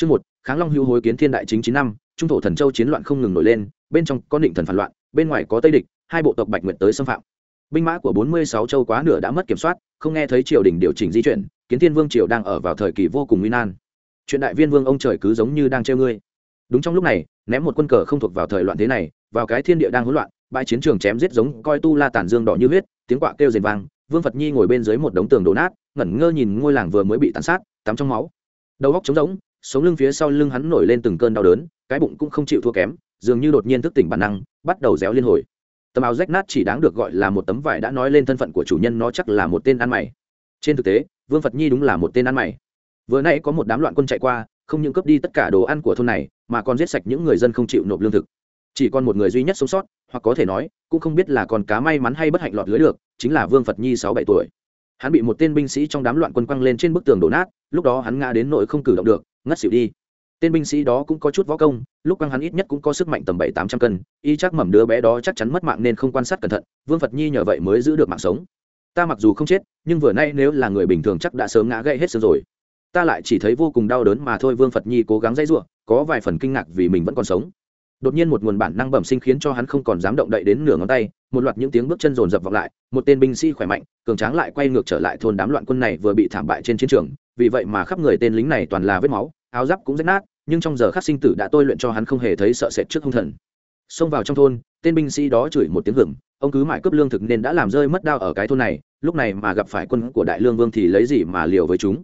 Chương một, Kháng Long hưu hối kiến thiên đại chính chín năm, trung thổ thần châu chiến loạn không ngừng nổi lên, bên trong có định thần phản loạn, bên ngoài có Tây địch, hai bộ tộc Bạch Nguyệt tới xâm phạm. Binh mã của bốn mươi sáu châu quá nửa đã mất kiểm soát, không nghe thấy triều đình điều chỉnh di chuyển, Kiến Thiên Vương triều đang ở vào thời kỳ vô cùng nguy nan. Chuyện đại viên vương ông trời cứ giống như đang treo ngươi. Đúng trong lúc này, ném một quân cờ không thuộc vào thời loạn thế này, vào cái thiên địa đang hỗn loạn, bãi chiến trường chém giết giống coi tu la tàn dương đỏ như huyết, tiếng quạ kêu rền vang, Vương Phật Nhi ngồi bên dưới một đống tường đổ nát, ngẩn ngơ nhìn ngôi làng vừa mới bị tàn sát, tắm trong máu. Đầu óc trống rỗng, sống lưng phía sau lưng hắn nổi lên từng cơn đau đớn, cái bụng cũng không chịu thua kém, dường như đột nhiên thức tỉnh bản năng, bắt đầu réo liên hồi. Tấm áo rách nát chỉ đáng được gọi là một tấm vải đã nói lên thân phận của chủ nhân, nó chắc là một tên ăn mày. Trên thực tế, vương phật nhi đúng là một tên ăn mày. Vừa nãy có một đám loạn quân chạy qua, không những cướp đi tất cả đồ ăn của thôn này, mà còn giết sạch những người dân không chịu nộp lương thực. Chỉ còn một người duy nhất sống sót, hoặc có thể nói, cũng không biết là còn cá may mắn hay bất hạnh lọt lưới được, chính là vương phật nhi sáu bảy tuổi. Hắn bị một tên binh sĩ trong đám loạn quân quăng lên trên bức tường đổ nát, lúc đó hắn ngã đến nỗi không cử động được ngất xỉu đi. Tên binh sĩ đó cũng có chút võ công, lúc quăng hắn ít nhất cũng có sức mạnh tầm bảy tám trăm cân, y chắc mầm đứa bé đó chắc chắn mất mạng nên không quan sát cẩn thận, vương phật nhi nhờ vậy mới giữ được mạng sống. Ta mặc dù không chết, nhưng vừa nay nếu là người bình thường chắc đã sớm ngã gãy hết xương rồi. Ta lại chỉ thấy vô cùng đau đớn mà thôi, vương phật nhi cố gắng dãy r u ộ có vài phần kinh ngạc vì mình vẫn còn sống. Đột nhiên một nguồn bản năng bẩm sinh khiến cho hắn không còn dám động đậy đến nửa ngón tay, một loạt những tiếng bước chân rồn rập vọng lại, một tên binh sĩ khỏe mạnh, cường tráng lại quay ngược trở lại thôn đám loạn quân này vừa bị thảm bại trên chiến trường, vì vậy mà khắp người tên lính này toàn là vết máu áo giáp cũng rách nát, nhưng trong giờ khắc sinh tử đã tôi luyện cho hắn không hề thấy sợ sệt trước hung thần. Xông vào trong thôn, tên binh sĩ đó chửi một tiếng hưởng ông cứ mãi cướp lương thực nên đã làm rơi mất đao ở cái thôn này, lúc này mà gặp phải quân của đại lương vương thì lấy gì mà liều với chúng.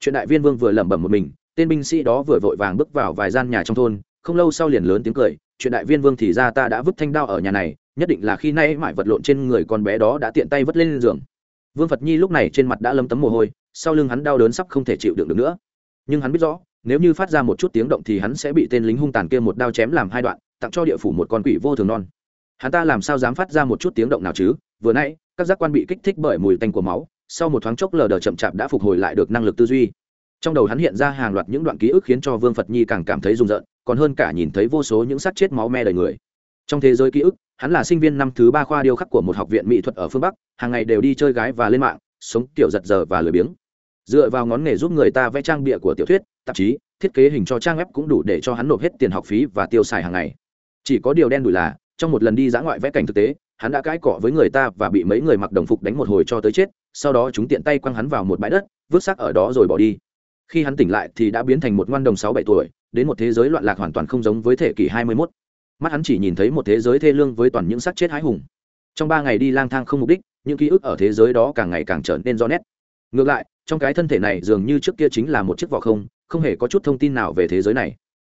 Chuyện đại viên vương vừa lẩm bẩm một mình, tên binh sĩ đó vừa vội vàng bước vào vài gian nhà trong thôn, không lâu sau liền lớn tiếng cười, chuyện đại viên vương thì ra ta đã vứt thanh đao ở nhà này, nhất định là khi nay mãi vật lộn trên người con bé đó đã tiện tay vứt lên giường. Vương phật nhi lúc này trên mặt đã lâm tấm mồ hôi, sau lưng hắn đau đớn sắp không thể chịu đựng được nữa. Nhưng hắn biết rõ nếu như phát ra một chút tiếng động thì hắn sẽ bị tên lính hung tàn kia một đao chém làm hai đoạn, tặng cho địa phủ một con quỷ vô thường non. Hắn ta làm sao dám phát ra một chút tiếng động nào chứ? Vừa nãy, các giác quan bị kích thích bởi mùi tanh của máu, sau một thoáng chốc lờ đờ chậm chạp đã phục hồi lại được năng lực tư duy. Trong đầu hắn hiện ra hàng loạt những đoạn ký ức khiến cho vương phật nhi càng cảm thấy rùng rợn, còn hơn cả nhìn thấy vô số những xác chết máu me đời người. Trong thế giới ký ức, hắn là sinh viên năm thứ ba khoa điêu khắc của một học viện mỹ thuật ở phương bắc, hàng ngày đều đi chơi gái và lên mạng, sống kiểu giật giờ và lười biếng. Dựa vào ngón nghề giúp người ta vẽ trang bịa của tiểu thuyết tạp chí, thiết kế hình cho trang web cũng đủ để cho hắn nộp hết tiền học phí và tiêu xài hàng ngày. Chỉ có điều đen đủi là, trong một lần đi dã ngoại vẽ cảnh thực tế, hắn đã cãi cọ với người ta và bị mấy người mặc đồng phục đánh một hồi cho tới chết, sau đó chúng tiện tay quăng hắn vào một bãi đất, vứt xác ở đó rồi bỏ đi. Khi hắn tỉnh lại thì đã biến thành một ngoan đồng sáu bảy tuổi, đến một thế giới loạn lạc hoàn toàn không giống với thế kỷ hai mươi 21. mắt hắn chỉ nhìn thấy một thế giới thê lương với toàn những xác chết hái hùng. Trong ba ngày đi lang thang không mục đích, những ký ức ở thế giới đó càng ngày càng trở nên rõ nét. Ngược lại, trong cái thân thể này dường như trước kia chính là một chiếc vỏ không không hề có chút thông tin nào về thế giới này.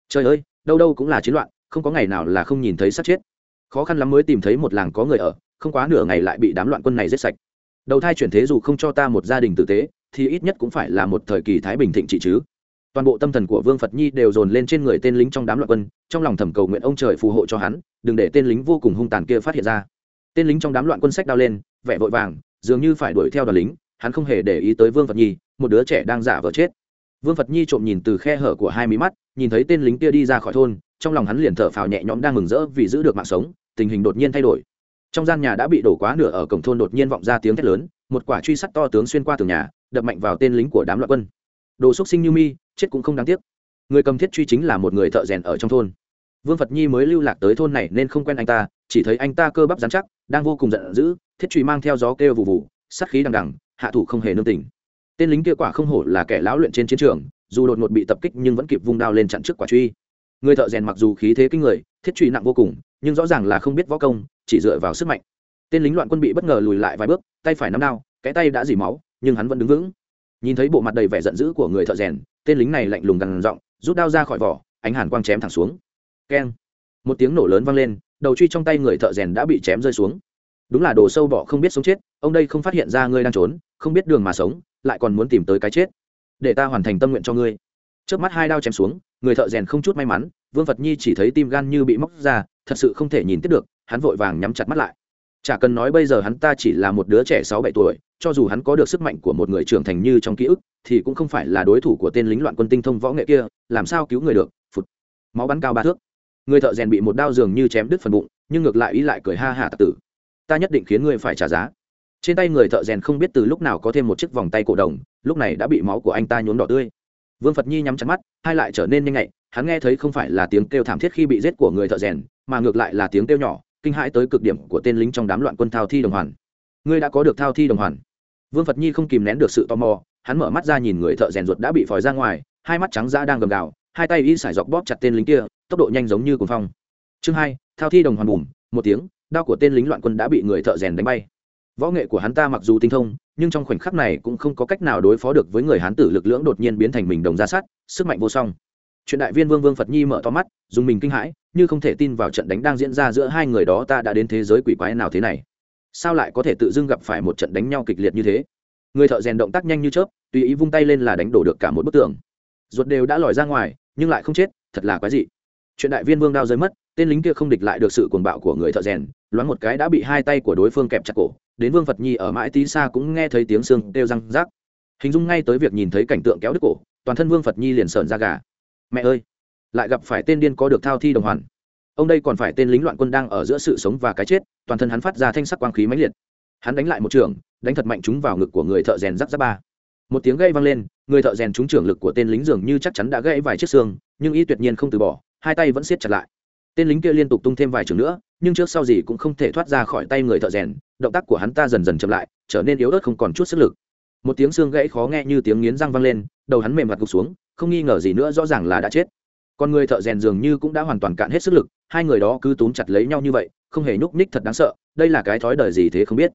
Trời ơi, đâu đâu cũng là chiến loạn, không có ngày nào là không nhìn thấy sát chết. Khó khăn lắm mới tìm thấy một làng có người ở, không quá nửa ngày lại bị đám loạn quân này giết sạch. Đầu thai chuyển thế dù không cho ta một gia đình tử tế, thì ít nhất cũng phải là một thời kỳ thái bình thịnh trị chứ. Toàn bộ tâm thần của vương phật nhi đều dồn lên trên người tên lính trong đám loạn quân, trong lòng thầm cầu nguyện ông trời phù hộ cho hắn, đừng để tên lính vô cùng hung tàn kia phát hiện ra. Tên lính trong đám loạn quân sách đao lên, vẻ vội vàng, dường như phải đuổi theo đoàn lính, hắn không hề để ý tới vương phật nhi, một đứa trẻ đang giả vờ chết vương phật nhi trộm nhìn từ khe hở của hai mí mắt, nhìn thấy tên lính kia đi ra khỏi thôn, trong lòng hắn liền thở phào nhẹ nhõm đang mừng rỡ vì giữ được mạng sống, tình hình đột nhiên thay đổi. Trong gian nhà đã bị đổ quá nửa ở cổng thôn đột nhiên vọng ra tiếng thét lớn, một quả truy sắt to tướng xuyên qua tường nhà, đập mạnh vào tên lính của đám loạn quân. Đồ xúc sinh như mi, chết cũng không đáng tiếc. Người cầm thiết truy chính là một người thợ rèn ở trong thôn. Vương phật nhi mới lưu lạc tới thôn này nên không quen anh ta, chỉ thấy anh ta cơ bắp dán chắc, đang vô cùng giận dữ, thiết truy mang theo gió kêu vụ vụ sắt khí đằng đằng, hạ thủ không hề nương tình tên lính kia quả không hổ là kẻ lão luyện trên chiến trường, dù đột ngột bị tập kích nhưng vẫn kịp vung đao lên chặn trước quả truy. Người thợ rèn mặc dù khí thế kinh người, thiết truy nặng vô cùng, nhưng rõ ràng là không biết võ công, chỉ dựa vào sức mạnh. Tên lính loạn quân bị bất ngờ lùi lại vài bước, tay phải nắm đao, cái tay đã dỉ máu, nhưng hắn vẫn đứng vững. Nhìn thấy bộ mặt đầy vẻ giận dữ của người thợ rèn, tên lính này lạnh lùng gằn giọng, rút đao ra khỏi vỏ, ánh hàn quang chém thẳng xuống. Keng. Một tiếng nổ lớn vang lên, đầu truy trong tay người thợ rèn đã bị chém rơi xuống đúng là đồ sâu bọ không biết sống chết, ông đây không phát hiện ra ngươi đang trốn, không biết đường mà sống, lại còn muốn tìm tới cái chết. Để ta hoàn thành tâm nguyện cho ngươi. Trước mắt hai đao chém xuống, người thợ rèn không chút may mắn, vương phật nhi chỉ thấy tim gan như bị móc ra, thật sự không thể nhìn tiếp được, hắn vội vàng nhắm chặt mắt lại. Chả cần nói bây giờ hắn ta chỉ là một đứa trẻ sáu bảy tuổi, cho dù hắn có được sức mạnh của một người trưởng thành như trong ký ức, thì cũng không phải là đối thủ của tên lính loạn quân tinh thông võ nghệ kia, làm sao cứu người được? Phụt. Máu bắn cao ba thước. Người thợ rèn bị một đao dường như chém đứt phần bụng, nhưng ngược lại ý lại cười ha hả tạ tử ta nhất định khiến ngươi phải trả giá. Trên tay người thợ rèn không biết từ lúc nào có thêm một chiếc vòng tay cổ đồng, lúc này đã bị máu của anh ta nhuốm đỏ tươi. Vương phật nhi nhắm chặt mắt, hai lại trở nên nhanh nhạy, hắn nghe thấy không phải là tiếng kêu thảm thiết khi bị giết của người thợ rèn, mà ngược lại là tiếng kêu nhỏ, kinh hãi tới cực điểm của tên lính trong đám loạn quân thao thi đồng hoàn. Ngươi đã có được thao thi đồng hoàn. Vương phật nhi không kìm nén được sự tò mò, hắn mở mắt ra nhìn người thợ rèn ruột đã bị phòi ra ngoài, hai mắt trắng da đang gầm gào, hai tay y sải dọc bóp chặt tên lính kia, tốc độ nhanh giống như cuồng phong. Chương hai, thao thi đồng hoàn bùm, một tiếng đao của tên lính loạn quân đã bị người thợ rèn đánh bay. Võ nghệ của hắn ta mặc dù tinh thông, nhưng trong khoảnh khắc này cũng không có cách nào đối phó được với người hán tử lực lưỡng đột nhiên biến thành mình đồng ra sát, sức mạnh vô song. Chuyện đại viên vương vương phật nhi mở to mắt, dùng mình kinh hãi, như không thể tin vào trận đánh đang diễn ra giữa hai người đó ta đã đến thế giới quỷ quái nào thế này. Sao lại có thể tự dưng gặp phải một trận đánh nhau kịch liệt như thế? Người thợ rèn động tác nhanh như chớp, tùy ý vung tay lên là đánh đổ được cả một bức tường. Ruột đều đã lòi ra ngoài, nhưng lại không chết, thật là quái dị. Chuyện đại viên vương đao rơi mất tên lính kia không địch lại được sự cuồng bạo của người thợ rèn, loáng một cái đã bị hai tay của đối phương kẹp chặt cổ, đến vương phật nhi ở mãi tí xa cũng nghe thấy tiếng xương kêu răng rác. Hình dung ngay tới việc nhìn thấy cảnh tượng kéo đứt cổ, toàn thân vương phật nhi liền sờn ra gà. Mẹ ơi, lại gặp phải tên điên có được thao thi đồng hoàn. Ông đây còn phải tên lính loạn quân đang ở giữa sự sống và cái chết. Toàn thân hắn phát ra thanh sắc quang khí mãnh liệt. Hắn đánh lại một trường, đánh thật mạnh chúng vào ngực của người thợ rèn rắc rắc ba. Một tiếng gây vang lên, người thợ rèn trúng trưởng lực của tên lính dường như chắc chắn đã gãy vài chiếc xương, nhưng y tuyệt nhiên không từ bỏ, hai tay vẫn siết chặt lại tên lính kia liên tục tung thêm vài trường nữa, nhưng trước sau gì cũng không thể thoát ra khỏi tay người thợ rèn, động tác của hắn ta dần dần chậm lại, trở nên yếu ớt không còn chút sức lực. Một tiếng xương gãy khó nghe như tiếng nghiến răng vang lên, đầu hắn mềm mặt gục xuống, không nghi ngờ gì nữa rõ ràng là đã chết. Còn người thợ rèn dường như cũng đã hoàn toàn cạn hết sức lực, hai người đó cứ túm chặt lấy nhau như vậy, không hề nhúc nhích thật đáng sợ, đây là cái thói đời gì thế không biết.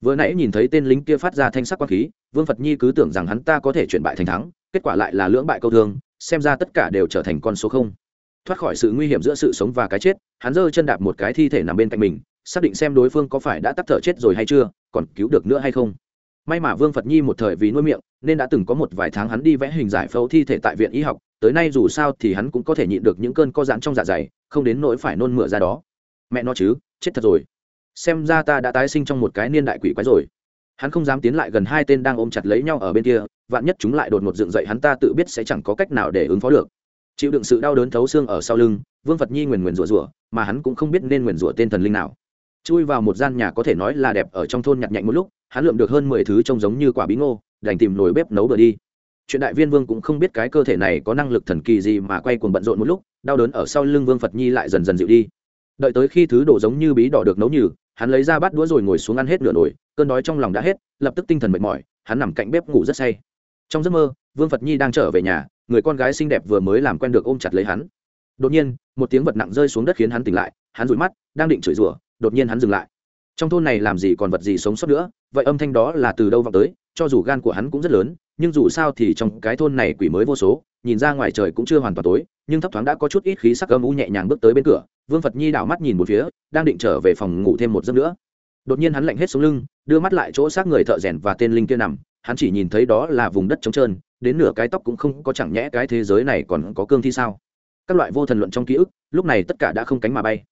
Vừa nãy nhìn thấy tên lính kia phát ra thanh sắc quang khí, vương phật nhi cứ tưởng rằng hắn ta có thể chuyển bại thành thắng, kết quả lại là lưỡng bại câu thương, xem ra tất cả đều trở thành con số không thoát khỏi sự nguy hiểm giữa sự sống và cái chết, hắn giơ chân đạp một cái thi thể nằm bên cạnh mình, xác định xem đối phương có phải đã tắt thở chết rồi hay chưa, còn cứu được nữa hay không. May mà vương phật nhi một thời vì nuôi miệng, nên đã từng có một vài tháng hắn đi vẽ hình giải phẫu thi thể tại viện y học, tới nay dù sao thì hắn cũng có thể nhịn được những cơn co giãn trong dạ dày, không đến nỗi phải nôn mửa ra đó. Mẹ nó chứ, chết thật rồi. Xem ra ta đã tái sinh trong một cái niên đại quỷ quái rồi. Hắn không dám tiến lại gần hai tên đang ôm chặt lấy nhau ở bên kia, vạn nhất chúng lại đột ngột dựng dậy hắn ta tự biết sẽ chẳng có cách nào để ứng phó được chịu đựng sự đau đớn thấu xương ở sau lưng, vương phật nhi nguyền nguyền rủa rủa, mà hắn cũng không biết nên nguyền rủa tên thần linh nào. Chui vào một gian nhà có thể nói là đẹp ở trong thôn nhặt nhạnh một lúc, hắn lượm được hơn mười thứ trông giống như quả bí ngô, đành tìm nồi bếp nấu bờ đi. Chuyện đại viên vương cũng không biết cái cơ thể này có năng lực thần kỳ gì mà quay cuồng bận rộn một lúc, đau đớn ở sau lưng vương phật nhi lại dần dần dịu đi. Đợi tới khi thứ đổ giống như bí đỏ được nấu nhừ, hắn lấy ra bát đũa rồi ngồi xuống ăn hết nửa nồi, cơn đói trong lòng đã hết, lập tức tinh thần mệt mỏi, hắn nằm cạnh bếp ngủ rất say. Trong giấc mơ, vương phật nhi đang trở về nhà người con gái xinh đẹp vừa mới làm quen được ôm chặt lấy hắn. Đột nhiên, một tiếng vật nặng rơi xuống đất khiến hắn tỉnh lại, hắn rụi mắt, đang định chửi rủa, đột nhiên hắn dừng lại. Trong thôn này làm gì còn vật gì sống sót nữa, vậy âm thanh đó là từ đâu vào tới, cho dù gan của hắn cũng rất lớn, nhưng dù sao thì trong cái thôn này quỷ mới vô số, nhìn ra ngoài trời cũng chưa hoàn toàn tối, nhưng thấp thoáng đã có chút ít khí sắc âm u nhẹ nhàng bước tới bên cửa, vương phật nhi đảo mắt nhìn một phía, đang định trở về phòng ngủ thêm một giấc nữa. Đột nhiên hắn lạnh hết xuống lưng, đưa mắt lại chỗ xác người thợ rèn và tên linh kia nằm, hắn chỉ nhìn thấy đó là vùng đất trống trơn đến nửa cái tóc cũng không có chẳng nhẽ cái thế giới này còn có cương thi sao? Các loại vô thần luận trong ký ức, lúc này tất cả đã không cánh mà bay.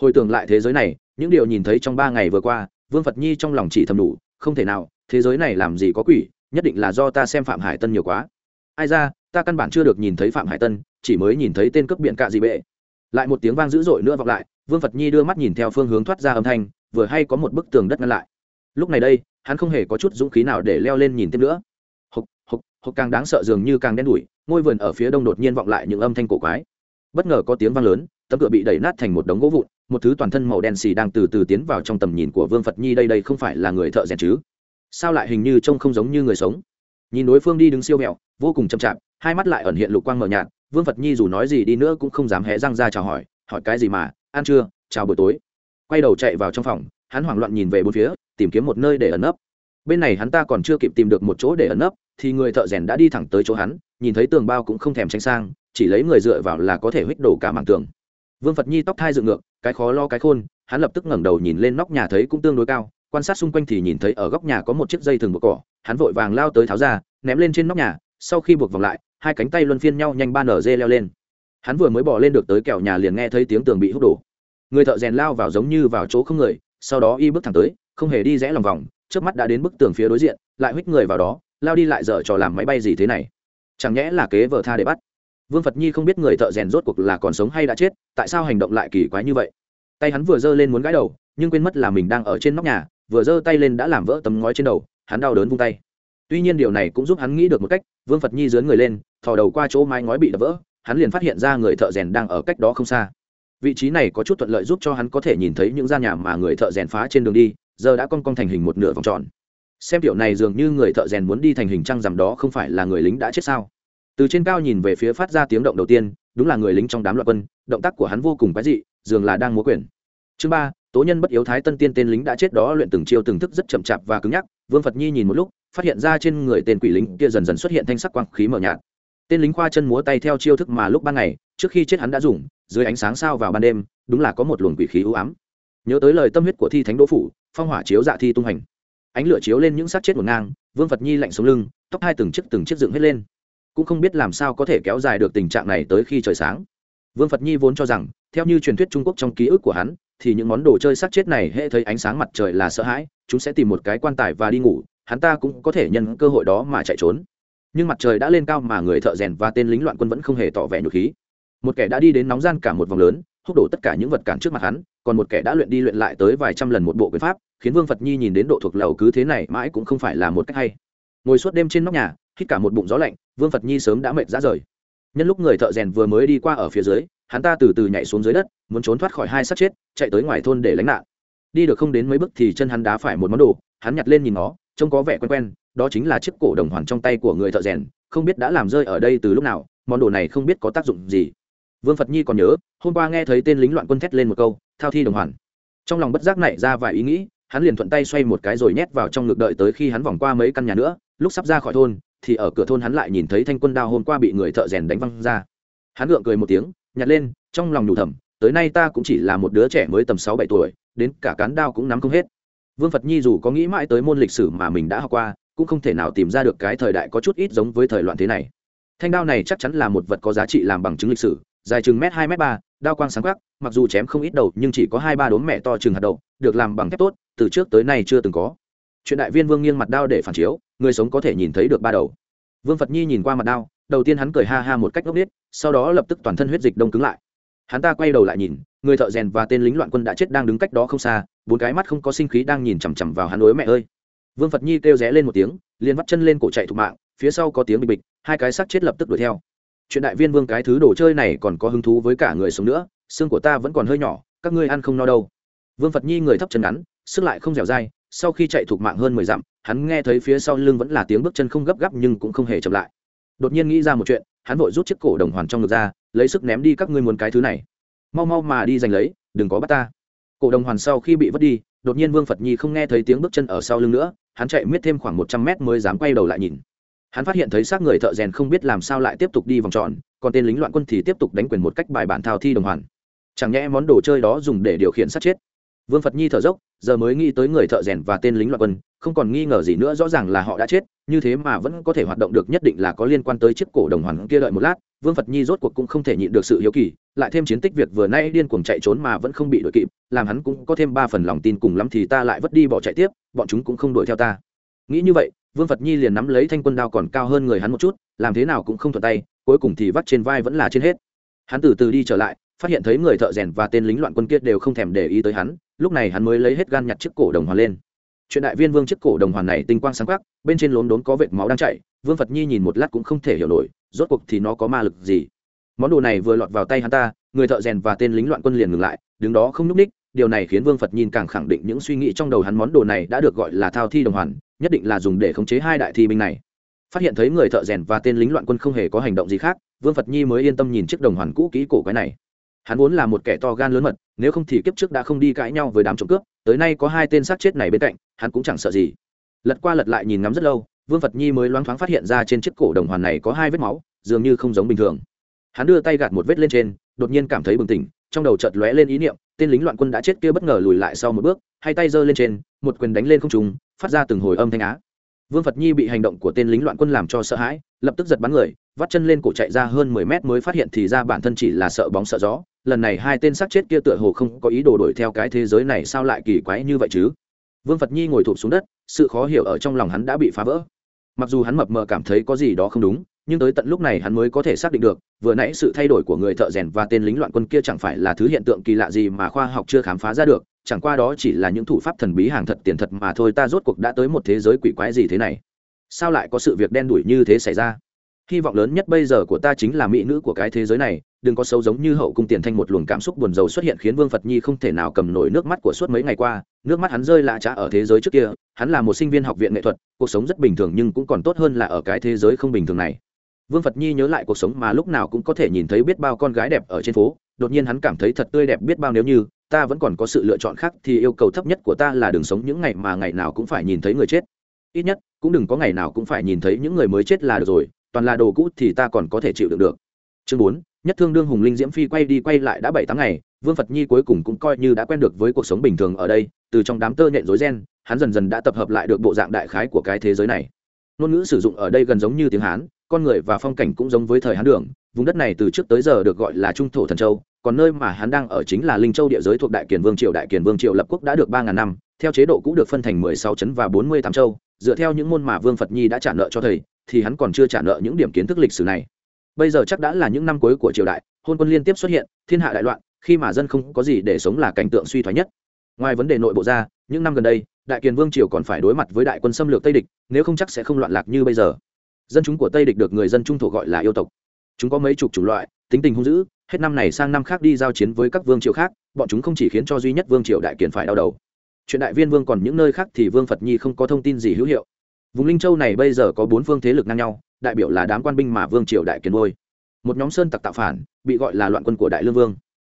Hồi tưởng lại thế giới này, những điều nhìn thấy trong ba ngày vừa qua, vương phật nhi trong lòng chỉ thầm đủ, không thể nào, thế giới này làm gì có quỷ, nhất định là do ta xem phạm hải tân nhiều quá. Ai ra, ta căn bản chưa được nhìn thấy phạm hải tân, chỉ mới nhìn thấy tên cướp biển cạ gì bệ. Lại một tiếng vang dữ dội nữa vọng lại, vương phật nhi đưa mắt nhìn theo phương hướng thoát ra âm thanh, vừa hay có một bức tường đất ngăn lại. Lúc này đây, hắn không hề có chút dũng khí nào để leo lên nhìn tiếp nữa hộc càng đáng sợ dường như càng đen đủi, ngôi vườn ở phía đông đột nhiên vọng lại những âm thanh cổ quái. Bất ngờ có tiếng vang lớn, tấm cửa bị đẩy nát thành một đống gỗ vụn, một thứ toàn thân màu đen xì đang từ từ tiến vào trong tầm nhìn của vương phật nhi đây đây không phải là người thợ rèn chứ? Sao lại hình như trông không giống như người sống? Nhìn đối phương đi đứng siêu mẹo, vô cùng chậm chạp, hai mắt lại ẩn hiện lục quang mờ nhạt, vương phật nhi dù nói gì đi nữa cũng không dám hé răng ra chào hỏi hỏi cái gì mà, ăn chưa chào buổi tối. Quay đầu chạy vào trong phòng, hắn hoảng loạn nhìn về bốn phía, tìm kiếm một nơi để ẩn nấp bên này hắn ta còn chưa kịp tìm được một chỗ để ẩn nấp, thì người thợ rèn đã đi thẳng tới chỗ hắn, nhìn thấy tường bao cũng không thèm tránh sang, chỉ lấy người dựa vào là có thể huých đổ cả mảng tường. Vương phật nhi tóc thai dựng ngược, cái khó lo cái khôn, hắn lập tức ngẩng đầu nhìn lên nóc nhà thấy cũng tương đối cao, quan sát xung quanh thì nhìn thấy ở góc nhà có một chiếc dây thừng buộc cỏ, hắn vội vàng lao tới tháo ra, ném lên trên nóc nhà, sau khi buộc vòng lại, hai cánh tay luân phiên nhau nhanh ba nở dê leo lên. Hắn vừa mới bỏ lên được tới kẹo nhà liền nghe thấy tiếng tường bị hút đổ. Người thợ rèn lao vào giống như vào chỗ không người, sau đó y bước thẳng tới, không hề đi rẽ lòng vòng trước mắt đã đến bức tường phía đối diện, lại huých người vào đó, lao đi lại dở trò làm máy bay gì thế này. Chẳng nhẽ là kế vợ tha để bắt. Vương phật nhi không biết người thợ rèn rốt cuộc là còn sống hay đã chết, tại sao hành động lại kỳ quái như vậy? Tay hắn vừa giơ lên muốn gãi đầu, nhưng quên mất là mình đang ở trên nóc nhà, vừa giơ tay lên đã làm vỡ tấm ngói trên đầu, hắn đau đớn vung tay. Tuy nhiên điều này cũng giúp hắn nghĩ được một cách, vương phật nhi dướn người lên, thò đầu qua chỗ mái ngói bị đập vỡ, hắn liền phát hiện ra người thợ rèn đang ở cách đó không xa. Vị trí này có chút thuận lợi giúp cho hắn có thể nhìn thấy những gian nhà mà người thợ rèn phá trên đường đi giờ đã con con thành hình một nửa vòng tròn. Xem kiểu này dường như người thợ rèn muốn đi thành hình trăng rằm đó không phải là người lính đã chết sao? Từ trên cao nhìn về phía phát ra tiếng động đầu tiên, đúng là người lính trong đám loạn quân, động tác của hắn vô cùng quái dị, dường là đang múa quyền. Chương ba, tố nhân bất yếu thái tân tiên tên lính đã chết đó luyện từng chiêu từng thức rất chậm chạp và cứng nhắc, vương phật nhi nhìn một lúc, phát hiện ra trên người tên quỷ lính kia dần dần xuất hiện thanh sắc quang khí mờ nhạt. Tên lính khoa chân múa tay theo chiêu thức mà lúc ban ngày, trước khi chết hắn đã dùng, dưới ánh sáng sao vào ban đêm, đúng là có một luồng quỷ khí ưu ám. Nhớ tới lời tâm huyết của thi thánh đỗ phủ phong hỏa chiếu dạ thi tung hành. Ánh lửa chiếu lên những xác chết ngổn ngang, vương phật nhi lạnh sống lưng, tóc hai từng chiếc từng chiếc dựng hết lên. Cũng không biết làm sao có thể kéo dài được tình trạng này tới khi trời sáng. Vương phật nhi vốn cho rằng, theo như truyền thuyết trung quốc trong ký ức của hắn, thì những món đồ chơi xác chết này hệ thấy ánh sáng mặt trời là sợ hãi, chúng sẽ tìm một cái quan tài và đi ngủ, hắn ta cũng có thể nhân cơ hội đó mà chạy trốn. Nhưng mặt trời đã lên cao mà người thợ rèn và tên lính loạn quân vẫn không hề tỏ vẻ nhục khí. Một kẻ đã đi đến nóng gian cả một vòng lớn húc đổ tất cả những vật cản trước mặt hắn, còn một kẻ đã luyện đi luyện lại tới vài trăm lần một bộ quyền pháp, khiến vương phật nhi nhìn đến độ thuộc lầu cứ thế này mãi cũng không phải là một cách hay. Ngồi suốt đêm trên nóc nhà, hít cả một bụng gió lạnh, vương phật nhi sớm đã mệt ra rời. Nhân lúc người thợ rèn vừa mới đi qua ở phía dưới, hắn ta từ từ nhảy xuống dưới đất, muốn trốn thoát khỏi hai sát chết, chạy tới ngoài thôn để lánh nạn. Đi được không đến mấy bước thì chân hắn đá phải một món đồ, hắn nhặt lên nhìn nó, trông có vẻ quen quen, đó chính là chiếc cổ đồng hoàn trong tay của người thợ rèn, không biết đã làm rơi ở đây từ lúc nào, món đồ này không biết có tác dụng gì vương phật nhi còn nhớ, hôm qua nghe thấy tên lính loạn quân thét lên một câu, thao thi đồng hoàn. Trong lòng bất giác nảy ra vài ý nghĩ, hắn liền thuận tay xoay một cái rồi nhét vào trong ngực đợi tới khi hắn vòng qua mấy căn nhà nữa, lúc sắp ra khỏi thôn, thì ở cửa thôn hắn lại nhìn thấy thanh quân đao hôm qua bị người thợ rèn đánh văng ra. Hắn gượng cười một tiếng, nhặt lên, trong lòng nhủ thầm, tới nay ta cũng chỉ là một đứa trẻ mới tầm sáu bảy tuổi, đến cả cán đao cũng nắm không hết. Vương phật nhi dù có nghĩ mãi tới môn lịch sử mà mình đã học qua, cũng không thể nào tìm ra được cái thời đại có chút ít giống với thời loạn thế này. Thanh đao này chắc chắn là một vật có giá trị làm bằng chứng lịch sử dài chừng m hai m ba, đao quang sáng quắc, mặc dù chém không ít đầu, nhưng chỉ có hai, ba đốm mẹ to chừng hạt đậu, được làm bằng thép tốt, từ trước tới nay chưa từng có. Chuyện đại viên vương nghiêng mặt đao để phản chiếu, người sống có thể nhìn thấy được ba đầu. Vương phật nhi nhìn qua mặt đao, đầu tiên hắn cười ha ha một cách ngốc nghếch, sau đó lập tức toàn thân huyết dịch đông cứng lại. Hắn ta quay đầu lại nhìn, người thợ rèn và tên lính loạn quân đã chết đang đứng cách đó không xa, bốn cái mắt không có sinh khí đang nhìn chằm chằm vào hắn ối mẹ ơi. Vương phật nhi kêu ré lên một tiếng, liền vắt chân lên cổ chạy thục mạng, phía sau có tiếng bịch bịch, hai cái xác chết lập tức đuổi theo chuyện đại viên vương cái thứ đồ chơi này còn có hứng thú với cả người sống nữa, xương của ta vẫn còn hơi nhỏ, các ngươi ăn không no đâu. Vương phật nhi người thấp chân ngắn, sức lại không dẻo dai, sau khi chạy thục mạng hơn mười dặm, hắn nghe thấy phía sau lưng vẫn là tiếng bước chân không gấp gáp nhưng cũng không hề chậm lại. Đột nhiên nghĩ ra một chuyện, hắn vội rút chiếc cổ đồng hoàn trong ngực ra, lấy sức ném đi các ngươi muốn cái thứ này. Mau mau mà đi giành lấy, đừng có bắt ta. Cổ đồng hoàn sau khi bị vứt đi, đột nhiên vương phật nhi không nghe thấy tiếng bước chân ở sau lưng nữa, hắn chạy miết thêm khoảng một trăm mét mới dám quay đầu lại nhìn hắn phát hiện thấy xác người thợ rèn không biết làm sao lại tiếp tục đi vòng tròn, còn tên lính loạn quân thì tiếp tục đánh quyền một cách bài bản thao thi đồng hoàn. Chẳng nhẽ món đồ chơi đó dùng để điều khiển sát chết. Vương phật nhi thở dốc, giờ mới nghĩ tới người thợ rèn và tên lính loạn quân, không còn nghi ngờ gì nữa, rõ ràng là họ đã chết, như thế mà vẫn có thể hoạt động được, nhất định là có liên quan tới chiếc cổ đồng hoàn kia đợi một lát. Vương phật nhi rốt cuộc cũng không thể nhịn được sự hiếu kỳ, lại thêm chiến tích việc vừa nay điên cuồng chạy trốn mà vẫn không bị đuổi kịp, làm hắn cũng có thêm ba phần lòng tin cùng lắm thì ta lại vất đi bỏ chạy tiếp, bọn chúng cũng không đuổi theo ta. Nghĩ như vậy vương phật nhi liền nắm lấy thanh quân đao còn cao hơn người hắn một chút, làm thế nào cũng không thuận tay, cuối cùng thì vắt trên vai vẫn là trên hết. Hắn từ từ đi trở lại, phát hiện thấy người thợ rèn và tên lính loạn quân kia đều không thèm để ý tới hắn, lúc này hắn mới lấy hết gan nhặt chiếc cổ đồng hoàn lên. Chuyện đại viên vương chiếc cổ đồng hoàn này tinh quang sáng khắc bên trên lốm đốm có vệt máu đang chảy, vương phật nhi nhìn một lát cũng không thể hiểu nổi, rốt cuộc thì nó có ma lực gì? Món đồ này vừa lọt vào tay hắn ta, người thợ rèn và tên lính loạn quân liền ngừng lại, đứng đó không n ú c ních, điều này khiến vương phật nhìn càng khẳng định những suy nghĩ trong đầu hắn món đồ này đã được gọi là thao thi đồng hoàn nhất định là dùng để khống chế hai đại thi binh này. Phát hiện thấy người thợ rèn và tên lính loạn quân không hề có hành động gì khác, vương phật nhi mới yên tâm nhìn chiếc đồng hoàn cũ kỹ cổ cái này. Hắn vốn là một kẻ to gan lớn mật, nếu không thì kiếp trước đã không đi cãi nhau với đám trộm cướp, tới nay có hai tên sát chết này bên cạnh, hắn cũng chẳng sợ gì. Lật qua lật lại nhìn ngắm rất lâu, vương phật nhi mới loáng thoáng phát hiện ra trên chiếc cổ đồng hoàn này có hai vết máu, dường như không giống bình thường. Hắn đưa tay gạt một vết lên trên, đột nhiên cảm thấy bừng tỉnh, trong đầu chợt lóe lên ý niệm, tên lính loạn quân đã chết kia bất ngờ lùi lại sau một bước, hai tay giơ lên trên, một quyền đánh lên không trùng phát ra từng hồi âm thanh á. Vương phật nhi bị hành động của tên lính loạn quân làm cho sợ hãi, lập tức giật bắn người, vắt chân lên cổ chạy ra hơn mười mét mới phát hiện thì ra bản thân chỉ là sợ bóng sợ gió. Lần này hai tên xác chết kia tựa hồ không có ý đồ đuổi theo cái thế giới này sao lại kỳ quái như vậy chứ? Vương phật nhi ngồi thụp xuống đất, sự khó hiểu ở trong lòng hắn đã bị phá vỡ. Mặc dù hắn mập mờ cảm thấy có gì đó không đúng nhưng tới tận lúc này hắn mới có thể xác định được, vừa nãy sự thay đổi của người thợ rèn và tên lính loạn quân kia chẳng phải là thứ hiện tượng kỳ lạ gì mà khoa học chưa khám phá ra được, chẳng qua đó chỉ là những thủ pháp thần bí hàng thật tiền thật mà thôi, ta rốt cuộc đã tới một thế giới quỷ quái gì thế này? Sao lại có sự việc đen đủi như thế xảy ra? Hy vọng lớn nhất bây giờ của ta chính là mỹ nữ của cái thế giới này, đừng có sâu giống như hậu cung tiền thanh một luồng cảm xúc buồn rầu xuất hiện khiến vương phật nhi không thể nào cầm nổi nước mắt của suốt mấy ngày qua, nước mắt hắn rơi lạ trá ở thế giới trước kia, hắn là một sinh viên học viện nghệ thuật, cuộc sống rất bình thường nhưng cũng còn tốt hơn là ở cái thế giới không bình thường này vương phật nhi nhớ lại cuộc sống mà lúc nào cũng có thể nhìn thấy biết bao con gái đẹp ở trên phố, đột nhiên hắn cảm thấy thật tươi đẹp biết bao nếu như, ta vẫn còn có sự lựa chọn khác thì yêu cầu thấp nhất của ta là đừng sống những ngày mà ngày nào cũng phải nhìn thấy người chết. Ít nhất, cũng đừng có ngày nào cũng phải nhìn thấy những người mới chết là được rồi, toàn là đồ cũ thì ta còn có thể chịu đựng được. Chương bốn, nhất thương đương hùng linh diễm phi quay đi quay lại đã bảy tháng ngày, vương phật nhi cuối cùng cũng coi như đã quen được với cuộc sống bình thường ở đây, từ trong đám tơ nhện rối ren, hắn dần dần đã tập hợp lại được bộ dạng đại khái của cái thế giới này. Ngôn ngữ sử dụng ở đây gần giống như tiếng hán con người và phong cảnh cũng giống với thời hán đường, vùng đất này từ trước tới giờ được gọi là trung thổ thần châu, còn nơi mà hắn đang ở chính là linh châu địa giới thuộc đại kiền vương triều. Đại kiền vương triều lập quốc đã được ba ngàn năm, theo chế độ cũ được phân thành mười sáu chấn và bốn mươi tám châu. Dựa theo những môn mà vương phật nhi đã trả nợ cho thầy, thì hắn còn chưa trả nợ những điểm kiến thức lịch sử này. Bây giờ chắc đã là những năm cuối của triều đại, hôn quân liên tiếp xuất hiện, thiên hạ đại loạn, khi mà dân không có gì để sống là cảnh tượng suy thoái nhất. Ngoài vấn đề nội bộ ra, những năm gần đây, đại kiền vương triều còn phải đối mặt với đại quân xâm lược tây địch, nếu không chắc sẽ không loạn lạc như bây giờ dân chúng của tây địch được người dân trung thổ gọi là yêu tộc. Chúng có mấy chục chủng loại, tính tình hung dữ, hết năm này sang năm khác đi giao chiến với các vương triều khác, bọn chúng không chỉ khiến cho duy nhất vương triều đại kiền phải đau đầu. Chuyện đại viên vương còn những nơi khác thì vương phật nhi không có thông tin gì hữu hiệu. Vùng linh châu này bây giờ có bốn phương thế lực ngang nhau, đại biểu là đám quan binh mà vương triều đại kiến ngôi một nhóm sơn tặc tạo phản, bị gọi là loạn quân của đại lương vương.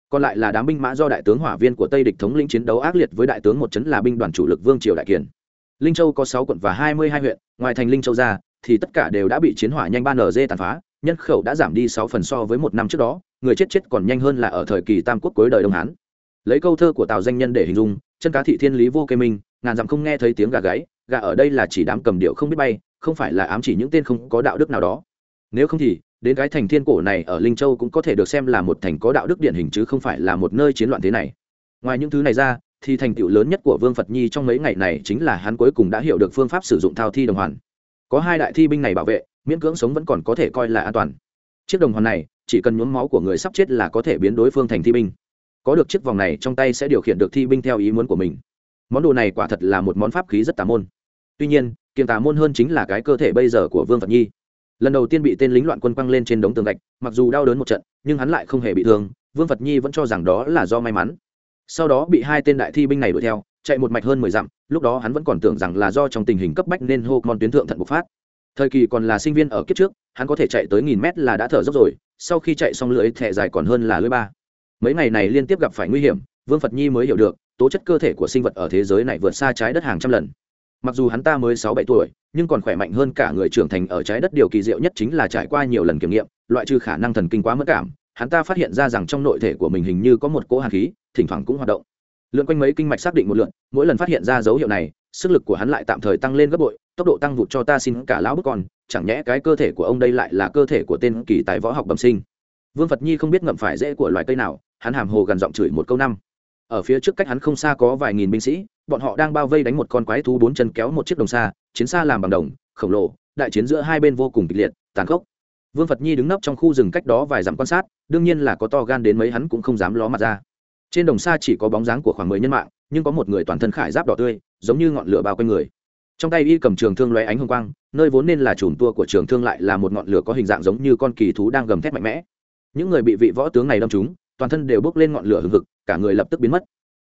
Còn lại là đám binh mã do đại tướng hỏa viên của tây địch thống lĩnh chiến đấu ác liệt với đại tướng một chấn là binh đoàn chủ lực vương triều đại kiến. linh châu có sáu quận và hai mươi hai huyện, ngoài thành linh châu ra thì tất cả đều đã bị chiến hỏa nhanh ban nz tàn phá, nhân khẩu đã giảm đi sáu phần so với một năm trước đó, người chết chết còn nhanh hơn là ở thời kỳ tam quốc cuối đời đông hán. Lấy câu thơ của tào danh nhân để hình dung, chân cá thị thiên lý vô kê minh, ngàn dặm không nghe thấy tiếng gà gáy, gà ở đây là chỉ đám cầm điệu không biết bay, không phải là ám chỉ những tên không có đạo đức nào đó. Nếu không thì, đến cái thành thiên cổ này ở linh châu cũng có thể được xem là một thành có đạo đức điển hình chứ không phải là một nơi chiến loạn thế này. Ngoài những thứ này ra, thì thành tựu lớn nhất của vương phật nhi trong mấy ngày này chính là hắn cuối cùng đã hiểu được phương pháp sử dụng thao thi đồng hoàn có hai đại thi binh này bảo vệ, miễn cưỡng sống vẫn còn có thể coi là an toàn. Chiếc đồng hoàn này, chỉ cần nhuốm máu của người sắp chết là có thể biến đối phương thành thi binh. Có được chiếc vòng này trong tay sẽ điều khiển được thi binh theo ý muốn của mình. Món đồ này quả thật là một món pháp khí rất tà môn. Tuy nhiên, kiềm tà môn hơn chính là cái cơ thể bây giờ của vương phật nhi. Lần đầu tiên bị tên lính loạn quân quăng lên trên đống tường gạch, mặc dù đau đớn một trận, nhưng hắn lại không hề bị thương, vương phật nhi vẫn cho rằng đó là do may mắn. Sau đó bị hai tên đại thi binh này đuổi theo chạy một mạch hơn mười dặm, lúc đó hắn vẫn còn tưởng rằng là do trong tình hình cấp bách nên hô con tuyến thượng thận bộc phát. Thời kỳ còn là sinh viên ở kiếp trước, hắn có thể chạy tới nghìn mét là đã thở dốc rồi, sau khi chạy xong lưỡi thẻ dài còn hơn là lưỡi ba. Mấy ngày này liên tiếp gặp phải nguy hiểm, vương phật nhi mới hiểu được, tố chất cơ thể của sinh vật ở thế giới này vượt xa trái đất hàng trăm lần. Mặc dù hắn ta mới sáu bảy tuổi, nhưng còn khỏe mạnh hơn cả người trưởng thành ở trái đất, điều kỳ diệu nhất chính là trải qua nhiều lần kiểm nghiệm, loại trừ khả năng thần kinh quá mất cảm, hắn ta phát hiện ra rằng trong nội thể của mình hình như có một cỗ hàn khí, thỉnh thoảng cũng hoạt động lượn quanh mấy kinh mạch xác định một lượn, mỗi lần phát hiện ra dấu hiệu này, sức lực của hắn lại tạm thời tăng lên gấp bội, tốc độ tăng vụt cho ta xin cả lão bức con, chẳng nhẽ cái cơ thể của ông đây lại là cơ thể của tên kỳ tài võ học bẩm sinh. Vương phật nhi không biết ngậm phải rễ của loài cây nào, hắn hàm hồ gần giọng chửi một câu năm. Ở phía trước cách hắn không xa có vài nghìn binh sĩ, bọn họ đang bao vây đánh một con quái thú bốn chân kéo một chiếc đồng xa chiến xa làm bằng đồng, khổng lồ, đại chiến giữa hai bên vô cùng kịch liệt, tàn khốc. Vương phật nhi đứng nấp trong khu rừng cách đó vài dặm quan sát, đương nhiên là có to gan đến mấy hắn cũng không dám ló mặt ra trên đồng xa chỉ có bóng dáng của khoảng mười nhân mạng, nhưng có một người toàn thân khải giáp đỏ tươi, giống như ngọn lửa bao quanh người. Trong tay y cầm trường thương lóe ánh hồng quang, nơi vốn nên là chùm tua của trường thương lại là một ngọn lửa có hình dạng giống như con kỳ thú đang gầm thét mạnh mẽ. Những người bị vị võ tướng này đâm trúng, toàn thân đều bước lên ngọn lửa hừng hực, cả người lập tức biến mất.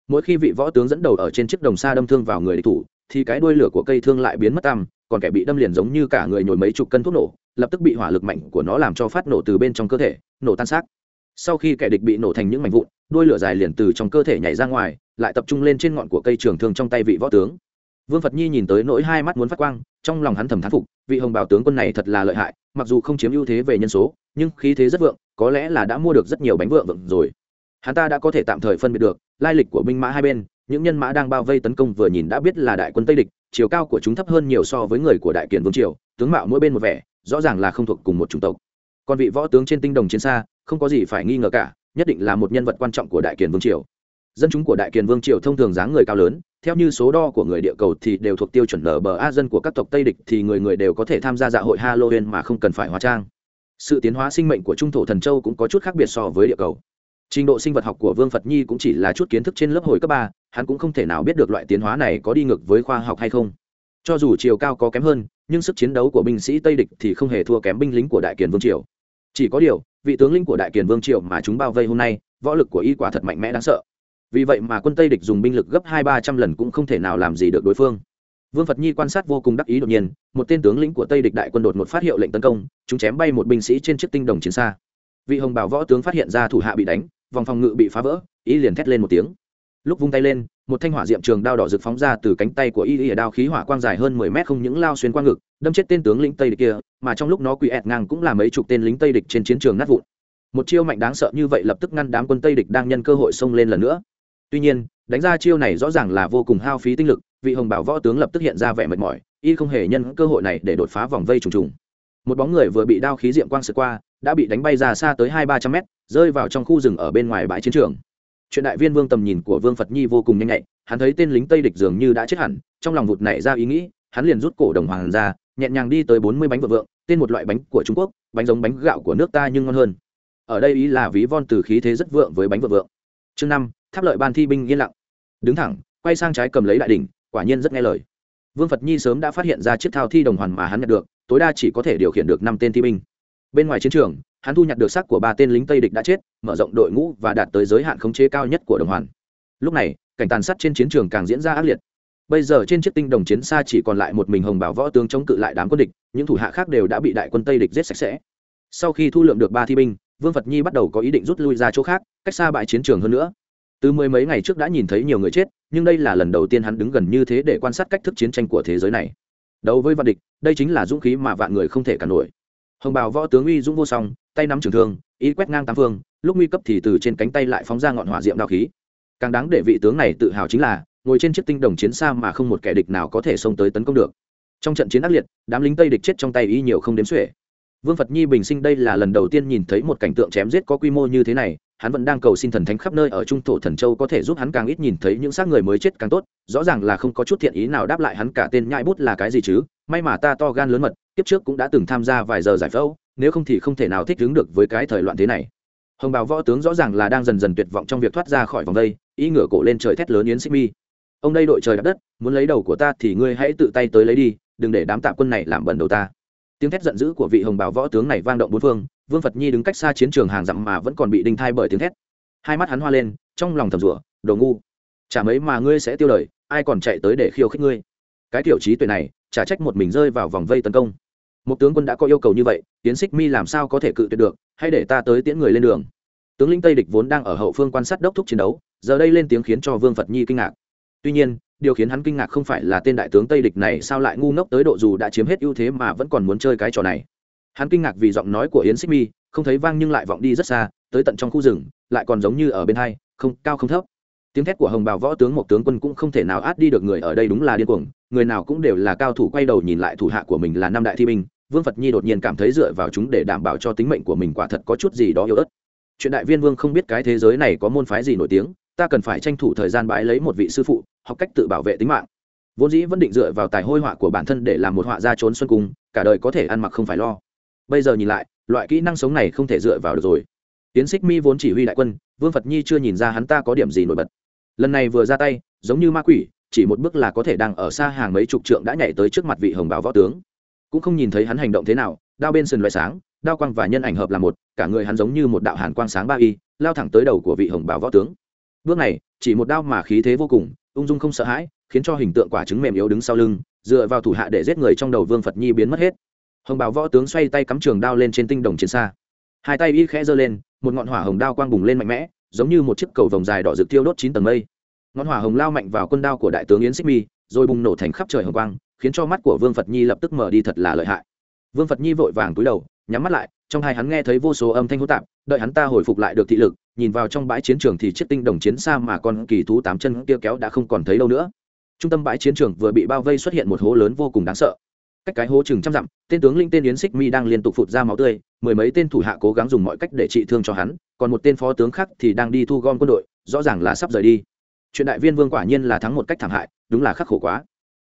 Mỗi khi vị võ tướng dẫn đầu ở trên chiếc đồng xa đâm thương vào người địch thủ, thì cái đuôi lửa của cây thương lại biến mất tăm, còn kẻ bị đâm liền giống như cả người nhồi mấy chục cân thuốc nổ, lập tức bị hỏa lực mạnh của nó làm cho phát nổ từ bên trong cơ thể, nổ tan xác sau khi kẻ địch bị nổ thành những mảnh vụn, đuôi lửa dài liền từ trong cơ thể nhảy ra ngoài, lại tập trung lên trên ngọn của cây trường thương trong tay vị võ tướng. Vương phật nhi nhìn tới nỗi hai mắt muốn phát quang, trong lòng hắn thầm thán phục, vị hồng bảo tướng quân này thật là lợi hại, mặc dù không chiếm ưu thế về nhân số, nhưng khí thế rất vượng, có lẽ là đã mua được rất nhiều bánh vượng vượng rồi. Hắn ta đã có thể tạm thời phân biệt được, lai lịch của binh mã hai bên, những nhân mã đang bao vây tấn công vừa nhìn đã biết là đại quân tây địch, chiều cao của chúng thấp hơn nhiều so với người của đại kiển vương triều, tướng mạo mỗi bên một vẻ, rõ ràng là không thuộc cùng một chủng tộc. Còn vị võ tướng trên tinh đồng chiến xa không có gì phải nghi ngờ cả, nhất định là một nhân vật quan trọng của đại kiền vương triều. Dân chúng của đại kiền vương triều thông thường dáng người cao lớn, theo như số đo của người địa cầu thì đều thuộc tiêu chuẩn nở bờ a dân của các tộc tây địch thì người người đều có thể tham gia dạ hội halloween mà không cần phải hóa trang. Sự tiến hóa sinh mệnh của trung thổ thần châu cũng có chút khác biệt so với địa cầu. Trình độ sinh vật học của vương phật nhi cũng chỉ là chút kiến thức trên lớp hồi cấp ba, hắn cũng không thể nào biết được loại tiến hóa này có đi ngược với khoa học hay không. Cho dù chiều cao có kém hơn, nhưng sức chiến đấu của binh sĩ tây địch thì không hề thua kém binh lính của đại kiền vương triều. Chỉ có điều vị tướng lĩnh của đại kiền vương triều mà chúng bao vây hôm nay, võ lực của y quả thật mạnh mẽ đáng sợ. Vì vậy mà quân tây địch dùng binh lực gấp hai ba trăm lần cũng không thể nào làm gì được đối phương. Vương phật nhi quan sát vô cùng đắc ý đột nhiên, một tên tướng lĩnh của tây địch đại quân đột một phát hiệu lệnh tấn công, chúng chém bay một binh sĩ trên chiếc tinh đồng chiến xa. Vị hồng bảo võ tướng phát hiện ra thủ hạ bị đánh, vòng phòng ngự bị phá vỡ ý liền thét lên một tiếng. Lúc vung tay lên một thanh hỏa diệm trường đao đỏ rực phóng ra từ cánh tay của y y đao khí hỏa quang dài hơn mười mét không những lao xuyên qua ngực, đâm chết tên tướng lĩnh tây địch kia, mà trong lúc nó quỳ ẹt ngang cũng là mấy chục tên lính tây địch trên chiến trường nát vụn. Một chiêu mạnh đáng sợ như vậy lập tức ngăn đám quân tây địch đang nhân cơ hội xông lên lần nữa. Tuy nhiên, đánh ra chiêu này rõ ràng là vô cùng hao phí tinh lực, vị hồng bảo võ tướng lập tức hiện ra vẻ mệt mỏi, y không hề nhân cơ hội này để đột phá vòng vây trùng trùng. Một bóng người vừa bị đao khí diệm quang sượt qua, đã bị đánh bay ra xa tới hai ba trăm mét, rơi vào trong khu rừng ở bên ngoài bãi chiến trường chuyện đại viên vương tầm nhìn của vương phật nhi vô cùng nhanh nhạy, hắn thấy tên lính tây địch dường như đã chết hẳn, trong lòng vụt nảy ra ý nghĩ, hắn liền rút cổ đồng hoàng ra, nhẹ nhàng đi tới bốn mươi bánh vợ vượng, tên một loại bánh của trung quốc, bánh giống bánh gạo của nước ta nhưng ngon hơn. Ở đây ý là ví von từ khí thế rất vượng với bánh vợ vượng. Chương năm, tháp lợi ban thi binh yên lặng. Đứng thẳng, quay sang trái cầm lấy đại đỉnh, quả nhiên rất nghe lời. Vương phật nhi sớm đã phát hiện ra chiếc thao thi đồng hoàn mà hắn nhận được, tối đa chỉ có thể điều khiển được năm tên thi binh. Bên ngoài chiến trường hắn thu nhặt được xác của ba tên lính tây địch đã chết, mở rộng đội ngũ và đạt tới giới hạn khống chế cao nhất của đồng hoàn. Lúc này, cảnh tàn sát trên chiến trường càng diễn ra ác liệt. Bây giờ trên chiếc tinh đồng chiến xa chỉ còn lại một mình hồng bảo võ tướng chống cự lại đám quân địch, những thủ hạ khác đều đã bị đại quân tây địch giết sạch sẽ. Sau khi thu lượm được ba thi binh, vương phật nhi bắt đầu có ý định rút lui ra chỗ khác, cách xa bãi chiến trường hơn nữa. Từ mười mấy ngày trước đã nhìn thấy nhiều người chết, nhưng đây là lần đầu tiên hắn đứng gần như thế để quan sát cách thức chiến tranh của thế giới này. Đấu với vạn địch, đây chính là dũng khí mà vạn người không thể cản nổi. Hồng bào võ tướng uy dũng vô song tay nắm trường thương ý quét ngang tam phương, lúc nguy cấp thì từ trên cánh tay lại phóng ra ngọn hỏa diệm đao khí. Càng đáng để vị tướng này tự hào chính là, ngồi trên chiếc tinh đồng chiến xa mà không một kẻ địch nào có thể xông tới tấn công được. Trong trận chiến ác liệt, đám lính tây địch chết trong tay y nhiều không đếm xuể. Vương phật nhi bình sinh đây là lần đầu tiên nhìn thấy một cảnh tượng chém giết có quy mô như thế này, hắn vẫn đang cầu xin thần thánh khắp nơi ở trung thổ thần châu có thể giúp hắn càng ít nhìn thấy những xác người mới chết càng tốt, rõ ràng là không có chút thiện ý nào đáp lại hắn cả tên nhãi bút là cái gì chứ, may mà ta to gan lớn mật, kiếp trước cũng đã từng tham gia vài giờ giải phẫu nếu không thì không thể nào thích ứng được với cái thời loạn thế này. Hồng bào võ tướng rõ ràng là đang dần dần tuyệt vọng trong việc thoát ra khỏi vòng đây ý ngửa cổ lên trời thét lớn yến xích mi. Ông đây đội trời đạp đất, muốn lấy đầu của ta thì ngươi hãy tự tay tới lấy đi, đừng để đám tạ quân này làm bẩn đầu ta. Tiếng thét giận dữ của vị hồng bào võ tướng này vang động bốn phương, vương phật nhi đứng cách xa chiến trường hàng dặm mà vẫn còn bị đinh thai bởi tiếng thét. Hai mắt hắn hoa lên, trong lòng thầm rủa, đồ ngu, chả mấy mà ngươi sẽ tiêu đời, ai còn chạy tới để khiêu khích ngươi? Cái tiểu trí tuệ này, chả trách một mình rơi vào vòng vây tấn công một tướng quân đã có yêu cầu như vậy tiến xích mi làm sao có thể cự tuyệt được hay để ta tới tiễn người lên đường. Tướng lĩnh tây địch vốn đang ở hậu phương quan sát đốc thúc chiến đấu, giờ đây lên tiếng khiến cho vương phật nhi kinh ngạc. Tuy nhiên, điều khiến hắn kinh ngạc không phải là tên đại tướng tây địch này sao lại ngu ngốc tới độ dù đã chiếm hết ưu thế mà vẫn còn muốn chơi cái trò này. Hắn kinh ngạc vì giọng nói của yến xích mi, không thấy vang nhưng lại vọng đi rất xa, tới tận trong khu rừng, lại còn giống như ở bên hai, không, cao không thấp. Tiếng thét của hồng bào võ tướng một tướng quân cũng không thể nào át đi được người ở đây đúng là điên cuồng, người nào cũng đều là cao thủ quay đầu nhìn lại thủ hạ của mình là năm đại thi binh vương phật nhi đột nhiên cảm thấy dựa vào chúng để đảm bảo cho tính mệnh của mình quả thật có chút gì đó yếu ớt. Chuyện đại viên vương không biết cái thế giới này có môn phái gì nổi tiếng, ta cần phải tranh thủ thời gian bãi lấy một vị sư phụ, học cách tự bảo vệ tính mạng. Vốn dĩ vẫn định dựa vào tài hôi họa của bản thân để làm một họa gia trốn xuân cung cả đời có thể ăn mặc không phải lo. Bây giờ nhìn lại, loại kỹ năng sống này không thể dựa vào được rồi. Tiến xích mi vốn chỉ huy đại quân, vương phật nhi chưa nhìn ra hắn ta có điểm gì nổi bật. Lần này vừa ra tay, giống như ma quỷ, chỉ một bước là có thể đang ở xa hàng mấy chục trượng đã nhảy tới trước mặt vị hồng báo võ tướng cũng không nhìn thấy hắn hành động thế nào, đao bên sườn loại sáng, đao quang và nhân ảnh hợp là một, cả người hắn giống như một đạo hàn quang sáng ba y, lao thẳng tới đầu của vị hồng báo võ tướng. Bước này, chỉ một đao mà khí thế vô cùng, ung dung không sợ hãi, khiến cho hình tượng quả trứng mềm yếu đứng sau lưng, dựa vào thủ hạ để giết người trong đầu vương phật nhi biến mất hết. Hồng bào võ tướng xoay tay cắm trường đao lên trên tinh đồng chiến xa. Hai tay y khẽ giơ lên, một ngọn hỏa hồng đao quang bùng lên mạnh mẽ, giống như một chiếc cầu vòng dài đỏ rực tiêu đốt chín tầng mây. Ngọn hỏa hồng lao mạnh vào quân đao của đại tướng yến xích mi, rồi bùng nổ thành khắp trời hồng quang khiến cho mắt của vương phật nhi lập tức mở đi thật là lợi hại. Vương phật nhi vội vàng túi đầu, nhắm mắt lại, trong hai hắn nghe thấy vô số âm thanh hỗn tạp, đợi hắn ta hồi phục lại được thị lực, nhìn vào trong bãi chiến trường thì chiếc tinh đồng chiến xa mà con kỳ thú tám chân kia kéo đã không còn thấy đâu nữa. Trung tâm bãi chiến trường vừa bị bao vây xuất hiện một hố lớn vô cùng đáng sợ. Cách cái hố chừng trăm dặm, tên tướng linh tên yến xích mi đang liên tục phụt ra máu tươi, mười mấy tên thủ hạ cố gắng dùng mọi cách để trị thương cho hắn, còn một tên phó tướng khác thì đang đi thu gom quân đội, rõ ràng là sắp rời đi. Chuyện đại viên vương quả nhiên là thắng một cách thảm hại, đúng là khắc khổ quá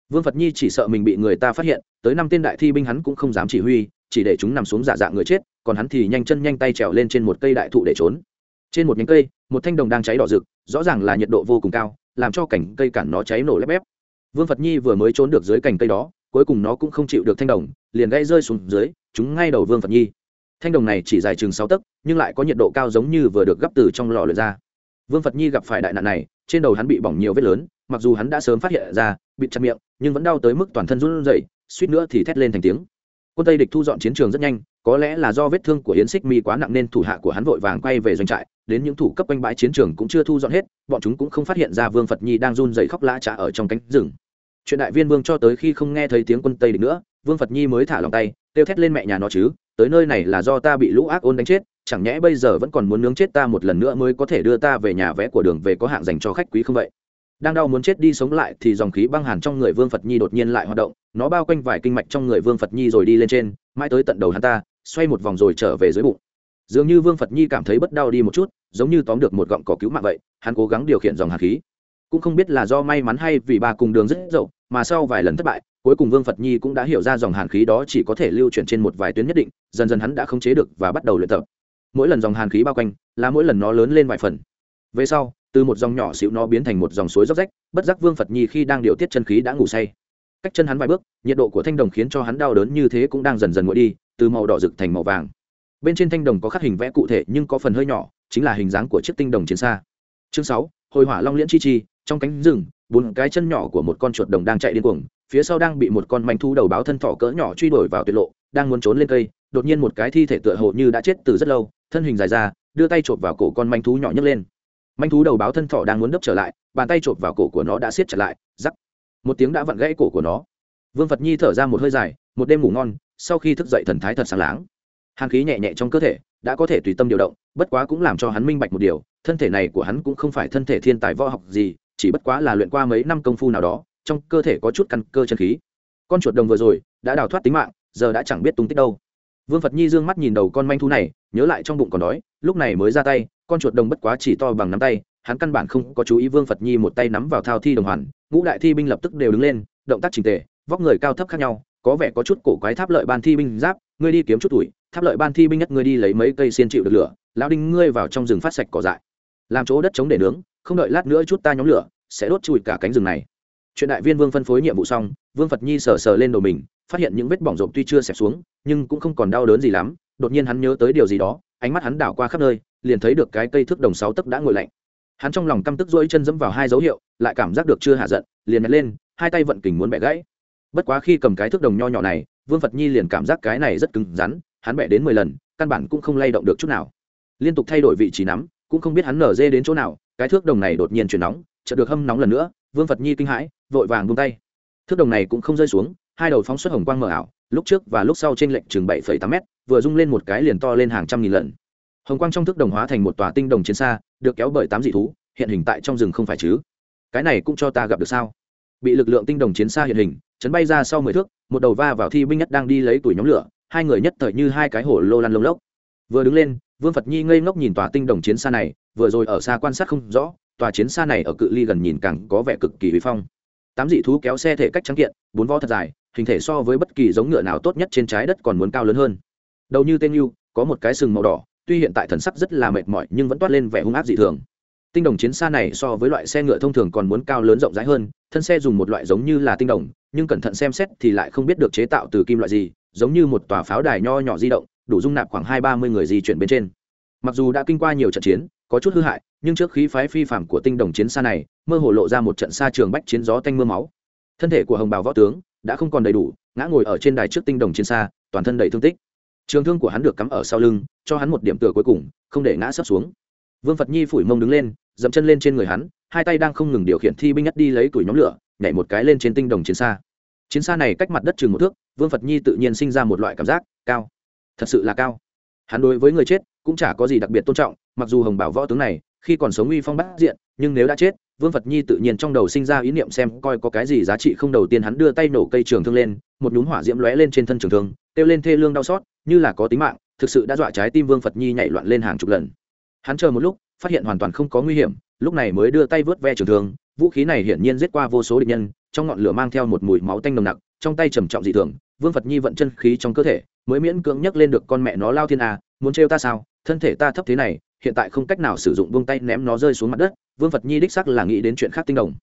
vương phật nhi chỉ sợ mình bị người ta phát hiện, tới năm tên đại thi binh hắn cũng không dám chỉ huy, chỉ để chúng nằm xuống giả dạng người chết, còn hắn thì nhanh chân nhanh tay trèo lên trên một cây đại thụ để trốn. Trên một nhánh cây, một thanh đồng đang cháy đỏ rực, rõ ràng là nhiệt độ vô cùng cao, làm cho cảnh cây cản nó cháy nổ lép ép vương phật nhi vừa mới trốn được dưới cành cây đó, cuối cùng nó cũng không chịu được thanh đồng, liền gãy rơi xuống dưới chúng ngay đầu vương phật nhi. Thanh đồng này chỉ dài chừng sáu tấc, nhưng lại có nhiệt độ cao giống như vừa được gấp từ trong lò lửa ra. Vương phật nhi gặp phải đại nạn này, trên đầu hắn bị bỏng nhiều vết lớn, mặc dù hắn đã sớm phát hiện ra, bị chặt miệng nhưng vẫn đau tới mức toàn thân run rẩy, suýt nữa thì thét lên thành tiếng. Quân tây địch thu dọn chiến trường rất nhanh, có lẽ là do vết thương của yến xích mi quá nặng nên thủ hạ của hắn vội vàng quay về doanh trại, đến những thủ cấp quanh bãi chiến trường cũng chưa thu dọn hết, bọn chúng cũng không phát hiện ra vương phật nhi đang run dậy khóc lã trả ở trong cánh rừng. Chuyện đại viên vương cho tới khi không nghe thấy tiếng quân tây địch nữa, vương phật nhi mới thả lòng tay, kêu thét lên mẹ nhà nó chứ, tới nơi này là do ta bị lũ ác ôn đánh chết, chẳng nhẽ bây giờ vẫn còn muốn nướng chết ta một lần nữa mới có thể đưa ta về nhà vẽ của đường về có hạng dành cho khách quý không vậy? Đang đau muốn chết đi sống lại thì dòng khí băng hàn trong người vương phật nhi đột nhiên lại hoạt động, nó bao quanh vài kinh mạch trong người vương phật nhi rồi đi lên trên, mãi tới tận đầu hắn ta, xoay một vòng rồi trở về dưới bụng. Dường như vương phật nhi cảm thấy bất đau đi một chút, giống như tóm được một gọng cỏ cứu mạng vậy, hắn cố gắng điều khiển dòng hạt khí. Cũng không biết là do may mắn hay vì ba cùng đường rất dậu, mà sau vài lần thất bại, cuối cùng vương phật nhi cũng đã hiểu ra dòng hàn khí đó chỉ có thể lưu chuyển trên một vài tuyến nhất định, dần dần hắn đã khống chế được và bắt đầu luyện tập. Mỗi lần dòng hàn khí bao quanh, là mỗi lần nó lớn lên vài phần. Về sau từ một dòng nhỏ xịu nó biến thành một dòng suối róc rách, bất giác vương phật nhi khi đang điều tiết chân khí đã ngủ say. Cách chân hắn vài bước, nhiệt độ của thanh đồng khiến cho hắn đau đớn như thế cũng đang dần dần nguội đi, từ màu đỏ rực thành màu vàng. Bên trên thanh đồng có khắc hình vẽ cụ thể nhưng có phần hơi nhỏ, chính là hình dáng của chiếc tinh đồng chiến xa. Chương sáu, hồi hỏa long liễn chi chi, trong cánh rừng, bốn cái chân nhỏ của một con chuột đồng đang chạy điên cuồng, phía sau đang bị một con manh thu đầu báo thân thỏ cỡ nhỏ truy đuổi vào tuyệt lộ, đang muốn trốn lên cây, đột nhiên một cái thi thể tựa hồ như đã chết từ rất lâu, thân hình dài ra, đưa tay chộp vào cổ con manh thú nhỏ nhấc lên manh thú đầu báo thân thỏ đang muốn đấp trở lại, bàn tay chộp vào cổ của nó đã siết chặt lại giắc một tiếng đã vặn gãy cổ của nó. Vương phật nhi thở ra một hơi dài, một đêm ngủ ngon, sau khi thức dậy thần thái thật sáng láng. Hàn khí nhẹ nhẹ trong cơ thể, đã có thể tùy tâm điều động, bất quá cũng làm cho hắn minh bạch một điều, thân thể này của hắn cũng không phải thân thể thiên tài võ học gì, chỉ bất quá là luyện qua mấy năm công phu nào đó, trong cơ thể có chút căn cơ chân khí. Con chuột đồng vừa rồi, đã đào thoát tính mạng, giờ đã chẳng biết tung tích đâu. Vương phật nhi d ư ơ n g mắt nhìn đầu con manh thú này nhớ lại trong bụng còn đói, lúc này mới ra tay, con chuột đồng bất quá chỉ to bằng nắm tay, hắn căn bản không có chú ý vương phật nhi một tay nắm vào thao thi đồng hoàn, ngũ đại thi binh lập tức đều đứng lên, động tác trình tề, vóc người cao thấp khác nhau, có vẻ có chút cổ quái tháp lợi ban thi binh giáp, ngươi đi kiếm chút tuổi, tháp lợi ban thi binh nhất ngươi đi lấy mấy cây xiên chịu được lửa, lão đinh ngươi vào trong rừng phát sạch cỏ dại. Làm chỗ đất chống để nướng, không đợi lát nữa chút ta nhóm lửa, sẽ đốt chùi cả cánh rừng này. Chuyện đại viên vương phân phối nhiệm vụ xong, vương phật nhi sờ sờ lên đầu mình, phát hiện những vết bỏng rộp tuy chưa xẹp xuống, nhưng cũng không còn đau đớn gì lắm đột nhiên hắn nhớ tới điều gì đó, ánh mắt hắn đảo qua khắp nơi, liền thấy được cái cây thước đồng sáu tấc đã ngồi lạnh. Hắn trong lòng căm tức rỗi chân dẫm vào hai dấu hiệu, lại cảm giác được chưa hạ giận, liền nhặt lên, hai tay vận kình muốn bẻ gãy. Bất quá khi cầm cái thước đồng nho nhỏ này, vương phật nhi liền cảm giác cái này rất cứng rắn, hắn bẻ đến mười lần, căn bản cũng không lay động được chút nào. Liên tục thay đổi vị trí nắm, cũng không biết hắn nở dê đến chỗ nào, cái thước đồng này đột nhiên chuyển nóng, chợt được hâm nóng lần nữa, vương phật nhi kinh hãi, vội vàng buông tay. Thước đồng này cũng không rơi xuống hai đầu phóng xuất hồng quang mờ ảo, lúc trước và lúc sau trên lệnh chừng bảy tám m vừa rung lên một cái liền to lên hàng trăm nghìn lần. Hồng quang trong thước đồng hóa thành một tòa tinh đồng chiến xa, được kéo bởi tám dị thú, hiện hình tại trong rừng không phải chứ? Cái này cũng cho ta gặp được sao? Bị lực lượng tinh đồng chiến xa hiện hình, chấn bay ra sau mười thước, một đầu va vào thi binh nhất đang đi lấy tuổi nhóm lửa, hai người nhất thời như hai cái hổ lô lăn lông lốc. Vừa đứng lên, vương phật nhi ngây ngốc nhìn tòa tinh đồng chiến xa này, vừa rồi ở xa quan sát không rõ, tòa chiến xa này ở cự ly gần nhìn càng có vẻ cực kỳ vi phong tám dị thú kéo xe thể cách trắng kiện, bốn vó thật dài, hình thể so với bất kỳ giống ngựa nào tốt nhất trên trái đất còn muốn cao lớn hơn. Đầu như tên yêu, có một cái sừng màu đỏ, tuy hiện tại thần sắc rất là mệt mỏi nhưng vẫn toát lên vẻ hung ác dị thường. Tinh đồng chiến xa này so với loại xe ngựa thông thường còn muốn cao lớn rộng rãi hơn, thân xe dùng một loại giống như là tinh đồng, nhưng cẩn thận xem xét thì lại không biết được chế tạo từ kim loại gì, giống như một tòa pháo đài nho nhỏ di động, đủ dung nạp khoảng hai ba mươi người di chuyển bên trên. Mặc dù đã kinh qua nhiều trận chiến, có chút hư hại, nhưng trước khí phái phi phạm của tinh đồng chiến xa này mơ hồ lộ ra một trận xa trường bách chiến gió tanh mưa máu. Thân thể của hồng bào võ tướng đã không còn đầy đủ, ngã ngồi ở trên đài trước tinh đồng chiến xa, toàn thân đầy thương tích. Trường thương của hắn được cắm ở sau lưng, cho hắn một điểm tựa cuối cùng, không để ngã sấp xuống. Vương phật nhi phủi mông đứng lên, dậm chân lên trên người hắn, hai tay đang không ngừng điều khiển thi binh nhất đi lấy tuổi nhóm lửa, nhảy một cái lên trên tinh đồng chiến xa. Chiến xa này cách mặt đất chừng một thước, vương phật nhi tự nhiên sinh ra một loại cảm giác cao. Thật sự là cao. Hắn đối với người chết cũng chả có gì đặc biệt tôn trọng, mặc dù hồng bảo võ tướng này khi còn sống uy phong bát diện, nhưng nếu đã chết vương phật nhi tự nhiên trong đầu sinh ra ý niệm xem coi có cái gì giá trị không đầu tiên hắn đưa tay nổ cây trường thương lên, một nhúm hỏa diễm lóe lên trên thân trường thương, kêu lên thê lương đau xót, như là có tính mạng, thực sự đã dọa trái tim vương phật nhi nhảy loạn lên hàng chục lần. Hắn chờ một lúc, phát hiện hoàn toàn không có nguy hiểm, lúc này mới đưa tay vớt ve trường thương, vũ khí này hiển nhiên giết qua vô số địch nhân, trong ngọn lửa mang theo một mùi máu tanh nồng nặc, trong tay trầm trọng dị thường, vương phật nhi vận chân khí trong cơ thể, mới miễn cưỡng nhấc lên được con mẹ nó lao thiên à muốn trêu ta sao, thân thể ta thấp thế này hiện tại không cách nào sử dụng buông tay ném nó rơi xuống mặt đất, vương phật nhi đích sắc là nghĩ đến chuyện khác tinh đồng.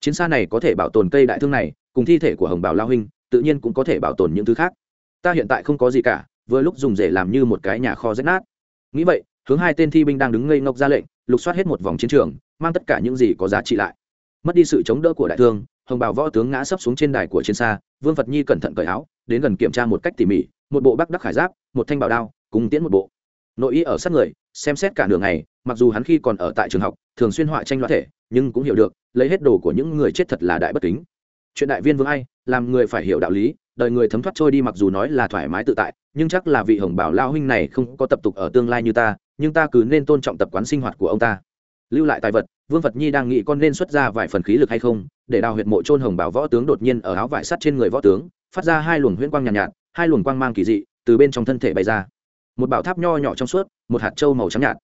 Chiến xa này có thể bảo tồn cây đại thương này, cùng thi thể của hồng bảo lao huynh, tự nhiên cũng có thể bảo tồn những thứ khác. Ta hiện tại không có gì cả, vừa lúc dùng rể làm như một cái nhà kho rách nát. Nghĩ vậy, hướng hai tên thi binh đang đứng ngây ngốc ra lệnh, lục soát hết một vòng chiến trường, mang tất cả những gì có giá trị lại. Mất đi sự chống đỡ của đại thương, hồng Bảo võ tướng ngã sấp xuống trên đài của chiến xa, vương phật nhi cẩn thận cởi áo, đến gần kiểm tra một cách tỉ mỉ, một bộ bắc đắc khải giáp, một thanh bảo đao, cùng tiễn một bộ nội y ở sát người xem xét cả đường này mặc dù hắn khi còn ở tại trường học thường xuyên họa tranh loạn thể nhưng cũng hiểu được lấy hết đồ của những người chết thật là đại bất kính. Chuyện đại viên vương ai làm người phải hiểu đạo lý đời người thấm thoát trôi đi mặc dù nói là thoải mái tự tại nhưng chắc là vị hồng bảo lao huynh này không có tập tục ở tương lai như ta nhưng ta cứ nên tôn trọng tập quán sinh hoạt của ông ta. Lưu lại tài vật vương phật nhi đang nghĩ con nên xuất ra vài phần khí lực hay không để đào huyệt mộ trôn hồng bảo võ tướng đột nhiên ở áo vải sắt trên người võ tướng phát ra hai luồng huyễn quang nhàn nhạt, nhạt hai luồng quang mang kỳ dị từ bên trong thân thể bay ra một bảo tháp nho nhỏ trong suốt một hạt trâu màu trắng nhạt.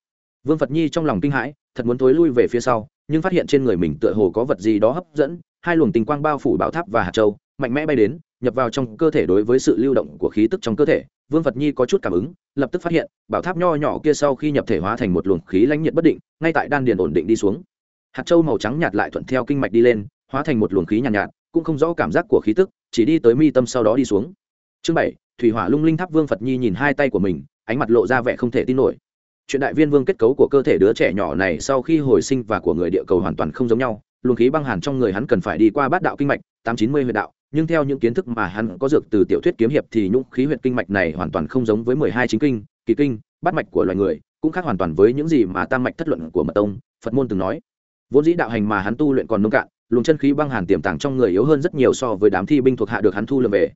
Vương phật nhi trong lòng kinh hãi thật muốn thối lui về phía sau nhưng phát hiện trên người mình tựa hồ có vật gì đó hấp dẫn hai luồng tình quang bao phủ bảo tháp và hạt trâu mạnh mẽ bay đến nhập vào trong cơ thể đối với sự lưu động của khí tức trong cơ thể. Vương phật nhi có chút cảm ứng lập tức phát hiện bảo tháp nho nhỏ kia sau khi nhập thể hóa thành một luồng khí lãnh nhiệt bất định ngay tại đan điền ổn định đi xuống. Hạt trâu màu trắng nhạt lại thuận theo kinh mạch đi lên hóa thành một luồng khí nhàn nhạt, nhạt cũng không rõ cảm giác của khí tức chỉ đi tới mi tâm sau đó đi xuống. Chương bảy thủy hỏa lung linh tháp vương phật nhi nhìn hai tay của mình ánh mặt lộ ra vẻ không thể tin nổi. Chuyện đại viên vương kết cấu của cơ thể đứa trẻ nhỏ này sau khi hồi sinh và của người địa cầu hoàn toàn không giống nhau, luồng khí băng hàn trong người hắn cần phải đi qua bát đạo kinh mạch, tám chín mươi huyệt đạo, nhưng theo những kiến thức mà hắn có dược từ tiểu thuyết kiếm hiệp thì nhũng khí huyệt kinh mạch này hoàn toàn không giống với mười hai chính kinh, kỳ kinh, bát mạch của loài người, cũng khác hoàn toàn với những gì mà tam mạch thất luận của mật tông, phật môn từng nói. Vốn dĩ đạo hành mà hắn tu luyện còn nông cạn, luồng chân khí băng hàn tiềm tàng trong người yếu hơn rất nhiều so với đám thi binh thuộc hạ được hắn thu lượm về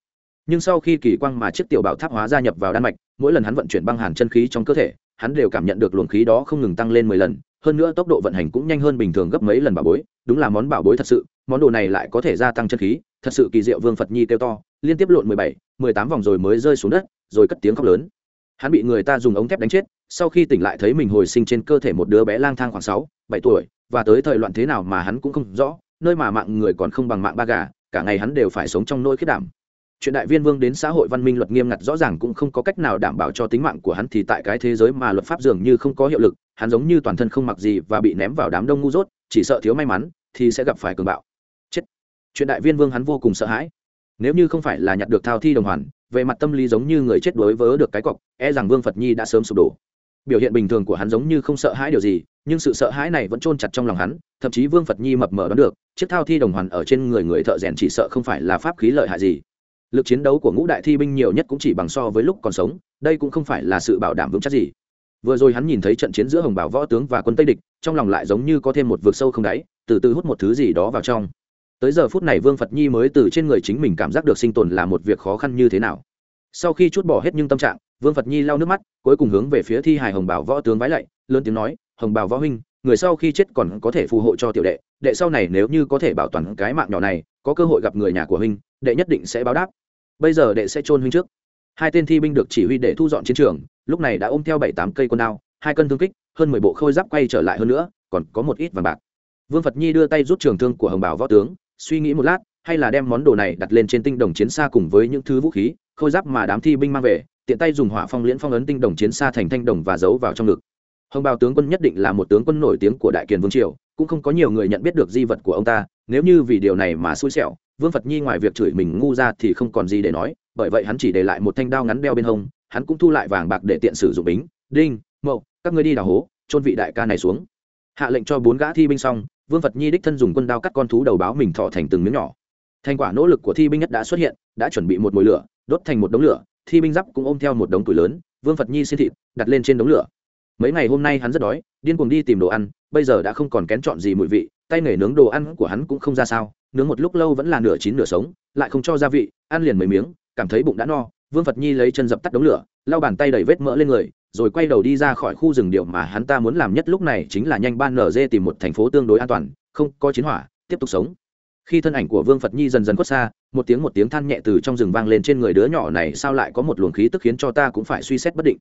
nhưng sau khi kỳ quang mà chiếc tiểu bảo tháp hóa gia nhập vào đan mạch, mỗi lần hắn vận chuyển băng hàn chân khí trong cơ thể, hắn đều cảm nhận được luồng khí đó không ngừng tăng lên mười lần, hơn nữa tốc độ vận hành cũng nhanh hơn bình thường gấp mấy lần bảo bối, đúng là món bảo bối thật sự, món đồ này lại có thể gia tăng chân khí, thật sự kỳ diệu, vương phật nhi kêu to, liên tiếp lộn mười bảy, mười tám vòng rồi mới rơi xuống đất, rồi cất tiếng khóc lớn. Hắn bị người ta dùng ống thép đánh chết, sau khi tỉnh lại thấy mình hồi sinh trên cơ thể một đứa bé lang thang khoảng sáu, bảy tuổi, và tới thời loạn thế nào mà hắn cũng không rõ, nơi mà mạng người còn không bằng mạng ba gà, cả ngày hắn đều phải sống trong nỗi khiết đảm chuyện đại viên vương đến xã hội văn minh luật nghiêm ngặt rõ ràng cũng không có cách nào đảm bảo cho tính mạng của hắn thì tại cái thế giới mà luật pháp dường như không có hiệu lực, hắn giống như toàn thân không mặc gì và bị ném vào đám đông ngu dốt, chỉ sợ thiếu may mắn thì sẽ gặp phải cường bạo. Chết. Chuyện đại viên vương hắn vô cùng sợ hãi. Nếu như không phải là nhặt được thao thi đồng hoàn, về mặt tâm lý giống như người chết đối vớ được cái cọc e rằng vương phật nhi đã sớm sụp đổ. Biểu hiện bình thường của hắn giống như không sợ hãi điều gì, nhưng sự sợ hãi này vẫn chôn chặt trong lòng hắn, thậm chí vương phật nhi mập mờ đoán được, chiếc thao thi đồng hoàn ở trên người người thợ rèn chỉ sợ không phải là pháp khí lợi hại gì lực chiến đấu của ngũ đại thi binh nhiều nhất cũng chỉ bằng so với lúc còn sống, đây cũng không phải là sự bảo đảm vững chắc gì. Vừa rồi hắn nhìn thấy trận chiến giữa hồng bảo võ tướng và quân tây địch, trong lòng lại giống như có thêm một vực sâu không đáy, từ từ hút một thứ gì đó vào trong. Tới giờ phút này vương phật nhi mới từ trên người chính mình cảm giác được sinh tồn là một việc khó khăn như thế nào. Sau khi chút bỏ hết nhưng tâm trạng, vương phật nhi lau nước mắt, cuối cùng hướng về phía thi hài hồng bảo võ tướng vái lạy, lớn tiếng nói, hồng bảo võ huynh, người sau khi chết còn có thể phù hộ cho tiểu đệ đệ sau này nếu như có thể bảo toàn cái mạng nhỏ này, có cơ hội gặp người nhà của huynh, đệ nhất định sẽ báo đáp bây giờ đệ sẽ chôn huynh trước. Hai tên thi binh được chỉ huy để thu dọn chiến trường, lúc này đã ôm theo bảy tám cây con đao, hai cân thương kích, hơn mười bộ khôi giáp quay trở lại hơn nữa, còn có một ít vàng bạc. Vương phật nhi đưa tay rút trường thương của hồng bảo võ tướng, suy nghĩ một lát, hay là đem món đồ này đặt lên trên tinh đồng chiến xa cùng với những thứ vũ khí, khôi giáp mà đám thi binh mang về, tiện tay dùng hỏa phong liễn phong ấn tinh đồng chiến xa thành thanh đồng và giấu vào trong ngực. Hồng bào tướng quân nhất định là một tướng quân nổi tiếng của đại kiền vương triều, cũng không có nhiều người nhận biết được di vật của ông ta, nếu như vì điều này mà xui xẻo vương phật nhi ngoài việc chửi mình ngu ra thì không còn gì để nói, bởi vậy hắn chỉ để lại một thanh đao ngắn đeo bên hông, hắn cũng thu lại vàng bạc để tiện sử dụng bính, đinh, mậu, các ngươi đi đào hố trôn vị đại ca này xuống. Hạ lệnh cho bốn gã thi binh xong, vương phật nhi đích thân dùng quân đao cắt con thú đầu báo mình thọ thành từng miếng nhỏ. Thành quả nỗ lực của thi binh nhất đã xuất hiện, đã chuẩn bị một mồi lửa, đốt thành một đống lửa, thi binh giáp cũng ôm theo một đống củi lớn, vương phật nhi xin thịt, đặt lên trên đống lửa. Mấy ngày hôm nay hắn rất đói, điên cuồng đi tìm đồ ăn, bây giờ đã không còn kén chọn gì mùi vị, tay nghề nướng đồ ăn của hắn cũng không ra sao nướng một lúc lâu vẫn là nửa chín nửa sống, lại không cho gia vị, ăn liền mấy miếng, cảm thấy bụng đã no, vương phật nhi lấy chân dập tắt đống lửa, lau bàn tay đầy vết mỡ lên người, rồi quay đầu đi ra khỏi khu rừng điệu mà hắn ta muốn làm nhất lúc này chính là nhanh ban nở dê tìm một thành phố tương đối an toàn, không có chiến hỏa, tiếp tục sống. Khi thân ảnh của vương phật nhi dần dần khuất xa, một tiếng một tiếng than nhẹ từ trong rừng vang lên trên người đứa nhỏ này sao lại có một luồng khí tức khiến cho ta cũng phải suy xét bất định.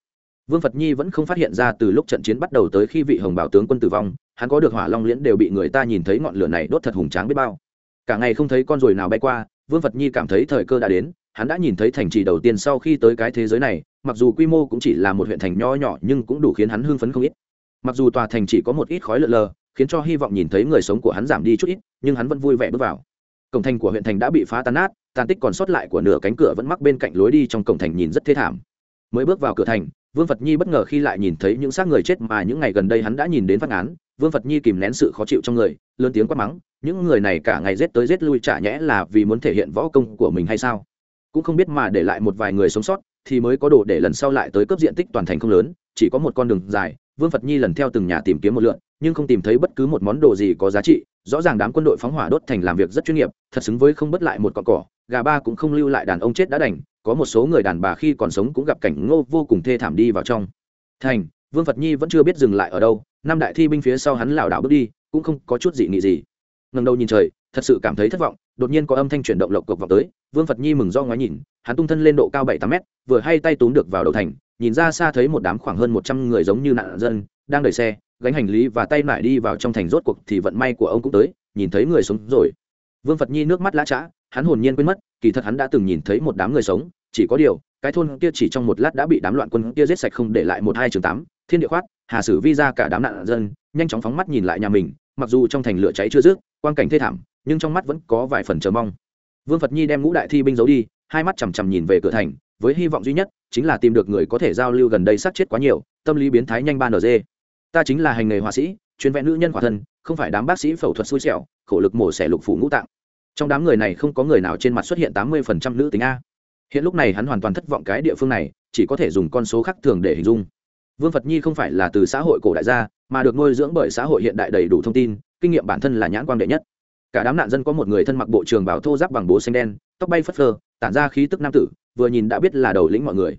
Vương phật nhi vẫn không phát hiện ra từ lúc trận chiến bắt đầu tới khi vị hồng bảo tướng quân tử vong, hắn có được hỏa long liễn đều bị người ta nhìn thấy ngọn lửa này đốt thật hùng tráng biết bao cả ngày không thấy con ruồi nào bay qua, vương phật nhi cảm thấy thời cơ đã đến, hắn đã nhìn thấy thành trì đầu tiên sau khi tới cái thế giới này, mặc dù quy mô cũng chỉ là một huyện thành nho nhỏ nhưng cũng đủ khiến hắn hưng phấn không ít. Mặc dù tòa thành chỉ có một ít khói lợn lờ, khiến cho hy vọng nhìn thấy người sống của hắn giảm đi chút ít, nhưng hắn vẫn vui vẻ bước vào. Cổng thành của huyện thành đã bị phá tan nát, tàn tích còn sót lại của nửa cánh cửa vẫn mắc bên cạnh lối đi trong cổng thành nhìn rất thê thảm. Mới bước vào cửa thành, vương phật nhi bất ngờ khi lại nhìn thấy những xác người chết mà những ngày gần đây hắn đã nhìn đến phát án, vương phật nhi kìm nén sự khó chịu trong người, lớn tiếng quát mắng những người này cả ngày rết tới rết lui chả nhẽ là vì muốn thể hiện võ công của mình hay sao? Cũng không biết mà để lại một vài người sống sót thì mới có đồ để lần sau lại tới cấp diện tích toàn thành không lớn, chỉ có một con đường dài, vương phật nhi lần theo từng nhà tìm kiếm một lượn, nhưng không tìm thấy bất cứ một món đồ gì có giá trị. Rõ ràng đám quân đội phóng hỏa đốt thành làm việc rất chuyên nghiệp, thật xứng với không bất lại một con cỏ, gà ba cũng không lưu lại đàn ông chết đã đành, có một số người đàn bà khi còn sống cũng gặp cảnh ngô vô cùng thê thảm đi vào trong. Thành, vương phật nhi vẫn chưa biết dừng lại ở đâu, năm đại thi binh phía sau hắn lảo đảo bước đi, cũng không có chút gì nghị gì ngần đầu nhìn trời, thật sự cảm thấy thất vọng, đột nhiên có âm thanh chuyển động lộc cộc vọng tới, vương phật nhi mừng do ngoái nhìn, hắn tung thân lên độ cao bảy tám mét, vừa hay tay túm được vào đầu thành, nhìn ra xa thấy một đám khoảng hơn một trăm người giống như nạn dân, đang đẩy xe, gánh hành lý và tay mải đi vào trong thành rốt cuộc thì vận may của ông cũng tới, nhìn thấy người sống rồi. Vương phật nhi nước mắt lã chã hắn hồn nhiên quên mất, kỳ thật hắn đã từng nhìn thấy một đám người sống, chỉ có điều, cái thôn kia chỉ trong một lát đã bị đám loạn quân kia giết sạch không để lại một hai trường tám, thiên địa khoát, hà sử vi ra cả đám nạn dân, nhanh chóng phóng mắt nhìn lại nhà mình, mặc dù trong thành lửa cháy chưa dứt quang cảnh thê thảm, nhưng trong mắt vẫn có vài phần chờ mong. Vương phật nhi đem ngũ đại thi binh giấu đi, hai mắt chằm chằm nhìn về cửa thành, với hy vọng duy nhất chính là tìm được người có thể giao lưu gần đây sát chết quá nhiều, tâm lý biến thái nhanh ba nd ta chính là hành nghề họa sĩ, chuyên vẽ nữ nhân khỏa thân, không phải đám bác sĩ phẫu thuật xui xẻo, khổ lực mổ xẻ lục phủ ngũ tạng. Trong đám người này không có người nào trên mặt xuất hiện tám mươi phần trăm nữ tính a. Hiện lúc này hắn hoàn toàn thất vọng cái địa phương này, chỉ có thể dùng con số khác thường để hình dung. Vương phật nhi không phải là từ xã hội cổ đại gia, mà được nuôi dưỡng bởi xã hội hiện đại đầy đủ thông tin kinh nghiệm bản thân là nhãn quang đệ nhất. Cả đám nạn dân có một người thân mặc bộ trường bảo thô giáp bằng bố xanh đen, tóc bay phất phơ, tản ra khí tức nam tử, vừa nhìn đã biết là đầu lĩnh mọi người.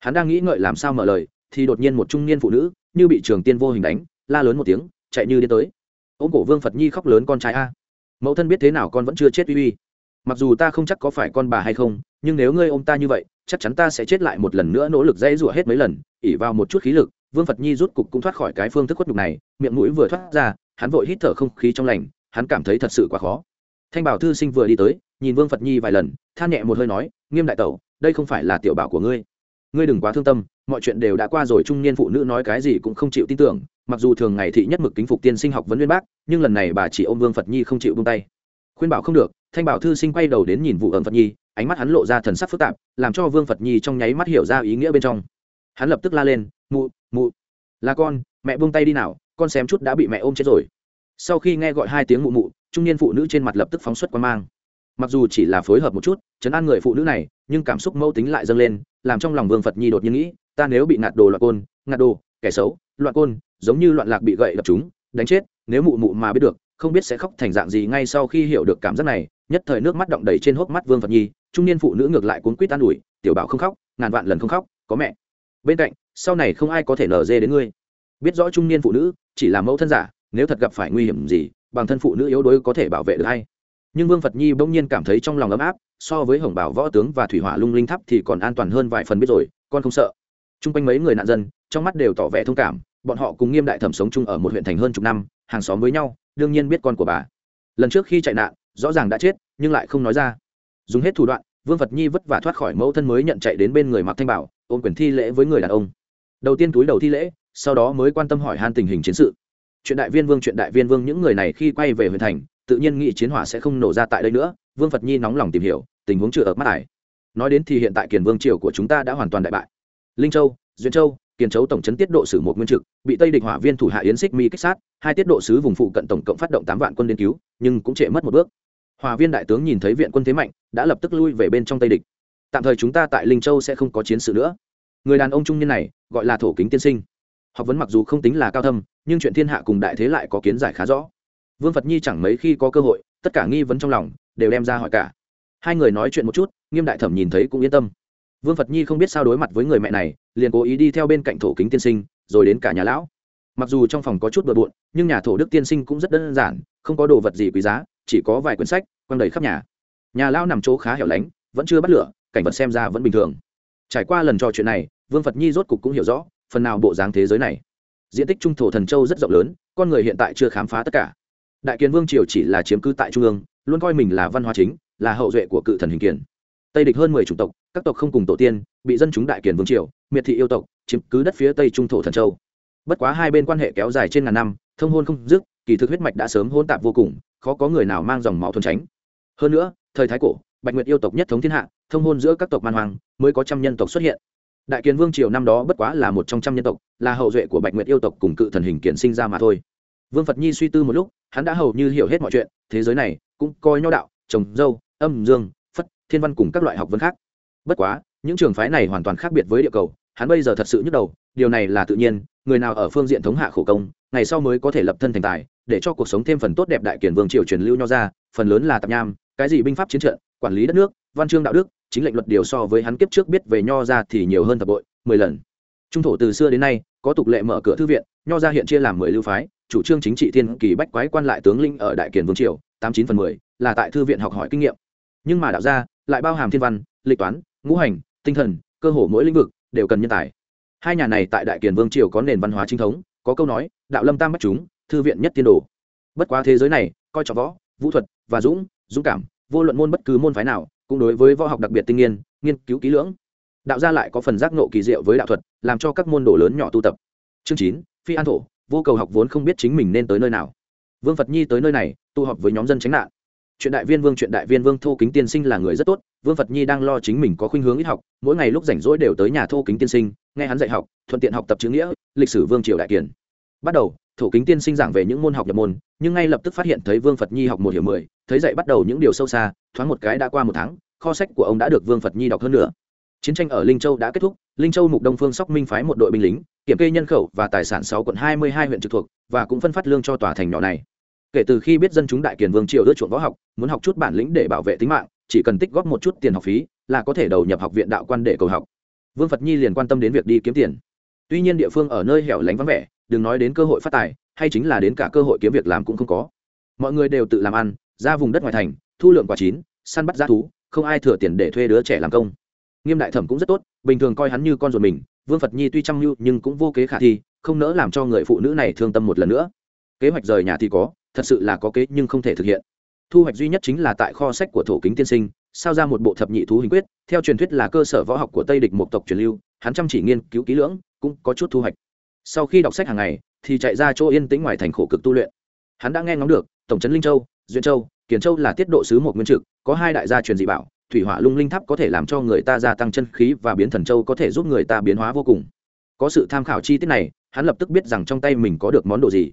Hắn đang nghĩ ngợi làm sao mở lời, thì đột nhiên một trung niên phụ nữ, như bị trường tiên vô hình đánh, la lớn một tiếng, chạy như đi tới. Ông cổ vương phật nhi khóc lớn con trai a. Mẫu thân biết thế nào con vẫn chưa chết uy uy. Mặc dù ta không chắc có phải con bà hay không, nhưng nếu ngươi ôm ta như vậy, chắc chắn ta sẽ chết lại một lần nữa nỗ lực dãy rủa hết mấy lần ỉ vào một chút khí lực, vương phật nhi rút cục cũng thoát khỏi cái phương thức khuất nhục này, miệng mũi vừa thoát ra hắn vội hít thở không khí trong lành, hắn cảm thấy thật sự quá khó. Thanh bảo thư sinh vừa đi tới, nhìn vương phật nhi vài lần, than nhẹ một hơi nói, nghiêm đại tẩu, đây không phải là tiểu bảo của ngươi. Ngươi đừng quá thương tâm, mọi chuyện đều đã qua rồi, trung niên phụ nữ nói cái gì cũng không chịu tin tưởng, mặc dù thường ngày thị nhất mực kính phục tiên sinh học vấn viên bác, nhưng lần này bà chỉ ôm vương phật nhi không chịu buông tay. Khuyên bảo không được, thanh bảo thư sinh quay đầu đến nhìn vụ ẩn phật nhi, ánh mắt hắn lộ ra thần sắc phức tạp, làm cho vương phật nhi trong nháy mắt hiểu ra ý nghĩa bên trong. Hắn lập tức la lên, mụ mụ, là con, mẹ buông tay đi nào con xém chút đã bị mẹ ôm chết rồi. Sau khi nghe gọi hai tiếng mụ mụ, trung niên phụ nữ trên mặt lập tức phóng xuất quan mang. Mặc dù chỉ là phối hợp một chút chấn an người phụ nữ này, nhưng cảm xúc mâu tính lại dâng lên, làm trong lòng vương phật nhi đột nhiên nghĩ, ta nếu bị ngạt đồ loạn côn, ngạt đồ, kẻ xấu, loạn côn, giống như loạn lạc bị gậy đập chúng, đánh chết, nếu mụ mụ mà biết được, không biết sẽ khóc thành dạng gì ngay sau khi hiểu được cảm giác này, nhất thời nước mắt động đầy trên hốc mắt vương phật nhi, trung niên phụ nữ ngược lại cuốn quýt an ủi, tiểu bảo không khóc, ngàn vạn lần không khóc, có mẹ. Bên cạnh, sau này không ai có thể nở dê đến ngươi biết rõ trung niên phụ nữ chỉ là mẫu thân giả, nếu thật gặp phải nguy hiểm gì, bằng thân phụ nữ yếu đuối có thể bảo vệ được hay. Nhưng vương phật nhi bỗng nhiên cảm thấy trong lòng ấm áp, so với hồng bảo võ tướng và thủy hỏa lung linh thắp thì còn an toàn hơn vài phần biết rồi, con không sợ. T r u n g quanh mấy người nạn dân, trong mắt đều tỏ vẻ thông cảm, bọn họ cùng nghiêm đại thẩm sống chung ở một huyện thành hơn chục năm, hàng xóm với nhau, đương nhiên biết con của bà. Lần trước khi chạy nạn, rõ ràng đã chết, nhưng lại không nói ra. Dùng hết thủ đoạn, vương phật nhi vất vả thoát khỏi mẫu thân mới nhận chạy đến bên người mặc thanh bảo, ôm quyền thi lễ với người đàn ông. Đầu tiên túi đầu thi lễ sau đó mới quan tâm hỏi han tình hình chiến sự. Chuyện đại viên vương, chuyện đại viên vương, những người này khi quay về huyện thành, tự nhiên nghị chiến hỏa sẽ không nổ ra tại đây nữa, vương phật nhi nóng lòng tìm hiểu, tình huống chưa ở mắt ải. Nói đến thì hiện tại kiền vương triều của chúng ta đã hoàn toàn đại bại. Linh châu, duyên châu, kiền châu tổng trấn tiết độ sử một nguyên trực, bị tây địch hỏa viên thủ hạ yến xích mi kích sát, hai tiết độ sứ vùng phụ cận tổng cộng phát động tám vạn quân đến cứu, nhưng cũng trễ mất một bước. Hòa viên đại tướng nhìn thấy viện quân thế mạnh, đã lập tức lui về bên trong tây địch. Tạm thời chúng ta tại linh châu sẽ không có chiến sự nữa. Người đàn ông trung niên này, gọi là thổ kính tiên sinh học vấn mặc dù không tính là cao thâm, nhưng chuyện thiên hạ cùng đại thế lại có kiến giải khá rõ. Vương phật nhi chẳng mấy khi có cơ hội, tất cả nghi vấn trong lòng đều đem ra hỏi cả. Hai người nói chuyện một chút, nghiêm đại thẩm nhìn thấy cũng yên tâm. Vương phật nhi không biết sao đối mặt với người mẹ này, liền cố ý đi theo bên cạnh thổ kính tiên sinh, rồi đến cả nhà lão. Mặc dù trong phòng có chút bừa bộn, nhưng nhà thổ đức tiên sinh cũng rất đơn giản, không có đồ vật gì quý giá, chỉ có vài quyển sách, quăng đầy khắp nhà. Nhà lão nằm chỗ khá hẻo lánh, vẫn chưa bắt lửa, cảnh vật xem ra vẫn bình thường. Trải qua lần trò chuyện này, vương phật nhi rốt cục cũng hiểu rõ phần nào bộ dáng thế giới này. Diện tích trung thổ thần châu rất rộng lớn, con người hiện tại chưa khám phá tất cả. Đại kiến vương triều chỉ là chiếm cứ tại trung ương, luôn coi mình là văn hóa chính, là hậu duệ của cự thần hình kiền. Tây địch hơn mười chủng tộc, các tộc không cùng tổ tiên, bị dân chúng đại kiền vương triều, miệt thị yêu tộc, chiếm cứ đất phía tây trung thổ thần châu. Bất quá hai bên quan hệ kéo dài trên ngàn năm, thông hôn không dứt, kỳ thực huyết mạch đã sớm hôn tạp vô cùng, khó có người nào mang dòng máu thuần tránh. Hơn nữa, thời thái cổ, bạch nguyệt yêu tộc nhất thống thiên hạ, thông hôn giữa các tộc man hoàng mới có trăm nhân tộc xuất hiện đại kiến vương triều năm đó bất quá là một trong trăm nhân tộc, là hậu duệ của bạch nguyệt yêu tộc cùng cự thần hình kiện sinh ra mà thôi. Vương phật nhi suy tư một lúc, hắn đã hầu như hiểu hết mọi chuyện, thế giới này cũng coi nho đạo, trồng dâu, âm dương, phất, thiên văn cùng các loại học vấn khác. Bất quá, những trường phái này hoàn toàn khác biệt với địa cầu, hắn bây giờ thật sự nhức đầu, điều này là tự nhiên, người nào ở phương diện thống hạ khổ công, ngày sau mới có thể lập thân thành tài, để cho cuộc sống thêm phần tốt đẹp đại kiển vương triều truyền lưu nho ra, phần lớn là tạp nham, cái gì binh pháp chiến trận, quản lý đất nước văn chương đạo đức, chính lệnh luật điều so với hắn kiếp trước biết về nho ra thì nhiều hơn thập bội, mười lần. Trung thổ từ xưa đến nay, có tục lệ mở cửa thư viện, nho ra hiện chia làm mười lưu phái, chủ trương chính trị thiên kỳ bách quái quan lại tướng linh ở đại kiển vương triều, tám chín phần mười, là tại thư viện học hỏi kinh nghiệm. Nhưng mà đạo gia lại bao hàm thiên văn, lịch toán, ngũ hành, tinh thần, cơ hồ mỗi lĩnh vực đều cần nhân tài. Hai nhà này tại đại kiền vương triều có nền văn hóa chính thống, có câu nói, đạo lâm tam bắt chúng, thư viện nhất tiên đồ. Bất quá thế giới này, coi trọng võ, vũ thuật và dũng dũng cảm, vô luận môn bất cứ môn phái nào cũng đối với võ học đặc biệt tinh nghiên nghiên cứu kỹ lưỡng. Đạo gia lại có phần giác nộ kỳ diệu với đạo thuật, làm cho các môn đồ lớn nhỏ tu tập. Chương chín, phi an thổ, vô cầu học vốn không biết chính mình nên tới nơi nào. Vương phật nhi tới nơi này, tụ họp với nhóm dân tránh nạn. Chuyện đại viên vương, chuyện đại viên vương, thô kính tiên sinh là người rất tốt, vương phật nhi đang lo chính mình có khuynh hướng ít học, mỗi ngày lúc rảnh rỗi đều tới nhà thô kính tiên sinh, nghe hắn dạy học, thuận tiện học tập chữ nghĩa, lịch sử vương triều đại kiển bắt đầu, thổ kính tiên sinh giảng về những môn học nhập môn, nhưng ngay lập tức phát hiện thấy vương phật nhi học một hiểu mười thấy dậy bắt đầu những điều sâu xa, thoáng một cái đã qua một tháng, kho sách của ông đã được vương phật nhi đọc hơn nữa. Chiến tranh ở linh châu đã kết thúc, linh châu mục đông phương sóc minh phái một đội binh lính, kiểm kê nhân khẩu và tài sản sáu quận hai mươi hai huyện trực thuộc, và cũng phân phát lương cho tòa thành nhỏ này. Kể từ khi biết dân chúng đại kiền vương triều ưa chuộng võ học, muốn học chút bản lĩnh để bảo vệ tính mạng, chỉ cần tích góp một chút tiền học phí là có thể đầu nhập học viện đạo quan để cầu học. Vương phật nhi liền quan tâm đến việc đi kiếm tiền. Tuy nhiên địa phương ở nơi hẻo lánh vắng vẻ, đừng nói đến cơ hội phát tài, hay chính là đến cả cơ hội kiếm việc làm cũng không có. Mọi người đều tự làm ăn ra vùng đất ngoài thành, thu lượng quả chín, săn bắt g thú, không ai thừa tiền để thuê đứa trẻ làm công. Nghiêm đại thẩm cũng rất tốt, bình thường coi hắn như con ruột mình, vương phật nhi tuy chăm mưu nhưng cũng vô kế khả thi, không nỡ làm cho người phụ nữ này thương tâm một lần nữa. Kế hoạch rời nhà thì có, thật sự là có kế nhưng không thể thực hiện. Thu hoạch duy nhất chính là tại kho sách của thổ kính tiên sinh, sao ra một bộ thập nhị thú hình quyết, theo truyền thuyết là cơ sở võ học của tây địch một tộc truyền lưu, hắn chăm chỉ nghiên cứu kỹ lưỡng, cũng có chút thu hoạch. Sau khi đọc sách hàng ngày, thì chạy ra chỗ yên tĩnh ngoài thành khổ cực tu luyện. Hắn đã nghe ngóng được, tổng trấn linh châu duyên châu Kiến châu là tiết độ sứ một nguyên trực, có hai đại gia truyền dị bảo, thủy hỏa lung linh tháp có thể làm cho người ta gia tăng chân khí và biến thần châu có thể giúp người ta biến hóa vô cùng. Có sự tham khảo chi tiết này, hắn lập tức biết rằng trong tay mình có được món đồ gì.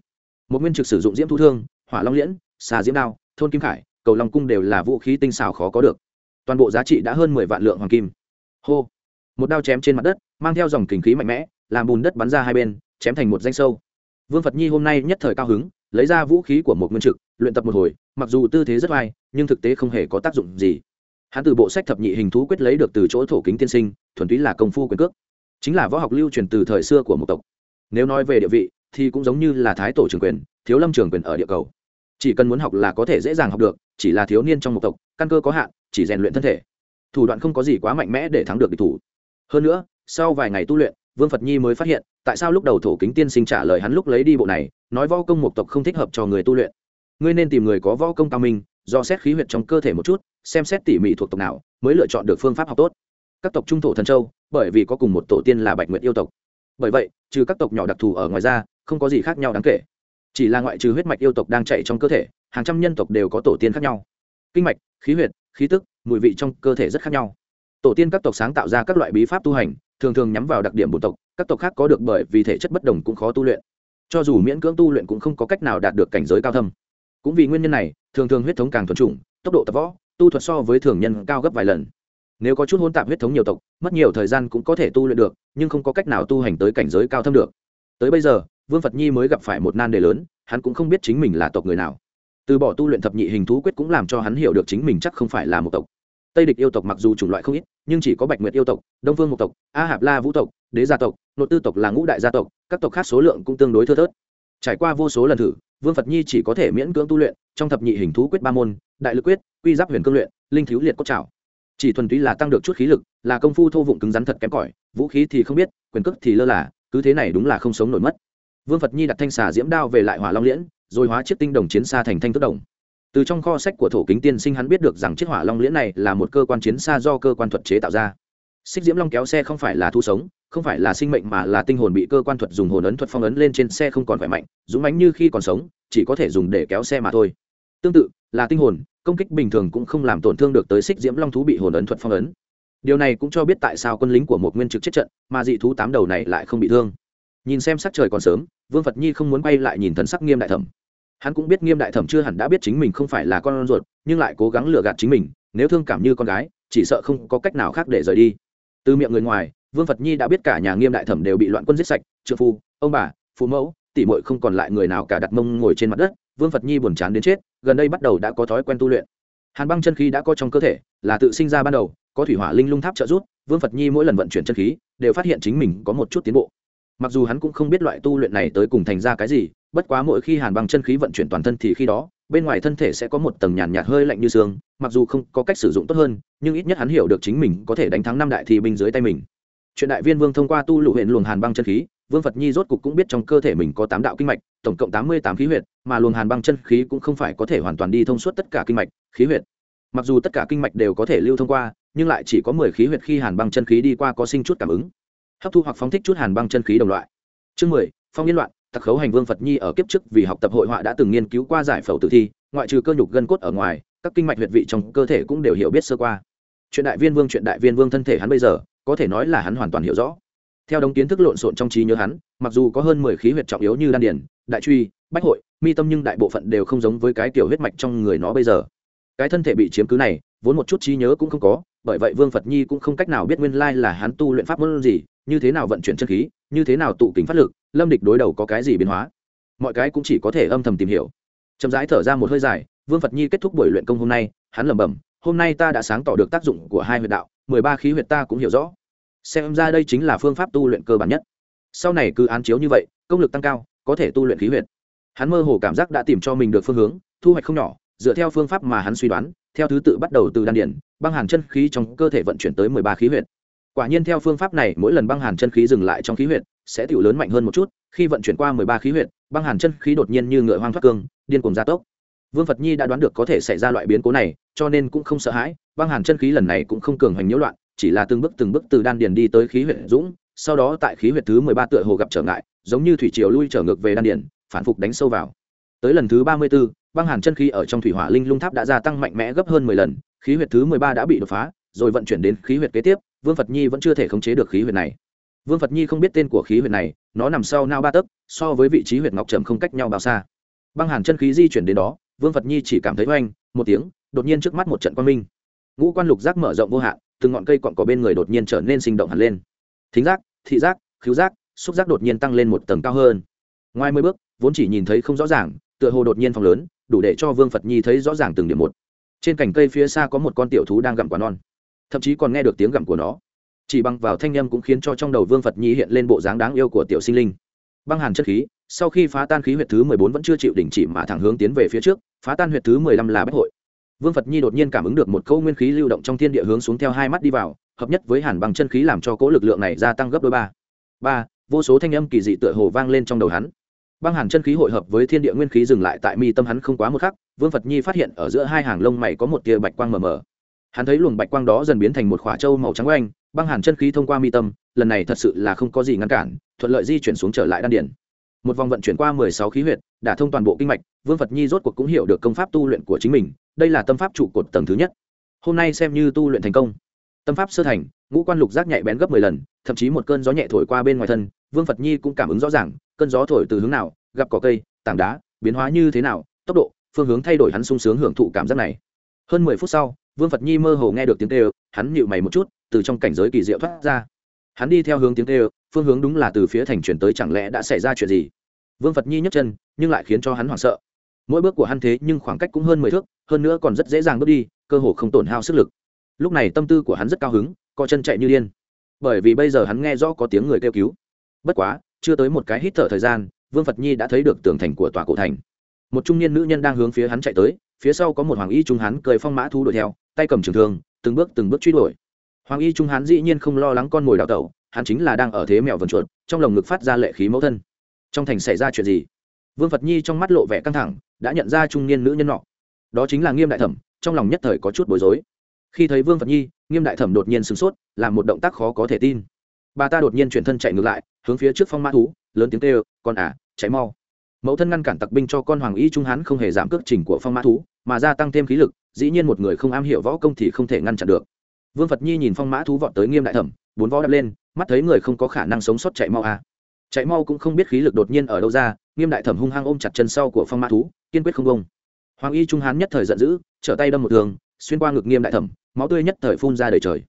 Một nguyên trực sử dụng diễm thu thương, hỏa long liễn, xà diễm đao, thôn kim khải, cầu long cung đều là vũ khí tinh xảo khó có được. Toàn bộ giá trị đã hơn mười vạn lượng hoàng kim. Hô! Một đao chém trên mặt đất, mang theo dòng kình khí mạnh mẽ, làm bùn đất bắn ra hai bên, chém thành một danh sâu. Vương phật nhi hôm nay nhất thời cao hứng lấy ra vũ khí của một nguyên trực, luyện tập một hồi, mặc dù tư thế rất vai nhưng thực tế không hề có tác dụng gì. Hắn từ bộ sách thập nhị hình thú quyết lấy được từ chỗ thổ kính tiên sinh, thuần túy là công phu quyền cước. Chính là võ học lưu truyền từ thời xưa của một tộc. Nếu nói về địa vị, thì cũng giống như là thái tổ trường quyền, thiếu lâm trường quyền ở địa cầu. Chỉ cần muốn học là có thể dễ dàng học được, chỉ là thiếu niên trong một tộc, căn cơ có hạn, chỉ rèn luyện thân thể. Thủ đoạn không có gì quá mạnh mẽ để thắng được địch thủ. Hơn nữa, sau vài ngày tu luyện vương phật nhi mới phát hiện, tại sao lúc đầu thổ kính tiên sinh trả lời hắn lúc lấy đi bộ này, nói võ công một tộc không thích hợp cho người tu luyện. Ngươi nên tìm người có võ công cao minh, do xét khí huyết trong cơ thể một chút, xem xét tỉ mỉ thuộc tộc nào, mới lựa chọn được phương pháp học tốt. Các tộc trung thổ thần châu, bởi vì có cùng một tổ tiên là bạch nguyệt yêu tộc. Bởi vậy, trừ các tộc nhỏ đặc thù ở ngoài ra, không có gì khác nhau đáng kể. Chỉ là ngoại trừ huyết mạch yêu tộc đang chạy trong cơ thể, hàng trăm nhân tộc đều có tổ tiên khác nhau. Kinh mạch, khí huyệt, khí tức, mùi vị trong cơ thể rất khác nhau. Tổ tiên các tộc sáng tạo ra các loại bí pháp tu hành thường thường nhắm vào đặc điểm bộ tộc, các tộc khác có được bởi vì thể chất bất đồng cũng khó tu luyện. Cho dù miễn cưỡng tu luyện cũng không có cách nào đạt được cảnh giới cao thâm. Cũng vì nguyên nhân này, thường thường huyết thống càng thuần chủng, tốc độ tập võ, tu thuật so với thường nhân cao gấp vài lần. Nếu có chút hôn tạp huyết thống nhiều tộc, mất nhiều thời gian cũng có thể tu luyện được, nhưng không có cách nào tu hành tới cảnh giới cao thâm được. Tới bây giờ, vương phật nhi mới gặp phải một nan đề lớn, hắn cũng không biết chính mình là tộc người nào. Từ bỏ tu luyện thập nhị hình thú quyết cũng làm cho hắn hiểu được chính mình chắc không phải là một tộc tây địch yêu tộc mặc dù chủng loại không ít, nhưng chỉ có bạch nguyệt yêu tộc, đông vương mục tộc, a hạp la vũ tộc, đế gia tộc, nội tư tộc là ngũ đại gia tộc, các tộc khác số lượng cũng tương đối thưa thớt. Trải qua vô số lần thử, vương phật nhi chỉ có thể miễn cưỡng tu luyện, trong thập nhị hình thú quyết ba môn, đại lực quyết, quy giáp huyền cương luyện, linh thiếu liệt cốt trào chỉ thuần túy là tăng được chút khí lực, là công phu thô vụng cứng rắn thật kém cỏi, vũ khí thì không biết, quyền cước thì lơ là, cứ thế này đúng là không sống nổi mất. Vương phật nhi đặt thanh xà diễm đao về lại hỏa long liễn, rồi hóa chiếc tinh đồng chiến xa thành thanh thức đồng từ trong kho sách của thổ kính tiên sinh hắn biết được rằng chiếc hỏa long liễn này là một cơ quan chiến xa do cơ quan thuật chế tạo ra. Xích diễm long kéo xe không phải là thu sống, không phải là sinh mệnh mà là tinh hồn bị cơ quan thuật dùng hồn ấn thuật phong ấn lên trên xe không còn khỏe mạnh, dũng mãnh như khi còn sống, chỉ có thể dùng để kéo xe mà thôi. Tương tự, là tinh hồn, công kích bình thường cũng không làm tổn thương được tới xích diễm long thú bị hồn ấn thuật phong ấn. Điều này cũng cho biết tại sao quân lính của một nguyên trực chết trận mà dị thú tám đầu này lại không bị thương. Nhìn xem sắc trời còn sớm, vương phật nhi không muốn quay lại nhìn thần sắc nghiêm đại thẩm hắn cũng biết nghiêm đại thẩm chưa hẳn đã biết chính mình không phải là con ruột, nhưng lại cố gắng lừa gạt chính mình, nếu thương cảm như con gái, chỉ sợ không có cách nào khác để rời đi. Từ miệng người ngoài, vương phật nhi đã biết cả nhà nghiêm đại thẩm đều bị loạn quân giết sạch trợ phu, ông bà, phụ mẫu, tỷ muội không còn lại người nào cả đặt mông ngồi trên mặt đất, vương phật nhi buồn chán đến chết, gần đây bắt đầu đã có thói quen tu luyện. Hàn băng chân khí đã có trong cơ thể, là tự sinh ra ban đầu, có thủy hỏa linh lung tháp trợ giúp, vương phật nhi mỗi lần vận chuyển chân khí, đều phát hiện chính mình có một chút tiến bộ. Mặc dù hắn cũng không biết loại tu luyện này tới cùng thành ra cái gì bất quá mỗi khi hàn băng chân khí vận chuyển toàn thân thì khi đó bên ngoài thân thể sẽ có một tầng nhàn nhạt, hơi lạnh như xương mặc dù không có cách sử dụng tốt hơn nhưng ít nhất hắn hiểu được chính mình có thể đánh thắng năm đại thi binh dưới tay mình. Chuyện đại viên vương thông qua tu lụ huyện luồng hàn băng chân khí vương phật nhi rốt cục cũng biết trong cơ thể mình có tám đạo kinh mạch tổng cộng tám mươi tám khí huyệt mà luồng hàn băng chân khí cũng không phải có thể hoàn toàn đi thông suốt tất cả kinh mạch khí huyệt. Mặc dù tất cả kinh mạch đều có thể lưu thông qua nhưng lại chỉ có mười khí huyệt khi hàn băng chân khí đi qua có sinh chút cảm ứng. Hấp thu hoặc phóng thích chút hàn băng chân khí đồng loại. Chương mười phong yên loạn tặc khấu hành vương phật nhi ở kiếp trước vì học tập hội họa đã từng nghiên cứu qua giải phẫu tử thi, ngoại trừ cơ nhục gân cốt ở ngoài, các kinh mạch huyệt vị trong cơ thể cũng đều hiểu biết sơ qua. Chuyện đại viên vương, chuyện đại viên vương thân thể hắn bây giờ, có thể nói là hắn hoàn toàn hiểu rõ. Theo đống kiến thức lộn xộn trong trí nhớ hắn, mặc dù có hơn mười khí huyệt trọng yếu như đan điển đại truy, bách hội, mi tâm nhưng đại bộ phận đều không giống với cái kiểu huyết mạch trong người nó bây giờ. Cái thân thể bị chiếm cứ này, vốn một chút trí nhớ cũng không có, bởi vậy vương phật nhi cũng không cách nào biết nguyên lai là hắn tu luyện pháp môn gì như thế nào vận chuyển chân khí, như thế nào tụ kính phát lực, lâm địch đối đầu có cái gì biến hóa? Mọi cái cũng chỉ có thể âm thầm tìm hiểu. Chậm rãi thở ra một hơi dài, vương phật nhi kết thúc buổi luyện công hôm nay, hắn lẩm bẩm, hôm nay ta đã sáng tỏ được tác dụng của hai huyệt đạo, mười ba khí huyệt ta cũng hiểu rõ. Xem ra đây chính là phương pháp tu luyện cơ bản nhất. Sau này cứ án chiếu như vậy, công lực tăng cao, có thể tu luyện khí huyệt. Hắn mơ hồ cảm giác đã tìm cho mình được phương hướng, thu hoạch không nhỏ, dựa theo phương pháp mà hắn suy đoán, theo thứ tự bắt đầu từ đan điển băng hàn chân khí trong cơ thể vận chuyển tới mười ba khí huyệt quả nhiên theo phương pháp này, mỗi lần băng hàn chân khí dừng lại trong khí huyệt, sẽ tiểu lớn mạnh hơn một chút, khi vận chuyển qua mười ba khí huyệt, băng hàn chân khí đột nhiên như ngựa hoang thoát cương, điên cuồng gia tốc. Vương phật nhi đã đoán được có thể xảy ra loại biến cố này, cho nên cũng không sợ hãi, băng hàn chân khí lần này cũng không cường hành nhiễu loạn, chỉ là từng bước từng bước từ đan điền đi tới khí huyệt dũng, sau đó tại khí huyệt thứ mười ba tựa hồ gặp trở ngại, giống như thủy triều lui trở ngược về đan điền, phản phục đánh sâu vào. Tới lần thứ ba mươi b ố băng hàn chân khí ở trong thủy hỏa linh lung tháp đã gia tăng mạnh mẽ gấp hơn mười lần, khí huyệt thứ mười ba đã bị đột phá, rồi vận chuyển đến khí huyệt kế tiếp vương phật nhi vẫn chưa thể khống chế được khí huyệt này. Vương phật nhi không biết tên của khí huyệt này, nó nằm sau nao ba tấc, so với vị trí huyệt ngọc trầm không cách nhau bao xa. Băng hàn chân khí di chuyển đến đó, vương phật nhi chỉ cảm thấy oanh, một tiếng, đột nhiên trước mắt một trận quang minh. Ngũ quan lục giác mở rộng vô hạn, từng ngọn cây cọn cỏ bên người đột nhiên trở nên sinh động hẳn lên. Thính giác, thị giác, khứu giác, xúc giác đột nhiên tăng lên một tầng cao hơn. Ngoài mười bước, vốn chỉ nhìn thấy không rõ ràng, tựa hồ đột nhiên phòng lớn, đủ để cho vương phật nhi thấy rõ ràng từng điểm một. Trên cành cây phía xa có một con tiểu thú đang gặm quả non thậm chí còn nghe được tiếng gặm của nó. Chỉ bằng vào thanh â m cũng khiến cho trong đầu vương phật nhi hiện lên bộ dáng đáng yêu của tiểu sinh linh. Băng hàn chất khí, sau khi phá tan khí huyệt thứ mười bốn vẫn chưa chịu đình chỉ mà thẳng hướng tiến về phía trước, phá tan huyệt thứ mười lăm là bách hội. Vương phật nhi đột nhiên cảm ứng được một câu nguyên khí lưu động trong thiên địa hướng xuống theo hai mắt đi vào, hợp nhất với hàn bằng chân khí làm cho cỗ lực lượng này gia tăng gấp đôi ba. Ba, vô số thanh âm kỳ dị tựa hồ vang lên trong đầu hắn. Băng hàn chân khí hội hợp với thiên địa nguyên khí dừng lại tại mi tâm hắn không quá một khắc, vương phật nhi phát hiện ở giữa hai hàng lông mày có một tia bạch quang mờ mờ hắn thấy luồng bạch quang đó dần biến thành một khỏa trâu màu trắng oanh, băng hàn chân khí thông qua mi tâm, lần này thật sự là không có gì ngăn cản, thuận lợi di chuyển xuống trở lại đan điển một vòng vận chuyển qua mười sáu khí huyệt đả thông toàn bộ kinh mạch, vương phật nhi rốt cuộc cũng hiểu được công pháp tu luyện của chính mình, đây là tâm pháp trụ cột tầng thứ nhất. Hôm nay xem như tu luyện thành công. Tâm pháp sơ thành, ngũ quan lục giác nhạy bén gấp mười lần, thậm chí một cơn gió nhẹ thổi qua bên ngoài thân, vương phật nhi cũng cảm ứng rõ ràng, cơn gió thổi từ hướng nào, gặp cỏ cây, tảng đá, biến hóa như thế nào, tốc độ, phương hướng thay đổi hắn sung sướng hưởng thụ cảm giác này. Hơn mười phút sau vương phật nhi mơ hồ nghe được tiếng tê hắn nhịu mày một chút, từ trong cảnh giới kỳ diệu thoát ra. Hắn đi theo hướng tiếng tê phương hướng đúng là từ phía thành chuyển tới chẳng lẽ đã xảy ra chuyện gì? Vương phật nhi nhấc chân, nhưng lại khiến cho hắn hoảng sợ. Mỗi bước của hắn thế nhưng khoảng cách cũng hơn mười thước, hơn nữa còn rất dễ dàng bước đi, cơ hồ không tổn hao sức lực. Lúc này tâm tư của hắn rất cao hứng, co chân chạy như điên. Bởi vì bây giờ hắn nghe rõ có tiếng người kêu cứu. Bất quá, chưa tới một cái hít thở thời gian, vương phật nhi đã thấy được tường thành của tòa cổ thành. Một trung niên nữ nhân đang hướng phía hắn chạy tới, phía sau có một hoàng y trung hắn cười phong mã thu đuổi theo tay cầm trường thương, từng bước từng bước truy đuổi. Hoàng y trung Hán dĩ nhiên không lo lắng con mồi đào tẩu, hắn chính là đang ở thế mèo vần chuột, trong lồng ngực phát ra lệ khí mẫu thân. Trong thành xảy ra chuyện gì? Vương phật nhi trong mắt lộ vẻ căng thẳng, đã nhận ra trung niên nữ nhân nọ. Đó chính là nghiêm đại thẩm, trong lòng nhất thời có chút bối rối. Khi thấy vương phật nhi, nghiêm đại thẩm đột nhiên sửng sốt, làm một động tác khó có thể tin. Bà ta đột nhiên chuyển thân chạy ngược lại, hướng phía trước phong mã thú, lớn tiếng kêu, con à cháy mau. Mẫu thân ngăn cản tặc binh cho con hoàng y trung hán không hề giảm cước trình của phong mã thú, mà gia tăng thêm khí lực dĩ nhiên một người không am hiểu võ công thì không thể ngăn chặn được. Vương phật nhi nhìn phong mã thú vọt tới nghiêm đại thẩm, bốn võ đập lên, mắt thấy người không có khả năng sống sót chạy mau à. chạy mau cũng không biết khí lực đột nhiên ở đâu ra, nghiêm đại thẩm hung hăng ôm chặt chân sau của phong mã thú, kiên quyết không bông hoàng y trung hán nhất thời giận dữ, trở tay đâm một thường xuyên qua ngực nghiêm đại thẩm, máu tươi nhất thời phun ra đời trời.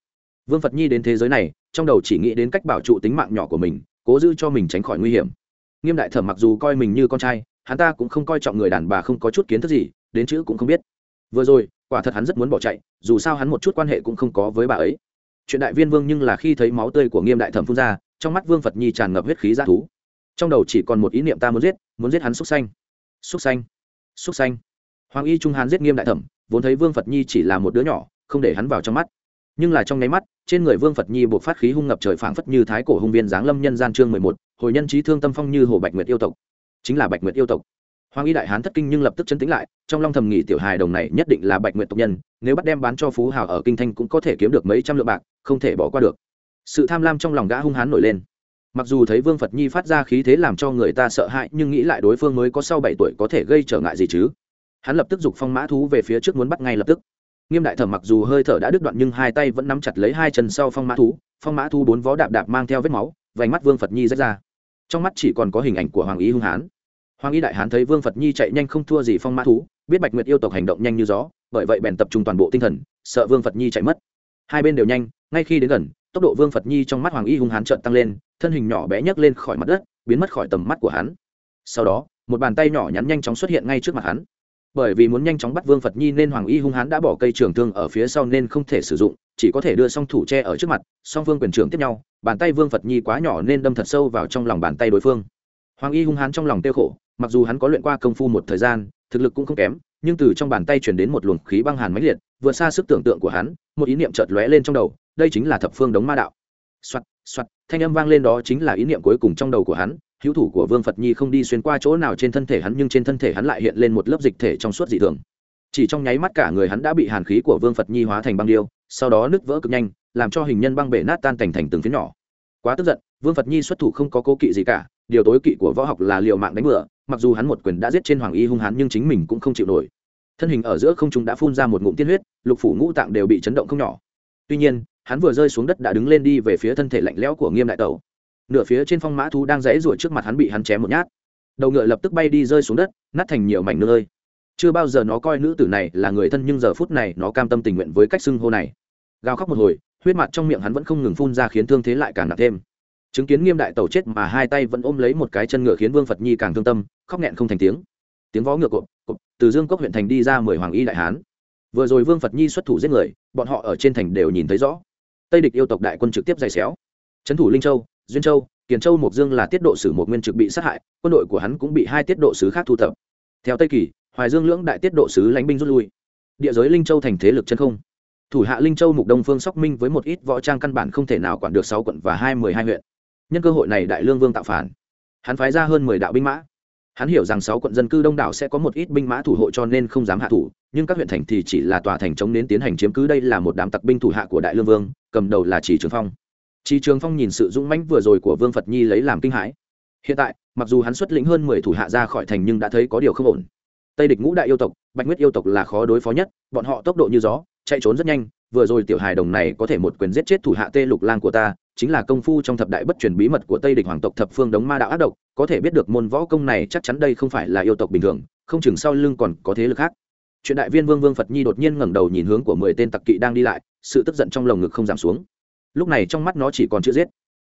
Vương phật nhi đến thế giới này, trong đầu chỉ nghĩ đến cách bảo trụ tính mạng nhỏ của mình, cố giữ cho mình tránh khỏi nguy hiểm. Nghiêm đại thẩm mặc dù coi mình như con trai, hắn ta cũng không coi trọng người đàn bà không có chút kiến thức gì, đến chữ cũng không biết vừa rồi, quả thật hắn rất muốn bỏ chạy, dù sao hắn một chút quan hệ cũng không có với bà ấy. Chuyện đại viên vương nhưng là khi thấy máu tươi của nghiêm đại thẩm phun ra, trong mắt vương phật nhi tràn ngập huyết khí ra thú. Trong đầu chỉ còn một ý niệm ta muốn giết muốn giết hắn xúc xanh xúc xanh xúc xanh hoàng y trung hán giết nghiêm đại thẩm, vốn thấy vương phật nhi chỉ là một đứa nhỏ, không để hắn vào trong mắt. Nhưng là trong nháy mắt, trên người vương phật nhi buộc phát khí hung ngập trời phảng phất như thái cổ hung viên giáng lâm nhân gian chương mười một, hồi nhân trí thương tâm phong như hồ bạch nguyệt yêu tộc. Chính là bạch nguyệt yêu tộc hoàng y đại hán thất kinh nhưng lập tức chấn tĩnh lại, trong long thầm nghĩ tiểu hài đồng này nhất định là bạch nguyệt tộc nhân, nếu bắt đem bán cho phú hào ở kinh thanh cũng có thể kiếm được mấy trăm lượng bạc, không thể bỏ qua được. Sự tham lam trong lòng gã hung hán nổi lên. Mặc dù thấy vương phật nhi phát ra khí thế làm cho người ta sợ hãi, nhưng nghĩ lại đối phương mới có sau bảy tuổi có thể gây trở ngại gì chứ? Hắn lập tức giục phong mã thú về phía trước muốn bắt ngay lập tức. Nghiêm đại thẩm mặc dù hơi thở đã đứt đoạn nhưng hai tay vẫn nắm chặt lấy hai chân sau phong mã thú, phong mã thú bốn vó đạp đạp mang theo vết máu, vành mắt vương phật nhi rách ra. Trong mắt chỉ còn có hình ảnh của hoàng ý hung hán hoàng y đại hán thấy vương phật nhi chạy nhanh không thua gì phong mã thú, biết bạch nguyệt yêu tộc hành động nhanh như gió, bởi vậy bèn tập trung toàn bộ tinh thần, sợ vương phật nhi chạy mất. Hai bên đều nhanh, ngay khi đến gần, tốc độ vương phật nhi trong mắt hoàng y hung hán trợn tăng lên, thân hình nhỏ bé nhấc lên khỏi mặt đất, biến mất khỏi tầm mắt của hắn. Sau đó, một bàn tay nhỏ nhắn nhanh chóng xuất hiện ngay trước mặt hắn. Bởi vì muốn nhanh chóng bắt vương phật nhi nên hoàng y hung hán đã bỏ cây trường thương ở phía sau nên không thể sử dụng, chỉ có thể đưa song thủ tre ở trước mặt, song vương quyền trưởng tiếp nhau, bàn tay vương phật nhi quá nhỏ nên đâm thật sâu vào trong lòng bàn tay đối phương. Hoàng y hung hán trong lòng tiêu khổ mặc dù hắn có luyện qua công phu một thời gian, thực lực cũng không kém, nhưng từ trong bàn tay chuyển đến một luồng khí băng hàn mãnh liệt, vượt xa sức tưởng tượng của hắn, một ý niệm chợt lóe lên trong đầu, đây chính là thập phương đống ma đạo. Soạt soạt, thanh âm vang lên đó chính là ý niệm cuối cùng trong đầu của hắn, hữu thủ của vương phật nhi không đi xuyên qua chỗ nào trên thân thể hắn, nhưng trên thân thể hắn lại hiện lên một lớp dịch thể trong suốt dị thường. Chỉ trong nháy mắt cả người hắn đã bị hàn khí của vương phật nhi hóa thành băng điêu, sau đó nứt vỡ cực nhanh, làm cho hình nhân băng bể nát tan thành thành từng phiến nhỏ. Quá tức giận, vương phật nhi xuất thủ không có cố kỵ gì cả điều tối kỵ của võ học là liều mạng đánh bừa, mặc dù hắn một quyền đã giết trên hoàng y hung hán nhưng chính mình cũng không chịu nổi. Thân hình ở giữa không trung đã phun ra một ngụm tiên huyết, lục phủ ngũ tạng đều bị chấn động không nhỏ. Tuy nhiên, hắn vừa rơi xuống đất đã đứng lên đi về phía thân thể lạnh lẽo của nghiêm đại tẩu. Nửa phía trên phong mã thú đang rẽ ruổi trước mặt hắn bị hắn chém một nhát. Đầu ngựa lập tức bay đi rơi xuống đất, nát thành nhiều mảnh nơi chưa bao giờ nó coi nữ tử này là người thân nhưng giờ phút này nó cam tâm tình nguyện với cách xưng hô này. Gào khóc một hồi, huyết mặt trong miệng hắn vẫn không ngừng phun ra khiến thương thế lại càng nặng thêm chứng kiến nghiêm đại tẩu chết mà hai tay vẫn ôm lấy một cái chân ngựa khiến vương phật nhi càng thương tâm, khóc nghẹn không thành tiếng. Tiếng vó ngựa cộp cộp, từ dương cốc huyện thành đi ra mười hoàng y đại hán. Vừa rồi vương phật nhi xuất thủ giết người, bọn họ ở trên thành đều nhìn thấy rõ. Tây địch yêu tộc đại quân trực tiếp giày xéo. Trấn thủ linh châu, duyên châu, kiền châu, mộc dương là tiết độ sử một nguyên trực bị sát hại, quân đội của hắn cũng bị hai tiết độ sứ khác thu thập. Theo tây kỳ, hoài dương lưỡng đại tiết độ sứ lánh binh rút lui. Địa giới linh châu thành thế lực chân không. Thủ hạ linh châu mục đông phương sóc minh với một ít võ trang căn bản không thể nào quản được sáu quận và hai mười hai huyện nhân cơ hội này đại lương vương tạo phản. Hắn phái ra hơn mười đạo binh mã. Hắn hiểu rằng sáu quận dân cư đông đảo sẽ có một ít binh mã thủ hộ cho nên không dám hạ thủ, nhưng các huyện thành thì chỉ là tòa thành chống đến tiến hành chiếm cứ. Đây là một đám tặc binh thủ hạ của đại lương vương, cầm đầu là chỉ trường phong. Chỉ trường phong nhìn sự dũng mãnh vừa rồi của vương phật nhi lấy làm kinh hãi. Hiện tại, mặc dù hắn xuất lĩnh hơn mười thủ hạ ra khỏi thành nhưng đã thấy có điều không ổn. Tây địch ngũ đại yêu tộc, bạch nguyết yêu tộc là khó đối phó nhất, bọn họ tốc độ như gió, chạy trốn rất nhanh, vừa rồi tiểu hài đồng này có thể một quyền giết chết thủ hạ tê lục lang của ta chính là công phu trong thập đại bất truyền bí mật của tây địch hoàng tộc thập phương đống ma đạo ác độc, có thể biết được môn võ công này chắc chắn đây không phải là yêu tộc bình thường, không chừng sau lưng còn có thế lực khác. Chuyện đại viên vương vương phật nhi đột nhiên ngẩng đầu nhìn hướng của mười tên tặc kỵ đang đi lại, sự tức giận trong lồng ngực không giảm xuống. Lúc này trong mắt nó chỉ còn chữ giết.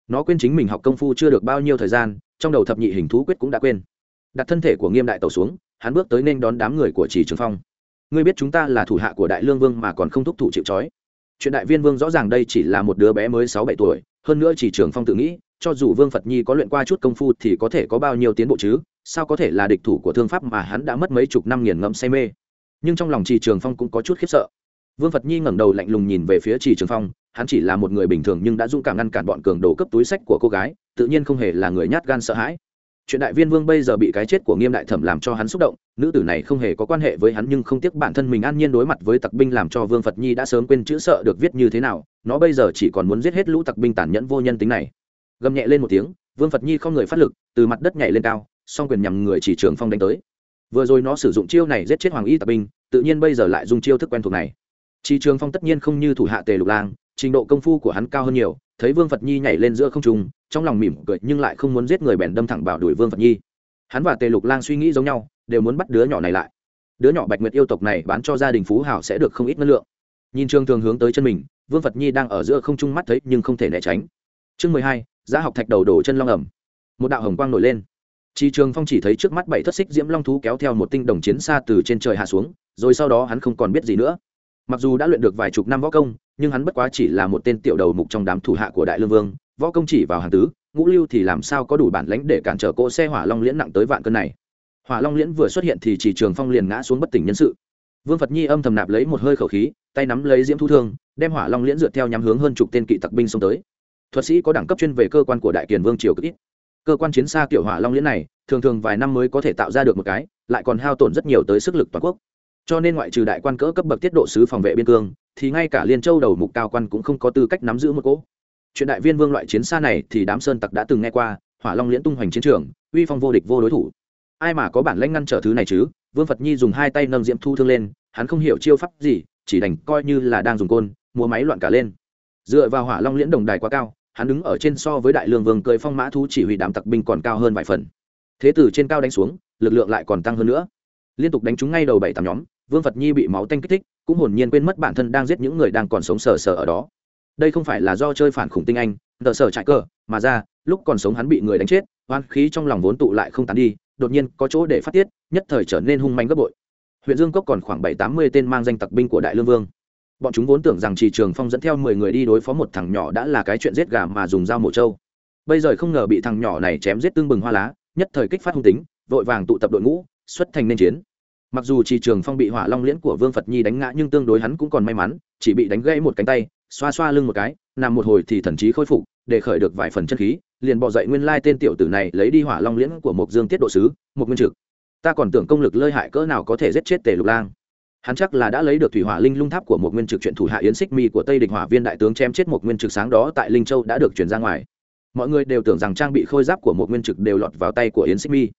Nó quên chính mình học công phu chưa được bao nhiêu thời gian, trong đầu thập nhị hình thú quyết cũng đã quên. Đặt thân thể của nghiêm đại tàu xuống, hắn bước tới nên đón đám người của chỉ trường phong. Ngươi biết chúng ta là thủ hạ của đại lương vương mà còn không thúc thủ chịu trói. Chuyện đại viên vương rõ ràng đây chỉ là một đứa bé mới sáu bảy tuổi hơn nữa chỉ trường phong tự nghĩ, cho dù vương phật nhi có luyện qua chút công phu thì có thể có bao nhiêu tiến bộ chứ? Sao có thể là địch thủ của thương pháp mà hắn đã mất mấy chục năm nghiền ngẫm say mê? Nhưng trong lòng trì trường phong cũng có chút khiếp sợ. Vương phật nhi ngẩng đầu lạnh lùng nhìn về phía trì trường phong, hắn chỉ là một người bình thường nhưng đã dũng cảm ngăn cản bọn cường đồ cấp túi sách của cô gái, tự nhiên không hề là người nhát gan sợ hãi chuyện đại viên vương bây giờ bị cái chết của nghiêm đại thẩm làm cho hắn xúc động, nữ tử này không hề có quan hệ với hắn nhưng không tiếc bản thân mình an nhiên đối mặt với tặc binh làm cho vương phật nhi đã sớm quên chữ sợ được viết như thế nào, nó bây giờ chỉ còn muốn giết hết lũ tặc binh tàn nhẫn vô nhân tính này. Gầm nhẹ lên một tiếng, vương phật nhi không người phát lực, từ mặt đất nhảy lên cao, song quyền nhằm người chỉ trường phong đánh tới. Vừa rồi nó sử dụng chiêu này giết chết hoàng y tặc binh, tự nhiên bây giờ lại dùng chiêu thức quen thuộc này. Chỉ trường phong tất nhiên không như thủ hạ tề lục lang, trình độ công phu của hắn cao hơn nhiều thấy vương phật nhi nhảy lên giữa không trung trong lòng mỉm cười nhưng lại không muốn giết người bèn đâm thẳng bảo đuổi vương phật nhi. Hắn và tề lục lang suy nghĩ giống nhau đều muốn bắt đứa nhỏ này lại. Đứa nhỏ bạch nguyệt yêu tộc này bán cho gia đình phú hảo sẽ được không ít năng lượng. Nhìn trường thường hướng tới chân mình vương phật nhi đang ở giữa không trung mắt thấy nhưng không thể né tránh. Chương mười hai giá học thạch đầu đổ chân long ẩm. Một đạo hồng quang nổi lên. Chi Trường Phong chỉ thấy trước mắt bảy thất xích diễm long thú kéo theo một tinh đồng chiến xa từ trên trời hạ xuống, rồi sau đó hắn không còn biết gì nữa. Mặc dù đã luyện được vài chục năm võ công, nhưng hắn bất quá chỉ là một tên tiểu đầu mục trong đám thủ hạ của Đại Lương Vương, võ công chỉ vào hàng tứ, ngũ lưu thì làm sao có đủ bản lãnh để cản trở cỗ xe hỏa long liễn nặng tới vạn cân này. Hỏa long liễn vừa xuất hiện thì Chỉ Trường Phong liền ngã xuống bất tỉnh nhân sự. Vương Phật Nhi âm thầm nạp lấy một hơi khẩu khí, tay nắm lấy diễm thu thương, đem hỏa long liễn dựa theo nhắm hướng hơn chục tên kỵ tặc binh xông tới. Thuật sĩ có đẳng cấp chuyên về cơ quan của Đại Kiền Vương triều cực ít. Cơ quan chiến xa tiểu hỏa long liễn này, thường thường vài năm mới có thể tạo ra được một cái lại còn hao tổn rất nhiều tới sức lực toàn quốc cho nên ngoại trừ đại quan cỡ cấp bậc tiết độ sứ phòng vệ biên cương, thì ngay cả liên châu đầu mục cao quan cũng không có tư cách nắm giữ một cỗ. Chuyện đại viên vương loại chiến xa này thì đám sơn tặc đã từng nghe qua, hỏa long liễn tung hoành chiến trường, uy phong vô địch vô đối thủ. Ai mà có bản lãnh ngăn trở thứ này chứ? Vương phật nhi dùng hai tay nâng diễm thu thương lên, hắn không hiểu chiêu pháp gì, chỉ đành coi như là đang dùng côn, múa máy loạn cả lên. Dựa vào hỏa long liễn đồng đài quá cao, hắn đứng ở trên so với đại lương vương cười phong mã thú chỉ huy đám tặc binh còn cao hơn vài phần. Thế từ trên cao đánh xuống, lực lượng lại còn tăng hơn nữa liên tục đánh trúng ngay đầu bảy tám nhóm, vương phật nhi bị máu tanh kích thích, cũng hồn nhiên quên mất bản thân đang giết những người đang còn sống sờ sờ ở đó. Đây không phải là do chơi phản khủng tinh anh, tờ sờ trại cờ, mà ra, lúc còn sống hắn bị người đánh chết hoan khí trong lòng vốn tụ lại không tán đi, đột nhiên có chỗ để phát tiết, nhất thời trở nên hung manh gấp bội. Huyện dương cốc còn khoảng bảy tám mươi tên mang danh tặc binh của đại lương vương. Bọn chúng vốn tưởng rằng chỉ trường phong dẫn theo mười người đi đối phó một thằng nhỏ đã là cái chuyện giết gà mà dùng dao mổ trâu. Bây giờ không ngờ bị thằng nhỏ này chém giết tương bừng hoa lá, nhất thời kích phát hung tính, vội vàng tụ tập đội ngũ, xuất thành nên chiến mặc dù chỉ trường phong bị hỏa long liễn của vương phật nhi đánh ngã nhưng tương đối hắn cũng còn may mắn, chỉ bị đánh gãy một cánh tay, xoa xoa lưng một cái, nằm một hồi thì thần trí khôi phục, để khởi được vài phần chân khí, liền bỏ dậy nguyên lai tên tiểu tử này lấy đi hỏa long liễn của một dương tiết độ sứ một nguyên trực. Ta còn tưởng công lực lơi hại cỡ nào có thể giết chết tề lục lang. Hắn chắc là đã lấy được thủy hỏa linh lung tháp của một nguyên trực chuyện thủ hạ yến xích mi của tây địch hỏa viên đại tướng chém chết một nguyên trực sáng đó tại linh châu đã được chuyển ra ngoài. Mọi người đều tưởng rằng trang bị khôi giáp của một nguyên trực đều lọt vào tay của yến xích mi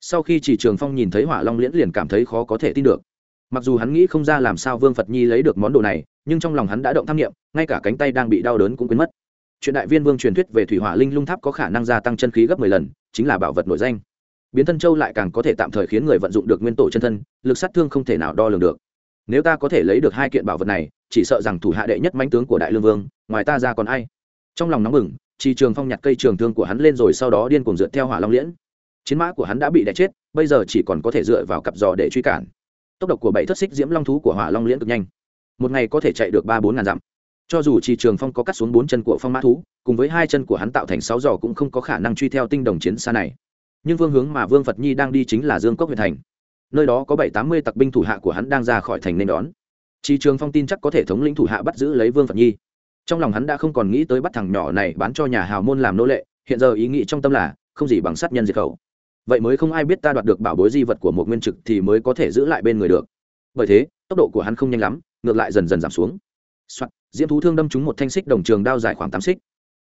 sau khi chỉ trường phong nhìn thấy hỏa long liễn liền cảm thấy khó có thể tin được. Mặc dù hắn nghĩ không ra làm sao vương phật nhi lấy được món đồ này, nhưng trong lòng hắn đã động tham nghiệm ngay cả cánh tay đang bị đau đớn cũng quên mất. Chuyện đại viên vương truyền thuyết về thủy hỏa linh lung tháp có khả năng gia tăng chân khí gấp mười lần, chính là bảo vật nổi danh. Biến thân châu lại càng có thể tạm thời khiến người vận dụng được nguyên tổ chân thân, lực sát thương không thể nào đo lường được. Nếu ta có thể lấy được hai kiện bảo vật này, chỉ sợ rằng thủ hạ đệ nhất mãnh tướng của đại lương vương, ngoài ta ra còn ai? Trong lòng nóng bừng chỉ trường phong nhặt cây trường thương của hắn lên rồi sau đó điên cuồng dựa theo hỏa long liễn chiến mã của hắn đã bị đẻ chết, bây giờ chỉ còn có thể dựa vào cặp giò để truy cản. Tốc độ của bảy thất xích diễm long thú của hỏa long liễn cực nhanh. Một ngày có thể chạy được ba bốn ngàn dặm. Cho dù chỉ trường phong có cắt xuống bốn chân của phong mã thú, cùng với hai chân của hắn tạo thành sáu giò cũng không có khả năng truy theo tinh đồng chiến xa này. Nhưng phương hướng mà vương phật nhi đang đi chính là dương cốc huyện thành. Nơi đó có bảy tám mươi tặc binh thủ hạ của hắn đang ra khỏi thành nên đón. Chỉ trường phong tin chắc có thể thống lĩnh thủ hạ bắt giữ lấy vương phật nhi. Trong lòng hắn đã không còn nghĩ tới bắt thằng nhỏ này bán cho nhà hào môn làm nô lệ, hiện giờ ý nghĩ trong tâm là, không gì bằng sát nhân diệt khẩu vậy mới không ai biết ta đoạt được bảo bối di vật của một nguyên trực thì mới có thể giữ lại bên người được. Bởi thế tốc độ của hắn không nhanh lắm ngược lại dần dần giảm xuống、Soạn, diễm thú thương đâm trúng một thanh xích đồng trường đao dài khoảng tám xích.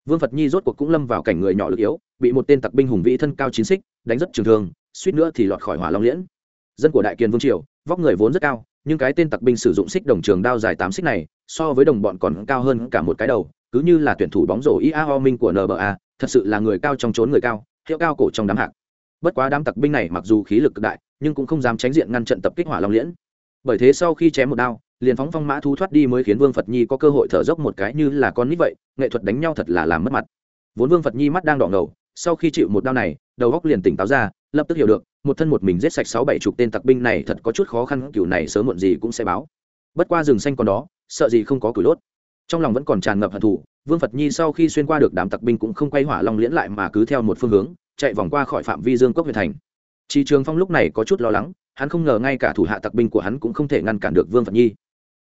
Vương phật nhi rốt cuộc cũng lâm vào cảnh người nhỏ lực yếu bị một tên tặc binh hùng vĩ thân cao chín xích đánh rất trường thương suýt nữa thì lọt khỏi hỏa long liễn. Dân của đại kiền vương triều vóc người vốn rất cao nhưng cái tên tặc binh sử dụng xích đồng trường đao dài tám xích này so với đồng bọn còn cao hơn cả một cái đầu cứ như là tuyển thủ bóng rổ ia ho minh của nba thật sự là người cao trong trốn người cao hiệu cao cổ trong đám hạc bất quá đám tặc binh này mặc dù khí lực cực đại, nhưng cũng không dám tránh diện ngăn trận tập kích hỏa long liễn. Bởi thế sau khi chém một đao, liền phóng phong mã thu thoát đi mới khiến vương phật nhi có cơ hội thở dốc một cái như là con nít vậy, nghệ thuật đánh nhau thật là làm mất mặt. Vốn vương phật nhi mắt đang đỏ ngầu, sau khi chịu một đao này, đầu góc liền tỉnh táo ra, lập tức hiểu được, một thân một mình giết sạch sáu bảy chục tên tặc binh này thật có chút khó khăn cựu này sớm muộn gì cũng sẽ báo. Bất qua rừng xanh còn đó, sợ gì không có củi đốt. Trong lòng vẫn còn tràn ngập hận thù, vương phật nhi sau khi xuyên qua được đám tặc binh cũng không quay hỏa long liễn lại mà cứ theo một phương hướng chạy vòng qua khỏi phạm vi dương cốc huyện thành. Chỉ trường phong lúc này có chút lo lắng, hắn không ngờ ngay cả thủ hạ tặc binh của hắn cũng không thể ngăn cản được vương phật nhi.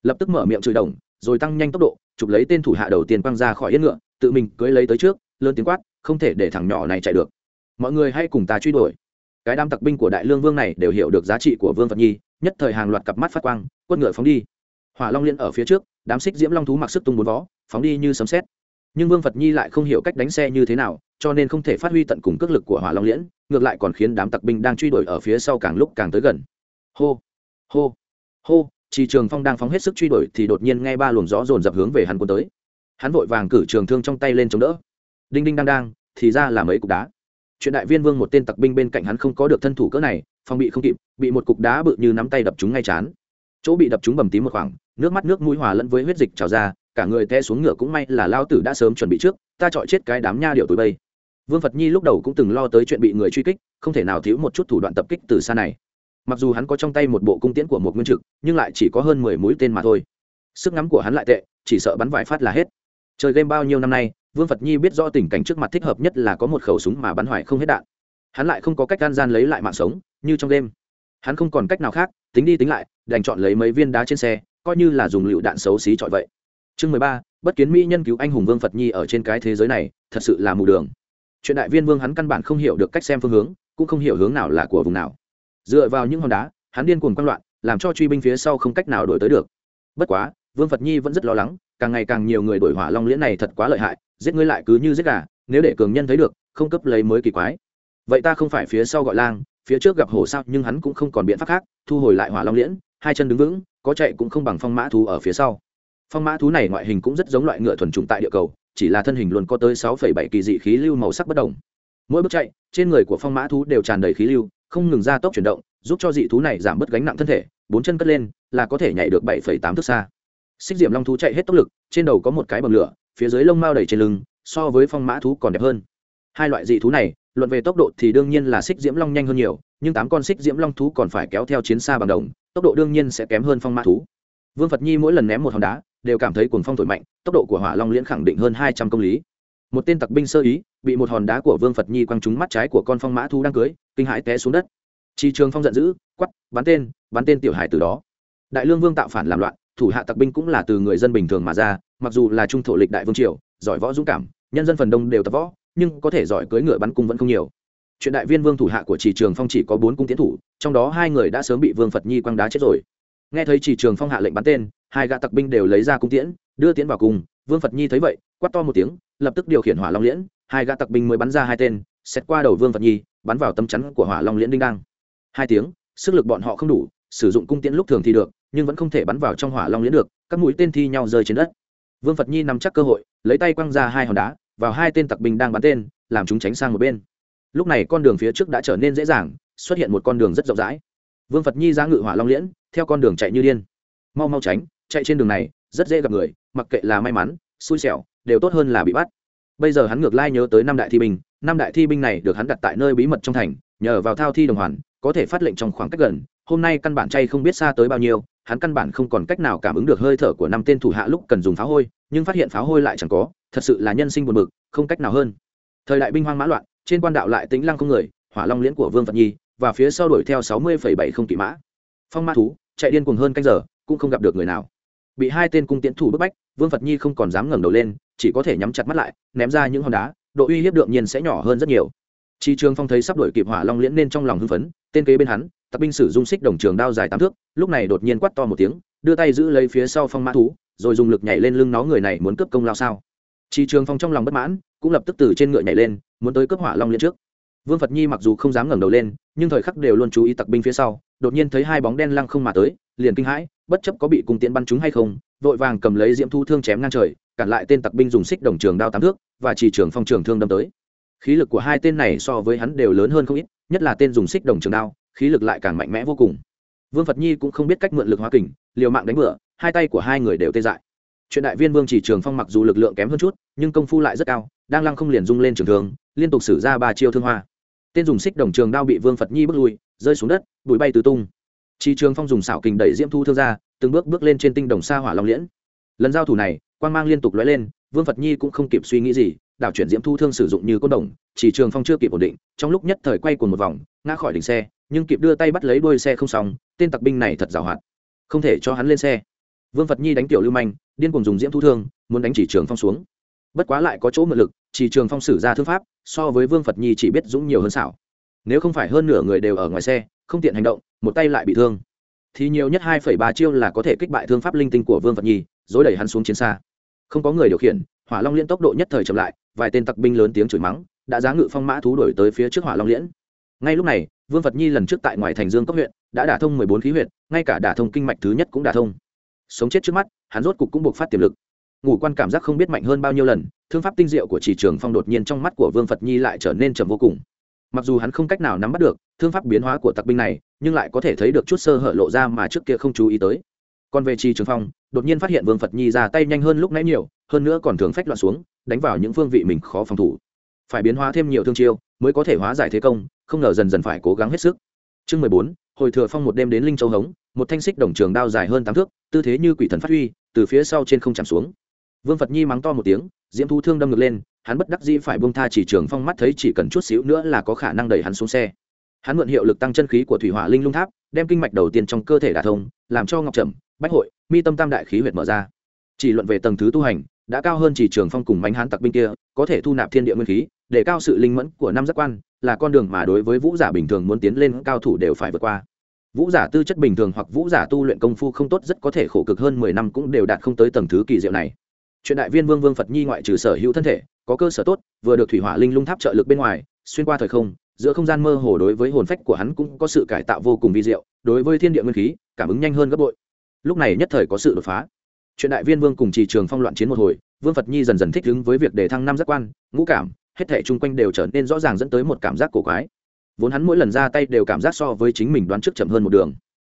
Lập tức mở miệng chửi đồng, rồi tăng nhanh tốc độ, chụp lấy tên thủ hạ đầu tiên quăng ra khỏi yên ngựa, tự mình cưới lấy tới trước, lớn tiếng quát, không thể để thằng nhỏ này chạy được. Mọi người hãy cùng ta truy đuổi. Cái đám tặc binh của đại lương vương này đều hiểu được giá trị của vương phật nhi, nhất thời hàng loạt cặp mắt phát quang quất ngựa phóng đi. Hỏa long liên ở phía trước, đám xích diễm long thú mặc sức tung bốn vó, phóng đi như sấm xét nhưng vương phật nhi lại không hiểu cách đánh xe như thế nào, cho nên không thể phát huy tận cùng cước lực của hỏa long liễn, ngược lại còn khiến đám tặc binh đang truy đuổi ở phía sau càng lúc càng tới gần. Hô hô hô chỉ trường phong đang phóng hết sức truy đuổi thì đột nhiên nghe ba luồng gió dồn dập hướng về hắn quân tới. Hắn vội vàng cử trường thương trong tay lên chống đỡ. Đinh đinh đang đang, thì ra là mấy cục đá. Chuyện đại viên vương một tên tặc binh bên cạnh hắn không có được thân thủ cỡ này phong bị không kịp, bị một cục đá bự như nắm tay đập chúng ngay chán. Chỗ bị đập chúng bầm tím một khoảng, nước mắt nước mũi hòa lẫn với huyết dịch trào ra cả người te xuống ngựa cũng may là lao tử đã sớm chuẩn bị trước ta chọi chết cái đám nha điệu tụi bây vương phật nhi lúc đầu cũng từng lo tới chuyện bị người truy kích không thể nào thiếu một chút thủ đoạn tập kích từ xa này. Mặc dù hắn có trong tay một bộ cung tiễn của một nguyên trực nhưng lại chỉ có hơn mười mũi tên mà thôi. Sức ngắm của hắn lại tệ chỉ sợ bắn vài phát là hết. Chơi game bao nhiêu năm nay vương phật nhi biết rõ tình cảnh trước mặt thích hợp nhất là có một khẩu súng mà bắn hoài không hết đạn. Hắn lại không có cách gan gian lấy lại mạng sống như trong game, hắn không còn cách nào khác tính đi tính lại đành chọn lấy mấy viên đá trên xe coi như là dùng lựu đạn xấu xí trọi vậy chương mười ba, bất kiến mỹ nhân cứu anh hùng vương phật nhi ở trên cái thế giới này, thật sự là mù đường. Chuyện đại viên vương hắn căn bản không hiểu được cách xem phương hướng, cũng không hiểu hướng nào là của vùng nào. Dựa vào những hòn đá, hắn điên cuồng quăng loạn, làm cho truy binh phía sau không cách nào đổi tới được. Bất quá, vương phật nhi vẫn rất lo lắng, càng ngày càng nhiều người đổi hỏa long liễn này thật quá lợi hại, giết ngươi lại cứ như giết gà, nếu để cường nhân thấy được, không cấp lấy mới kỳ quái. Vậy ta không phải phía sau gọi lang, phía trước gặp hổ sao, nhưng hắn cũng không còn biện pháp khác, thu hồi lại hỏa long liễn, hai chân đứng vững, có chạy cũng không bằng phong mã thú ở phía sau phong mã thú này ngoại hình cũng rất giống loại ngựa thuần trùng tại địa cầu, chỉ là thân hình luôn có tới sáu bảy kỳ dị khí lưu màu sắc bất đồng. Mỗi bước chạy, trên người của phong mã thú đều tràn đầy khí lưu, không ngừng ra tốc chuyển động, giúp cho dị thú này giảm bớt gánh nặng thân thể, bốn chân cất lên, là có thể nhảy được bảy tám thước xa. Xích diệm long thú chạy hết tốc lực, trên đầu có một cái bầm lửa, phía dưới lông mao đầy trên lưng, so với phong mã thú còn đẹp hơn. Hai loại dị thú này, luận về tốc độ thì đương nhiên là xích diễm long nhanh hơn nhiều, nhưng tám con xích diễm long thú còn phải kéo theo chiến xa bằng đồng, tốc độ đương nhiên sẽ kém hơn phong mã thú. Vương phật nhi mỗi lần ném một hòn đá đều cảm thấy cuồng phong thổi mạnh, tốc độ của hỏa long liễn khẳng định hơn hai trăm công lý. Một tên tặc binh sơ ý, bị một hòn đá của vương phật nhi quăng trúng mắt trái của con phong mã thú đang cưới, kinh hãi té xuống đất. Chi trường phong giận dữ quắp bắn tên bắn tên tiểu hải từ đó. Đại lương vương tạo phản làm loạn, thủ hạ tặc binh cũng là từ người dân bình thường mà ra, mặc dù là trung thổ lịch đại vương triều, giỏi võ dũng cảm, nhân dân phần đông đều tập võ, nhưng có thể giỏi cưỡi ngựa bắn cung vẫn không nhiều. Chuyện đại viên vương thủ hạ của chỉ trường phong chỉ có bốn cung tiến thủ, trong đó hai người đã sớm bị vương phật nhi quăng đá chết rồi nghe thấy chỉ trường phong hạ lệnh bắn tên, hai gã tặc binh đều lấy ra cung tiễn, đưa tiễn vào cung vương phật nhi thấy vậy, quát to một tiếng, lập tức điều khiển hỏa long liễn, hai gã tặc binh mới bắn ra hai tên xét qua đầu vương phật nhi, bắn vào tấm chắn của hỏa long liễn đinh đăng. Hai tiếng, sức lực bọn họ không đủ, sử dụng cung tiễn lúc thường thì được, nhưng vẫn không thể bắn vào trong hỏa long liễn được, các mũi tên thi nhau rơi trên đất. Vương phật nhi nắm chắc cơ hội, lấy tay quăng ra hai hòn đá, vào hai tên tặc binh đang bắn tên, làm chúng tránh sang một bên. Lúc này con đường phía trước đã trở nên dễ dàng, xuất hiện một con đường rất rộng rãi vương phật nhi ra ngự hỏa long liễn, theo con đường chạy như điên. Mau mau tránh, chạy trên đường này, rất dễ gặp người, mặc kệ là may mắn, xui xẻo, đều tốt hơn là bị bắt. Bây giờ hắn ngược lai nhớ tới năm đại thi binh, năm đại thi binh này được hắn đặt tại nơi bí mật trong thành, nhờ vào thao thi đồng hoàn, có thể phát lệnh trong khoảng cách gần, hôm nay căn bản chay không biết xa tới bao nhiêu, hắn căn bản không còn cách nào cảm ứng được hơi thở của năm tên thủ hạ lúc cần dùng pháo hôi, nhưng phát hiện pháo hôi lại chẳng có, thật sự là nhân sinh buồn bực, không cách nào hơn. Thời đại binh hoang mã loạn, trên quan đạo lại tính lăng không người, hỏa long liễn của vương phật nhi và phía sau đuổi theo sáu mươi bảy không kỵ mã. Phong ma thú, chạy điên cuồng hơn canh giờ, cũng không gặp được người nào. Bị hai tên cung tiễn thủ bức bách, vương phật nhi không còn dám ngẩng đầu lên, chỉ có thể nhắm chặt mắt lại, ném ra những hòn đá, độ uy hiếp đương nhiên sẽ nhỏ hơn rất nhiều. Chi trường phong thấy sắp đuổi kịp hỏa long liễn nên trong lòng hưng phấn, tên kế bên hắn, tập binh sử dung xích đồng trường đao dài tám thước, lúc này đột nhiên quát to một tiếng, đưa tay giữ lấy phía sau phong mã thú, rồi dùng lực nhảy lên lưng nó người này muốn cướp công lao sao? Chi trường phong trong lòng bất mãn, cũng lập tức từ trên ngựa nhảy lên, muốn tới cướp hỏa long liễn trước vương phật nhi mặc dù không dám ngẩng đầu lên, nhưng thời khắc đều luôn chú ý tặc binh phía sau, đột nhiên thấy hai bóng đen lăng không mà tới, liền kinh hãi, bất chấp có bị cung tiễn bắn chúng hay không, vội vàng cầm lấy diễm thu thương chém ngang trời, cản lại tên tặc binh dùng xích đồng trường đao tám thước, và chỉ trường phong trường thương đâm tới. Khí lực của hai tên này so với hắn đều lớn hơn không ít, nhất là tên dùng xích đồng trường đao, khí lực lại càng mạnh mẽ vô cùng. Vương phật nhi cũng không biết cách mượn lực hóa kình, liều mạng đánh bựa hai tay của hai người đều tê dại. Chuyện đại viên vương chỉ trường phong mặc dù lực lượng kém hơn chút, nhưng công phu lại rất cao, đang lăng không liền rung lên trường thương, liên tục xử ra ba chiêu thương hoa tên dùng xích đồng trường đao bị vương phật nhi bước lui rơi xuống đất bụi bay tứ tung. Chỉ trường phong dùng xảo kình đẩy diễm thu thương ra từng bước bước lên trên tinh đồng xa hỏa long liễn. Lần giao thủ này quan mang liên tục lóe lên vương phật nhi cũng không kịp suy nghĩ gì đảo chuyển diễm thu thương sử dụng như côn đồng chỉ trường phong chưa kịp ổn định trong lúc nhất thời quay cuồng một vòng ngã khỏi đỉnh xe nhưng kịp đưa tay bắt lấy đuôi xe không xong tên tặc binh này thật dẻo hạn, không thể cho hắn lên xe. Vương phật nhi đánh tiểu lưu manh điên cuồng dùng diễm thu thương muốn đánh chỉ trường phong xuống. Bất quá lại có chỗ mượn lực chỉ trường phong sử ra thương pháp, so với vương phật nhi chỉ biết dũng nhiều hơn xảo. Nếu không phải hơn nửa người đều ở ngoài xe, không tiện hành động, một tay lại bị thương. Thì nhiều nhất hai ba chiêu là có thể kích bại thương pháp linh tinh của vương phật nhi, dối đẩy hắn xuống chiến xa. Không có người điều khiển, hỏa long liên tốc độ nhất thời chậm lại, vài tên tặc binh lớn tiếng chửi mắng, đã giá ngự phong mã thú đổi tới phía trước hỏa long liễn. Ngay lúc này, vương phật nhi lần trước tại ngoài thành dương cấp huyện, đã đả thông mười bốn khí huyện ngay cả đả thông kinh mạch thứ nhất cũng đả thông. Sống chết trước mắt, hắn rốt cục cũng buộc phát tiềm lực ngủ quan cảm giác không biết mạnh hơn bao nhiêu lần, thương pháp tinh diệu của chỉ trường phong đột nhiên trong mắt của vương phật nhi lại trở nên trầm vô cùng. Mặc dù hắn không cách nào nắm bắt được thương pháp biến hóa của tặc binh này, nhưng lại có thể thấy được chút sơ hở lộ ra mà trước kia không chú ý tới. Còn về chi trường phong, đột nhiên phát hiện vương phật nhi ra tay nhanh hơn lúc nãy nhiều, hơn nữa còn thường phách loạn xuống, đánh vào những phương vị mình khó phòng thủ. Phải biến hóa thêm nhiều thương chiêu mới có thể hóa giải thế công, không ngờ dần dần phải cố gắng hết sức. Chương mười bốn, hồi thừa phong một đêm đến linh châu hống, một thanh xích đồng trường đao dài hơn tám thước, tư thế như quỷ thần phát huy, từ phía sau trên không chạm xuống vương phật nhi mắng to một tiếng, diễm thu thương đâm ngược lên, hắn bất đắc dĩ phải bông tha chỉ trường phong mắt thấy chỉ cần chút xíu nữa là có khả năng đẩy hắn xuống xe. Hắn mượn hiệu lực tăng chân khí của thủy hỏa linh lung tháp, đem kinh mạch đầu tiên trong cơ thể đả thông, làm cho ngọc trầm, bách hội, mi tâm tam đại khí huyệt mở ra. Chỉ luận về tầng thứ tu hành, đã cao hơn chỉ trường phong cùng bánh hán tặc binh kia, có thể thu nạp thiên địa nguyên khí, để cao sự linh mẫn của năm giác quan, là con đường mà đối với vũ giả bình thường muốn tiến lên cao thủ đều phải vượt qua. Vũ giả tư chất bình thường hoặc vũ giả tu luyện công phu không tốt rất có thể khổ cực hơn mười năm cũng đều đạt không tới tầng thứ kỳ diệu này chuyện đại viên vương vương phật nhi ngoại trừ sở hữu thân thể, có cơ sở tốt, vừa được thủy hỏa linh lung tháp trợ lực bên ngoài, xuyên qua thời không, giữa không gian mơ hồ đối với hồn phách của hắn cũng có sự cải tạo vô cùng vi diệu, đối với thiên địa nguyên khí, cảm ứng nhanh hơn gấp bội. Lúc này nhất thời có sự đột phá. Chuyện đại viên vương cùng trì trường phong loạn chiến một hồi, vương phật nhi dần dần thích ứng với việc đề thăng năm giác quan, ngũ cảm, hết thể chung quanh đều trở nên rõ ràng dẫn tới một cảm giác cổ quái. Vốn hắn mỗi lần ra tay đều cảm giác so với chính mình đoán trước chậm hơn một đường.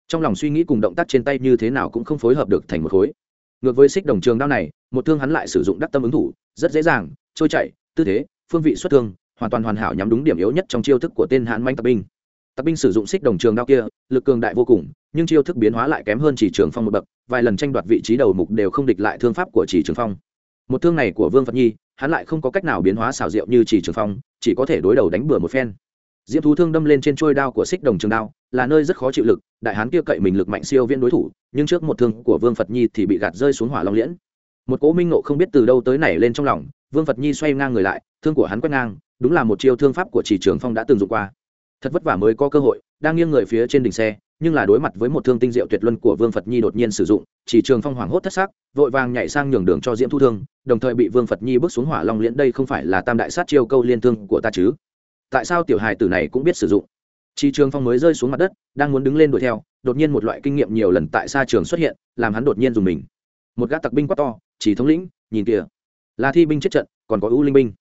Trong lòng suy nghĩ cùng động tác trên tay như thế nào cũng không phối hợp được thành một khối. Ngược với xích đồng trường đao này một thương hắn lại sử dụng đắc tâm ứng thủ, rất dễ dàng, trôi chạy tư thế, phương vị xuất thương, hoàn toàn hoàn hảo nhắm đúng điểm yếu nhất trong chiêu thức của tên hãn manh tập binh. Tập binh sử dụng xích đồng trường đao kia, lực cường đại vô cùng, nhưng chiêu thức biến hóa lại kém hơn chỉ trường phong một bậc, vài lần tranh đoạt vị trí đầu mục đều không địch lại thương pháp của chỉ trường phong. Một thương này của vương phật nhi, hắn lại không có cách nào biến hóa xảo diệu như chỉ trường phong, chỉ có thể đối đầu đánh bừa một phen. Diễm thú thương đâm lên trên trôi đao của xích đồng trường đao, là nơi rất khó chịu lực, đại hán kia cậy mình lực mạnh siêu viên đối thủ, nhưng trước một thương của vương phật nhi thì bị gạt rơi xuống hỏa long liễn một cỗ minh nộ không biết từ đâu tới nảy lên trong lòng, vương phật nhi xoay ngang người lại, thương của hắn quét ngang, đúng là một chiêu thương pháp của chỉ trường phong đã từng dùng qua. Thật vất vả mới có cơ hội, đang nghiêng người phía trên đỉnh xe, nhưng là đối mặt với một thương tinh diệu tuyệt luân của vương phật nhi đột nhiên sử dụng, chỉ trường phong hoảng hốt thất sắc, vội vàng nhảy sang nhường đường cho diễm thu thương, đồng thời bị vương phật nhi bước xuống hỏa long liễn, đây không phải là tam đại sát chiêu câu liên thương của ta chứ? Tại sao tiểu hài tử này cũng biết sử dụng? Chỉ trường phong mới rơi xuống mặt đất, đang muốn đứng lên đuổi theo, đột nhiên một loại kinh nghiệm nhiều lần tại xa trường xuất hiện, làm hắn đột nhiên dùng mình. Một gã tặc binh quá to chỉ thống lĩnh, nhìn kìa. Là thi binh chết trận, còn có ưu linh binh.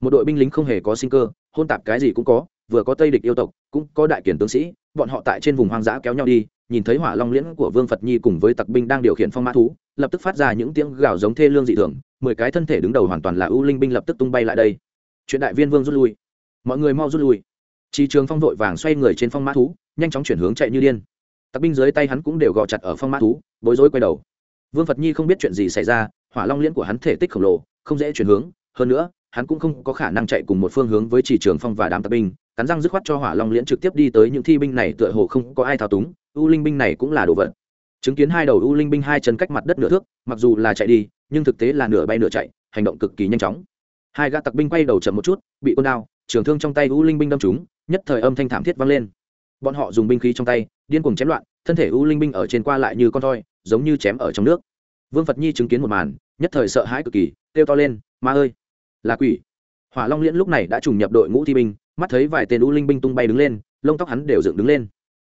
Một đội binh lính không hề có sinh cơ, hôn tạp cái gì cũng có, vừa có tây địch yêu tộc, cũng có đại kiển tướng sĩ, bọn họ tại trên vùng hoang dã kéo nhau đi, nhìn thấy hỏa long liễn của vương phật nhi cùng với tặc binh đang điều khiển phong mã thú, lập tức phát ra những tiếng gào giống thê lương dị thường, mười cái thân thể đứng đầu hoàn toàn là ưu linh binh lập tức tung bay lại đây. Chuyện đại viên vương rút lui. Mọi người mau rút lui. Chi trường phong vội vàng xoay người trên phong mã thú, nhanh chóng chuyển hướng chạy như điên. Tặc binh dưới tay hắn cũng đều gò chặt ở phong mã thú, bối rối quay đầu vương phật nhi không biết chuyện gì xảy ra, hỏa long liễn của hắn thể tích khổng lồ, không dễ chuyển hướng, hơn nữa, hắn cũng không có khả năng chạy cùng một phương hướng với chỉ trường phong và đám tặc binh, cắn răng dứt khoát cho hỏa long liễn trực tiếp đi tới những thi binh này tựa hồ không có ai thao túng, u linh binh này cũng là đồ vật. Chứng kiến hai đầu u linh binh hai chân cách mặt đất nửa thước, mặc dù là chạy đi, nhưng thực tế là nửa bay nửa chạy, hành động cực kỳ nhanh chóng. Hai gã tặc binh quay đầu chậm một chút, bị côn đao, trường thương trong tay u linh binh đâm trúng, nhất thời âm thanh thảm thiết vang lên. Bọn họ dùng binh khí trong tay, điên cuồng chém loạn thân thể u linh binh ở trên qua lại như con thoi, giống như chém ở trong nước. Vương phật nhi chứng kiến một màn, nhất thời sợ hãi cực kỳ, kêu to lên, ma ơi, là quỷ. Hỏa long liễn lúc này đã trùng nhập đội ngũ thi binh, mắt thấy vài tên u linh binh tung bay đứng lên, lông tóc hắn đều dựng đứng lên.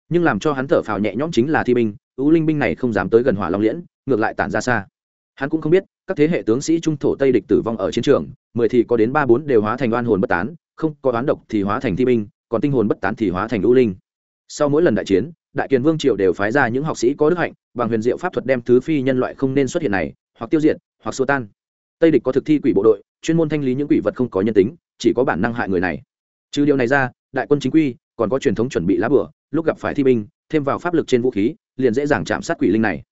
Nhưng làm cho hắn thở phào nhẹ nhõm chính là thi binh, u linh binh này không dám tới gần hỏa long liễn, ngược lại tản ra xa. Hắn cũng không biết, các thế hệ tướng sĩ trung thổ tây địch tử vong ở chiến trường, mười thì có đến ba bốn đều hóa thành oan hồn bất tán, không có oán độc thì hóa thành thi binh, còn tinh hồn bất tán thì hóa thành u linh. Sau mỗi lần đại chiến đại kiền vương triều đều phái ra những học sĩ có đức hạnh, bằng huyền diệu pháp thuật đem thứ phi nhân loại không nên xuất hiện này, hoặc tiêu diệt, hoặc xua tan. Tây địch có thực thi quỷ bộ đội, chuyên môn thanh lý những quỷ vật không có nhân tính, chỉ có bản năng hại người này. Trừ điều này ra, đại quân chính quy, còn có truyền thống chuẩn bị lá bửa, lúc gặp phải thi binh, thêm vào pháp lực trên vũ khí, liền dễ dàng chạm sát quỷ linh này.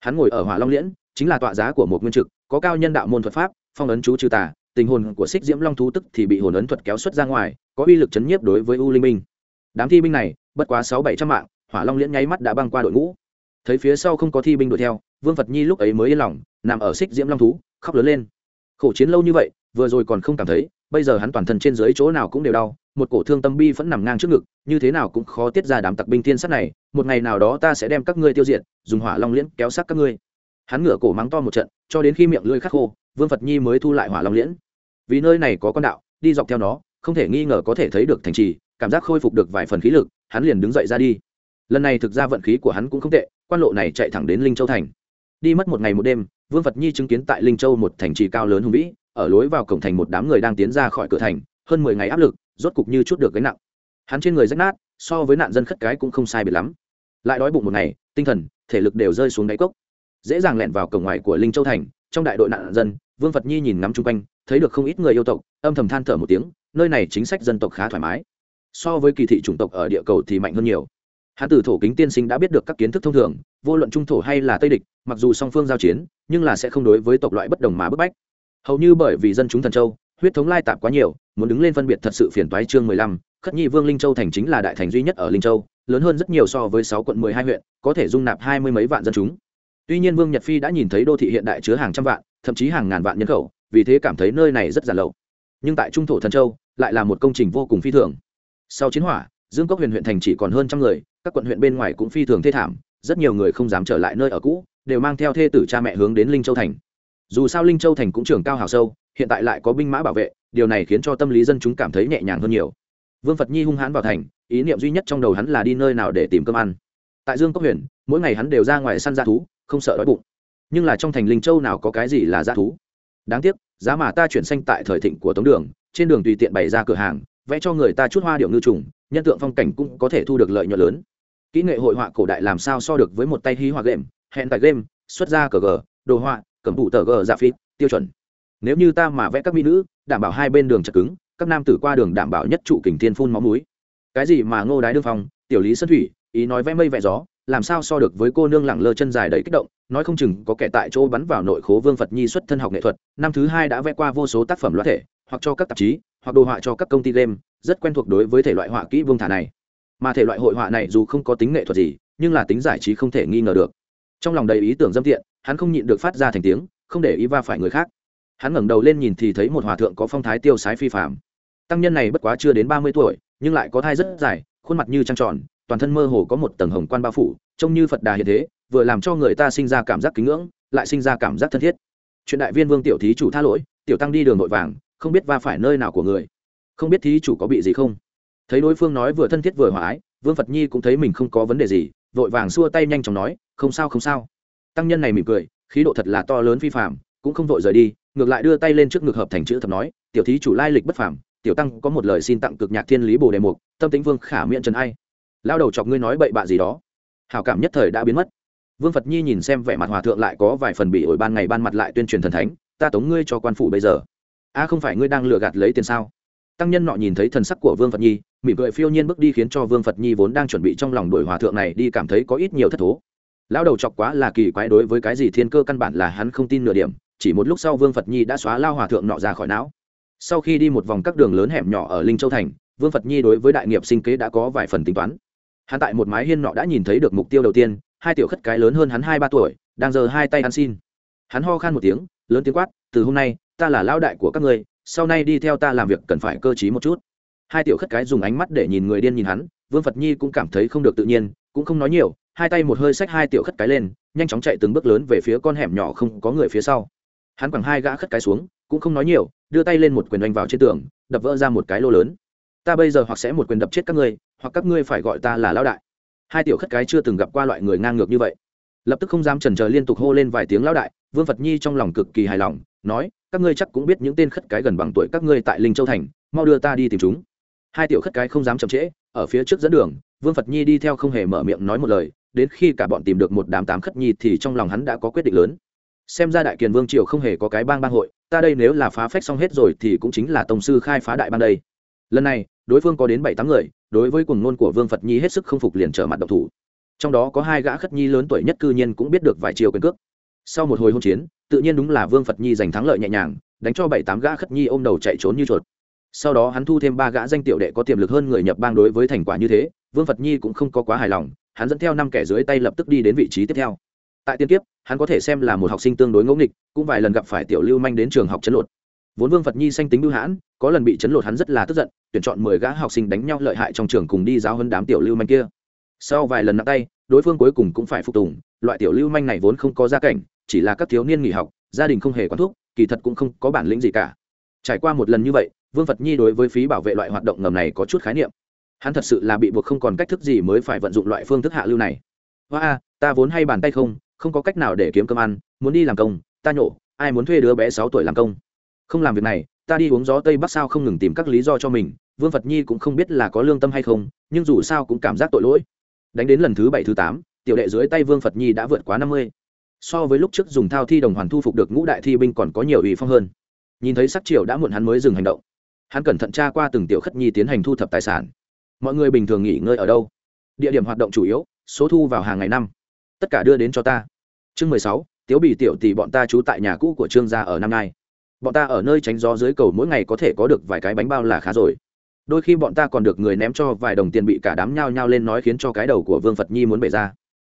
Hắn ngồi ở hỏa long liễn, chính là tọa giá của một nguyên trực, có cao nhân đạo môn thuật pháp, phong ấn chú trừ tà, tình hồn của xích diễm long thú tức thì bị hồn ấn thuật kéo xuất ra ngoài, có uy lực chấn nhiếp đối với u linh binh. Đám thi binh này, bất quá sáu bảy trăm mạng hỏa long liễn nháy mắt đã băng qua đội ngũ. Thấy phía sau không có thi binh đuổi theo, vương phật nhi lúc ấy mới yên lòng, nằm ở xích diễm long thú, khóc lớn lên. Khổ chiến lâu như vậy, vừa rồi còn không cảm thấy, bây giờ hắn toàn thân trên dưới chỗ nào cũng đều đau, một cổ thương tâm bi vẫn nằm ngang trước ngực, như thế nào cũng khó tiết ra đám tặc binh thiên sát này, một ngày nào đó ta sẽ đem các ngươi tiêu diệt, dùng hỏa long liễn kéo sát các ngươi. Hắn ngửa cổ mắng to một trận, cho đến khi miệng lưỡi khắc khô, vương phật nhi mới thu lại hỏa long liễn. Vì nơi này có con đạo, đi dọc theo nó, không thể nghi ngờ có thể thấy được thành trì, cảm giác khôi phục được vài phần khí lực, hắn liền đứng dậy ra đi lần này thực ra vận khí của hắn cũng không tệ, quan lộ này chạy thẳng đến linh châu thành. Đi mất một ngày một đêm, vương phật nhi chứng kiến tại linh châu một thành trì cao lớn hùng vĩ, ở lối vào cổng thành một đám người đang tiến ra khỏi cửa thành, hơn mười ngày áp lực, rốt cục như chút được gánh nặng. Hắn trên người rách nát, so với nạn dân khất cái cũng không sai biệt lắm. Lại đói bụng một ngày, tinh thần, thể lực đều rơi xuống đáy cốc. Dễ dàng lẹn vào cổng ngoài của linh châu thành, trong đại đội nạn dân, vương phật nhi nhìn ngắm chung quanh, thấy được không ít người yêu tộc, âm thầm than thở một tiếng, nơi này chính sách dân tộc khá thoải mái. So với kỳ thị chủng tộc ở địa cầu thì mạnh hơn nhiều hắn từ thổ kính tiên sinh đã biết được các kiến thức thông thường, vô luận trung thổ hay là tây địch, mặc dù song phương giao chiến, nhưng là sẽ không đối với tộc loại bất đồng mà bức bách. Hầu như bởi vì dân chúng thần châu, huyết thống lai tạp quá nhiều, muốn đứng lên phân biệt thật sự phiền toái chương mười lăm, khất nhi vương linh châu thành chính là đại thành duy nhất ở linh châu, lớn hơn rất nhiều so với sáu quận mười hai huyện, có thể dung nạp hai mươi mấy vạn dân chúng. Tuy nhiên vương nhật phi đã nhìn thấy đô thị hiện đại chứa hàng trăm vạn, thậm chí hàng ngàn vạn nhân khẩu, vì thế cảm thấy nơi này rất giản lậu. Nhưng tại trung thổ thần châu, lại là một công trình vô cùng phi thường. Sau chiến hỏa, dương cốc huyền huyện thành chỉ còn hơn trăm người các quận huyện bên ngoài cũng phi thường thê thảm, rất nhiều người không dám trở lại nơi ở cũ, đều mang theo thê tử cha mẹ hướng đến linh châu thành. Dù sao linh châu thành cũng trường cao hào sâu, hiện tại lại có binh mã bảo vệ, điều này khiến cho tâm lý dân chúng cảm thấy nhẹ nhàng hơn nhiều. Vương phật nhi hung hãn vào thành, ý niệm duy nhất trong đầu hắn là đi nơi nào để tìm cơm ăn. Tại dương cốc huyền, mỗi ngày hắn đều ra ngoài săn g thú, không sợ đói bụng. Nhưng là trong thành linh châu nào có cái gì là g thú? Đáng tiếc, giá mà ta chuyển sanh tại thời thịnh của tống đường, trên đường tùy tiện bày ra cửa hàng, vẽ cho người ta chút hoa điệu ngư trùng, nhân tượng phong cảnh cũng có thể thu được lợi nhuận lớn kỹ nghệ hội họa cổ đại làm sao so được với một tay hí họa game, hẹn tại game, xuất ra cờ gờ đồ họa, cầm thủ tờ gờ giả phít, tiêu chuẩn. Nếu như ta mà vẽ các mỹ nữ, đảm bảo hai bên đường chặt cứng, các nam tử qua đường đảm bảo nhất trụ kình thiên phun máu múi cái gì mà ngô đái đương phong, tiểu lý sơn thủy, ý nói vẽ mây vẽ gió, làm sao so được với cô nương lẳng lơ chân dài đầy kích động, nói không chừng có kẻ tại chỗ bắn vào nội khố vương phật nhi xuất thân học nghệ thuật, năm thứ hai đã vẽ qua vô số tác phẩm loạt thể, hoặc cho các tạp chí, hoặc đồ họa cho các công ty game, rất quen thuộc đối với thể loại họa kỹ vương thả này mà thể loại hội họa này dù không có tính nghệ thuật gì, nhưng là tính giải trí không thể nghi ngờ được. Trong lòng đầy ý tưởng dâm tiện, hắn không nhịn được phát ra thành tiếng, không để ý va phải người khác. Hắn ngẩng đầu lên nhìn thì thấy một hòa thượng có phong thái tiêu sái phi phạm tăng nhân này bất quá chưa đến ba mươi tuổi, nhưng lại có thai rất dài, khuôn mặt như trăng tròn, toàn thân mơ hồ có một tầng hồng quan bao phủ, trông như phật đà hiện thế, vừa làm cho người ta sinh ra cảm giác kính ngưỡng, lại sinh ra cảm giác thân thiết. Chuyện đại viên vương tiểu thí chủ tha lỗi, tiểu tăng đi đường nội vàng, không biết va phải nơi nào của người. Không biết thí chủ có bị gì không? Thấy đối phương nói vừa thân thiết vừa hòa ái, vương phật nhi cũng thấy mình không có vấn đề gì, vội vàng xua tay nhanh chóng nói, không sao không sao. Tăng nhân này mỉm cười, khí độ thật là to lớn phi phạm cũng không vội rời đi, ngược lại đưa tay lên trước ngực hợp thành chữ thập nói, tiểu thí chủ lai lịch bất phàm, tiểu tăng có một lời xin tặng cực nhạc thiên lý bồ đề mục, tâm tính vương khả miễn trần ai. Lao đầu chọc ngươi nói bậy bạ gì đó. Hảo cảm nhất thời đã biến mất. Vương phật nhi nhìn xem vẻ mặt hòa thượng lại có vài phần bị ổi ban ngày ban mặt lại tuyên truyền thần thánh, ta tống ngươi cho quan phủ bây giờ. A, không phải ngươi đang lừa gạt lấy tiền sao? Tăng nhân nọ nhìn thấy thần sắc của vương phật nhi mỉm cười phiêu nhiên bước đi khiến cho vương phật nhi vốn đang chuẩn bị trong lòng đuổi hòa thượng này đi cảm thấy có ít nhiều thất thố. Lão đầu chọc quá là kỳ quái đối với cái gì thiên cơ căn bản là hắn không tin nửa điểm, chỉ một lúc sau vương phật nhi đã xóa lao hòa thượng nọ ra khỏi não. Sau khi đi một vòng các đường lớn hẻm nhỏ ở linh châu thành, vương phật nhi đối với đại nghiệp sinh kế đã có vài phần tính toán. Hắn tại một mái hiên nọ đã nhìn thấy được mục tiêu đầu tiên, hai tiểu khất cái lớn hơn hắn hai ba tuổi, đang giơ hai tay ăn xin. Hắn ho khan một tiếng, lớn tiếng quát, từ hôm nay, ta là lão đại của các ngươi, sau này đi theo ta làm việc cần phải cơ t một chút hai tiểu khất cái dùng ánh mắt để nhìn người điên nhìn hắn, vương phật nhi cũng cảm thấy không được tự nhiên, cũng không nói nhiều, hai tay một hơi xách hai tiểu khất cái lên, nhanh chóng chạy từng bước lớn về phía con hẻm nhỏ không có người phía sau. Hắn quẳng hai gã khất cái xuống, cũng không nói nhiều, đưa tay lên một quyền đánh vào trên tường, đập vỡ ra một cái lô lớn. Ta bây giờ hoặc sẽ một quyền đập chết các ngươi, hoặc các ngươi phải gọi ta là lão đại. Hai tiểu khất cái chưa từng gặp qua loại người ngang ngược như vậy. Lập tức không dám chần chờ liên tục hô lên vài tiếng lão đại, vương phật nhi trong lòng cực kỳ hài lòng, nói, các ngươi chắc cũng biết những tên khất cái gần bằng tuổi các ngươi tại linh châu thành, mau đưa ta đi tìm chúng hai tiểu khất cái không dám chậm trễ, ở phía trước dẫn đường, vương phật nhi đi theo không hề mở miệng nói một lời, đến khi cả bọn tìm được một đám tám khất nhi thì trong lòng hắn đã có quyết định lớn. Xem ra đại kiền vương triều không hề có cái bang bang hội, ta đây nếu là phá phách xong hết rồi thì cũng chính là tổng sư khai phá đại ban đây. Lần này, đối phương có đến bảy tám người, đối với cuồng ngôn của vương phật nhi hết sức không phục liền trở mặt độc thủ. Trong đó có hai gã khất nhi lớn tuổi nhất cư nhiên cũng biết được vài chiều quyền cước. Sau một hồi hôn chiến, tự nhiên đúng là vương phật nhi giành thắng lợi nhẹ nhàng, đánh cho bảy tám gã khất nhi ôm đầu chạy trốn như chuột sau đó hắn thu thêm ba gã danh tiểu đệ có tiềm lực hơn người nhập bang đối với thành quả như thế, vương phật nhi cũng không có quá hài lòng, hắn dẫn theo năm kẻ dưới tay lập tức đi đến vị trí tiếp theo. Tại tiên kiếp, hắn có thể xem là một học sinh tương đối ngẫu nghịch, cũng vài lần gặp phải tiểu lưu manh đến trường học chấn lột. Vốn vương phật nhi sanh tính bưu hãn, có lần bị chấn lột hắn rất là tức giận, tuyển chọn mười gã học sinh đánh nhau lợi hại trong trường cùng đi giáo hơn đám tiểu lưu manh kia. Sau vài lần nặng tay, đối phương cuối cùng cũng phải phục tùng, loại tiểu lưu manh này vốn không có gia cảnh, chỉ là các thiếu niên nghỉ học, gia đình không hề quán thuốc kỳ thật cũng không có bản lĩnh gì cả. Trải qua một lần như vậy vương phật nhi đối với phí bảo vệ loại hoạt động ngầm này có chút khái niệm. Hắn thật sự là bị buộc không còn cách thức gì mới phải vận dụng loại phương thức hạ lưu này. Hoa a ta vốn hay bàn tay không không có cách nào để kiếm cơm ăn, muốn đi làm công, ta nhổ, ai muốn thuê đứa bé sáu tuổi làm công? Không làm việc này, ta đi uống gió tây bắc sao không ngừng tìm các lý do cho mình, vương phật nhi cũng không biết là có lương tâm hay không, nhưng dù sao cũng cảm giác tội lỗi. Đánh đến lần thứ bảy, thứ tám, tiểu đệ dưới tay vương phật nhi đã vượt quá năm mươi. So với lúc trước dùng thao thi đồng hoàn thu phục được ngũ đại thi binh còn có nhiều ủy phong hơn. Nhìn thấy sắc triều đã muộn hắn mới dừng hành động hắn cẩn thận tra qua từng tiểu khất nhi tiến hành thu thập tài sản. Mọi người bình thường nghỉ ngơi ở đâu? Địa điểm hoạt động chủ yếu, số thu vào hàng ngày năm. Tất cả đưa đến cho ta. Chương mười sáu, tiếu bị tiểu tỷ bọn ta trú tại nhà cũ của trương gia ở năm nay. Bọn ta ở nơi tránh gió dưới cầu mỗi ngày có thể có được vài cái bánh bao là khá rồi. Đôi khi bọn ta còn được người ném cho vài đồng tiền bị cả đám nhao nhao lên nói khiến cho cái đầu của vương phật nhi muốn bể ra.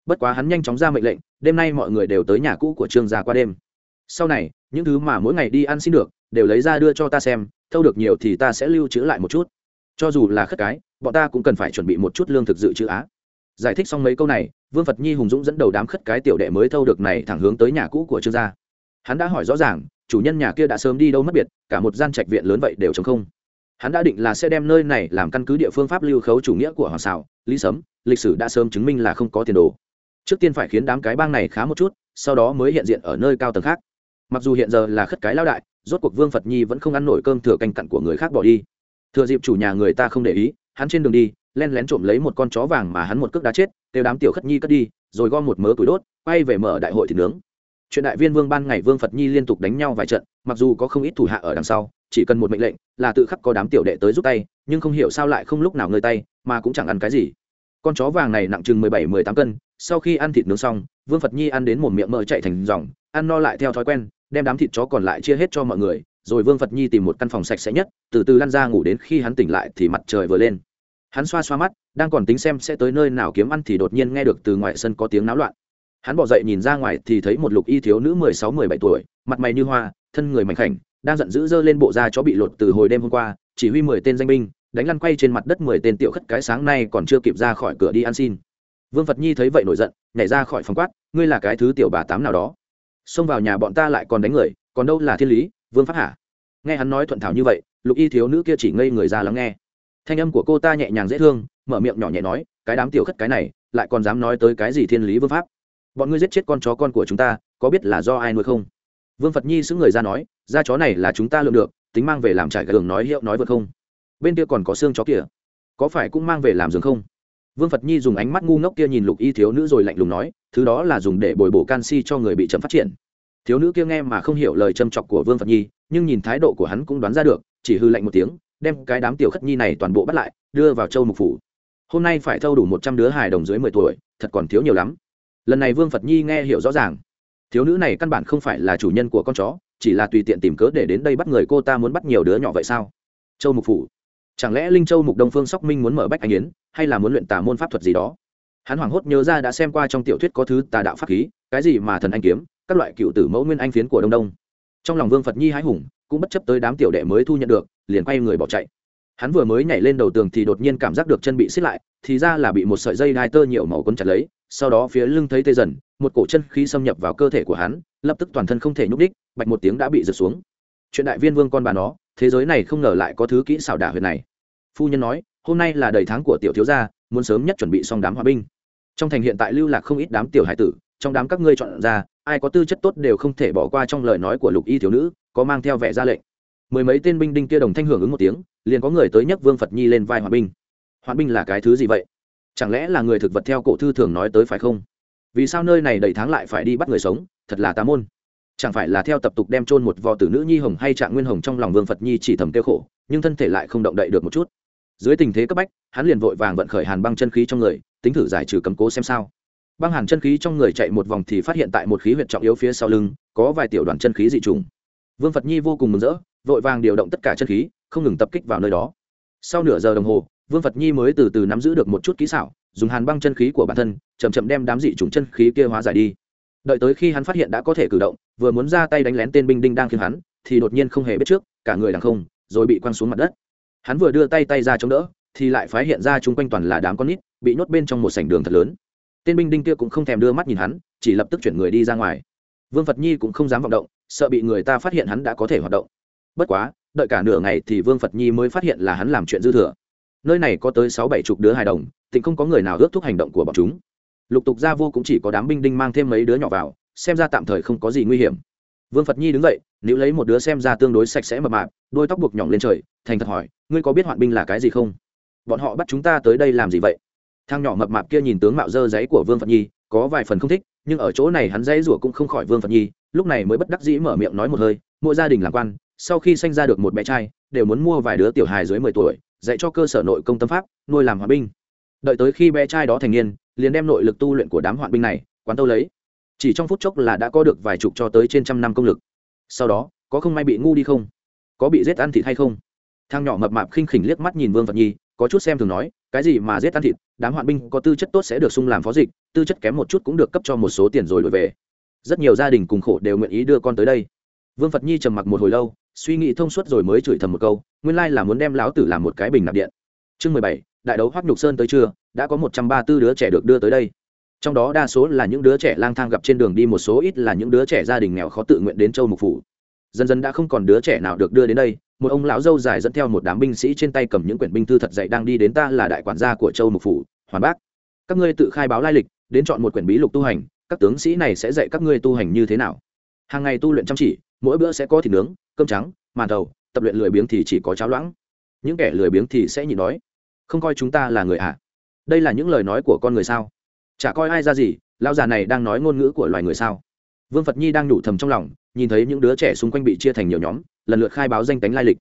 Bất quá hắn nhanh chóng ra mệnh lệnh, đêm nay mọi người đều tới nhà cũ của trương gia qua đêm. Sau này, những thứ mà mỗi ngày đi ăn xin được đều lấy ra đưa cho ta xem, thâu được nhiều thì ta sẽ lưu trữ lại một chút. Cho dù là khất cái, bọn ta cũng cần phải chuẩn bị một chút lương thực dự trữ á. Giải thích xong mấy câu này, vương phật nhi hùng dũng dẫn đầu đám khất cái tiểu đệ mới thâu được này thẳng hướng tới nhà cũ của trương gia. Hắn đã hỏi rõ ràng, chủ nhân nhà kia đã sớm đi đâu mất biệt, cả một gian trạch viện lớn vậy đều chống không. Hắn đã định là sẽ đem nơi này làm căn cứ địa phương pháp lưu khấu chủ nghĩa của hoàng xảo lý sấm, lịch sử đã sớm chứng minh là không có tiền đồ. Trước tiên phải khiến đám cái bang này khá một chút, sau đó mới hiện diện ở nơi cao tầng khác. Mặc dù hiện giờ là khất cái lao đại rốt cuộc vương phật nhi vẫn không ăn nổi cơm thừa canh cặn của người khác bỏ đi. Thừa dịp chủ nhà người ta không để ý, hắn trên đường đi len lén trộm lấy một con chó vàng mà hắn một cước đá chết, kêu đám tiểu khất nhi cất đi, rồi gom một mớ túi đốt, quay về mở đại hội thịt nướng. Chuyện đại viên vương ban ngày vương phật nhi liên tục đánh nhau vài trận, mặc dù có không ít thủ hạ ở đằng sau, chỉ cần một mệnh lệnh là tự khắc có đám tiểu đệ tới giúp tay, nhưng không hiểu sao lại không lúc nào ngơi tay, mà cũng chẳng ăn cái gì. Con chó vàng này nặng chừng mười bảy, mười tám cân, sau khi ăn thịt nướng xong, vương phật nhi ăn đến một miệng mỡ chạy thành dòng, ăn no lại theo thói quen đem đám thịt chó còn lại chia hết cho mọi người, rồi vương phật nhi tìm một căn phòng sạch sẽ nhất, từ từ lăn ra ngủ đến khi hắn tỉnh lại thì mặt trời vừa lên. Hắn xoa xoa mắt, đang còn tính xem sẽ tới nơi nào kiếm ăn thì đột nhiên nghe được từ ngoài sân có tiếng náo loạn. Hắn bỏ dậy nhìn ra ngoài thì thấy một lục y thiếu nữ mười sáu, mười bảy tuổi, mặt mày như hoa, thân người mảnh khảnh, đang giận dữ dơ lên bộ da chó bị lột từ hồi đêm hôm qua, chỉ huy mười tên danh binh, đánh lăn quay trên mặt đất mười tên tiểu khất cái sáng nay còn chưa kịp ra khỏi cửa đi ăn xin. Vương phật nhi thấy vậy nổi giận, nhảy ra khỏi phòng quát, ngươi là cái thứ tiểu bà tám nào đó? Xông vào nhà bọn ta lại còn đánh người, còn đâu là thiên lý, vương pháp hả? Nghe hắn nói thuận thảo như vậy, lục y thiếu nữ kia chỉ ngây người ra lắng nghe. Thanh âm của cô ta nhẹ nhàng dễ thương, mở miệng nhỏ nhẹ nói, cái đám tiểu khất cái này, lại còn dám nói tới cái gì thiên lý vương pháp? Bọn ngươi giết chết con chó con của chúng ta, có biết là do ai nuôi không? Vương phật nhi xứng người ra nói da chó này là chúng ta lượm được, tính mang về làm trải gường nói hiệu nói vượt không? Bên kia còn có xương chó kìa, có phải cũng mang về làm giường không? Vương phật nhi dùng ánh mắt ngu ngốc kia nhìn lục y thiếu nữ rồi lạnh lùng nói, thứ đó là dùng để bồi bổ canxi cho người bị chậm phát triển. Thiếu nữ kia nghe mà không hiểu lời châm chọc của vương phật nhi, nhưng nhìn thái độ của hắn cũng đoán ra được, chỉ hư lạnh một tiếng, đem cái đám tiểu khất nhi này toàn bộ bắt lại, đưa vào châu mục phủ. Hôm nay phải thâu đủ một trăm đứa hài đồng dưới mười tuổi, thật còn thiếu nhiều lắm. Lần này vương phật nhi nghe hiểu rõ ràng. Thiếu nữ này căn bản không phải là chủ nhân của con chó, chỉ là tùy tiện tìm cớ để đến đây bắt người cô ta muốn bắt nhiều đứa nhỏ vậy sao? Châu mục phủ chẳng lẽ linh châu mục đông phương sóc minh muốn mở bách anh yến, hay là muốn luyện tà môn pháp thuật gì đó? Hắn hoảng hốt nhớ ra đã xem qua trong tiểu thuyết có thứ tà đạo pháp khí, cái gì mà thần anh kiếm, các loại cựu tử mẫu nguyên anh phiến của đông đông. Trong lòng vương phật nhi hái hùng, cũng bất chấp tới đám tiểu đệ mới thu nhận được, liền quay người bỏ chạy. Hắn vừa mới nhảy lên đầu tường thì đột nhiên cảm giác được chân bị xiết lại, thì ra là bị một sợi dây đai tơ nhiều màu quấn chặt lấy, sau đó phía lưng thấy tê dần, một cổ chân khí xâm nhập vào cơ thể của hắn, lập tức toàn thân không thể nhúc đích bạch một tiếng đã bị rượt xuống. Chuyện đại viên vương con bà nó thế giới này không ngờ lại có thứ kỹ xảo đả huyệt này. Phu nhân nói, hôm nay là đầy tháng của tiểu thiếu gia, muốn sớm nhất chuẩn bị xong đám hòa binh. Trong thành hiện tại lưu lạc không ít đám tiểu hải tử, trong đám các ngươi chọn ra, ai có tư chất tốt đều không thể bỏ qua trong lời nói của lục y thiếu nữ, có mang theo vẻ ra lệnh. Mười mấy tên binh đinh kia đồng thanh hưởng ứng một tiếng, liền có người tới nhấc vương phật nhi lên vai hòa binh. Hòa binh là cái thứ gì vậy? Chẳng lẽ là người thực vật theo cổ thư thường nói tới phải không? Vì sao nơi này đầy tháng lại phải đi bắt người sống? Thật là tà môn chẳng phải là theo tập tục đem chôn một vò tử nữ nhi hồng hay trạng nguyên hồng trong lòng vương phật nhi chỉ thầm kêu khổ, nhưng thân thể lại không động đậy được một chút. Dưới tình thế cấp bách, hắn liền vội vàng vận khởi hàn băng chân khí trong người, tính thử giải trừ cầm cố xem sao. Băng hàn chân khí trong người chạy một vòng thì phát hiện tại một khí huyệt trọng yếu phía sau lưng, có vài tiểu đoàn chân khí dị trùng. Vương phật nhi vô cùng mừng rỡ, vội vàng điều động tất cả chân khí, không ngừng tập kích vào nơi đó. Sau nửa giờ đồng hồ, vương phật nhi mới từ từ nắm giữ được một chút kỹ xảo, dùng hàn băng chân khí của bản thân chầm chậm đem đám dị trùng chân khí kia hóa giải đi đợi tới khi hắn phát hiện đã có thể cử động, vừa muốn ra tay đánh lén tên binh đinh đang khiến hắn, thì đột nhiên không hề biết trước, cả người đằng không, rồi bị quăng xuống mặt đất. Hắn vừa đưa tay tay ra chống đỡ, thì lại phát hiện ra chung quanh toàn là đám con nít, bị nhốt bên trong một sảnh đường thật lớn. Tên binh đinh kia cũng không thèm đưa mắt nhìn hắn, chỉ lập tức chuyển người đi ra ngoài. Vương phật nhi cũng không dám vọng động, sợ bị người ta phát hiện hắn đã có thể hoạt động. Bất quá, đợi cả nửa ngày thì vương phật nhi mới phát hiện là hắn làm chuyện dư thừa. Nơi này có tới sáu bảy chục đứa hài đồng, tỉnh không có người nào ước thúc hành động của bọn chúng lục tục ra vô cũng chỉ có đám binh đinh mang thêm mấy đứa nhỏ vào, xem ra tạm thời không có gì nguy hiểm. Vương phật nhi đứng dậy nếu lấy một đứa xem ra tương đối sạch sẽ mập mạp, đôi tóc buộc nhỏng lên trời, thành thật hỏi, ngươi có biết hoạn binh là cái gì không? Bọn họ bắt chúng ta tới đây làm gì vậy? Thang nhỏ mập mạp kia nhìn tướng mạo dơ giấy của vương phật nhi, có vài phần không thích, nhưng ở chỗ này hắn dãy rủa cũng không khỏi vương phật nhi, lúc này mới bất đắc dĩ mở miệng nói một hơi, mỗi gia đình làm quan, sau khi sanh ra được một bé trai, đều muốn mua vài đứa tiểu hài dưới mười tuổi, dạy cho cơ sở nội công tâm pháp, nuôi làm hòa binh. Đợi tới khi bé trai đó thành niên liền đem nội lực tu luyện của đám hoạn binh này, quán tâu lấy. Chỉ trong phút chốc là đã có được vài chục cho tới trên trăm năm công lực. Sau đó, có không may bị ngu đi không? Có bị giết ăn thịt hay không? Thang nhỏ mập mạp khinh khỉnh liếc mắt nhìn vương phật nhi, có chút xem thường nói, cái gì mà giết ăn thịt, đám hoạn binh có tư chất tốt sẽ được sung làm phó dịch, tư chất kém một chút cũng được cấp cho một số tiền rồi đổi về. Rất nhiều gia đình cùng khổ đều nguyện ý đưa con tới đây. Vương phật nhi trầm mặc một hồi lâu, suy nghĩ thông suốt rồi mới chửi thầm một câu, nguyên lai là muốn đem lão tử làm một cái bình nạp điện. Chương mười bảy, đại đấu hoác nhục sơn tới trưa đã có một trăm ba tư đứa trẻ được đưa tới đây. Trong đó đa số là những đứa trẻ lang thang gặp trên đường đi, một số ít là những đứa trẻ gia đình nghèo khó tự nguyện đến châu mục phủ. Dần dần đã không còn đứa trẻ nào được đưa đến đây, một ông lão dâu dài dẫn theo một đám binh sĩ trên tay cầm những quyển binh thư thật dạy đang đi đến ta là đại quản gia của châu mục phủ, hoàn bác. Các ngươi tự khai báo lai lịch, đến chọn một quyển bí lục tu hành, các tướng sĩ này sẽ dạy các ngươi tu hành như thế nào. Hàng ngày tu luyện chăm chỉ, mỗi bữa sẽ có thịt nướng, cơm trắng, màn thầu, tập luyện lười biếng thì chỉ có cháo loãng. Những kẻ lười biếng thì sẽ nhịn đói. Không coi chúng ta là người ạ. à đây là những lời nói của con người sao? Chả coi ai ra gì, lão già này đang nói ngôn ngữ của loài người sao? Vương phật nhi đang nhủ thầm trong lòng, nhìn thấy những đứa trẻ xung quanh bị chia thành nhiều nhóm, lần lượt khai báo danh tánh lai lịch.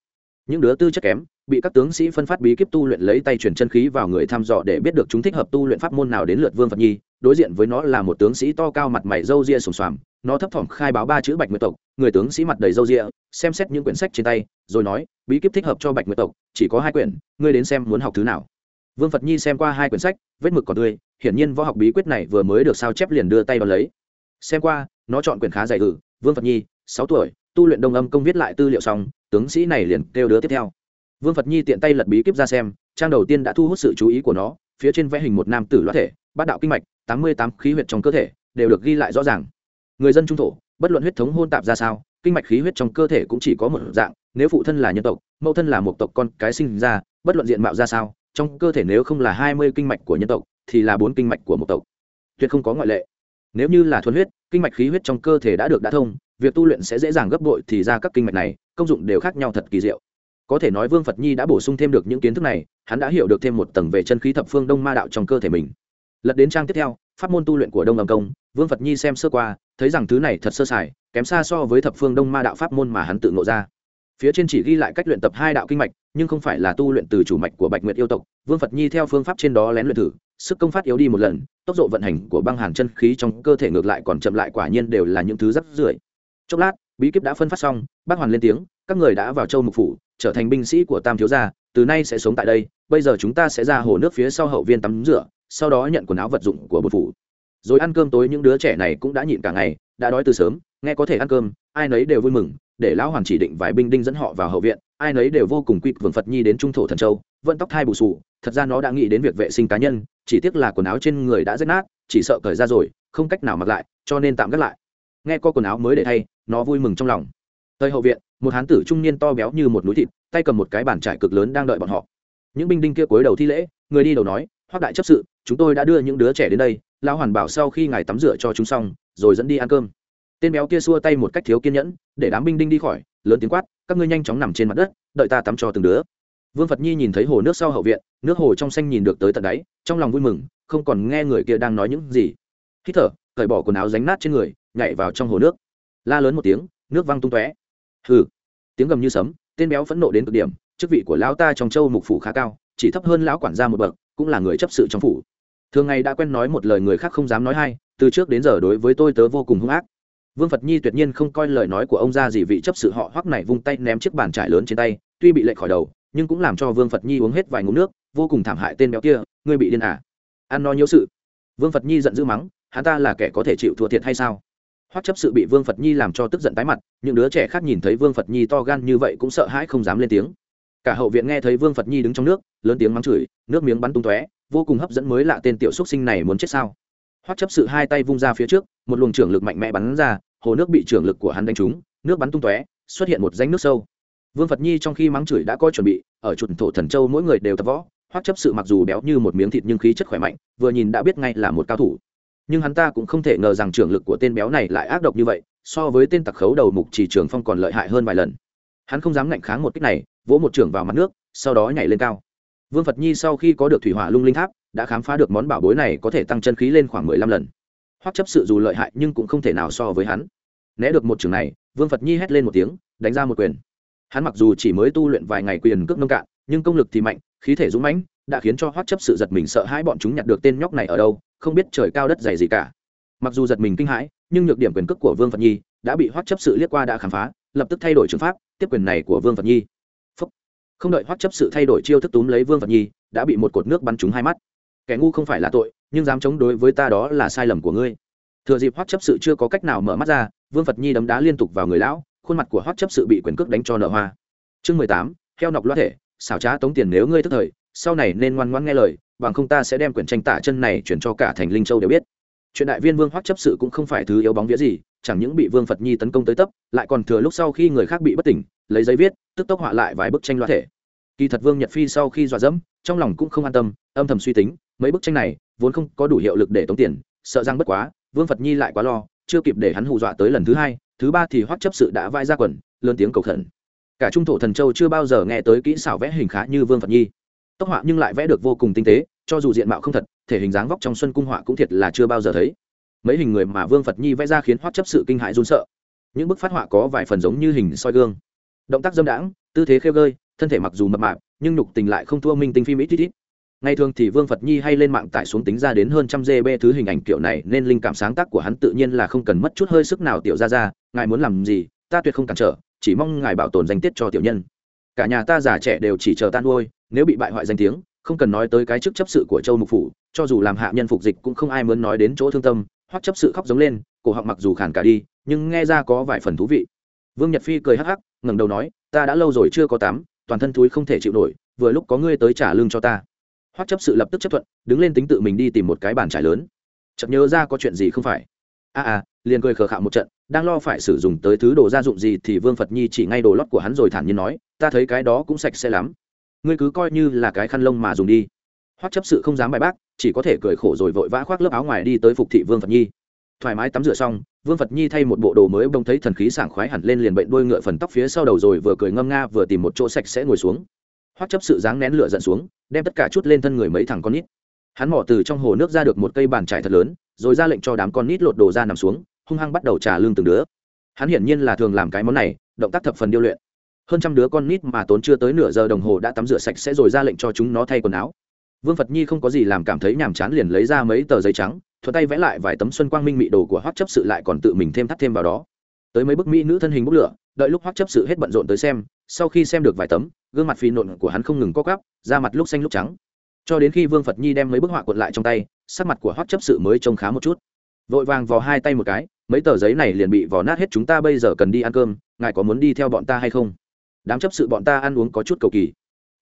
Những đứa tư chất kém, bị các tướng sĩ phân phát bí kíp tu luyện lấy tay chuyển chân khí vào người thăm dò để biết được chúng thích hợp tu luyện pháp môn nào đến lượt vương phật nhi, đối diện với nó là một tướng sĩ to cao mặt mày râu ria sùng xoàm, nó thấp thỏm khai báo ba chữ bạch nguyệt tộc, người tướng sĩ mặt đầy râu ria, xem xét những quyển sách trên tay, rồi nói, bí kíp thích hợp cho bạch nguyệt tộc, chỉ có hai quyển, ngươi đến xem muốn học thứ nào vương phật nhi xem qua hai quyển sách, vết mực còn tươi, hiển nhiên võ học bí quyết này vừa mới được sao chép liền đưa tay vào lấy. Xem qua, nó chọn quyển khá dày ử vương phật nhi, sáu tuổi, tu luyện đông âm công viết lại tư liệu xong, tướng sĩ này liền kêu đứa tiếp theo. Vương phật nhi tiện tay lật bí kíp ra xem, trang đầu tiên đã thu hút sự chú ý của nó, phía trên vẽ hình một nam tử loát thể, bát đạo kinh mạch, tám mươi tám khí huyết trong cơ thể, đều được ghi lại rõ ràng. Người dân trung thổ, bất luận huyết thống hôn tạp ra sao, kinh mạch khí huyết trong cơ thể cũng chỉ có một dạng, nếu phụ thân là nhân tộc, mẫu thân là một tộc con cái sinh ra, bất luận diện mạo ra sao trong cơ thể nếu không là hai mươi kinh mạch của nhân tộc, thì là bốn kinh mạch của một tộc. Tuyệt không có ngoại lệ. Nếu như là thuần huyết, kinh mạch khí huyết trong cơ thể đã được đã thông, việc tu luyện sẽ dễ dàng gấp bội thì ra các kinh mạch này, công dụng đều khác nhau thật kỳ diệu. Có thể nói vương phật nhi đã bổ sung thêm được những kiến thức này, hắn đã hiểu được thêm một tầng về chân khí thập phương đông ma đạo trong cơ thể mình. Lật đến trang tiếp theo, pháp môn tu luyện của đông âm công, vương phật nhi xem sơ qua, thấy rằng thứ này thật sơ sài, kém xa so với thập phương đông ma đạo pháp môn mà hắn tự ngộ ra phía trên chỉ ghi lại cách luyện tập hai đạo kinh mạch, nhưng không phải là tu luyện từ chủ mạch của bạch nguyệt yêu tộc. Vương phật nhi theo phương pháp trên đó lén luyện thử, sức công phát yếu đi một lần, tốc độ vận hành của băng hàn chân khí trong cơ thể ngược lại còn chậm lại, quả nhiên đều là những thứ rất rưởi. Chốc lát, bí kíp đã phân phát xong, bác hoàn lên tiếng, các người đã vào châu mục phủ, trở thành binh sĩ của tam thiếu gia, từ nay sẽ sống tại đây, bây giờ chúng ta sẽ ra hồ nước phía sau hậu viên tắm rửa, sau đó nhận quần áo vật dụng của bột phủ. Rồi ăn cơm tối, những đứa trẻ này cũng đã nhịn cả ngày, đã đói từ sớm, nghe có thể ăn cơm, ai nấy đều vui mừng để lão hoàn chỉ định vài binh đinh dẫn họ vào hậu viện, ai nấy đều vô cùng quýt vườn phật nhi đến trung thổ thần châu, vẫn tóc thai bù sù, thật ra nó đã nghĩ đến việc vệ sinh cá nhân, chỉ tiếc là quần áo trên người đã rách nát, chỉ sợ cởi ra rồi, không cách nào mặc lại, cho nên tạm gác lại. Nghe có quần áo mới để thay, nó vui mừng trong lòng. Tới hậu viện, một hán tử trung niên to béo như một núi thịt, tay cầm một cái bàn trải cực lớn đang đợi bọn họ. Những binh đinh kia cúi đầu thi lễ, người đi đầu nói hoác đại chấp sự, chúng tôi đã đưa những đứa trẻ đến đây, lão hoàn bảo sau khi ngài tắm rửa cho chúng xong, rồi dẫn đi ăn cơm tên béo kia xua tay một cách thiếu kiên nhẫn để đám binh đinh đi khỏi lớn tiếng quát các ngươi nhanh chóng nằm trên mặt đất đợi ta tắm cho từng đứa. Vương phật nhi nhìn thấy hồ nước sau hậu viện nước hồ trong xanh nhìn được tới tận đáy trong lòng vui mừng không còn nghe người kia đang nói những gì. Hít thở cởi bỏ quần áo ránh nát trên người nhảy vào trong hồ nước. La lớn một tiếng nước văng tung tóe. Hừ tiếng gầm như sấm tên béo phẫn nộ đến cực điểm chức vị của lão ta trong châu mục phủ khá cao chỉ thấp hơn lão quản gia một bậc cũng là người chấp sự trong phủ. Thường ngày đã quen nói một lời người khác không dám nói hay, từ trước đến giờ đối với tôi tớ vô cùng hung ác vương phật nhi tuyệt nhiên không coi lời nói của ông ra gì vị chấp sự họ hoắc này vung tay ném chiếc bàn trải lớn trên tay, tuy bị lệ khỏi đầu, nhưng cũng làm cho vương phật nhi uống hết vài ngụm nước, vô cùng thảm hại tên béo kia, ngươi bị điên à? Ăn no nhiễu sự. Vương phật nhi giận dữ mắng, hắn ta là kẻ có thể chịu thua thiệt hay sao? Hoắc chấp sự bị vương phật nhi làm cho tức giận tái mặt, những đứa trẻ khác nhìn thấy vương phật nhi to gan như vậy cũng sợ hãi không dám lên tiếng. Cả hậu viện nghe thấy vương phật nhi đứng trong nước, lớn tiếng mắng chửi, nước miếng bắn tung tóe, vô cùng hấp dẫn mới lạ tên tiểu xúc sinh này muốn chết sao? Hoắc chấp sự hai tay vung ra phía trước, một luồng trưởng lực mạnh mẽ bắn ra, hồ nước bị trưởng lực của hắn đánh trúng, nước bắn tung tóe, xuất hiện một rãnh nước sâu. Vương phật nhi trong khi mắng chửi đã có chuẩn bị, ở chuột thổ thần châu mỗi người đều tập võ, hoắc chấp sự mặc dù béo như một miếng thịt nhưng khí chất khỏe mạnh, vừa nhìn đã biết ngay là một cao thủ. Nhưng hắn ta cũng không thể ngờ rằng trưởng lực của tên béo này lại ác độc như vậy, so với tên tặc khấu đầu mục chỉ trường phong còn lợi hại hơn vài lần. Hắn không dám ngạnh kháng một cách này, vỗ một trưởng vào mặt nước, sau đó nhảy lên cao vương phật nhi sau khi có được thủy hỏa lung linh tháp, đã khám phá được món bảo bối này có thể tăng chân khí lên khoảng mười lăm lần. Hoắc chấp sự dù lợi hại nhưng cũng không thể nào so với hắn. Né được một trường này, vương phật nhi hét lên một tiếng, đánh ra một quyền. Hắn mặc dù chỉ mới tu luyện vài ngày quyền cước nông cạn, nhưng công lực thì mạnh, khí thể dũng mãnh, đã khiến cho hoắc chấp sự giật mình sợ hãi bọn chúng nhặt được tên nhóc này ở đâu, không biết trời cao đất dày gì cả. Mặc dù giật mình kinh hãi, nhưng nhược điểm quyền cước của vương phật nhi đã bị hoắc chấp sự liếc qua đã khám phá, lập tức thay đổi trường pháp, tiếp quyền này của vương phật nhi không đợi hoắc chấp sự thay đổi chiêu thức túm lấy vương phật nhi, đã bị một cột nước bắn trúng hai mắt. Kẻ ngu không phải là tội, nhưng dám chống đối với ta đó là sai lầm của ngươi. Thừa dịp hoắc chấp sự chưa có cách nào mở mắt ra, vương phật nhi đấm đá liên tục vào người lão, khuôn mặt của hoắc chấp sự bị quyền cước đánh cho nở hoa. Chương mười tám, heo nọc loa thể, xảo trá tống tiền nếu ngươi thức thời, sau này nên ngoan ngoãn nghe lời, bằng không ta sẽ đem quyển tranh tả chân này chuyển cho cả thành linh châu đều biết. Chuyện đại viên vương hoắc chấp sự cũng không phải thứ yếu bóng vía gì, chẳng những bị vương phật nhi tấn công tới tấp, lại còn thừa lúc sau khi người khác bị bất tỉnh, lấy giấy viết, tức tốc họa lại vài bức tranh loa thể kỳ thật vương nhật phi sau khi dọa dẫm, trong lòng cũng không an tâm, âm thầm suy tính, mấy bức tranh này vốn không có đủ hiệu lực để tống tiền, sợ rằng bất quá, vương phật nhi lại quá lo, chưa kịp để hắn hù dọa tới lần thứ hai, thứ ba thì hoắc chấp sự đã vai ra quần, lớn tiếng cầu khẩn. Cả trung thổ thần châu chưa bao giờ nghe tới kỹ xảo vẽ hình khá như vương phật nhi. Tốc họa nhưng lại vẽ được vô cùng tinh tế, cho dù diện mạo không thật, thể hình dáng vóc trong xuân cung họa cũng thiệt là chưa bao giờ thấy. Mấy hình người mà vương phật nhi vẽ ra khiến hoắc chấp sự kinh hãi run sợ. Những bức phát họa có vài phần giống như hình soi gương. Động tác dâm đãng, tư thế khêu gơi thân thể mặc dù mập mạp, nhưng nhục tình lại không thua minh tinh phim ít ít ít. Ngày thường thì vương phật nhi hay lên mạng tải xuống tính ra đến hơn trăm gb thứ hình ảnh kiểu này, nên linh cảm sáng tác của hắn tự nhiên là không cần mất chút hơi sức nào, tiểu ra ra ngài muốn làm gì, ta tuyệt không cản trở, chỉ mong ngài bảo tồn danh tiết cho tiểu nhân. Cả nhà ta già trẻ đều chỉ chờ tan nuôi, nếu bị bại hoại danh tiếng, không cần nói tới cái chức chấp sự của châu mục phủ, cho dù làm hạ nhân phục dịch cũng không ai muốn nói đến chỗ thương tâm, hoặc chấp sự khóc giống lên, cổ họng mặc dù khàn cả đi, nhưng nghe ra có vài phần thú vị. Vương nhật phi cười hắc hắc, ngẩng đầu nói, ta đã lâu rồi chưa có tắm toàn thân thúi không thể chịu nổi vừa lúc có ngươi tới trả lương cho ta. Hoắc chấp sự lập tức chấp thuận đứng lên tính tự mình đi tìm một cái bàn trải lớn. Chợt nhớ ra có chuyện gì không phải? A à, à liền cười khờ khạo một trận đang lo phải sử dụng tới thứ đồ gia dụng gì thì vương phật nhi chỉ ngay đồ lót của hắn rồi thản nhiên nói ta thấy cái đó cũng sạch sẽ lắm. Ngươi cứ coi như là cái khăn lông mà dùng đi. Hoắc chấp sự không dám bài bác chỉ có thể cười khổ rồi vội vã khoác lớp áo ngoài đi tới phục thị vương phật nhi thoải mái tắm rửa xong, vương phật nhi thay một bộ đồ mới bông thấy thần khí sảng khoái hẳn lên liền bệnh đuôi ngựa phần tóc phía sau đầu rồi vừa cười ngâm nga vừa tìm một chỗ sạch sẽ ngồi xuống. Hoắc chấp sự dáng nén lửa giận xuống, đem tất cả chút lên thân người mấy thằng con nít. Hắn mò từ trong hồ nước ra được một cây bàn trải thật lớn, rồi ra lệnh cho đám con nít lột đồ ra nằm xuống, hung hăng bắt đầu trả lương từng đứa. Hắn hiển nhiên là thường làm cái món này, động tác thập phần điêu luyện. Hơn trăm đứa con nít mà tốn chưa tới nửa giờ đồng hồ đã tắm rửa sạch sẽ rồi ra lệnh cho chúng nó thay quần áo. Vương phật nhi không có gì làm cảm thấy nhàm chán liền lấy ra mấy tờ giấy trắng thuận tay vẽ lại vài tấm xuân quang minh mị đồ của hoắc chấp sự lại còn tự mình thêm thắt thêm vào đó. Tới mấy bức mỹ nữ thân hình bốc lửa, đợi lúc hoắc chấp sự hết bận rộn tới xem, sau khi xem được vài tấm, gương mặt phi nộn của hắn không ngừng co cắp da mặt lúc xanh lúc trắng. Cho đến khi vương phật nhi đem mấy bức họa cuộn lại trong tay, sắc mặt của hoắc chấp sự mới trông khá một chút. Vội vàng vò hai tay một cái, mấy tờ giấy này liền bị vò nát hết chúng ta bây giờ cần đi ăn cơm, ngài có muốn đi theo bọn ta hay không? Đám chấp sự bọn ta ăn uống có chút cầu kỳ.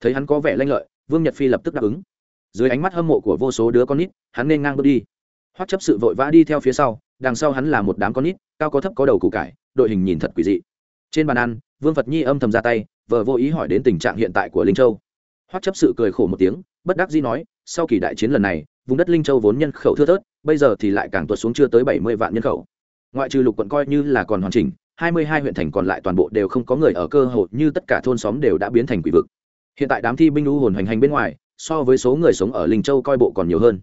Thấy hắn có vẻ lanh lợi, vương nhật phi lập tức đáp ứng. Dưới ánh mắt hâm mộ của vô số đứa con nít, hắn nên ngang bước đi hoắc chấp sự vội vã đi theo phía sau, đằng sau hắn là một đám con nít, cao có thấp có đầu củ cải, đội hình nhìn thật quỷ dị. Trên bàn ăn, vương phật nhi âm thầm ra tay, vờ vô ý hỏi đến tình trạng hiện tại của linh châu. Hoắc chấp sự cười khổ một tiếng, bất đắc dĩ nói, sau kỳ đại chiến lần này, vùng đất linh châu vốn nhân khẩu thưa thớt, bây giờ thì lại càng tuột xuống chưa tới bảy mươi vạn nhân khẩu. Ngoại trừ lục quận coi như là còn hoàn chỉnh, hai mươi hai huyện thành còn lại toàn bộ đều không có người ở cơ hội như tất cả thôn xóm đều đã biến thành quỷ vực. Hiện tại đám thi binh u hồn hành hành bên ngoài, so với số người sống ở linh châu coi bộ còn nhiều hơn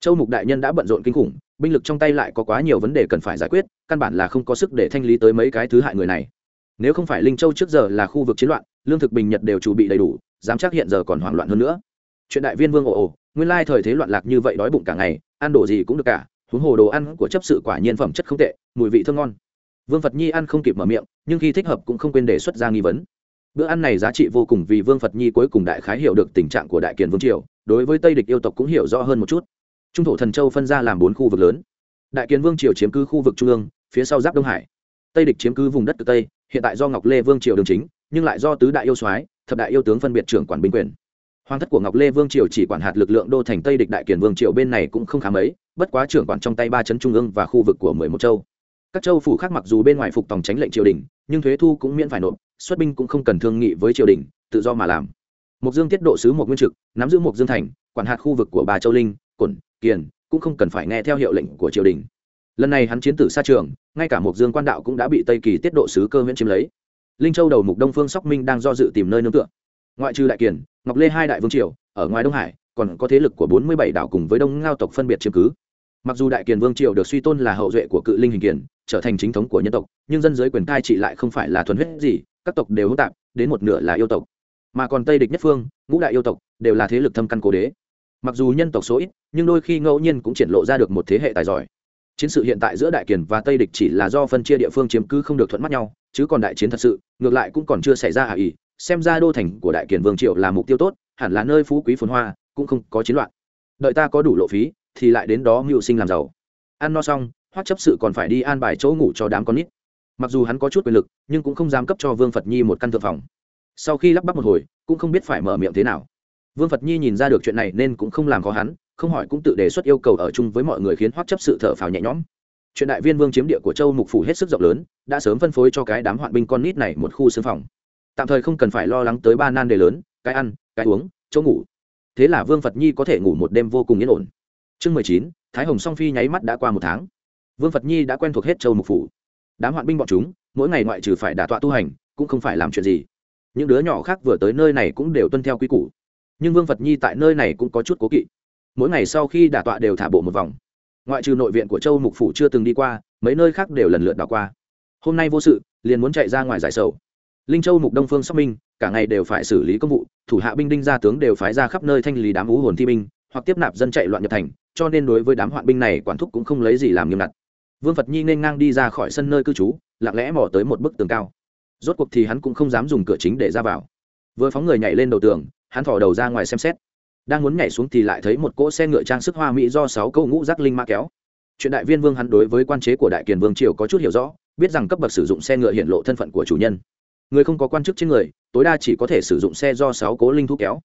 châu mục đại nhân đã bận rộn kinh khủng, binh lực trong tay lại có quá nhiều vấn đề cần phải giải quyết, căn bản là không có sức để thanh lý tới mấy cái thứ hại người này. Nếu không phải linh châu trước giờ là khu vực chiến loạn, lương thực bình nhật đều chuẩn bị đầy đủ, dám chắc hiện giờ còn hoảng loạn hơn nữa. Chuyện đại viên vương ồ ồ, nguyên lai thời thế loạn lạc như vậy đói bụng cả ngày, ăn đồ gì cũng được cả, huống hồ đồ ăn của chấp sự quả nhiên phẩm chất không tệ, mùi vị thơm ngon. Vương phật nhi ăn không kịp mở miệng, nhưng khi thích hợp cũng không quên đề xuất ra nghi vấn. Bữa ăn này giá trị vô cùng vì vương phật nhi cuối cùng đại khái hiểu được tình trạng của đại kiền vương triều, đối với tây địch yêu tộc cũng hiểu rõ hơn một chút trung thổ thần châu phân ra làm bốn khu vực lớn. Đại kiền vương triều chiếm cứ khu vực trung ương, phía sau giáp đông hải. Tây địch chiếm cứ vùng đất cực tây, hiện tại do ngọc lê vương triều đường chính, nhưng lại do tứ đại yêu soái, thập đại yêu tướng phân biệt trưởng quản binh quyền. Hoàng thất của ngọc lê vương triều chỉ quản hạt lực lượng đô thành tây địch đại kiền vương triều bên này cũng không khá mấy, bất quá trưởng quản trong tay ba chấn trung ương và khu vực của mười một châu. Các châu phủ khác mặc dù bên ngoài phục tòng tránh lệnh triều đình, nhưng thuế thu cũng miễn phải nộp, xuất binh cũng không cần thương nghị với triều đình, tự do mà làm. Mục dương tiết độ sứ một nguyên trực, nắm giữ mục dương thành, quản hạt khu vực của bà châu linh quận kiền, cũng không cần phải nghe theo hiệu lệnh của triều đình. Lần này hắn chiến tử xa trường, ngay cả mục dương quan đạo cũng đã bị tây kỳ tiết độ sứ cơ huyện chiếm lấy. Linh châu đầu mục đông phương sóc minh đang do dự tìm nơi nương tựa. Ngoại trừ đại kiền, ngọc lê hai đại vương triều, ở ngoài đông hải, còn có thế lực của bốn mươi bảy đảo cùng với đông ngao tộc phân biệt chiếm cứ. Mặc dù đại kiền vương triều được suy tôn là hậu duệ của cự linh hình kiền, trở thành chính thống của nhân tộc, nhưng dân giới quyền cai trị lại không phải là thuần huyết gì, các tộc đều hỗn tạp, đến một nửa là yêu tộc. Mà còn tây địch nhất phương, ngũ đại yêu tộc, đều là thế lực thâm căn cố đế mặc dù nhân tộc số ít, nhưng đôi khi ngẫu nhiên cũng triển lộ ra được một thế hệ tài giỏi. Chiến sự hiện tại giữa đại kiền và tây địch chỉ là do phân chia địa phương chiếm cứ không được thuận mắt nhau, chứ còn đại chiến thật sự, ngược lại cũng còn chưa xảy ra hạ ý xem ra đô thành của đại kiền vương triệu là mục tiêu tốt, hẳn là nơi phú quý phồn hoa, cũng không có chiến loạn. Đợi ta có đủ lộ phí, thì lại đến đó mưu sinh làm giàu. Ăn no xong, hoắc chấp sự còn phải đi an bài chỗ ngủ cho đám con nít. Mặc dù hắn có chút quyền lực, nhưng cũng không dám cấp cho vương phật nhi một căn thượng phòng. Sau khi lắp bắp một hồi, cũng không biết phải mở miệng thế nào vương phật nhi nhìn ra được chuyện này nên cũng không làm khó hắn, không hỏi cũng tự đề xuất yêu cầu ở chung với mọi người khiến hoắc chấp sự thở phào nhẹ nhõm. Chuyện đại viên vương chiếm địa của châu mục phủ hết sức rộng lớn, đã sớm phân phối cho cái đám hoạn binh con nít này một khu xương phòng. Tạm thời không cần phải lo lắng tới ba nan đề lớn, cái ăn, cái uống, chỗ ngủ. Thế là vương phật nhi có thể ngủ một đêm vô cùng yên ổn. Chương mười chín, thái hồng song phi nháy mắt đã qua một tháng. Vương phật nhi đã quen thuộc hết châu mục phủ. Đám hoạn binh bọn chúng, mỗi ngày ngoại trừ phải đả tọa tu hành, cũng không phải làm chuyện gì. Những đứa nhỏ khác vừa tới nơi này cũng đều tuân theo quy củ nhưng vương phật nhi tại nơi này cũng có chút cố kỵ mỗi ngày sau khi đả tọa đều thả bộ một vòng ngoại trừ nội viện của châu mục phủ chưa từng đi qua mấy nơi khác đều lần lượt đảo qua hôm nay vô sự liền muốn chạy ra ngoài giải sầu linh châu mục đông phương xác minh cả ngày đều phải xử lý công vụ thủ hạ binh đinh gia tướng đều phái ra khắp nơi thanh lý đám ú hồn thi binh hoặc tiếp nạp dân chạy loạn nhập thành cho nên đối với đám hoạn binh này quản thúc cũng không lấy gì làm nghiêm ngặt vương phật nhi nên ngang đi ra khỏi sân nơi cư trú lặng lẽ mò tới một bức tường cao rốt cuộc thì hắn cũng không dám dùng cửa chính để ra vào vừa phóng người nhảy lên đầu tường hắn thỏ đầu ra ngoài xem xét. Đang muốn nhảy xuống thì lại thấy một cỗ xe ngựa trang sức hoa mỹ do sáu câu ngũ giác linh ma kéo. Chuyện đại viên vương hắn đối với quan chế của đại kiền vương triều có chút hiểu rõ, biết rằng cấp bậc sử dụng xe ngựa hiện lộ thân phận của chủ nhân. Người không có quan chức trên người, tối đa chỉ có thể sử dụng xe do sáu cố linh thú kéo.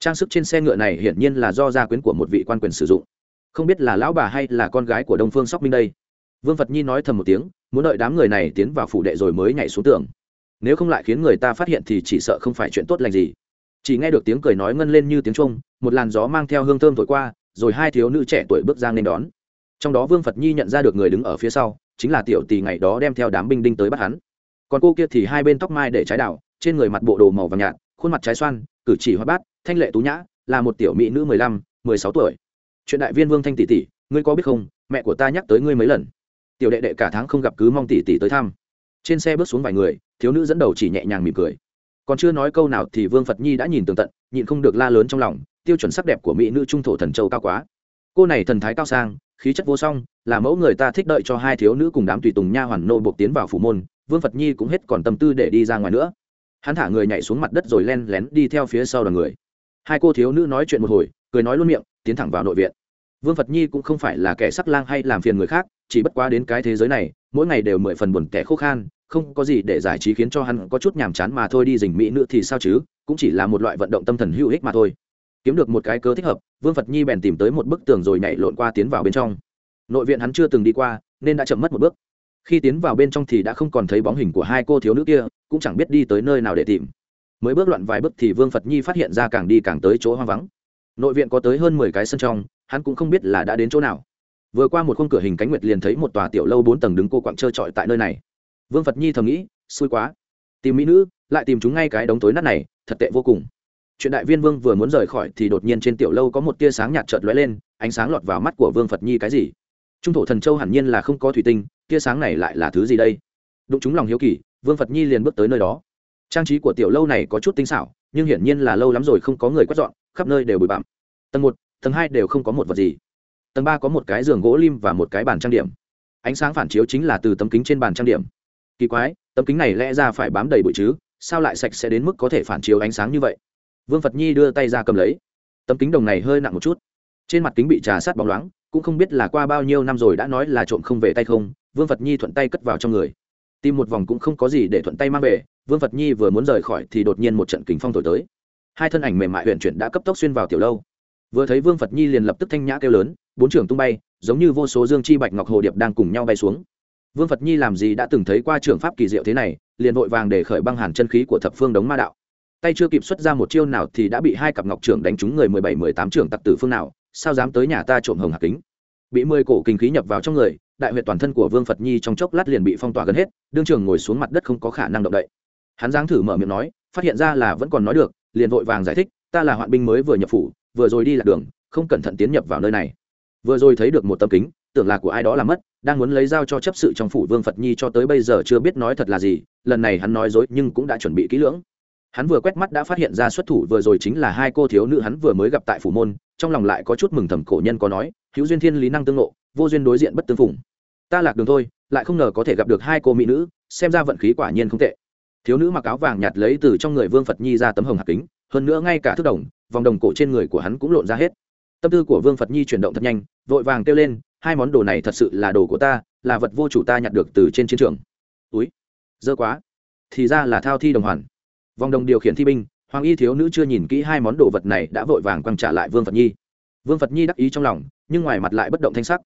Trang sức trên xe ngựa này hiển nhiên là do gia quyến của một vị quan quyền sử dụng. Không biết là lão bà hay là con gái của đông phương sóc minh đây. Vương phật nhi nói thầm một tiếng, muốn đợi đám người này tiến vào phủ đệ rồi mới nhảy xuống tường. Nếu không lại khiến người ta phát hiện thì chỉ sợ không phải chuyện tốt lành gì chỉ nghe được tiếng cười nói ngân lên như tiếng trung một làn gió mang theo hương thơm thổi qua, rồi hai thiếu nữ trẻ tuổi bước ra nên đón. Trong đó vương phật nhi nhận ra được người đứng ở phía sau, chính là tiểu tỷ ngày đó đem theo đám binh đinh tới bắt hắn. Còn cô kia thì hai bên tóc mai để trái đảo, trên người mặt bộ đồ màu vàng nhạt, khuôn mặt trái xoan, cử chỉ hoa bát, thanh lệ tú nhã, là một tiểu mỹ nữ mười lăm, mười sáu tuổi. Chuyện đại viên vương thanh tỷ tỷ, ngươi có biết không? Mẹ của ta nhắc tới ngươi mấy lần. Tiểu đệ đệ cả tháng không gặp cứ mong tỷ tỷ tới thăm. Trên xe bước xuống vài người, thiếu nữ dẫn đầu chỉ nhẹ nhàng mỉm cười còn chưa nói câu nào thì vương phật nhi đã nhìn tường tận nhịn không được la lớn trong lòng tiêu chuẩn sắc đẹp của mỹ nữ trung thổ thần châu cao quá cô này thần thái cao sang khí chất vô song là mẫu người ta thích đợi cho hai thiếu nữ cùng đám tùy tùng nha hoàn nô buộc tiến vào phủ môn vương phật nhi cũng hết còn tâm tư để đi ra ngoài nữa hắn thả người nhảy xuống mặt đất rồi len lén đi theo phía sau đoàn người hai cô thiếu nữ nói chuyện một hồi cười nói luôn miệng tiến thẳng vào nội viện vương phật nhi cũng không phải là kẻ sắc lang hay làm phiền người khác chỉ bất quá đến cái thế giới này mỗi ngày đều mười phần buồn kẻ khô khan không có gì để giải trí khiến cho hắn có chút nhàm chán mà thôi, đi dình mỹ nữa thì sao chứ? Cũng chỉ là một loại vận động tâm thần hữu ích mà thôi. Kiếm được một cái cơ thích hợp, vương phật nhi bèn tìm tới một bức tường rồi nhảy lộn qua tiến vào bên trong. Nội viện hắn chưa từng đi qua, nên đã chậm mất một bước. Khi tiến vào bên trong thì đã không còn thấy bóng hình của hai cô thiếu nữ kia, cũng chẳng biết đi tới nơi nào để tìm. Mới bước loạn vài bước thì vương phật nhi phát hiện ra càng đi càng tới chỗ hoang vắng. Nội viện có tới hơn mười cái sân trong, hắn cũng không biết là đã đến chỗ nào. Vừa qua một khung cửa hình cánh nguyệt liền thấy một tòa tiểu lâu bốn tầng đứng cô quặng trơ trọi tại nơi này vương phật nhi thầm nghĩ, xui quá. Tìm mỹ nữ, lại tìm chúng ngay cái đống tối nát này, thật tệ vô cùng. Chuyện đại viên vương vừa muốn rời khỏi thì đột nhiên trên tiểu lâu có một tia sáng nhạt chợt lóe lên, ánh sáng lọt vào mắt của vương phật nhi cái gì? Trung thổ thần châu hẳn nhiên là không có thủy tinh, tia sáng này lại là thứ gì đây? Đụng chúng lòng hiếu kỳ, vương phật nhi liền bước tới nơi đó. Trang trí của tiểu lâu này có chút tinh xảo, nhưng hiển nhiên là lâu lắm rồi không có người quét dọn, khắp nơi đều bụi bặm. Tầng một, tầng hai đều không có một vật gì. Tầng ba có một cái giường gỗ lim và một cái bàn trang điểm. Ánh sáng phản chiếu chính là từ tấm kính trên bàn trang điểm kỳ quái, tấm kính này lẽ ra phải bám đầy bụi chứ, sao lại sạch sẽ đến mức có thể phản chiếu ánh sáng như vậy? Vương phật nhi đưa tay ra cầm lấy. Tấm kính đồng này hơi nặng một chút. Trên mặt kính bị trà sát bóng loáng, cũng không biết là qua bao nhiêu năm rồi đã nói là trộm không về tay không, vương phật nhi thuận tay cất vào trong người. Tìm một vòng cũng không có gì để thuận tay mang về, vương phật nhi vừa muốn rời khỏi thì đột nhiên một trận kính phong thổi tới. Hai thân ảnh mềm mại huyện chuyển đã cấp tốc xuyên vào tiểu lâu. Vừa thấy vương phật nhi liền lập tức thanh nhã kêu lớn, bốn trưởng tung bay, giống như vô số dương chi bạch ngọc hồ điệp đang cùng nhau bay xuống vương phật nhi làm gì đã từng thấy qua trường pháp kỳ diệu thế này, liền vội vàng để khởi băng hàn chân khí của thập phương đống ma đạo. Tay chưa kịp xuất ra một chiêu nào thì đã bị hai cặp ngọc trưởng đánh trúng người mười bảy, mười tám trưởng tặc tử phương nào, sao dám tới nhà ta trộm hồng hạt kính? Bị mười cổ kinh khí nhập vào trong người, đại huyệt toàn thân của vương phật nhi trong chốc lát liền bị phong tỏa gần hết, đương trường ngồi xuống mặt đất không có khả năng động đậy. Hắn giáng thử mở miệng nói, phát hiện ra là vẫn còn nói được, liền vội vàng giải thích, ta là hoạn binh mới vừa nhập phủ, vừa rồi đi lạc đường, không cẩn thận tiến nhập vào nơi này. Vừa rồi thấy được một tấm kính, tưởng là của ai đó là mất đang muốn lấy dao cho chấp sự trong phủ vương phật nhi cho tới bây giờ chưa biết nói thật là gì, lần này hắn nói dối nhưng cũng đã chuẩn bị kỹ lưỡng. Hắn vừa quét mắt đã phát hiện ra xuất thủ vừa rồi chính là hai cô thiếu nữ hắn vừa mới gặp tại phủ môn, trong lòng lại có chút mừng thầm cổ nhân có nói, hữu duyên thiên lý năng tương lộ vô duyên đối diện bất tương phùng. Ta lạc đường thôi, lại không ngờ có thể gặp được hai cô mỹ nữ, xem ra vận khí quả nhiên không tệ. Thiếu nữ mặc áo vàng nhạt lấy từ trong người vương phật nhi ra tấm hồng hạt kính, hơn nữa ngay cả thức đồng, vòng đồng cổ trên người của hắn cũng lộn ra hết. Tâm tư của vương phật nhi chuyển động thật nhanh, vội vàng kêu lên hai món đồ này thật sự là đồ của ta, là vật vô chủ ta nhặt được từ trên chiến trường. Túi dơ quá. Thì ra là thao thi đồng hoàn. Vòng đồng điều khiển thi binh, hoàng y thiếu nữ chưa nhìn kỹ hai món đồ vật này đã vội vàng quăng trả lại vương phật nhi. Vương phật nhi đắc ý trong lòng, nhưng ngoài mặt lại bất động thanh sắc.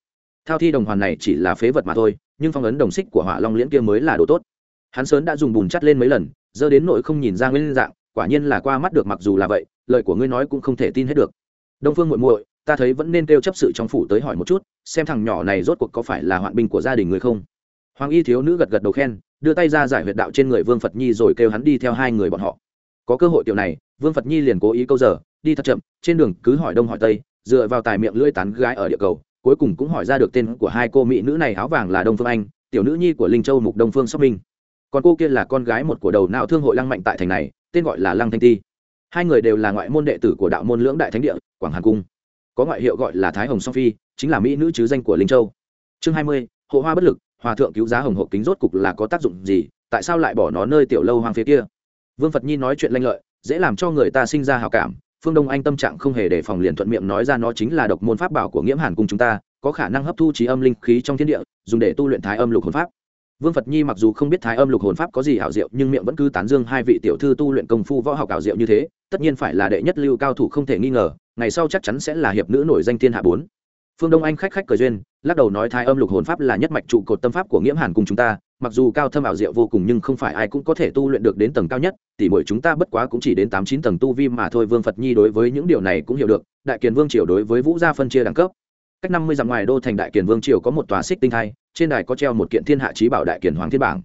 Thao thi đồng hoàn này chỉ là phế vật mà thôi, nhưng phong ấn đồng xích của hỏa long liễn kia mới là đồ tốt. Hắn sớm đã dùng bùn chắt lên mấy lần, dơ đến nội không nhìn ra nguyên dạng, quả nhiên là qua mắt được mặc dù là vậy, lời của ngươi nói cũng không thể tin hết được. Đông phương muội muội ta thấy vẫn nên kêu chấp sự trong phủ tới hỏi một chút, xem thằng nhỏ này rốt cuộc có phải là hoạn binh của gia đình người không. Hoàng y thiếu nữ gật gật đầu khen, đưa tay ra giải huyệt đạo trên người vương phật nhi rồi kêu hắn đi theo hai người bọn họ. Có cơ hội tiểu này, vương phật nhi liền cố ý câu giờ, đi thật chậm, trên đường cứ hỏi đông hỏi tây, dựa vào tài miệng lưỡi tán gái ở địa cầu, cuối cùng cũng hỏi ra được tên của hai cô mỹ nữ này áo vàng là đông phương anh, tiểu nữ nhi của linh châu mục đông phương sóc minh. Còn cô kia là con gái một của đầu não thương hội lăng mạnh tại thành này, tên gọi là lăng thanh ti. Hai người đều là ngoại môn đệ tử của đạo môn lưỡng đại thánh địa, quảng hàn cung có ngoại hiệu gọi là thái hồng song phi, chính là mỹ nữ chứ danh của linh châu. Chương hai mươi, hộ hoa bất lực, hòa thượng cứu giá hồng hộ kính rốt cục là có tác dụng gì, tại sao lại bỏ nó nơi tiểu lâu hoang phía kia? Vương phật nhi nói chuyện lanh lợi, dễ làm cho người ta sinh ra hào cảm, phương đông anh tâm trạng không hề đề phòng liền thuận miệng nói ra nó chính là độc môn pháp bảo của nghiễm hàn cung chúng ta, có khả năng hấp thu trí âm linh khí trong thiên địa, dùng để tu luyện thái âm lục hồn pháp vương phật nhi mặc dù không biết thái âm lục hồn pháp có gì hảo diệu, nhưng miệng vẫn cứ tán dương hai vị tiểu thư tu luyện công phu võ học ảo diệu như thế, tất nhiên phải là đệ nhất lưu cao thủ không thể nghi ngờ, ngày sau chắc chắn sẽ là hiệp nữ nổi danh thiên hạ bốn. Phương đông anh khách khách cờ duyên, lắc đầu nói thái âm lục hồn pháp là nhất mạch trụ cột tâm pháp của nghiễm hàn cùng chúng ta, mặc dù cao thâm ảo diệu vô cùng nhưng không phải ai cũng có thể tu luyện được đến tầng cao nhất tỷ mỗi chúng ta bất quá cũng chỉ đến tám chín tầng tu vi mà thôi, vương phật nhi đối với những điều này cũng hiểu được, đại kiền vương triều đối với vũ gia phân chia đẳng cấp cách năm mươi dặm ngoài đô thành đại kiền vương triều có một tòa xích tinh thai, trên đài có treo một kiện thiên hạ trí bảo đại kiền hoàng thiên bảng.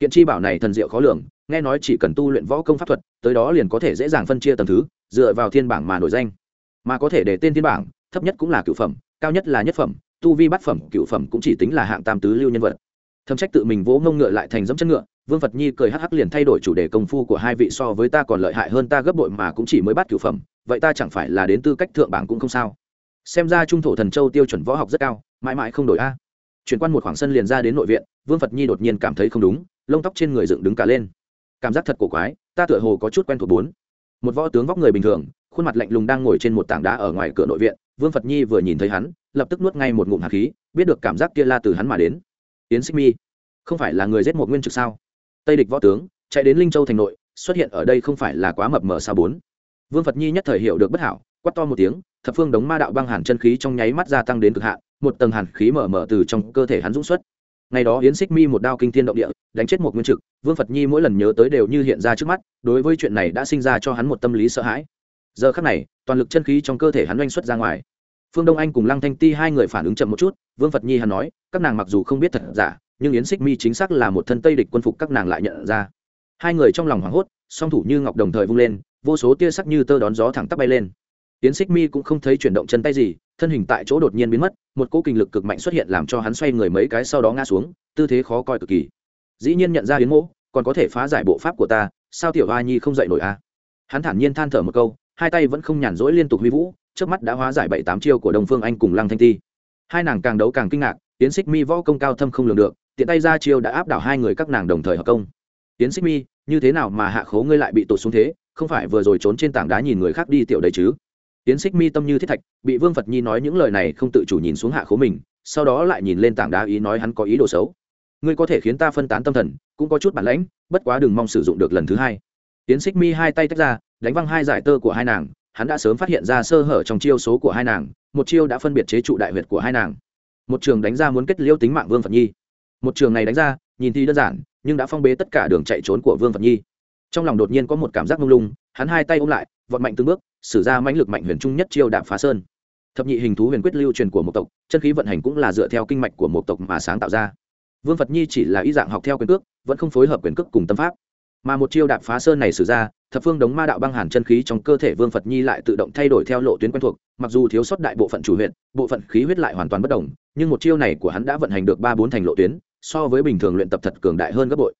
Kiện chi bảo này thần diệu khó lường, nghe nói chỉ cần tu luyện võ công pháp thuật, tới đó liền có thể dễ dàng phân chia tầng thứ, dựa vào thiên bảng mà nổi danh. Mà có thể để tên thiên bảng, thấp nhất cũng là cựu phẩm, cao nhất là nhất phẩm, tu vi bát phẩm, cựu phẩm cũng chỉ tính là hạng tam tứ lưu nhân vật. Thâm trách tự mình vỗ ngông ngựa lại thành dẫm chân ngựa, vương phật nhi cười hắc hắc liền thay đổi chủ đề công phu của hai vị so với ta còn lợi hại hơn ta gấp bội mà cũng chỉ mới bắt cửu phẩm, vậy ta chẳng phải là đến tư cách thượng bảng cũng không sao xem ra trung thổ thần châu tiêu chuẩn võ học rất cao, mãi mãi không đổi a. Chuyển quan một khoảng sân liền ra đến nội viện, vương phật nhi đột nhiên cảm thấy không đúng, lông tóc trên người dựng đứng cả lên. Cảm giác thật cổ quái, ta tựa hồ có chút quen thuộc bốn. Một võ tướng vóc người bình thường, khuôn mặt lạnh lùng đang ngồi trên một tảng đá ở ngoài cửa nội viện, vương phật nhi vừa nhìn thấy hắn, lập tức nuốt ngay một ngụm hạt khí, biết được cảm giác kia la từ hắn mà đến. Yến xích mi, không phải là người giết một nguyên trực sao? Tây địch võ tướng, chạy đến linh châu thành nội, xuất hiện ở đây không phải là quá mập mờ sao bốn. Vương phật nhi nhất thời hiểu được bất hảo quát to một tiếng, thập phương đống ma đạo băng hàn chân khí trong nháy mắt gia tăng đến cực hạn, một tầng hàn khí mở mở từ trong cơ thể hắn dũng xuất. Ngày đó yến xích mi một đao kinh thiên động địa, đánh chết một nguyên trực, vương phật nhi mỗi lần nhớ tới đều như hiện ra trước mắt, đối với chuyện này đã sinh ra cho hắn một tâm lý sợ hãi. Giờ khắc này, toàn lực chân khí trong cơ thể hắn oanh xuất ra ngoài. Phương đông anh cùng lăng thanh ti hai người phản ứng chậm một chút, vương phật nhi hắn nói, các nàng mặc dù không biết thật giả, nhưng yến xích mi chính xác là một thân tây địch quân phục các nàng lại nhận ra. Hai người trong lòng hoảng hốt, song thủ như ngọc đồng thời vung lên, vô số tia sắc như tơ đón gió thẳng tắp bay lên yến xích mi cũng không thấy chuyển động chân tay gì, thân hình tại chỗ đột nhiên biến mất, một cỗ kinh lực cực mạnh xuất hiện làm cho hắn xoay người mấy cái sau đó ngã xuống, tư thế khó coi cực kỳ. Dĩ nhiên nhận ra yến mỗ còn có thể phá giải bộ pháp của ta, sao tiểu hoa nhi không dậy nổi a à? hắn thản nhiên than thở một câu, hai tay vẫn không nhàn rỗi liên tục huy vũ, trước mắt đã hóa giải bảy tám chiêu của đồng phương anh cùng lăng thanh ti. Hai nàng càng đấu càng kinh ngạc tiến xích mi võ công cao thâm không lường được, tiện tay ra chiêu đã áp đảo hai người các nàng đồng thời hợp công. Tiến xích mi, như thế nào mà hạ khố ngươi lại bị tụt xuống thế, không phải vừa rồi trốn trên tảng đá nhìn người khác đi tiểu đấy chứ? Tiến xích mi tâm như thiết thạch, bị vương phật nhi nói những lời này không tự chủ nhìn xuống hạ khố mình, sau đó lại nhìn lên tảng đá ý nói hắn có ý đồ xấu. Ngươi có thể khiến ta phân tán tâm thần, cũng có chút bản lãnh, bất quá đừng mong sử dụng được lần thứ hai. Tiến xích mi hai tay tách ra, đánh văng hai giải tơ của hai nàng, hắn đã sớm phát hiện ra sơ hở trong chiêu số của hai nàng, một chiêu đã phân biệt chế trụ đại huyệt của hai nàng. Một trường đánh ra muốn kết liêu tính mạng vương phật nhi. Một trường này đánh ra, nhìn thì đơn giản, nhưng đã phong bế tất cả đường chạy trốn của vương phật nhi. Trong lòng đột nhiên có một cảm giác mông lung, hắn hai tay ôm lại, vọt mạnh từng bước sử ra mãnh lực mạnh huyền trung nhất chiêu đạp phá sơn. Thập nhị hình thú huyền quyết lưu truyền của một tộc, chân khí vận hành cũng là dựa theo kinh mạch của một tộc mà sáng tạo ra. Vương phật nhi chỉ là ý dạng học theo quyền cước, vẫn không phối hợp quyền cước cùng tâm pháp. Mà một chiêu đạp phá sơn này sử ra, thập phương đống ma đạo băng hàn chân khí trong cơ thể vương phật nhi lại tự động thay đổi theo lộ tuyến quen thuộc, mặc dù thiếu sót đại bộ phận chủ huyện bộ phận khí huyết lại hoàn toàn bất đồng, nhưng một chiêu này của hắn đã vận hành được ba bốn thành lộ tuyến, so với bình thường luyện tập thật cường đại hơn gấp bội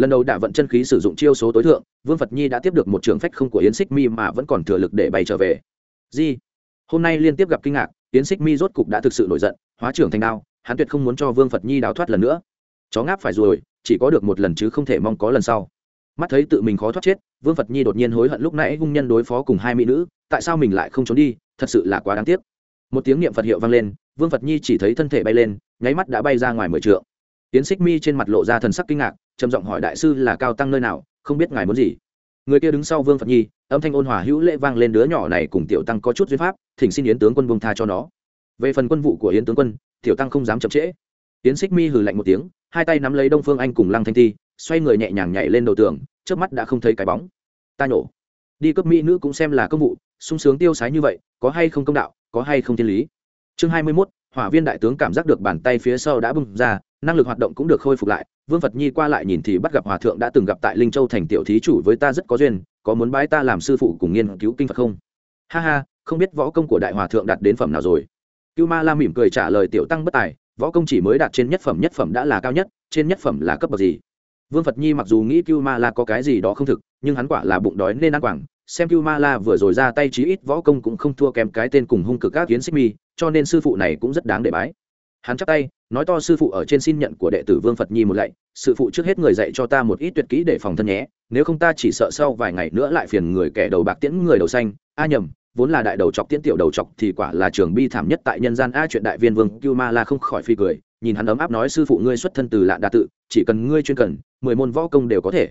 lần đầu đả vận chân khí sử dụng chiêu số tối thượng, vương phật nhi đã tiếp được một trường phách không của yến xích mi mà vẫn còn thừa lực để bay trở về. Di, hôm nay liên tiếp gặp kinh ngạc, yến xích mi rốt cục đã thực sự nổi giận, hóa trưởng thành đao, hắn tuyệt không muốn cho vương phật nhi đào thoát lần nữa. Chó ngáp phải rồi, chỉ có được một lần chứ không thể mong có lần sau. Mắt thấy tự mình khó thoát chết, vương phật nhi đột nhiên hối hận lúc nãy hung nhân đối phó cùng hai mỹ nữ, tại sao mình lại không trốn đi, thật sự là quá đáng tiếc. Một tiếng niệm phật hiệu vang lên, vương phật nhi chỉ thấy thân thể bay lên, nháy mắt đã bay ra ngoài mười trượng. Tiến xích mi trên mặt lộ ra thần sắc kinh ngạc trầm giọng hỏi đại sư là cao tăng nơi nào không biết ngài muốn gì. Người kia đứng sau vương phật nhi âm thanh ôn hòa hữu lễ vang lên đứa nhỏ này cùng tiểu tăng có chút duyên pháp thỉnh xin yến tướng quân buông tha cho nó. Về phần quân vụ của yến tướng quân tiểu tăng không dám chậm trễ. Yến xích mi hừ lạnh một tiếng hai tay nắm lấy đông phương anh cùng lăng thanh thi xoay người nhẹ nhàng nhảy lên đầu tường trước mắt đã không thấy cái bóng. Ta nhổ. Đi cướp mỹ nữ cũng xem là công vụ sung sướng tiêu sái như vậy có hay không công đạo có hay không thiên lý. Chương hai mươi 21, hỏa viên đại tướng cảm giác được bàn tay phía sau đã bung ra, năng lực hoạt động cũng được khôi phục lại. Vương phật nhi qua lại nhìn thì bắt gặp hòa thượng đã từng gặp tại linh châu thành tiểu thí chủ với ta rất có duyên, có muốn bái ta làm sư phụ cùng nghiên cứu kinh phật không? Ha ha, không biết võ công của đại hòa thượng đạt đến phẩm nào rồi. Cưu ma la mỉm cười trả lời tiểu tăng bất tài, võ công chỉ mới đạt trên nhất phẩm nhất phẩm đã là cao nhất, trên nhất phẩm là cấp bậc gì? Vương phật nhi mặc dù nghĩ cưu ma la có cái gì đó không thực, nhưng hắn quả là bụng đói nên ăn quảng. Xem cưu ma la vừa rồi ra tay chí ít võ công cũng không thua kém cái tên cùng hung cực các kiến xích mi cho nên sư phụ này cũng rất đáng để bái. Hắn chắp tay, nói to sư phụ ở trên xin nhận của đệ tử vương phật nhi một lạy, sư phụ trước hết người dạy cho ta một ít tuyệt kỹ để phòng thân nhé, nếu không ta chỉ sợ sau vài ngày nữa lại phiền người kẻ đầu bạc tiễn người đầu xanh. A nhầm, vốn là đại đầu chọc tiễn tiểu đầu chọc thì quả là trường bi thảm nhất tại nhân gian. A chuyện đại viên vương cưu ma la không khỏi phi cười, nhìn hắn ấm áp nói sư phụ ngươi xuất thân từ lạ đa tự, chỉ cần ngươi chuyên cần, mười môn võ công đều có thể.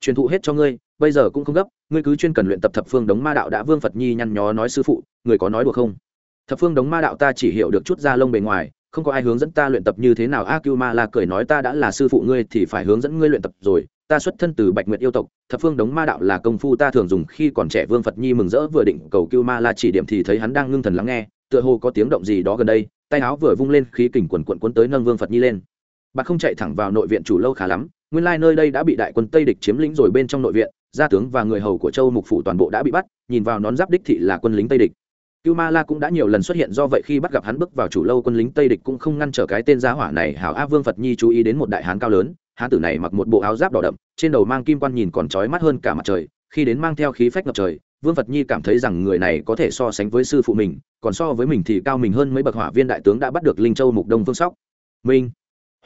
Truyền thụ hết cho ngươi, bây giờ cũng không gấp, ngươi cứ chuyên cần luyện tập thập phương đống ma đạo đã vương phật nhi nhăn nhó nói sư phụ, người có nói đùa không? Thập phương đống ma đạo ta chỉ hiểu được chút da lông bề ngoài, không có ai hướng dẫn ta luyện tập như thế nào. A cưu ma la cười nói ta đã là sư phụ ngươi thì phải hướng dẫn ngươi luyện tập rồi, ta xuất thân từ bạch nguyệt yêu tộc, thập phương đống ma đạo là công phu ta thường dùng khi còn trẻ vương phật nhi mừng rỡ vừa định cầu cưu ma la chỉ điểm thì thấy hắn đang ngưng thần lắng nghe, tựa hồ có tiếng động gì đó gần đây, tay áo vừa vung lên khí kình quần quận quấn tới nâng vương phật nhi lên. Bạc không chạy thẳng vào nội viện chủ lâu khá lắm, nguyên lai nơi đây đã bị đại quân tây địch chiếm lĩnh rồi bên trong nội viện, gia tướng và người hầu của châu mục phủ toàn bộ đã bị bắt, nhìn vào nón giáp đích thị là quân lính tây địch cưu ma la cũng đã nhiều lần xuất hiện, do vậy khi bắt gặp hắn bước vào chủ lâu quân lính tây địch cũng không ngăn trở cái tên giá hỏa này. Hảo a vương phật nhi chú ý đến một đại hán cao lớn hán tử này mặc một bộ áo giáp đỏ đậm, trên đầu mang kim quan nhìn còn trói mắt hơn cả mặt trời, khi đến mang theo khí phách ngập trời, vương phật nhi cảm thấy rằng người này có thể so sánh với sư phụ mình, còn so với mình thì cao mình hơn mấy bậc hỏa viên đại tướng đã bắt được linh châu mục đông phương sóc. Minh.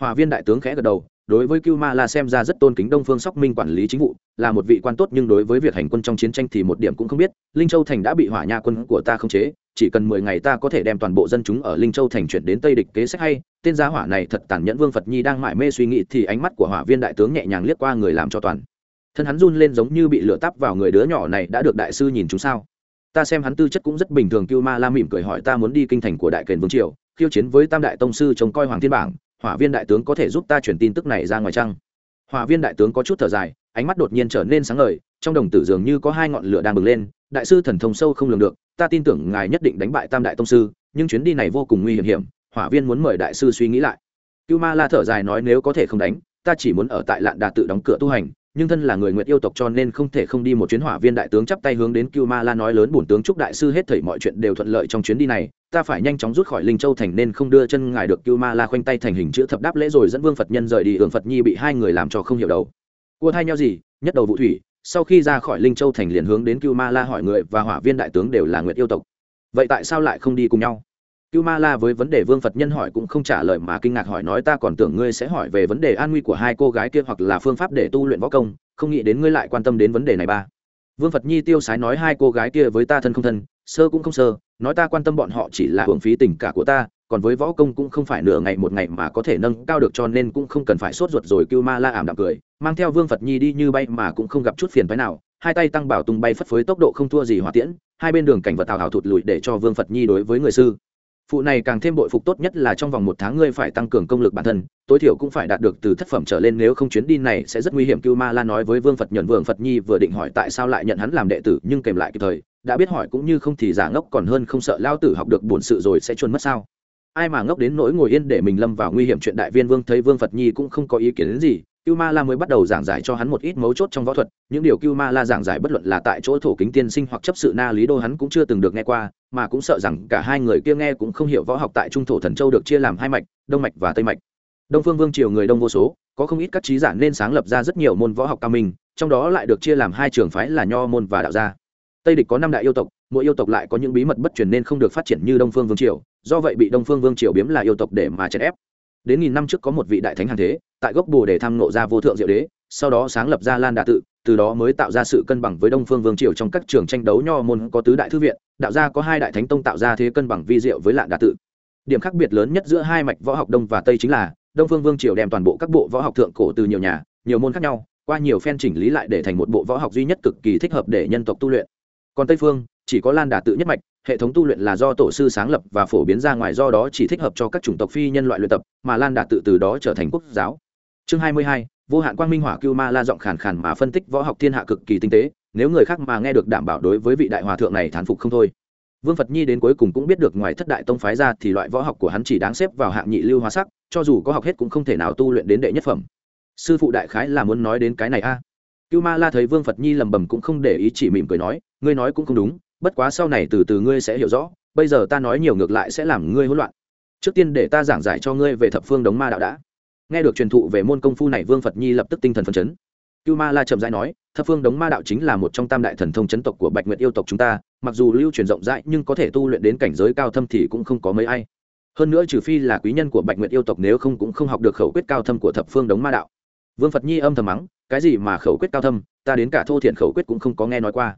Hỏa viên đại tướng khẽ gật đầu đối với cưu ma la xem ra rất tôn kính đông phương sóc minh quản lý chính vụ, là một vị quan tốt nhưng đối với việc hành quân trong chiến tranh thì một điểm cũng không biết. Linh châu thành đã bị hỏa nha quân của ta không chế, chỉ cần mười ngày ta có thể đem toàn bộ dân chúng ở linh châu thành chuyển đến tây địch kế sách hay. Tên gia hỏa này thật tàn nhẫn, vương phật nhi đang mải mê suy nghĩ thì ánh mắt của hỏa viên đại tướng nhẹ nhàng liếc qua người làm cho toàn. Thân hắn run lên giống như bị lửa tắp vào người đứa nhỏ này, đã được đại sư nhìn chúng sao? Ta xem hắn tư chất cũng rất bình thường, cưu ma la mỉm cười hỏi ta muốn đi kinh thành của đại kền vương triều, khiêu chiến với tam đại tông sư trông coi hoàng thiên bảng hỏa viên đại tướng có thể giúp ta chuyển tin tức này ra ngoài trăng hỏa viên đại tướng có chút thở dài, ánh mắt đột nhiên trở nên sáng ngời, trong đồng tử dường như có hai ngọn lửa đang bừng lên, đại sư thần thông sâu không lường được, ta tin tưởng ngài nhất định đánh bại tam đại tông sư, nhưng chuyến đi này vô cùng nguy hiểm hiểm, hỏa viên muốn mời đại sư suy nghĩ lại. Cưu ma la thở dài nói nếu có thể không đánh, ta chỉ muốn ở tại lạn đà tự đóng cửa tu hành nhưng thân là người nguyện yêu tộc cho nên không thể không đi một chuyến hỏa viên đại tướng chắp tay hướng đến cưu ma la nói lớn, bổn tướng chúc đại sư hết thảy mọi chuyện đều thuận lợi trong chuyến đi này. Ta phải nhanh chóng rút khỏi linh châu thành nên không đưa chân ngài được. Cưu ma la khoanh tay thành hình chữ thập đáp lễ rồi dẫn vương phật nhân rời đi hưởng phật nhi bị hai người làm cho không hiểu đầu. Cua thay nhau gì, nhất đầu vụ thủy. Sau khi ra khỏi linh châu thành liền hướng đến cưu ma la hỏi người và hỏa viên đại tướng đều là nguyện yêu tộc. Vậy tại sao lại không đi cùng nhau? Cưu ma la với vấn đề vương phật nhân hỏi cũng không trả lời mà kinh ngạc hỏi nói ta còn tưởng ngươi sẽ hỏi về vấn đề an nguy của hai cô gái kia hoặc là phương pháp để tu luyện võ công, không nghĩ đến ngươi lại quan tâm đến vấn đề này ba. Vương phật nhi tiêu sái nói hai cô gái kia với ta thân không thân, sơ cũng không sơ, nói ta quan tâm bọn họ chỉ là hưởng phí tình cả của ta, còn với võ công cũng không phải nửa ngày một ngày mà có thể nâng cao được cho nên cũng không cần phải sốt ruột rồi, cưu ma la ảm đạm cười, mang theo vương phật nhi đi như bay mà cũng không gặp chút phiền phái nào, hai tay tăng bảo tung bay phất phới tốc độ không thua gì hỏa tiễn, hai bên đường cảnh vật tào hào thụt lùi để cho vương phật nhi đối với người sư phụ này càng thêm bội phục tốt nhất là trong vòng một tháng ngươi phải tăng cường công lực bản thân, tối thiểu cũng phải đạt được từ thất phẩm trở lên, nếu không chuyến đi này sẽ rất nguy hiểm. Cưu ma la nói với vương phật nhuận, vương phật nhi vừa định hỏi tại sao lại nhận hắn làm đệ tử, nhưng kèm lại kịp thời, đã biết hỏi cũng như không thì giả ngốc, còn hơn không sợ lao tử học được bổn sự rồi sẽ chuồn mất sao? Ai mà ngốc đến nỗi ngồi yên để mình lâm vào nguy hiểm, chuyện đại viên vương thấy vương phật nhi cũng không có ý kiến gì Cưu Ma La mới bắt đầu giảng giải cho hắn một ít mấu chốt trong võ thuật, những điều Cưu Ma La giảng giải bất luận là tại chỗ thổ kính tiên sinh hoặc chấp sự Na Lý Đô hắn cũng chưa từng được nghe qua, mà cũng sợ rằng cả hai người kia nghe cũng không hiểu võ học tại Trung thổ thần châu được chia làm hai mạch, Đông mạch và Tây mạch. Đông Phương Vương triều người đông vô số, có không ít các trí giả nên sáng lập ra rất nhiều môn võ học cao minh, trong đó lại được chia làm hai trường phái là Nho môn và Đạo gia. Tây địch có năm đại yêu tộc, mỗi yêu tộc lại có những bí mật bất truyền nên không được phát triển như Đông Phương Vương triều, do vậy bị Đông Phương Vương triều biếm là yêu tộc để mà chèn ép. Đến nghìn năm trước có một vị đại thánh hàng thế, tại gốc bồ để tham nộ ra vô thượng diệu đế sau đó sáng lập ra lan đà tự từ đó mới tạo ra sự cân bằng với đông phương vương triều trong các trường tranh đấu nho môn có tứ đại thư viện đạo gia có hai đại thánh tông tạo ra thế cân bằng vi diệu với lạn đà tự. Điểm khác biệt lớn nhất giữa hai mạch võ học đông và tây chính là đông phương vương triều đem toàn bộ các bộ võ học thượng cổ từ nhiều nhà nhiều môn khác nhau qua nhiều phen chỉnh lý lại để thành một bộ võ học duy nhất cực kỳ thích hợp để nhân tộc tu luyện. Còn tây phương chỉ có lan đà tự nhất mạch, hệ thống tu luyện là do tổ sư sáng lập và phổ biến ra ngoài do đó chỉ thích hợp cho các chủng tộc phi nhân loại luyện tập, mà lan đà tự từ đó trở thành quốc giáo. Chương hai mươi hai, vô hạn quang minh hỏa cưu ma la giọng khàn khàn mà phân tích võ học thiên hạ cực kỳ tinh tế, nếu người khác mà nghe được đảm bảo đối với vị đại hòa thượng này thán phục không thôi. Vương phật nhi đến cuối cùng cũng biết được ngoài thất đại tông phái ra thì loại võ học của hắn chỉ đáng xếp vào hạng nhị lưu hóa sắc, cho dù có học hết cũng không thể nào tu luyện đến đệ nhất phẩm. Sư phụ đại khái là muốn nói đến cái này a. À. cưu ma la thấy vương phật nhi lầm bầm cũng không để ý chỉ mỉm cười nói, ngươi nói cũng không đúng bất quá sau này từ từ ngươi sẽ hiểu rõ, bây giờ ta nói nhiều ngược lại sẽ làm ngươi hỗn loạn. Trước tiên để ta giảng giải cho ngươi về thập phương đống ma đạo đã. Nghe được truyền thụ về môn công phu này, vương phật nhi lập tức tinh thần phấn chấn. Cưu ma la chậm rãi nói, thập phương đống ma đạo chính là một trong tam đại thần thông chấn tộc của bạch nguyệt yêu tộc chúng ta, mặc dù lưu truyền rộng rãi nhưng có thể tu luyện đến cảnh giới cao thâm thì cũng không có mấy ai. Hơn nữa trừ phi là quý nhân của bạch nguyệt yêu tộc nếu không cũng không học được khẩu quyết cao thâm của thập phương đống ma đạo. Vương phật nhi âm thầm mắng, cái gì mà khẩu quyết cao thâm, ta đến cả thô thiện khẩu quyết cũng không có nghe nói qua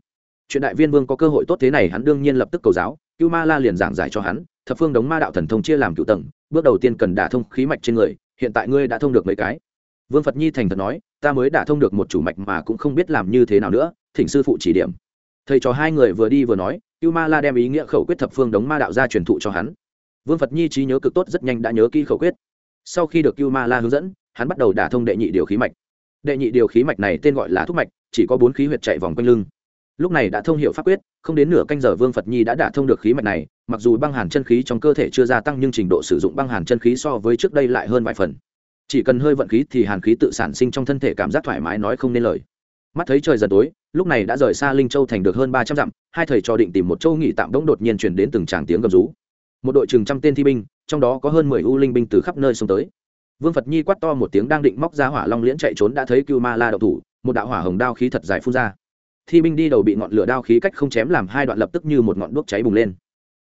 chuyện đại viên vương có cơ hội tốt thế này hắn đương nhiên lập tức cầu giáo, cưu ma la liền giảng giải cho hắn, thập phương đống ma đạo thần thông chia làm cựu tầng, bước đầu tiên cần đả thông khí mạch trên người, hiện tại ngươi đã thông được mấy cái. Vương phật nhi thành thật nói, ta mới đả thông được một chủ mạch mà cũng không biết làm như thế nào nữa, thỉnh sư phụ chỉ điểm. Thầy trò hai người vừa đi vừa nói, cưu ma la đem ý nghĩa khẩu quyết thập phương đống ma đạo ra truyền thụ cho hắn. Vương phật nhi trí nhớ cực tốt, rất nhanh đã nhớ kỹ khẩu quyết. Sau khi được cưu ma la hướng dẫn, hắn bắt đầu đả thông đệ nhị điều khí mạch. Đệ nhị điều khí mạch này tên gọi là thúc mạch, chỉ có bốn khí huyệt chạy vòng quanh lưng lúc này đã thông hiệu pháp quyết, không đến nửa canh giờ vương phật nhi đã đả thông được khí mạch này, mặc dù băng hàn chân khí trong cơ thể chưa gia tăng nhưng trình độ sử dụng băng hàn chân khí so với trước đây lại hơn vài phần. Chỉ cần hơi vận khí thì hàn khí tự sản sinh trong thân thể cảm giác thoải mái nói không nên lời. Mắt thấy trời dần tối, lúc này đã rời xa linh châu thành được hơn ba trăm dặm, hai thầy cho định tìm một châu nghỉ tạm đống đột nhiên chuyển đến từng tràng tiếng gầm rú. Một đội chừng trăm tên thi binh, trong đó có hơn mười u linh binh từ khắp nơi xông tới. Vương phật nhi quát to một tiếng đang định móc ra hỏa long liễn chạy trốn đã thấy cưu ma la đậu thủ, một đạo hỏa hồng đao khí thật dài phun ra thi binh đi đầu bị ngọn lửa đao khí cách không chém làm hai đoạn lập tức như một ngọn đuốc cháy bùng lên.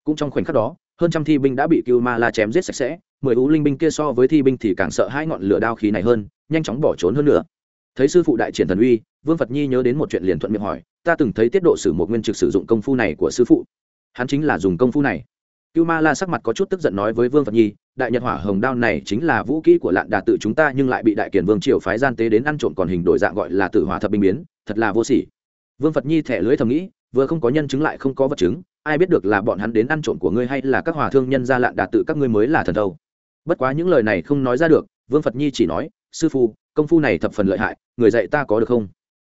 Cũng trong khoảnh khắc đó, hơn trăm thi binh đã bị cưu ma la chém giết sạch sẽ, mười ú linh binh kia so với thi binh thì càng sợ hai ngọn lửa đao khí này hơn, nhanh chóng bỏ trốn hơn nữa. Thấy sư phụ đại triển thần uy, vương phật nhi nhớ đến một chuyện liền thuận miệng hỏi, ta từng thấy tiết độ sử một nguyên trực sử dụng công phu này của sư phụ. Hắn chính là dùng công phu này. Cưu ma la sắc mặt có chút tức giận nói với vương phật nhi, đại nhật hỏa hồng đao này chính là vũ kỹ của lạn đà tự chúng ta nhưng lại bị đại kiền vương triều phái gian tế đến ăn trộm còn hình đổi dạng gọi là tử hỏa thập binh biến, thật là vô sỉ vương phật nhi thẻ lưới thầm nghĩ, vừa không có nhân chứng lại không có vật chứng, ai biết được là bọn hắn đến ăn trộm của ngươi hay là các hòa thương nhân gia lạn đạt tự các ngươi mới là thần đâu bất quá những lời này không nói ra được, vương phật nhi chỉ nói, sư phu, công phu này thập phần lợi hại, người dạy ta có được không?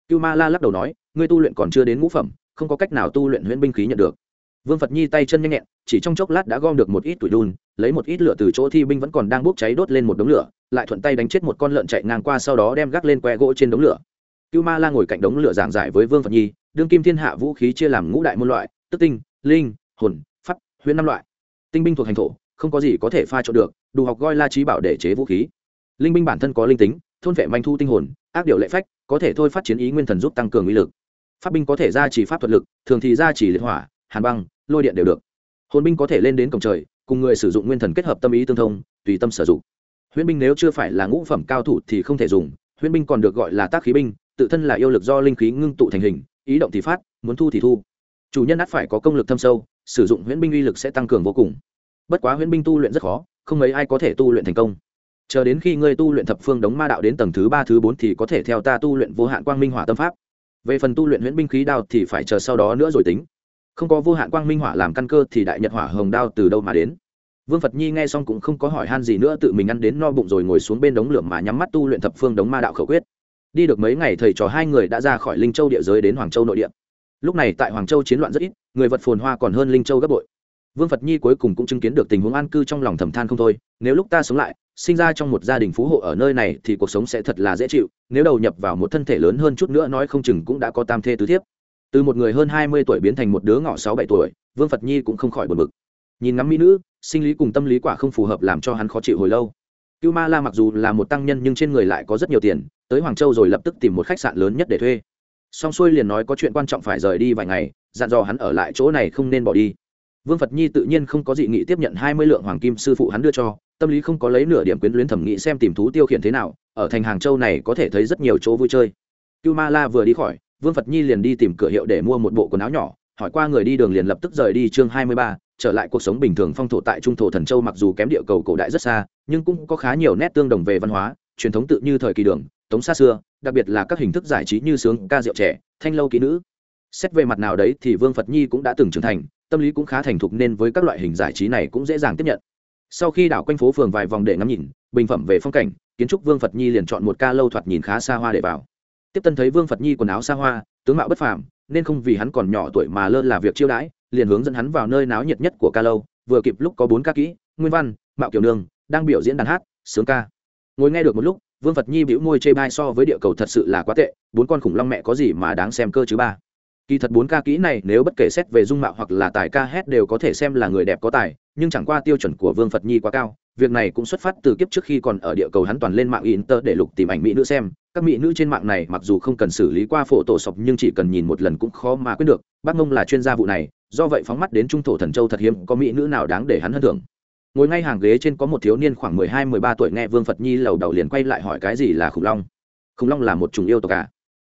Cưu ma la lắc đầu nói, ngươi tu luyện còn chưa đến ngũ phẩm, không có cách nào tu luyện huyễn binh khí nhận được. Vương phật nhi tay chân nhanh nhẹn, chỉ trong chốc lát đã gom được một ít tủi đun, lấy một ít lửa từ chỗ thi binh vẫn còn đang bốc cháy đốt lên một đống lửa, lại thuận tay đánh chết một con lợn chạy ngang qua sau đó đem gác lên que gỗ trên đống lửa cưu ma la ngồi cạnh đống lửa giảng giải với vương phật nhi, đương kim thiên hạ vũ khí chia làm ngũ đại môn loại, tức tinh, linh, hồn, pháp, huyễn năm loại. Tinh binh thuộc hành thổ, không có gì có thể pha trộn được, đủ học gọi la trí bảo để chế vũ khí. Linh binh bản thân có linh tính, thôn vệ manh thu tinh hồn, ác điệu lệ phách, có thể thôi phát chiến ý nguyên thần giúp tăng cường uy lực. Pháp binh có thể ra chỉ pháp thuật lực, thường thì ra chỉ liệt hỏa, hàn băng, lôi điện đều được. Hồn binh có thể lên đến cổng trời, cùng người sử dụng nguyên thần kết hợp tâm ý tương thông, tùy tâm sử dụng. Huyễn binh nếu chưa phải là ngũ phẩm cao thủ thì không thể dùng, huyễn binh còn được gọi là tác khí binh tự thân là yêu lực do linh khí ngưng tụ thành hình, ý động thì phát, muốn thu thì thu. Chủ nhân ắt phải có công lực thâm sâu, sử dụng huyễn binh uy lực sẽ tăng cường vô cùng. Bất quá huyễn binh tu luyện rất khó, không mấy ai có thể tu luyện thành công. Chờ đến khi ngươi tu luyện thập phương đống ma đạo đến tầng thứ ba, thứ bốn thì có thể theo ta tu luyện vô hạn quang minh hỏa tâm pháp. Về phần tu luyện huyễn binh khí đao thì phải chờ sau đó nữa rồi tính. Không có vô hạn quang minh hỏa làm căn cơ thì đại nhật hỏa hồng đao từ đâu mà đến? Vương phật nhi nghe xong cũng không có hỏi han gì nữa, tự mình ăn đến no bụng rồi ngồi xuống bên đống lửa mà nhắm mắt tu luyện thập phương đống ma đạo khẩu quyết đi được mấy ngày thầy trò hai người đã ra khỏi linh châu địa giới đến hoàng châu nội địa. Lúc này tại hoàng châu chiến loạn rất ít, người vật phồn hoa còn hơn linh châu gấp bội. Vương phật nhi cuối cùng cũng chứng kiến được tình huống an cư trong lòng thầm than không thôi, nếu lúc ta sống lại, sinh ra trong một gia đình phú hộ ở nơi này thì cuộc sống sẽ thật là dễ chịu, nếu đầu nhập vào một thân thể lớn hơn chút nữa nói không chừng cũng đã có tam thê tứ thiếp. Từ một người hơn hai mươi tuổi biến thành một đứa ngọ sáu bảy tuổi, vương phật nhi cũng không khỏi buồn bực. Nhìn ngắm mỹ nữ, sinh lý cùng tâm lý quả không phù hợp làm cho hắn khó chịu hồi lâu. Cưu ma la mặc dù là một tăng nhân nhưng trên người lại có rất nhiều tiền tới hoàng châu rồi lập tức tìm một khách sạn lớn nhất để thuê. Xong xuôi liền nói có chuyện quan trọng phải rời đi vài ngày, dặn dò hắn ở lại chỗ này không nên bỏ đi. Vương phật nhi tự nhiên không có dị nghị tiếp nhận hai mươi lượng hoàng kim sư phụ hắn đưa cho, tâm lý không có lấy nửa điểm quyến luyến thẩm nghĩ xem tìm thú tiêu khiển thế nào, ở thành hàng châu này có thể thấy rất nhiều chỗ vui chơi. Cưu ma la vừa đi khỏi, vương phật nhi liền đi tìm cửa hiệu để mua một bộ quần áo nhỏ, hỏi qua người đi đường liền lập tức rời đi chương hai mươi ba, trở lại cuộc sống bình thường phong thổ tại trung thổ thần châu mặc dù kém địa cầu cổ đại rất xa, nhưng cũng có khá nhiều nét tương đồng về văn hóa, truyền thống tự như thời kỳ đường tống xa xưa, đặc biệt là các hình thức giải trí như sướng ca rượu trẻ, thanh lâu kỹ nữ. Xét về mặt nào đấy thì vương phật nhi cũng đã từng trưởng thành, tâm lý cũng khá thành thục nên với các loại hình giải trí này cũng dễ dàng tiếp nhận. Sau khi đảo quanh phố phường vài vòng để ngắm nhìn, bình phẩm về phong cảnh, kiến trúc vương phật nhi liền chọn một ca lâu thoạt nhìn khá xa hoa để vào. Tiếp tân thấy vương phật nhi quần áo xa hoa, tướng mạo bất phàm, nên không vì hắn còn nhỏ tuổi mà lơ là việc chiêu đãi, liền hướng dẫn hắn vào nơi náo nhiệt nhất của ca lâu, vừa kịp lúc có bốn ca kỹ, nguyên văn, mạo kiểu nương, đang biểu diễn đàn hát, sướng ca. Ngồi nghe được một lúc vương phật nhi bĩu môi chê bai so với địa cầu thật sự là quá tệ, bốn con khủng long mẹ có gì mà đáng xem cơ chứ ba. Kỳ thật bốn ca kỹ này nếu bất kể xét về dung mạo hoặc là tài ca hát đều có thể xem là người đẹp có tài, nhưng chẳng qua tiêu chuẩn của vương phật nhi quá cao, việc này cũng xuất phát từ kiếp trước khi còn ở địa cầu hắn toàn lên mạng inter để lục tìm ảnh mỹ nữ xem, các mỹ nữ trên mạng này mặc dù không cần xử lý qua phổ tổ sọc nhưng chỉ cần nhìn một lần cũng khó mà quyết được, bác mông là chuyên gia vụ này, do vậy phóng mắt đến trung thổ thần châu thật hiếm có mỹ nữ nào đáng để hắn hân thưởng ngồi ngay hàng ghế trên có một thiếu niên khoảng mười hai, mười ba tuổi nghe vương phật nhi lầu đầu liền quay lại hỏi cái gì là khủng long. Khủng long là một chủng yêu tộc à?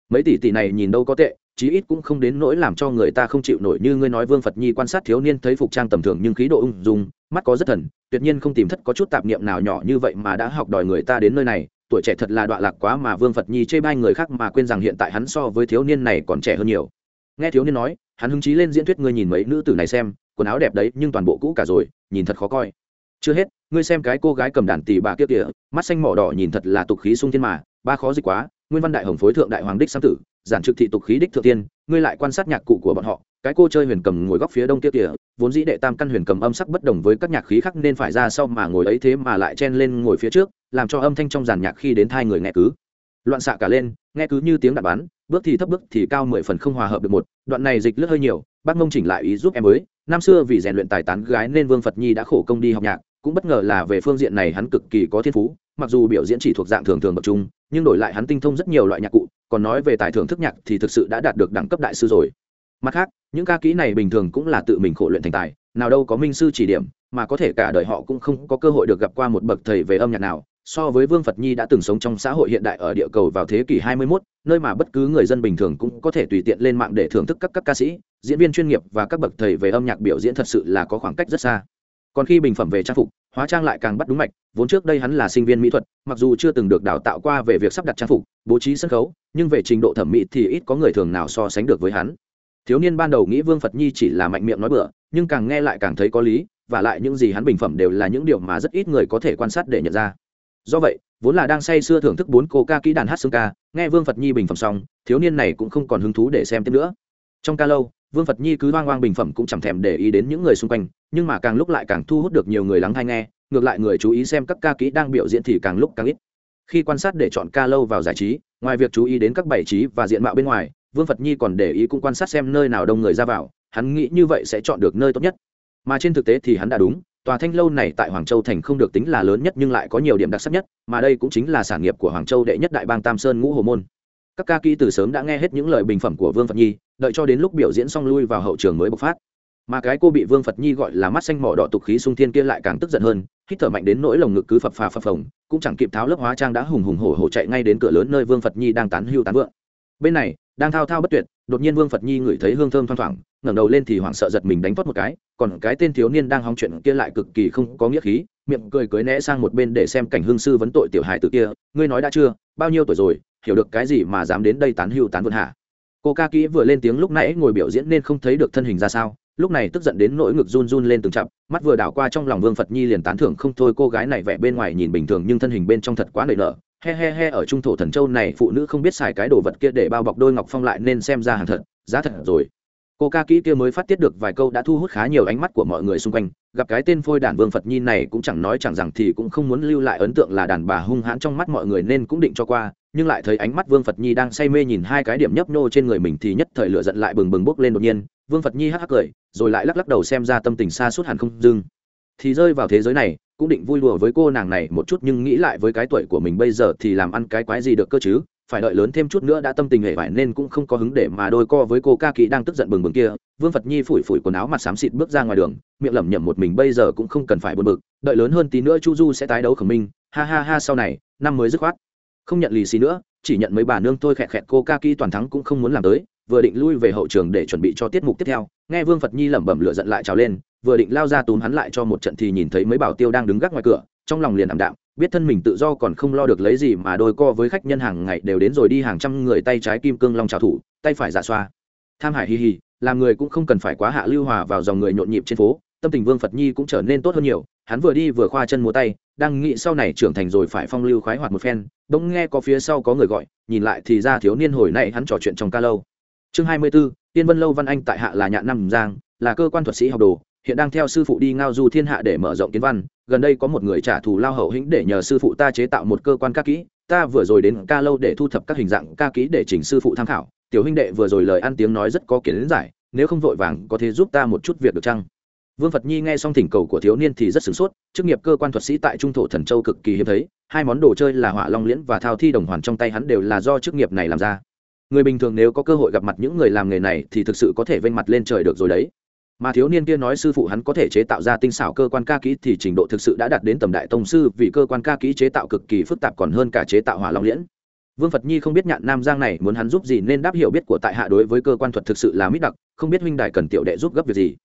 Mấy tỷ tỷ này nhìn đâu có tệ, chí ít cũng không đến nỗi làm cho người ta không chịu nổi như ngươi nói vương phật nhi quan sát thiếu niên thấy phục trang tầm thường nhưng khí độ ung dung, mắt có rất thần, tuyệt nhiên không tìm thất có chút tạp niệm nào nhỏ như vậy mà đã học đòi người ta đến nơi này, tuổi trẻ thật là đọa lạc quá mà vương phật nhi chê bai người khác mà quên rằng hiện tại hắn so với thiếu niên này còn trẻ hơn nhiều. Nghe thiếu niên nói, hắn hứng chí lên diễn thuyết ngươi nhìn mấy nữ tử này xem, quần áo đẹp đấy nhưng toàn bộ cũ cả rồi, nhìn thật khó coi chưa hết, ngươi xem cái cô gái cầm đàn tỷ bà kia kìa, mắt xanh mỏ đỏ nhìn thật là tục khí sung thiên mà, ba khó dịch quá, nguyên văn đại hồng phối thượng đại hoàng đích sam tử, giản trực thị tục khí đích thượng tiên, ngươi lại quan sát nhạc cụ của bọn họ, cái cô chơi huyền cầm ngồi góc phía đông kia kìa, vốn dĩ đệ tam căn huyền cầm âm sắc bất đồng với các nhạc khí khác nên phải ra sau mà ngồi ấy thế mà lại chen lên ngồi phía trước, làm cho âm thanh trong giàn nhạc khi đến thai người nghe cứ. Loạn xạ cả lên, nghe cứ như tiếng đạn bắn, bước thì thấp bước thì cao mười phần không hòa hợp được một, đoạn này dịch lướt hơi nhiều, bác mông chỉnh lại ý giúp em mới năm xưa vì rèn luyện tài tán gái nên vương phật nhi đã khổ công đi học nhạc cũng bất ngờ là về phương diện này hắn cực kỳ có thiên phú mặc dù biểu diễn chỉ thuộc dạng thường thường bậc trung nhưng đổi lại hắn tinh thông rất nhiều loại nhạc cụ còn nói về tài thưởng thức nhạc thì thực sự đã đạt được đẳng cấp đại sư rồi. Mặt khác những ca kỹ này bình thường cũng là tự mình khổ luyện thành tài nào đâu có minh sư chỉ điểm mà có thể cả đời họ cũng không có cơ hội được gặp qua một bậc thầy về âm nhạc nào. So với vương phật nhi đã từng sống trong xã hội hiện đại ở địa cầu vào thế kỷ 21, nơi mà bất cứ người dân bình thường cũng có thể tùy tiện lên mạng để thưởng thức các các ca sĩ diễn viên chuyên nghiệp và các bậc thầy về âm nhạc biểu diễn thật sự là có khoảng cách rất xa còn khi bình phẩm về trang phục, hóa trang lại càng bắt đúng mạch, vốn trước đây hắn là sinh viên mỹ thuật, mặc dù chưa từng được đào tạo qua về việc sắp đặt trang phục, bố trí sân khấu, nhưng về trình độ thẩm mỹ thì ít có người thường nào so sánh được với hắn. Thiếu niên ban đầu nghĩ vương phật nhi chỉ là mạnh miệng nói bừa, nhưng càng nghe lại càng thấy có lý, và lại những gì hắn bình phẩm đều là những điều mà rất ít người có thể quan sát để nhận ra. Do vậy, vốn là đang say sưa thưởng thức bốn cô ca kỹ đàn hát xương ca, nghe vương phật nhi bình phẩm xong, thiếu niên này cũng không còn hứng thú để xem tiếp nữa. Trong ca lâu vương phật nhi cứ hoang hoang bình phẩm cũng chẳng thèm để ý đến những người xung quanh, nhưng mà càng lúc lại càng thu hút được nhiều người lắng hay nghe, ngược lại người chú ý xem các ca kỹ đang biểu diễn thì càng lúc càng ít. Khi quan sát để chọn ca lâu vào giải trí, ngoài việc chú ý đến các bài trí và diện mạo bên ngoài, vương phật nhi còn để ý cũng quan sát xem nơi nào đông người ra vào, hắn nghĩ như vậy sẽ chọn được nơi tốt nhất. Mà trên thực tế thì hắn đã đúng, tòa thanh lâu này tại hoàng châu thành không được tính là lớn nhất nhưng lại có nhiều điểm đặc sắc nhất, mà đây cũng chính là sản nghiệp của hoàng châu đệ nhất đại bang tam sơn ngũ hồ môn các ca kỹ từ sớm đã nghe hết những lời bình phẩm của vương phật nhi, đợi cho đến lúc biểu diễn xong lui vào hậu trường mới bộc phát. Mà cái cô bị vương phật nhi gọi là mắt xanh mỏ đỏ tục khí sung thiên kia lại càng tức giận hơn, hít thở mạnh đến nỗi lồng ngực cứ phập phà phập phồng, cũng chẳng kịp tháo lớp hóa trang đã hùng hùng hổ hổ chạy ngay đến cửa lớn nơi vương phật nhi đang tán hưu tán vượng. Bên này, đang thao thao bất tuyệt, đột nhiên vương phật nhi ngửi thấy hương thơm thoang thoảng, ngẩng đầu lên thì hoảng sợ giật mình đánh thoát một cái, còn cái tên thiếu niên đang hóng chuyện kia lại cực kỳ không có nghĩa khí, miệng cười cưới né sang một bên để xem cảnh hương sư vấn tội tiểu hài từ kia, ngươi nói đã chưa? Bao nhiêu tuổi rồi? Hiểu được cái gì mà dám đến đây tán hưu tán vượn hạ. Cô ca kỹ vừa lên tiếng lúc nãy ngồi biểu diễn nên không thấy được thân hình ra sao, lúc này tức giận đến nỗi ngực run run lên từng chặp, mắt vừa đảo qua trong lòng vương phật nhi liền tán thưởng không thôi cô gái này vẻ bên ngoài nhìn bình thường nhưng thân hình bên trong thật quá nảy nở. He he he, ở trung thổ thần châu này phụ nữ không biết xài cái đồ vật kia để bao bọc đôi ngọc phong lại nên xem ra hàng thật, giá thật rồi. Cô ca kỹ kia mới phát tiết được vài câu đã thu hút khá nhiều ánh mắt của mọi người xung quanh, gặp cái tên phôi đàn vương phật nhi này cũng chẳng nói chẳng rằng thì cũng không muốn lưu lại ấn tượng là đàn bà hung hãn trong mắt mọi người nên cũng định cho qua nhưng lại thấy ánh mắt vương phật nhi đang say mê nhìn hai cái điểm nhấp nhô trên người mình thì nhất thời lửa giận lại bừng bừng bốc lên đột nhiên. Vương phật nhi hắc hắc cười, rồi lại lắc lắc đầu xem ra tâm tình xa suốt hẳn không dưng. Thì rơi vào thế giới này, cũng định vui đùa với cô nàng này một chút nhưng nghĩ lại với cái tuổi của mình bây giờ thì làm ăn cái quái gì được cơ chứ? Phải đợi lớn thêm chút nữa đã tâm tình hề vải nên cũng không có hứng để mà đôi co với cô ca kỹ đang tức giận bừng bừng kia. Vương phật nhi phủi phủi quần áo mặt xám xịt bước ra ngoài đường, miệng lẩm nhẩm một mình bây giờ cũng không cần phải buồn bực, đợi lớn hơn tí nữa chu du sẽ tái đấu khổng minh. Ha ha ha, sau này, năm mới dứt khoát không nhận lì xì nữa, chỉ nhận mấy bà nương thôi khẹt khẹt cô ca kỹ toàn thắng cũng không muốn làm tới, vừa định lui về hậu trường để chuẩn bị cho tiết mục tiếp theo, nghe vương phật nhi lẩm bẩm lửa giận lại trào lên, vừa định lao ra túm hắn lại cho một trận thì nhìn thấy mấy bảo tiêu đang đứng gác ngoài cửa, trong lòng liền ảm đạm, biết thân mình tự do còn không lo được lấy gì mà đôi co với khách nhân hàng ngày đều đến rồi đi hàng trăm người tay trái kim cương long trào thủ, tay phải giả xoa. Tham hải hi hi, làm người cũng không cần phải quá hạ lưu hòa vào dòng người nhộn nhịp trên phố tâm tình vương phật nhi cũng trở nên tốt hơn nhiều hắn vừa đi vừa khoa chân múa tay đang nghĩ sau này trưởng thành rồi phải phong lưu khoái hoạt một phen bỗng nghe có phía sau có người gọi nhìn lại thì ra thiếu niên hồi nãy hắn trò chuyện trong ca lâu chương hai mươi 24, tiên vân lâu văn anh tại hạ là nhạn năm giang là cơ quan thuật sĩ học đồ hiện đang theo sư phụ đi ngao du thiên hạ để mở rộng kiến văn gần đây có một người trả thù lao hậu hĩnh để nhờ sư phụ ta chế tạo một cơ quan ca kỹ ta vừa rồi đến ca lâu để thu thập các hình dạng ca kỹ để chỉnh sư phụ tham khảo tiểu huynh đệ vừa rồi lời ăn tiếng nói rất có kiến giải nếu không vội vàng có thể giúp ta một chút việc được chăng vương phật nhi nghe xong thỉnh cầu của thiếu niên thì rất sửng sốt, chức nghiệp cơ quan thuật sĩ tại trung thổ thần châu cực kỳ hiếm thấy, hai món đồ chơi là hỏa long liễn và thao thi đồng hoàn trong tay hắn đều là do chức nghiệp này làm ra. Người bình thường nếu có cơ hội gặp mặt những người làm nghề này thì thực sự có thể vênh mặt lên trời được rồi đấy. Mà thiếu niên kia nói sư phụ hắn có thể chế tạo ra tinh xảo cơ quan ca kỹ thì trình độ thực sự đã đạt đến tầm đại tông sư, vì cơ quan ca kỹ chế tạo cực kỳ phức tạp còn hơn cả chế tạo hỏa long liễn. Vương phật nhi không biết nhạn nam giang này muốn hắn giúp gì nên đáp hiểu biết của tại hạ đối với cơ quan thuật thực sự là mít đặc, không biết huynh đài cần tiểu đệ giúp gấp việc gì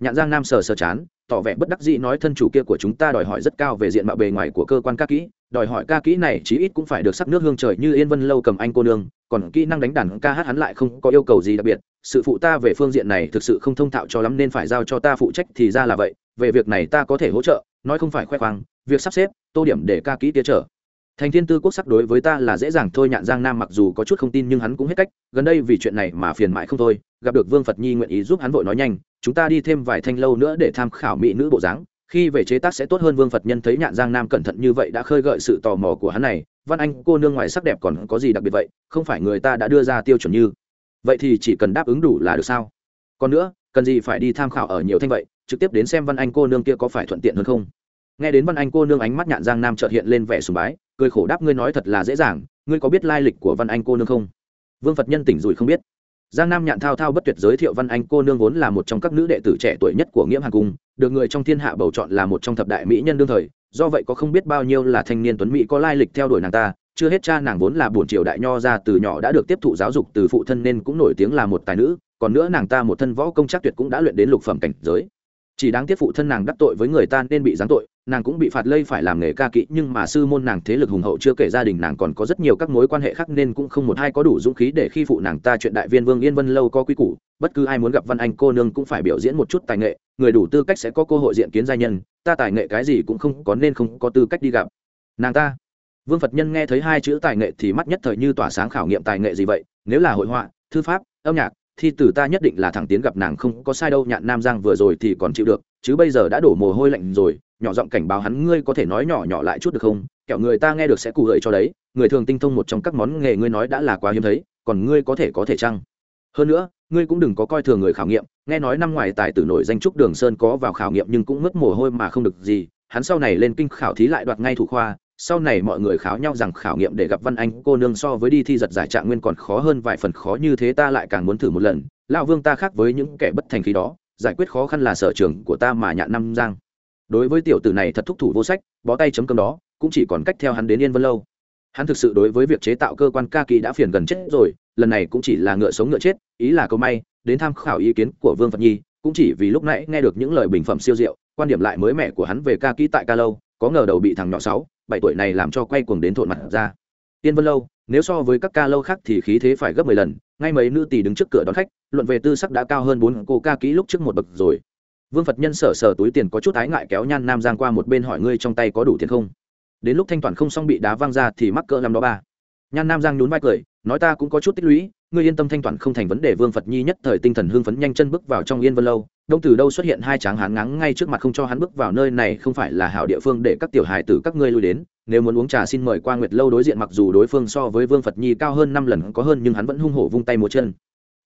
nhạn giang nam sờ sờ chán, tỏ vẻ bất đắc dĩ nói thân chủ kia của chúng ta đòi hỏi rất cao về diện mạo bề ngoài của cơ quan ca kỹ, đòi hỏi ca kỹ này chí ít cũng phải được sắc nước hương trời như yên vân lâu cầm anh cô nương, còn kỹ năng đánh đàn ca hát hắn lại không có yêu cầu gì đặc biệt, sự phụ ta về phương diện này thực sự không thông thạo cho lắm nên phải giao cho ta phụ trách thì ra là vậy, về việc này ta có thể hỗ trợ, nói không phải khoe khoang, việc sắp xếp, tô điểm để ca kỹ tia trở thành thiên tư quốc sắc đối với ta là dễ dàng thôi, nhạn giang nam mặc dù có chút không tin nhưng hắn cũng hết cách, gần đây vì chuyện này mà phiền mãi không thôi, gặp được vương phật nhi nguyện ý giúp hắn vội nói nhanh chúng ta đi thêm vài thanh lâu nữa để tham khảo mỹ nữ bộ dáng, khi về chế tác sẽ tốt hơn vương phật nhân thấy nhạn giang nam cẩn thận như vậy đã khơi gợi sự tò mò của hắn này, văn anh, cô nương ngoài sắc đẹp còn có gì đặc biệt vậy? Không phải người ta đã đưa ra tiêu chuẩn như. Vậy thì chỉ cần đáp ứng đủ là được sao? Còn nữa, cần gì phải đi tham khảo ở nhiều thanh vậy? Trực tiếp đến xem văn anh, cô nương kia có phải thuận tiện hơn không? Nghe đến văn anh, cô nương ánh mắt nhạn giang nam trợt hiện lên vẻ sùng bái, cười khổ đáp ngươi nói thật là dễ dàng, ngươi có biết lai lịch của văn anh, cô nương không? Vương phật nhân tỉnh rủi không biết giang nam nhạn thao thao bất tuyệt giới thiệu văn anh cô nương vốn là một trong các nữ đệ tử trẻ tuổi nhất của nghĩa hàng cung, được người trong thiên hạ bầu chọn là một trong thập đại mỹ nhân đương thời, do vậy có không biết bao nhiêu là thanh niên tuấn mỹ có lai lịch theo đuổi nàng ta, chưa hết cha nàng vốn là bổn triều đại nho ra từ nhỏ đã được tiếp thụ giáo dục từ phụ thân nên cũng nổi tiếng là một tài nữ, còn nữa nàng ta một thân võ công chắc tuyệt cũng đã luyện đến lục phẩm cảnh giới. Chỉ đáng tiếc phụ thân nàng đắc tội với người ta nên bị giáng tội nàng cũng bị phạt lây phải làm nghề ca kỹ, nhưng mà sư môn nàng thế lực hùng hậu chưa kể gia đình nàng còn có rất nhiều các mối quan hệ khác nên cũng không một ai có đủ dũng khí để khi phụ nàng ta chuyện đại viên vương yên vân lâu có quy củ, bất cứ ai muốn gặp văn anh cô nương cũng phải biểu diễn một chút tài nghệ, người đủ tư cách sẽ có cơ hội diện kiến gia nhân, ta tài nghệ cái gì cũng không có nên không có tư cách đi gặp. Nàng ta, vương phật nhân nghe thấy hai chữ tài nghệ thì mắt nhất thời như tỏa sáng khảo nghiệm tài nghệ gì vậy, nếu là hội họa, thư pháp, âm nhạc, thì từ ta nhất định là thẳng tiến gặp nàng không có sai đâu, nhạn nam giang vừa rồi thì còn chịu được, chứ bây giờ đã đổ mồ hôi lạnh rồi nhỏ giọng cảnh báo hắn, ngươi có thể nói nhỏ nhỏ lại chút được không? Kẻo người ta nghe được sẽ cụ gợi cho đấy. Người thường tinh thông một trong các món nghề ngươi nói đã là quá hiếm thấy, còn ngươi có thể có thể chăng? Hơn nữa, ngươi cũng đừng có coi thường người khảo nghiệm. Nghe nói năm ngoài tài tử nổi danh trúc đường sơn có vào khảo nghiệm nhưng cũng mất mồ hôi mà không được gì. Hắn sau này lên kinh khảo thí lại đoạt ngay thủ khoa. Sau này mọi người kháo nhau rằng khảo nghiệm để gặp văn anh, cô nương so với đi thi giật giải trạng nguyên còn khó hơn vài phần, khó như thế ta lại càng muốn thử một lần. Lão vương ta khác với những kẻ bất thành khí đó. Giải quyết khó khăn là sở trường của ta mà nhạn năm giang đối với tiểu tử này thật thúc thủ vô sách, bó tay chấm cơm đó, cũng chỉ còn cách theo hắn đến yên vân lâu. Hắn thực sự đối với việc chế tạo cơ quan ca kỳ đã phiền gần chết rồi, lần này cũng chỉ là ngựa sống ngựa chết, ý là câu may, đến tham khảo ý kiến của vương phật nhi, cũng chỉ vì lúc nãy nghe được những lời bình phẩm siêu diệu, quan điểm lại mới mẻ của hắn về ca kỹ tại ca lâu, có ngờ đầu bị thằng nhỏ sáu, bảy tuổi này làm cho quay cuồng đến thộn mặt ra. Tiên vân lâu, nếu so với các ca lâu khác thì khí thế phải gấp mười lần, ngay mấy nữ tỷ đứng trước cửa đón khách, luận về tư sắc đã cao hơn bốn cô ca kỹ lúc trước một bậc rồi vương phật nhân sở sở túi tiền có chút ái ngại kéo nhan nam giang qua một bên hỏi ngươi trong tay có đủ tiền không? Đến lúc thanh toán không xong bị đá văng ra thì mắc cỡ làm đó ba. Nhan nam giang nhún vai cười, nói ta cũng có chút tích lũy, ngươi yên tâm thanh toán không thành vấn đề, vương phật nhi nhất thời tinh thần hưng phấn nhanh chân bước vào trong yên vân lâu, đông từ đâu xuất hiện hai tráng hán ngắng ngay trước mặt không cho hắn bước vào nơi này, không phải là hảo địa phương để các tiểu hài tử các ngươi lui đến, nếu muốn uống trà xin mời qua nguyệt lâu đối diện mặc dù đối phương so với vương phật nhi cao hơn năm lần có hơn nhưng hắn vẫn hung hổ vung tay một chân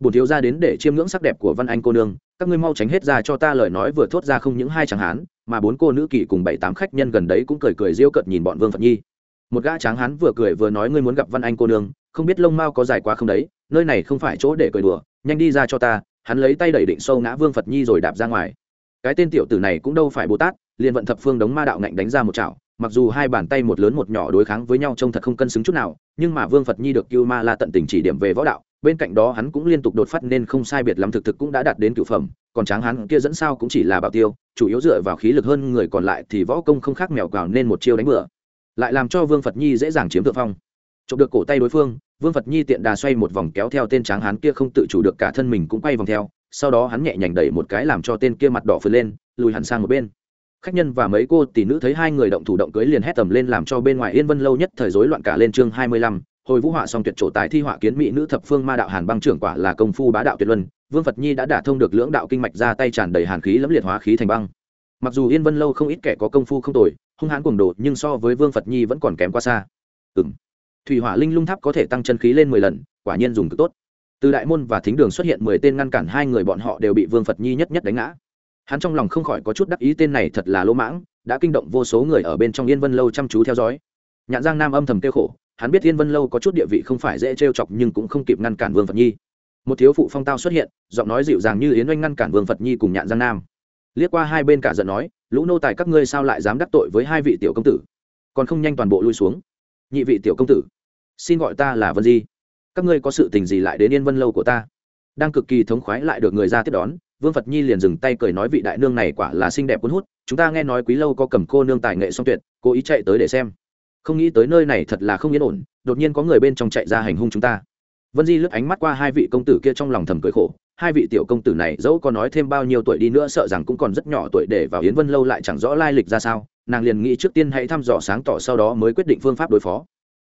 bổn thiếu ra đến để chiêm ngưỡng sắc đẹp của văn anh cô nương, các ngươi mau tránh hết ra cho ta lời nói vừa thốt ra không những hai tráng hán, mà bốn cô nữ kỳ cùng bảy tám khách nhân gần đấy cũng cười cười rêu cợt nhìn bọn vương phật nhi. Một gã tráng hán vừa cười vừa nói ngươi muốn gặp văn anh cô nương, không biết lông mao có dài quá không đấy, nơi này không phải chỗ để cười đùa, nhanh đi ra cho ta, hắn lấy tay đẩy định sâu ngã vương phật nhi rồi đạp ra ngoài. Cái tên tiểu tử này cũng đâu phải bồ tát, liền vận thập phương đống ma đạo ngạnh đánh ra một chảo, mặc dù hai bàn tay một lớn một nhỏ đối kháng với nhau trông thật không cân xứng chút nào, nhưng mà vương phật nhi được cưu ma la tận tình chỉ điểm về võ đạo bên cạnh đó hắn cũng liên tục đột phát nên không sai biệt lắm thực thực cũng đã đạt đến cựu phẩm, còn tráng hắn kia dẫn sao cũng chỉ là bảo tiêu, chủ yếu dựa vào khí lực hơn người còn lại thì võ công không khác mèo cào nên một chiêu đánh bừa. Lại làm cho vương phật nhi dễ dàng chiếm thượng phong. Chụp được cổ tay đối phương, vương phật nhi tiện đà xoay một vòng kéo theo tên tráng hán kia không tự chủ được cả thân mình cũng quay vòng theo, sau đó hắn nhẹ nhàng đẩy một cái làm cho tên kia mặt đỏ phượt lên, lùi hẳn sang một bên. Khách nhân và mấy cô tỷ nữ thấy hai người động thủ động cưới liền hét tầm lên làm cho bên ngoài yên vân lâu nhất thời rối loạn cả lên chương hai mươi lăm hồi vũ họa xong tuyệt trổ tài thi họa kiến mỹ nữ thập phương ma đạo hàn băng trưởng quả là công phu bá đạo tuyệt luân, vương phật nhi đã đả thông được lưỡng đạo kinh mạch ra tay tràn đầy hàn khí lẫm liệt hóa khí thành băng. Mặc dù yên vân lâu không ít kẻ có công phu không tồi, hung hãn cuồng đồ, nhưng so với vương phật nhi vẫn còn kém quá xa. Ừ thủy hỏa linh lung tháp có thể tăng chân khí lên mười lần, quả nhiên dùng cực tốt. Từ đại môn và thính đường xuất hiện mười tên ngăn cản hai người bọn họ đều bị vương phật nhi nhất nhất đánh ngã. Hắn trong lòng không khỏi có chút đắc ý tên này thật là lỗ mãng, đã kinh động vô số người ở bên trong yên vân lâu chăm chú theo dõi. Nhạn giang nam âm thầm kêu khổ hắn biết yên vân lâu có chút địa vị không phải dễ trêu chọc nhưng cũng không kịp ngăn cản vương phật nhi. Một thiếu phụ phong tao xuất hiện, giọng nói dịu dàng như yến oanh ngăn cản vương phật nhi cùng nhạn giang nam. Liếc qua hai bên cả giận nói, lũ nô tài, các ngươi sao lại dám đắc tội với hai vị tiểu công tử? Còn không nhanh toàn bộ lui xuống. Nhị vị tiểu công tử, xin gọi ta là vân di. Các ngươi có sự tình gì lại đến yên vân lâu của ta? Đang cực kỳ thống khoái lại được người ra tiếp đón, vương phật nhi liền dừng tay cười nói, vị đại nương này quả là xinh đẹp cuốn hút, chúng ta nghe nói quý lâu có cầm cô nương tài nghệ song tuyệt, cố ý chạy tới để xem không nghĩ tới nơi này thật là không yên ổn, đột nhiên có người bên trong chạy ra hành hung chúng ta. Vân di lướt ánh mắt qua hai vị công tử kia trong lòng thầm cười khổ, hai vị tiểu công tử này dẫu có nói thêm bao nhiêu tuổi đi nữa sợ rằng cũng còn rất nhỏ tuổi để vào yến vân lâu lại chẳng rõ lai lịch ra sao, nàng liền nghĩ trước tiên hãy thăm dò sáng tỏ sau đó mới quyết định phương pháp đối phó.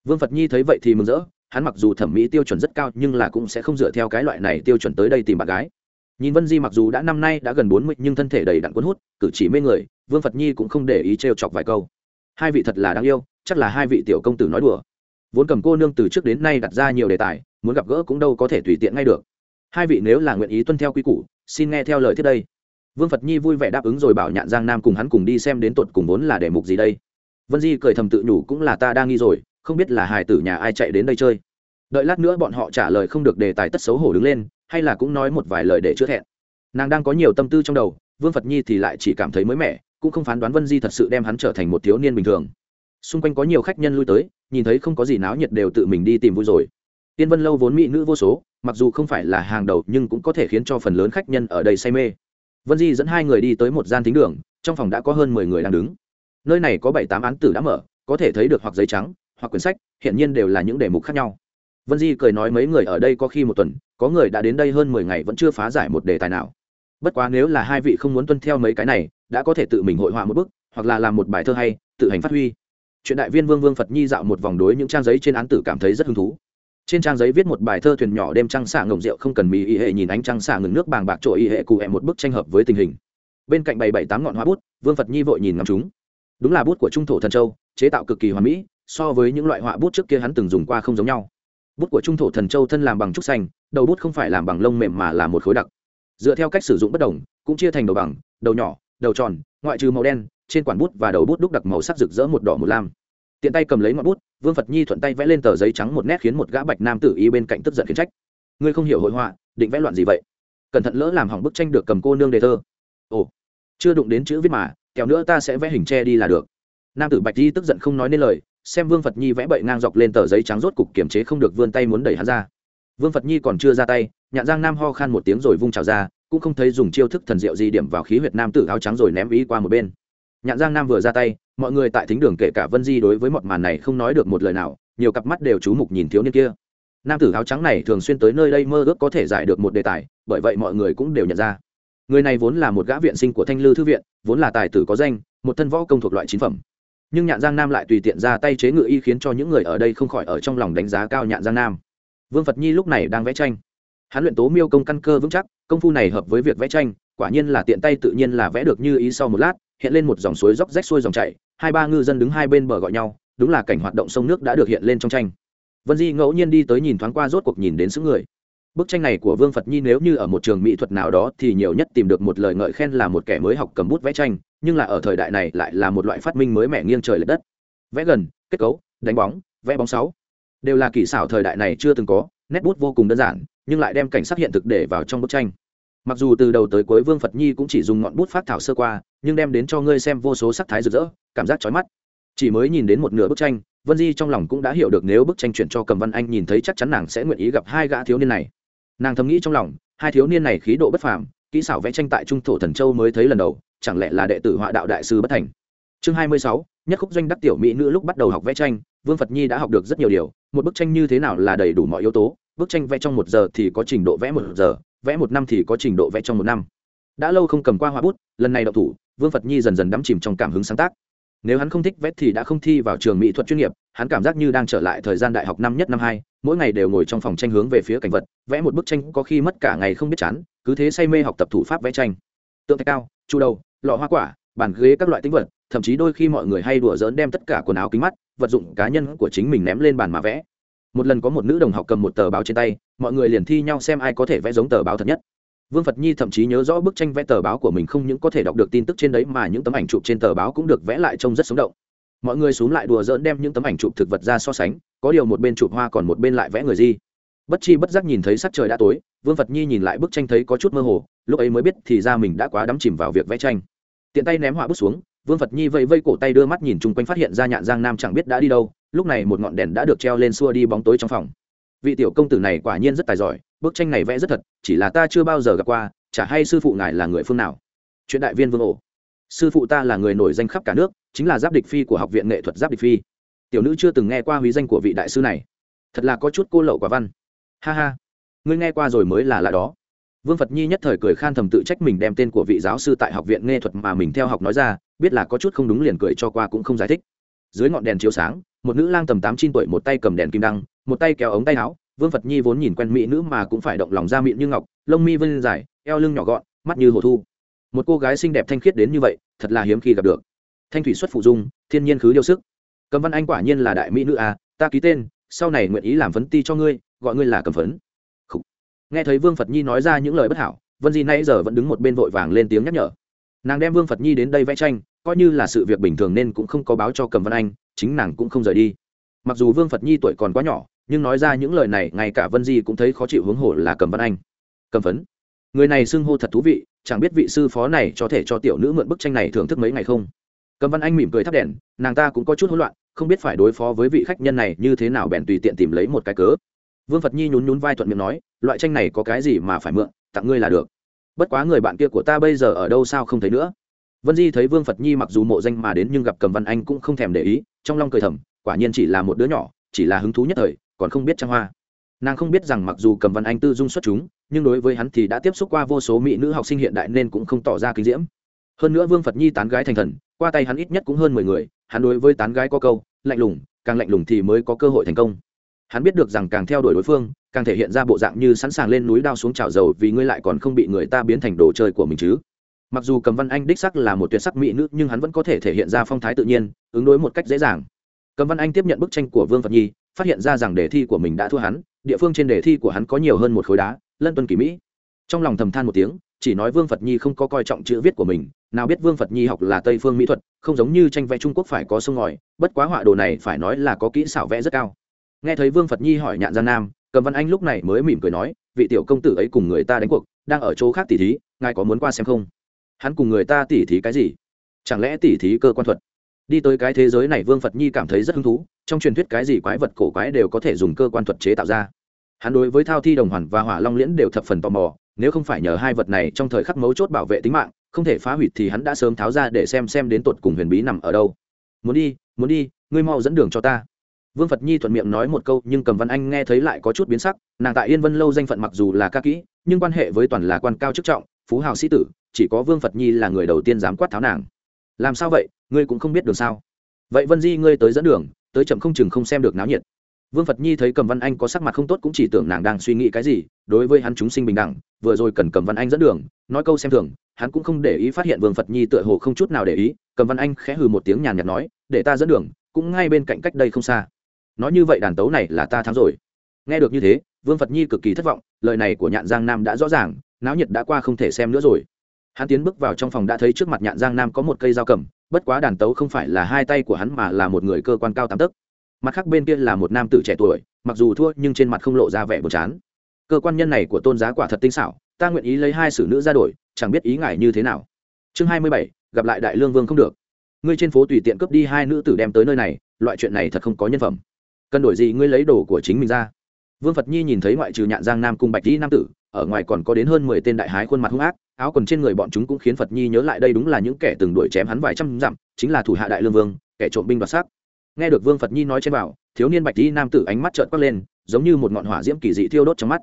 Vương phật nhi thấy vậy thì mừng rỡ, hắn mặc dù thẩm mỹ tiêu chuẩn rất cao nhưng là cũng sẽ không dựa theo cái loại này tiêu chuẩn tới đây tìm bạn gái. Nhìn vân di mặc dù đã năm nay đã gần bốn mươi nhưng thân thể đầy đặn cuốn hút, cử chỉ mê người, vương phật nhi cũng không để ý trêu chọc vài câu. Hai vị thật là đáng yêu chắc là hai vị tiểu công tử nói đùa. Vốn cầm cô nương từ trước đến nay đặt ra nhiều đề tài, muốn gặp gỡ cũng đâu có thể tùy tiện ngay được. Hai vị nếu là nguyện ý tuân theo quy củ, xin nghe theo lời thiết đây. Vương phật nhi vui vẻ đáp ứng rồi bảo nhạn giang nam cùng hắn cùng đi xem đến tột cùng vốn là đề mục gì đây. Vân di cười thầm tự nhủ cũng là ta đang nghi rồi, không biết là hài tử nhà ai chạy đến đây chơi. Đợi lát nữa bọn họ trả lời không được đề tài tất xấu hổ đứng lên, hay là cũng nói một vài lời để chữa thẹn. Nàng đang có nhiều tâm tư trong đầu, vương phật nhi thì lại chỉ cảm thấy mới mẻ, cũng không phán đoán vân di thật sự đem hắn trở thành một thiếu niên bình thường xung quanh có nhiều khách nhân lui tới, nhìn thấy không có gì náo nhiệt đều tự mình đi tìm vui rồi. Tiên vân lâu vốn mỹ nữ vô số, mặc dù không phải là hàng đầu nhưng cũng có thể khiến cho phần lớn khách nhân ở đây say mê. Vân di dẫn hai người đi tới một gian thính đường, trong phòng đã có hơn mười người đang đứng. Nơi này có bảy tám án tử đã mở, có thể thấy được hoặc giấy trắng, hoặc quyển sách, hiện nhiên đều là những đề mục khác nhau. Vân di cười nói mấy người ở đây có khi một tuần, có người đã đến đây hơn mười ngày vẫn chưa phá giải một đề tài nào. Bất quá nếu là hai vị không muốn tuân theo mấy cái này, đã có thể tự mình hội họa một bức, hoặc là làm một bài thơ hay, tự hành phát huy chuyện đại viên vương vương phật nhi dạo một vòng đối những trang giấy trên án tử cảm thấy rất hứng thú. Trên trang giấy viết một bài thơ thuyền nhỏ đêm trăng xạ ngồng rượu không cần mì y hệ nhìn ánh trăng xạ ngừng nước bàng bạc trội y hệ cụ hẹ một bức tranh hợp với tình hình. Bên cạnh bảy bảy tám ngọn hoa bút, vương phật nhi vội nhìn ngắm chúng. Đúng là bút của trung thổ thần châu, chế tạo cực kỳ hoàn mỹ, so với những loại họa bút trước kia hắn từng dùng qua không giống nhau. Bút của trung thổ thần châu thân làm bằng trúc xanh, đầu bút không phải làm bằng lông mềm mà là một khối đặc. Dựa theo cách sử dụng bất đồng, cũng chia thành đầu bằng, đầu nhỏ đầu tròn, ngoại trừ màu đen, trên quản bút và đầu bút đúc đặc màu sắc rực rỡ một đỏ một lam. Tiện tay cầm lấy ngọn bút, vương phật nhi thuận tay vẽ lên tờ giấy trắng một nét khiến một gã bạch nam tử y bên cạnh tức giận khiến trách. Ngươi không hiểu hội họa, định vẽ loạn gì vậy? Cẩn thận lỡ làm hỏng bức tranh được cầm cô nương đề thơ. Ồ, chưa đụng đến chữ viết mà kẹo nữa ta sẽ vẽ hình tre đi là được. Nam tử bạch di tức giận không nói nên lời, xem vương phật nhi vẽ bậy ngang dọc lên tờ giấy trắng rốt cục kiềm chế không được vươn tay muốn đẩy hắn ra. Vương phật nhi còn chưa ra tay, nhạn giang nam ho khan một tiếng rồi vung trào ra cũng không thấy dùng chiêu thức thần diệu gì điểm vào khí huyệt nam tử áo trắng rồi ném ý qua một bên. Nhạn giang nam vừa ra tay, mọi người tại thính đường kể cả vân di đối với một màn này không nói được một lời nào, nhiều cặp mắt đều chú mục nhìn thiếu niên kia. Nam tử áo trắng này thường xuyên tới nơi đây mơ ước có thể giải được một đề tài, bởi vậy mọi người cũng đều nhận ra. Người này vốn là một gã viện sinh của thanh lư thư viện, vốn là tài tử có danh, một thân võ công thuộc loại chính phẩm. Nhưng nhạn giang nam lại tùy tiện ra tay chế ngự y khiến cho những người ở đây không khỏi ở trong lòng đánh giá cao nhạn giang nam. Vương phật nhi lúc này đang vẽ tranh hắn luyện tố miêu công căn cơ vững chắc, công phu này hợp với việc vẽ tranh, quả nhiên là tiện tay tự nhiên là vẽ được như ý sau một lát, hiện lên một dòng suối róc rách xuôi dòng chảy, hai ba ngư dân đứng hai bên bờ gọi nhau, đúng là cảnh hoạt động sông nước đã được hiện lên trong tranh. Vân di ngẫu nhiên đi tới nhìn thoáng qua rốt cuộc nhìn đến xứ người. Bức tranh này của vương phật nhi nếu như ở một trường mỹ thuật nào đó thì nhiều nhất tìm được một lời ngợi khen là một kẻ mới học cầm bút vẽ tranh, nhưng là ở thời đại này lại là một loại phát minh mới mẻ nghiêng trời l ệ đất. Vẽ gần, kết cấu, đánh bóng, vẽ bóng sáu, đều là kỹ xảo thời đại này chưa từng có, nét bút vô cùng đơn giản nhưng lại đem cảnh sát hiện thực để vào trong bức tranh. Mặc dù từ đầu tới cuối vương phật nhi cũng chỉ dùng ngọn bút phát thảo sơ qua, nhưng đem đến cho ngươi xem vô số sắc thái rực rỡ, cảm giác chói mắt. Chỉ mới nhìn đến một nửa bức tranh, vân di trong lòng cũng đã hiểu được nếu bức tranh chuyển cho cầm văn anh nhìn thấy chắc chắn nàng sẽ nguyện ý gặp hai gã thiếu niên này. Nàng thầm nghĩ trong lòng, hai thiếu niên này khí độ bất phàm, kỹ xảo vẽ tranh tại trung thổ thần châu mới thấy lần đầu, chẳng lẽ là đệ tử họa đạo đại sư bất thành? Chương hai mươi sáu, nhất khúc doanh đắc tiểu mỹ nữ lúc bắt đầu học vẽ tranh, vương phật nhi đã học được rất nhiều điều, một bức tranh như thế nào là đầy đủ mọi yếu tố bức tranh vẽ trong một giờ thì có trình độ vẽ một giờ, vẽ một năm thì có trình độ vẽ trong một năm. Đã lâu không cầm qua hoa bút, lần này đậu thủ, vương phật nhi dần dần đắm chìm trong cảm hứng sáng tác. Nếu hắn không thích vẽ thì đã không thi vào trường mỹ thuật chuyên nghiệp, hắn cảm giác như đang trở lại thời gian đại học năm nhất năm hai, mỗi ngày đều ngồi trong phòng tranh hướng về phía cảnh vật, vẽ một bức tranh có khi mất cả ngày không biết chán, cứ thế say mê học tập thủ pháp vẽ tranh. Tượng thạch cao, chu đầu, lọ hoa quả, bàn ghế các loại tính vật, thậm chí đôi khi mọi người hay đùa dỡn đem tất cả quần áo kính mắt, vật dụng cá nhân của chính mình ném lên bàn mà vẽ một lần có một nữ đồng học cầm một tờ báo trên tay, mọi người liền thi nhau xem ai có thể vẽ giống tờ báo thật nhất. Vương phật nhi thậm chí nhớ rõ bức tranh vẽ tờ báo của mình không những có thể đọc được tin tức trên đấy mà những tấm ảnh chụp trên tờ báo cũng được vẽ lại trông rất sống động. Mọi người x u ố n g lại đùa dỡn đem những tấm ảnh chụp thực vật ra so sánh, có điều một bên chụp hoa còn một bên lại vẽ người di. Bất chi bất giác nhìn thấy sắc trời đã tối, vương phật nhi nhìn lại bức tranh thấy có chút mơ hồ, lúc ấy mới biết thì ra mình đã quá đắm chìm vào việc vẽ tranh. Tiện tay ném họa bút xuống, vương phật nhi vẫy vây cổ tay đưa mắt nhìn chung quanh phát hiện ra nhạn giang nam chẳng biết đã đi đâu lúc này một ngọn đèn đã được treo lên xua đi bóng tối trong phòng. Vị tiểu công tử này quả nhiên rất tài giỏi, bức tranh này vẽ rất thật, chỉ là ta chưa bao giờ gặp qua, chả hay sư phụ ngài là người phương nào. Chuyện đại viên vương ổ. Sư phụ ta là người nổi danh khắp cả nước, chính là giáp địch phi của học viện nghệ thuật giáp địch phi. Tiểu nữ chưa từng nghe qua húy danh của vị đại sư này. Thật là có chút cô lậu quả văn. Ha ha. Ngươi nghe qua rồi mới là lạ đó. Vương phật nhi nhất thời cười khan thầm tự trách mình đem tên của vị giáo sư tại học viện nghệ thuật mà mình theo học nói ra, biết là có chút không đúng liền cười cho qua cũng không giải thích dưới ngọn đèn chiếu sáng, một nữ lang tầm tám chín tuổi một tay cầm đèn kim đăng, một tay kéo ống tay áo, vương phật nhi vốn nhìn quen mỹ nữ mà cũng phải động lòng ra mịn như ngọc, lông mi vân dài, eo lưng nhỏ gọn, mắt như hồ thu. Một cô gái xinh đẹp thanh khiết đến như vậy, thật là hiếm khi gặp được. Thanh thủy xuất phụ dung, thiên nhiên khứ yêu sức. Cầm văn anh quả nhiên là đại mỹ nữ à ta ký tên, sau này nguyện ý làm phấn ti cho ngươi, gọi ngươi là cầm phấn. Khủ. nghe thấy vương phật nhi nói ra những lời bất hảo, vân di nay giờ vẫn đứng một bên vội vàng lên tiếng nhắc nhở. Nàng đem vương phật nhi đến đây vẽ tranh coi như là sự việc bình thường nên cũng không có báo cho cầm văn anh, chính nàng cũng không rời đi. Mặc dù vương phật nhi tuổi còn quá nhỏ, nhưng nói ra những lời này, ngay cả vân di cũng thấy khó chịu hướng hổ là cầm văn anh. Cầm phấn, người này xưng hô thật thú vị, chẳng biết vị sư phó này có thể cho tiểu nữ mượn bức tranh này thưởng thức mấy ngày không? Cầm văn anh mỉm cười thắp đèn, nàng ta cũng có chút hỗn loạn, không biết phải đối phó với vị khách nhân này như thế nào bèn tùy tiện tìm lấy một cái cớ. Vương phật nhi nhún nhún vai thuận miệng nói, loại tranh này có cái gì mà phải mượn, tặng ngươi là được. Bất quá người bạn kia của ta bây giờ ở đâu sao không thấy nữa? Vân di thấy vương phật nhi mặc dù mộ danh mà đến nhưng gặp cầm văn anh cũng không thèm để ý, trong lòng cười thầm, quả nhiên chỉ là một đứa nhỏ, chỉ là hứng thú nhất thời, còn không biết trang hoa. Nàng không biết rằng mặc dù cầm văn anh tư dung xuất chúng, nhưng đối với hắn thì đã tiếp xúc qua vô số mỹ nữ học sinh hiện đại nên cũng không tỏ ra kinh diễm. Hơn nữa vương phật nhi tán gái thành thần, qua tay hắn ít nhất cũng hơn mười người, hắn đối với tán gái có câu, lạnh lùng, càng lạnh lùng thì mới có cơ hội thành công. Hắn biết được rằng càng theo đuổi đối phương, càng thể hiện ra bộ dạng như sẵn sàng lên núi đao xuống trào dầu vì ngươi lại còn không bị người ta biến thành đồ chơi của mình chứ mặc dù cầm văn anh đích sắc là một tuyệt sắc mỹ nữ, nhưng hắn vẫn có thể thể hiện ra phong thái tự nhiên, ứng đối một cách dễ dàng. Cầm văn anh tiếp nhận bức tranh của vương phật nhi, phát hiện ra rằng đề thi của mình đã thua hắn, địa phương trên đề thi của hắn có nhiều hơn một khối đá, lân tuân kỳ mỹ. Trong lòng thầm than một tiếng, chỉ nói vương phật nhi không có coi trọng chữ viết của mình, nào biết vương phật nhi học là tây phương mỹ thuật, không giống như tranh vẽ trung quốc phải có sông ngòi, bất quá họa đồ này phải nói là có kỹ xảo vẽ rất cao. Nghe thấy vương phật nhi hỏi nhạn gian nam, cầm văn anh lúc này mới mỉm cười nói, vị tiểu công tử ấy cùng người ta đánh cuộc, đang ở chỗ khác tỉ thí, ngài có muốn qua xem không? Hắn cùng người ta tỉ thí cái gì? Chẳng lẽ tỉ thí cơ quan thuật? Đi tới cái thế giới này, vương phật nhi cảm thấy rất hứng thú, trong truyền thuyết cái gì quái vật, cổ quái đều có thể dùng cơ quan thuật chế tạo ra. Hắn đối với thao thi đồng hoàn và hỏa long liễn đều thập phần tò mò, nếu không phải nhờ hai vật này trong thời khắc mấu chốt bảo vệ tính mạng, không thể phá hủy thì hắn đã sớm tháo ra để xem xem đến tột cùng huyền bí nằm ở đâu. Muốn đi muốn đi, ngươi mau dẫn đường cho ta. Vương phật nhi thuận miệng nói một câu, nhưng cầm văn anh nghe thấy lại có chút biến sắc. Nàng tại yên vân lâu danh phận mặc dù là ca kỹ, nhưng quan hệ với toàn là quan cao chức trọng, phú hào sĩ tử chỉ có vương phật nhi là người đầu tiên dám quát tháo nàng. Làm sao vậy? Ngươi cũng không biết đường sao? Vậy vân di ngươi tới dẫn đường, tới chậm không chừng không xem được náo nhiệt. Vương phật nhi thấy cầm văn anh có sắc mặt không tốt cũng chỉ tưởng nàng đang suy nghĩ cái gì, đối với hắn chúng sinh bình đẳng, vừa rồi cần cầm văn anh dẫn đường, nói câu xem thường, hắn cũng không để ý phát hiện vương phật nhi tựa hồ không chút nào để ý, cầm văn anh khẽ hừ một tiếng nhàn nhạt nói, để ta dẫn đường, cũng ngay bên cạnh cách đây không xa. Nói như vậy đàn tấu này là ta thắng rồi. Nghe được như thế, vương phật nhi cực kỳ thất vọng, lời này của nhạn giang nam đã rõ ràng, náo nhiệt đã qua không thể xem nữa rồi hắn tiến bước vào trong phòng đã thấy trước mặt nhạn giang nam có một cây dao cầm, bất quá đàn tấu không phải là hai tay của hắn mà là một người cơ quan cao tám tấc. Mặt khác bên kia là một nam tử trẻ tuổi, mặc dù thua nhưng trên mặt không lộ ra vẻ buồn chán. Cơ quan nhân này của tôn giá quả thật tinh xảo, ta nguyện ý lấy hai sử nữ ra đổi, chẳng biết ý ngại như thế nào. Chương hai mươi bảy, gặp lại đại lương vương không được. Ngươi trên phố tùy tiện cướp đi hai nữ tử đem tới nơi này, loại chuyện này thật không có nhân phẩm. Cần đổi gì ngươi lấy đồ của chính mình ra. Vương phật nhi nhìn thấy ngoại trừ nhạn giang nam cùng bạch dĩ nam tử, ở ngoài còn có đến hơn mười tên đại hái khuôn mặt hung ác áo quần trên người bọn chúng cũng khiến phật nhi nhớ lại đây đúng là những kẻ từng đuổi chém hắn vài trăm dặm, chính là thủ hạ đại lương vương, kẻ trộm binh đoạt sắc nghe được vương phật nhi nói trên bảo, thiếu niên bạch dĩ nam tử ánh mắt trợn quắc lên, giống như một ngọn hỏa diễm kỳ dị thiêu đốt trong mắt.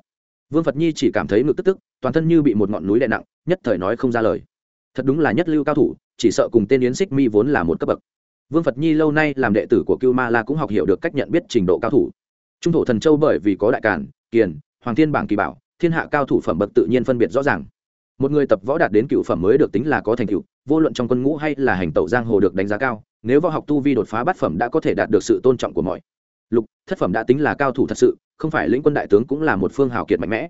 Vương phật nhi chỉ cảm thấy ngực tức tức, toàn thân như bị một ngọn núi đè nặng, nhất thời nói không ra lời. Thật đúng là nhất lưu cao thủ, chỉ sợ cùng tên yến xích mi vốn là một cấp bậc. Vương phật nhi lâu nay làm đệ tử của cưu ma la cũng học hiểu được cách nhận biết trình độ cao thủ. Trung thổ thần châu bởi vì có đại cản kiền, hoàng thiên bảng kỳ bảo, thiên hạ cao thủ phẩm bậc tự nhiên phân biệt rõ ràng một người tập võ đạt đến cựu phẩm mới được tính là có thành cựu vô luận trong quân ngũ hay là hành tẩu giang hồ được đánh giá cao, nếu võ học tu vi đột phá bát phẩm đã có thể đạt được sự tôn trọng của mọi. Lục, thất phẩm đã tính là cao thủ thật sự, không phải lĩnh quân đại tướng cũng là một phương hào kiệt mạnh mẽ.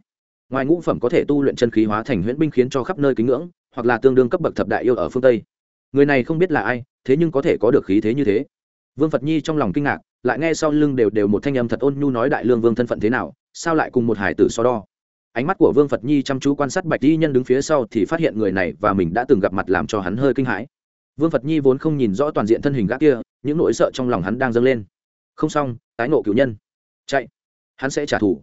Ngoài ngũ phẩm có thể tu luyện chân khí hóa thành huyễn binh khiến cho khắp nơi kính ngưỡng, hoặc là tương đương cấp bậc thập đại yêu ở phương tây. Người này không biết là ai, thế nhưng có thể có được khí thế như thế. Vương phật nhi trong lòng kinh ngạc, lại nghe sau lưng đều đều một thanh âm thật ôn nhu nói đại lương vương thân phận thế nào, sao lại cùng một hải tử so đo ánh mắt của vương phật nhi chăm chú quan sát bạch di nhân đứng phía sau thì phát hiện người này và mình đã từng gặp mặt làm cho hắn hơi kinh hãi. Vương phật nhi vốn không nhìn rõ toàn diện thân hình gã kia, những nỗi sợ trong lòng hắn đang dâng lên. Không xong, tái nộ cựu nhân. Chạy. Hắn sẽ trả thù.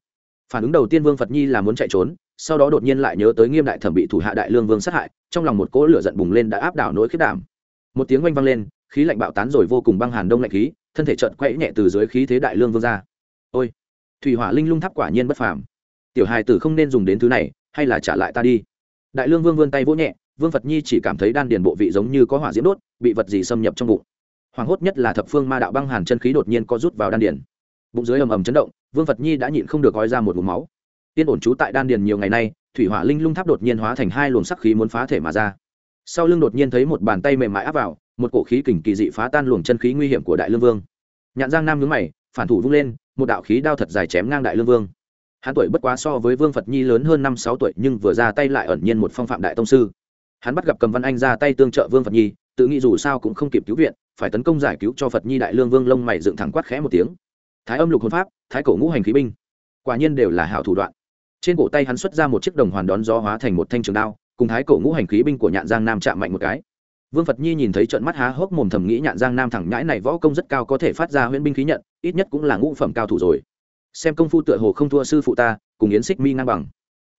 Phản ứng đầu tiên vương phật nhi là muốn chạy trốn, sau đó đột nhiên lại nhớ tới nghiêm đại thẩm bị thủ hạ đại lương vương sát hại, trong lòng một cỗ lửa giận bùng lên đã áp đảo nỗi khiết đảm. Một tiếng oanh vang lên, khí lạnh bạo tán rồi vô cùng băng hàn đông lạnh khí, thân thể trợn quẫy nhẹ từ dưới khí thế đại lương vương ra. Ôi! Thủy hỏa linh lung tháp quả nhiên bất phàm tiểu hài tử không nên dùng đến thứ này, hay là trả lại ta đi. Đại lương vương vươn tay vỗ nhẹ, vương phật nhi chỉ cảm thấy đan điền bộ vị giống như có hỏa diễm đốt, bị vật gì xâm nhập trong bụng. Hoàng hốt nhất là thập phương ma đạo băng hàn chân khí đột nhiên có rút vào đan điền. Bụng dưới ầm ầm chấn động, vương phật nhi đã nhịn không được gói ra một vùng máu. Tiên ổn trú tại đan điền nhiều ngày nay, thủy hỏa linh lung tháp đột nhiên hóa thành hai luồng sắc khí muốn phá thể mà ra. Sau lưng đột nhiên thấy một bàn tay mềm mại áp vào, một cổ khí kình kỳ dị phá tan luồng chân khí nguy hiểm của đại lương vương. Nhạn giang nam nhướng mày, phản thủ vung lên, một đạo khí đao thật dài chém ngang đại lương vương hắn tuổi bất quá so với vương phật nhi lớn hơn năm sáu tuổi nhưng vừa ra tay lại ẩn nhiên một phong phạm đại tông sư hắn bắt gặp cầm văn anh ra tay tương trợ vương phật nhi tự nghĩ dù sao cũng không kịp cứu viện phải tấn công giải cứu cho phật nhi đại lương vương lông mày dựng thẳng quát khẽ một tiếng thái âm lục hồn pháp thái cổ ngũ hành khí binh quả nhiên đều là hảo thủ đoạn trên cổ tay hắn xuất ra một chiếc đồng hoàn đón gió hóa thành một thanh trường đao cùng thái cổ ngũ hành khí binh của nhạn giang nam chạm mạnh một cái vương phật nhi nhìn thấy trận mắt há hốc mồm thầm nghĩ nhạn giang nam thẳng nhãi này võ công rất cao có thể phát ra huyễn binh khí nhận ít nhất cũng là ngũ phẩm cao thủ rồi xem công phu tựa hồ không thua sư phụ ta cùng yến xích mi ngang bằng.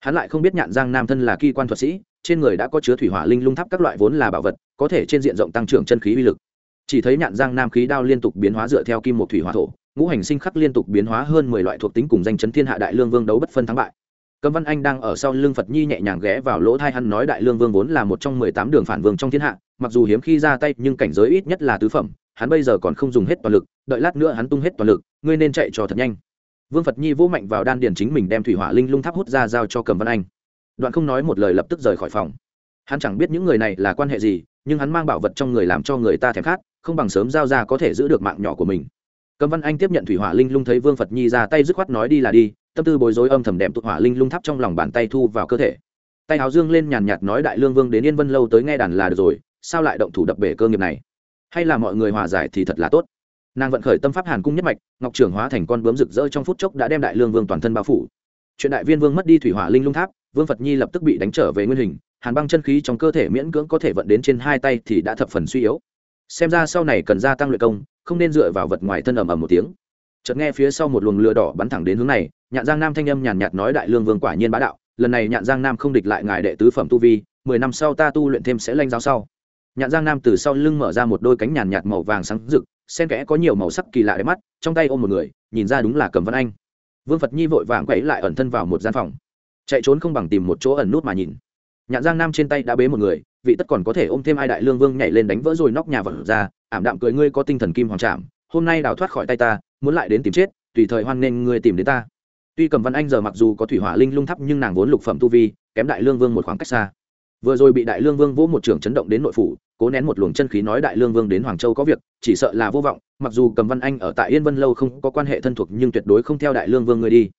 Hắn lại không biết nhạn giang nam thân là kỳ quan thuật sĩ trên người đã có chứa thủy hỏa linh lung tháp các loại vốn là bảo vật có thể trên diện rộng tăng trưởng chân khí uy lực. Chỉ thấy nhạn giang nam khí đao liên tục biến hóa dựa theo kim một thủy hỏa thổ ngũ hành sinh khắc liên tục biến hóa hơn mười loại thuộc tính cùng danh chấn thiên hạ đại lương vương đấu bất phân thắng bại. Cấm Văn Anh đang ở sau lưng Phật Nhi nhẹ nhàng ghé vào lỗ thai hắn nói Đại Lương Vương vốn là một trong mười tám đường phản vương trong thiên hạ, mặc dù hiếm khi ra tay nhưng cảnh giới ít nhất là tứ phẩm, hắn bây giờ còn không dùng hết toàn lực, đợi lát nữa hắn tung hết toàn lực, ngươi nên chạy cho thật nhanh. Vương Phật Nhi vỗ mạnh vào đan điền chính mình đem thủy hỏa linh lung tháp hút ra giao cho Cầm Văn Anh. Đoạn không nói một lời lập tức rời khỏi phòng. Hắn chẳng biết những người này là quan hệ gì, nhưng hắn mang bảo vật trong người làm cho người ta thèm khát, không bằng sớm giao ra có thể giữ được mạng nhỏ của mình. Cầm Văn Anh tiếp nhận thủy hỏa linh lung thấy Vương Phật Nhi ra tay dứt khoát nói đi là đi, tâm tư bối rối âm thầm đệm tụt hỏa linh lung tháp trong lòng bàn tay thu vào cơ thể tay áo dương lên nhàn nhạt nói đại lương vương đến yên vân lâu tới nghe đàn là được rồi sao lại động thủ đập bể cơ nghiệp này hay là mọi người hòa giải thì thật là tốt nàng vận khởi tâm pháp hàn cung nhất mạch, ngọc trưởng hóa thành con bướm rực rỡ trong phút chốc đã đem đại lương vương toàn thân bao phủ. Chuyện đại viên vương mất đi thủy hỏa linh lung tháp, vương phật nhi lập tức bị đánh trở về nguyên hình, hàn băng chân khí trong cơ thể miễn cưỡng có thể vận đến trên hai tay thì đã thập phần suy yếu. Xem ra sau này cần gia tăng luyện công, không nên dựa vào vật ngoài thân ầm ầm một tiếng. Chợt nghe phía sau một luồng lửa đỏ bắn thẳng đến hướng này, nhạn giang nam thanh âm nhàn nhạt nói đại lương vương quả nhiên bá đạo, lần này nhạn giang nam không địch lại ngài đệ tứ phẩm tu vi, mười năm sau ta tu luyện thêm sẽ lanh giáo sau. Nhạn giang nam từ sau lưng mở ra một đôi cánh nhàn nhạt màu vàng sáng rực xen kẽ có nhiều màu sắc kỳ lạ đẹp mắt, trong tay ôm một người, nhìn ra đúng là cầm văn anh. Vương phật nhi vội vàng quẫy lại ẩn thân vào một gian phòng. Chạy trốn không bằng tìm một chỗ ẩn nút mà nhìn. Nhạn giang nam trên tay đã bế một người, vị tất còn có thể ôm thêm ai đại lương vương nhảy lên đánh vỡ rồi nóc nhà vật ra, ảm đạm cười ngươi có tinh thần kim hoàng trạm hôm nay đào thoát khỏi tay ta, muốn lại đến tìm chết, tùy thời hoan nghênh ngươi tìm đến ta. Tuy cầm văn anh giờ mặc dù có thủy hỏa linh lung thấp nhưng nàng vốn lục phẩm tu vi, kém đại lương vương một khoảng cách xa. Vừa rồi bị đại lương vương vỗ một trường chấn động đến nội phủ cố nén một luồng chân khí nói đại lương vương đến hoàng châu có việc, chỉ sợ là vô vọng, mặc dù cầm văn anh ở tại yên vân lâu không có quan hệ thân thuộc nhưng tuyệt đối không theo đại lương vương người đi.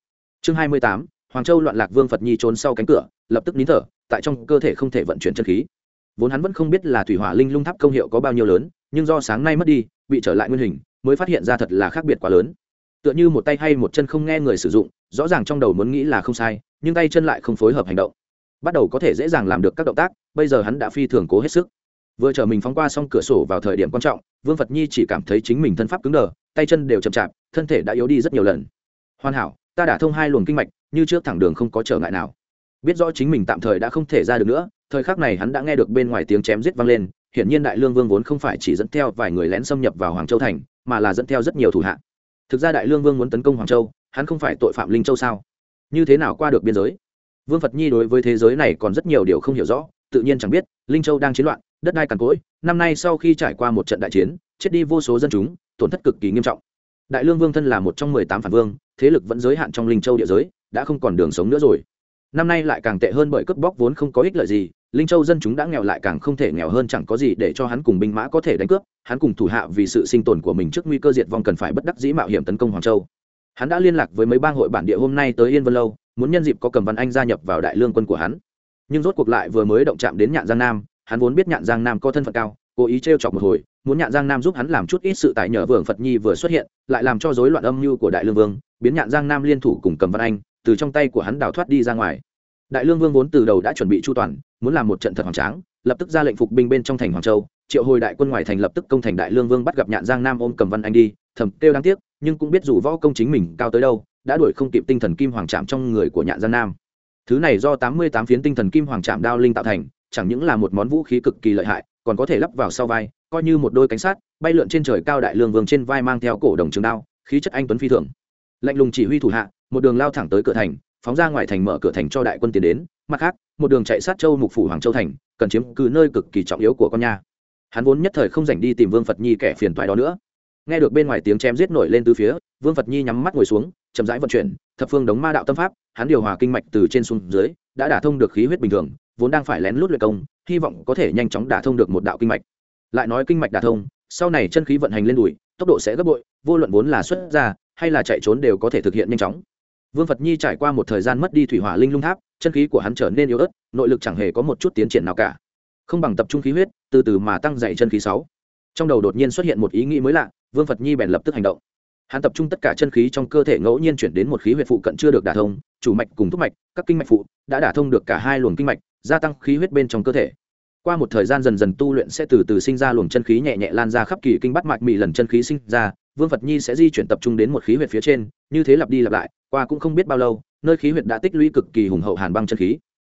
Chương hai mươi tám, hoàng châu loạn lạc vương phật nhi trốn sau cánh cửa, lập tức nín thở, tại trong cơ thể không thể vận chuyển chân khí. Vốn hắn vẫn không biết là thủy hỏa linh lung tháp công hiệu có bao nhiêu lớn, nhưng do sáng nay mất đi, bị trở lại nguyên hình, mới phát hiện ra thật là khác biệt quá lớn. Tựa như một tay hay một chân không nghe người sử dụng, rõ ràng trong đầu muốn nghĩ là không sai, nhưng tay chân lại không phối hợp hành động. Bắt đầu có thể dễ dàng làm được các động tác, bây giờ hắn đã phi thường cố hết sức vừa chờ mình phóng qua xong cửa sổ vào thời điểm quan trọng, vương phật nhi chỉ cảm thấy chính mình thân pháp cứng đờ, tay chân đều chậm chạp, thân thể đã yếu đi rất nhiều lần. Hoàn hảo, ta đã thông hai luồng kinh mạch, như trước thẳng đường không có trở ngại nào. Biết rõ chính mình tạm thời đã không thể ra được nữa, thời khắc này hắn đã nghe được bên ngoài tiếng chém giết vang lên, hiển nhiên đại lương vương vốn không phải chỉ dẫn theo vài người lén xâm nhập vào hoàng châu thành, mà là dẫn theo rất nhiều thủ hạ. Thực ra đại lương vương muốn tấn công hoàng châu, hắn không phải tội phạm linh châu sao? Như thế nào qua được biên giới? Vương phật nhi đối với thế giới này còn rất nhiều điều không hiểu rõ, tự nhiên chẳng biết, linh châu đang chiến loạn đất đai cằn cỗi, năm nay sau khi trải qua một trận đại chiến, chết đi vô số dân chúng, tổn thất cực kỳ nghiêm trọng. Đại lương vương thân là một trong mười tám phản vương, thế lực vẫn giới hạn trong linh châu địa giới, đã không còn đường sống nữa rồi. Năm nay lại càng tệ hơn bởi cướp bóc vốn không có ích lợi gì, linh châu dân chúng đã nghèo lại càng không thể nghèo hơn chẳng có gì để cho hắn cùng binh mã có thể đánh cướp, hắn cùng thủ hạ vì sự sinh tồn của mình trước nguy cơ diệt vong cần phải bất đắc dĩ mạo hiểm tấn công hoàng châu. Hắn đã liên lạc với mấy bang hội bản địa hôm nay tới yên vân lâu, muốn nhân dịp có cầm văn anh gia nhập vào đại lương quân của hắn. Nhưng rốt cuộc lại vừa mới động chạm đến nhạn giang nam hắn vốn biết nhạn giang nam có thân phận cao, cố ý t chọc một hồi, muốn nhạn giang nam giúp hắn làm chút ít sự tại nhờ vườn phật nhi vừa xuất hiện, lại làm cho rối loạn âm mưu của đại lương vương, biến nhạn giang nam liên thủ cùng cầm văn anh, từ trong tay của hắn đào thoát đi ra ngoài. Đại lương vương vốn từ đầu đã chuẩn bị chu toàn, muốn làm một trận thật hoàng tráng, lập tức ra lệnh phục binh bên trong thành hoàng châu, triệu hồi đại quân ngoài thành lập tức công thành đại lương vương bắt gặp nhạn giang nam ôm cầm văn anh đi, thầm kêu đáng tiếc, nhưng cũng biết dù võ công chính mình cao tới đâu, đã đuổi không kịp tinh thần kim hoàng trạm trong người của nhạn giang nam. Thứ này do tám mươi tám phiến tinh thần kim hoàng trạm đao linh tạo thành chẳng những là một món vũ khí cực kỳ lợi hại, còn có thể lắp vào sau vai, coi như một đôi cánh sát, bay lượn trên trời cao đại lương vương trên vai mang theo cổ đồng trường đao, khí chất anh tuấn phi thường. Lạnh lùng chỉ huy thủ hạ, một đường lao thẳng tới cửa thành, phóng ra ngoài thành mở cửa thành cho đại quân tiến đến, mặt khác, một đường chạy sát châu mục phủ hoàng châu thành, cần chiếm cứ nơi cực kỳ trọng yếu của con nha hắn vốn nhất thời không dành đi tìm vương phật nhi kẻ phiền toái đó nữa. Nghe được bên ngoài tiếng chém giết nổi lên từ phía, vương phật nhi nhắm mắt ngồi xuống, chậm rãi vận chuyển, thập phương đống ma đạo tâm pháp, hắn điều hòa kinh mạch từ trên xuống dưới, đã đả thông được khí huyết bình thường vốn đang phải lén lút luyện công, hy vọng có thể nhanh chóng đả thông được một đạo kinh mạch. Lại nói kinh mạch đả thông, sau này chân khí vận hành lên đùi, tốc độ sẽ gấp bội, vô luận vốn là xuất ra hay là chạy trốn đều có thể thực hiện nhanh chóng. Vương phật nhi trải qua một thời gian mất đi thủy hỏa linh lung tháp, chân khí của hắn trở nên yếu ớt, nội lực chẳng hề có một chút tiến triển nào cả. Không bằng tập trung khí huyết, từ từ mà tăng dày chân khí sáu. Trong đầu đột nhiên xuất hiện một ý nghĩ mới lạ, vương phật nhi bèn lập tức hành động. Hắn tập trung tất cả chân khí trong cơ thể ngẫu nhiên chuyển đến một khí huyết phụ cận chưa được đả thông, chủ mạch cùng thúc mạch, các kinh mạch phụ đã đả thông được cả hai luồng kinh mạch gia tăng khí huyết bên trong cơ thể. Qua một thời gian dần dần tu luyện sẽ từ từ sinh ra luồng chân khí nhẹ nhẹ lan ra khắp kỳ kinh bắt mạch mị lần chân khí sinh ra, vương phật nhi sẽ di chuyển tập trung đến một khí huyệt phía trên, như thế lặp đi lặp lại, qua cũng không biết bao lâu, nơi khí huyệt đã tích lũy cực kỳ hùng hậu hàn băng chân khí.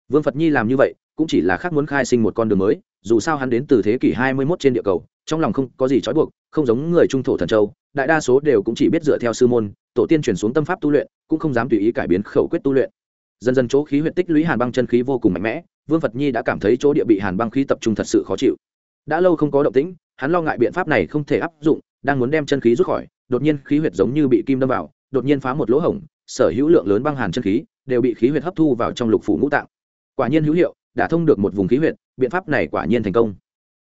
Vương phật nhi làm như vậy, cũng chỉ là khác muốn khai sinh một con đường mới, dù sao hắn đến từ thế kỷ hai mươi 21 trên địa cầu, trong lòng không có gì trói buộc, không giống người trung thổ thần châu, đại đa số đều cũng chỉ biết dựa theo sư môn, tổ tiên truyền xuống tâm pháp tu luyện, cũng không dám tùy ý cải biến khẩu quyết tu luyện. Dần dần chỗ khí huyệt tích lũy hàn băng chân khí vô cùng mạnh mẽ vương phật nhi đã cảm thấy chỗ địa bị hàn băng khí tập trung thật sự khó chịu. Đã lâu không có động tĩnh, hắn lo ngại biện pháp này không thể áp dụng, đang muốn đem chân khí rút khỏi, đột nhiên khí huyệt giống như bị kim đâm vào, đột nhiên phá một lỗ hổng, sở hữu lượng lớn băng hàn chân khí đều bị khí huyệt hấp thu vào trong lục phủ ngũ tạng. Quả nhiên hữu hiệu, đã thông được một vùng khí huyệt biện pháp này quả nhiên thành công.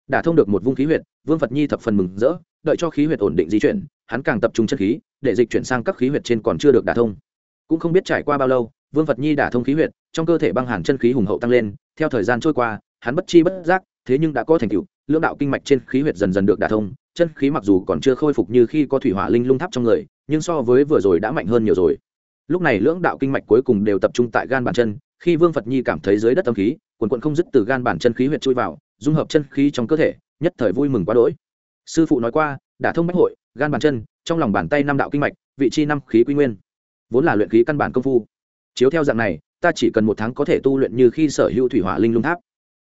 Đã thông được một vùng khí huyệt vương phật nhi thập phần mừng rỡ, đợi cho khí huyệt ổn định di chuyển, hắn càng tập trung chân khí, để dịch chuyển sang các khí huyệt trên còn chưa được đả thông cũng không biết trải qua bao lâu, vương phật nhi đả thông khí huyệt, trong cơ thể băng hàn chân khí hùng hậu tăng lên, theo thời gian trôi qua, hắn bất chi bất giác, thế nhưng đã có thành tựu, lưỡng đạo kinh mạch trên khí huyệt dần dần được đả thông, chân khí mặc dù còn chưa khôi phục như khi có thủy hỏa linh lung tháp trong người, nhưng so với vừa rồi đã mạnh hơn nhiều rồi. Lúc này lưỡng đạo kinh mạch cuối cùng đều tập trung tại gan bàn chân, khi vương phật nhi cảm thấy dưới đất tâm khí, quần quận không dứt từ gan bản chân khí huyệt chui vào, dung hợp chân khí trong cơ thể, nhất thời vui mừng quá đỗi. Sư phụ nói qua, đả thông bách hội, gan bàn chân, trong lòng bàn tay năm đạo kinh mạch, vị chi năm khí quy nguyên vốn là luyện khí căn bản công phu. Chiếu theo dạng này, ta chỉ cần một tháng có thể tu luyện như khi sở hữu thủy hỏa linh lung tháp.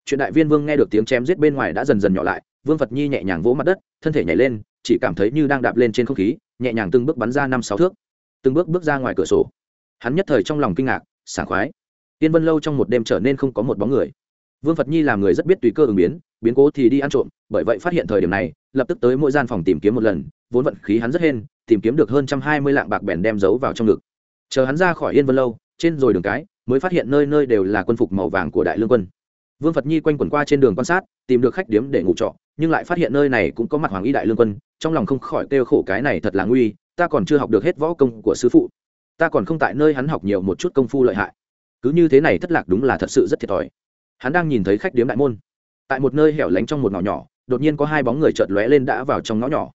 Chuyện đại viên vương nghe được tiếng chém giết bên ngoài đã dần dần nhỏ lại, vương phật nhi nhẹ nhàng vỗ mặt đất, thân thể nhảy lên, chỉ cảm thấy như đang đạp lên trên không khí, nhẹ nhàng từng bước bắn ra năm sáu thước, từng bước bước ra ngoài cửa sổ. Hắn nhất thời trong lòng kinh ngạc, sảng khoái. Tiên vân lâu trong một đêm trở nên không có một bóng người. Vương phật nhi làm người rất biết tùy cơ ứng biến biến cố thì đi ăn trộm, bởi vậy phát hiện thời điểm này, lập tức tới mỗi gian phòng tìm kiếm một lần, vốn vận khí hắn rất hên, tìm kiếm được hơn trăm hai mươi lạng bạc bèn đem giấu vào trong ngực chờ hắn ra khỏi yên vân lâu, trên rồi đường cái, mới phát hiện nơi nơi đều là quân phục màu vàng của đại lương quân. Vương phật nhi quanh quẩn qua trên đường quan sát, tìm được khách điếm để ngủ trọ, nhưng lại phát hiện nơi này cũng có mặt hoàng y đại lương quân, trong lòng không khỏi kêu khổ cái này thật là nguy, ta còn chưa học được hết võ công của sư phụ. Ta còn không tại nơi hắn học nhiều một chút công phu lợi hại. Cứ như thế này thất lạc đúng là thật sự rất thiệt thòi. Hắn đang nhìn thấy khách điếm đại môn. Tại một nơi hẻo lánh trong một ngõ nhỏ, đột nhiên có hai bóng người chợt lóe lên đã vào trong ngõ nhỏ.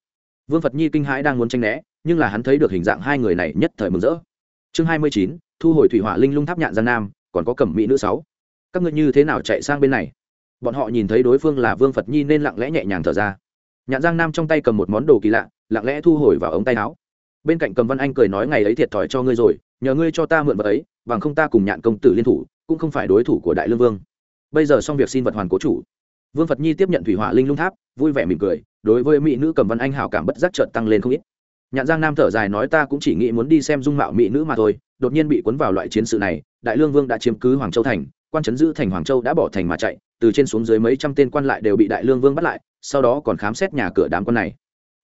Vương phật nhi kinh hãi đang muốn tranh né, nhưng là hắn thấy được hình dạng hai người này nhất thời mừng rỡ chương hai mươi chín, thu hồi thủy hỏa linh lung tháp nhạn giang nam, còn có cẩm mỹ nữ sáu. Các ngươi như thế nào chạy sang bên này? Bọn họ nhìn thấy đối phương là vương phật nhi nên lặng lẽ nhẹ nhàng thở ra. Nhạn giang nam trong tay cầm một món đồ kỳ lạ, lặng lẽ thu hồi vào ống tay áo. Bên cạnh cầm văn anh cười nói ngày ấy thiệt thòi cho ngươi rồi, nhờ ngươi cho ta mượn vật ấy, bằng không ta cùng nhạn công tử liên thủ, cũng không phải đối thủ của đại lương vương. Bây giờ xong việc xin vật hoàn cố chủ. Vương phật nhi tiếp nhận thủy hỏa linh lung tháp, vui vẻ mỉm cười, đối với mỹ nữ cầm văn anh hảo cảm bất giác trợt tăng lên không ít nhạn giang nam thở dài nói ta cũng chỉ nghĩ muốn đi xem dung mạo mỹ nữ mà thôi, đột nhiên bị cuốn vào loại chiến sự này, đại lương vương đã chiếm cứ hoàng châu thành, quan trấn giữ thành hoàng châu đã bỏ thành mà chạy, từ trên xuống dưới mấy trăm tên quan lại đều bị đại lương vương bắt lại, sau đó còn khám xét nhà cửa đám quân này.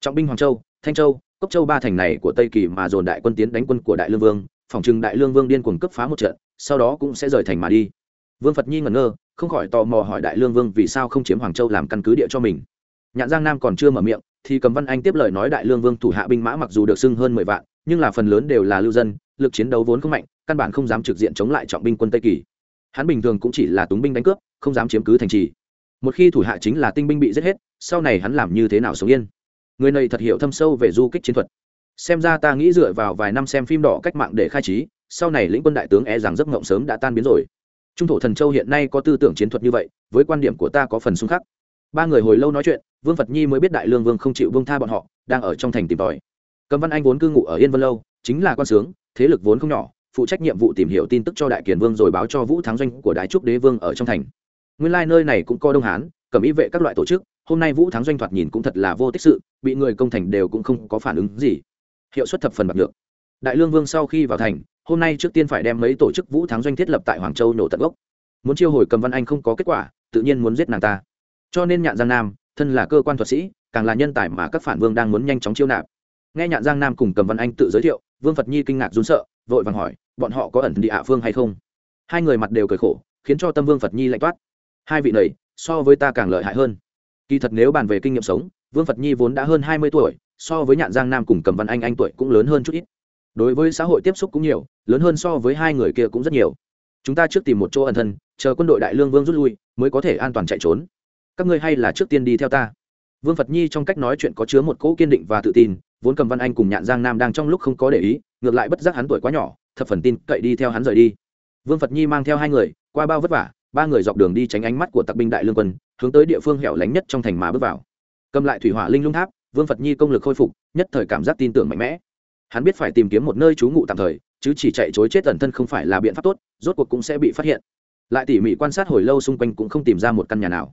Trọng binh hoàng châu, thanh châu, cốc châu ba thành này của tây kỳ mà dồn đại quân tiến đánh quân của đại lương vương, phòng trừng đại lương vương điên cuồng cấp phá một trận, sau đó cũng sẽ rời thành mà đi. Vương phật nhi ngẩn ngơ, không khỏi tò mò hỏi đại lương vương vì sao không chiếm hoàng châu làm căn cứ địa cho mình. Nhạn giang nam còn chưa mở miệng thì cầm văn anh tiếp lời nói đại lương vương thủ hạ binh mã mặc dù được xưng hơn mười vạn, nhưng là phần lớn đều là lưu dân, lực chiến đấu vốn không mạnh, căn bản không dám trực diện chống lại trọng binh quân tây kỳ. Hắn bình thường cũng chỉ là túng binh đánh cướp, không dám chiếm cứ thành trì. Một khi thủ hạ chính là tinh binh bị giết hết, sau này hắn làm như thế nào sống yên? Người này thật hiểu thâm sâu về du kích chiến thuật. Xem ra ta nghĩ dựa vào vài năm xem phim đỏ cách mạng để khai trí, sau này lĩnh quân đại tướng e rằng giấc ngộng sớm đã tan biến rồi. Trung thổ thần châu hiện nay có tư tưởng chiến thuật như vậy, với quan điểm của ta có phần xung khắc. Ba người hồi lâu nói chuyện vương phật nhi mới biết đại lương vương không chịu vương tha bọn họ, đang ở trong thành tìm tòi. Cầm văn anh vốn cư ngụ ở yên vân lâu, chính là quan sướng, thế lực vốn không nhỏ, phụ trách nhiệm vụ tìm hiểu tin tức cho đại kiền vương rồi báo cho vũ thắng doanh của đại trúc đế vương ở trong thành. Nguyên lai、like、nơi này cũng có đông hán cầm ý vệ các loại tổ chức, hôm nay vũ thắng doanh thoạt nhìn cũng thật là vô tích sự, bị người công thành đều cũng không có phản ứng gì. Hiệu suất thập phần bạc được đại lương vương sau khi vào thành, hôm nay trước tiên phải đem mấy tổ chức vũ thắng doanh thiết lập tại hoàng châu nổ tận gốc. Muốn chiêu hồi cầm văn anh không có kết quả, tự nhiên muốn giết nàng ta. Cho nên nhạn giang nam thân là cơ quan thuật sĩ, càng là nhân tài mà các phản vương đang muốn nhanh chóng chiêu nạp. Nghe nhạn giang nam cùng cầm văn anh tự giới thiệu, vương phật nhi kinh ngạc run sợ, vội vàng hỏi, bọn họ có ẩn địa hạ phương hay không? Hai người mặt đều cười khổ, khiến cho tâm vương phật nhi lạnh toát. Hai vị này, so với ta càng lợi hại hơn. Kỳ thật nếu bàn về kinh nghiệm sống, vương phật nhi vốn đã hơn hai mươi tuổi, so với nhạn giang nam cùng cầm văn anh anh tuổi cũng lớn hơn chút ít. Đối với xã hội tiếp xúc cũng nhiều, lớn hơn so với hai người kia cũng rất nhiều. Chúng ta trước tìm một chỗ ẩn thân, chờ quân đội đại lương vương rút lui, mới có thể an toàn chạy trốn các ngươi hay là trước tiên đi theo ta. Vương phật nhi trong cách nói chuyện có chứa một cỗ kiên định và tự tin, vốn cầm văn anh cùng nhạn giang nam đang trong lúc không có để ý, ngược lại bất giác hắn tuổi quá nhỏ, thập phần tin cậy đi theo hắn rời đi. Vương phật nhi mang theo hai người, qua bao vất vả, ba người dọc đường đi tránh ánh mắt của tặc binh đại lương quân, hướng tới địa phương hẻo lánh nhất trong thành mà bước vào. Cầm lại thủy hỏa linh lung tháp, vương phật nhi công lực khôi phục, nhất thời cảm giác tin tưởng mạnh mẽ. Hắn biết phải tìm kiếm một nơi trú ngụ tạm thời, chứ chỉ chạy chối chết ẩn thân không phải là biện pháp tốt, rốt cuộc cũng sẽ bị phát hiện. Lại tỉ mỉ quan sát hồi lâu xung quanh cũng không tìm ra một căn nhà nào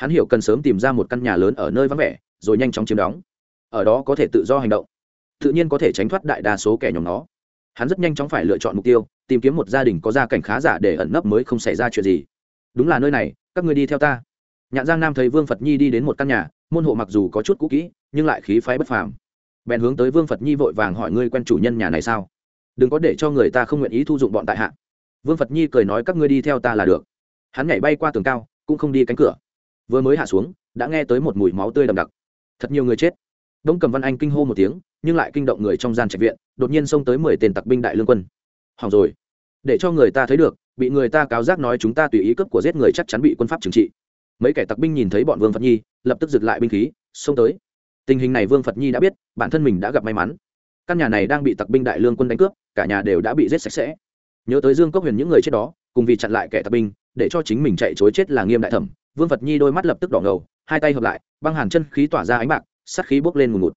hắn hiểu cần sớm tìm ra một căn nhà lớn ở nơi vắng vẻ, rồi nhanh chóng chiếm đóng. Ở đó có thể tự do hành động. Tự nhiên có thể tránh thoát đại đa số kẻ nhóm nó. Hắn rất nhanh chóng phải lựa chọn mục tiêu, tìm kiếm một gia đình có gia cảnh khá giả để ẩn nấp mới không xảy ra chuyện gì. Đúng là nơi này, các người đi theo ta. Nhạn giang nam thấy vương phật nhi đi đến một căn nhà, môn hộ mặc dù có chút cũ kỹ, nhưng lại khí phái bất phàm. Bèn hướng tới vương phật nhi vội vàng hỏi ngươi quen chủ nhân nhà này sao? Đừng có để cho người ta không nguyện ý thu dụng bọn tại hạ. Vương phật nhi cười nói các ngươi đi theo ta là được. Hắn nhảy bay qua tường cao, cũng không đi cánh cửa vừa mới hạ xuống, đã nghe tới một mùi máu tươi đậm đặc. Thật nhiều người chết. Đông cầm văn anh kinh hô một tiếng, nhưng lại kinh động người trong gian trạch viện, đột nhiên xông tới mười tên tặc binh đại lương quân. Hỏng rồi. Để cho người ta thấy được, bị người ta cáo giác nói chúng ta tùy ý cướp của giết người chắc chắn bị quân pháp trừng trị. Mấy kẻ tặc binh nhìn thấy bọn vương phật nhi, lập tức giựt lại binh khí, xông tới. Tình hình này vương phật nhi đã biết, bản thân mình đã gặp may mắn. Căn nhà này đang bị tặc binh đại lương quân đánh cướp, cả nhà đều đã bị giết sạch sẽ. Nhớ tới dương cốc huyền những người chết đó, cùng vì chặn lại kẻ tặc binh, để cho chính mình chạy chối chết là nghiêm đại thẩm vương phật nhi đôi mắt lập tức đỏ ngầu, hai tay hợp lại, băng hàn chân khí tỏa ra ánh bạc sắt khí bốc lên ngùn ngụt.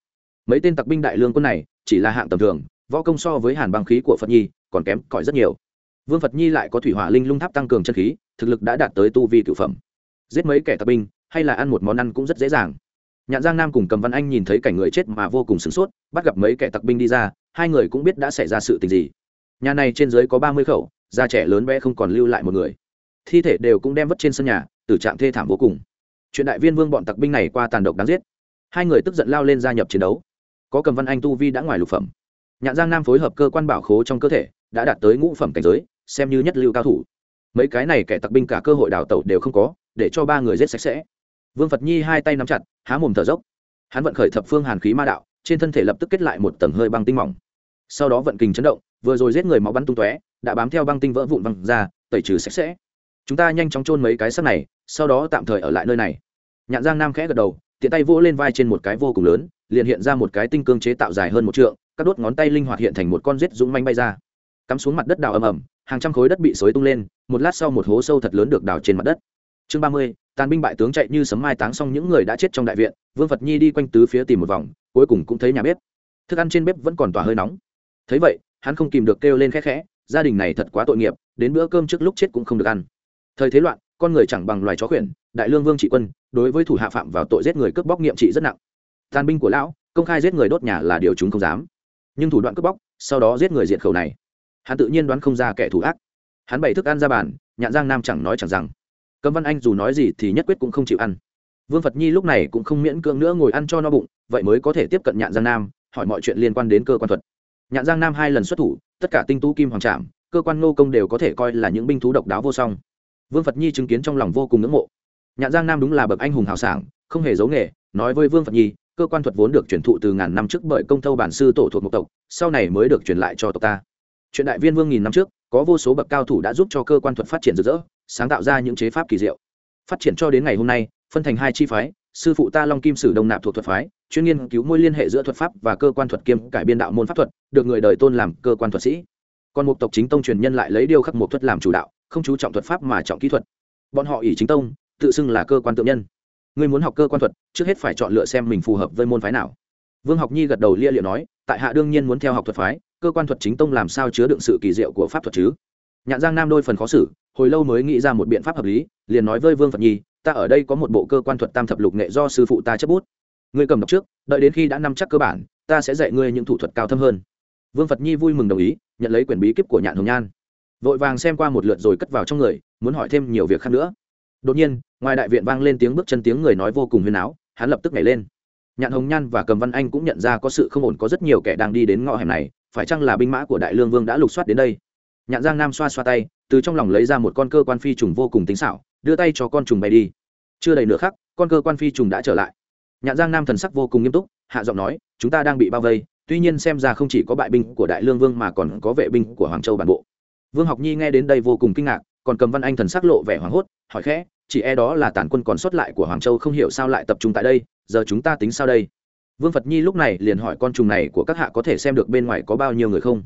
Mấy tên tặc binh đại lương quân này, chỉ là hạng tầm thường, võ công so với hàn băng khí của phật nhi còn kém cỏi rất nhiều. Vương phật nhi lại có thủy hỏa linh lung tháp tăng cường chân khí, thực lực đã đạt tới tu vi cửu phẩm. Giết mấy kẻ tặc binh, hay là ăn một món ăn cũng rất dễ dàng. Nhạn giang nam cùng cầm văn anh nhìn thấy cảnh người chết mà vô cùng sửng sốt, bắt gặp mấy kẻ tặc binh đi ra, hai người cũng biết đã xảy ra sự tình gì. Nhà này trên dưới có ba mươi khẩu già trẻ lớn bé không còn lưu lại một người. Thi thể đều cũng đem vứt trên sân nhà tử trạng thê thảm vô cùng. Chuyện đại viên vương bọn tặc binh này qua tàn độc đáng giết. Hai người tức giận lao lên gia nhập chiến đấu. Có cầm văn anh tu vi đã ngoài lục phẩm. Nhạn giang nam phối hợp cơ quan bảo khố trong cơ thể, đã đạt tới ngũ phẩm cảnh giới, xem như nhất lưu cao thủ. Mấy cái này kẻ tặc binh cả cơ hội đào tẩu đều không có, để cho ba người giết sạch sẽ. Vương phật nhi hai tay nắm chặt, há mồm thở dốc. Hắn vận khởi thập phương hàn khí ma đạo, trên thân thể lập tức kết lại một tầng hơi băng tinh mỏng. Sau đó vận kình chấn động, vừa rồi giết người máu bắn tung tóe, đã bám theo băng tinh vỡ vụn văng ra, tẩy trừ sạch sẽ chúng ta nhanh chóng chôn mấy cái sắt này, sau đó tạm thời ở lại nơi này. Nhạn giang nam khẽ gật đầu, tiện tay vỗ lên vai trên một cái vô cùng lớn, liền hiện ra một cái tinh cương chế tạo dài hơn một trượng, các đốt ngón tay linh hoạt hiện thành một con rết dũng manh bay ra. Cắm xuống mặt đất đào ầm ầm, hàng trăm khối đất bị xối tung lên, một lát sau một hố sâu thật lớn được đào trên mặt đất. Chương ba mươi, tàn binh bại tướng chạy như sấm mai táng xong những người đã chết trong đại viện, vương phật nhi đi quanh tứ phía tìm một vòng, cuối cùng cũng thấy nhà bếp. Thức ăn trên bếp vẫn còn tỏa hơi nóng. Thấy vậy, hắn không kìm được kêu lên khẽ khẽ, gia đình này thật quá tội nghiệp, đến bữa cơm trước lúc chết cũng không được ăn thời thế loạn, con người chẳng bằng loài chó khuyển, đại lương vương trị quân, đối với thủ hạ phạm vào tội giết người cướp bóc nghiệm trị rất nặng. Tàn binh của lão, công khai giết người đốt nhà là điều chúng không dám. Nhưng thủ đoạn cướp bóc, sau đó giết người diệt khẩu này, hắn tự nhiên đoán không ra kẻ thù ác. Hắn bày thức ăn ra bàn, nhạn giang nam chẳng nói chẳng rằng. Cấm văn anh dù nói gì thì nhất quyết cũng không chịu ăn. Vương phật nhi lúc này cũng không miễn cưỡng nữa ngồi ăn cho no bụng, vậy mới có thể tiếp cận nhạn giang nam, hỏi mọi chuyện liên quan đến cơ quan thuật. Nhạn giang nam hai lần xuất thủ, tất cả tinh tú kim hoàng trạm cơ quan ngô công đều có thể coi là những binh thú độc đáo vô song vương phật nhi chứng kiến trong lòng vô cùng ngưỡng mộ. Nhạn giang nam đúng là bậc anh hùng hào sảng, không hề giấu nghề, nói với vương phật nhi, cơ quan thuật vốn được truyền thụ từ ngàn năm trước bởi công thâu bản sư tổ thuộc một tộc, sau này mới được truyền lại cho tộc ta. Chuyện đại viên vương nghìn năm trước, có vô số bậc cao thủ đã giúp cho cơ quan thuật phát triển rực rỡ, sáng tạo ra những chế pháp kỳ diệu. Phát triển cho đến ngày hôm nay, phân thành hai chi phái, sư phụ ta long kim sử đông nạp thuộc thuật phái, chuyên nghiên cứu mối liên hệ giữa thuật pháp và cơ quan thuật kiêm cải biên đạo môn pháp thuật, được người đời tôn làm cơ quan thuật sĩ. Còn một tộc chính tông truyền nhân lại lấy điêu khắc một thuật làm chủ đạo không chú trọng thuật pháp mà trọng kỹ thuật. Bọn họ ỷ chính tông, tự xưng là cơ quan tự nhân. Người muốn học cơ quan thuật, trước hết phải chọn lựa xem mình phù hợp với môn phái nào. Vương học nhi gật đầu lia liệu nói, tại hạ đương nhiên muốn theo học thuật phái, cơ quan thuật chính tông làm sao chứa đựng sự kỳ diệu của pháp thuật chứ? Nhạn giang nam đôi phần khó xử, hồi lâu mới nghĩ ra một biện pháp hợp lý, liền nói với vương phật nhi, ta ở đây có một bộ cơ quan thuật tam thập lục nghệ do sư phụ ta chấp bút. Ngươi cầm đọc trước, đợi đến khi đã nắm chắc cơ bản, ta sẽ dạy ngươi những thủ thuật cao thâm hơn. Vương phật nhi vui mừng đồng ý, nhận lấy quyển bí kíp của nhạn hồng nhan vội vàng xem qua một lượt rồi cất vào trong người, muốn hỏi thêm nhiều việc khác nữa. Đột nhiên, ngoài đại viện vang lên tiếng bước chân tiếng người nói vô cùng huyền áo, hắn lập tức nhảy lên. Nhạn hồng nhan và cầm văn anh cũng nhận ra có sự không ổn có rất nhiều kẻ đang đi đến ngõ hẻm này, phải chăng là binh mã của đại lương vương đã lục soát đến đây? Nhạn giang nam xoa xoa tay, từ trong lòng lấy ra một con cơ quan phi trùng vô cùng tính xảo, đưa tay cho con trùng bay đi. Chưa đầy nửa khắc, con cơ quan phi trùng đã trở lại. Nhạn giang nam thần sắc vô cùng nghiêm túc, hạ giọng nói, chúng ta đang bị bao vây, tuy nhiên xem ra không chỉ có bại binh của đại lương vương mà còn có vệ binh của hoàng châu bản bộ vương học nhi nghe đến đây vô cùng kinh ngạc, còn cầm văn anh thần sắc lộ vẻ hoảng hốt, hỏi khẽ, chỉ e đó là tàn quân còn sót lại của hoàng châu không hiểu sao lại tập trung tại đây, giờ chúng ta tính sao đây? Vương phật nhi lúc này liền hỏi con trùng này của các hạ có thể xem được bên ngoài có bao nhiêu người không?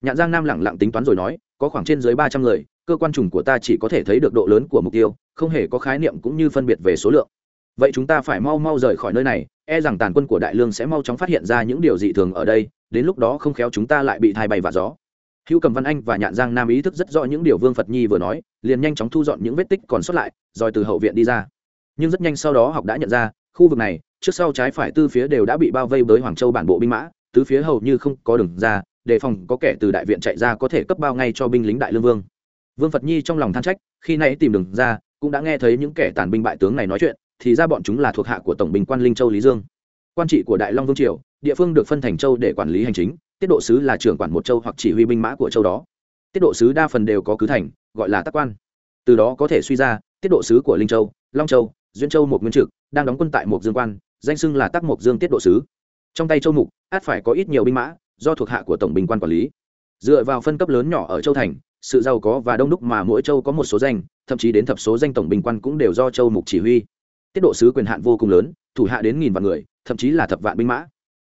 Nhạn giang nam lẳng lặng tính toán rồi nói, có khoảng trên dưới ba trăm người, cơ quan trùng của ta chỉ có thể thấy được độ lớn của mục tiêu, không hề có khái niệm cũng như phân biệt về số lượng. Vậy chúng ta phải mau mau rời khỏi nơi này e rằng tàn quân của đại lương sẽ mau chóng phát hiện ra những điều dị thường ở đây, đến lúc đó không khéo chúng ta lại bị thai bay và gió hữu cầm văn anh và nhạn giang nam ý thức rất rõ những điều vương phật nhi vừa nói, liền nhanh chóng thu dọn những vết tích còn sót lại, rồi từ hậu viện đi ra. Nhưng rất nhanh sau đó học đã nhận ra, khu vực này, trước sau trái phải tư phía đều đã bị bao vây với hoàng châu bản bộ binh mã, tứ phía hầu như không có đường ra, đề phòng có kẻ từ đại viện chạy ra có thể cấp bao ngay cho binh lính đại lương vương. Vương phật nhi trong lòng than trách, khi nãy tìm đường ra, cũng đã nghe thấy những kẻ tàn binh bại tướng này nói chuyện, thì ra bọn chúng là thuộc hạ của tổng binh quan linh châu lý dương. Quan trị của đại long vương triều, địa phương được phân thành châu để quản lý hành chính tiết độ sứ là trưởng quản một châu hoặc chỉ huy binh mã của châu đó. Tiết độ sứ đa phần đều có cứ thành, gọi là tác quan. Từ đó có thể suy ra, tiết độ sứ của linh châu, long châu, duyên châu một nguyên trực, đang đóng quân tại một dương quan, danh xưng là tác mộc dương tiết độ sứ. Trong tay châu mục, át phải có ít nhiều binh mã, do thuộc hạ của tổng binh quan quản lý. Dựa vào phân cấp lớn nhỏ ở châu thành, sự giàu có và đông đúc mà mỗi châu có một số danh, thậm chí đến thập số danh tổng binh quan cũng đều do châu mục chỉ huy. Tiết độ sứ quyền hạn vô cùng lớn, thủ hạ đến nghìn vạn người, thậm chí là thập vạn binh mã.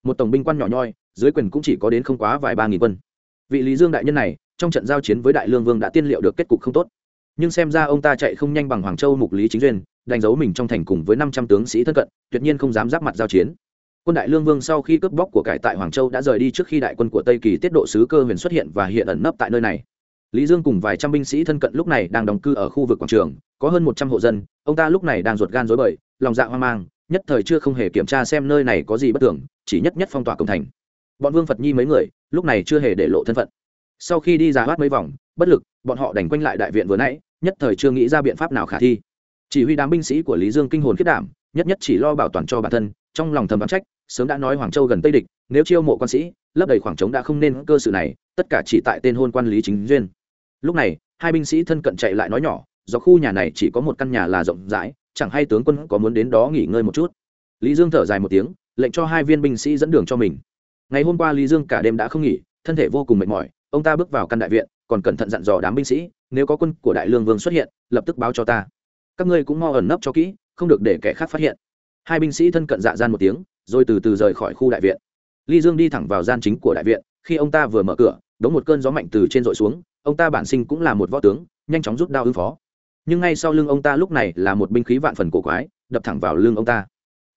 Một tổng binh quan nhỏ nhoi dưới quyền cũng chỉ có đến không quá vài ba nghìn quân. Vị lý dương đại nhân này, trong trận giao chiến với đại lương vương đã tiên liệu được kết cục không tốt. Nhưng xem ra ông ta chạy không nhanh bằng hoàng châu mục lý chính duyên, đánh dấu mình trong thành cùng với năm trăm tướng sĩ thân cận, tuyệt nhiên không dám giáp mặt giao chiến. Quân đại lương vương sau khi cướp bóc của cải tại hoàng châu đã rời đi trước khi đại quân của tây kỳ tiết độ sứ cơ huyền xuất hiện và hiện ẩn nấp tại nơi này. Lý dương cùng vài trăm binh sĩ thân cận lúc này đang đóng cư ở khu vực quảng trường, có hơn một trăm hộ dân, ông ta lúc này đang ruột gan dối bời, lòng dạ hoang mang, nhất thời chưa không hề kiểm tra xem nơi này có gì bất thường, chỉ nhất nhất phong tỏa cổng thành bọn vương phật nhi mấy người, lúc này chưa hề để lộ thân phận. Sau khi đi ra hoát mấy vòng, bất lực, bọn họ đành quanh lại đại viện vừa nãy, nhất thời chưa nghĩ ra biện pháp nào khả thi. Chỉ huy đám binh sĩ của lý dương kinh hồn khiết đảm, nhất nhất chỉ lo bảo toàn cho bản thân, trong lòng thầm đoán trách, sớm đã nói hoàng châu gần tây địch, nếu chiêu mộ quan sĩ, lấp đầy khoảng trống đã không nên cơ sự này, tất cả chỉ tại tên hôn quan lý chính duyên. Lúc này, hai binh sĩ thân cận chạy lại nói nhỏ, do khu nhà này chỉ có một căn nhà là rộng rãi, chẳng hay tướng quân có muốn đến đó nghỉ ngơi một chút? Lý dương thở dài một tiếng, lệnh cho hai viên binh sĩ dẫn đường cho mình ngày hôm qua lý dương cả đêm đã không nghỉ, thân thể vô cùng mệt mỏi, ông ta bước vào căn đại viện, còn cẩn thận dặn dò đám binh sĩ, nếu có quân của đại lương vương xuất hiện, lập tức báo cho ta. Các ngươi cũng mo ẩn nấp cho kỹ, không được để kẻ khác phát hiện. Hai binh sĩ thân cận dạ gian một tiếng, rồi từ từ rời khỏi khu đại viện. Lý dương đi thẳng vào gian chính của đại viện, khi ông ta vừa mở cửa, đống một cơn gió mạnh từ trên dội xuống, ông ta bản sinh cũng là một võ tướng, nhanh chóng rút đao ứng phó. Nhưng ngay sau lưng ông ta lúc này là một binh khí vạn phần cổ quái, đập thẳng vào lưng ông ta.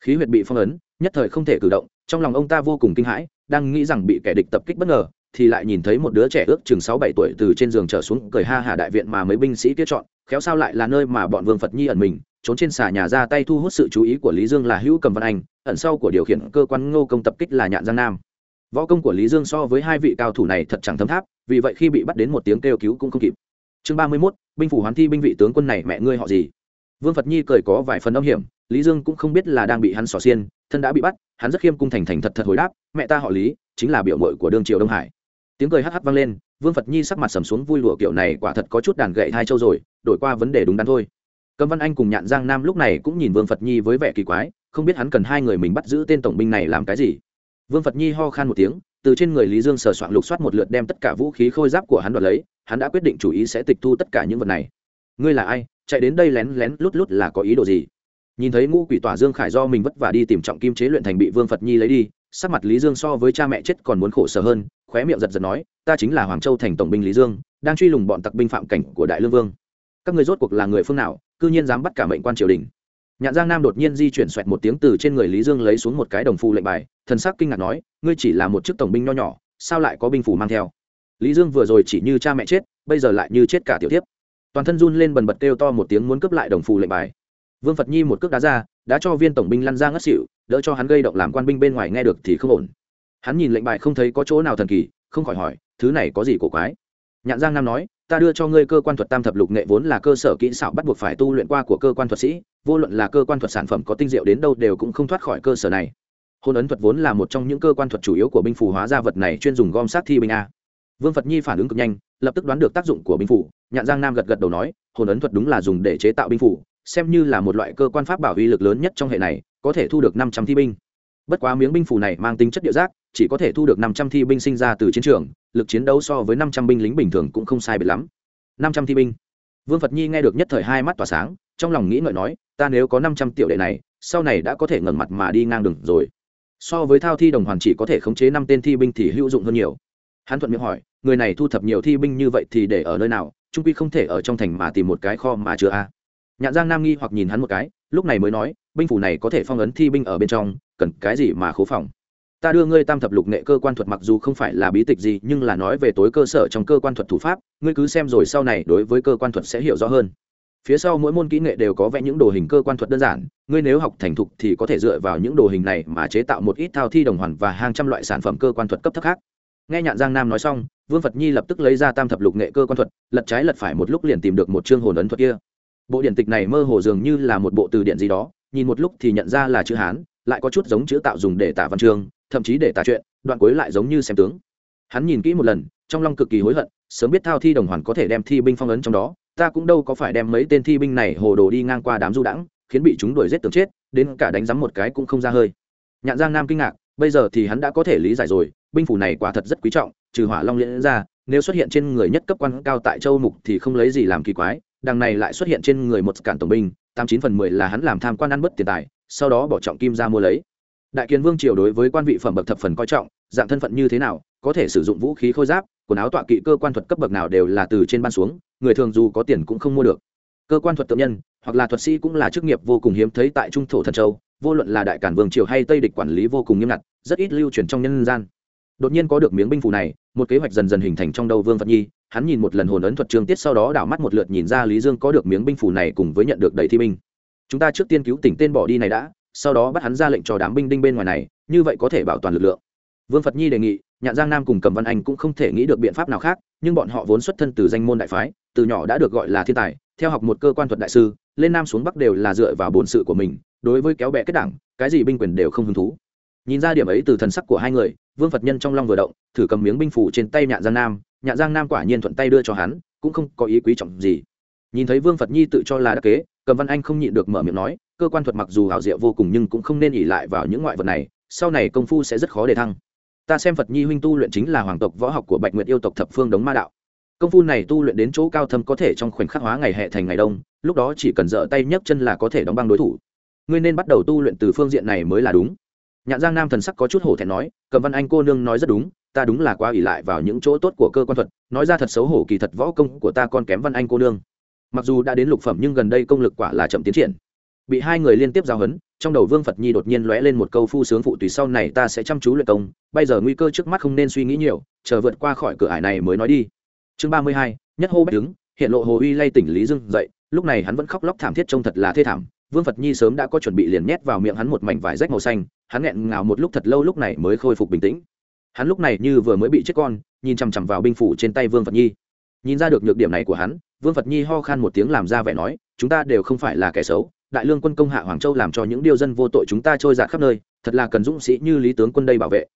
Khí huyệt bị phong ấn, nhất thời không thể cử động, trong lòng ông ta vô cùng kinh hãi đang nghĩ rằng bị kẻ địch tập kích bất ngờ, thì lại nhìn thấy một đứa trẻ ước chừng sáu bảy tuổi từ trên giường trở xuống cười ha hà đại viện mà mấy binh sĩ kia chọn, khéo sao lại là nơi mà bọn vương phật nhi ẩn mình, trốn trên xà nhà ra tay thu hút sự chú ý của lý dương là hữu cầm văn anh, ẩn sau của điều khiển cơ quan ngô công tập kích là nhạn giang nam. Võ công của lý dương so với hai vị cao thủ này thật chẳng thấm tháp, vì vậy khi bị bắt đến một tiếng kêu cứu cũng không kịp. Chương ba mươi mốt, binh phủ hoán thi binh vị tướng quân này mẹ ngươi họ gì? Vương phật nhi cười có vài phần âm hiểm, lý dương cũng không biết là đang bị hắn xỏ xiên, thân đã bị bắt, hắn rất khiêm cung thành thành thật thật hồi đáp mẹ ta họ lý, chính là biểu mội của đương triều đông hải. Tiếng cười hắc hắc vang lên, vương phật nhi sắc mặt sầm xuống vui lụa kiểu này quả thật có chút đàn gậy hai châu rồi, đổi qua vấn đề đúng đắn thôi. Cầm văn anh cùng nhạn giang nam lúc này cũng nhìn vương phật nhi với vẻ kỳ quái, không biết hắn cần hai người mình bắt giữ tên tổng binh này làm cái gì. Vương phật nhi ho khan một tiếng, từ trên người lý dương sờ soạn lục soát một lượt đem tất cả vũ khí khôi giáp của hắn đoạt lấy, hắn đã quyết định chủ ý sẽ tịch thu tất cả những vật này. Ngươi là ai? Chạy đến đây lén lén lút lút là có ý đồ gì? Nhìn thấy ngũ quỷ tỏa dương khải do mình vất vả đi tìm trọng kim chế luyện thành bị vương phật nhi lấy đi sắc mặt lý dương so với cha mẹ chết còn muốn khổ sở hơn, khóe miệng giật giật nói, ta chính là hoàng châu thành tổng binh lý dương, đang truy lùng bọn tặc binh phạm cảnh của đại lương vương. Các người rốt cuộc là người phương nào, cư nhiên dám bắt cả mệnh quan triều đình? Nhạn giang nam đột nhiên di chuyển xoẹt một tiếng từ trên người lý dương lấy xuống một cái đồng phù lệnh bài, thần sắc kinh ngạc nói, ngươi chỉ là một chức tổng binh nho nhỏ, sao lại có binh phủ mang theo? Lý dương vừa rồi chỉ như cha mẹ chết, bây giờ lại như chết cả tiểu tiếp toàn thân run lên bần bật kêu to một tiếng muốn cướp lại đồng phù lệnh bài. Vương phật nhi một cước đá ra, đã cho viên tổng binh lăn ra ngất xỉu đỡ cho hắn gây động làm quan binh bên ngoài nghe được thì không ổn. Hắn nhìn lệnh bài không thấy có chỗ nào thần kỳ, không khỏi hỏi, thứ này có gì cổ quái? Nhạn giang nam nói, ta đưa cho ngươi cơ quan thuật tam thập lục nghệ vốn là cơ sở kỹ xảo bắt buộc phải tu luyện qua của cơ quan thuật sĩ, vô luận là cơ quan thuật sản phẩm có tinh diệu đến đâu đều cũng không thoát khỏi cơ sở này. Hôn ấn thuật vốn là một trong những cơ quan thuật chủ yếu của binh phù hóa gia vật này chuyên dùng gom sát thi binh a. Vương phật nhi phản ứng cực nhanh, lập tức đoán được tác dụng của binh phủ nhạn giang nam gật gật đầu nói hồn ấn thuật đúng là dùng để chế tạo binh phủ xem như là một loại cơ quan pháp bảo uy lực lớn nhất trong hệ này có thể thu được năm trăm thi binh. Bất quá miếng binh phù này mang tính chất địa giác, chỉ có thể thu được năm trăm thi binh sinh ra từ chiến trường, lực chiến đấu so với năm trăm binh lính bình thường cũng không sai biệt lắm. Năm trăm thi binh. Vương phật nhi nghe được nhất thời hai mắt tỏa sáng, trong lòng nghĩ ngợi nói, ta nếu có năm trăm tiểu đệ này, sau này đã có thể ngẩng mặt mà đi ngang đường rồi. So với thao thi đồng hoàn chỉ có thể khống chế năm tên thi binh thì hữu dụng hơn nhiều. Hắn thuận miệng hỏi, người này thu thập nhiều thi binh như vậy thì để ở nơi nào? Trung quy không thể ở trong thành mà tìm một cái kho mà chưa a. Nhạn giang nam nghi hoặc nhìn hắn một cái lúc này mới nói, binh phủ này có thể phong ấn thi binh ở bên trong, cần cái gì mà khố phòng? Ta đưa ngươi tam thập lục nghệ cơ quan thuật mặc dù không phải là bí tịch gì, nhưng là nói về tối cơ sở trong cơ quan thuật thủ pháp, ngươi cứ xem rồi sau này đối với cơ quan thuật sẽ hiểu rõ hơn. Phía sau mỗi môn kỹ nghệ đều có vẽ những đồ hình cơ quan thuật đơn giản, ngươi nếu học thành thục thì có thể dựa vào những đồ hình này mà chế tạo một ít thao thi đồng hoàn và hàng trăm loại sản phẩm cơ quan thuật cấp thấp khác. Nghe nhạn giang nam nói xong, vương phật nhi lập tức lấy ra tam thập lục nghệ cơ quan thuật, lật trái lật phải một lúc liền tìm được một chương hồn ấn thuật kia bộ điện tịch này mơ hồ dường như là một bộ từ điện gì đó, nhìn một lúc thì nhận ra là chữ hán, lại có chút giống chữ tạo dùng để tả văn chương, thậm chí để tả chuyện, đoạn cuối lại giống như xem tướng. Hắn nhìn kỹ một lần, trong lòng cực kỳ hối hận, sớm biết thao thi đồng hoàn có thể đem thi binh phong ấn trong đó, ta cũng đâu có phải đem mấy tên thi binh này hồ đồ đi ngang qua đám du đãng, khiến bị chúng đuổi giết tưởng chết, đến cả đánh rắm một cái cũng không ra hơi. Nhạn giang nam kinh ngạc, bây giờ thì hắn đã có thể lý giải rồi, binh phủ này quả thật rất quý trọng, trừ hỏa long liễn ra, nếu xuất hiện trên người nhất cấp quan cao tại châu mục thì không lấy gì làm kỳ quái đằng này lại xuất hiện trên người một cản tổng binh, tám chín phần mười là hắn làm tham quan ăn bất tiền tài, sau đó bỏ trọng kim ra mua lấy. Đại kiến vương triều đối với quan vị phẩm bậc thập phần coi trọng, dạng thân phận như thế nào, có thể sử dụng vũ khí khôi giáp, quần áo tọa kỵ cơ quan thuật cấp bậc nào đều là từ trên ban xuống, người thường dù có tiền cũng không mua được. Cơ quan thuật tự nhân, hoặc là thuật sĩ cũng là chức nghiệp vô cùng hiếm thấy tại trung thổ thần châu, vô luận là đại cản vương triều hay tây địch quản lý vô cùng nghiêm ngặt, rất ít lưu truyền trong nhân gian. Đột nhiên có được miếng binh phù này, một kế hoạch dần dần hình thành trong đầu vương phật nhi hắn nhìn một lần hồn ấn thuật trương tiết sau đó đảo mắt một lượt nhìn ra lý dương có được miếng binh phủ này cùng với nhận được đầy thi binh. Chúng ta trước tiên cứu tỉnh tên bỏ đi này đã, sau đó bắt hắn ra lệnh cho đám binh đinh bên ngoài này, như vậy có thể bảo toàn lực lượng. Vương phật nhi đề nghị, nhạn giang nam cùng cầm văn anh cũng không thể nghĩ được biện pháp nào khác, nhưng bọn họ vốn xuất thân từ danh môn đại phái, từ nhỏ đã được gọi là thiên tài, theo học một cơ quan thuật đại sư, lên nam xuống bắc đều là dựa vào bổn sự của mình, đối với kéo bè kết đảng, cái gì binh quyền đều không hứng thú. Nhìn ra điểm ấy từ thần sắc của hai người, vương phật nhân trong long vừa động, thử cầm miếng binh phủ trên tay nhạn giang nam nhạ giang nam quả nhiên thuận tay đưa cho hắn, cũng không có ý quý trọng gì. Nhìn thấy vương phật nhi tự cho là đắc kế, cầm văn anh không nhịn được mở miệng nói, cơ quan thuật mặc dù hảo diệu vô cùng nhưng cũng không nên ỉ lại vào những ngoại vật này, sau này công phu sẽ rất khó để thăng. Ta xem phật nhi huynh tu luyện chính là hoàng tộc võ học của bạch nguyệt yêu tộc thập phương đống ma đạo. Công phu này tu luyện đến chỗ cao thâm có thể trong khoảnh khắc hóa ngày hệ thành ngày đông, lúc đó chỉ cần dở tay nhấc chân là có thể đóng băng đối thủ. Ngươi nên bắt đầu tu luyện từ phương diện này mới là đúng nhạn giang nam thần sắc có chút hổ thẹn nói, cầm văn anh cô nương nói rất đúng, ta đúng là quá ỉ lại vào những chỗ tốt của cơ quan thuật, nói ra thật xấu hổ kỳ thật võ công của ta còn kém văn anh cô nương. Mặc dù đã đến lục phẩm nhưng gần đây công lực quả là chậm tiến triển. Bị hai người liên tiếp giao hấn trong đầu vương phật nhi đột nhiên lóe lên một câu phu sướng phụ tùy sau này ta sẽ chăm chú luyện công, bây giờ nguy cơ trước mắt không nên suy nghĩ nhiều, chờ vượt qua khỏi cửa ải này mới nói đi. Chương ba mươi hai, nhất hô bách đứng, hiện lộ hồ uy lay tỉnh lý dưng dậy, lúc này hắn vẫn khóc lóc thảm thiết trông thật là thê thảm vương phật nhi sớm đã có chuẩn bị liền nhét vào miệng hắn một mảnh vải rách màu xanh, hắn nghẹn ngào một lúc thật lâu lúc này mới khôi phục bình tĩnh. Hắn lúc này như vừa mới bị chết con, nhìn chằm chằm vào binh phủ trên tay vương phật nhi. Nhìn ra được nhược điểm này của hắn, vương phật nhi ho khan một tiếng làm ra vẻ nói, chúng ta đều không phải là kẻ xấu, đại lương quân công hạ hoàng châu làm cho những điều dân vô tội chúng ta trôi dạt khắp nơi, thật là cần dũng sĩ như lý tướng quân đây bảo vệ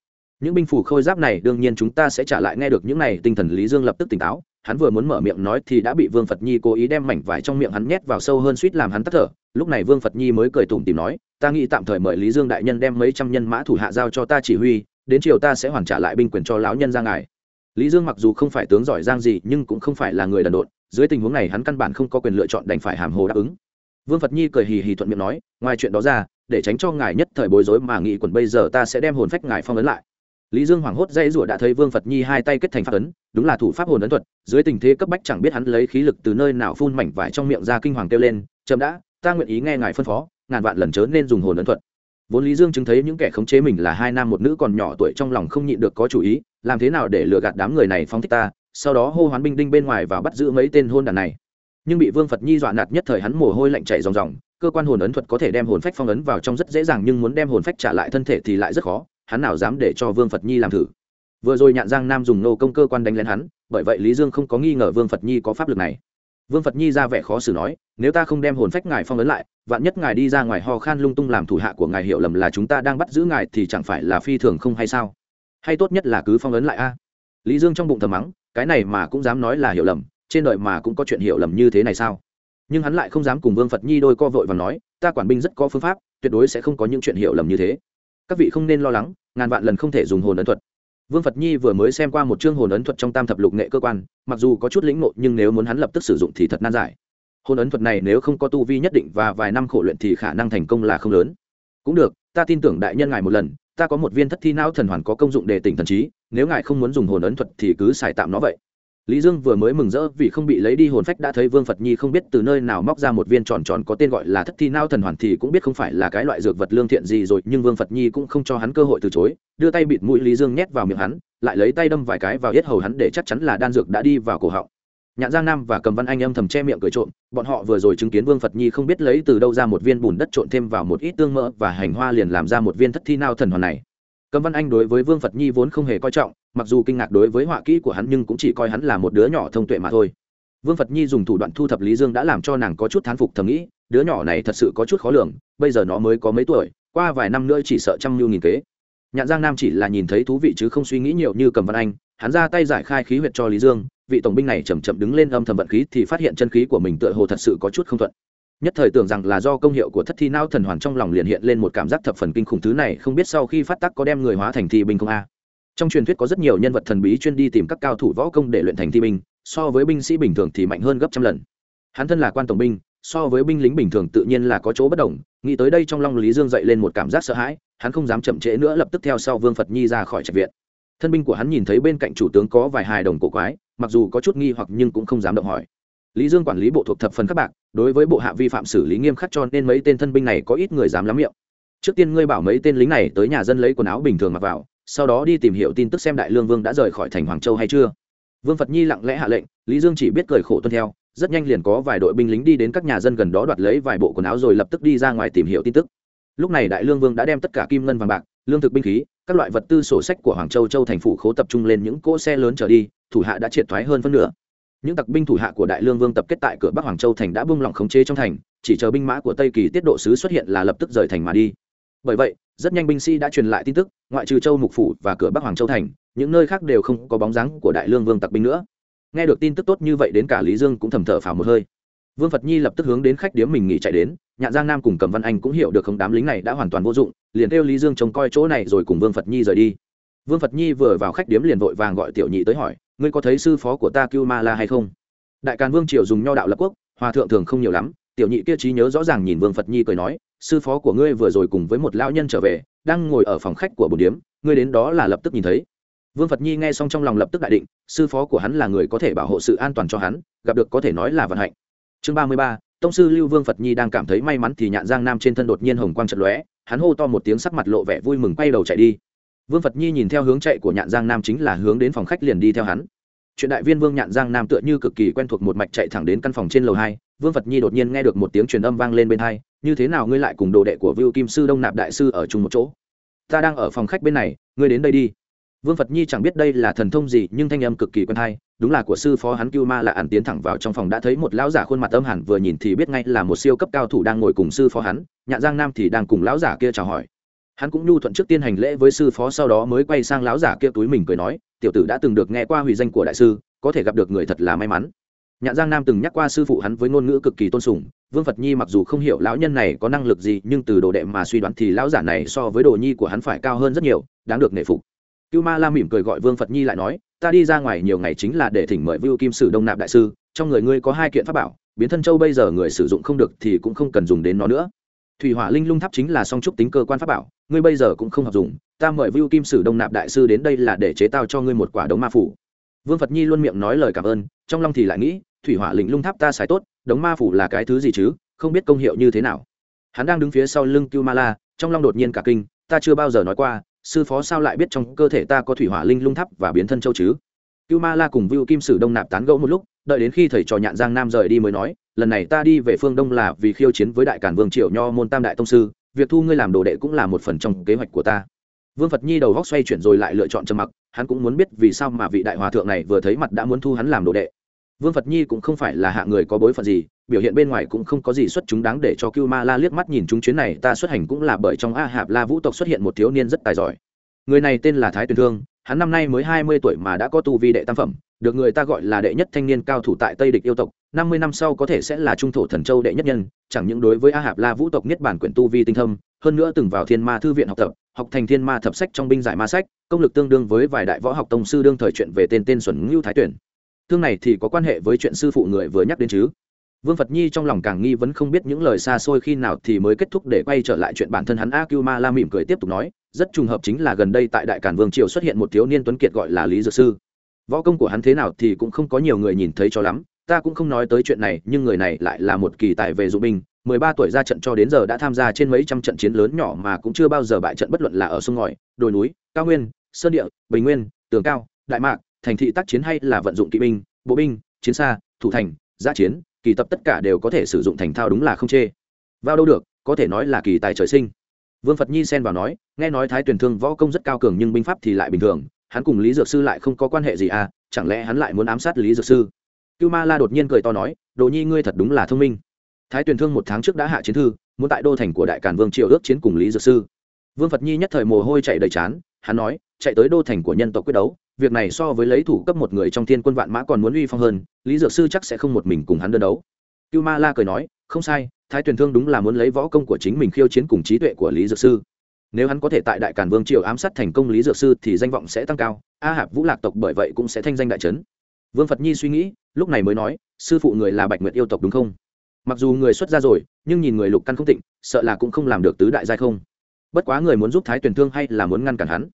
những binh phủ khôi giáp này đương nhiên chúng ta sẽ trả lại. Nghe được những này, tinh thần lý dương lập tức tỉnh táo. Hắn vừa muốn mở miệng nói thì đã bị vương phật nhi cố ý đem mảnh vải trong miệng hắn nhét vào sâu hơn suýt làm hắn tắt thở. Lúc này vương phật nhi mới cười tủm tìm nói, ta nghĩ tạm thời mời lý dương đại nhân đem mấy trăm nhân mã thủ hạ giao cho ta chỉ huy, đến chiều ta sẽ hoàn trả lại binh quyền cho lão nhân ra ngài. Lý dương mặc dù không phải tướng giỏi giang gì nhưng cũng không phải là người đần độn. Dưới tình huống này hắn căn bản không có quyền lựa chọn đành phải hàm hồ đáp ứng. Vương phật nhi cười hì hì thuận miệng nói, ngoài chuyện đó ra, để tránh cho ngài nhất thời bối rối mà nghĩ quần bây giờ ta sẽ đem hồn phách ngài phong ấn lại lý dương hoảng hốt dây rủa đã thấy vương phật nhi hai tay kết thành pháp ấn, đúng là thủ pháp hồn ấn thuật, dưới tình thế cấp bách chẳng biết hắn lấy khí lực từ nơi nào phun mảnh vải trong miệng ra kinh hoàng kêu lên, chậm đã, ta nguyện ý nghe ngài phân phó, ngàn vạn lần chớ nên dùng hồn ấn thuật. Vốn lý dương chứng thấy những kẻ khống chế mình là hai nam một nữ còn nhỏ tuổi trong lòng không nhịn được có chủ ý, làm thế nào để lừa gạt đám người này phóng thích ta? Sau đó hô hoán binh đinh bên ngoài và bắt giữ mấy tên hôn đàn này. Nhưng bị vương phật nhi dọa nạt nhất thời hắn mồ hôi lạnh chạy ròng ròng, cơ quan hồn ấn thuật có thể đem hồn phách phong ấn vào trong rất dễ dàng nhưng muốn đem hồn phách trả lại thân thể thì lại rất khó hắn nào dám để cho vương phật nhi làm thử. Vừa rồi nhạn giang nam dùng nô công cơ quan đánh lên hắn, bởi vậy lý dương không có nghi ngờ vương phật nhi có pháp lực này. Vương phật nhi ra vẻ khó xử nói, nếu ta không đem hồn phách ngài phong ấn lại, vạn nhất ngài đi ra ngoài ho khan lung tung làm thủ hạ của ngài hiểu lầm là chúng ta đang bắt giữ ngài thì chẳng phải là phi thường không hay sao? Hay tốt nhất là cứ phong ấn lại a. Lý dương trong bụng thầm mắng, cái này mà cũng dám nói là hiểu lầm, trên đời mà cũng có chuyện hiểu lầm như thế này sao? Nhưng hắn lại không dám cùng vương phật nhi đôi co vội và nói, ta quản binh rất có phương pháp, tuyệt đối sẽ không có những chuyện hiểu lầm như thế các vị không nên lo lắng, ngàn vạn lần không thể dùng hồn ấn thuật. Vương phật nhi vừa mới xem qua một chương hồn ấn thuật trong tam thập lục nghệ cơ quan, mặc dù có chút lĩnh ngộ, nhưng nếu muốn hắn lập tức sử dụng thì thật nan giải. Hồn ấn thuật này nếu không có tu vi nhất định và vài năm khổ luyện thì khả năng thành công là không lớn. Cũng được, ta tin tưởng đại nhân ngài một lần, ta có một viên thất thi não thần hoàn có công dụng để tỉnh thần trí, nếu ngài không muốn dùng hồn ấn thuật thì cứ xài tạm nó vậy lý dương vừa mới mừng rỡ vì không bị lấy đi hồn phách đã thấy vương phật nhi không biết từ nơi nào móc ra một viên tròn tròn có tên gọi là thất thi nao thần hoàn thì cũng biết không phải là cái loại dược vật lương thiện gì rồi, nhưng vương phật nhi cũng không cho hắn cơ hội từ chối, đưa tay bịt mũi lý dương nhét vào miệng hắn, lại lấy tay đâm vài cái vào yết hầu hắn để chắc chắn là đan dược đã đi vào cổ họng. Nhạn giang nam và cầm văn anh âm thầm che miệng cười trộm, bọn họ vừa rồi chứng kiến vương phật nhi không biết lấy từ đâu ra một viên bùn đất trộn thêm vào một ít tương mỡ và hành hoa liền làm ra một viên thất thi nao thần hoàn này. Cầm văn anh đối với vương phật nhi vốn không hề coi trọng mặc dù kinh ngạc đối với họa kỹ của hắn nhưng cũng chỉ coi hắn là một đứa nhỏ thông tuệ mà thôi. Vương phật nhi dùng thủ đoạn thu thập lý dương đã làm cho nàng có chút thán phục thầm nghĩ, đứa nhỏ này thật sự có chút khó lường, bây giờ nó mới có mấy tuổi, qua vài năm nữa chỉ sợ trăm mưu nghìn kế. Nhạn giang nam chỉ là nhìn thấy thú vị chứ không suy nghĩ nhiều như cầm văn anh, hắn ra tay giải khai khí huyệt cho lý dương, vị tổng binh này chầm chậm đứng lên âm thầm vận khí thì phát hiện chân khí của mình tựa hồ thật sự có chút không thuận. Nhất thời tưởng rằng là do công hiệu của thất thi nao thần hoàn trong lòng liền hiện lên một cảm giác thập phần kinh khủng, thứ này không biết sau khi phát tác có đem người hóa thành thi binh không a trong truyền thuyết có rất nhiều nhân vật thần bí chuyên đi tìm các cao thủ võ công để luyện thành thi binh, so với binh sĩ bình thường thì mạnh hơn gấp trăm lần. Hắn thân là quan tổng binh, so với binh lính bình thường tự nhiên là có chỗ bất đồng, nghĩ tới đây trong lòng lý dương dậy lên một cảm giác sợ hãi, hắn không dám chậm trễ nữa lập tức theo sau vương phật nhi ra khỏi trạch viện. Thân binh của hắn nhìn thấy bên cạnh chủ tướng có vài hài đồng cổ quái, mặc dù có chút nghi hoặc nhưng cũng không dám động hỏi. Lý dương quản lý bộ thuộc thập phần các bạc, đối với bộ hạ vi phạm xử lý nghiêm khắc cho nên mấy tên thân binh này có ít người dám lắm miệng. Trước tiên ngươi bảo mấy tên lính này tới nhà dân lấy quần áo bình thường mặc vào sau đó đi tìm hiểu tin tức xem đại lương vương đã rời khỏi thành hoàng châu hay chưa. Vương phật nhi lặng lẽ hạ lệnh, lý dương chỉ biết cười khổ tuân theo, rất nhanh liền có vài đội binh lính đi đến các nhà dân gần đó đoạt lấy vài bộ quần áo rồi lập tức đi ra ngoài tìm hiểu tin tức. Lúc này đại lương vương đã đem tất cả kim ngân vàng bạc, lương thực binh khí, các loại vật tư sổ sách của hoàng châu châu thành phủ khố tập trung lên những cỗ xe lớn trở đi, thủ hạ đã triệt thoái hơn phân nửa. Những tặc binh thủ hạ của đại lương vương tập kết tại cửa bắc hoàng châu thành đã bung lỏng khống chế trong thành, chỉ chờ binh mã của tây kỳ tiết độ sứ xuất hiện là lập tức rời thành mà đi. Bởi vậy rất nhanh binh sĩ đã truyền lại tin tức, ngoại trừ châu mục phủ và cửa bắc hoàng châu thành, những nơi khác đều không có bóng dáng của đại lương vương tặc binh nữa. Nghe được tin tức tốt như vậy đến cả lý dương cũng thầm thở phào một hơi. Vương phật nhi lập tức hướng đến khách điếm mình nghỉ chạy đến, nhạn giang nam cùng cầm văn anh cũng hiểu được không đám lính này đã hoàn toàn vô dụng, liền kêu lý dương trông coi chỗ này rồi cùng vương phật nhi rời đi. Vương phật nhi vừa vào khách điếm liền vội vàng gọi tiểu nhị tới hỏi, ngươi có thấy sư phó của ta cưu ma la hay không? Đại càn vương triều dùng nho đạo lập quốc, hòa thượng thường không nhiều lắm, tiểu nhị kia trí nhớ rõ ràng nhìn vương phật nhi cười nói sư phó của ngươi vừa rồi cùng với một lão nhân trở về, đang ngồi ở phòng khách của bồn điếm, ngươi đến đó là lập tức nhìn thấy. Vương phật nhi nghe xong trong lòng lập tức đại định, sư phó của hắn là người có thể bảo hộ sự an toàn cho hắn, gặp được có thể nói là vận hạnh. Chương ba mươi ba, tông sư lưu vương phật nhi đang cảm thấy may mắn thì nhạn giang nam trên thân đột nhiên hồng quang trận lóe, hắn hô to một tiếng sắc mặt lộ vẻ vui mừng quay đầu chạy đi. Vương phật nhi nhìn theo hướng chạy của nhạn giang nam chính là hướng đến phòng khách liền đi theo hắn chuyện đại viên vương nhạn giang nam tựa như cực kỳ quen thuộc một mạch chạy thẳng đến căn phòng trên lầu hai, vương phật nhi đột nhiên nghe được một tiếng truyền âm vang lên bên hai, như thế nào ngươi lại cùng đồ đệ của vưu kim sư đông nạp đại sư ở chung một chỗ? Ta đang ở phòng khách bên này, ngươi đến đây đi. Vương phật nhi chẳng biết đây là thần thông gì, nhưng thanh âm cực kỳ quen thai đúng là của sư phó hắn cưu ma là ẩn tiến thẳng vào trong phòng đã thấy một lão giả khuôn mặt âm hẳn vừa nhìn thì biết ngay là một siêu cấp cao thủ đang ngồi cùng sư phó hắn, nhạn giang nam thì đang cùng lão giả kia chào hỏi hắn cũng nhu thuận trước tiên hành lễ với sư phó sau đó mới quay sang lão giả kia túi mình cười nói, tiểu tử đã từng được nghe qua hủy danh của đại sư, có thể gặp được người thật là may mắn. Nhạn giang nam từng nhắc qua sư phụ hắn với ngôn ngữ cực kỳ tôn sùng, vương phật nhi mặc dù không hiểu lão nhân này có năng lực gì, nhưng từ đồ đệ mà suy đoán thì lão giả này so với đồ nhi của hắn phải cao hơn rất nhiều, đáng được nể phục. Cưu ma la mỉm cười gọi vương phật nhi lại nói, ta đi ra ngoài nhiều ngày chính là để thỉnh mời vưu kim sử đông nạp đại sư, trong người ngươi có hai kiện pháp bảo, biến thân châu bây giờ người sử dụng không được thì cũng không cần dùng đến nó nữa thủy hỏa linh lung tháp chính là song trúc tính cơ quan pháp bảo, ngươi bây giờ cũng không hợp dùng, ta mời vưu kim sử đông nạp đại sư đến đây là để chế tạo cho ngươi một quả đống ma phủ. Vương phật nhi luôn miệng nói lời cảm ơn, trong lòng thì lại nghĩ, thủy hỏa linh lung tháp ta xài tốt, đống ma phủ là cái thứ gì chứ, không biết công hiệu như thế nào. Hắn đang đứng phía sau lưng cưu ma la, trong lòng đột nhiên cả kinh, ta chưa bao giờ nói qua, sư phó sao lại biết trong cơ thể ta có thủy hỏa linh lung tháp và biến thân châu chứ? Cưu ma la cùng vưu kim sử đông nạp tán gẫu một lúc, đợi đến khi thầy trò nhạn giang nam rời đi mới nói lần này ta đi về phương đông là vì khiêu chiến với đại cản vương triều nho môn tam đại tông sư, việc thu ngươi làm đồ đệ cũng là một phần trong kế hoạch của ta. Vương phật nhi đầu góc xoay chuyển rồi lại lựa chọn trầm mặc, hắn cũng muốn biết vì sao mà vị đại hòa thượng này vừa thấy mặt đã muốn thu hắn làm đồ đệ. Vương phật nhi cũng không phải là hạ người có bối phận gì, biểu hiện bên ngoài cũng không có gì xuất chúng đáng để cho cưu ma la liếc mắt nhìn chúng chuyến này, ta xuất hành cũng là bởi trong a hạp la vũ tộc xuất hiện một thiếu niên rất tài giỏi. Người này tên là thái tuyền thương, hắn năm nay mới hai mươi tuổi mà đã có tu vi đệ tam phẩm được người ta gọi là đệ nhất thanh niên cao thủ tại tây địch yêu tộc, năm mươi năm sau có thể sẽ là trung thổ thần châu đệ nhất nhân, chẳng những đối với a hạp la vũ tộc nhất bản quyển tu vi tinh thâm, hơn nữa từng vào thiên ma thư viện học tập, học thành thiên ma thập sách trong binh giải ma sách, công lực tương đương với vài đại võ học tông sư đương thời chuyện về tên tên xuẩn ngưu thái tuyển. Thương này thì có quan hệ với chuyện sư phụ người vừa nhắc đến chứ? Vương phật nhi trong lòng càng nghi vấn không biết những lời xa xôi khi nào thì mới kết thúc để quay trở lại chuyện bản thân hắn a ma la mỉm cười tiếp tục nói, rất trùng hợp chính là gần đây tại đại cản vương triều xuất hiện một thiếu niên tuấn kiệt gọi là lý dược sư võ công của hắn thế nào thì cũng không có nhiều người nhìn thấy cho lắm. Ta cũng không nói tới chuyện này, nhưng người này lại là một kỳ tài về dụng binh. Mười ba tuổi ra trận cho đến giờ đã tham gia trên mấy trăm trận chiến lớn nhỏ mà cũng chưa bao giờ bại trận bất luận là ở sông ngòi, đồi núi, cao nguyên, sơn địa, bình nguyên, tường cao, đại mạc, thành thị tác chiến hay là vận dụng kỵ binh, bộ binh, chiến xa, thủ thành, giã chiến, kỳ tập tất cả đều có thể sử dụng thành thao đúng là không chê. Vào đâu được, có thể nói là kỳ tài trời sinh. Vương phật nhi xen vào nói, nghe nói thái tuyển thương võ công rất cao cường nhưng binh pháp thì lại bình thường hắn cùng lý dược sư lại không có quan hệ gì à chẳng lẽ hắn lại muốn ám sát lý dược sư? Cưu ma la đột nhiên cười to nói, đồ nhi ngươi thật đúng là thông minh. Thái Tuyền thương một tháng trước đã hạ chiến thư, muốn tại đô thành của đại càn vương triều ước chiến cùng lý dược sư. Vương phật nhi nhất thời mồ hôi chạy đầy chán hắn nói, chạy tới đô thành của nhân tộc quyết đấu, việc này so với lấy thủ cấp một người trong thiên quân vạn mã còn muốn uy phong hơn, lý dược sư chắc sẽ không một mình cùng hắn đơn đấu. Cưu ma la cười nói, không sai, thái Tuyền thương đúng là muốn lấy võ công của chính mình khiêu chiến cùng trí tuệ của lý dược sư nếu hắn có thể tại đại càn vương triều ám sát thành công lý dược sư thì danh vọng sẽ tăng cao, a hạp vũ lạc tộc bởi vậy cũng sẽ thanh danh đại trấn. Vương phật nhi suy nghĩ, lúc này mới nói, sư phụ người là bạch nguyệt yêu tộc đúng không? Mặc dù người xuất ra rồi, nhưng nhìn người lục căn không tịnh, sợ là cũng không làm được tứ đại giai không. Bất quá người muốn giúp thái tuyển thương hay là muốn ngăn cản hắn?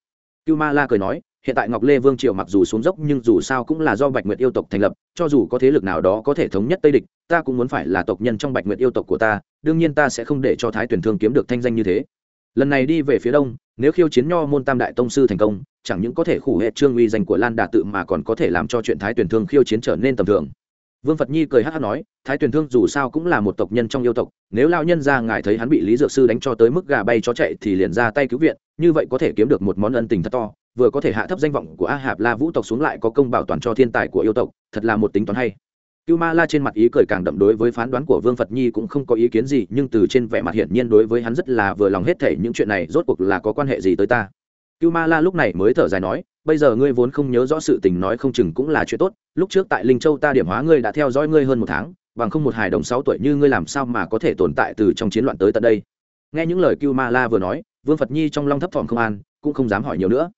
Cưu ma la cười nói, hiện tại ngọc lê vương triều mặc dù xuống dốc nhưng dù sao cũng là do bạch nguyệt yêu tộc thành lập, cho dù có thế lực nào đó có thể thống nhất tây địch, ta cũng muốn phải là tộc nhân trong bạch nguyệt yêu tộc của ta, đương nhiên ta sẽ không để cho thái tuyển thương kiếm được thanh danh như thế lần này đi về phía đông, nếu khiêu chiến nho môn tam đại tông sư thành công, chẳng những có thể khủ hệ trương uy danh của lan đà tự mà còn có thể làm cho chuyện thái tuyển thương khiêu chiến trở nên tầm thường. Vương phật nhi cười hát hát nói, thái tuyền thương dù sao cũng là một tộc nhân trong yêu tộc, nếu lao nhân ra ngài thấy hắn bị lý dược sư đánh cho tới mức gà bay chó chạy thì liền ra tay cứu viện, như vậy có thể kiếm được một món ân tình thật to, vừa có thể hạ thấp danh vọng của a hạp la vũ tộc xuống lại có công bảo toàn cho thiên tài của yêu tộc, thật là một tính toán hay cưu ma la trên mặt ý cười càng đậm đối với phán đoán của vương phật nhi cũng không có ý kiến gì, nhưng từ trên vẻ mặt hiển nhiên đối với hắn rất là vừa lòng hết thể những chuyện này rốt cuộc là có quan hệ gì tới ta? Cưu ma la lúc này mới thở dài nói, bây giờ ngươi vốn không nhớ rõ sự tình nói không chừng cũng là chuyện tốt, lúc trước tại linh châu ta điểm hóa ngươi đã theo dõi ngươi hơn một tháng, bằng không một hài đồng sáu tuổi như ngươi làm sao mà có thể tồn tại từ trong chiến loạn tới tận đây? Nghe những lời cưu ma la vừa nói, vương phật nhi trong long thấp thỏm không an, cũng không dám hỏi nhiều nữa.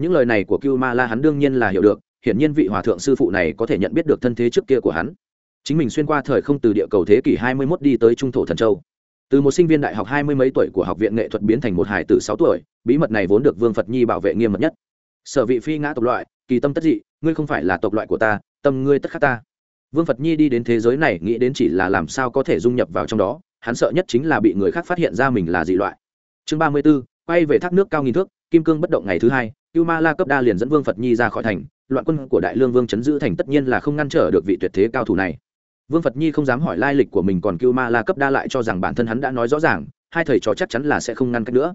Những lời này của cưu ma la hắn đương nhiên là hiểu được hiển nhiên vị hòa thượng sư phụ này có thể nhận biết được thân thế trước kia của hắn. Chính mình xuyên qua thời không từ địa cầu thế kỷ 21 đi tới trung thổ thần châu. Từ một sinh viên đại học hai mươi mấy tuổi của học viện nghệ thuật biến thành một hải tử sáu tuổi, bí mật này vốn được vương phật nhi bảo vệ nghiêm mật nhất. Sở vị phi ngã tộc loại, kỳ tâm tất dị, ngươi không phải là tộc loại của ta, tâm ngươi tất khắc ta. Vương phật nhi đi đến thế giới này nghĩ đến chỉ là làm sao có thể dung nhập vào trong đó, hắn sợ nhất chính là bị người khác phát hiện ra mình là dị loại. Chương ba mươi b ố quay về thác nước cao nghìn thước, kim cương bất động ngày thứ hai cưu ma la cấp đa liền dẫn vương phật nhi ra khỏi thành, loạn quân của đại lương vương chấn giữ thành tất nhiên là không ngăn trở được vị tuyệt thế cao thủ này. Vương phật nhi không dám hỏi lai lịch của mình còn cưu ma la cấp đa lại cho rằng bản thân hắn đã nói rõ ràng, hai thầy trò chắc chắn là sẽ không ngăn cách nữa.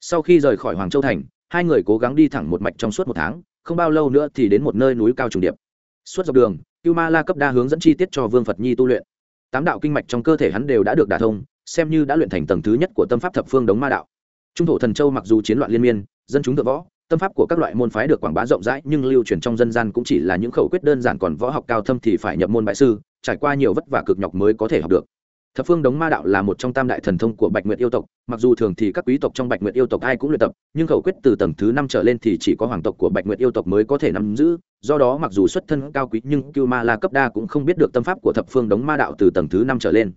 Sau khi rời khỏi hoàng châu thành, hai người cố gắng đi thẳng một mạch trong suốt một tháng, không bao lâu nữa thì đến một nơi núi cao trùng điệp. Suốt dọc đường, cưu ma la cấp đa hướng dẫn chi tiết cho vương phật nhi tu luyện. Tám đạo kinh mạch trong cơ thể hắn đều đã được đả thông, xem như đã luyện thành tầng thứ nhất của tâm pháp thập phương đống ma đạo. Trung thổ thần châu mặc dù chiến loạn liên miên, dân chúng tự võ tâm pháp của các loại môn phái được quảng bá rộng rãi, nhưng lưu truyền trong dân gian cũng chỉ là những khẩu quyết đơn giản, còn võ học cao thâm thì phải nhập môn bại sư, trải qua nhiều vất vả cực nhọc mới có thể học được. Thập phương đống ma đạo là một trong tam đại thần thông của bạch nguyệt yêu tộc, mặc dù thường thì các quý tộc trong bạch nguyệt yêu tộc ai cũng luyện tập, nhưng khẩu quyết từ tầng thứ năm trở lên thì chỉ có hoàng tộc của bạch nguyệt yêu tộc mới có thể nắm giữ, do đó mặc dù xuất thân cao quý, nhưng cưu ma la cấp đa cũng không biết được tâm pháp của thập phương đống ma đạo từ tầng thứ năm trở lên.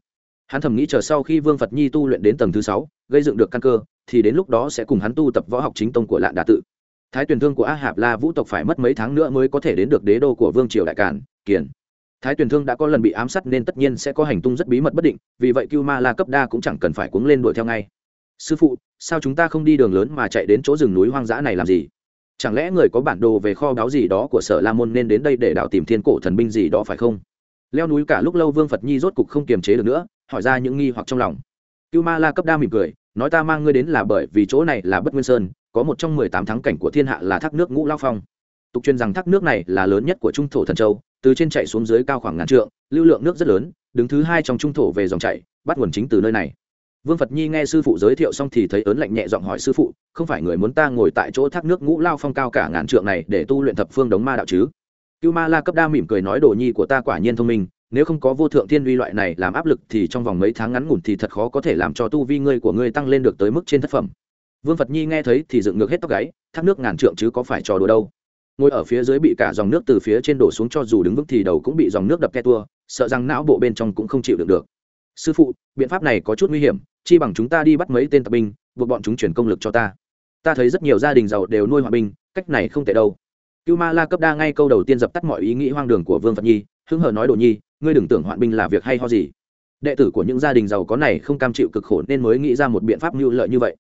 Hắn thầm nghĩ chờ sau khi vương phật nhi tu luyện đến tầng thứ sáu, gây dựng được căn cơ, thì đến lúc đó sẽ cùng hắn tu tập võ học chính tông của lạn đà tự thái tuyển thương của a hạp la vũ tộc phải mất mấy tháng nữa mới có thể đến được đế đô của vương triều đại cản kiển thái tuyển thương đã có lần bị ám sát nên tất nhiên sẽ có hành tung rất bí mật bất định, vì vậy cưu ma la cấp đa cũng chẳng cần phải cuống lên đuổi theo ngay. Sư phụ, sao chúng ta không đi đường lớn mà chạy đến chỗ rừng núi hoang dã này làm gì? Chẳng lẽ người có bản đồ về kho báu gì đó của sở la môn nên đến đây để đào tìm thiên cổ thần binh gì đó phải không? Leo núi cả lúc lâu vương phật nhi rốt cục không kiềm chế được nữa, hỏi ra những nghi hoặc trong lòng. Cưu ma la cấp đa mỉm cười, nói ta mang ngươi đến là bởi vì chỗ này là bất nguyên sơn có một trong mười tám thắng cảnh của thiên hạ là thác nước ngũ lao phong. Tục truyền rằng thác nước này là lớn nhất của trung thổ thần châu từ trên chạy xuống dưới cao khoảng ngàn trượng lưu lượng nước rất lớn đứng thứ hai trong trung thổ về dòng chảy, bắt nguồn chính từ nơi này. Vương phật nhi nghe sư phụ giới thiệu xong thì thấy ớn lạnh nhẹ giọng hỏi sư phụ không phải người muốn ta ngồi tại chỗ thác nước ngũ lao phong cao cả ngàn trượng này để tu luyện thập phương đống ma đạo chứ? Cưu ma la cấp đa mỉm cười nói đồ nhi của ta quả nhiên thông minh nếu không có vô thượng thiên uy loại này làm áp lực thì trong vòng mấy tháng ngắn ngủn thì thật khó có thể làm cho tu vi ngươi của ngươi tăng lên được tới mức trên thất phẩm vương phật nhi nghe thấy thì dựng ngược hết tóc gáy, thác nước ngàn trượng chứ có phải trò đùa đâu. Ngồi ở phía dưới bị cả dòng nước từ phía trên đổ xuống cho dù đứng vững thì đầu cũng bị dòng nước đập ke tua, sợ rằng não bộ bên trong cũng không chịu được được. Sư phụ, biện pháp này có chút nguy hiểm, chi bằng chúng ta đi bắt mấy tên tập binh, buộc bọn chúng chuyển công lực cho ta. Ta thấy rất nhiều gia đình giàu đều nuôi hòa binh, cách này không tệ đâu. Cưu ma la cấp đa ngay câu đầu tiên dập tắt mọi ý nghĩ hoang đường của vương phật nhi hưng hờ nói đồ nhi, ngươi đừng tưởng hoạn binh là việc hay ho gì. Đệ tử của những gia đình giàu có này không cam chịu cực khổ nên mới nghĩ ra một biện pháp mưu lợi như vậy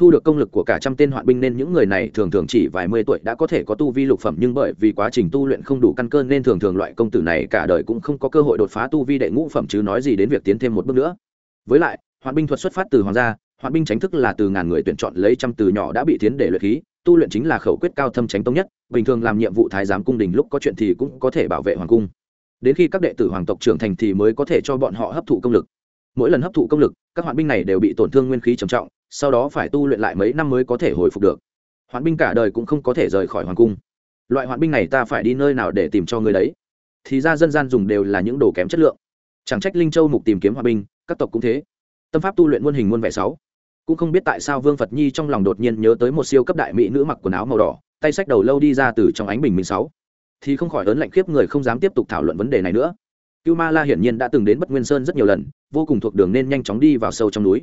thu được công lực của cả trăm tên hoạn binh nên những người này thường thường chỉ vài mươi tuổi đã có thể có tu vi lục phẩm, nhưng bởi vì quá trình tu luyện không đủ căn cơ nên thường thường loại công tử này cả đời cũng không có cơ hội đột phá tu vi đệ ngũ phẩm chứ nói gì đến việc tiến thêm một bước nữa. Với lại, hoạn binh thuật xuất phát từ hoàng gia, hoạn binh tránh thức là từ ngàn người tuyển chọn lấy trăm từ nhỏ đã bị tiến để luyện khí, tu luyện chính là khẩu quyết cao thâm tránh tông nhất, bình thường làm nhiệm vụ thái giám cung đình lúc có chuyện thì cũng có thể bảo vệ hoàng cung. Đến khi các đệ tử hoàng tộc trưởng thành thì mới có thể cho bọn họ hấp thụ công lực. Mỗi lần hấp thụ công lực, các hoạn binh này đều bị tổn thương nguyên khí trầm trọng sau đó phải tu luyện lại mấy năm mới có thể hồi phục được. Hoạn binh cả đời cũng không có thể rời khỏi hoàng cung. Loại hoạn binh này ta phải đi nơi nào để tìm cho người đấy? Thì ra dân gian dùng đều là những đồ kém chất lượng. Chẳng trách linh châu mục tìm kiếm hòa binh, các tộc cũng thế. Tâm pháp tu luyện muôn hình muôn vẻ sáu. Cũng không biết tại sao vương phật nhi trong lòng đột nhiên nhớ tới một siêu cấp đại mỹ nữ mặc quần áo màu đỏ, tay sách đầu lâu đi ra từ trong ánh bình minh sáu. Thì không khỏi ớn lạnh khiếp người không dám tiếp tục thảo luận vấn đề này nữa. Cưu ma la hiển nhiên đã từng đến bất nguyên sơn rất nhiều lần, vô cùng thuộc đường nên nhanh chóng đi vào sâu trong núi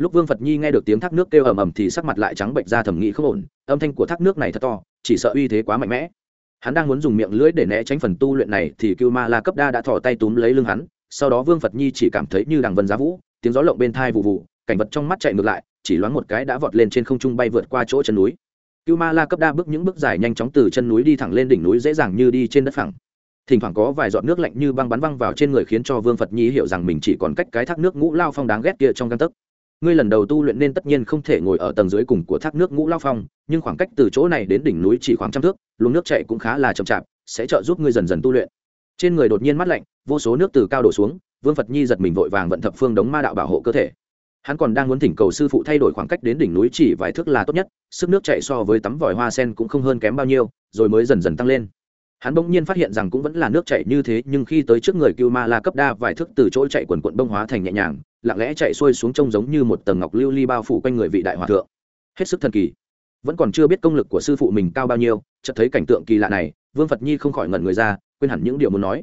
lúc vương phật nhi nghe được tiếng thác nước kêu ầm ầm thì sắc mặt lại trắng bệnh ra thẩm nghĩ không ổn, âm thanh của thác nước này thật to, chỉ sợ uy thế quá mạnh mẽ. Hắn đang muốn dùng miệng lưỡi để né tránh phần tu luyện này thì cưu ma la cấp đa đã thò tay túm lấy lưng hắn, sau đó vương phật nhi chỉ cảm thấy như đằng vân giá vũ, tiếng gió lộng bên thai vụ vụ, cảnh vật trong mắt chạy ngược lại, chỉ loáng một cái đã vọt lên trên không trung bay vượt qua chỗ chân núi. Cưu ma la cấp đa bước những bước dài nhanh chóng từ chân núi đi thẳng lên đỉnh núi dễ dàng như đi trên đất phẳng. Thỉnh thoảng có vài giọt nước lạnh như băng bắn văng vào trên người khiến cho vương phật nhi hiểu rằng mình chỉ còn cách cái thác nước ngũ lao phong đáng ghét kia trong găng tấc ngươi lần đầu tu luyện nên tất nhiên không thể ngồi ở tầng dưới cùng của thác nước ngũ lao phong, nhưng khoảng cách từ chỗ này đến đỉnh núi chỉ khoảng trăm thước, luồng nước chạy cũng khá là chậm chạp, sẽ trợ giúp ngươi dần dần tu luyện. Trên người đột nhiên mắt lạnh, vô số nước từ cao đổ xuống, vương phật nhi giật mình vội vàng vận thập phương đống ma đạo bảo hộ cơ thể. Hắn còn đang muốn thỉnh cầu sư phụ thay đổi khoảng cách đến đỉnh núi chỉ vài thước là tốt nhất, sức nước chạy so với tắm vòi hoa sen cũng không hơn kém bao nhiêu, rồi mới dần dần tăng lên. Hắn bỗng nhiên phát hiện rằng cũng vẫn là nước chạy như thế, nhưng khi tới trước người cưu ma la cấp đa vài thước từ chỗ chạy quần quận bông hóa thành nhẹ nhàng lặng lẽ chạy xuôi xuống trông giống như một tầng ngọc lưu ly bao phủ quanh người vị đại hòa thượng. Hết sức thần kỳ. Vẫn còn chưa biết công lực của sư phụ mình cao bao nhiêu, chợt thấy cảnh tượng kỳ lạ này, vương phật nhi không khỏi ngẩn người ra, quên hẳn những điều muốn nói.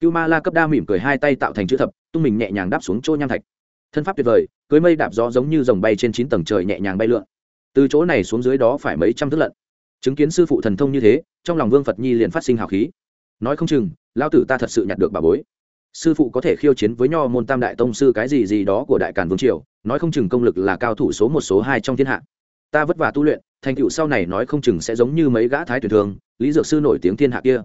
Cưu ma la cấp đa mỉm cười hai tay tạo thành chữ thập, tung mình nhẹ nhàng đáp xuống chỗ nham thạch. Thân pháp tuyệt vời, cưới mây đạp gió giống như dòng bay trên chín tầng trời nhẹ nhàng bay lượn. Từ chỗ này xuống dưới đó phải mấy trăm thước lận. Chứng kiến sư phụ thần thông như thế, trong lòng vương phật nhi liền phát sinh hào khí. Nói không chừng lao tử ta thật sự nhặt được bà bối sư phụ có thể khiêu chiến với nho môn tam đại tông sư cái gì gì đó của đại càn vương triều, nói không chừng công lực là cao thủ số một, số hai trong thiên hạ. Ta vất vả tu luyện, thành tựu sau này nói không chừng sẽ giống như mấy gã thái tuyển thường, lý dược sư nổi tiếng thiên hạ kia.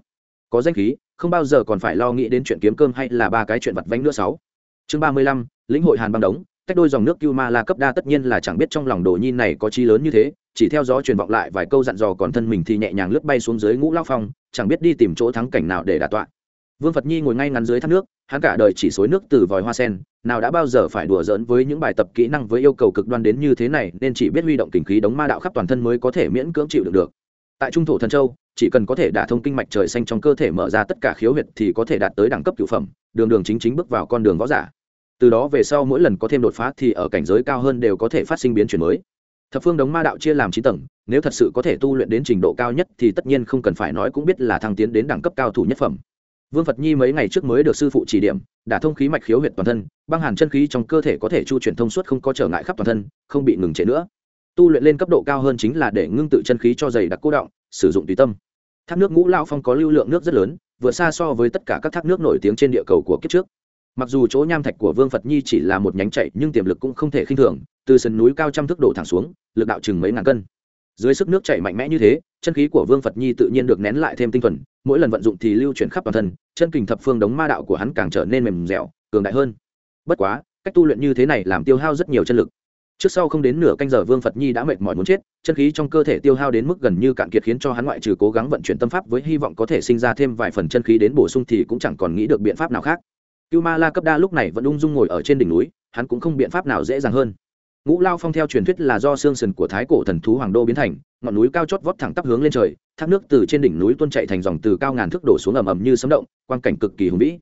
Có danh khí, không bao giờ còn phải lo nghĩ đến chuyện kiếm cơm hay là ba cái chuyện vặt vánh nữa sáu. Chương ba mươi lăm, lĩnh hội hàn băng đống tách đôi dòng nước cưu ma la cấp đa tất nhiên là chẳng biết trong lòng đồ nhi này có chi lớn như thế, chỉ theo gió truyền vọng lại vài câu dặn dò còn thân mình thì nhẹ nhàng lướt bay xuống dưới ngũ lao phong, chẳng biết đi tìm chỗ thắng cảnh nào để đả tọa vương phật nhi ngồi ngay ngắn dưới thác nước, hắn cả đời chỉ xối nước từ vòi hoa sen, nào đã bao giờ phải đùa giỡn với những bài tập kỹ năng với yêu cầu cực đoan đến như thế này, nên chỉ biết huy động kinh khí đống ma đạo khắp toàn thân mới có thể miễn cưỡng chịu được được. Tại trung thổ thần châu, chỉ cần có thể đả thông kinh mạch trời xanh trong cơ thể mở ra tất cả khiếu huyệt thì có thể đạt tới đẳng cấp cửu phẩm, đường đường chính chính bước vào con đường võ giả. Từ đó về sau mỗi lần có thêm đột phá thì ở cảnh giới cao hơn đều có thể phát sinh biến chuyển mới. Thập phương đống ma đạo chia làm chín tầng, nếu thật sự có thể tu luyện đến trình độ cao nhất thì tất nhiên không cần phải nói cũng biết là thăng tiến đến đẳng cấp cao thủ nhất phẩm vương phật nhi mấy ngày trước mới được sư phụ chỉ điểm, đả thông khí mạch khiếu huyệt toàn thân, băng hàn chân khí trong cơ thể có thể chu chuyển thông suốt không có trở ngại khắp toàn thân, không bị ngừng trễ nữa. Tu luyện lên cấp độ cao hơn chính là để ngưng tự chân khí cho dày đặc cố động, sử dụng tùy tâm. Thác nước ngũ lao phong có lưu lượng nước rất lớn vượt xa so với tất cả các thác nước nổi tiếng trên địa cầu của kiếp trước. Mặc dù chỗ nham thạch của vương phật nhi chỉ là một nhánh chạy nhưng tiềm lực cũng không thể khinh thường, từ sườn núi cao trăm thước đổ thẳng xuống, lực đạo chừng mấy ngàn cân. Dưới sức nước chảy mạnh mẽ như thế, chân khí của vương phật nhi tự nhiên được nén lại thêm tinh thuần mỗi lần vận dụng thì lưu chuyển khắp toàn thân, chân kình thập phương đống ma đạo của hắn càng trở nên mềm dẻo, cường đại hơn. Bất quá, cách tu luyện như thế này làm tiêu hao rất nhiều chân lực. Trước sau không đến nửa canh giờ vương phật nhi đã mệt mỏi muốn chết, chân khí trong cơ thể tiêu hao đến mức gần như cạn kiệt khiến cho hắn ngoại trừ cố gắng vận chuyển tâm pháp với hy vọng có thể sinh ra thêm vài phần chân khí đến bổ sung thì cũng chẳng còn nghĩ được biện pháp nào khác. Cưu ma la cấp đa lúc này vẫn ung dung ngồi ở trên đỉnh núi, hắn cũng không biện pháp nào dễ dàng hơn ngũ lao phong theo truyền thuyết là do xương sườn của thái cổ thần thú hoàng đô biến thành, ngọn núi cao chót vót thẳng tắp hướng lên trời, thác nước từ trên đỉnh núi tuôn chạy thành dòng từ cao ngàn thước đổ xuống ầm ầm như sấm động, quang cảnh cực kỳ hùng vĩ.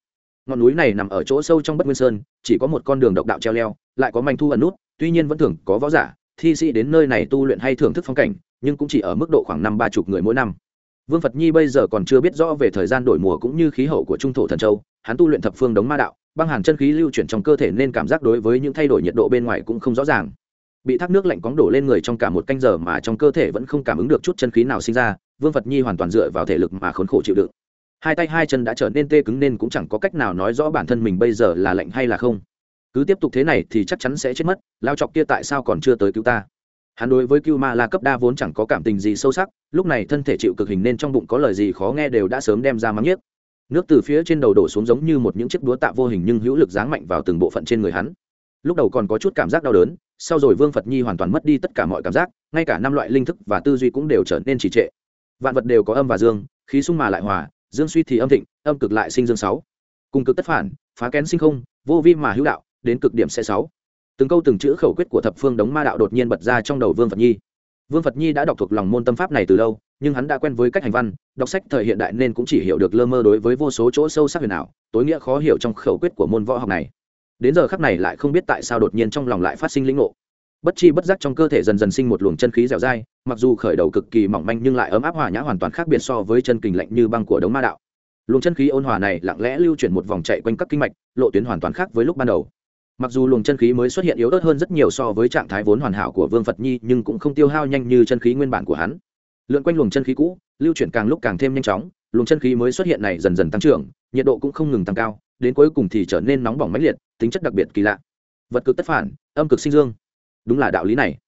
Ngọn núi này nằm ở chỗ sâu trong bất nguyên sơn, chỉ có một con đường độc đạo treo leo, lại có manh thu ẩn nút, tuy nhiên vẫn thường có võ giả, thi sĩ đến nơi này tu luyện hay thưởng thức phong cảnh, nhưng cũng chỉ ở mức độ khoảng năm ba chục người mỗi năm vương phật nhi bây giờ còn chưa biết rõ về thời gian đổi mùa cũng như khí hậu của trung thổ thần châu, hắn tu luyện thập phương đống ma đạo, băng hàn chân khí lưu chuyển trong cơ thể nên cảm giác đối với những thay đổi nhiệt độ bên ngoài cũng không rõ ràng. Bị thác nước lạnh cóng đổ lên người trong cả một canh giờ mà trong cơ thể vẫn không cảm ứng được chút chân khí nào sinh ra, vương phật nhi hoàn toàn dựa vào thể lực mà khốn khổ chịu đựng. Hai tay hai chân đã trở nên tê cứng nên cũng chẳng có cách nào nói rõ bản thân mình bây giờ là lạnh hay là không. Cứ tiếp tục thế này thì chắc chắn sẽ chết mất, lao chọc kia tại sao còn chưa tới cứu ta? Hắn đối với cưu ma la cấp đa vốn chẳng có cảm tình gì sâu sắc, lúc này thân thể chịu cực hình nên trong bụng có lời gì khó nghe đều đã sớm đem ra mắng nhiếc. Nước từ phía trên đầu đổ xuống giống như một những chiếc đúa tạ vô hình nhưng hữu lực giáng mạnh vào từng bộ phận trên người hắn. Lúc đầu còn có chút cảm giác đau đớn, sau rồi vương phật nhi hoàn toàn mất đi tất cả mọi cảm giác, ngay cả năm loại linh thức và tư duy cũng đều trở nên trì trệ. Vạn vật đều có âm và dương, khí sung mà lại hòa, dương suy thì âm thịnh, âm cực lại sinh dương sáu. Cùng cực tất phản, phá kén sinh không, vô vi mà hữu đạo, đến cực điểm sẽ sáu từng câu từng chữ khẩu quyết của thập phương đống ma đạo đột nhiên bật ra trong đầu vương phật nhi. Vương phật nhi đã đọc thuộc lòng môn tâm pháp này từ lâu, nhưng hắn đã quen với cách hành văn, đọc sách thời hiện đại nên cũng chỉ hiểu được lơ mơ đối với vô số chỗ sâu sắc huyền ảo, tối nghĩa khó hiểu trong khẩu quyết của môn võ học này. Đến giờ khắc này lại không biết tại sao đột nhiên trong lòng lại phát sinh linh ngộ. Bất chi bất giác trong cơ thể dần dần sinh một luồng chân khí dẻo dai, mặc dù khởi đầu cực kỳ mỏng manh nhưng lại ấm áp hòa nhã hoàn toàn khác biệt so với chân kình lạnh như băng của đống ma đạo. Luồng chân khí ôn hòa này lặng lẽ lưu chuyển một vòng chạy quanh các kinh mạch, lộ tuyến hoàn toàn khác với lúc ban đầu mặc dù luồng chân khí mới xuất hiện yếu ớt hơn rất nhiều so với trạng thái vốn hoàn hảo của vương phật nhi, nhưng cũng không tiêu hao nhanh như chân khí nguyên bản của hắn. Lượn quanh luồng chân khí cũ, lưu chuyển càng lúc càng thêm nhanh chóng, luồng chân khí mới xuất hiện này dần dần tăng trưởng, nhiệt độ cũng không ngừng tăng cao, đến cuối cùng thì trở nên nóng bỏng mãnh liệt, tính chất đặc biệt kỳ lạ. Vật cực tất phản, âm cực sinh dương. Đúng là đạo lý này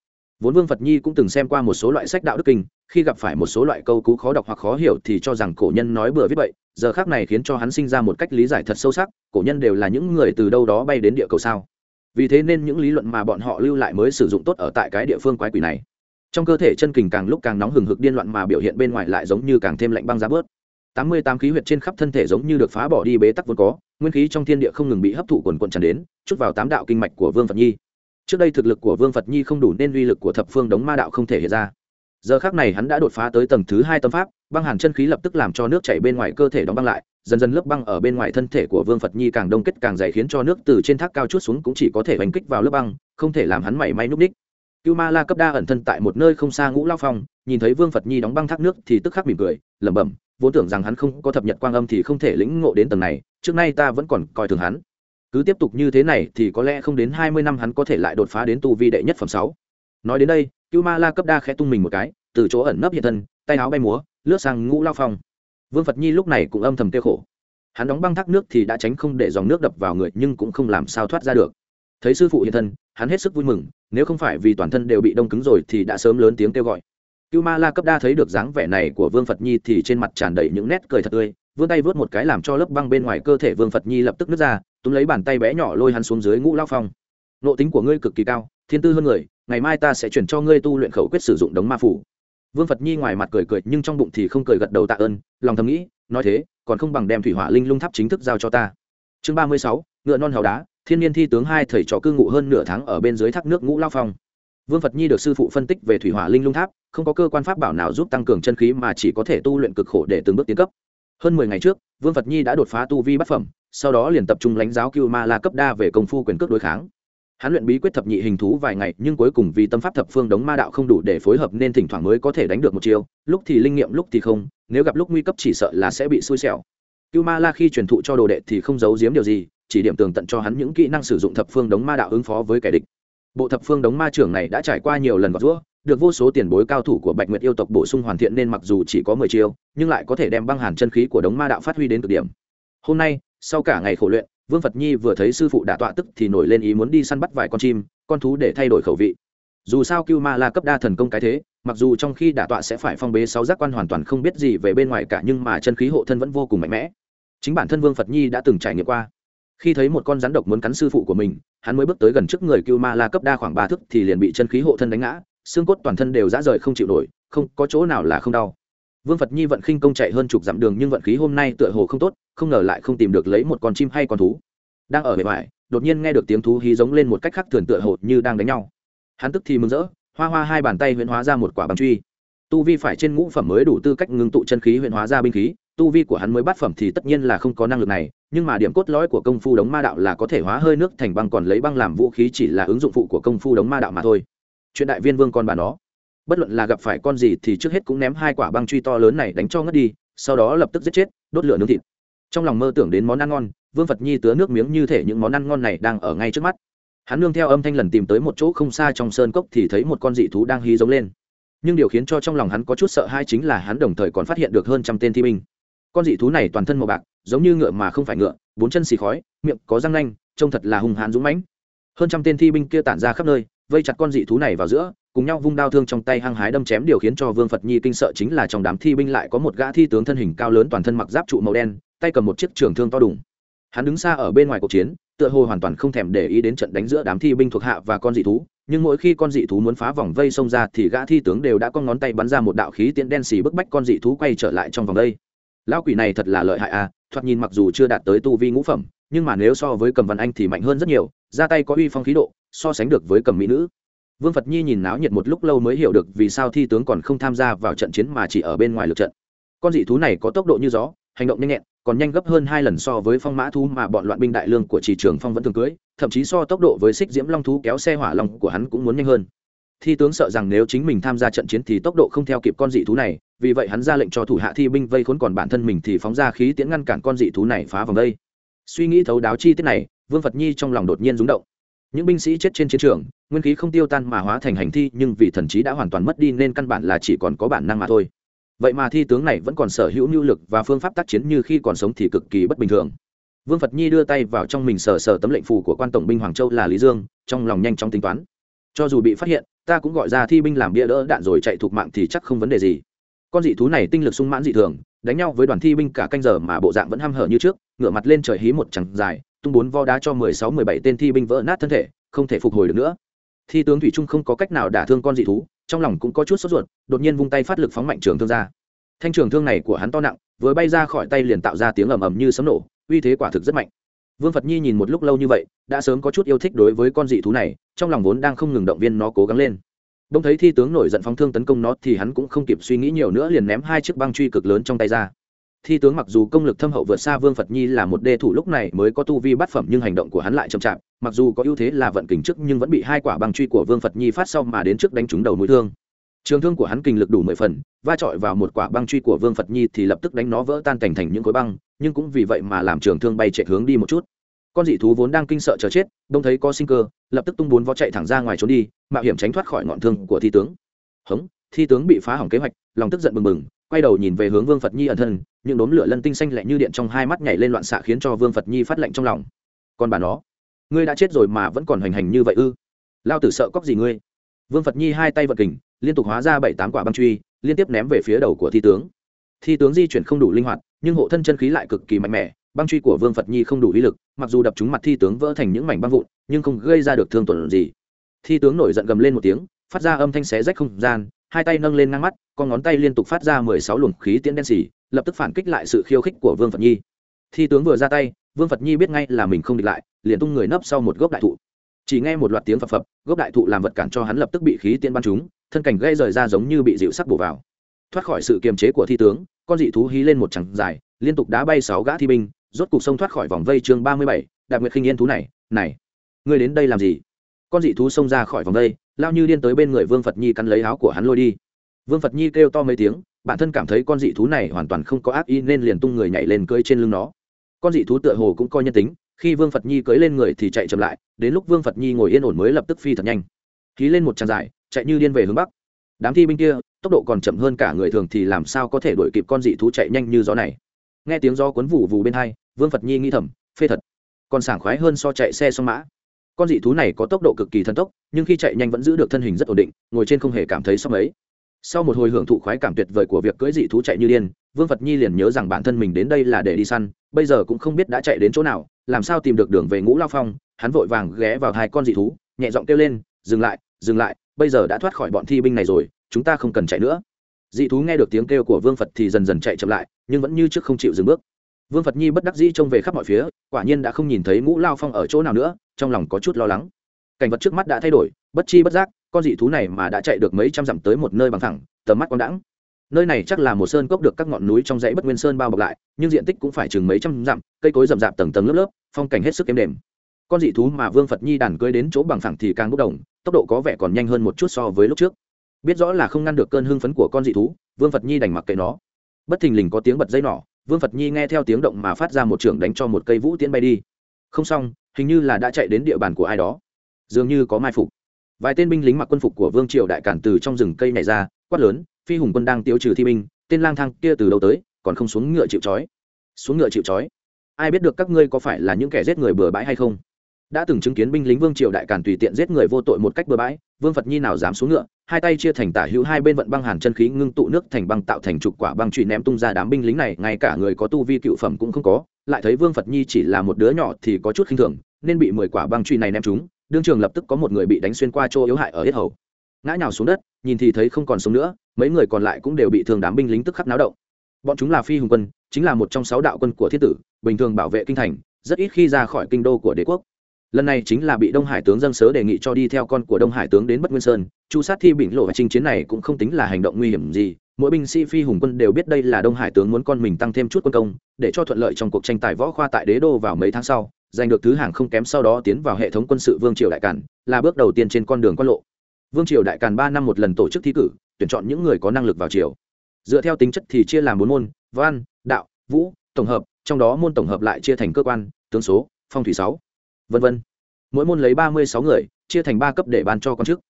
vốn vương phật nhi cũng từng xem qua một số loại sách đạo đức kinh, khi gặp phải một số loại câu cú khó đọc hoặc khó hiểu thì cho rằng cổ nhân nói bừa viết vậy giờ khác này khiến cho hắn sinh ra một cách lý giải thật sâu sắc, cổ nhân đều là những người từ đâu đó bay đến địa cầu sao? Vì thế nên những lý luận mà bọn họ lưu lại mới sử dụng tốt ở tại cái địa phương quái quỷ này. Trong cơ thể chân kình càng lúc càng nóng hừng hực điên loạn mà biểu hiện bên ngoài lại giống như càng thêm lạnh băng giá bớt. Tám mươi tám khí huyệt trên khắp thân thể giống như được phá bỏ đi bế tắc vốn có, nguyên khí trong thiên địa không ngừng bị hấp thụ quần quần tràn đến, chút vào tám đạo kinh mạch của vương phật nhi trước đây thực lực của vương phật nhi không đủ nên uy lực của thập phương đống ma đạo không thể hiện ra. Giờ khác này hắn đã đột phá tới tầng thứ hai tâm pháp, băng hàn chân khí lập tức làm cho nước chảy bên ngoài cơ thể đóng băng lại, dần dần lớp băng ở bên ngoài thân thể của vương phật nhi càng đông kết càng dày khiến cho nước từ trên thác cao chút xuống cũng chỉ có thể hành kích vào lớp băng, không thể làm hắn mảy may núp ních cưu ma la cấp đa ẩn thân tại một nơi không xa ngũ lao phong, nhìn thấy vương phật nhi đóng băng thác nước thì tức khắc mỉm cười, lẩm bẩm, vốn tưởng rằng hắn không có thập nhật quang âm thì không thể lĩnh ngộ đến tầng này, trước nay ta vẫn còn coi thường hắn cứ tiếp tục như thế này thì có lẽ không đến hai mươi năm hắn có thể lại đột phá đến tu vi đệ nhất phẩm sáu. Nói đến đây, cưu ma la cấp đa khẽ tung mình một cái, từ chỗ ẩn nấp hiện thân, tay áo bay múa, lướt sang ngũ lao phong. Vương phật nhi lúc này cũng âm thầm kêu khổ. Hắn đóng băng thác nước thì đã tránh không để dòng nước đập vào người, nhưng cũng không làm sao thoát ra được. Thấy sư phụ hiện thân, hắn hết sức vui mừng, nếu không phải vì toàn thân đều bị đông cứng rồi thì đã sớm lớn tiếng kêu gọi. Cưu ma la cấp đa thấy được dáng vẻ này của vương phật nhi thì trên mặt tràn đầy những nét cười thật tươi, vươn tay vớt một cái làm cho lớp băng bên ngoài cơ thể vương phật nhi lập tức nứt ra túm lấy bàn tay bé nhỏ lôi hắn xuống dưới ngũ lao phong. Nộ tính của ngươi cực kỳ cao, thiên tư hơn người, ngày mai ta sẽ chuyển cho ngươi tu luyện khẩu quyết sử dụng đống ma phủ. Vương phật nhi ngoài mặt cười cười, nhưng trong bụng thì không cười gật đầu tạ ơn, lòng thầm nghĩ, nói thế, còn không bằng đem thủy hỏa linh lung tháp chính thức giao cho ta. Chương ba mươi sáu, ngựa non hào đá, thiên nhiên thi tướng hai thầy trò cư ngụ hơn nửa tháng ở bên dưới thác nước ngũ lao phong. Vương phật nhi được sư phụ phân tích về thủy hỏa linh lung tháp, không có cơ quan pháp bảo nào giúp tăng cường chân khí mà chỉ có thể tu luyện cực khổ để từng bước tiến cấp hơn mười ngày trước, vương phật nhi đã đột phá tu vi bát phẩm, sau đó liền tập trung lãnh giáo cưu ma la cấp đa về công phu quyền cước đối kháng. Hắn luyện bí quyết thập nhị hình thú vài ngày, nhưng cuối cùng vì tâm pháp thập phương đống ma đạo không đủ để phối hợp nên thỉnh thoảng mới có thể đánh được một chiêu, lúc thì linh nghiệm, lúc thì không, nếu gặp lúc nguy cấp chỉ sợ là sẽ bị xui xẻo. Cưu ma la khi truyền thụ cho đồ đệ thì không giấu giếm điều gì, chỉ điểm tường tận cho hắn những kỹ năng sử dụng thập phương đống ma đạo ứng phó với kẻ địch. Bộ thập phương đống ma trưởng này đã trải qua nhiều lần gọt rũa được vô số tiền bối cao thủ của bạch nguyệt yêu tộc bổ sung hoàn thiện nên mặc dù chỉ có mười chiêu, nhưng lại có thể đem băng hàn chân khí của đống ma đạo phát huy đến cực điểm. Hôm nay, sau cả ngày khổ luyện, vương phật nhi vừa thấy sư phụ đả tọa tức thì nổi lên ý muốn đi săn bắt vài con chim, con thú để thay đổi khẩu vị. Dù sao cưu ma là cấp đa thần công cái thế, mặc dù trong khi đả tọa sẽ phải phong bế sáu giác quan hoàn toàn không biết gì về bên ngoài cả nhưng mà chân khí hộ thân vẫn vô cùng mạnh mẽ. Chính bản thân vương phật nhi đã từng trải nghiệm qua. Khi thấy một con rắn độc muốn cắn sư phụ của mình, hắn mới bước tới gần trước người cưu ma la cấp đa khoảng ba thước thì liền bị chân khí hộ thân đánh ngã xương cốt toàn thân đều rã rời không chịu nổi, không có chỗ nào là không đau. Vương phật nhi vận khinh công chạy hơn chục dặm đường nhưng vận khí hôm nay tựa hồ không tốt, không ngờ lại không tìm được lấy một con chim hay con thú. Đang ở bề ngoài, đột nhiên nghe được tiếng thú hí giống lên một cách khác thường tựa hồ như đang đánh nhau. Hắn tức thì mừng rỡ, hoa hoa hai bàn tay huyễn hóa ra một quả băng truy. Tu vi phải trên ngũ phẩm mới đủ tư cách ngưng tụ chân khí huyễn hóa ra binh khí, tu vi của hắn mới bát phẩm thì tất nhiên là không có năng lực này, nhưng mà điểm cốt lõi của công phu đống ma đạo là có thể hóa hơi nước thành băng còn lấy băng làm vũ khí chỉ là ứng dụng phụ của công phu đống ma đạo mà thôi chuyện đại viên vương con bà nó. Bất luận là gặp phải con gì thì trước hết cũng ném hai quả băng truy to lớn này đánh cho ngất đi, sau đó lập tức giết chết, đốt lửa nướng thịt. Trong lòng mơ tưởng đến món ăn ngon, vương phật nhi tứa nước miếng như thể những món ăn ngon này đang ở ngay trước mắt. Hắn nương theo âm thanh lần tìm tới một chỗ không xa trong sơn cốc thì thấy một con dị thú đang hí giống lên. Nhưng điều khiến cho trong lòng hắn có chút sợ hai chính là hắn đồng thời còn phát hiện được hơn trăm tên thi binh. Con dị thú này toàn thân màu bạc, giống như ngựa mà không phải ngựa, bốn chân xì khói, miệng có răng nanh, trông thật là hùng hãn dũng mãnh. Hơn trăm tên thi binh kia tản ra khắp nơi vây chặt con dị thú này vào giữa, cùng nhau vung đao thương trong tay hăng hái đâm chém điều khiến cho vương phật nhi kinh sợ chính là trong đám thi binh lại có một gã thi tướng thân hình cao lớn toàn thân mặc giáp trụ màu đen, tay cầm một chiếc trường thương to đùng hắn đứng xa ở bên ngoài cuộc chiến, tựa hồ hoàn toàn không thèm để ý đến trận đánh giữa đám thi binh thuộc hạ và con dị thú, nhưng mỗi khi con dị thú muốn phá vòng vây xông ra thì gã thi tướng đều đã có ngón tay bắn ra một đạo khí tiễn đen xì bức bách con dị thú quay trở lại trong vòng vây. lão quỷ này thật là lợi hại à thoạt nhìn mặc dù chưa đạt tới tu vi ngũ phẩm, nhưng mà nếu so với cầm văn anh thì mạnh hơn rất nhiều ra tay có uy phong khí độ, so sánh được với cầm mỹ nữ. Vương phật nhi nhìn náo nhiệt một lúc lâu mới hiểu được vì sao thi tướng còn không tham gia vào trận chiến mà chỉ ở bên ngoài lượt trận. Con dị thú này có tốc độ như gió, hành động nhanh nhẹn, còn nhanh gấp hơn hai lần so với phong mã thú mà bọn loạn binh đại lương của chỉ trường phong vẫn thường cưới, thậm chí so tốc độ với xích diễm long thú kéo xe hỏa long của hắn cũng muốn nhanh hơn. Thi tướng sợ rằng nếu chính mình tham gia trận chiến thì tốc độ không theo kịp con dị thú này, vì vậy hắn ra lệnh cho thủ hạ thi binh vây khốn còn bản thân mình thì phóng ra khí tiễn ngăn cản con dị thú này phá vòng đây. Suy nghĩ thấu đáo chi tiết này vương phật nhi trong lòng đột nhiên rúng động. Những binh sĩ chết trên chiến trường, nguyên khí không tiêu tan mà hóa thành hành thi, nhưng vì thần trí đã hoàn toàn mất đi nên căn bản là chỉ còn có bản năng mà thôi. Vậy mà thi tướng này vẫn còn sở hữu nhu lực và phương pháp tác chiến như khi còn sống thì cực kỳ bất bình thường. Vương phật nhi đưa tay vào trong mình sờ sờ tấm lệnh phù của quan tổng binh hoàng châu là lý dương, trong lòng nhanh chóng tính toán. Cho dù bị phát hiện, ta cũng gọi ra thi binh làm bia đỡ đạn rồi chạy thuộc mạng thì chắc không vấn đề gì. Con dị thú này tinh lực sung mãn dị thường, đánh nhau với đoàn thi binh cả canh giờ mà bộ dạng vẫn hăm hở như trước, ngửa mặt lên trời hí một chẳng dài tung bốn vo đá cho mười sáu, mười bảy tên thi binh vỡ nát thân thể, không thể phục hồi được nữa. Thi tướng thủy trung không có cách nào đả thương con dị thú, trong lòng cũng có chút sốt ruột, đột nhiên vung tay phát lực phóng mạnh trường thương ra. Thanh trường thương này của hắn to nặng, vừa bay ra khỏi tay liền tạo ra tiếng ầm ầm như sấm nổ, uy thế quả thực rất mạnh. Vương phật nhi nhìn một lúc lâu như vậy, đã sớm có chút yêu thích đối với con dị thú này, trong lòng vốn đang không ngừng động viên nó cố gắng lên. Đông thấy thi tướng nổi giận phóng thương tấn công nó thì hắn cũng không kịp suy nghĩ nhiều nữa liền ném hai chiếc băng truy cực lớn trong tay ra thi tướng mặc dù công lực thâm hậu vượt xa vương phật nhi là một đê thủ lúc này mới có tu vi bát phẩm nhưng hành động của hắn lại chậm chạp, mặc dù có ưu thế là vận kình trước nhưng vẫn bị hai quả băng truy của vương phật nhi phát sau mà đến trước đánh trúng đầu mũi thương. Trường thương của hắn kinh lực đủ mười phần, va chọi vào một quả băng truy của vương phật nhi thì lập tức đánh nó vỡ tan thành thành những khối băng, nhưng cũng vì vậy mà làm trường thương bay chạy hướng đi một chút. Con dị thú vốn đang kinh sợ chờ chết, đông thấy có sinh cơ, lập tức tung bốn vó chạy thẳng ra ngoài trốn đi, mạo hiểm tránh thoát khỏi ngọn thương của thi tướng. Hống, thi tướng bị phá hỏng kế hoạch, lòng tức giận bừng bừng quay đầu nhìn về hướng vương phật nhi ẩn thân, những đốm lửa lân tinh xanh lẹ như điện trong hai mắt nhảy lên loạn xạ khiến cho vương phật nhi phát lạnh trong lòng. Còn bà nó, ngươi đã chết rồi mà vẫn còn hoành hành như vậy ư? Lao tử sợ cóc gì ngươi? Vương phật nhi hai tay vật kình, liên tục hóa ra bảy tám quả băng truy, liên tiếp ném về phía đầu của thi tướng. Thi tướng di chuyển không đủ linh hoạt, nhưng hộ thân chân khí lại cực kỳ mạnh mẽ, băng truy của vương phật nhi không đủ uy lực, mặc dù đập trúng mặt thi tướng vỡ thành những mảnh băng vụn, nhưng không gây ra được thương tổn gì. Thi tướng nổi giận gầm lên một tiếng phát ra âm thanh xé rách không gian, hai tay nâng lên ngang mắt, con ngón tay liên tục phát ra mười sáu luồng khí tiễn đen xì, lập tức phản kích lại sự khiêu khích của vương phật nhi. Thi tướng vừa ra tay, vương phật nhi biết ngay là mình không địch lại, liền tung người nấp sau một gốc đại thụ. Chỉ nghe một loạt tiếng phập phập, gốc đại thụ làm vật cản cho hắn lập tức bị khí tiễn bắn trúng, thân cảnh gây rời ra giống như bị dịu sắc bổ vào. Thoát khỏi sự kiềm chế của thi tướng, con dị thú hí lên một chẳng dài, liên tục đá bay sáu gã thi binh, rốt cục sông thoát khỏi vòng vây chương ba mươi bảy, đạp nguyệt khinh yên thú này này, ngươi đến đây làm gì? Con dị thú xông ra khỏi vòng vây lao như điên tới bên người vương phật nhi cắn lấy áo của hắn lôi đi. Vương phật nhi kêu to mấy tiếng, bản thân cảm thấy con dị thú này hoàn toàn không có ác ý nên liền tung người nhảy lên cưới trên lưng nó. Con dị thú tựa hồ cũng coi nhân tính, khi vương phật nhi cưới lên người thì chạy chậm lại, đến lúc vương phật nhi ngồi yên ổn mới lập tức phi thật nhanh. Khí lên một tràn dài chạy như điên về hướng bắc. Đám thi binh kia, tốc độ còn chậm hơn cả người thường thì làm sao có thể đuổi kịp con dị thú chạy nhanh như gió này? Nghe tiếng gió cuốn vụ vù bên hai, vương phật nhi nghĩ thầm, phê thật. Còn sảng khoái hơn so chạy xe song mã con dị thú này có tốc độ cực kỳ thân tốc, nhưng khi chạy nhanh vẫn giữ được thân hình rất ổn định, ngồi trên không hề cảm thấy sốc ấy sau một hồi hưởng thụ khoái cảm tuyệt vời của việc cưỡi dị thú chạy như điên, vương phật nhi liền nhớ rằng bản thân mình đến đây là để đi săn, bây giờ cũng không biết đã chạy đến chỗ nào, làm sao tìm được đường về ngũ lao phong, hắn vội vàng ghé vào hai con dị thú, nhẹ giọng kêu lên, dừng lại dừng lại, bây giờ đã thoát khỏi bọn thi binh này rồi, chúng ta không cần chạy nữa. Dị thú nghe được tiếng kêu của vương phật thì dần dần chạy chậm lại, nhưng vẫn như trước không chịu dừng bước. Vương phật nhi bất đắc dĩ trông về khắp mọi phía, quả nhiên đã không nhìn thấy ngũ lao phong ở chỗ nào nữa trong lòng có chút lo lắng. Cảnh vật trước mắt đã thay đổi, bất chi bất giác, con dị thú này mà đã chạy được mấy trăm dặm tới một nơi bằng thẳng, tầm mắt quang đãng. Nơi này chắc là một sơn cốc được các ngọn núi trong dãy bất nguyên sơn bao bọc lại, nhưng diện tích cũng phải chừng mấy trăm dặm, cây cối rậm rạp tầng tầng lớp lớp, phong cảnh hết sức êm đềm. Con dị thú mà vương phật nhi đàn cưới đến chỗ bằng phẳng thì càng bốc đồng, tốc độ có vẻ còn nhanh hơn một chút so với lúc trước. Biết rõ là không ngăn được cơn hưng phấn của con dị thú, vương phật nhi đành mặc kệ nó. Bất thình lình có tiếng bật dây nỏ, vương phật nhi nghe theo tiếng động mà phát ra một trường đánh cho một cây vũ tiễn bay đi. Không xong hình như là đã chạy đến địa bàn của ai đó. Dường như có mai phục. Vài tên binh lính mặc quân phục của vương triều đại cản từ trong rừng cây này ra, quát lớn, phi hùng quân đang tiêu trừ thi binh, tên lang thang kia từ đâu tới, còn không xuống ngựa chịu trói? Xuống ngựa chịu trói? Ai biết được các ngươi có phải là những kẻ giết người bừa bãi hay không? Đã từng chứng kiến binh lính vương triều đại càn tùy tiện giết người vô tội một cách bừa bãi, vương phật nhi nào dám xuống ngựa, hai tay chia thành tả hữu hai bên vận băng hàn chân khí ngưng tụ nước thành băng tạo thành trục quả băng trụy ném tung ra đám binh lính này, ngay cả người có tu vi cựu phẩm cũng không có lại thấy vương phật nhi chỉ là một đứa nhỏ thì có chút khinh thường nên bị mười quả băng truy này ném chúng, đương trường lập tức có một người bị đánh xuyên qua chỗ yếu hại ở hết hầu. Ngã nhào xuống đất nhìn thì thấy không còn sống nữa mấy người còn lại cũng đều bị thương đám binh lính tức khắc náo động. Bọn chúng là phi hùng quân chính là một trong sáu đạo quân của thiết tử bình thường bảo vệ kinh thành rất ít khi ra khỏi kinh đô của đế quốc. Lần này chính là bị đông hải tướng dân sớ đề nghị cho đi theo con của đông hải tướng đến bất nguyên sơn chu sát thi bỉnh lộ và chinh chiến này cũng không tính là hành động nguy hiểm gì mỗi binh sĩ phi hùng quân đều biết đây là đông hải tướng muốn con mình tăng thêm chút quân công, để cho thuận lợi trong cuộc tranh tài võ khoa tại đế đô vào mấy tháng sau, giành được thứ hàng không kém sau đó tiến vào hệ thống quân sự vương triều đại cản là bước đầu tiên trên con đường quan lộ. Vương triều đại càn ba năm một lần tổ chức thi cử, tuyển chọn những người có năng lực vào triều. Dựa theo tính chất thì chia làm bốn môn, văn, đạo, vũ, tổng hợp, trong đó môn tổng hợp lại chia thành cơ quan, tướng số, phong thủy sáu v v mỗi môn lấy ba mươi sáu người, chia thành ba cấp để ban cho con chức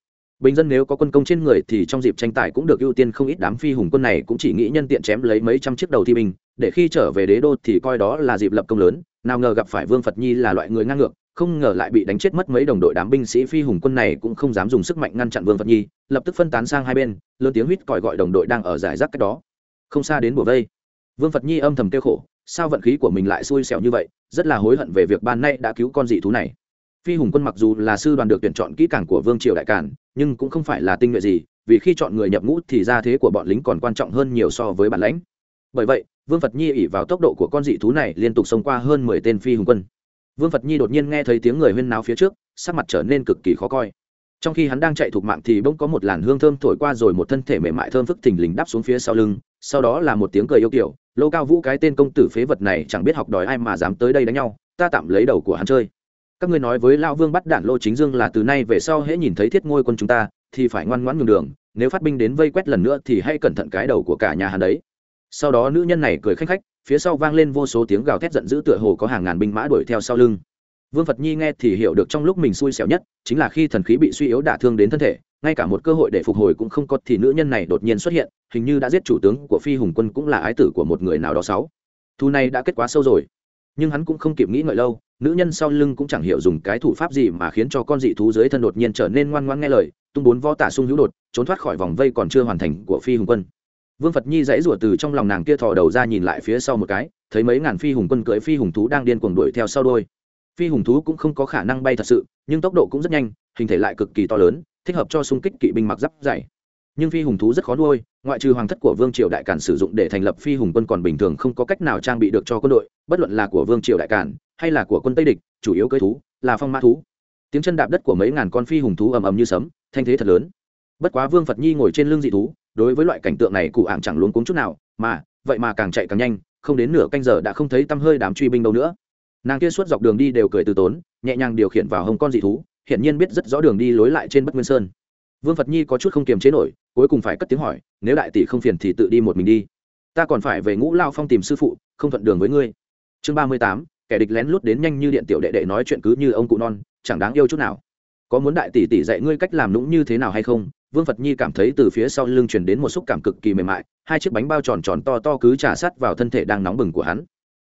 bình dân nếu có quân công trên người thì trong dịp tranh tài cũng được ưu tiên không ít đám phi hùng quân này cũng chỉ nghĩ nhân tiện chém lấy mấy trăm chiếc đầu thi binh, để khi trở về đế đô thì coi đó là dịp lập công lớn, nào ngờ gặp phải vương phật nhi là loại người ngang ngược, không ngờ lại bị đánh chết mất mấy đồng đội đám binh sĩ phi hùng quân này cũng không dám dùng sức mạnh ngăn chặn vương phật nhi, lập tức phân tán sang hai bên, lớn tiếng huýt còi gọi đồng đội đang ở giải rác cách đó. Không xa đến bùa vây, vương phật nhi âm thầm kêu khổ, sao vận khí của mình lại xui xẻo như vậy, rất là hối hận về việc ban nay đã cứu con dị thú này phi hùng quân mặc dù là sư đoàn được tuyển chọn kỹ càng của vương triều đại cản nhưng cũng không phải là tinh nhuệ gì, vì khi chọn người nhập ngũ thì gia thế của bọn lính còn quan trọng hơn nhiều so với bản lãnh. Bởi vậy, vương phật nhi ỉ vào tốc độ của con dị thú này liên tục xông qua hơn mười tên phi hùng quân. Vương phật nhi đột nhiên nghe thấy tiếng người huyên náo phía trước, sắc mặt trở nên cực kỳ khó coi. Trong khi hắn đang chạy thục mạng thì bỗng có một làn hương thơm thổi qua rồi một thân thể mềm mại thơm phức thình lình đắp xuống phía sau lưng, sau đó là một tiếng cười yêu kiểu lô cao vũ, cái tên công tử phế vật này chẳng biết học đòi ai mà dám tới đây đánh nhau, ta tạm lấy đầu của hắn chơi các ngươi nói với Lão vương bắt đản lô chính dương là từ nay về sau hễ nhìn thấy thiết ngôi quân chúng ta, thì phải ngoan ngoãn nhường đường, nếu phát binh đến vây quét lần nữa thì hãy cẩn thận cái đầu của cả nhà hắn đấy. Sau đó nữ nhân này cười khanh khách, phía sau vang lên vô số tiếng gào thét giận dữ tựa hồ có hàng ngàn binh mã đuổi theo sau lưng. Vương phật nhi nghe thì hiểu được trong lúc mình xui xẻo nhất, chính là khi thần khí bị suy yếu đả thương đến thân thể, ngay cả một cơ hội để phục hồi cũng không có thì nữ nhân này đột nhiên xuất hiện, hình như đã giết chủ tướng của phi hùng quân cũng là ái tử của một người nào đó sáu. Thu này đã kết quá sâu rồi, nhưng hắn cũng không kịp nghĩ ngợi lâu nữ nhân sau lưng cũng chẳng hiểu dùng cái thủ pháp gì mà khiến cho con dị thú dưới thân đột nhiên trở nên ngoan ngoan nghe lời, tung bốn vó tả sung hữu đột, trốn thoát khỏi vòng vây còn chưa hoàn thành của phi hùng quân. Vương phật nhi dãy rủa từ trong lòng nàng kia thò đầu ra nhìn lại phía sau một cái, thấy mấy ngàn phi hùng quân cưỡi phi hùng thú đang điên cuồng đuổi theo sau đôi. Phi hùng thú cũng không có khả năng bay thật sự, nhưng tốc độ cũng rất nhanh, hình thể lại cực kỳ to lớn, thích hợp cho xung kích kỵ binh mặc giáp dày nhưng phi hùng thú rất khó nuôi, ngoại trừ hoàng thất của vương triều đại cản sử dụng để thành lập phi hùng quân còn bình thường không có cách nào trang bị được cho quân đội, bất luận là của vương triều đại cản hay là của quân tây địch, chủ yếu cưới thú, là phong mã thú. Tiếng chân đạp đất của mấy ngàn con phi hùng thú ầm ầm như sấm, thanh thế thật lớn. Bất quá vương phật nhi ngồi trên lưng dị thú, đối với loại cảnh tượng này cụ ảng chẳng luống cuống chút nào, mà, vậy mà càng chạy càng nhanh, không đến nửa canh giờ đã không thấy tăm hơi đám truy binh đâu nữa. Nàng kia suốt dọc đường đi đều cười từ tốn, nhẹ nhàng điều khiển vào hồng con dị thú, hiển nhiên biết rất rõ đường đi lối lại trên bất nguyên sơn vương phật nhi có chút không kiềm chế nổi, cuối cùng phải cất tiếng hỏi, nếu đại tỷ không phiền thì tự đi một mình đi. Ta còn phải về ngũ lao phong tìm sư phụ, không thuận đường với ngươi. Chương ba mươi tám, kẻ địch lén lút đến nhanh như điện tiểu đệ đệ nói chuyện cứ như ông cụ non, chẳng đáng yêu chút nào. Có muốn đại tỷ tỷ dạy ngươi cách làm nũng như thế nào hay không? Vương phật nhi cảm thấy từ phía sau lưng chuyển đến một xúc cảm cực kỳ mềm mại, hai chiếc bánh bao tròn tròn to to cứ trả sát vào thân thể đang nóng bừng của hắn.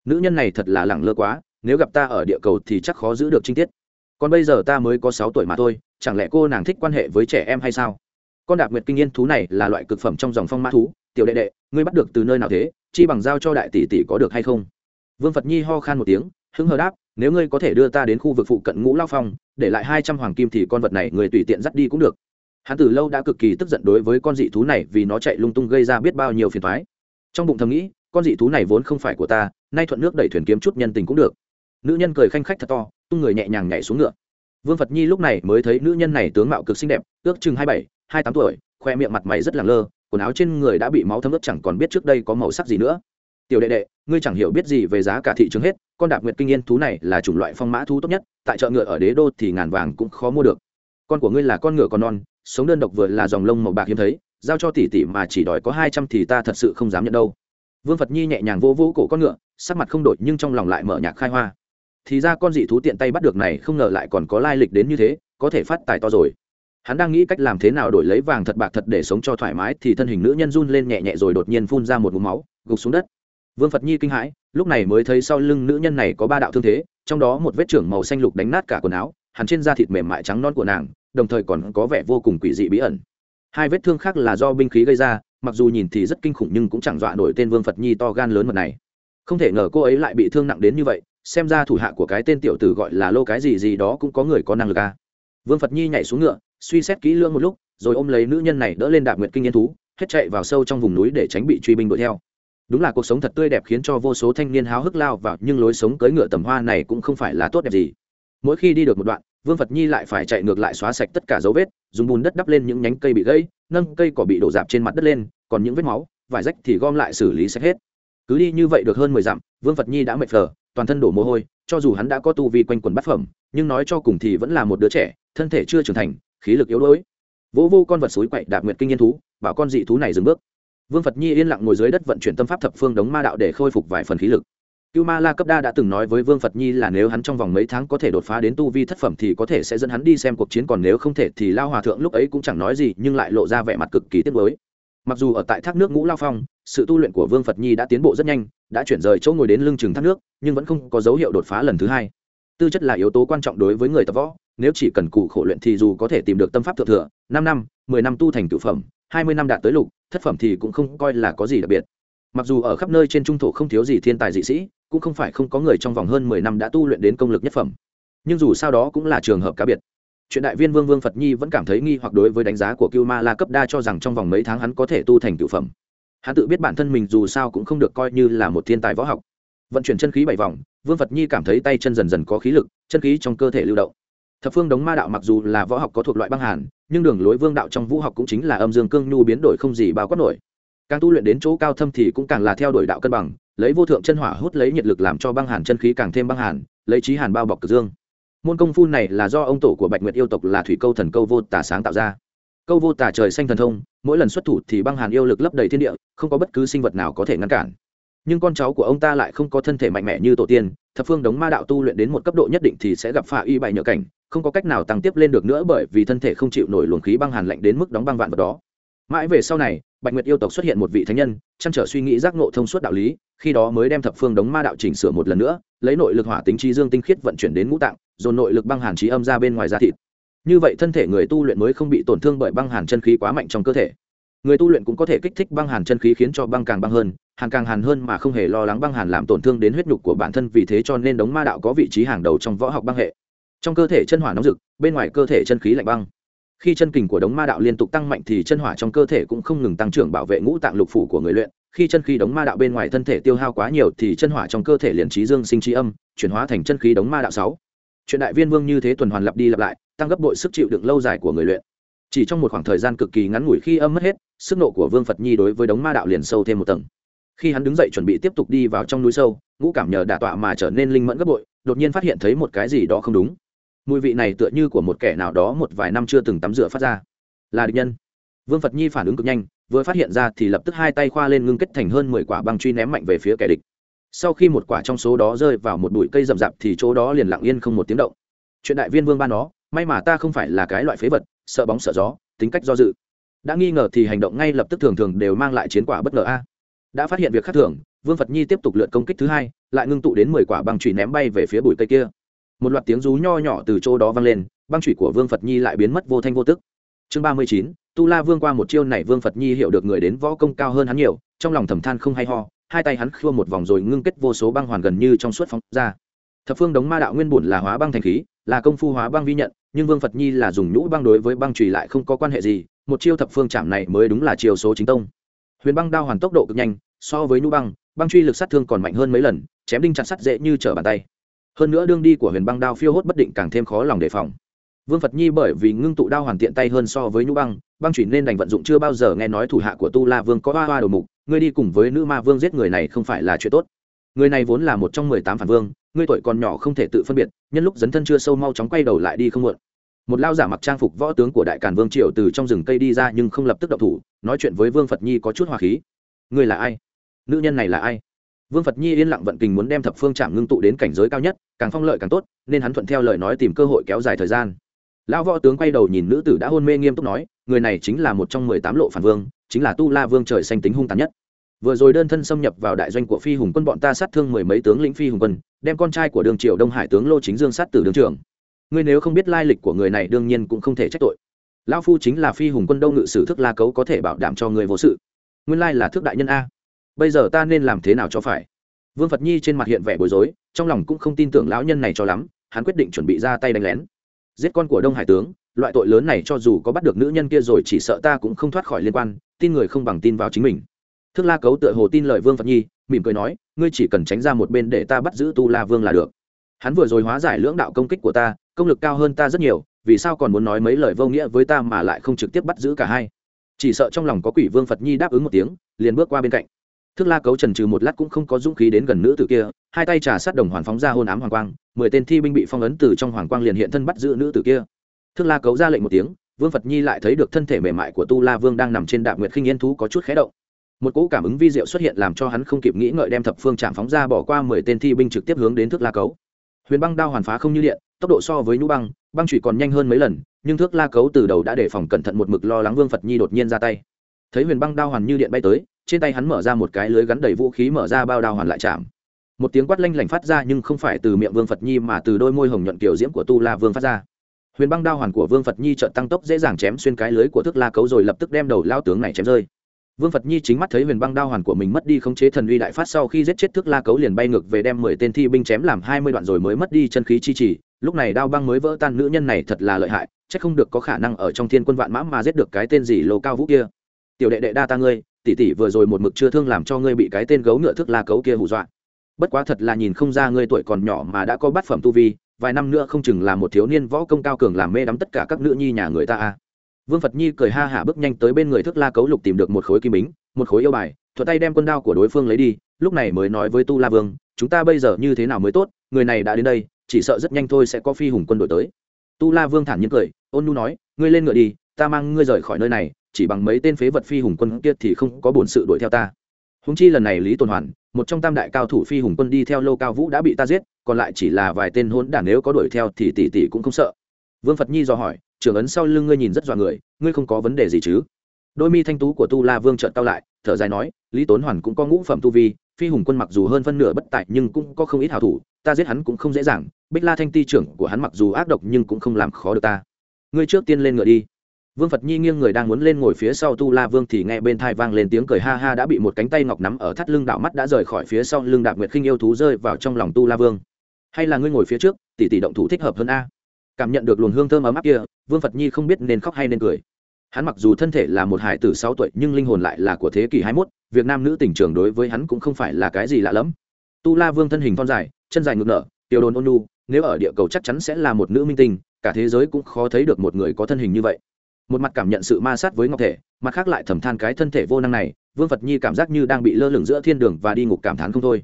Nữ nhân này thật là lẳng lơ quá, nếu gặp ta ở địa cầu thì chắc khó giữ được trinh tiết còn bây giờ ta mới có sáu tuổi mà thôi, chẳng lẽ cô nàng thích quan hệ với trẻ em hay sao? Con đạp nguyệt kinh yên thú này là loại cực phẩm trong dòng phong mã thú. Tiểu đệ đệ, ngươi bắt được từ nơi nào thế? Chi bằng giao cho đại tỷ tỷ có được hay không? Vương phật nhi ho khan một tiếng, hứng hờ đáp, nếu ngươi có thể đưa ta đến khu vực phụ cận ngũ lao phong, để lại hai trăm hoàng kim thì con vật này người tùy tiện dắt đi cũng được. Hắn từ lâu đã cực kỳ tức giận đối với con dị thú này vì nó chạy lung tung gây ra biết bao nhiêu phiền thoái trong bụng thầm nghĩ, con dị thú này vốn không phải của ta, nay thuận nước đẩy thuyền kiếm chút nhân tình cũng được. Nữ nhân cười khanh khách thật to tung người nhẹ nhàng nhảy xuống ngựa. Vương phật nhi lúc này mới thấy nữ nhân này tướng mạo cực xinh đẹp, ước chừng hai bảy, hai tám tuổi, khoe miệng mặt mày rất làng lơ, quần áo trên người đã bị máu thấm ướt chẳng còn biết trước đây có màu sắc gì nữa. Tiểu đệ đệ, ngươi chẳng hiểu biết gì về giá cả thị trường hết, con đạp nguyệt kinh yên thú này là chủng loại phong mã thú tốt nhất, tại chợ ngựa ở đế đô thì ngàn vàng cũng khó mua được. Con của ngươi là con ngựa còn non, sống đơn độc vừa là dòng lông màu bạc hiếm thấy, giao cho tỷ tỷ mà chỉ đòi có hai trăm thì ta thật sự không dám nhận đâu. Vương phật nhi nhẹ nhàng vô vũ cổ con ngựa, sắc mặt không đổi nhưng trong lòng lại mở nhạc khai hoa thì ra con dị thú tiện tay bắt được này không ngờ lại còn có lai lịch đến như thế, có thể phát tài to rồi. Hắn đang nghĩ cách làm thế nào đổi lấy vàng thật bạc thật để sống cho thoải mái thì thân hình nữ nhân run lên nhẹ nhẹ rồi đột nhiên phun ra một mũ máu, gục xuống đất. Vương phật nhi kinh hãi, lúc này mới thấy sau lưng nữ nhân này có ba đạo thương thế, trong đó một vết trưởng màu xanh lục đánh nát cả quần áo, hẳn trên da thịt mềm mại trắng non của nàng, đồng thời còn có vẻ vô cùng quỷ dị bí ẩn. Hai vết thương khác là do binh khí gây ra, mặc dù nhìn thì rất kinh khủng nhưng cũng chẳng dọa nổi tên vương phật nhi to gan lớn mật này. Không thể ngờ cô ấy lại bị thương nặng đến như vậy xem ra thủ hạ của cái tên tiểu tử gọi là lô cái gì gì đó cũng có người có năng lực à. vương phật nhi nhảy xuống ngựa, suy xét kỹ lưỡng một lúc, rồi ôm lấy nữ nhân này đỡ lên đạp nguyện kinh yên thú, hết chạy vào sâu trong vùng núi để tránh bị truy binh đuổi theo. Đúng là cuộc sống thật tươi đẹp khiến cho vô số thanh niên háo hức lao vào, nhưng lối sống cưỡi ngựa tầm hoa này cũng không phải là tốt đẹp gì. Mỗi khi đi được một đoạn, vương phật nhi lại phải chạy ngược lại xóa sạch tất cả dấu vết, dùng bùn đất đắp lên những nhánh cây bị gãy, nâng cây cỏ bị đổ dạp trên mặt đất lên, còn những vết máu, vải rách thì gom lại xử lý sạch hết. Cứ đi như vậy được hơn mười dặm, vương phật nhi đã mệt phờ toàn thân đổ mồ hôi, cho dù hắn đã có tu vi quanh quần bát phẩm, nhưng nói cho cùng thì vẫn là một đứa trẻ, thân thể chưa trưởng thành, khí lực yếu đuối. Vỗ vô con vật suối quậy đạp nguyện kinh yên thú, bảo con dị thú này dừng bước. Vương phật nhi yên lặng ngồi dưới đất vận chuyển tâm pháp thập phương đống ma đạo để khôi phục vài phần khí lực. Cưu ma la cấp đa đã từng nói với vương phật nhi là nếu hắn trong vòng mấy tháng có thể đột phá đến tu vi thất phẩm thì có thể sẽ dẫn hắn đi xem cuộc chiến còn nếu không thể thì lao hòa thượng lúc ấy cũng chẳng nói gì nhưng lại lộ ra vẻ mặt cực kỳ tiếc mới mặc dù ở tại thác nước ngũ lao phong, sự tu luyện của vương phật nhi đã tiến bộ rất nhanh, đã chuyển rời chỗ ngồi đến lưng chừng thác nước, nhưng vẫn không có dấu hiệu đột phá lần thứ hai. Tư chất là yếu tố quan trọng đối với người tập võ, nếu chỉ cần cụ khổ luyện thì dù có thể tìm được tâm pháp thượng thừa, năm năm, mười năm tu thành cửu phẩm, hai mươi năm đạt tới lục, thất phẩm thì cũng không coi là có gì đặc biệt. Mặc dù ở khắp nơi trên trung thổ không thiếu gì thiên tài dị sĩ, cũng không phải không có người trong vòng hơn mười năm đã tu luyện đến công lực nhất phẩm. Nhưng dù sao đó cũng là trường hợp cá biệt chuyện đại viên vương vương phật nhi vẫn cảm thấy nghi hoặc đối với đánh giá của cưu ma la cấp đa cho rằng trong vòng mấy tháng hắn có thể tu thành cựu phẩm. Hắn tự biết bản thân mình dù sao cũng không được coi như là một thiên tài võ học. Vận chuyển chân khí bảy vòng, vương phật nhi cảm thấy tay chân dần dần có khí lực, chân khí trong cơ thể lưu động. Thập phương đống ma đạo mặc dù là võ học có thuộc loại băng hàn, nhưng đường lối vương đạo trong vũ học cũng chính là âm dương cương nhu biến đổi không gì bao quát nổi. Càng tu luyện đến chỗ cao thâm thì cũng càng là theo đuổi đạo cân bằng, lấy vô thượng chân hỏa hút lấy nhiệt lực làm cho băng hàn chân khí càng thêm băng hàn, lấy trí hàn bao bọc cực dương môn công phu này là do ông tổ của bạch nguyệt yêu tộc là thủy câu thần câu vô tả sáng tạo ra. Câu vô tả trời xanh thần thông, mỗi lần xuất thủ thì băng hàn yêu lực lấp đầy thiên địa, không có bất cứ sinh vật nào có thể ngăn cản. Nhưng con cháu của ông ta lại không có thân thể mạnh mẽ như tổ tiên, thập phương đống ma đạo tu luyện đến một cấp độ nhất định thì sẽ gặp phà y bại nhựa cảnh, không có cách nào tăng tiếp lên được nữa bởi vì thân thể không chịu nổi luồng khí băng hàn lạnh đến mức đóng băng vạn vật đó mãi về sau này, bạch nguyệt yêu tộc xuất hiện một vị thánh nhân, chăn trở suy nghĩ giác ngộ thông suốt đạo lý, khi đó mới đem thập phương đống ma đạo chỉnh sửa một lần nữa, lấy nội lực hỏa tính trí dương tinh khiết vận chuyển đến ngũ tạng, dồn nội lực băng hàn trí âm ra bên ngoài da thịt. Như vậy thân thể người tu luyện mới không bị tổn thương bởi băng hàn chân khí quá mạnh trong cơ thể. Người tu luyện cũng có thể kích thích băng hàn chân khí khiến cho băng càng băng hơn, hàn càng hàn hơn mà không hề lo lắng băng hàn làm tổn thương đến huyết nhục của bản thân, vì thế cho nên đống ma đạo có vị trí hàng đầu trong võ học băng hệ. Trong cơ thể chân hỏa nóng rực, bên ngoài cơ thể chân khí lạnh băng khi chân kình của đống ma đạo liên tục tăng mạnh thì chân hỏa trong cơ thể cũng không ngừng tăng trưởng bảo vệ ngũ tạng lục phủ của người luyện. Khi chân khí đống ma đạo bên ngoài thân thể tiêu hao quá nhiều thì chân hỏa trong cơ thể liền trí dương sinh trí âm, chuyển hóa thành chân khí đống ma đạo sáu. Chuyện đại viên vương như thế tuần hoàn lặp đi lặp lại, tăng gấp bội sức chịu đựng lâu dài của người luyện. Chỉ trong một khoảng thời gian cực kỳ ngắn ngủi khi âm mất hết, sức nộ của vương phật nhi đối với đống ma đạo liền sâu thêm một tầng. Khi hắn đứng dậy chuẩn bị tiếp tục đi vào trong núi sâu, ngũ cảm nhờ đả tọa mà trở nên linh mẫn gấp bội, đột nhiên phát hiện thấy một cái gì đó không đúng mùi vị này tựa như của một kẻ nào đó một vài năm chưa từng tắm rửa phát ra. Là địch nhân. Vương phật nhi phản ứng cực nhanh, vừa phát hiện ra thì lập tức hai tay khoa lên ngưng kết thành hơn mười quả băng truy ném mạnh về phía kẻ địch. Sau khi một quả trong số đó rơi vào một bụi cây rậm rạp thì chỗ đó liền lặng yên không một tiếng động. Chuyện đại viên vương ban nó, may mà ta không phải là cái loại phế vật, sợ bóng sợ gió, tính cách do dự. Đã nghi ngờ thì hành động ngay lập tức thường thường đều mang lại chiến quả bất ngờ a. Đã phát hiện việc khác thường, vương phật nhi tiếp tục lượt công kích thứ hai, lại ngưng tụ đến mười quả băng truy ném bay về phía bụi cây kia một loạt tiếng rú nho nhỏ từ chỗ đó vang lên, băng trụy của vương phật nhi lại biến mất vô thanh vô tức. Chương ba mươi chín, tu la vương qua một chiêu này vương phật nhi hiểu được người đến võ công cao hơn hắn nhiều, trong lòng thầm than không hay ho, hai tay hắn khua một vòng rồi ngưng kết vô số băng hoàn gần như trong suốt phóng ra. Thập phương đống ma đạo nguyên bổn là hóa băng thành khí, là công phu hóa băng vi nhận, nhưng vương phật nhi là dùng nhũ băng đối với băng trùy lại không có quan hệ gì, một chiêu thập phương chạm này mới đúng là chiều số chính tông. Huyền băng đao hoàn tốc độ cực nhanh, so với nhũ băng băng truy lực sát thương còn mạnh hơn mấy lần, chém đinh chặt sắt dễ như trở bàn tay hơn nữa đương đi của huyền băng đao phiêu hốt bất định càng thêm khó lòng đề phòng. Vương phật nhi bởi vì ngưng tụ đao hoàn tiện tay hơn so với nhũ băng băng chuyển nên đành vận dụng chưa bao giờ nghe nói thủ hạ của tu la vương có hoa hoa đầu mục, ngươi đi cùng với nữ ma vương giết người này không phải là chuyện tốt. Người này vốn là một trong mười tám phản vương, ngươi tuổi còn nhỏ không thể tự phân biệt, nhân lúc dấn thân chưa sâu mau chóng quay đầu lại đi không muộn. Một lao giả mặc trang phục võ tướng của đại càn vương triều từ trong rừng cây đi ra nhưng không lập tức động thủ, nói chuyện với vương phật nhi có chút hòa khí. Ngươi là ai? Nữ nhân này là ai? Vương phật nhi yên lặng vận tình muốn đem thập phương trạm ngưng tụ đến cảnh giới cao nhất, càng phong lợi càng tốt, nên hắn thuận theo lời nói tìm cơ hội kéo dài thời gian. Lão võ tướng quay đầu nhìn nữ tử đã hôn mê nghiêm túc nói, người này chính là một trong mười tám lộ phản vương, chính là tu la vương trời xanh tính hung tàn nhất. Vừa rồi đơn thân xâm nhập vào đại doanh của phi hùng quân bọn ta sát thương mười mấy tướng lĩnh phi hùng quân, đem con trai của đường triều đông hải tướng lô chính dương sát tử đường trường. Ngươi nếu không biết lai lịch của người này đương nhiên cũng không thể trách tội. Lão phu chính là phi hùng quân đâu ngự sử thức la cấu có thể bảo đảm cho người vô sự. Nguyên lai là thước đại nhân a bây giờ ta nên làm thế nào cho phải? Vương phật nhi trên mặt hiện vẻ bối rối, trong lòng cũng không tin tưởng lão nhân này cho lắm, hắn quyết định chuẩn bị ra tay đánh lén. Giết con của đông hải tướng, loại tội lớn này cho dù có bắt được nữ nhân kia rồi chỉ sợ ta cũng không thoát khỏi liên quan, tin người không bằng tin vào chính mình. Thức la cấu tựa hồ tin lời vương phật nhi, mỉm cười nói, ngươi chỉ cần tránh ra một bên để ta bắt giữ tu la vương là được. Hắn vừa rồi hóa giải lưỡng đạo công kích của ta, công lực cao hơn ta rất nhiều, vì sao còn muốn nói mấy lời vô nghĩa với ta mà lại không trực tiếp bắt giữ cả hai? Chỉ sợ trong lòng có quỷ vương phật nhi đáp ứng một tiếng, liền bước qua bên cạnh thức la cấu trần trừ một lát cũng không có dũng khí đến gần nữ tử kia, hai tay trà sát đồng hoàn phóng ra hôn ám hoàng quang, mười tên thi binh bị phong ấn từ trong hoàng quang liền hiện thân bắt giữ nữ tử kia. Thức la cấu ra lệnh một tiếng, vương phật nhi lại thấy được thân thể mềm mại của tu la vương đang nằm trên đạm nguyệt khinh yên thú có chút khé động. Một cỗ cảm ứng vi diệu xuất hiện làm cho hắn không kịp nghĩ ngợi đem thập phương chạm phóng ra bỏ qua mười tên thi binh trực tiếp hướng đến thước la cấu. Huyền băng đao hoàn phá không như điện, tốc độ so với nhũ băng băng chủy còn nhanh hơn mấy lần, nhưng thước la cấu từ đầu đã đề phòng cẩn thận một mực lo lắng vương phật nhi đột nhiên ra tay. Thấy huyền băng đao hoàn như điện bay tới trên tay hắn mở ra một cái lưới gắn đầy vũ khí mở ra bao đao hoàn lại chạm. Một tiếng quát lanh lảnh phát ra nhưng không phải từ miệng vương phật nhi mà từ đôi môi hồng nhuận kiểu diễm của tu la vương phát ra. Huyền băng đao hoàn của vương phật nhi trợn tăng tốc dễ dàng chém xuyên cái lưới của thức la cấu rồi lập tức đem đầu lao tướng này chém rơi. Vương phật nhi chính mắt thấy huyền băng đao hoàn của mình mất đi khống chế thần uy đại phát sau khi giết chết thức la cấu liền bay ngược về đem mười tên thi binh chém làm hai mươi đoạn rồi mới mất đi chân khí chi trì. Lúc này đao băng mới vỡ tan, nữ nhân này thật là lợi hại, chắc không được có khả năng ở trong thiên quân vạn mã mà giết được cái tên gì lô cao vũ kia. Tiểu đệ đệ đa ta ngươi tỷ tỷ vừa rồi một mực chưa thương làm cho ngươi bị cái tên gấu ngựa thức la cấu kia hù dọa. Bất quá thật là nhìn không ra ngươi tuổi còn nhỏ mà đã có bát phẩm tu vi, vài năm nữa không chừng là một thiếu niên võ công cao cường làm mê đắm tất cả các nữ nhi nhà người ta a. Vương phật nhi cười ha hả bước nhanh tới bên người thức la cấu lục tìm được một khối kim bính, một khối yêu bài, thuận tay đem quân đao của đối phương lấy đi, lúc này mới nói với tu la vương, chúng ta bây giờ như thế nào mới tốt, người này đã đến đây, chỉ sợ rất nhanh thôi sẽ có phi hùng quân đội tới. Tu la vương thản nhiên cười, ôn nu nói, ngươi lên ngựa đi, ta mang ngươi rời khỏi nơi này chỉ bằng mấy tên phế vật phi hùng quân kia thì không có bổn sự đuổi theo ta. Húng chi lần này lý tồn hoàn, một trong tam đại cao thủ phi hùng quân đi theo lô cao vũ đã bị ta giết, còn lại chỉ là vài tên hỗn đản nếu có đuổi theo thì tỷ tỷ cũng không sợ. Vương phật nhi dò hỏi, trưởng ấn sau lưng ngươi nhìn rất dọa người, ngươi không có vấn đề gì chứ? Đôi mi thanh tú của tu la vương trợn tao lại, thở dài nói, lý tốn hoàn cũng có ngũ phẩm tu vi, phi hùng quân mặc dù hơn phân nửa bất tại nhưng cũng có không ít hảo thủ, ta giết hắn cũng không dễ dàng, bích la thanh ti trưởng của hắn mặc dù ác độc nhưng cũng không làm khó được ta. Ngươi trước tiên lên ngựa đi vương phật nhi nghiêng người đang muốn lên ngồi phía sau tu la vương thì nghe bên thai vang lên tiếng cười ha ha đã bị một cánh tay ngọc nắm ở thắt lưng đạo mắt đã rời khỏi phía sau lưng đạp nguyệt khinh yêu thú rơi vào trong lòng tu la vương. Hay là ngươi ngồi phía trước, tỷ tỷ động thủ thích hợp hơn a? Cảm nhận được luồng hương thơm ấm áp kia, vương phật nhi không biết nên khóc hay nên cười. Hắn mặc dù thân thể là một hải tử sáu tuổi nhưng linh hồn lại là của thế kỷ hai mốt, việc nam nữ tình trường đối với hắn cũng không phải là cái gì lạ lẫm. Tu la vương thân hình thon dài, chân dài ngực nở, tiểu đồn ôn nu nếu ở địa cầu chắc chắn sẽ là một nữ minh tinh, cả thế giới cũng khó thấy được một người có thân hình như vậy một mặt cảm nhận sự ma sát với ngọc thể, mặt khác lại thầm than cái thân thể vô năng này, vương phật nhi cảm giác như đang bị lơ lửng giữa thiên đường và đi ngục cảm thán không thôi.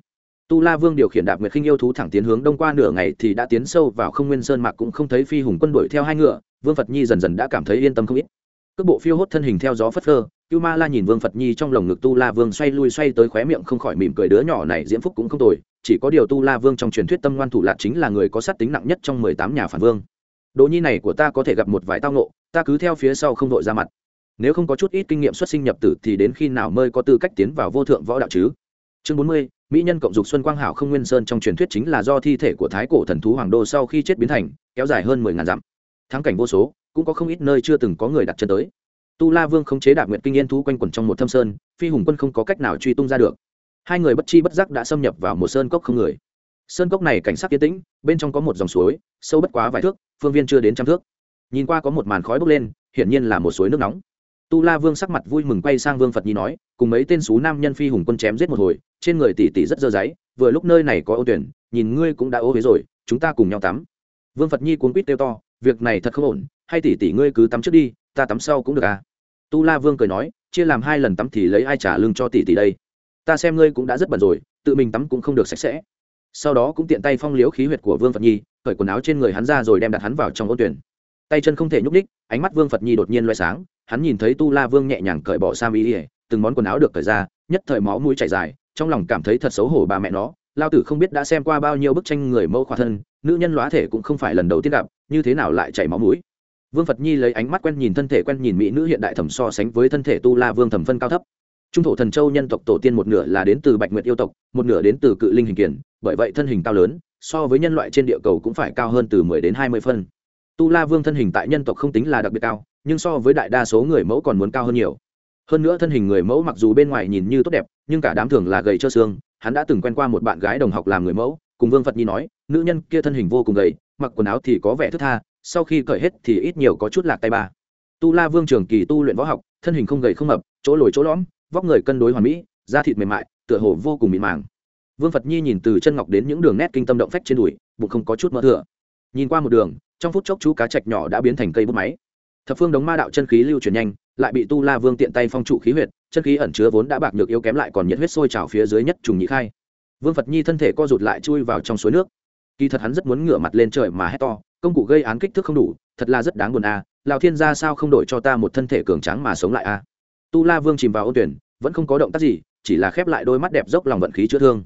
Tu la vương điều khiển đạp nguyệt khinh yêu thú thẳng tiến hướng đông qua nửa ngày thì đã tiến sâu vào không nguyên sơn mạc cũng không thấy phi hùng quân đuổi theo hai ngựa, vương phật nhi dần dần đã cảm thấy yên tâm không ít. Cước bộ phiêu hốt thân hình theo gió phất phơ, cưu ma la nhìn vương phật nhi trong lồng ngực tu la vương xoay lui xoay tới khóe miệng không khỏi mỉm cười, đứa nhỏ này diễm phúc cũng không tồi, chỉ có điều tu la vương trong truyền thuyết tâm ngoan thủ lạc chính là người có sát tính nặng nhất trong mười tám nhà phản vương đồ nhi này của ta có thể gặp một vài tao ngộ, ta cứ theo phía sau không đội ra mặt. Nếu không có chút ít kinh nghiệm xuất sinh nhập tử thì đến khi nào mới có tư cách tiến vào vô thượng võ đạo chứ? Chương bốn mươi mỹ nhân cộng dục xuân quang hảo không nguyên sơn trong truyền thuyết chính là do thi thể của thái cổ thần thú hoàng đô sau khi chết biến thành kéo dài hơn mười ngàn dặm. Thắng cảnh vô số cũng có không ít nơi chưa từng có người đặt chân tới. Tu la vương không chế đạp nguyện kinh yên thú quanh quẩn trong một thâm sơn phi hùng quân không có cách nào truy tung ra được. Hai người bất chi bất giác đã xâm nhập vào một sơn cốc không người. Sơn cốc này cảnh sắc yên tĩnh bên trong có một dòng suối sâu bất quá vài thước phương viên chưa đến trăm thước. Nhìn qua có một màn khói bốc lên, hiển nhiên là một suối nước nóng. Tu la vương sắc mặt vui mừng quay sang vương phật nhi nói, cùng mấy tên xú nam nhân phi hùng quân chém giết một hồi, trên người tỷ tỷ rất dơ giấy, vừa lúc nơi này có ô tuyển, nhìn ngươi cũng đã ô huế rồi, chúng ta cùng nhau tắm. Vương phật nhi cuốn quýt kêu to, việc này thật không ổn, hay tỷ tỷ ngươi cứ tắm trước đi, ta tắm sau cũng được à? Tu la vương cười nói, chia làm hai lần tắm thì lấy ai trả lương cho tỷ tỷ đây? Ta xem ngươi cũng đã rất bận rồi, tự mình tắm cũng không được sạch sẽ. Sau đó cũng tiện tay phong liếu khí huyệt của vương phật nhi cởi quần áo trên người hắn ra rồi đem đặt hắn vào trong ô tuyển. Tay chân không thể nhúc ních ánh mắt vương phật nhi đột nhiên loay sáng, hắn nhìn thấy tu la vương nhẹ nhàng cởi bỏ sam y ỉa từng món quần áo được cởi ra, nhất thời máu mũi chảy dài, trong lòng cảm thấy thật xấu hổ bà mẹ nó, lao tử không biết đã xem qua bao nhiêu bức tranh người mẫu khỏa thân, nữ nhân lóa thể cũng không phải lần đầu tiên gặp, như thế nào lại chảy máu mũi. Vương phật nhi lấy ánh mắt quen nhìn thân thể quen nhìn mỹ nữ hiện đại thẩm so sánh với thân thể tu la vương thẩm phân cao thấp. Trung thổ thần châu nhân tộc tổ tiên một nửa là đến từ bạch nguyệt yêu tộc, một nửa đến từ cự linh hình kiển bởi vậy thân hình cao lớn so với nhân loại trên địa cầu cũng phải cao hơn từ mười đến hai mươi phân. Tu la vương thân hình tại nhân tộc không tính là đặc biệt cao, nhưng so với đại đa số người mẫu còn muốn cao hơn nhiều. Hơn nữa thân hình người mẫu mặc dù bên ngoài nhìn như tốt đẹp, nhưng cả đám thường là gầy cho xương. Hắn đã từng quen qua một bạn gái đồng học làm người mẫu, cùng vương phật nhi nói, nữ nhân kia thân hình vô cùng gầy, mặc quần áo thì có vẻ thướt tha, sau khi cởi hết thì ít nhiều có chút lạc tay ba. Tu la vương trường kỳ tu luyện võ học, thân hình không gầy không mập, chỗ lồi chỗ lõm, vóc người cân đối hoàn mỹ, da thịt mềm mại, tựa hồ vô cùng mịn màng vương phật nhi nhìn từ chân ngọc đến những đường nét kinh tâm động phách trên đùi, bụng không có chút mỡ thừa nhìn qua một đường, trong phút chốc chú cá trạch nhỏ đã biến thành cây bút máy thập phương đống ma đạo chân khí lưu chuyển nhanh, lại bị tu la vương tiện tay phong trụ khí huyệt, chân khí ẩn chứa vốn đã bạc nhược yếu kém lại còn nhiệt huyết sôi trào phía dưới nhất trùng nhị khai vương phật nhi thân thể co rụt lại chui vào trong suối nước kỳ thật hắn rất muốn ngửa mặt lên trời mà hét to, công cụ gây án kích thước không đủ, thật là rất đáng buồn a à. lào thiên gia sao không đổi cho ta một thân thể cường tráng mà sống lại a à. tu la vương chìm vào ô tuyển, vẫn không có động tác gì, chỉ là khép lại đôi mắt đẹp dốc lòng vận khí chữa thương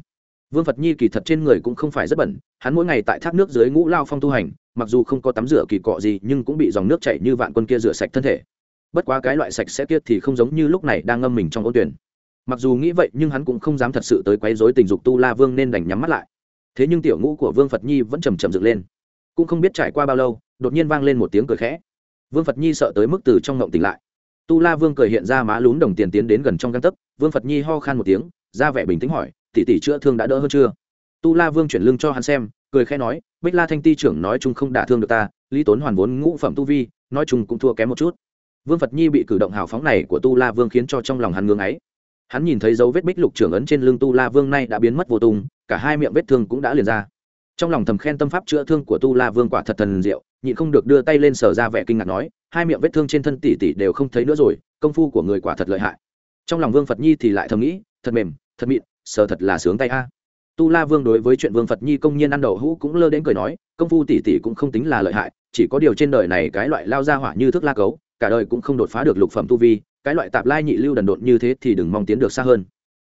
vương phật nhi kỳ thật trên người cũng không phải rất bẩn, hắn mỗi ngày tại thác nước dưới ngũ lao phong tu hành, mặc dù không có tắm rửa kỳ cọ gì, nhưng cũng bị dòng nước chảy như vạn quân kia rửa sạch thân thể. Bất quá cái loại sạch sẽ kia thì không giống như lúc này đang ngâm mình trong ôn tuyển. Mặc dù nghĩ vậy, nhưng hắn cũng không dám thật sự tới quấy rối tình dục tu la vương nên đành nhắm mắt lại. Thế nhưng tiểu ngũ của vương phật nhi vẫn chầm chầm dựng lên. Cũng không biết trải qua bao lâu, đột nhiên vang lên một tiếng cười khẽ. Vương phật nhi sợ tới mức từ trong ngộng tỉnh lại. Tu la vương cười hiện ra má lún đồng tiền tiến đến gần trong găng tấc. Vương phật nhi ho khan một tiếng, ra vẻ bình tĩnh hỏi tỷ tỷ chữa thương đã đỡ hơn chưa? Tu la vương chuyển lưng cho hắn xem, cười khẽ nói, bích la thanh ti trưởng nói chung không đả thương được ta, lý tốn hoàn vốn ngũ phẩm tu vi, nói chung cũng thua kém một chút. Vương phật nhi bị cử động hào phóng này của tu la vương khiến cho trong lòng hắn ngưng ấy. Hắn nhìn thấy dấu vết bích lục trưởng ấn trên lưng tu la vương nay đã biến mất vô tung, cả hai miệng vết thương cũng đã liền ra. Trong lòng thầm khen tâm pháp chữa thương của tu la vương quả thật thần diệu, nhịn không được đưa tay lên sờ ra vẻ kinh ngạc nói, hai miệng vết thương trên thân tỷ tỷ đều không thấy nữa rồi, công phu của người quả thật lợi hại. Trong lòng vương phật nhi thì lại thầm nghĩ, thật mềm, thật mịn sợ thật là sướng tay a. Tu la vương đối với chuyện vương phật nhi công nhiên ăn đậu hũ cũng lơ đến cười nói, công phu tỷ tỷ cũng không tính là lợi hại, chỉ có điều trên đời này cái loại lao ra hỏa như thức la cấu, cả đời cũng không đột phá được lục phẩm tu vi, cái loại tạp lai nhị lưu đần độn như thế thì đừng mong tiến được xa hơn.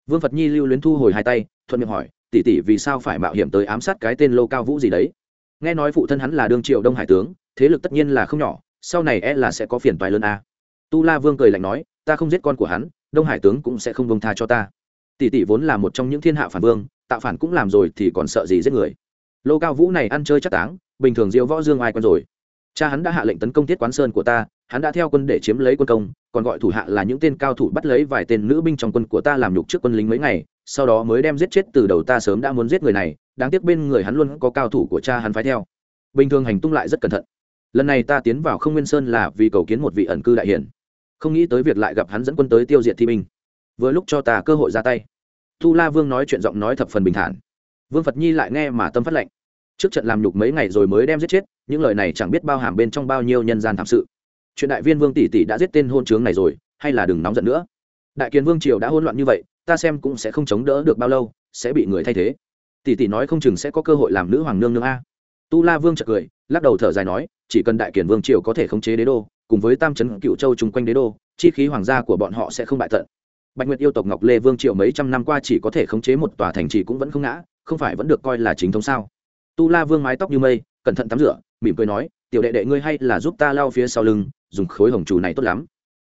Vương phật nhi lưu luyến thu hồi hai tay, thuận miệng hỏi, tỷ tỷ vì sao phải mạo hiểm tới ám sát cái tên lô cao vũ gì đấy? Nghe nói phụ thân hắn là đương triệu đông hải tướng, thế lực tất nhiên là không nhỏ, sau này e là sẽ có phiền toái lớn a. Tu la vương cười lạnh nói, ta không giết con của hắn, đông hải tướng cũng sẽ không bông tha cho ta tỷ tỷ vốn là một trong những thiên hạ phản vương, tạo phản cũng làm rồi thì còn sợ gì giết người. Lô cao vũ này ăn chơi chắc táng, bình thường diễu võ dương ai quen rồi. Cha hắn đã hạ lệnh tấn công tiết quán sơn của ta, hắn đã theo quân để chiếm lấy quân công, còn gọi thủ hạ là những tên cao thủ bắt lấy vài tên nữ binh trong quân của ta làm nhục trước quân lính mấy ngày, sau đó mới đem giết chết từ đầu ta sớm đã muốn giết người này, đáng tiếc bên người hắn luôn có cao thủ của cha hắn phái theo. Bình thường hành tung lại rất cẩn thận. Lần này ta tiến vào không nguyên sơn là vì cầu kiến một vị ẩn cư đại hiển không nghĩ tới việc lại gặp hắn dẫn quân tới tiêu diệt thi binh vừa lúc cho ta cơ hội ra tay. Tu la vương nói chuyện giọng nói thập phần bình thản. Vương phật nhi lại nghe mà tâm phát lệnh. Trước trận làm nhục mấy ngày rồi mới đem giết chết, những lời này chẳng biết bao hàm bên trong bao nhiêu nhân gian thảm sự. Chuyện đại viên vương tỷ tỷ đã giết tên hôn trướng này rồi, hay là đừng nóng giận nữa. Đại kiến vương triều đã hỗn loạn như vậy, ta xem cũng sẽ không chống đỡ được bao lâu, sẽ bị người thay thế. Tỷ tỷ nói không chừng sẽ có cơ hội làm nữ hoàng nương nương a. Tu la vương chợt cười, lắc đầu thở dài nói, chỉ cần đại kiến vương triều có thể khống chế đế đô, cùng với tam trấn cựu châu chung quanh đế đô, chi khí hoàng gia của bọn họ sẽ không bại tận bạch nguyệt yêu tộc ngọc lê vương triều mấy trăm năm qua chỉ có thể khống chế một tòa thành trì cũng vẫn không ngã, không phải vẫn được coi là chính thống sao? Tu la vương mái tóc như mây, cẩn thận tắm rửa, mỉm cười nói, tiểu đệ đệ ngươi hay là giúp ta lao phía sau lưng, dùng khối hồng trù này tốt lắm.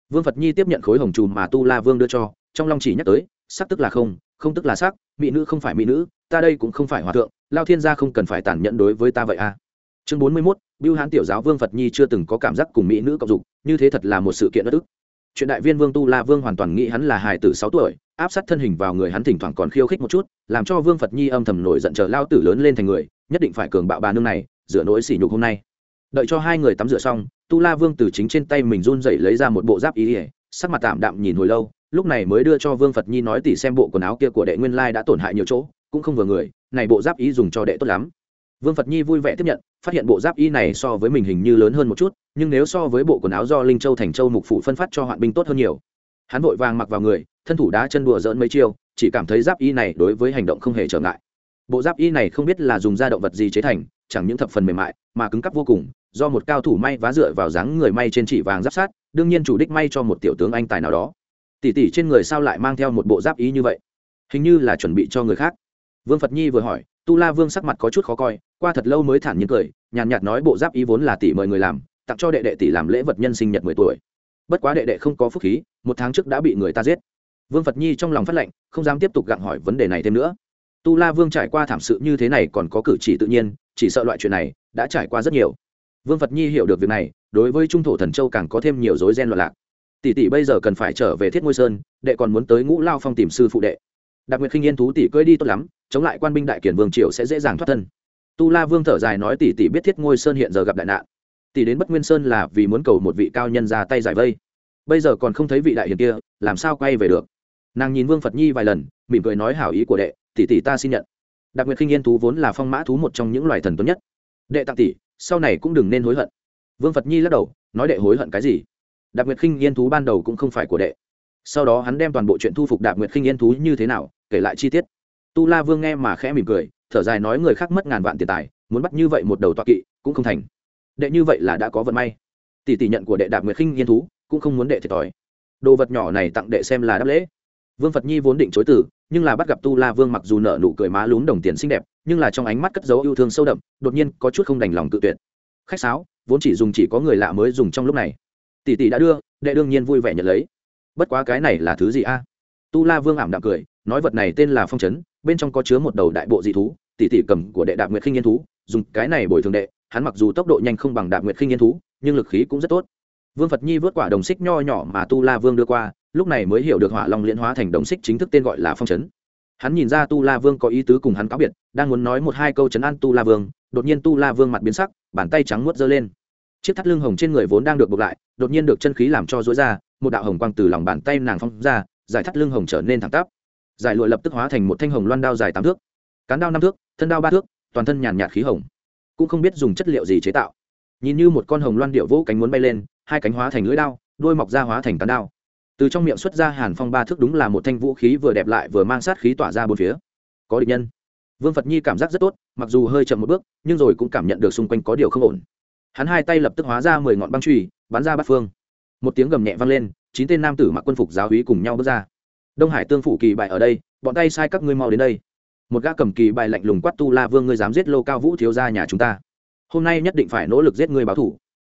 Vương phật nhi tiếp nhận khối hồng trù mà tu la vương đưa cho, trong long chỉ nhắc tới, sắc tức là không không tức là sắc, mỹ nữ không phải mỹ nữ, ta đây cũng không phải hòa thượng, lao thiên gia không cần phải tàn nhẫn đối với ta vậy à? Chương bốn mươi mốt biêu hán tiểu giáo vương phật nhi chưa từng có cảm giác cùng mỹ nữ cộng dục, như thế thật là một sự kiện bất ức chuyện đại viên vương tu la vương hoàn toàn nghĩ hắn là hài tử sáu tuổi, áp sát thân hình vào người hắn thỉnh thoảng còn khiêu khích một chút, làm cho vương phật nhi âm thầm nổi giận chờ lao tử lớn lên thành người, nhất định phải cường bạo bà nương này, rửa nỗi sỉ nhục hôm nay. Đợi cho hai người tắm rửa xong, tu la vương từ chính trên tay mình run dậy lấy ra một bộ giáp ý ỉa sắc mặt tạm đạm nhìn hồi lâu, lúc này mới đưa cho vương phật nhi nói tỉ xem bộ quần áo kia của đệ nguyên lai đã tổn hại nhiều chỗ, cũng không vừa người, này bộ giáp ý dùng cho đệ tốt lắm. Vương phật nhi vui vẻ tiếp nhận, phát hiện bộ giáp y này so với mình hình như lớn hơn một chút nhưng nếu so với bộ quần áo do linh châu thành châu mục phủ phân phát cho hoạn binh tốt hơn nhiều. Hắn vội vàng mặc vào người, thân thủ đá chân đùa dỡn mấy chiêu, chỉ cảm thấy giáp y này đối với hành động không hề trở ngại. Bộ giáp y này không biết là dùng da động vật gì chế thành, chẳng những thập phần mềm mại, mà cứng cắp vô cùng, do một cao thủ may vá dựa vào dáng người may trên chỉ vàng giáp sát, đương nhiên chủ đích may cho một tiểu tướng anh tài nào đó. Tỷ tỷ trên người sao lại mang theo một bộ giáp y như vậy? Hình như là chuẩn bị cho người khác. Vương phật nhi vừa hỏi, tu la vương sắc mặt có chút khó coi, qua thật lâu mới thản nhiên cười, nhàn nhạt nói bộ giáp y vốn là tỷ mời người làm tặng cho đệ đệ tỷ làm lễ vật nhân sinh nhật mười tuổi. Bất quá đệ đệ không có phúc khí, một tháng trước đã bị người ta giết. Vương phật nhi trong lòng phát lệnh, không dám tiếp tục gặng hỏi vấn đề này thêm nữa. Tu la vương trải qua thảm sự như thế này còn có cử chỉ tự nhiên, chỉ sợ loại chuyện này đã trải qua rất nhiều. Vương phật nhi hiểu được việc này, đối với trung thổ thần châu càng có thêm nhiều dối ghen loạn lạc. Tỷ tỷ bây giờ cần phải trở về thiết ngôi sơn, đệ còn muốn tới ngũ lao phong tìm sư phụ đệ. Đặc biệt khinh yên thú tỷ cưỡi đi tốt lắm, chống lại quan binh đại kiển vương triều sẽ dễ dàng thoát thân. Tu la vương thở dài nói tỷ tỷ biết thiết ngôi sơn hiện giờ gặp đại nạn tỷ đến bất nguyên sơn là vì muốn cầu một vị cao nhân ra tay giải vây. Bây giờ còn không thấy vị đại hiền kia, làm sao quay về được? Nàng nhìn vương phật nhi vài lần, mỉm cười nói hảo ý của đệ, tỷ tỷ ta xin nhận. Đặc biệt khinh yên thú vốn là phong mã thú một trong những loài thần tốt nhất. Đệ tặng tỷ, sau này cũng đừng nên hối hận. Vương phật nhi lắc đầu, nói đệ hối hận cái gì? Đặc biệt khinh yên thú ban đầu cũng không phải của đệ. Sau đó hắn đem toàn bộ chuyện thu phục đạp nguyệt khinh yên thú như thế nào, kể lại chi tiết. Tu la vương nghe mà khẽ mỉm cười, thở dài nói người khác mất ngàn vạn tiền tài, muốn bắt như vậy một đầu toa kỵ cũng không thành đệ như vậy là đã có vận may. Tỷ tỷ nhận của đệ đạp nguyệt khinh nghiên thú cũng không muốn đệ thiệt thòi. Đồ vật nhỏ này tặng đệ xem là đáp lễ. Vương phật nhi vốn định chối từ, nhưng là bắt gặp tu la vương mặc dù nợ nụ cười má lún đồng tiền xinh đẹp, nhưng là trong ánh mắt cất dấu yêu thương sâu đậm, đột nhiên có chút không đành lòng cự tuyệt. Khách sáo, vốn chỉ dùng chỉ có người lạ mới dùng trong lúc này. Tỷ tỷ đã đưa, đệ đương nhiên vui vẻ nhận lấy. Bất quá cái này là thứ gì a? Tu la vương ảm đạm cười, nói vật này tên là phong trấn bên trong có chứa một đầu đại bộ dị thú, tỷ tỷ cầm của đệ đạp nguyệt khinh nghiên thú, dùng cái này bồi thường đệ hắn mặc dù tốc độ nhanh không bằng đạp nguyệt khinh yên thú, nhưng lực khí cũng rất tốt. Vương phật nhi vớt quả đồng xích nho nhỏ mà tu la vương đưa qua, lúc này mới hiểu được hỏa long liễn hóa thành đồng xích chính thức tên gọi là phong trấn hắn nhìn ra tu la vương có ý tứ cùng hắn cáo biệt, đang muốn nói một hai câu chấn an tu la vương, đột nhiên tu la vương mặt biến sắc, bàn tay trắng muốt giơ lên. Chiếc thắt lưng hồng trên người vốn đang được buộc lại, đột nhiên được chân khí làm cho rối ra, một đạo hồng quang từ lòng bàn tay nàng phong ra, giải thắt lưng hồng trở nên thẳng tắp. Giải lụa lập tức hóa thành một thanh hồng loan đao dài tám thước. Cán đao năm thước, thân đao ba thước, toàn thân nhàn nhạt khí hồng cũng không biết dùng chất liệu gì chế tạo. Nhìn như một con hồng loan điệu vỗ cánh muốn bay lên, hai cánh hóa thành lưỡi đao, đôi mọc ra hóa thành tán đao. Từ trong miệng xuất ra hàn phong ba thước đúng là một thanh vũ khí vừa đẹp lại vừa mang sát khí tỏa ra bốn phía. Có địch nhân. Vương phật nhi cảm giác rất tốt, mặc dù hơi chậm một bước, nhưng rồi cũng cảm nhận được xung quanh có điều không ổn. Hắn hai tay lập tức hóa ra mười ngọn băng trùy bắn ra bát phương. Một tiếng gầm nhẹ vang lên, chín tên nam tử mặc quân phục giáo hí cùng nhau bước ra. Đông hải tương phủ kỳ bại ở đây, bọn tay sai các ngươi mau đến đây một gã cầm kỳ bài lạnh lùng quát tu la vương ngươi dám giết lô cao vũ thiếu gia nhà chúng ta. Hôm nay nhất định phải nỗ lực giết ngươi báo thủ.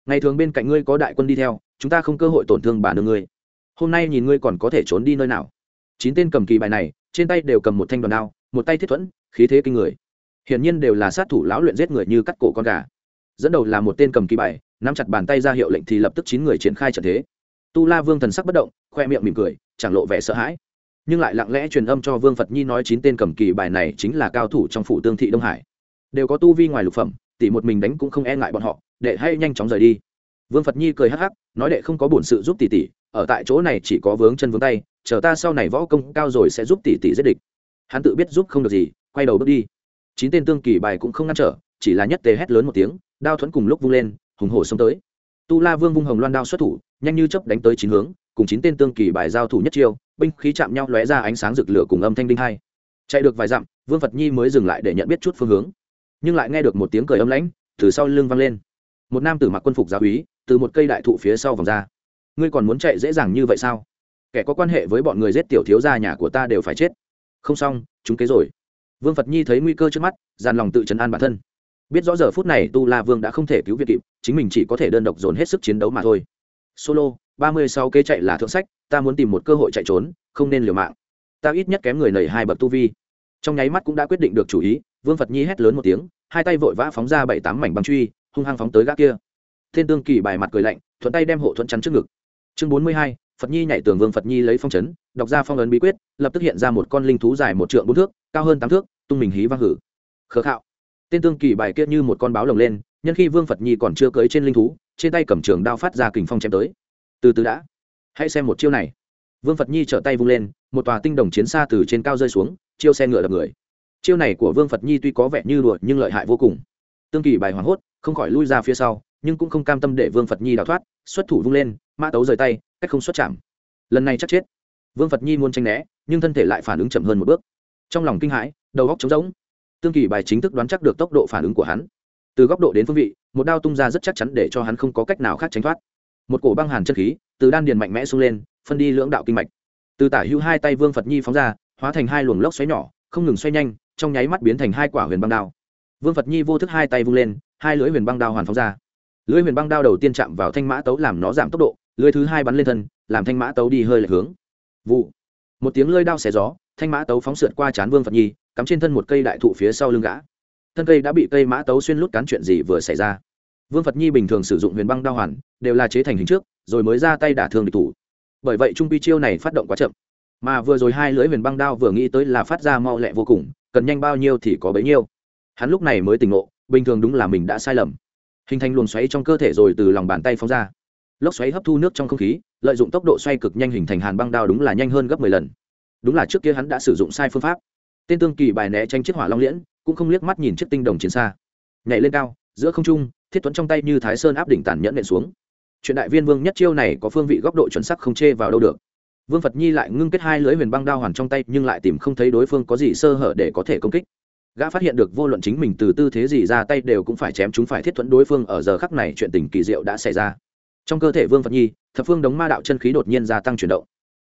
Ngày thường bên cạnh ngươi có đại quân đi theo, chúng ta không cơ hội tổn thương bà nương ngươi. Hôm nay nhìn ngươi còn có thể trốn đi nơi nào? Chín tên cầm kỳ bài này, trên tay đều cầm một thanh đoàn đao, một tay thiết thuẫn, khí thế kinh người. Hiển nhiên đều là sát thủ lão luyện giết người như cắt cổ con gà. Dẫn đầu là một tên cầm kỳ bài, nắm chặt bàn tay ra hiệu lệnh thì lập tức chín người triển khai trận thế. Tu la vương thần sắc bất động, khoe miệng mỉm cười, chẳng lộ vẻ sợ hãi nhưng lại lặng lẽ truyền âm cho vương phật nhi nói chín tên cầm kỳ bài này chính là cao thủ trong phủ tương thị đông hải. Đều có tu vi ngoài lục phẩm, tỷ một mình đánh cũng không e ngại bọn họ, đệ hay nhanh chóng rời đi. Vương phật nhi cười hắc hắc, nói đệ không có bổn sự giúp tỷ tỷ, ở tại chỗ này chỉ có vướng chân vướng tay, chờ ta sau này võ công cao rồi sẽ giúp tỷ tỷ giết địch. Hắn tự biết giúp không được gì, quay đầu bước đi. Chín tên tương kỳ bài cũng không ngăn trở, chỉ là nhất tề hét lớn một tiếng, đao thuẫn cùng lúc vung lên, hùng hổ xông tới. Tu la vương vung hồng loan đao xuất thủ, nhanh như chớp đánh tới chín hướng, cùng chín tên tương kỳ bài giao thủ nhất chiêu binh khí chạm nhau lóe ra ánh sáng rực lửa cùng âm thanh đinh hai. Chạy được vài dặm, vương phật nhi mới dừng lại để nhận biết chút phương hướng. Nhưng lại nghe được một tiếng cười âm lãnh, từ sau lưng vang lên. Một nam tử mặc quân phục giáo úy, từ một cây đại thụ phía sau vòng ra. Ngươi còn muốn chạy dễ dàng như vậy sao? Kẻ có quan hệ với bọn người giết tiểu thiếu gia nhà của ta đều phải chết. Không xong, chúng kế rồi. Vương phật nhi thấy nguy cơ trước mắt, dàn lòng tự chấn an bản thân. Biết rõ giờ phút này tu la vương đã không thể cứu việt kịp, chính mình chỉ có thể đơn độc dồn hết sức chiến đấu mà thôi. Solo ba mươi sáu kế chạy là thượng sách, ta muốn tìm một cơ hội chạy trốn, không nên liều mạng. Ta ít nhất kém người nầy hai bậc tu vi. Trong nháy mắt cũng đã quyết định được chủ ý, vương phật nhi hét lớn một tiếng, hai tay vội vã phóng ra bảy tám mảnh băng truy, hung hăng phóng tới gác kia. Thiên tương kỳ bài mặt cười lạnh, thuận tay đem hộ thuận chắn trước ngực. Chương bốn mươi hai, phật nhi nhảy tường vương phật nhi lấy phong chấn, đọc ra phong ấn bí quyết, lập tức hiện ra một con linh thú dài một trượng bốn thước, cao hơn tám thước, tung mình hí vang hử. Khờ khạo. Tên tương kỳ bài kia như một con báo lồng lên, nhân khi vương phật nhi còn chưa cưới trên linh thú, trên tay cầm trường đao phát ra kình phong chém tới từ từ đã. Hãy xem một chiêu này. Vương phật nhi trở tay vung lên, một tòa tinh đồng chiến xa từ trên cao rơi xuống, chiêu xe ngựa đập người. Chiêu này của vương phật nhi tuy có vẻ như đùa nhưng lợi hại vô cùng. Tương kỳ bài hoảng hốt, không khỏi lui ra phía sau, nhưng cũng không cam tâm để vương phật nhi đào thoát, xuất thủ vung lên, mã tấu rời tay, cách không xuất chạm. Lần này chắc chết. Vương phật nhi muốn tranh né, nhưng thân thể lại phản ứng chậm hơn một bước. Trong lòng kinh hãi, đầu góc trống rỗng. Tương kỳ bài chính thức đoán chắc được tốc độ phản ứng của hắn. Từ góc độ đến phương vị, một đao tung ra rất chắc chắn để cho hắn không có cách nào khác tránh thoát một cổ băng hàn chân khí từ đan điền mạnh mẽ xông lên, phân đi lưỡng đạo kinh mạch. Từ tả hữu hai tay vương phật nhi phóng ra, hóa thành hai luồng lốc xoáy nhỏ, không ngừng xoay nhanh, trong nháy mắt biến thành hai quả huyền băng đao. Vương phật nhi vô thức hai tay vung lên, hai lưỡi huyền băng đao hoàn phóng ra. Lưỡi huyền băng đao đầu tiên chạm vào thanh mã tấu làm nó giảm tốc độ, lưỡi thứ hai bắn lên thân, làm thanh mã tấu đi hơi lệch hướng. Vụ. Một tiếng lưỡi đao xẻ gió, thanh mã tấu phóng sượt qua chán vương phật nhi, cắm trên thân một cây đại thụ phía sau lưng gã. Thân cây đã bị cây mã tấu xuyên lút cán chuyện gì vừa xảy ra? Vương phật nhi bình thường sử dụng huyền băng đao hoàn, đều là chế thành hình trước, rồi mới ra tay đả thương địch thủ. Bởi vậy trung pi chiêu này phát động quá chậm. Mà vừa rồi hai lưỡi huyền băng đao vừa nghĩ tới là phát ra mau lẹ vô cùng, cần nhanh bao nhiêu thì có bấy nhiêu. Hắn lúc này mới tỉnh ngộ, bình thường đúng là mình đã sai lầm. Hình thành luồng xoáy trong cơ thể rồi từ lòng bàn tay phóng ra. Lốc xoáy hấp thu nước trong không khí, lợi dụng tốc độ xoay cực nhanh hình thành hàn băng đao đúng là nhanh hơn gấp mười lần. Đúng là trước kia hắn đã sử dụng sai phương pháp. Tên tương kỳ bài né tranh chiếc hỏa long liễn, cũng không liếc mắt nhìn chiếc tinh đồng chiến xa. Nhảy lên cao, giữa không trung thiết tuấn trong tay như thái sơn áp đỉnh tàn nhẫn nện xuống. Chuyện đại viên vương nhất chiêu này có phương vị góc độ chuẩn sắc không chê vào đâu được. Vương phật nhi lại ngưng kết hai lưới huyền băng đao hoàn trong tay, nhưng lại tìm không thấy đối phương có gì sơ hở để có thể công kích. Gã phát hiện được vô luận chính mình từ tư thế gì ra tay đều cũng phải chém chúng phải thiết thuẫn đối phương ở giờ khắc này chuyện tình kỳ diệu đã xảy ra. Trong cơ thể vương phật nhi, thập phương đống ma đạo chân khí đột nhiên gia tăng chuyển động.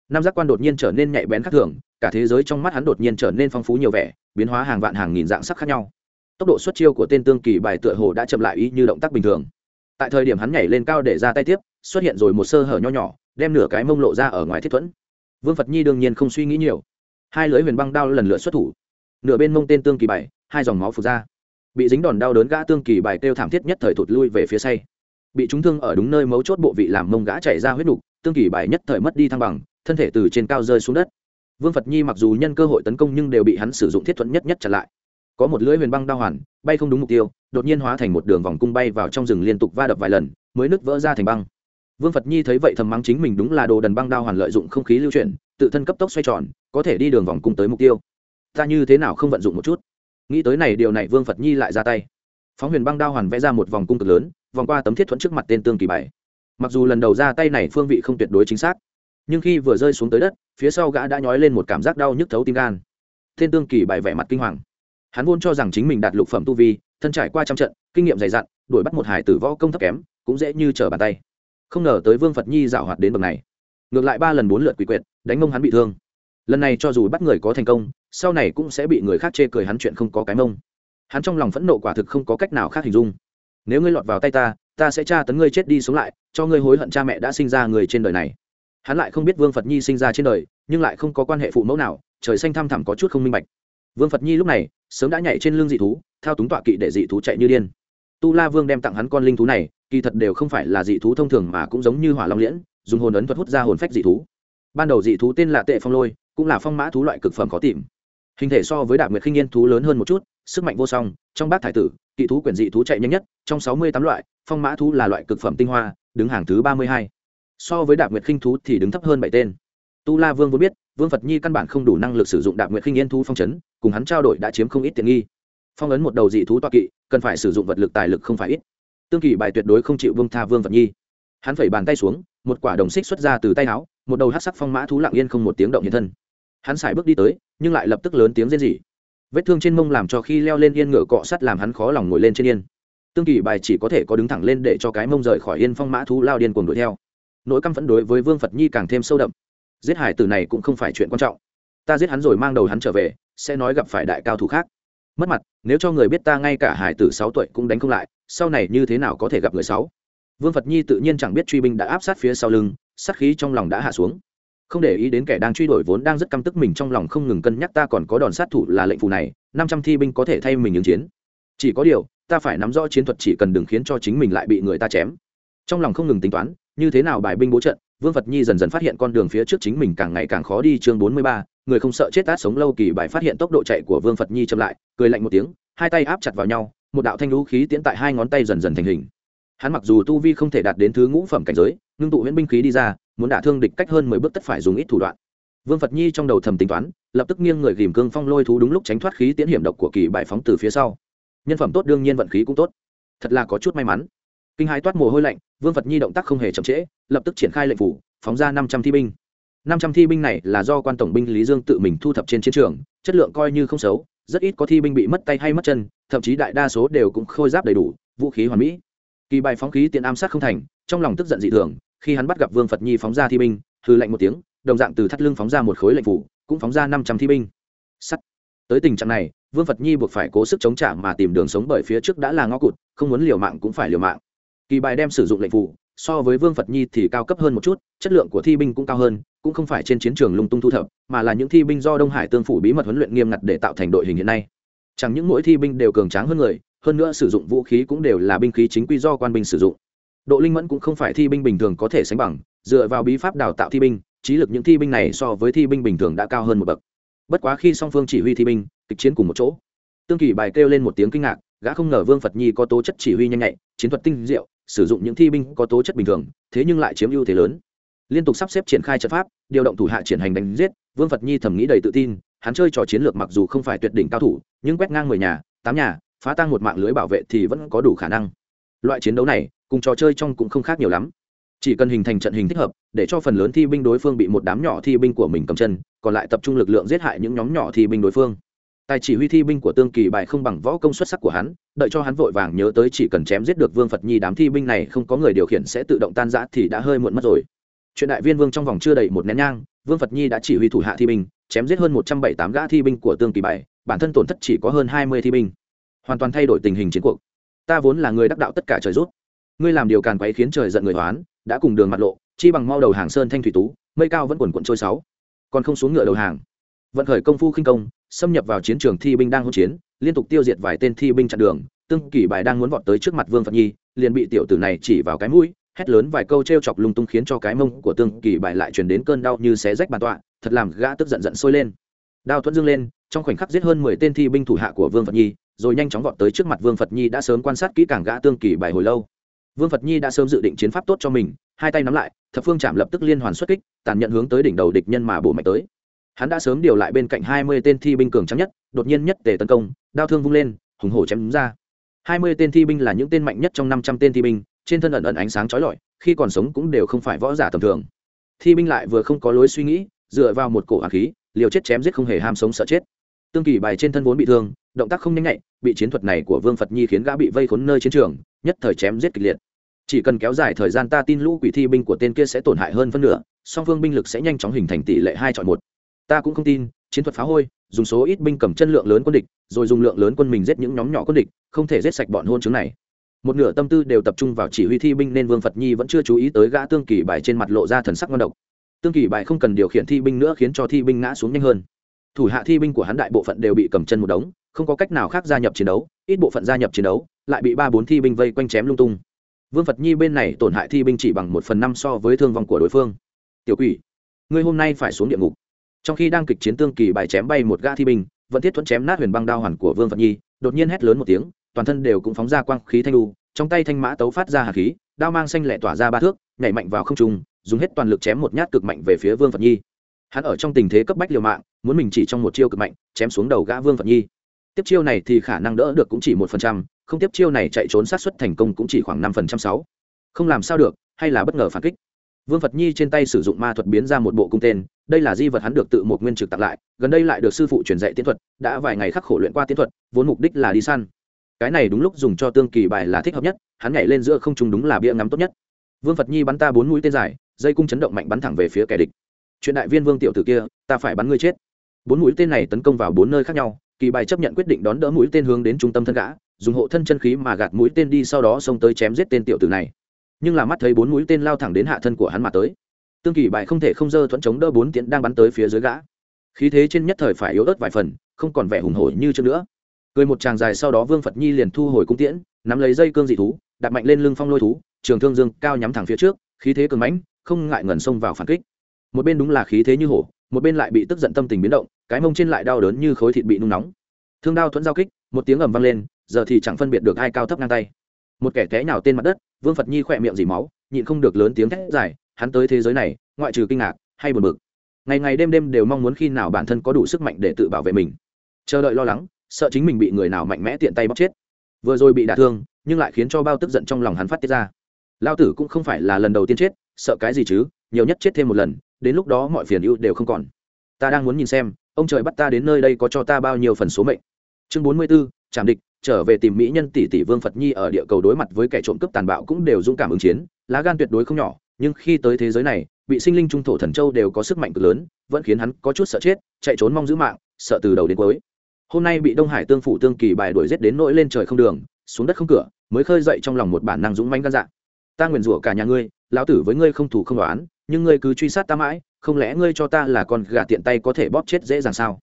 Nam giác quan đột nhiên trở nên nhạy bén khác thường, cả thế giới trong mắt hắn đột nhiên trở nên phong phú nhiều vẻ, biến hóa hàng vạn hàng nghìn dạng sắc khác nhau tốc độ xuất chiêu của tên tương kỳ bài tựa hồ đã chậm lại ý như động tác bình thường. Tại thời điểm hắn nhảy lên cao để ra tay tiếp, xuất hiện rồi một sơ hở nho nhỏ, đem nửa cái mông lộ ra ở ngoài thiết thuẫn. Vương phật nhi đương nhiên không suy nghĩ nhiều. Hai lưới huyền băng đao lần lượt xuất thủ. Nửa bên mông tên tương kỳ bảy hai dòng máu phục ra. Bị dính đòn đau đớn gã tương kỳ bài kêu thảm thiết nhất thời thụt lui về phía say bị trúng thương ở đúng nơi mấu chốt bộ vị làm mông gã chảy ra huyết đục, tương kỳ bài nhất thời mất đi thăng bằng, thân thể từ trên cao rơi xuống đất. Vương phật nhi mặc dù nhân cơ hội tấn công nhưng đều bị hắn sử dụng thiết thuận nhất nhất chặn lại có một lưỡi huyền băng đao hoàn, bay không đúng mục tiêu, đột nhiên hóa thành một đường vòng cung bay vào trong rừng liên tục va đập vài lần, mới nứt vỡ ra thành băng. Vương phật nhi thấy vậy thầm mắng chính mình đúng là đồ đần băng đao hoàn lợi dụng không khí lưu chuyển, tự thân cấp tốc xoay tròn, có thể đi đường vòng cung tới mục tiêu. Ta như thế nào không vận dụng một chút? Nghĩ tới này điều này vương phật nhi lại ra tay. Phóng huyền băng đao hoàn vẽ ra một vòng cung cực lớn, vòng qua tấm thiết thuẫn trước mặt tên tương kỳ bảy mặc dù lần đầu ra tay này phương vị không tuyệt đối chính xác, nhưng khi vừa rơi xuống tới đất, phía sau gã đã nhói lên một cảm giác đau nhức thấu tim gan. Tên tương kỳ bảy vẻ mặt kinh hoàng hắn vốn cho rằng chính mình đạt lục phẩm tu vi, thân trải qua trăm trận, kinh nghiệm dày dặn, đuổi bắt một hải tử võ công thấp kém, cũng dễ như trở bàn tay. Không ngờ tới vương phật nhi dạo hoạt đến bậc này. Ngược lại ba lần bốn lượt quỷ quyệt, đánh mông hắn bị thương. Lần này cho dù bắt người có thành công, sau này cũng sẽ bị người khác chê cười hắn chuyện không có cái mông. Hắn trong lòng phẫn nộ quả thực không có cách nào khác hình dung. Nếu ngươi lọt vào tay ta ta sẽ tra tấn ngươi chết đi sống lại, cho ngươi hối hận cha mẹ đã sinh ra người trên đời này. Hắn lại không biết vương phật nhi sinh ra trên đời, nhưng lại không có quan hệ phụ mẫu nào, trời xanh thăm thẳm có chút không minh bạch vương phật nhi lúc này, sớm đã nhảy trên lưng dị thú, thao túng tọa kỵ để dị thú chạy như điên. Tu la vương đem tặng hắn con linh thú này, kỳ thật đều không phải là dị thú thông thường mà cũng giống như hỏa long liễn, dùng hồn ấn thuật hút ra hồn phách dị thú. Ban đầu dị thú tên là tệ phong lôi, cũng là phong mã thú loại cực phẩm khó tìm. Hình thể so với đạp nguyệt khinh yên thú lớn hơn một chút, sức mạnh vô song, trong bát thải tử, kỵ thú quyển dị thú chạy nhanh nhất, trong sáu mươi tám loại, phong mã thú là loại cực phẩm tinh hoa, đứng hàng thứ ba mươi hai. So với đạp nguyệt khinh thú thì đứng thấp hơn bảy tên tu la vương vốn biết, vương phật nhi căn bản không đủ năng lực sử dụng đạp nguyệt khinh yên thú phong chấn, cùng hắn trao đổi đã chiếm không ít tiện nghi. Phong ấn một đầu dị thú toa kỵ, cần phải sử dụng vật lực tài lực không phải ít. Tương kỳ bài tuyệt đối không chịu vương tha vương phật nhi. Hắn phẩy bàn tay xuống, một quả đồng xích xuất ra từ tay áo, một đầu hát sắc phong mã thú lặng yên không một tiếng động hiện thân. Hắn xài bước đi tới, nhưng lại lập tức lớn tiếng rên rỉ. Vết thương trên mông làm cho khi leo lên yên ngựa cọ sắt làm hắn khó lòng ngồi lên trên yên. Tương kỳ bài chỉ có thể có đứng thẳng lên để cho cái mông rời khỏi yên phong mã thú lao điên cuồng đuổi theo. Nỗi căm phẫn đối với vương phật nhi càng thêm sâu đậm giết hải tử này cũng không phải chuyện quan trọng. Ta giết hắn rồi mang đầu hắn trở về, sẽ nói gặp phải đại cao thủ khác. Mất mặt, nếu cho người biết ta ngay cả hải tử sáu tuổi cũng đánh không lại, sau này như thế nào có thể gặp người sáu? Vương phật nhi tự nhiên chẳng biết truy binh đã áp sát phía sau lưng, sát khí trong lòng đã hạ xuống. Không để ý đến kẻ đang truy đuổi vốn đang rất căm tức mình trong lòng không ngừng cân nhắc ta còn có đòn sát thủ là lệnh phù này, năm trăm thi binh có thể thay mình ứng chiến. Chỉ có điều, ta phải nắm rõ chiến thuật chỉ cần đừng khiến cho chính mình lại bị người ta chém. Trong lòng không ngừng tính toán, như thế nào bài binh bố trận vương phật nhi dần dần phát hiện con đường phía trước chính mình càng ngày càng khó đi chương bốn mươi ba, người không sợ chết tát sống lâu kỳ bài phát hiện tốc độ chạy của vương phật nhi chậm lại, cười lạnh một tiếng, hai tay áp chặt vào nhau, một đạo thanh lũ khí tiến tại hai ngón tay dần dần thành hình. Hắn mặc dù tu vi không thể đạt đến thứ ngũ phẩm cảnh giới ngưng tụ huyễn binh khí đi ra, muốn đả thương địch cách hơn mười bước tất phải dùng ít thủ đoạn. Vương phật nhi trong đầu thầm tính toán, lập tức nghiêng người ghìm cương phong lôi thú đúng lúc tránh thoát khí tiễn hiểm độc của kỳ bài phóng từ phía sau. Nhân phẩm tốt đương nhiên vận khí cũng tốt. Thật là có chút may mắn kinh hãi toát mồ hôi lạnh, vương phật nhi động tác không hề chậm trễ, lập tức triển khai lệnh phủ, phóng ra năm trăm thi binh. Năm trăm thi binh này là do quan tổng binh lý dương tự mình thu thập trên chiến trường, chất lượng coi như không xấu, rất ít có thi binh bị mất tay hay mất chân, thậm chí đại đa số đều cũng khôi giáp đầy đủ, vũ khí hoàn mỹ. Kỳ bài phóng khí tiện ám sát không thành, trong lòng tức giận dị thường, khi hắn bắt gặp vương phật nhi phóng ra thi binh hư lệnh một tiếng, đồng dạng từ thắt lưng phóng ra một khối lệnh phủ, cũng phóng ra năm trăm thi binh. Sắt. Tới tình trạng này, vương phật nhi buộc phải cố sức chống trả mà tìm đường sống bởi phía trước đã là ngõ cụt, không muốn liều mạng cũng phải liều mạng kỳ bài đem sử dụng lệnh phủ so với vương phật nhi thì cao cấp hơn một chút, chất lượng của thi binh cũng cao hơn, cũng không phải trên chiến trường lung tung thu thập, mà là những thi binh do đông hải tương phủ bí mật huấn luyện nghiêm ngặt để tạo thành đội hình hiện nay. Chẳng những mỗi thi binh đều cường tráng hơn người, hơn nữa sử dụng vũ khí cũng đều là binh khí chính quy do quan binh sử dụng. Độ linh mẫn cũng không phải thi binh bình thường có thể sánh bằng, dựa vào bí pháp đào tạo thi binh, trí lực những thi binh này so với thi binh bình thường đã cao hơn một bậc. Bất quá khi song phương chỉ huy thi binh, kịch chiến cùng một chỗ, tương kỳ bài kêu lên một tiếng kinh ngạc gã không ngờ vương phật nhi có tố chất chỉ huy nhanh nhạy, chiến thuật tinh diệu, sử dụng những thi binh có tố chất bình thường, thế nhưng lại chiếm ưu thế lớn. Liên tục sắp xếp triển khai trận pháp, điều động thủ hạ triển hành đánh giết, vương phật nhi thầm nghĩ đầy tự tin, hắn chơi trò chiến lược mặc dù không phải tuyệt đỉnh cao thủ, nhưng quét ngang mười nhà, tám nhà, phá tan một mạng lưới bảo vệ thì vẫn có đủ khả năng. Loại chiến đấu này, cùng trò chơi trong cũng không khác nhiều lắm. Chỉ cần hình thành trận hình thích hợp, để cho phần lớn thi binh đối phương bị một đám nhỏ thi binh của mình cầm chân, còn lại tập trung lực lượng giết hại những nhóm nhỏ thi binh đối phương tài chỉ huy thi binh của tương kỳ bài không bằng võ công xuất sắc của hắn, đợi cho hắn vội vàng nhớ tới chỉ cần chém giết được vương phật nhi đám thi binh này không có người điều khiển sẽ tự động tan giã thì đã hơi muộn mất rồi. Chuyện đại viên vương trong vòng chưa đầy một nén nhang, vương phật nhi đã chỉ huy thủ hạ thi binh, chém giết hơn một trăm bảy tám gã thi binh của tương kỳ bài, bản thân tổn thất chỉ có hơn hai mươi thi binh. Hoàn toàn thay đổi tình hình chiến cuộc. Ta vốn là người đắc đạo tất cả trời rút. Ngươi làm điều càn quấy khiến trời giận người hoán đã cùng đường mặt lộ, chi bằng mau đầu hàng sơn thanh thủy tú, mây cao vẫn quần quận trôi sáu. Còn không xuống ngựa đầu hàng. Vận khởi công phu khinh công xâm nhập vào chiến trường thi binh đang hỗn chiến, liên tục tiêu diệt vài tên thi binh chặn đường, tương kỳ bài đang muốn vọt tới trước mặt vương phật nhi, liền bị tiểu tử này chỉ vào cái mũi, hét lớn vài câu t r e o chọc lung tung khiến cho cái mông của tương kỳ bài lại truyền đến cơn đau như xé rách bàn tọa, thật làm gã tức giận giận sôi lên. Đao thuẫn dương lên, trong khoảnh khắc giết hơn mười tên thi binh thủ hạ của vương phật nhi, rồi nhanh chóng vọt tới trước mặt vương phật nhi đã sớm quan sát kỹ càng gã tương kỳ bài hồi lâu. Vương phật nhi đã sớm dự định chiến pháp tốt cho mình, hai tay nắm lại, thập phương chạm lập tức liên hoàn xuất kích, tàn nhận hướng tới đỉnh đầu địch nhân mà bổ mạnh tới hắn đã sớm điều lại bên cạnh hai mươi tên thi binh cường trắng nhất, đột nhiên nhất tề tấn công, đao thương vung lên, hùng hổ chém đúng ra. Hai mươi tên thi binh là những tên mạnh nhất trong năm trăm tên thi binh, trên thân ẩn ẩn ánh sáng trói lọi, khi còn sống cũng đều không phải võ giả tầm thường. Thi binh lại vừa không có lối suy nghĩ, dựa vào một cổ hạt khí, liều chết chém giết không hề ham sống sợ chết. Tương kỳ bài trên thân vốn bị thương, động tác không nhanh nhạy, bị chiến thuật này của vương phật nhi khiến gã bị vây khốn nơi chiến trường, nhất thời chém giết kịch liệt. Chỉ cần kéo dài thời gian, ta tin lũ quỷ thi binh của tên kia sẽ tổn hại hơn phân nửa, song phương binh lực sẽ nhanh chóng hình thành tỷ lệ hai chọn một ta cũng không tin, chiến thuật phá hôi, dùng số ít binh cầm chân lượng lớn quân địch, rồi dùng lượng lớn quân mình giết những nhóm nhỏ quân địch, không thể giết sạch bọn hôn chứng này. Một nửa tâm tư đều tập trung vào chỉ huy thi binh nên vương phật nhi vẫn chưa chú ý tới gã tương kỳ bài trên mặt lộ ra thần sắc ngon độc. Tương kỳ bài không cần điều khiển thi binh nữa khiến cho thi binh ngã xuống nhanh hơn. Thủ hạ thi binh của hắn đại bộ phận đều bị cầm chân một đống, không có cách nào khác gia nhập chiến đấu, ít bộ phận gia nhập chiến đấu, lại bị ba bốn thi binh vây quanh chém lung tung. Vương phật nhi bên này tổn hại thi binh chỉ bằng một phần năm so với thương vong của đối phương. Tiểu quỷ, ngươi hôm nay phải xuống địa ngục trong khi đang kịch chiến tương kỳ bài chém bay một gã thi binh vẫn thiết thuẫn chém nát huyền băng đao hoàn của vương phật nhi, đột nhiên hét lớn một tiếng, toàn thân đều cũng phóng ra quang khí thanh lu trong tay thanh mã tấu phát ra hạt khí, đao mang xanh lẹ tỏa ra ba thước, nhảy mạnh vào không trung, dùng hết toàn lực chém một nhát cực mạnh về phía vương phật nhi. Hắn ở trong tình thế cấp bách liều mạng, muốn mình chỉ trong một chiêu cực mạnh, chém xuống đầu gã vương phật nhi. Tiếp chiêu này thì khả năng đỡ được cũng chỉ một phần trăm, không tiếp chiêu này chạy trốn sát xuất thành công cũng chỉ khoảng năm phần trăm sáu. Không làm sao được, hay là bất ngờ phản kích. Vương phật nhi trên tay sử dụng ma thuật biến ra một bộ cung tên đây là di vật hắn được tự một nguyên trực tặng lại, gần đây lại được sư phụ truyền dạy tiến thuật, đã vài ngày khắc khổ luyện qua tiến thuật, vốn mục đích là đi săn. Cái này đúng lúc dùng cho tương kỳ bài là thích hợp nhất, hắn nhảy lên giữa không trung đúng là bia ngắm tốt nhất. Vương phật nhi bắn ta bốn mũi tên dài, dây cung chấn động mạnh bắn thẳng về phía kẻ địch. Chuyện đại viên vương tiểu tử kia, ta phải bắn ngươi chết. Bốn mũi tên này tấn công vào bốn nơi khác nhau, kỳ bài chấp nhận quyết định đón đỡ mũi tên hướng đến trung tâm thân gã, dùng hộ thân chân khí mà gạt mũi tên đi sau đó xông tới chém giết tên tiểu tử này. Nhưng là mắt thấy bốn mũi tên lao thẳng đến hạ thân của hắn mà tới tương kỳ bại không thể không dơ thuẫn chống đỡ bốn tiễn đang bắn tới phía dưới gã. Khí thế trên nhất thời phải yếu ớt vài phần, không còn vẻ hùng hổ như trước nữa. Cười một tràng dài sau đó vương phật nhi liền thu hồi cung tiễn, nắm lấy dây cương dị thú đặt mạnh lên lưng phong lôi thú, trường thương dương cao nhắm thẳng phía trước, khí thế cường mãnh, không ngại ngần xông vào phản kích. Một bên đúng là khí thế như hổ, một bên lại bị tức giận tâm tình biến động, cái mông trên lại đau đớn như khối thịt bị nung nóng. Thương đao thuẫn giao kích, một tiếng ầm vang lên, giờ thì chẳng phân biệt được ai cao thấp ngang tay. Một kẻ té nhào tên mặt đất, vương phật nhi khỏe miệng dỉ máu, nhịn không được lớn tiếng thét dài hắn tới thế giới này, ngoại trừ kinh ngạc hay buồn bực. Ngày ngày đêm đêm đều mong muốn khi nào bản thân có đủ sức mạnh để tự bảo vệ mình. Chờ đợi lo lắng, sợ chính mình bị người nào mạnh mẽ tiện tay bóc chết. Vừa rồi bị đả thương, nhưng lại khiến cho bao tức giận trong lòng hắn phát tiết ra. Lao tử cũng không phải là lần đầu tiên chết, sợ cái gì chứ? Nhiều nhất chết thêm một lần, đến lúc đó mọi phiền ưu đều không còn. Ta đang muốn nhìn xem, ông trời bắt ta đến nơi đây có cho ta bao nhiêu phần số mệnh. Chương bốn mươi b ố trảm địch, trở về tìm mỹ nhân tỷ tỷ vương phật nhi ở địa cầu đối mặt với kẻ trộm cướp tàn bạo cũng đều dũng cảm ứng chiến, lá gan tuyệt đối không nhỏ nhưng khi tới thế giới này, bị sinh linh trung thổ thần châu đều có sức mạnh cực lớn, vẫn khiến hắn có chút sợ chết, chạy trốn mong giữ mạng, sợ từ đầu đến cuối. Hôm nay bị đông hải tương phủ tương kỳ bài đuổi giết đến nỗi lên trời không đường, xuống đất không cửa, mới khơi dậy trong lòng một bản năng dũng manh gan dạ. Ta nguyền rủa cả nhà ngươi, lão tử với ngươi không thủ không đoán, nhưng ngươi cứ truy sát ta mãi, không lẽ ngươi cho ta là con gà tiện tay có thể bóp chết dễ dàng sao?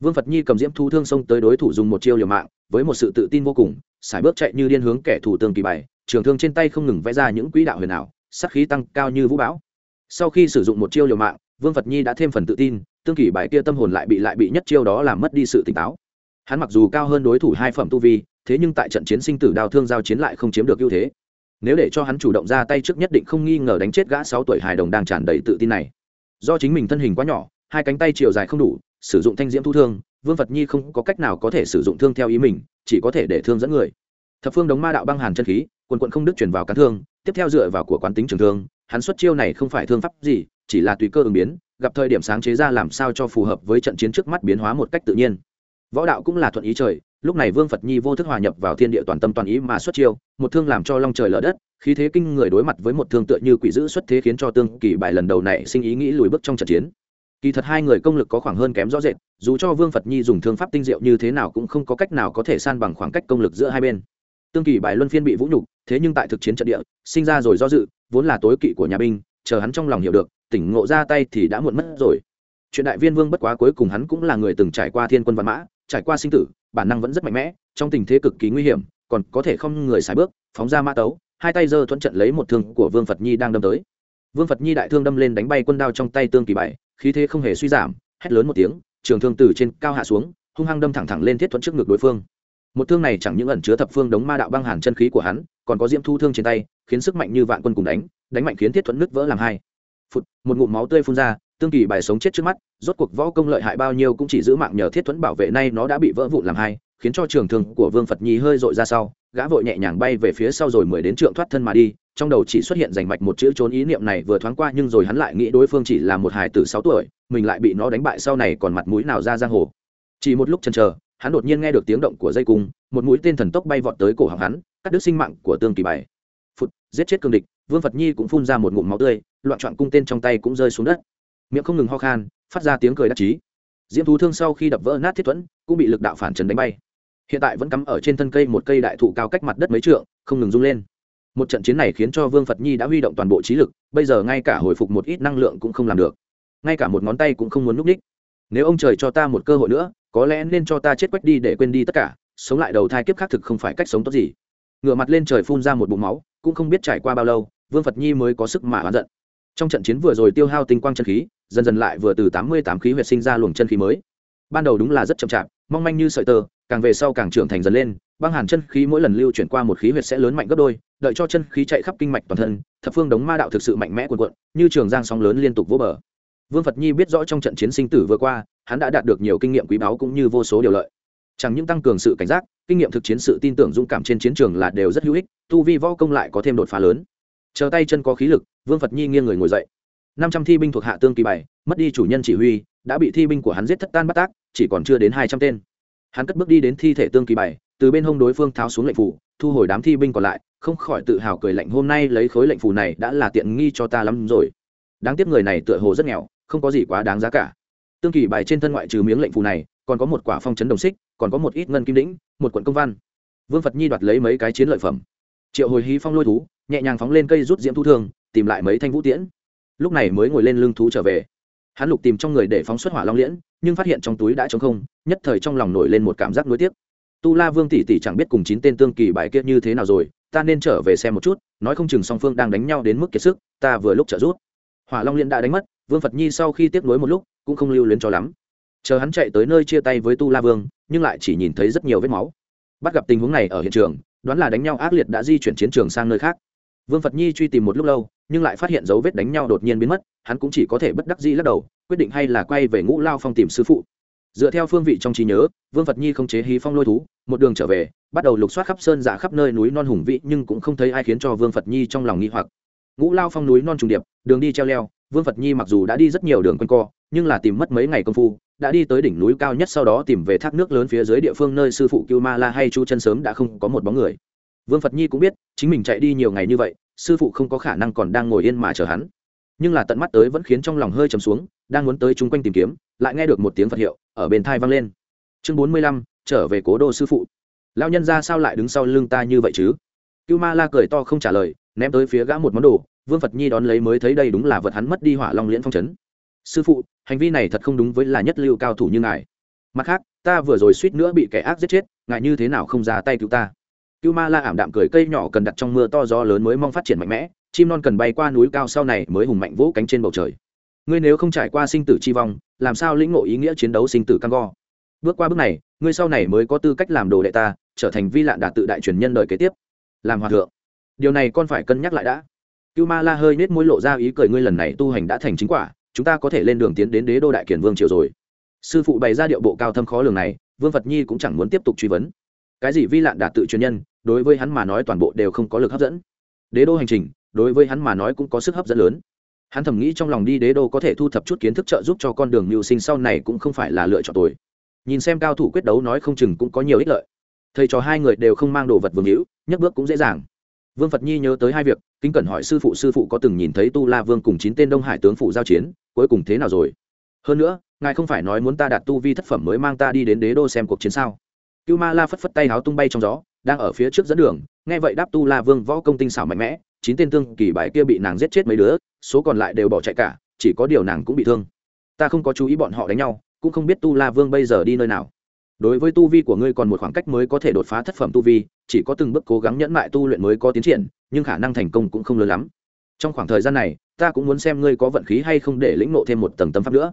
Vương phật nhi cầm diễm thu thương xông tới đối thủ dùng một chiêu liều mạng, với một sự tự tin vô cùng, sải bước chạy như điên hướng kẻ thủ tương kỳ bài, trường thương trên tay không ngừng vẽ ra những quỹ đạo huyền ảo sắc khí tăng cao như vũ bão. Sau khi sử dụng một chiêu liều mạng, vương phật nhi đã thêm phần tự tin, tương kỳ bài kia tâm hồn lại bị lại bị nhất chiêu đó làm mất đi sự tỉnh táo. Hắn mặc dù cao hơn đối thủ hai phẩm tu vi, thế nhưng tại trận chiến sinh tử đào thương giao chiến lại không chiếm được ưu thế. Nếu để cho hắn chủ động ra tay trước nhất định không nghi ngờ đánh chết gã sáu tuổi hài đồng đang tràn đầy tự tin này. Do chính mình thân hình quá nhỏ, hai cánh tay chiều dài không đủ, sử dụng thanh diễm thu thương, vương phật nhi không có cách nào có thể sử dụng thương theo ý mình, chỉ có thể để thương dẫn người. Thập phương đống ma đạo băng hàn chân khí, quần quận không đứt chuyển vào cán thương tiếp theo dựa vào của quán tính trường thương, hắn xuất chiêu này không phải thương pháp gì, chỉ là tùy cơ ứng biến, gặp thời điểm sáng chế ra làm sao cho phù hợp với trận chiến trước mắt biến hóa một cách tự nhiên. Võ đạo cũng là thuận ý trời, lúc này vương phật nhi vô thức hòa nhập vào thiên địa toàn tâm toàn ý mà xuất chiêu, một thương làm cho long trời lở đất, khí thế kinh người đối mặt với một thương tựa như quỷ dữ xuất thế khiến cho tương kỳ bài lần đầu này sinh ý nghĩ lùi bước trong trận chiến. Kỳ thật hai người công lực có khoảng hơn kém rõ rệt, dù cho vương phật nhi dùng thương pháp tinh diệu như thế nào cũng không có cách nào có thể san bằng khoảng cách công lực giữa hai bên. Tương kỳ bài luân phiên bị vũ nhục thế nhưng tại thực chiến trận địa, sinh ra rồi do dự, vốn là tối kỵ của nhà binh, chờ hắn trong lòng hiểu được, tỉnh ngộ ra tay thì đã muộn mất rồi. Chuyện đại viên vương bất quá cuối cùng hắn cũng là người từng trải qua thiên quân văn mã, trải qua sinh tử, bản năng vẫn rất mạnh mẽ, trong tình thế cực kỳ nguy hiểm, còn có thể không người xài bước, phóng ra mã tấu, hai tay giơ thuẫn trận lấy một thương của vương phật nhi đang đâm tới. Vương phật nhi đại thương đâm lên đánh bay quân đao trong tay tương kỳ bảy, khí thế không hề suy giảm, hét lớn một tiếng, trường thương từ trên cao hạ xuống, hung hăng đâm thẳng thẳng lên thiết thuẫn trước ngực đối phương một thương này chẳng những ẩn chứa thập phương đống ma đạo băng hàn chân khí của hắn, còn có diễm thu thương trên tay, khiến sức mạnh như vạn quân cùng đánh đánh mạnh khiến thiết thuẫn nứt vỡ làm hai. Phút một ngụm máu tươi phun ra, tương kỳ bài sống chết trước mắt, rốt cuộc võ công lợi hại bao nhiêu cũng chỉ giữ mạng nhờ thiết thuẫn bảo vệ nay nó đã bị vỡ vụn làm hai, khiến cho trường thương của vương phật nhi hơi dội ra sau, gã vội nhẹ nhàng bay về phía sau rồi mới đến trượng thoát thân mà đi, trong đầu chỉ xuất hiện rành mạch một chữ trốn ý niệm này vừa thoáng qua nhưng rồi hắn lại nghĩ đối phương chỉ là một hài tử sáu tuổi, mình lại bị nó đánh bại sau này còn mặt mũi nào ra giang hồ. Chỉ một lúc chần chờ hắn đột nhiên nghe được tiếng động của dây cung, một mũi tên thần tốc bay vọt tới cổ họng hắn, cắt đứt sinh mạng của tương kỳ bảy phút giết chết cương địch, vương phật nhi cũng phun ra một ngụm máu tươi, loạn trọn cung tên trong tay cũng rơi xuống đất. Miệng không ngừng ho khan, phát ra tiếng cười đắc chí. Diễm thú thương sau khi đập vỡ nát thiết thuẫn, cũng bị lực đạo phản trần đánh bay. Hiện tại vẫn cắm ở trên thân cây một cây đại thụ cao cách mặt đất mấy trượng, không ngừng rung lên. Một trận chiến này khiến cho vương phật nhi đã huy động toàn bộ trí lực, bây giờ ngay cả hồi phục một ít năng lượng cũng không làm được. Ngay cả một ngón tay cũng không muốn núp ních nếu ông trời cho ta một cơ hội nữa, có lẽ nên cho ta chết quách đi để quên đi tất cả, sống lại đầu thai kiếp khác thực không phải cách sống tốt gì. Ngựa mặt lên trời phun ra một bụng máu, cũng không biết trải qua bao lâu, vương phật nhi mới có sức mà oán giận. Trong trận chiến vừa rồi tiêu hao tinh quang chân khí, dần dần lại vừa từ tám mươi tám khí huyệt sinh ra luồng chân khí mới. Ban đầu đúng là rất chậm chạp, mong manh như sợi tơ, càng về sau càng trưởng thành dần lên, băng hàn chân khí mỗi lần lưu chuyển qua một khí huyệt sẽ lớn mạnh gấp đôi, đợi cho chân khí chạy khắp kinh mạch toàn thân, thập phương đống ma đạo thực sự mạnh mẽ cuồn cuộn, như trường giang sóng lớn liên tục vỗ bờ vương phật nhi biết rõ trong trận chiến sinh tử vừa qua, hắn đã đạt được nhiều kinh nghiệm quý báu cũng như vô số điều lợi. Chẳng những tăng cường sự cảnh giác, kinh nghiệm thực chiến sự tin tưởng dũng cảm trên chiến trường là đều rất hữu ích, tu vi võ công lại có thêm đột phá lớn. Chờ tay chân có khí lực, vương phật nhi nghiêng người ngồi dậy. Năm trăm thi binh thuộc hạ tương kỳ bảy mất đi chủ nhân chỉ huy, đã bị thi binh của hắn giết thất tan bắt tác, chỉ còn chưa đến hai trăm tên. Hắn cất bước đi đến thi thể tương kỳ bảy từ bên hông đối phương tháo xuống lệnh phủ, thu hồi đám thi binh còn lại, không khỏi tự hào cười lạnh, hôm nay lấy khối lệnh phủ này đã là tiện nghi cho ta lắm rồi. Đáng tiếc người này tựa hồ rất nghèo không có gì quá đáng giá cả. Tương kỳ bài trên thân ngoại trừ miếng lệnh phù này, còn có một quả phong chấn đồng xích, còn có một ít ngân kim đĩnh, một quận công văn. Vương phật nhi đoạt lấy mấy cái chiến lợi phẩm. Triệu hồi hí phong lôi thú, nhẹ nhàng phóng lên cây rút diễm thu thương, tìm lại mấy thanh vũ tiễn. Lúc này mới ngồi lên lưng thú trở về. Hắn lục tìm trong người để phóng xuất hỏa long liễn, nhưng phát hiện trong túi đã trống không, nhất thời trong lòng nổi lên một cảm giác nuối tiếc. Tu la vương tỷ tỷ chẳng biết cùng chín tên tương kỳ bài kia như thế nào rồi, ta nên trở về xem một chút, nói không chừng song phương đang đánh nhau đến mức kiệt sức, ta vừa lúc trợ rút hỏa long liễn đã đánh mất vương phật nhi sau khi tiếp nối một lúc, cũng không lưu luyến cho lắm. Chờ hắn chạy tới nơi chia tay với tu la vương, nhưng lại chỉ nhìn thấy rất nhiều vết máu. Bắt gặp tình huống này ở hiện trường, đoán là đánh nhau ác liệt đã di chuyển chiến trường sang nơi khác. Vương phật nhi truy tìm một lúc lâu, nhưng lại phát hiện dấu vết đánh nhau đột nhiên biến mất, hắn cũng chỉ có thể bất đắc dĩ lắc đầu, quyết định hay là quay về ngũ lao phong tìm sư phụ. Dựa theo phương vị trong trí nhớ, vương phật nhi không chế hí phong lôi thú, một đường trở về, bắt đầu lục soát khắp sơn giả khắp nơi núi non hùng vĩ nhưng cũng không thấy ai khiến cho vương phật nhi trong lòng nghi hoặc. Ngũ lao phong núi non trùng điệp, đường đi treo leo vương phật nhi mặc dù đã đi rất nhiều đường quanh co, nhưng là tìm mất mấy ngày công phu, đã đi tới đỉnh núi cao nhất sau đó tìm về thác nước lớn phía dưới địa phương nơi sư phụ cưu ma la hay chu chân sớm đã không có một bóng người. Vương phật nhi cũng biết, chính mình chạy đi nhiều ngày như vậy, sư phụ không có khả năng còn đang ngồi yên mà chờ hắn. Nhưng là tận mắt tới vẫn khiến trong lòng hơi chầm xuống, đang muốn tới chung quanh tìm kiếm, lại nghe được một tiếng phật hiệu, ở bên thai vang lên. Chương bốn mươi lăm, trở về cố đô sư phụ. Lao nhân ra sao lại đứng sau lưng ta như vậy chứ? Cưu ma la cười to không trả lời, ném tới phía gã một món đồ vương phật nhi đón lấy mới thấy đây đúng là vật hắn mất đi hỏa long liễn phong trấn sư phụ, hành vi này thật không đúng với là nhất lưu cao thủ như ngài. mặt khác, ta vừa rồi suýt nữa bị kẻ ác giết chết, ngài như thế nào không ra tay cứu ta? Cưu ma la ảm đạm cười, cây nhỏ cần đặt trong mưa to gió lớn mới mong phát triển mạnh mẽ, chim non cần bay qua núi cao sau này mới hùng mạnh vỗ cánh trên bầu trời. Ngươi nếu không trải qua sinh tử chi vong, làm sao lĩnh ngộ ý nghĩa chiến đấu sinh tử cam go? Bước qua bước này, ngươi sau này mới có tư cách làm đồ đệ ta, trở thành vi lạn đạt tự đại truyền nhân đời kế tiếp. Làm hòa thượng. Điều này con phải cân nhắc lại đã cưu ma la hơi nết môi lộ ra ý cười, ngươi lần này tu hành đã thành chính quả, chúng ta có thể lên đường tiến đến đế đô đại kiển vương triều rồi. Sư phụ bày ra điệu bộ cao thâm khó lường này, vương phật nhi cũng chẳng muốn tiếp tục truy vấn. Cái gì vi lạn đạt tự truyền nhân, đối với hắn mà nói toàn bộ đều không có lực hấp dẫn. Đế đô hành trình, đối với hắn mà nói cũng có sức hấp dẫn lớn. Hắn thầm nghĩ trong lòng đi đế đô có thể thu thập chút kiến thức trợ giúp cho con đường mưu sinh sau này cũng không phải là lựa chọn tồi. nhìn xem cao thủ quyết đấu nói không chừng cũng có nhiều ích lợi. Thầy trò hai người đều không mang đồ vật vương hữu, nhấc bước cũng dễ dàng vương phật nhi nhớ tới hai việc, kính cẩn hỏi sư phụ sư phụ có từng nhìn thấy tu la vương cùng chín tên đông hải tướng phụ giao chiến, cuối cùng thế nào rồi? Hơn nữa, ngài không phải nói muốn ta đạt tu vi thất phẩm mới mang ta đi đến đế đô xem cuộc chiến sao? Cưu ma la phất phất tay háo tung bay trong gió, đang ở phía trước dẫn đường, nghe vậy đáp tu la vương võ công tinh xảo mạnh mẽ, chín tên tương kỳ bài kia bị nàng giết chết mấy đứa, số còn lại đều bỏ chạy cả, chỉ có điều nàng cũng bị thương. Ta không có chú ý bọn họ đánh nhau, cũng không biết tu la vương bây giờ đi nơi nào đối với tu vi của ngươi còn một khoảng cách mới có thể đột phá thất phẩm tu vi, chỉ có từng bước cố gắng nhẫn mại tu luyện mới có tiến triển, nhưng khả năng thành công cũng không lớn lắm. Trong khoảng thời gian này, ta cũng muốn xem ngươi có vận khí hay không để lĩnh nộ thêm một tầng tâm pháp nữa.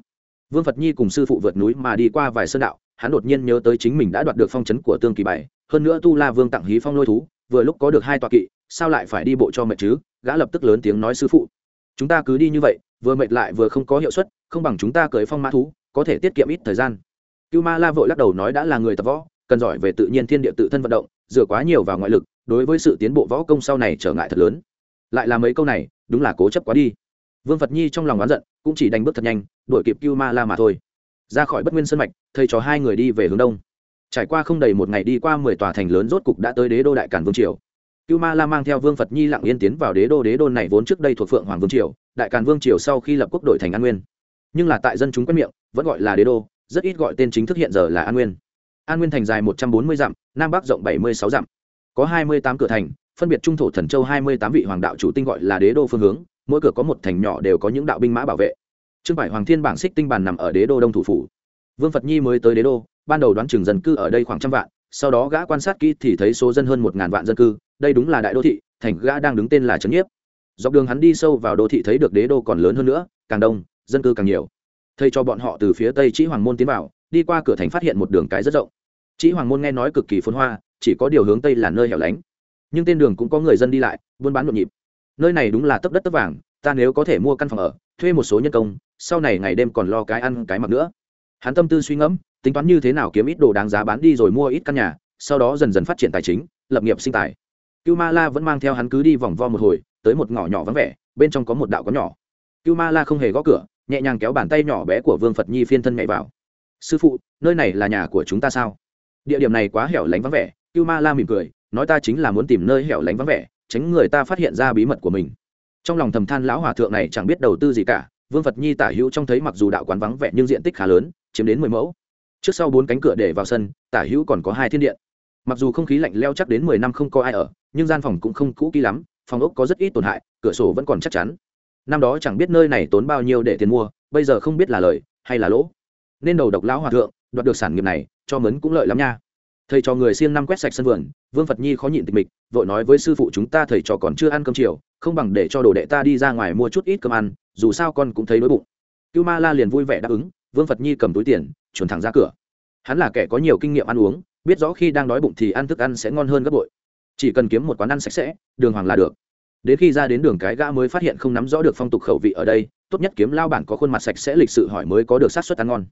Vương phật nhi cùng sư phụ vượt núi mà đi qua vài sơn đạo, hắn đột nhiên nhớ tới chính mình đã đoạt được phong chấn của tương kỳ bảy hơn nữa tu la vương tặng hí phong lôi thú, vừa lúc có được hai tọa kỵ, sao lại phải đi bộ cho mệt chứ? Gã lập tức lớn tiếng nói sư phụ. Chúng ta cứ đi như vậy, vừa mệt lại vừa không có hiệu suất, không bằng chúng ta cưới phong mã thú, có thể tiết kiệm ít thời gian cưu ma la vội lắc đầu nói đã là người tập võ, cần giỏi về tự nhiên thiên địa tự thân vận động, dựa quá nhiều vào ngoại lực, đối với sự tiến bộ võ công sau này trở ngại thật lớn. Lại là mấy câu này, đúng là cố chấp quá đi. Vương phật nhi trong lòng oán giận, cũng chỉ đánh bước thật nhanh, đuổi kịp cưu ma la mà thôi. Ra khỏi bất nguyên sân mạch, thầy trò hai người đi về hướng đông. Trải qua không đầy một ngày đi qua mười tòa thành lớn rốt cục đã tới đế đô đại cản vương triều. Cưu ma la mang theo vương phật nhi lặng yên tiến vào đế đô. Đế đô này vốn trước đây thuộc phượng hoàng vương triều, đại càn vương triều sau khi lập quốc đội thành an nguyên. Nhưng là tại dân chúng quen miệng, vẫn gọi là đế đô rất ít gọi tên chính thức hiện giờ là an nguyên. An nguyên thành dài một trăm bốn mươi dặm, nam bắc rộng bảy mươi sáu dặm. Có hai mươi tám cửa thành, phân biệt trung thổ thần châu hai mươi tám vị hoàng đạo chủ tinh gọi là đế đô phương hướng, mỗi cửa có một thành nhỏ đều có những đạo binh mã bảo vệ. Trương bảy hoàng thiên bảng xích tinh bàn nằm ở đế đô đông thủ phủ. Vương phật nhi mới tới đế đô, ban đầu đoán chừng dân cư ở đây khoảng trăm vạn, sau đó gã quan sát kỹ thì thấy số dân hơn một ngàn vạn dân cư, đây đúng là đại đô thị, thành gã đang đứng tên là trấn nhiếp. Dọc đường hắn đi sâu vào đô thị thấy được đế đô còn lớn hơn nữa, càng đông, dân cư càng nhiều thầy cho bọn họ từ phía tây chỉ hoàng môn tiến vào, đi qua cửa thành phát hiện một đường cái rất rộng. Chỉ hoàng môn nghe nói cực kỳ phồn hoa, chỉ có điều hướng tây là nơi hẻo lánh. Nhưng tên đường cũng có người dân đi lại, buôn bán nhộn nhịp. Nơi này đúng là tấp đất tấp vàng, ta nếu có thể mua căn phòng ở, thuê một số nhân công, sau này ngày đêm còn lo cái ăn cái mặc nữa. Hắn tâm tư suy ngẫm, tính toán như thế nào kiếm ít đồ đáng giá bán đi rồi mua ít căn nhà, sau đó dần dần phát triển tài chính, lập nghiệp sinh tài. Cưu ma la vẫn mang theo hắn cứ đi vòng vo một hồi, tới một ngõ nhỏ vắng vẻ, bên trong có một đạo có nhỏ. Cưu ma la không hề gõ cửa nhẹ nhàng kéo bàn tay nhỏ bé của vương phật nhi phiên thân nhảy vào. Sư phụ, nơi này là nhà của chúng ta sao? Địa điểm này quá hẻo lánh vắng vẻ cưu ma la mỉm cười, nói ta chính là muốn tìm nơi hẻo lánh vắng vẻ, tránh người ta phát hiện ra bí mật của mình. Trong lòng thầm than lão hòa thượng này chẳng biết đầu tư gì cả, vương phật nhi tả hữu trông thấy mặc dù đạo quán vắng vẻ nhưng diện tích khá lớn, chiếm đến mười mẫu. Trước sau bốn cánh cửa để vào sân, tả hữu còn có hai thiên điện. Mặc dù không khí lạnh leo chắc đến mười năm không có ai ở, nhưng gian phòng cũng không cũ kỹ lắm, phòng ốc có rất ít tổn hại, cửa sổ vẫn còn chắc chắn năm đó chẳng biết nơi này tốn bao nhiêu để tiền mua, bây giờ không biết là lời hay là lỗ. Nên đầu độc lão hòa thượng, đoạt được sản nghiệp này, cho mấn cũng lợi lắm nha. Thầy cho người siêng năm quét sạch sân vườn, vương phật nhi khó nhịn tịch mịch, vội nói với sư phụ chúng ta thầy trò còn chưa ăn cơm chiều, không bằng để cho đồ đệ ta đi ra ngoài mua chút ít cơm ăn, dù sao con cũng thấy đói bụng. Cưu ma la liền vui vẻ đáp ứng, vương phật nhi cầm túi tiền, chuẩn thẳng ra cửa. Hắn là kẻ có nhiều kinh nghiệm ăn uống, biết rõ khi đang đói bụng thì ăn thức ăn sẽ ngon hơn gấp bội. Chỉ cần kiếm một quán ăn sạch sẽ, đường hoàng là được đến khi ra đến đường cái gã mới phát hiện không nắm rõ được phong tục khẩu vị ở đây, tốt nhất kiếm lao bản có khuôn mặt sạch sẽ lịch sự hỏi mới có được sát xuất ăn ngon.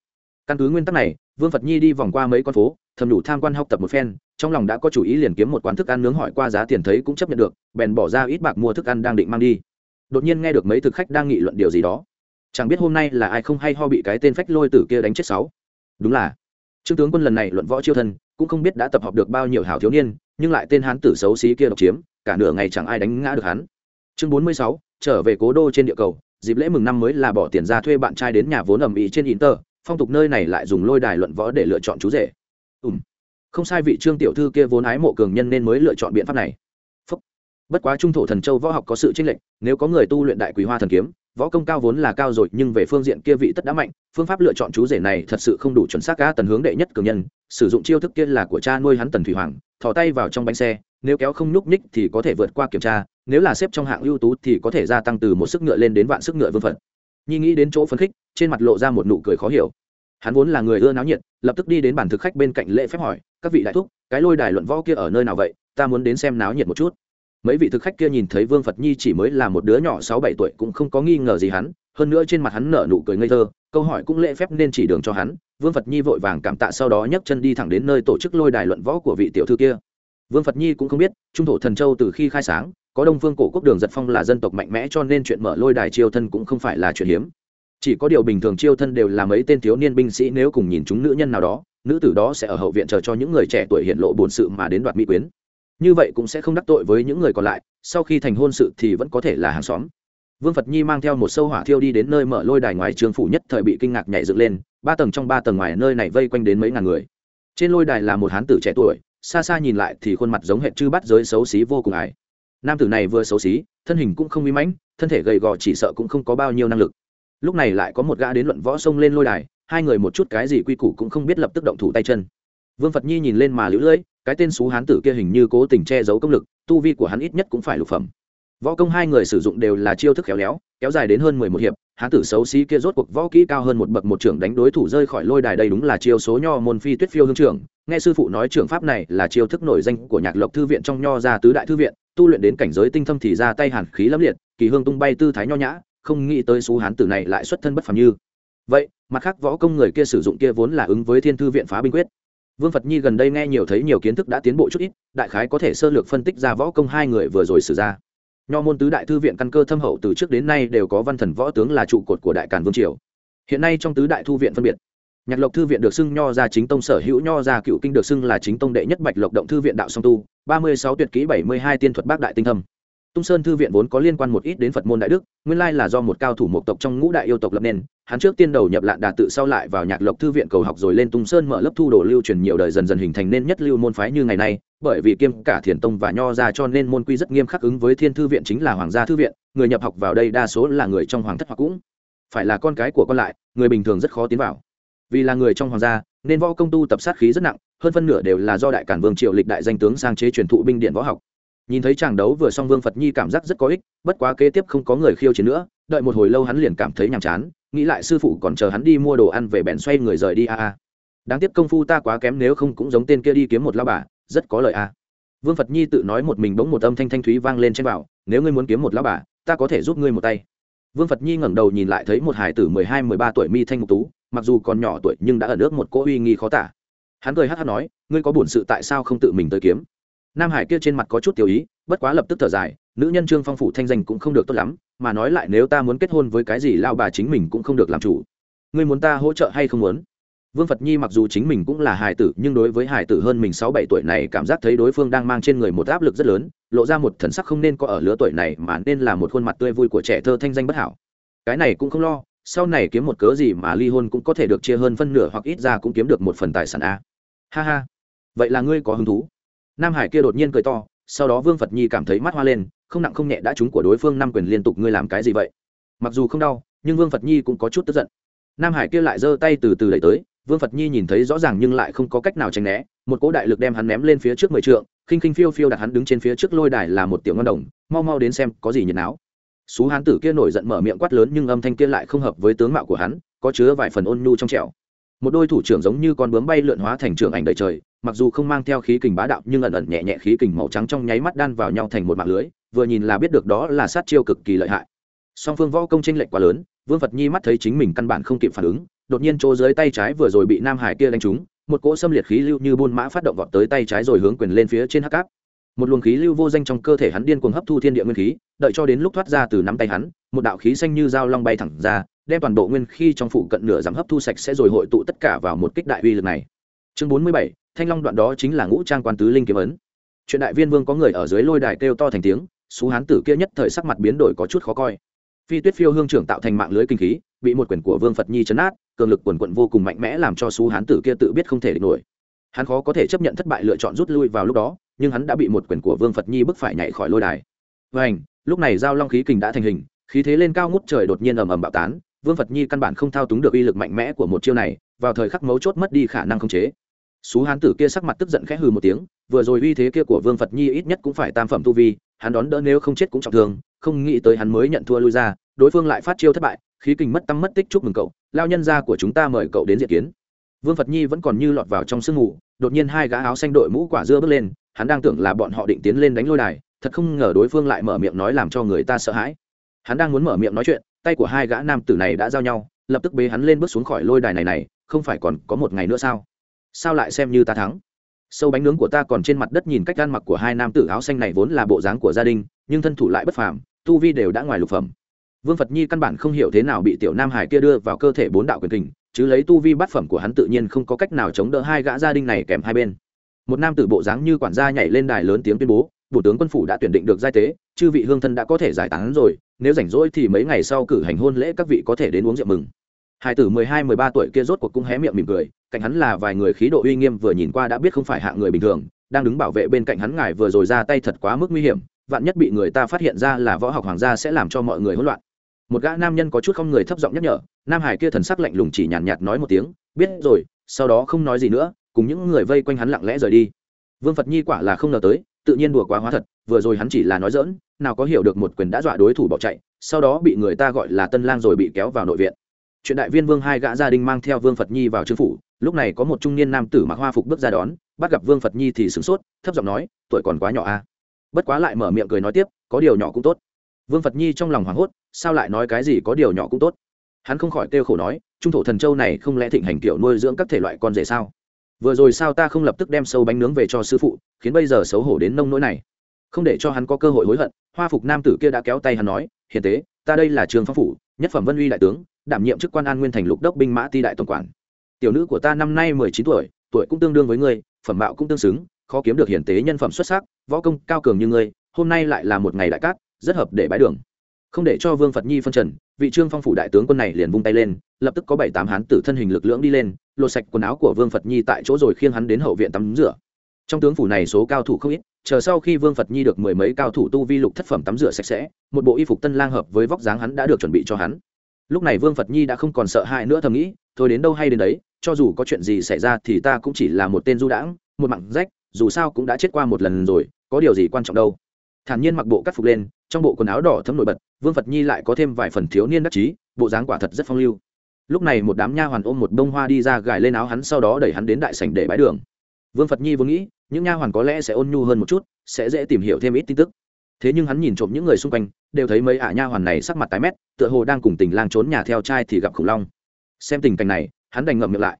Căn cứ nguyên tắc này, vương phật nhi đi vòng qua mấy con phố, thầm đủ tham quan học tập một phen, trong lòng đã có chủ ý liền kiếm một quán thức ăn nướng hỏi qua giá tiền thấy cũng chấp nhận được, bèn bỏ ra ít bạc mua thức ăn đang định mang đi. Đột nhiên nghe được mấy thực khách đang nghị luận điều gì đó. Chẳng biết hôm nay là ai không hay ho bị cái tên phách lôi tử kia đánh chết sáu. Đúng là. Trương tướng quân lần này luận võ chiêu thân, cũng không biết đã tập hợp được bao nhiêu hảo thiếu niên, nhưng lại tên hán tử xấu xí kia độc chiếm cả nửa ngày chẳng ai đánh ngã được hắn. Chương bốn mươi sáu, trở về cố đô trên địa cầu, dịp lễ mừng năm mới là bỏ tiền ra thuê bạn trai đến nhà vốn ẩm ý trên inter, phong tục nơi này lại dùng lôi đài luận võ để lựa chọn chú rể. Ùm không sai vị trương tiểu thư kia vốn ái mộ cường nhân nên mới lựa chọn biện pháp này. Phúc. bất quá trung thổ thần châu võ học có sự chênh lệch, nếu có người tu luyện đại quý hoa thần kiếm, võ công cao vốn là cao rồi, nhưng về phương diện kia vị tất đã mạnh, phương pháp lựa chọn chú rể này thật sự không đủ chuẩn xác cá tần hướng đệ nhất cường nhân, sử dụng chiêu thức kia là của cha nuôi hắn tần thủy hoàng, thò tay vào trong bánh xe nếu kéo không nhúc nhích thì có thể vượt qua kiểm tra, nếu là xếp trong hạng ưu tú thì có thể gia tăng từ một sức ngựa lên đến vạn sức ngựa vương phận. Nhi nghĩ đến chỗ phấn khích, trên mặt lộ ra một nụ cười khó hiểu. Hắn vốn là người ưa náo nhiệt, lập tức đi đến bàn thực khách bên cạnh lễ phép hỏi, các vị đại thúc, cái lôi đài luận võ kia ở nơi nào vậy? Ta muốn đến xem náo nhiệt một chút. Mấy vị thực khách kia nhìn thấy vương phật nhi chỉ mới là một đứa nhỏ sáu bảy tuổi cũng không có nghi ngờ gì hắn, hơn nữa trên mặt hắn nở nụ cười ngây thơ, câu hỏi cũng lễ phép nên chỉ đường cho hắn. Vương phật nhi vội vàng cảm tạ sau đó nhấc chân đi thẳng đến nơi tổ chức lôi đài luận võ của vị tiểu thư kia vương phật nhi cũng không biết, trung thổ thần châu từ khi khai sáng, có đông phương cổ quốc đường giật phong là dân tộc mạnh mẽ cho nên chuyện mở lôi đài chiêu thân cũng không phải là chuyện hiếm. Chỉ có điều bình thường chiêu thân đều là mấy tên thiếu niên binh sĩ nếu cùng nhìn chúng nữ nhân nào đó, nữ tử đó sẽ ở hậu viện chờ cho những người trẻ tuổi hiện lộ bổn sự mà đến đoạt mỹ quyến. Như vậy cũng sẽ không đắc tội với những người còn lại, sau khi thành hôn sự thì vẫn có thể là hàng xóm. Vương phật nhi mang theo một sâu hỏa thiêu đi đến nơi mở lôi đài ngoài trường phủ nhất thời bị kinh ngạc nhảy dựng lên, ba tầng trong ba tầng ngoài nơi này vây quanh đến mấy ngàn người. Trên lôi đài là một hán tử trẻ tuổi xa xa nhìn lại thì khuôn mặt giống hệt chư bắt giới xấu xí vô cùng ải nam tử này vừa xấu xí, thân hình cũng không uy mãnh, thân thể gầy gò chỉ sợ cũng không có bao nhiêu năng lực. Lúc này lại có một gã đến luận võ sông lên lôi đài, hai người một chút cái gì quy củ cũng không biết lập tức động thủ tay chân. Vương phật nhi nhìn lên mà lũ lưỡi, cái tên xú hán tử kia hình như cố tình che giấu công lực, tu vi của hắn ít nhất cũng phải lục phẩm. Võ công hai người sử dụng đều là chiêu thức khéo léo, kéo dài đến hơn mười một hiệp hán tử xấu xí kia rốt cuộc võ kỹ cao hơn một bậc một trưởng đánh đối thủ rơi khỏi lôi đài đây đúng là chiêu số nho môn phi tuyết phiêu hương trưởng. Nghe sư phụ nói trưởng pháp này là chiêu thức nổi danh của nhạc lộc thư viện trong nho gia tứ đại thư viện, tu luyện đến cảnh giới tinh thâm thì ra tay hàn khí lâm liệt, kỳ hương tung bay tư thái nho nhã, không nghĩ tới xú hán tử này lại xuất thân bất phàm như. Vậy, mặt khác võ công người kia sử dụng kia vốn là ứng với thiên thư viện phá binh quyết. Vương phật nhi gần đây nghe nhiều thấy nhiều kiến thức đã tiến bộ chút ít, đại khái có thể sơ lược phân tích ra võ công hai người vừa rồi xử ra nho môn tứ đại thư viện căn cơ thâm hậu từ trước đến nay đều có văn thần võ tướng là trụ cột của đại càn vương triều. Hiện nay trong tứ đại thư viện phân biệt, nhạc lộc thư viện được xưng nho ra chính tông sở hữu, nho ra cựu kinh được xưng là chính tông đệ nhất bạch lộc động thư viện đạo song tu, ba mươi sáu tuyệt kỹ bảy mươi hai tiên thuật bác đại tinh thâm tung sơn thư viện vốn có liên quan một ít đến phật môn đại đức, nguyên lai là do một cao thủ một tộc trong ngũ đại yêu tộc lập nên, hắn trước tiên đầu nhập lạn đà tự sau lại vào nhạc lộc thư viện cầu học rồi lên tung sơn mở lớp thu đồ lưu truyền nhiều đời dần dần hình thành nên nhất lưu môn phái như ngày nay, bởi vì kiêm cả thiền tông và nho ra cho nên môn quy rất nghiêm khắc ứng với thiên thư viện chính là hoàng gia thư viện, người nhập học vào đây đa số là người trong hoàng thất hoặc cũng phải là con cái của con lại, người bình thường rất khó tiến vào. Vì là người trong hoàng gia, nên võ công tu tập sát khí rất nặng, hơn phân nửa đều là do đại cản vương triệu lịch đại danh tướng sang chế truyền thụ binh điện võ học nhìn thấy chàng đấu vừa xong vương phật nhi cảm giác rất có ích, bất quá kế tiếp không có người khiêu chiến nữa, đợi một hồi lâu hắn liền cảm thấy nhàm chán, nghĩ lại sư phụ còn chờ hắn đi mua đồ ăn về bèn xoay người rời đi a a. Đáng tiếc công phu ta quá kém nếu không cũng giống tên kia đi kiếm một lao bà, rất có lợi a. Vương phật nhi tự nói một mình bỗng một âm thanh thanh thúy vang lên trên bảo, nếu ngươi muốn kiếm một lao bà, ta có thể giúp ngươi một tay. Vương phật nhi ngẩng đầu nhìn lại thấy một hải tử mười hai, mười ba tuổi mi thanh mục tú, mặc dù còn nhỏ tuổi nhưng đã ở nước một cỗ uy nghi khó tả. Hắn cười hát hát nói, ngươi có bổn sự tại sao không tự mình tới kiếm? Nam hải kia trên mặt có chút tiểu ý, bất quá lập tức thở dài, nữ nhân trương phong phủ thanh danh cũng không được tốt lắm, mà nói lại nếu ta muốn kết hôn với cái gì lao bà chính mình cũng không được làm chủ. Ngươi muốn ta hỗ trợ hay không muốn? Vương phật nhi mặc dù chính mình cũng là hài tử, nhưng đối với hài tử hơn mình sáu bảy tuổi này cảm giác thấy đối phương đang mang trên người một áp lực rất lớn, lộ ra một thần sắc không nên có ở lứa tuổi này mà nên là một khuôn mặt tươi vui của trẻ thơ thanh danh bất hảo. Cái này cũng không lo, sau này kiếm một cớ gì mà ly hôn cũng có thể được chia hơn phân nửa hoặc ít ra cũng kiếm được một phần tài sản a. Ha ha. Vậy là ngươi có hứng thú? Nam hải kia đột nhiên cười to, sau đó vương phật nhi cảm thấy mắt hoa lên, không nặng không nhẹ đã trúng của đối phương năm quyền liên tục, ngươi làm cái gì vậy? Mặc dù không đau, nhưng vương phật nhi cũng có chút tức giận. Nam hải kia lại giơ tay từ từ đẩy tới, vương phật nhi nhìn thấy rõ ràng nhưng lại không có cách nào tránh né, một cỗ đại lực đem hắn ném lên phía trước mười trượng, khinh khinh phiêu phiêu đặt hắn đứng trên phía trước lôi đài là một tiểu ngon đồng, mau mau đến xem có gì nhiệt áo xú hán tử kia nổi giận mở miệng quát lớn nhưng âm thanh kia lại không hợp với tướng mạo của hắn, có chứa vài phần ôn nhu trong trẻo. Một đôi thủ trưởng giống như con bướm bay lượn hóa thành trưởng ảnh đầy trời mặc dù không mang theo khí kình bá đạo, nhưng ẩn ẩn nhẹ nhẹ khí kình màu trắng trong nháy mắt đan vào nhau thành một mạng lưới, vừa nhìn là biết được đó là sát chiêu cực kỳ lợi hại song phương võ công tranh lệch quá lớn, vương phật nhi mắt thấy chính mình căn bản không kịp phản ứng, đột nhiên chỗ dưới tay trái vừa rồi bị nam hải kia đánh trúng, một cỗ xâm liệt khí lưu như buôn mã phát động vọt tới tay trái rồi hướng quyền lên phía trên hắc áp. một luồng khí lưu vô danh trong cơ thể hắn điên cuồng hấp thu thiên địa nguyên khí, đợi cho đến lúc thoát ra từ nắm tay hắn, một đạo khí xanh như dao long bay thẳng ra, đem toàn bộ nguyên khí trong phụ cận nửa giảm hấp thu sạch sẽ rồi hội tụ tất cả vào một kích đại uy lực này chương bốn mươi bảy thanh long đoạn đó chính là ngũ trang quan tứ linh kiếm ấn. Chuyện đại viên vương có người ở dưới lôi đài kêu to thành tiếng, xú hán tử kia nhất thời sắc mặt biến đổi có chút khó coi. Phi tuyết phiêu hương trưởng tạo thành mạng lưới kinh khí, bị một quyển của vương phật nhi chấn át cường lực quần quận vô cùng mạnh mẽ làm cho xú hán tử kia tự biết không thể địch nổi. Hắn khó có thể chấp nhận thất bại lựa chọn rút lui vào lúc đó, nhưng hắn đã bị một quyển của vương phật nhi bức phải nhảy khỏi lôi đài. Và ảnh lúc này giao long khí kình đã thành hình, khí thế lên cao ngút trời đột nhiên ầm ầm bạo tán, vương phật nhi căn bản không thao túng được uy lực mạnh mẽ của một chiêu này, vào thời khắc mấu chốt mất đi khả năng khống chế. Sú hán tử kia sắc mặt tức giận khẽ hừ một tiếng, vừa rồi uy thế kia của Vương Phật Nhi ít nhất cũng phải tam phẩm tu vi, hắn đón đỡ nếu không chết cũng trọng thương, không nghĩ tới hắn mới nhận thua lui ra, đối phương lại phát chiêu thất bại, khí kình mất tâm mất tích chúc mừng cậu, lao nhân gia của chúng ta mời cậu đến diện kiến. Vương Phật Nhi vẫn còn như lọt vào trong sương mù, đột nhiên hai gã áo xanh đội mũ quả dưa bước lên, hắn đang tưởng là bọn họ định tiến lên đánh lôi đài, thật không ngờ đối phương lại mở miệng nói làm cho người ta sợ hãi. Hắn đang muốn mở miệng nói chuyện, tay của hai gã nam tử này đã giao nhau, lập tức bế hắn lên bước xuống khỏi lôi đài này này, không phải còn có một ngày nữa sao? Sao lại xem như ta thắng? Sâu bánh nướng của ta còn trên mặt đất nhìn cách gan mặc của hai nam tử áo xanh này vốn là bộ dáng của gia đình, nhưng thân thủ lại bất phàm, tu vi đều đã ngoài lục phẩm. Vương phật nhi căn bản không hiểu thế nào bị tiểu nam hải kia đưa vào cơ thể bốn đạo quyền kình, chứ lấy tu vi bát phẩm của hắn tự nhiên không có cách nào chống đỡ hai gã gia đình này kèm hai bên. Một nam tử bộ dáng như quản gia nhảy lên đài lớn tiếng tuyên bố, bộ tướng quân phủ đã tuyển định được giai tế, chư vị hương thân đã có thể giải tán rồi, nếu rảnh rỗi thì mấy ngày sau cử hành hôn lễ các vị có thể đến uống rượu mừng. Hai tử mười hai, mười ba tuổi kia rốt cuộc cũng hé miệng mỉm cười cạnh hắn là vài người khí độ uy nghiêm vừa nhìn qua đã biết không phải hạ người bình thường đang đứng bảo vệ bên cạnh hắn ngài vừa rồi ra tay thật quá mức nguy hiểm vạn nhất bị người ta phát hiện ra là võ học hoàng gia sẽ làm cho mọi người hỗn loạn. Một gã nam nhân có chút không người thấp giọng nhắc nhở nam hải kia thần sắc lạnh lùng chỉ nhàn nhạt, nhạt nói một tiếng biết rồi sau đó không nói gì nữa cùng những người vây quanh hắn lặng lẽ rời đi. Vương phật nhi quả là không ngờ tới tự nhiên đùa quá hóa thật vừa rồi hắn chỉ là nói dỡn nào có hiểu được một quyền đã dọa đối thủ bỏ chạy sau đó bị người ta gọi là tân lang rồi bị kéo vào nội viện. Chuyện đại viên vương hai gã gia đình mang theo vương phật nhi vào trương phủ lúc này có một trung niên nam tử mặc hoa phục bước ra đón, bắt gặp vương phật nhi thì sửng sốt, thấp giọng nói, tuổi còn quá nhỏ a à? bất quá lại mở miệng cười nói tiếp, có điều nhỏ cũng tốt. Vương phật nhi trong lòng hoảng hốt, sao lại nói cái gì có điều nhỏ cũng tốt? Hắn không khỏi kêu khổ nói, trung thổ thần châu này không lẽ thịnh hành kiểu nuôi dưỡng các thể loại con rể sao? Vừa rồi sao ta không lập tức đem sâu bánh nướng về cho sư phụ, khiến bây giờ xấu hổ đến nông nỗi này? Không để cho hắn có cơ hội hối hận, hoa phục nam tử kia đã kéo tay hắn nói, hiền tế, ta đây là trường phong phủ, nhất phẩm vân uy đại tướng, đảm nhiệm chức quan an nguyên thành lục đốc binh mã ti đại tổng quản tiểu nữ của ta năm nay mười chín tuổi tuổi cũng tương đương với ngươi, phẩm mạo cũng tương xứng, khó kiếm được hiển tế nhân phẩm xuất sắc, võ công cao cường như ngươi, hôm nay lại là một ngày đại cát, rất hợp để bãi đường. Không để cho vương phật nhi phân trần, vị trương phong phủ đại tướng quân này liền vung tay lên, lập tức có bảy tám hán tử thân hình lực lưỡng đi lên, lột sạch quần áo của vương phật nhi tại chỗ rồi khiêng hắn đến hậu viện tắm rửa. Trong tướng phủ này số cao thủ không ít, chờ sau khi vương phật nhi được mười mấy cao thủ tu vi lục thất phẩm tắm rửa sạch sẽ, một bộ y phục tân lang hợp với vóc dáng hắn đã được chuẩn bị cho hắn. Lúc này vương phật nhi đã không còn sợ hãi nữa thầm nghĩ, thôi đến đâu hay đến đấy cho dù có chuyện gì xảy ra thì ta cũng chỉ là một tên du đãng, một mặng rách, dù sao cũng đã chết qua một lần rồi, có điều gì quan trọng đâu. Thản nhiên mặc bộ cắt phục lên, trong bộ quần áo đỏ thấm nổi bật, vương phật nhi lại có thêm vài phần thiếu niên đắc chí, bộ dáng quả thật rất phong lưu. Lúc này một đám nha hoàn ôm một bông hoa đi ra gài lên áo hắn sau đó đẩy hắn đến đại sảnh để bãi đường. Vương phật nhi vốn nghĩ, những nha hoàn có lẽ sẽ ôn nhu hơn một chút, sẽ dễ tìm hiểu thêm ít tin tức. Thế nhưng hắn nhìn trộm những người xung quanh, đều thấy mấy ả nha hoàn này sắc mặt tái mét, tựa hồ đang cùng tình lang trốn nhà theo trai thì gặp khủng long. Xem tình cảnh này hắn đành ngậm miệng lại.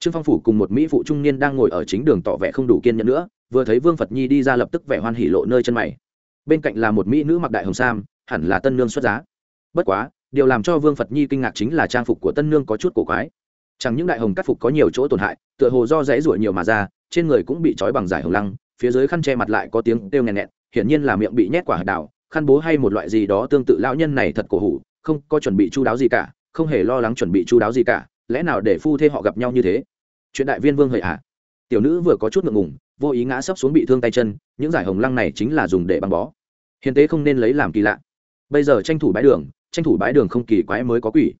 Trương phong phủ cùng một mỹ phụ trung niên đang ngồi ở chính đường tỏ vẻ không đủ kiên nhẫn nữa, vừa thấy vương phật nhi đi ra lập tức vẻ hoan hỉ lộ nơi chân mày. Bên cạnh là một mỹ nữ mặc đại hồng sam, hẳn là tân nương xuất giá. Bất quá, điều làm cho vương phật nhi kinh ngạc chính là trang phục của tân nương có chút cổ quái. Chẳng những đại hồng cắt phục có nhiều chỗ tổn hại, tựa hồ do dãy ruổi nhiều mà ra, trên người cũng bị trói bằng giải hồng lăng, phía dưới khăn che mặt lại có tiếng kêu nghẹn nghẹn, hiển nhiên là miệng bị nhét quả hạt đảo, khăn bố hay một loại gì đó tương tự lão nhân này thật cổ hủ, không có chuẩn bị chu đáo gì cả, không hề lo lắng chuẩn bị chu đáo gì cả lẽ nào để phu thê họ gặp nhau như thế? Chuyện đại viên vương hời ạ à? tiểu nữ vừa có chút ngượng ngùng, vô ý ngã sấp xuống bị thương tay chân, những giải hồng lăng này chính là dùng để băng bó. Hiền tế không nên lấy làm kỳ lạ. Bây giờ tranh thủ bãi đường, tranh thủ bãi đường không kỳ quái mới có quỷ.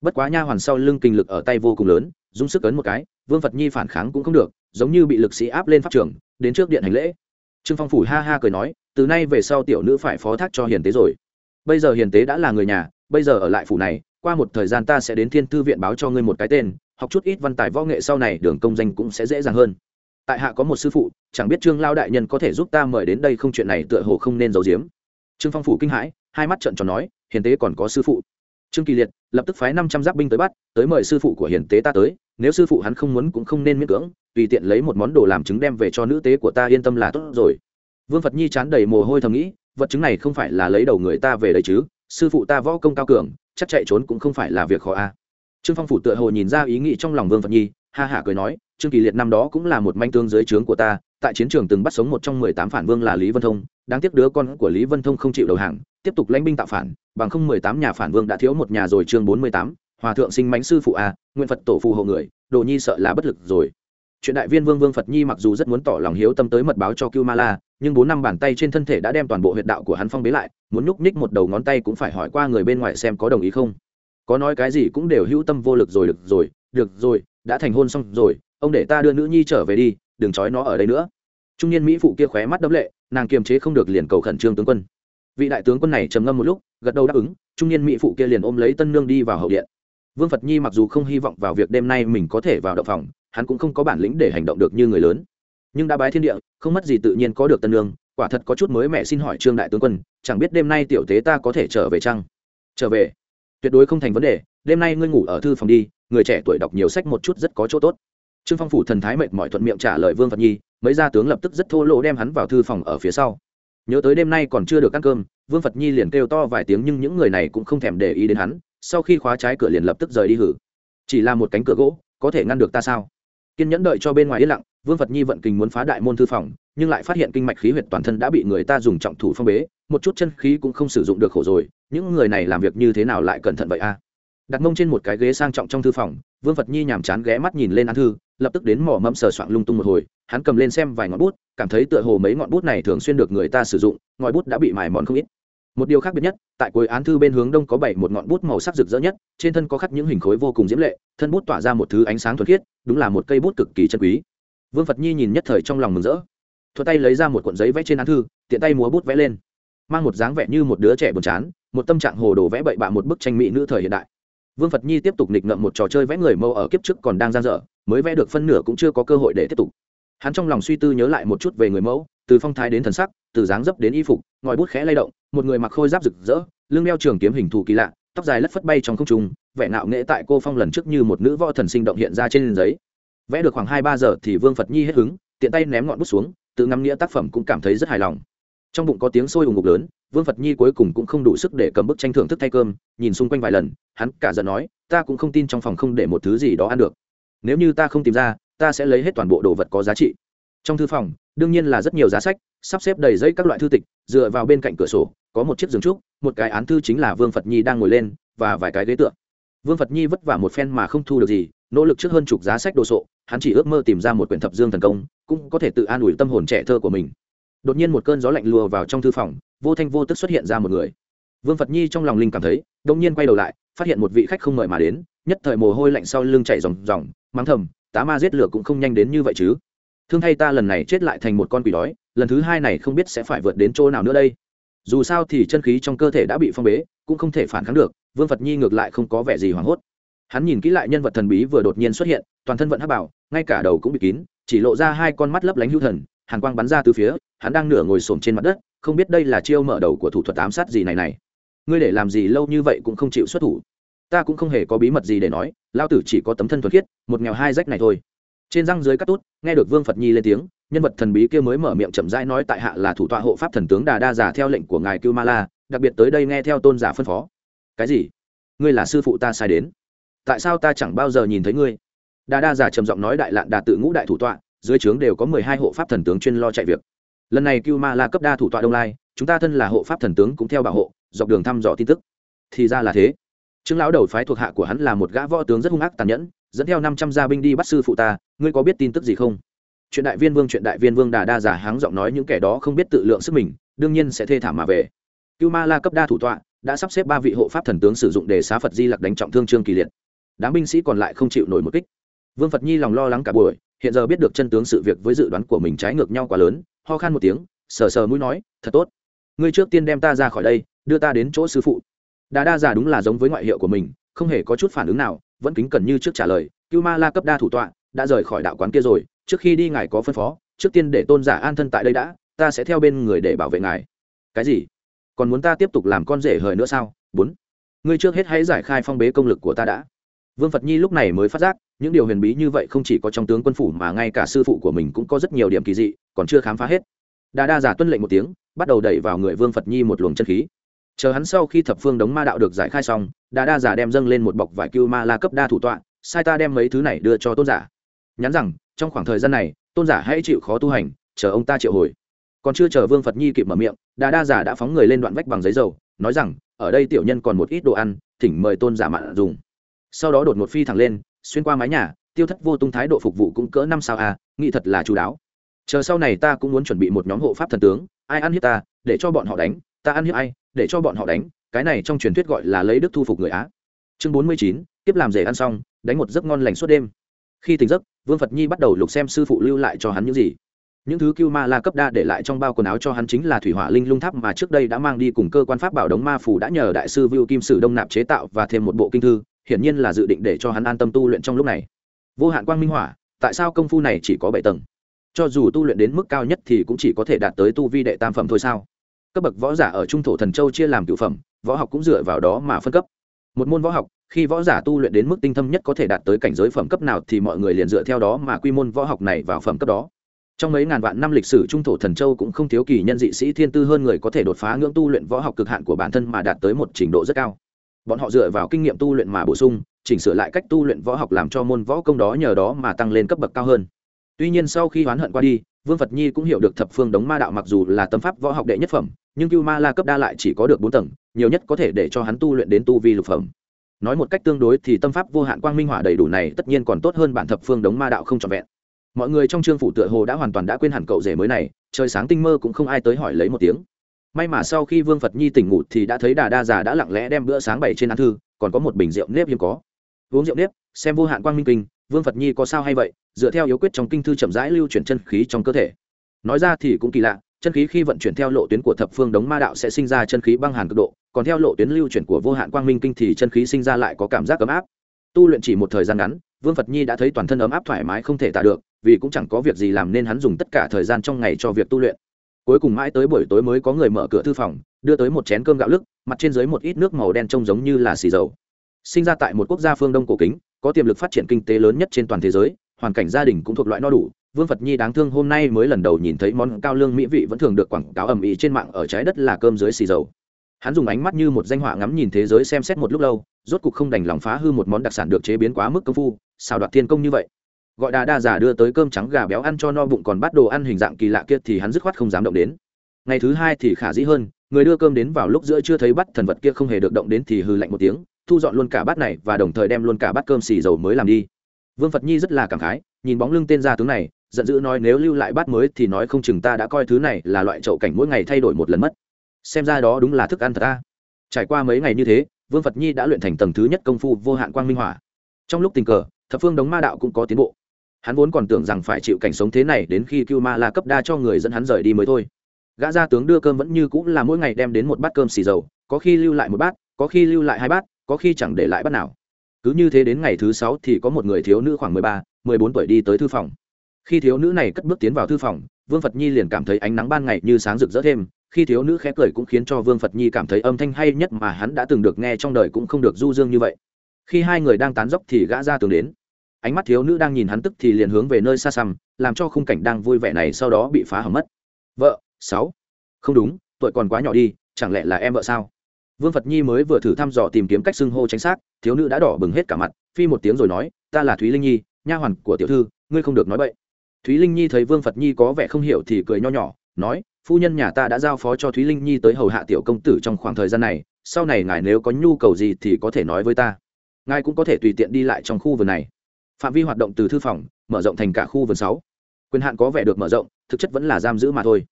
Bất quá nha hoàn sau lưng kinh lực ở tay vô cùng lớn, dùng sức ấn một cái, vương phật nhi phản kháng cũng không được, giống như bị lực sĩ áp lên pháp trường, đến trước điện hành lễ. Trương phong phủ ha ha cười nói, từ nay về sau tiểu nữ phải phó thác cho hiền tế rồi. Bây giờ hiền tế đã là người nhà, bây giờ ở lại phủ này qua một thời gian ta sẽ đến thiên thư viện báo cho ngươi một cái tên, học chút ít văn tài võ nghệ sau này đường công danh cũng sẽ dễ dàng hơn. Tại hạ có một sư phụ, chẳng biết trương lao đại nhân có thể giúp ta mời đến đây không chuyện này tựa hồ không nên giấu giếm. Trương phong phủ kinh hãi, hai mắt trận tròn nói, hiền tế còn có sư phụ. Trương kỳ liệt, lập tức phái năm trăm giáp binh tới bắt, tới mời sư phụ của hiền tế ta tới, nếu sư phụ hắn không muốn cũng không nên miễn cưỡng, tùy tiện lấy một món đồ làm chứng đem về cho nữ tế của ta yên tâm là tốt rồi. Vương phật nhi chán đầy mồ hôi thầm nghĩ, vật chứng này không phải là lấy đầu người ta về đấy chứ, sư phụ ta võ công cao cường chắc chạy trốn cũng không phải là việc khó a. Trương phong phủ tựa hồ nhìn ra ý nghĩ trong lòng vương phật nhi, ha hả cười nói, trương kỳ liệt năm đó cũng là một manh tương dưới trướng của ta, tại chiến trường từng bắt sống một trong mười tám phản vương là lý vân thông, đáng tiếc đứa con của lý vân thông không chịu đầu hàng, tiếp tục lãnh binh tạo phản, bằng không mười tám nhà phản vương đã thiếu một nhà rồi chương bốn mươi tám, hòa thượng sinh mánh sư phụ a, nguyện phật tổ phù hộ người, đồ nhi sợ là bất lực rồi. Chuyện đại viên vương vương phật nhi mặc dù rất muốn tỏ lòng hiếu tâm tới mật báo cho cưu ma la nhưng bốn năm bàn tay trên thân thể đã đem toàn bộ huyệt đạo của hắn phong bế lại, muốn nhúc ních một đầu ngón tay cũng phải hỏi qua người bên ngoài xem có đồng ý không. Có nói cái gì cũng đều hữu tâm vô lực rồi, được rồi được rồi, đã thành hôn xong rồi, ông để ta đưa nữ nhi trở về đi, đừng trói nó ở đây nữa. Trung niên mỹ phụ kia khóe mắt đấm lệ, nàng kiềm chế không được liền cầu khẩn trương tướng quân. Vị đại tướng quân này trầm ngâm một lúc, gật đầu đáp ứng, trung niên mỹ phụ kia liền ôm lấy tân nương đi vào hậu điện. Vương phật nhi mặc dù không hy vọng vào việc đêm nay mình có thể vào động phòng, hắn cũng không có bản lĩnh để hành động được như người lớn nhưng đã bái thiên địa, không mất gì tự nhiên có được tân lương, quả thật có chút mới mẹ xin hỏi trương đại tướng quân, chẳng biết đêm nay tiểu tế ta có thể trở về chăng? Trở về? Tuyệt đối không thành vấn đề, đêm nay ngươi ngủ ở thư phòng đi, người trẻ tuổi đọc nhiều sách một chút rất có chỗ tốt. Trương phong phủ thần thái mệt mỏi thuận miệng trả lời vương phật nhi, mấy gia tướng lập tức rất thô lỗ đem hắn vào thư phòng ở phía sau. Nhớ tới đêm nay còn chưa được ăn cơm, vương phật nhi liền kêu to vài tiếng nhưng những người này cũng không thèm để ý đến hắn, sau khi khóa trái cửa liền lập tức rời đi hử. Chỉ là một cánh cửa gỗ, có thể ngăn được ta sao? Kiên nhẫn đợi cho bên ngoài yên lặng vương phật nhi vận kình muốn phá đại môn thư phòng, nhưng lại phát hiện kinh mạch khí huyệt toàn thân đã bị người ta dùng trọng thủ phong bế, một chút chân khí cũng không sử dụng được khổ rồi, những người này làm việc như thế nào lại cẩn thận vậy a? Đặt mông trên một cái ghế sang trọng trong thư phòng, vương phật nhi nhàm chán ghé mắt nhìn lên án thư, lập tức đến mỏ mẫm sờ soạng lung tung một hồi, hắn cầm lên xem vài ngọn bút, cảm thấy tựa hồ mấy ngọn bút này thường xuyên được người ta sử dụng ngòi bút đã bị mài mòn không ít. Một điều khác biệt nhất, tại cuối án thư bên hướng đông có bảy một ngọn bút màu sắc rực rỡ nhất, trên thân có khắc những hình khối vô cùng diễm lệ, thân bút tỏa ra một thứ ánh sáng thuần khiết, đúng là một cây bút cực kỳ chân quý vương phật nhi nhìn nhất thời trong lòng mừng rỡ. Thuật tay lấy ra một cuộn giấy vẽ trên án thư, tiện tay múa bút vẽ lên. Mang một dáng vẻ như một đứa trẻ buồn chán, một tâm trạng hồ đồ vẽ bậy bạ một bức tranh mỹ nữ thời hiện đại. Vương phật nhi tiếp tục nghịch ngợm một trò chơi vẽ người mâu ở kiếp trước còn đang gian dở, mới vẽ được phân nửa cũng chưa có cơ hội để tiếp tục. Hắn trong lòng suy tư nhớ lại một chút về người mẫu, từ phong thái đến thần sắc, từ dáng dấp đến y phục, ngòi bút khẽ lay động, một người mặc khôi giáp rực rỡ, lưng đeo trường kiếm hình thù kỳ lạ, tóc dài lất phất bay trong không trung, vẻ nạo nghệ tại cô phong lần trước như một nữ võ thần sinh động hiện ra trên giấy vẽ được khoảng hai ba giờ thì vương phật nhi hết hứng, tiện tay ném ngọn bút xuống, tự ngắm nghĩa tác phẩm cũng cảm thấy rất hài lòng. Trong bụng có tiếng sôi ủng ngục lớn, vương phật nhi cuối cùng cũng không đủ sức để cầm bức tranh thưởng thức thay cơm, nhìn xung quanh vài lần, hắn cả giận nói, ta cũng không tin trong phòng không để một thứ gì đó ăn được. Nếu như ta không tìm ra, ta sẽ lấy hết toàn bộ đồ vật có giá trị. Trong thư phòng, đương nhiên là rất nhiều giá sách, sắp xếp đầy dây các loại thư tịch, dựa vào bên cạnh cửa sổ, có một chiếc giường trúc, một cái án thư chính là vương phật nhi đang ngồi lên, và vài cái ghế tượng vương phật nhi vất vả một phen mà không thu được gì nỗ lực trước hơn chục giá sách đồ sộ, hắn chỉ ước mơ tìm ra một quyển thập dương thần công, cũng có thể tự an ủi tâm hồn trẻ thơ của mình. Đột nhiên một cơn gió lạnh lùa vào trong thư phòng, vô thanh vô tức xuất hiện ra một người. Vương phật nhi trong lòng linh cảm thấy đông nhiên quay đầu lại, phát hiện một vị khách không mời mà đến, nhất thời mồ hôi lạnh sau lưng chảy ròng ròng, mắng thầm, tá ma giết lửa cũng không nhanh đến như vậy chứ. Thương thay ta lần này chết lại thành một con quỷ đói, lần thứ hai này không biết sẽ phải vượt đến chỗ nào nữa đây. Dù sao thì chân khí trong cơ thể đã bị phong bế, cũng không thể phản kháng được, vương phật nhi ngược lại không có vẻ gì hoảng hốt hắn nhìn kỹ lại nhân vật thần bí vừa đột nhiên xuất hiện, toàn thân vận hắc bảo, ngay cả đầu cũng bị kín, chỉ lộ ra hai con mắt lấp lánh hữu thần, hàn quang bắn ra từ phía, hắn đang nửa ngồi xổm trên mặt đất, không biết đây là chiêu mở đầu của thủ thuật ám sát gì này này. Ngươi để làm gì lâu như vậy cũng không chịu xuất thủ. Ta cũng không hề có bí mật gì để nói lao tử chỉ có tấm thân thuần khiết, một nghèo hai rách này thôi. Trên răng dưới cắt tút, nghe được vương phật nhi lên tiếng, nhân vật thần bí kia mới mở miệng chậm rãi nói tại hạ là thủ tọa hộ pháp thần tướng đà đa giả theo lệnh của ngài cưu ma la, đặc biệt tới đây nghe theo tôn giả phân phó. Cái gì? Ngươi là sư phụ ta sai đến tại sao ta chẳng bao giờ nhìn thấy ngươi? Đà đa giả trầm giọng nói đại lạn đà tự ngũ đại thủ tọa, dưới trướng đều có mười hai hộ pháp thần tướng chuyên lo chạy việc. Lần này cưu ma la cấp đa thủ tọa đông lai, chúng ta thân là hộ pháp thần tướng cũng theo bảo hộ, dọc đường thăm dò tin tức. Thì ra là thế. Trương lão đầu phái thuộc hạ của hắn là một gã võ tướng rất hung ác tàn nhẫn, dẫn theo năm trăm gia binh đi bắt sư phụ ta, ngươi có biết tin tức gì không? Chuyện đại viên vương, chuyện đại viên vương đà đa giả háng giọng nói những kẻ đó không biết tự lượng sức mình, đương nhiên sẽ thê thảm mà về. Cưu ma la cấp đa thủ tọa, đã sắp xếp ba vị hộ pháp thần tướng sử dụng để xá phật di lặc đánh trọng thương trương kỳ liệt đám binh sĩ còn lại không chịu nổi một kích. Vương phật nhi lòng lo lắng cả buổi, hiện giờ biết được chân tướng sự việc với dự đoán của mình trái ngược nhau quá lớn, ho khan một tiếng, sờ sờ mũi nói, thật tốt. Ngươi trước tiên đem ta ra khỏi đây, đưa ta đến chỗ sư phụ. Đà đa giả đúng là giống với ngoại hiệu của mình, không hề có chút phản ứng nào, vẫn kính cẩn như trước trả lời, cưu ma la cấp đa thủ tọa, đã rời khỏi đạo quán kia rồi, trước khi đi ngài có phân phó, trước tiên để tôn giả an thân tại đây đã, ta sẽ theo bên người để bảo vệ ngài. Cái gì? Còn muốn ta tiếp tục làm con rể hời nữa sao? Bốn. Ngươi trước hết hãy giải khai phong bế công lực của ta đã vương phật nhi lúc này mới phát giác, những điều huyền bí như vậy không chỉ có trong tướng quân phủ mà ngay cả sư phụ của mình cũng có rất nhiều điểm kỳ dị, còn chưa khám phá hết. Đa đa giả tuân lệnh một tiếng, bắt đầu đẩy vào người vương phật nhi một luồng chân khí. Chờ hắn sau khi thập phương đống ma đạo được giải khai xong, đa đa giả đem dâng lên một bọc vải cưu ma la cấp đa thủ tọa, sai ta đem mấy thứ này đưa cho tôn giả. Nhắn rằng, trong khoảng thời gian này, tôn giả hãy chịu khó tu hành, chờ ông ta triệu hồi. Còn chưa chờ vương phật nhi kịp mở miệng, đa đa giả đã phóng người lên đoạn vách bằng giấy dầu, nói rằng, ở đây tiểu nhân còn một ít đồ ăn, thỉnh mời tôn giả mạn dùng sau đó đột một phi thẳng lên, xuyên qua mái nhà, tiêu thất vô tung thái độ phục vụ cũng cỡ năm sao a nghĩ thật là chú đáo. Chờ sau này ta cũng muốn chuẩn bị một nhóm hộ pháp thần tướng, ai ăn hiếp ta, để cho bọn họ đánh, ta ăn hiếp ai, để cho bọn họ đánh, cái này trong truyền thuyết gọi là lấy đức thu phục người á. Chương bốn mươi chín, tiếp làm rể ăn xong, đánh một giấc ngon lành suốt đêm. Khi tỉnh giấc, vương phật nhi bắt đầu lục xem sư phụ lưu lại cho hắn những gì. Những thứ cưu ma la cấp đa để lại trong bao quần áo cho hắn chính là thủy hỏa linh lung tháp mà trước đây đã mang đi cùng cơ quan pháp bảo đống ma phủ đã nhờ đại sư vưu kim sử đông nạp chế tạo và thêm một bộ kinh thư hiển nhiên là dự định để cho hắn an tâm tu luyện trong lúc này. Vô hạn quang minh hỏa, tại sao công phu này chỉ có bảy tầng? Cho dù tu luyện đến mức cao nhất thì cũng chỉ có thể đạt tới tu vi đệ tam phẩm thôi sao? Cấp bậc võ giả ở trung thổ thần châu chia làm cựu phẩm, võ học cũng dựa vào đó mà phân cấp. Một môn võ học, khi võ giả tu luyện đến mức tinh thâm nhất có thể đạt tới cảnh giới phẩm cấp nào thì mọi người liền dựa theo đó mà quy môn võ học này vào phẩm cấp đó. Trong mấy ngàn vạn năm lịch sử trung thổ thần châu cũng không thiếu kỳ nhân dị sĩ thiên tư hơn người có thể đột phá ngưỡng tu luyện võ học cực hạn của bản thân mà đạt tới một trình độ rất cao bọn họ dựa vào kinh nghiệm tu luyện mà bổ sung, chỉnh sửa lại cách tu luyện võ học làm cho môn võ công đó nhờ đó mà tăng lên cấp bậc cao hơn. Tuy nhiên sau khi oán hận qua đi, vương phật nhi cũng hiểu được thập phương đống ma đạo mặc dù là tâm pháp võ học đệ nhất phẩm, nhưng cưu ma la cấp đa lại chỉ có được bốn tầng, nhiều nhất có thể để cho hắn tu luyện đến tu vi lục phẩm. Nói một cách tương đối thì tâm pháp vô hạn quang minh hỏa đầy đủ này tất nhiên còn tốt hơn bản thập phương đống ma đạo không trọn vẹn. Mọi người trong trương phủ tựa hồ đã hoàn toàn đã quên hẳn cậu rể mới này, trời sáng tinh mơ cũng không ai tới hỏi lấy một tiếng may mà sau khi vương phật nhi tỉnh ngủ thì đã thấy đà đa già đã lặng lẽ đem bữa sáng bày trên án thư, còn có một bình rượu nếp hiếm có. Uống rượu nếp, xem vô hạn quang minh kinh, vương phật nhi có sao hay vậy, dựa theo yếu quyết trong kinh thư chậm rãi lưu chuyển chân khí trong cơ thể. Nói ra thì cũng kỳ lạ, chân khí khi vận chuyển theo lộ tuyến của thập phương đống ma đạo sẽ sinh ra chân khí băng hàn cực độ, còn theo lộ tuyến lưu chuyển của vô hạn quang minh kinh thì chân khí sinh ra lại có cảm giác ấm áp. Tu luyện chỉ một thời gian ngắn, vương phật nhi đã thấy toàn thân ấm áp thoải mái không thể tả được, vì cũng chẳng có việc gì làm nên hắn dùng tất cả thời gian trong ngày cho việc tu luyện cuối cùng mãi tới buổi tối mới có người mở cửa thư phòng, đưa tới một chén cơm gạo lức, mặt trên dưới một ít nước màu đen trông giống như là xì dầu. Sinh ra tại một quốc gia phương đông cổ kính, có tiềm lực phát triển kinh tế lớn nhất trên toàn thế giới, hoàn cảnh gia đình cũng thuộc loại no đủ, vương phật nhi đáng thương hôm nay mới lần đầu nhìn thấy món cao lương mỹ vị vẫn thường được quảng cáo ầm ĩ trên mạng ở trái đất là cơm dưới xì dầu. Hắn dùng ánh mắt như một danh họa ngắm nhìn thế giới xem xét một lúc lâu, rốt cục không đành lòng phá hư một món đặc sản được chế biến quá mức công phu, xào đoạt thiên công như vậy gọi đà đa giả đưa tới cơm trắng gà béo ăn cho no bụng còn bắt đồ ăn hình dạng kỳ lạ kia thì hắn dứt khoát không dám động đến. Ngày thứ hai thì khả dĩ hơn, người đưa cơm đến vào lúc giữa chưa thấy bắt thần vật kia không hề được động đến thì hư lạnh một tiếng, thu dọn luôn cả bát này và đồng thời đem luôn cả bát cơm xì dầu mới làm đi. Vương phật nhi rất là cảm khái, nhìn bóng lưng tên gia tướng này, giận dữ nói nếu lưu lại bát mới thì nói không chừng ta đã coi thứ này là loại chậu cảnh mỗi ngày thay đổi một lần mất. Xem ra đó đúng là thức ăn thật ta trải qua mấy ngày như thế, vương phật nhi đã luyện thành tầng thứ nhất công phu vô hạn quang minh hỏa. Trong lúc tình cờ, thập phương đống ma đạo cũng có tiến bộ hắn vốn còn tưởng rằng phải chịu cảnh sống thế này đến khi cưu ma la cấp đa cho người dẫn hắn rời đi mới thôi. Gã gia tướng đưa cơm vẫn như cũng là mỗi ngày đem đến một bát cơm xì dầu, có khi lưu lại một bát, có khi lưu lại hai bát, có khi chẳng để lại bát nào. Cứ như thế đến ngày thứ sáu thì có một người thiếu nữ khoảng mười ba, mười bốn tuổi đi tới thư phòng. Khi thiếu nữ này cất bước tiến vào thư phòng, vương phật nhi liền cảm thấy ánh nắng ban ngày như sáng rực rỡ thêm. Khi thiếu nữ khẽ cười cũng khiến cho vương phật nhi cảm thấy âm thanh hay nhất mà hắn đã từng được nghe trong đời cũng không được du dương như vậy. Khi hai người đang tán dốc thì gã ra tường đến ánh mắt thiếu nữ đang nhìn hắn tức thì liền hướng về nơi xa xăm, làm cho khung cảnh đang vui vẻ này sau đó bị phá hỏng mất. Vợ, sáu. Không đúng, tuổi còn quá nhỏ đi, chẳng lẽ là em vợ sao? Vương phật nhi mới vừa thử thăm dò tìm kiếm cách xưng hô tránh xác, thiếu nữ đã đỏ bừng hết cả mặt, phi một tiếng rồi nói, ta là thúy linh nhi, nha hoàn của tiểu thư, ngươi không được nói vậy thúy linh nhi thấy vương phật nhi có vẻ không hiểu thì cười nho nhỏ, nói, phu nhân nhà ta đã giao phó cho thúy linh nhi tới hầu hạ tiểu công tử trong khoảng thời gian này, sau này ngài nếu có nhu cầu gì thì có thể nói với ta. Ngài cũng có thể tùy tiện đi lại trong khu vườn này phạm vi hoạt động từ thư phòng, mở rộng thành cả khu vườn sáu. Quyền hạn có vẻ được mở rộng, thực chất vẫn là giam giữ mà thôi.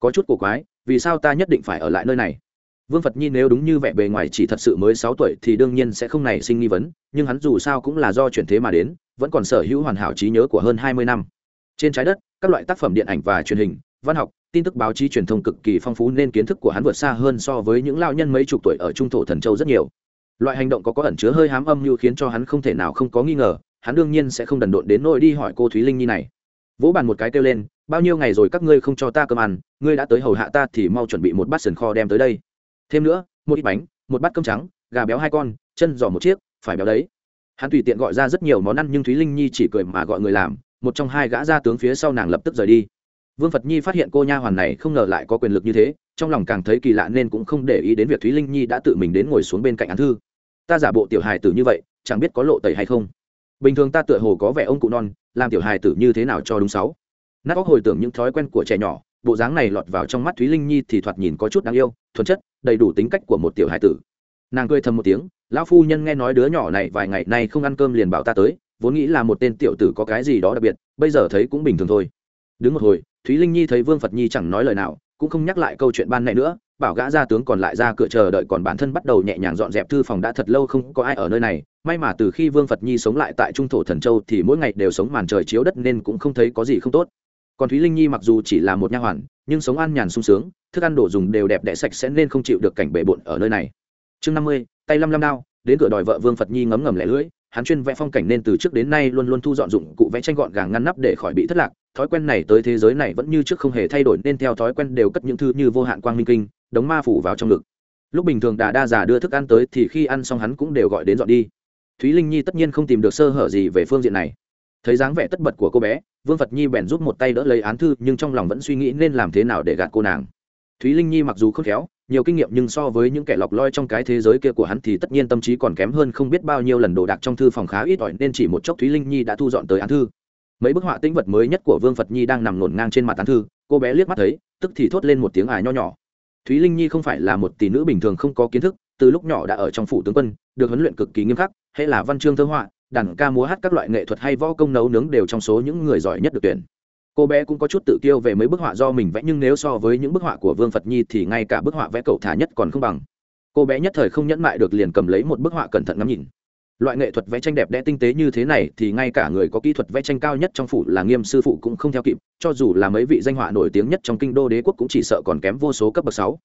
Có chút cổ quái, vì sao ta nhất định phải ở lại nơi này? Vương phật nhi nếu đúng như vẻ bề ngoài chỉ thật sự mới sáu tuổi thì đương nhiên sẽ không nảy sinh nghi vấn, nhưng hắn dù sao cũng là do chuyển thế mà đến, vẫn còn sở hữu hoàn hảo trí nhớ của hơn hai mươi năm. Trên trái đất, các loại tác phẩm điện ảnh và truyền hình, văn học, tin tức báo chí truyền thông cực kỳ phong phú nên kiến thức của hắn vượt xa hơn so với những lao nhân mấy chục tuổi ở trung thổ thần châu rất nhiều. Loại hành động có có ẩn chứa hơi hám âm như khiến cho hắn không thể nào không có nghi ngờ hắn đương nhiên sẽ không đần độn đến nỗi đi hỏi cô thúy linh nhi này. Vỗ bàn một cái kêu lên, bao nhiêu ngày rồi các ngươi không cho ta cơm ăn, ngươi đã tới hầu hạ ta thì mau chuẩn bị một bát sườn kho đem tới đây. Thêm nữa, một ít bánh, một bát cơm trắng, gà béo hai con, chân giò một chiếc, phải béo đấy. Hắn tùy tiện gọi ra rất nhiều món ăn nhưng thúy linh nhi chỉ cười mà gọi người làm, một trong hai gã ra tướng phía sau nàng lập tức rời đi. Vương phật nhi phát hiện cô nha hoàn này không ngờ lại có quyền lực như thế, trong lòng càng thấy kỳ lạ nên cũng không để ý đến việc thúy linh nhi đã tự mình đến ngồi xuống bên cạnh án thư. Ta giả bộ tiểu hài tử như vậy, chẳng biết có lộ tẩy hay không? Bình thường ta tựa hồ có vẻ ông cụ non, làm tiểu hài tử như thế nào cho đúng sáu. Nát óc hồi tưởng những thói quen của trẻ nhỏ, bộ dáng này lọt vào trong mắt thúy linh nhi thì thoạt nhìn có chút đáng yêu, thuần chất, đầy đủ tính cách của một tiểu hài tử. Nàng cười thầm một tiếng, lão phu nhân nghe nói đứa nhỏ này vài ngày nay không ăn cơm liền bảo ta tới, vốn nghĩ là một tên tiểu tử có cái gì đó đặc biệt, bây giờ thấy cũng bình thường thôi. Đứng một hồi, thúy linh nhi thấy vương phật nhi chẳng nói lời nào, cũng không nhắc lại câu chuyện ban này nữa bảo gã gia tướng còn lại ra cửa chờ đợi còn bản thân bắt đầu nhẹ nhàng dọn dẹp thư phòng đã thật lâu không có ai ở nơi này. May mà từ khi vương phật nhi sống lại tại trung thổ thần châu thì mỗi ngày đều sống màn trời chiếu đất nên cũng không thấy có gì không tốt. Còn thúy linh nhi mặc dù chỉ là một nha hoàn, nhưng sống an nhàn sung sướng, thức ăn đồ dùng đều đẹp đẽ sạch sẽ nên không chịu được cảnh bể bộn ở nơi này. Chương năm mươi, tay lăm lăm đao, đến cửa đòi vợ vương phật nhi ngấm ngầm lẻ lưỡi, hắn chuyên vẽ phong cảnh nên từ trước đến nay luôn luôn thu dọn dụng cụ vẽ tranh gọn gàng ngăn nắp để khỏi bị thất lạc. Thói quen này tới thế giới này vẫn như trước không hề thay đổi nên theo thói quen đều cất những thứ như vô hạn quang minh kinh đống ma phủ vào trong ngực. Lúc bình thường đà đa già đưa thức ăn tới thì khi ăn xong hắn cũng đều gọi đến dọn đi. Thúy linh nhi tất nhiên không tìm được sơ hở gì về phương diện này. Thấy dáng vẻ tất bật của cô bé, vương phật nhi bèn giúp một tay đỡ lấy án thư, nhưng trong lòng vẫn suy nghĩ nên làm thế nào để gạt cô nàng. Thúy linh nhi mặc dù khôn khéo, nhiều kinh nghiệm nhưng so với những kẻ lọc loi trong cái thế giới kia của hắn thì tất nhiên tâm trí còn kém hơn không biết bao nhiêu lần đồ đạc trong thư phòng khá ít ỏi, nên chỉ một chốc thúy linh nhi đã thu dọn tới án thư. Mấy bức họa tĩnh vật mới nhất của vương phật nhi đang nằm ngổn ngang trên mặt án thư. Cô bé liếc mắt thấy, tức thì thốt lên một tiếng ải nho nhỏ thúy linh nhi không phải là một tỷ nữ bình thường không có kiến thức, từ lúc nhỏ đã ở trong phủ tướng quân, được huấn luyện cực kỳ nghiêm khắc hay là văn chương thơ họa, đàn ca múa hát các loại nghệ thuật hay võ công nấu nướng đều trong số những người giỏi nhất được tuyển. Cô bé cũng có chút tự kiêu về mấy bức họa do mình vẽ, nhưng nếu so với những bức họa của vương phật nhi thì ngay cả bức họa vẽ cậu thả nhất còn không bằng. Cô bé nhất thời không nhẫn mại được liền cầm lấy một bức họa cẩn thận ngắm nhìn loại nghệ thuật vẽ tranh đẹp đẽ tinh tế như thế này thì ngay cả người có kỹ thuật vẽ tranh cao nhất trong phủ là nghiêm sư phụ cũng không theo kịp, cho dù là mấy vị danh họa nổi tiếng nhất trong kinh đô đế quốc cũng chỉ sợ còn kém vô số cấp bậc sáu.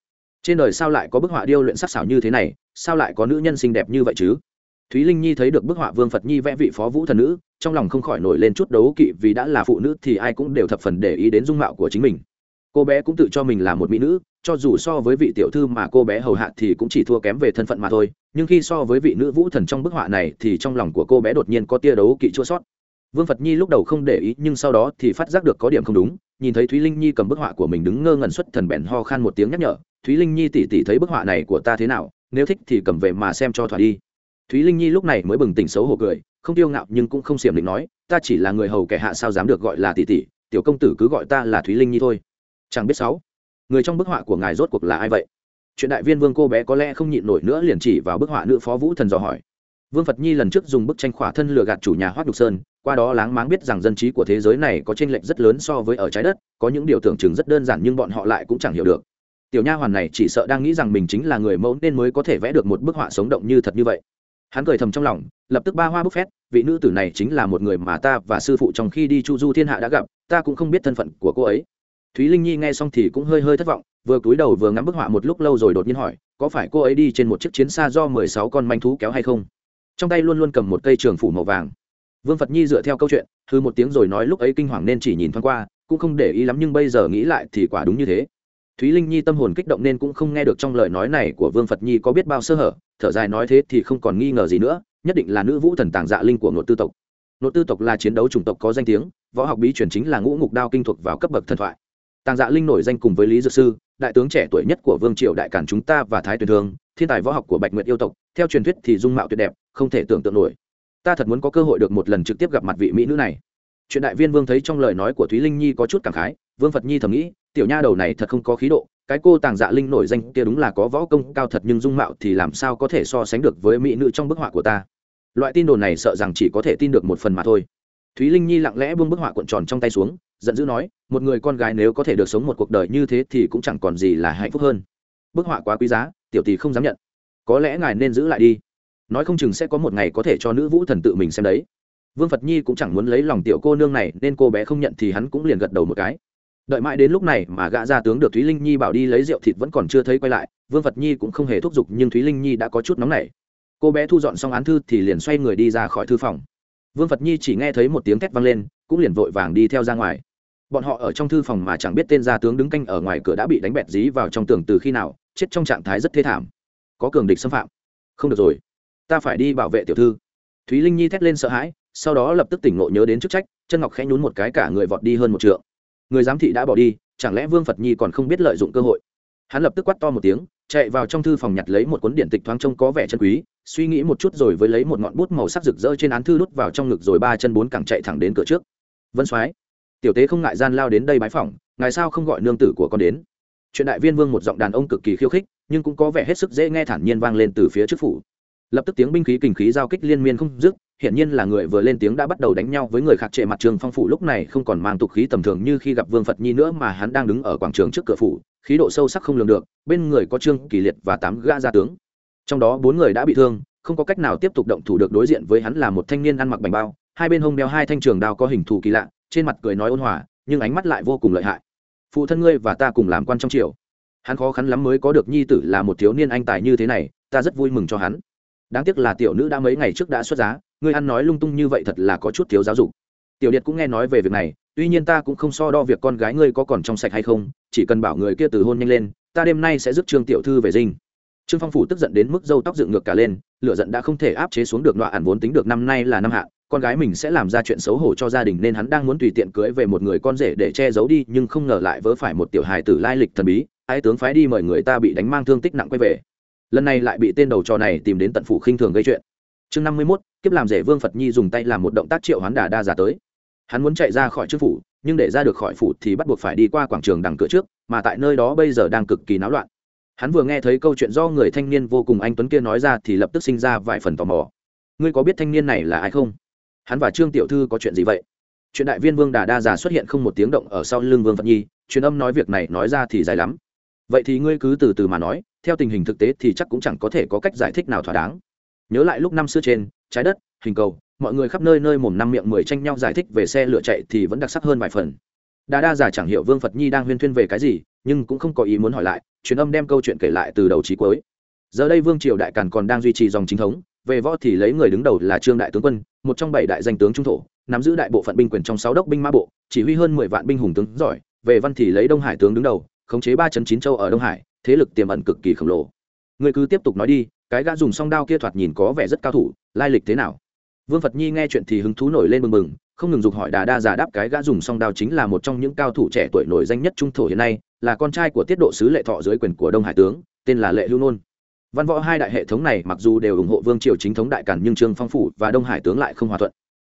Trên đời sao lại có bức họa điêu luyện sắc xảo như thế này, sao lại có nữ nhân xinh đẹp như vậy chứ? Thúy linh nhi thấy được bức họa vương phật nhi vẽ vị phó vũ thần nữ, trong lòng không khỏi nổi lên chút đấu kỵ vì đã là phụ nữ thì ai cũng đều thập phần để ý đến dung mạo của chính mình. Cô bé cũng tự cho mình là một mỹ nữ, cho dù so với vị tiểu thư mà cô bé hầu hạ thì cũng chỉ thua kém về thân phận mà thôi nhưng khi so với vị nữ vũ thần trong bức họa này thì trong lòng của cô bé đột nhiên có tia đấu kỵ chua sót. Vương phật nhi lúc đầu không để ý nhưng sau đó thì phát giác được có điểm không đúng, nhìn thấy thúy linh nhi cầm bức họa của mình đứng ngơ ngẩn xuất thần bèn ho khan một tiếng nhắc nhở, thúy linh nhi tỉ tỉ thấy bức họa này của ta thế nào, nếu thích thì cầm về mà xem cho thỏa đi. Thúy linh nhi lúc này mới bừng tỉnh xấu hổ cười, không tiêu ngạo nhưng cũng không xiểm định nói, ta chỉ là người hầu kẻ hạ sao dám được gọi là tỷ tỷ, tiểu công tử cứ gọi ta là thúy linh nhi thôi. Chẳng biết sáu người trong bức họa của ngài rốt cuộc là ai vậy? Chuyện đại viên vương cô bé có lẽ không nhịn nổi nữa liền chỉ vào bức họa nữ phó vũ thần dò hỏi. Vương phật nhi lần trước dùng bức tranh khỏa thân lừa gạt chủ nhà hoác đục sơn, qua đó láng máng biết rằng dân trí của thế giới này có tranh lệch rất lớn so với ở trái đất, có những điều tưởng chừng rất đơn giản nhưng bọn họ lại cũng chẳng hiểu được. Tiểu nha hoàn này chỉ sợ đang nghĩ rằng mình chính là người mẫu nên mới có thể vẽ được một bức họa sống động như thật như vậy. Hắn cười thầm trong lòng, lập tức ba hoa bức phét, vị nữ tử này chính là một người mà ta và sư phụ trong khi đi chu du thiên hạ đã gặp, ta cũng không biết thân phận của cô ấy. Thúy linh nhi nghe xong thì cũng hơi hơi thất vọng vừa cúi đầu vừa ngắm bức họa một lúc lâu rồi đột nhiên hỏi, có phải cô ấy đi trên một chiếc chiến xa do mười sáu con manh thú kéo hay không? Trong tay luôn luôn cầm một cây trường phủ màu vàng. Vương phật nhi dựa theo câu chuyện thư một tiếng rồi nói lúc ấy kinh hoàng nên chỉ nhìn thoáng qua, cũng không để ý lắm nhưng bây giờ nghĩ lại thì quả đúng như thế. Thúy linh nhi tâm hồn kích động nên cũng không nghe được trong lời nói này của vương phật nhi có biết bao sơ hở, thở dài nói thế thì không còn nghi ngờ gì nữa, nhất định là nữ vũ thần tàng dạ linh của nội tư tộc. Nội tư tộc là chiến đấu chủng tộc có danh tiếng, võ học bí truyền chính là ngũ ngục đao kinh thuộc vào cấp bậc thần thoại. Tàng dạ linh nổi danh cùng với lý dược sư đại tướng trẻ tuổi nhất của vương triều đại cản chúng ta và thái tuyền thương, thiên tài võ học của bạch nguyệt yêu tộc, theo truyền thuyết thì dung mạo tuyệt đẹp, không thể tưởng tượng nổi. Ta thật muốn có cơ hội được một lần trực tiếp gặp mặt vị mỹ nữ này. Chuyện đại viên vương thấy trong lời nói của thúy linh nhi có chút cảm khái, vương phật nhi thầm nghĩ, tiểu nha đầu này thật không có khí độ, cái cô tàng dạ linh nổi danh kia đúng là có võ công cao thật nhưng dung mạo thì làm sao có thể so sánh được với mỹ nữ trong bức họa của ta? Loại tin đồn này sợ rằng chỉ có thể tin được một phần mà thôi thúy linh nhi lặng lẽ buông bức họa cuộn tròn trong tay xuống, giận dữ nói, một người con gái nếu có thể được sống một cuộc đời như thế thì cũng chẳng còn gì là hạnh phúc hơn. Bức họa quá quý giá, tiểu tỷ không dám nhận. Có lẽ ngài nên giữ lại đi. Nói không chừng sẽ có một ngày có thể cho nữ vũ thần tự mình xem đấy. Vương phật nhi cũng chẳng muốn lấy lòng tiểu cô nương này, nên cô bé không nhận thì hắn cũng liền gật đầu một cái. Đợi mãi đến lúc này mà gã gia tướng được thúy linh nhi bảo đi lấy rượu thịt vẫn còn chưa thấy quay lại, vương phật nhi cũng không hề thúc giục, nhưng thúy linh nhi đã có chút nóng nảy. Cô bé thu dọn xong án thư thì liền xoay người đi ra khỏi thư phòng vương phật nhi chỉ nghe thấy một tiếng thét vang lên, cũng liền vội vàng đi theo ra ngoài. Bọn họ ở trong thư phòng mà chẳng biết tên gia tướng đứng canh ở ngoài cửa đã bị đánh bẹt dí vào trong tường từ khi nào, chết trong trạng thái rất thê thảm. Có cường địch xâm phạm. Không được rồi. Ta phải đi bảo vệ tiểu thư. Thúy linh nhi thét lên sợ hãi, sau đó lập tức tỉnh ngộ nhớ đến chức trách, chân ngọc khẽ nhún một cái cả người vọt đi hơn một trượng. Người giám thị đã bỏ đi, chẳng lẽ vương phật nhi còn không biết lợi dụng cơ hội? Hắn lập tức quát to một tiếng chạy vào trong thư phòng nhặt lấy một cuốn điện tịch thoáng trông có vẻ chân quý, suy nghĩ một chút rồi với lấy một ngọn bút màu sắc rực rỡ trên án thư đút vào trong ngực rồi ba chân bốn cẳng chạy thẳng đến cửa trước. Vân soái, tiểu tế không ngại gian lao đến đây bái phỏng, ngài sao không gọi nương tử của con đến? Chuyện đại viên vương một giọng đàn ông cực kỳ khiêu khích, nhưng cũng có vẻ hết sức dễ nghe thản nhiên vang lên từ phía trước phủ. Lập tức tiếng binh khí kình khí giao kích liên miên không dứt hiển nhiên là người vừa lên tiếng đã bắt đầu đánh nhau với người khác trệ mặt trường phong phủ lúc này không còn mang tục khí tầm thường như khi gặp vương phật nhi nữa mà hắn đang đứng ở quảng trường trước cửa phủ, khí độ sâu sắc không lường được, bên người có trương kỳ liệt và tám gã gia tướng. Trong đó bốn người đã bị thương, không có cách nào tiếp tục động thủ được đối diện với hắn là một thanh niên ăn mặc bành bao, hai bên hông đeo hai thanh trường đao có hình thù kỳ lạ, trên mặt cười nói ôn hòa, nhưng ánh mắt lại vô cùng lợi hại. Phụ thân ngươi và ta cùng làm quan trong triều. Hắn khó khăn lắm mới có được nhi tử là một thiếu niên anh tài như thế này, ta rất vui mừng cho hắn. Đáng tiếc là tiểu nữ đã mấy ngày trước đã xuất giá ngươi ăn nói lung tung như vậy thật là có chút thiếu giáo dục. Tiểu điệt cũng nghe nói về việc này, tuy nhiên ta cũng không so đo việc con gái ngươi có còn trong sạch hay không, chỉ cần bảo người kia từ hôn nhanh lên, ta đêm nay sẽ rước trương tiểu thư về dinh. Trương phong phủ tức giận đến mức râu tóc dựng ngược cả lên, lửa giận đã không thể áp chế xuống được nọa ẩn vốn tính được năm nay là năm hạ con gái mình sẽ làm ra chuyện xấu hổ cho gia đình nên hắn đang muốn tùy tiện cưới về một người con rể để che giấu đi, nhưng không ngờ lại vớ phải một tiểu hài tử lai lịch thần bí ai tướng phái đi mời người ta bị đánh mang thương tích nặng quay về. Lần này lại bị tên đầu trò này tìm đến tận phủ khinh thường gây chuyện chương năm mươi mốt, kiếp làm rể vương phật nhi dùng tay làm một động tác triệu hoán đà đa giả tới. Hắn muốn chạy ra khỏi trước phủ, nhưng để ra được khỏi phủ thì bắt buộc phải đi qua quảng trường đằng cửa trước, mà tại nơi đó bây giờ đang cực kỳ náo loạn. Hắn vừa nghe thấy câu chuyện do người thanh niên vô cùng anh tuấn kia nói ra thì lập tức sinh ra vài phần tò mò. Ngươi có biết thanh niên này là ai không? Hắn và trương tiểu thư có chuyện gì vậy? Chuyện đại viên vương đà đa già xuất hiện không một tiếng động ở sau lưng vương phật nhi, truyền âm nói việc này nói ra thì dài lắm. Vậy thì ngươi cứ từ từ mà nói, theo tình hình thực tế thì chắc cũng chẳng có thể có cách giải thích nào thỏa đáng nhớ lại lúc năm xưa trên, trái đất, hình cầu, mọi người khắp nơi nơi mồm năm miệng mười tranh nhau giải thích về xe lửa chạy thì vẫn đặc sắc hơn vài phần. Đa đa giả chẳng hiểu vương phật nhi đang huyên thuyên về cái gì, nhưng cũng không có ý muốn hỏi lại, truyền âm đem câu chuyện kể lại từ đầu trí cuối. Giờ đây vương triều đại càn còn đang duy trì dòng chính thống, về võ thì lấy người đứng đầu là trương đại tướng quân, một trong bảy đại danh tướng trung thổ, nắm giữ đại bộ phận binh quyền trong sáu đốc binh mã bộ, chỉ huy hơn mười vạn binh hùng tướng giỏi, về văn thì lấy đông hải tướng đứng đầu, khống chế ba chấn chín châu ở đông hải, thế lực tiềm ẩn cực kỳ khổng lồ. Người cứ tiếp tục nói đi cái gã dùng song đao kia thoạt nhìn có vẻ rất cao thủ, lai lịch thế nào? Vương phật nhi nghe chuyện thì hứng thú nổi lên mừng mừng không ngừng dục hỏi đà đa giả đáp cái gã dùng song đao chính là một trong những cao thủ trẻ tuổi nổi danh nhất trung thổ hiện nay, là con trai của tiết độ sứ lệ thọ dưới quyền của đông hải tướng, tên là lệ hữu nôn. Văn võ hai đại hệ thống này mặc dù đều ủng hộ vương triều chính thống đại cản nhưng trương phong phủ và đông hải tướng lại không hòa thuận.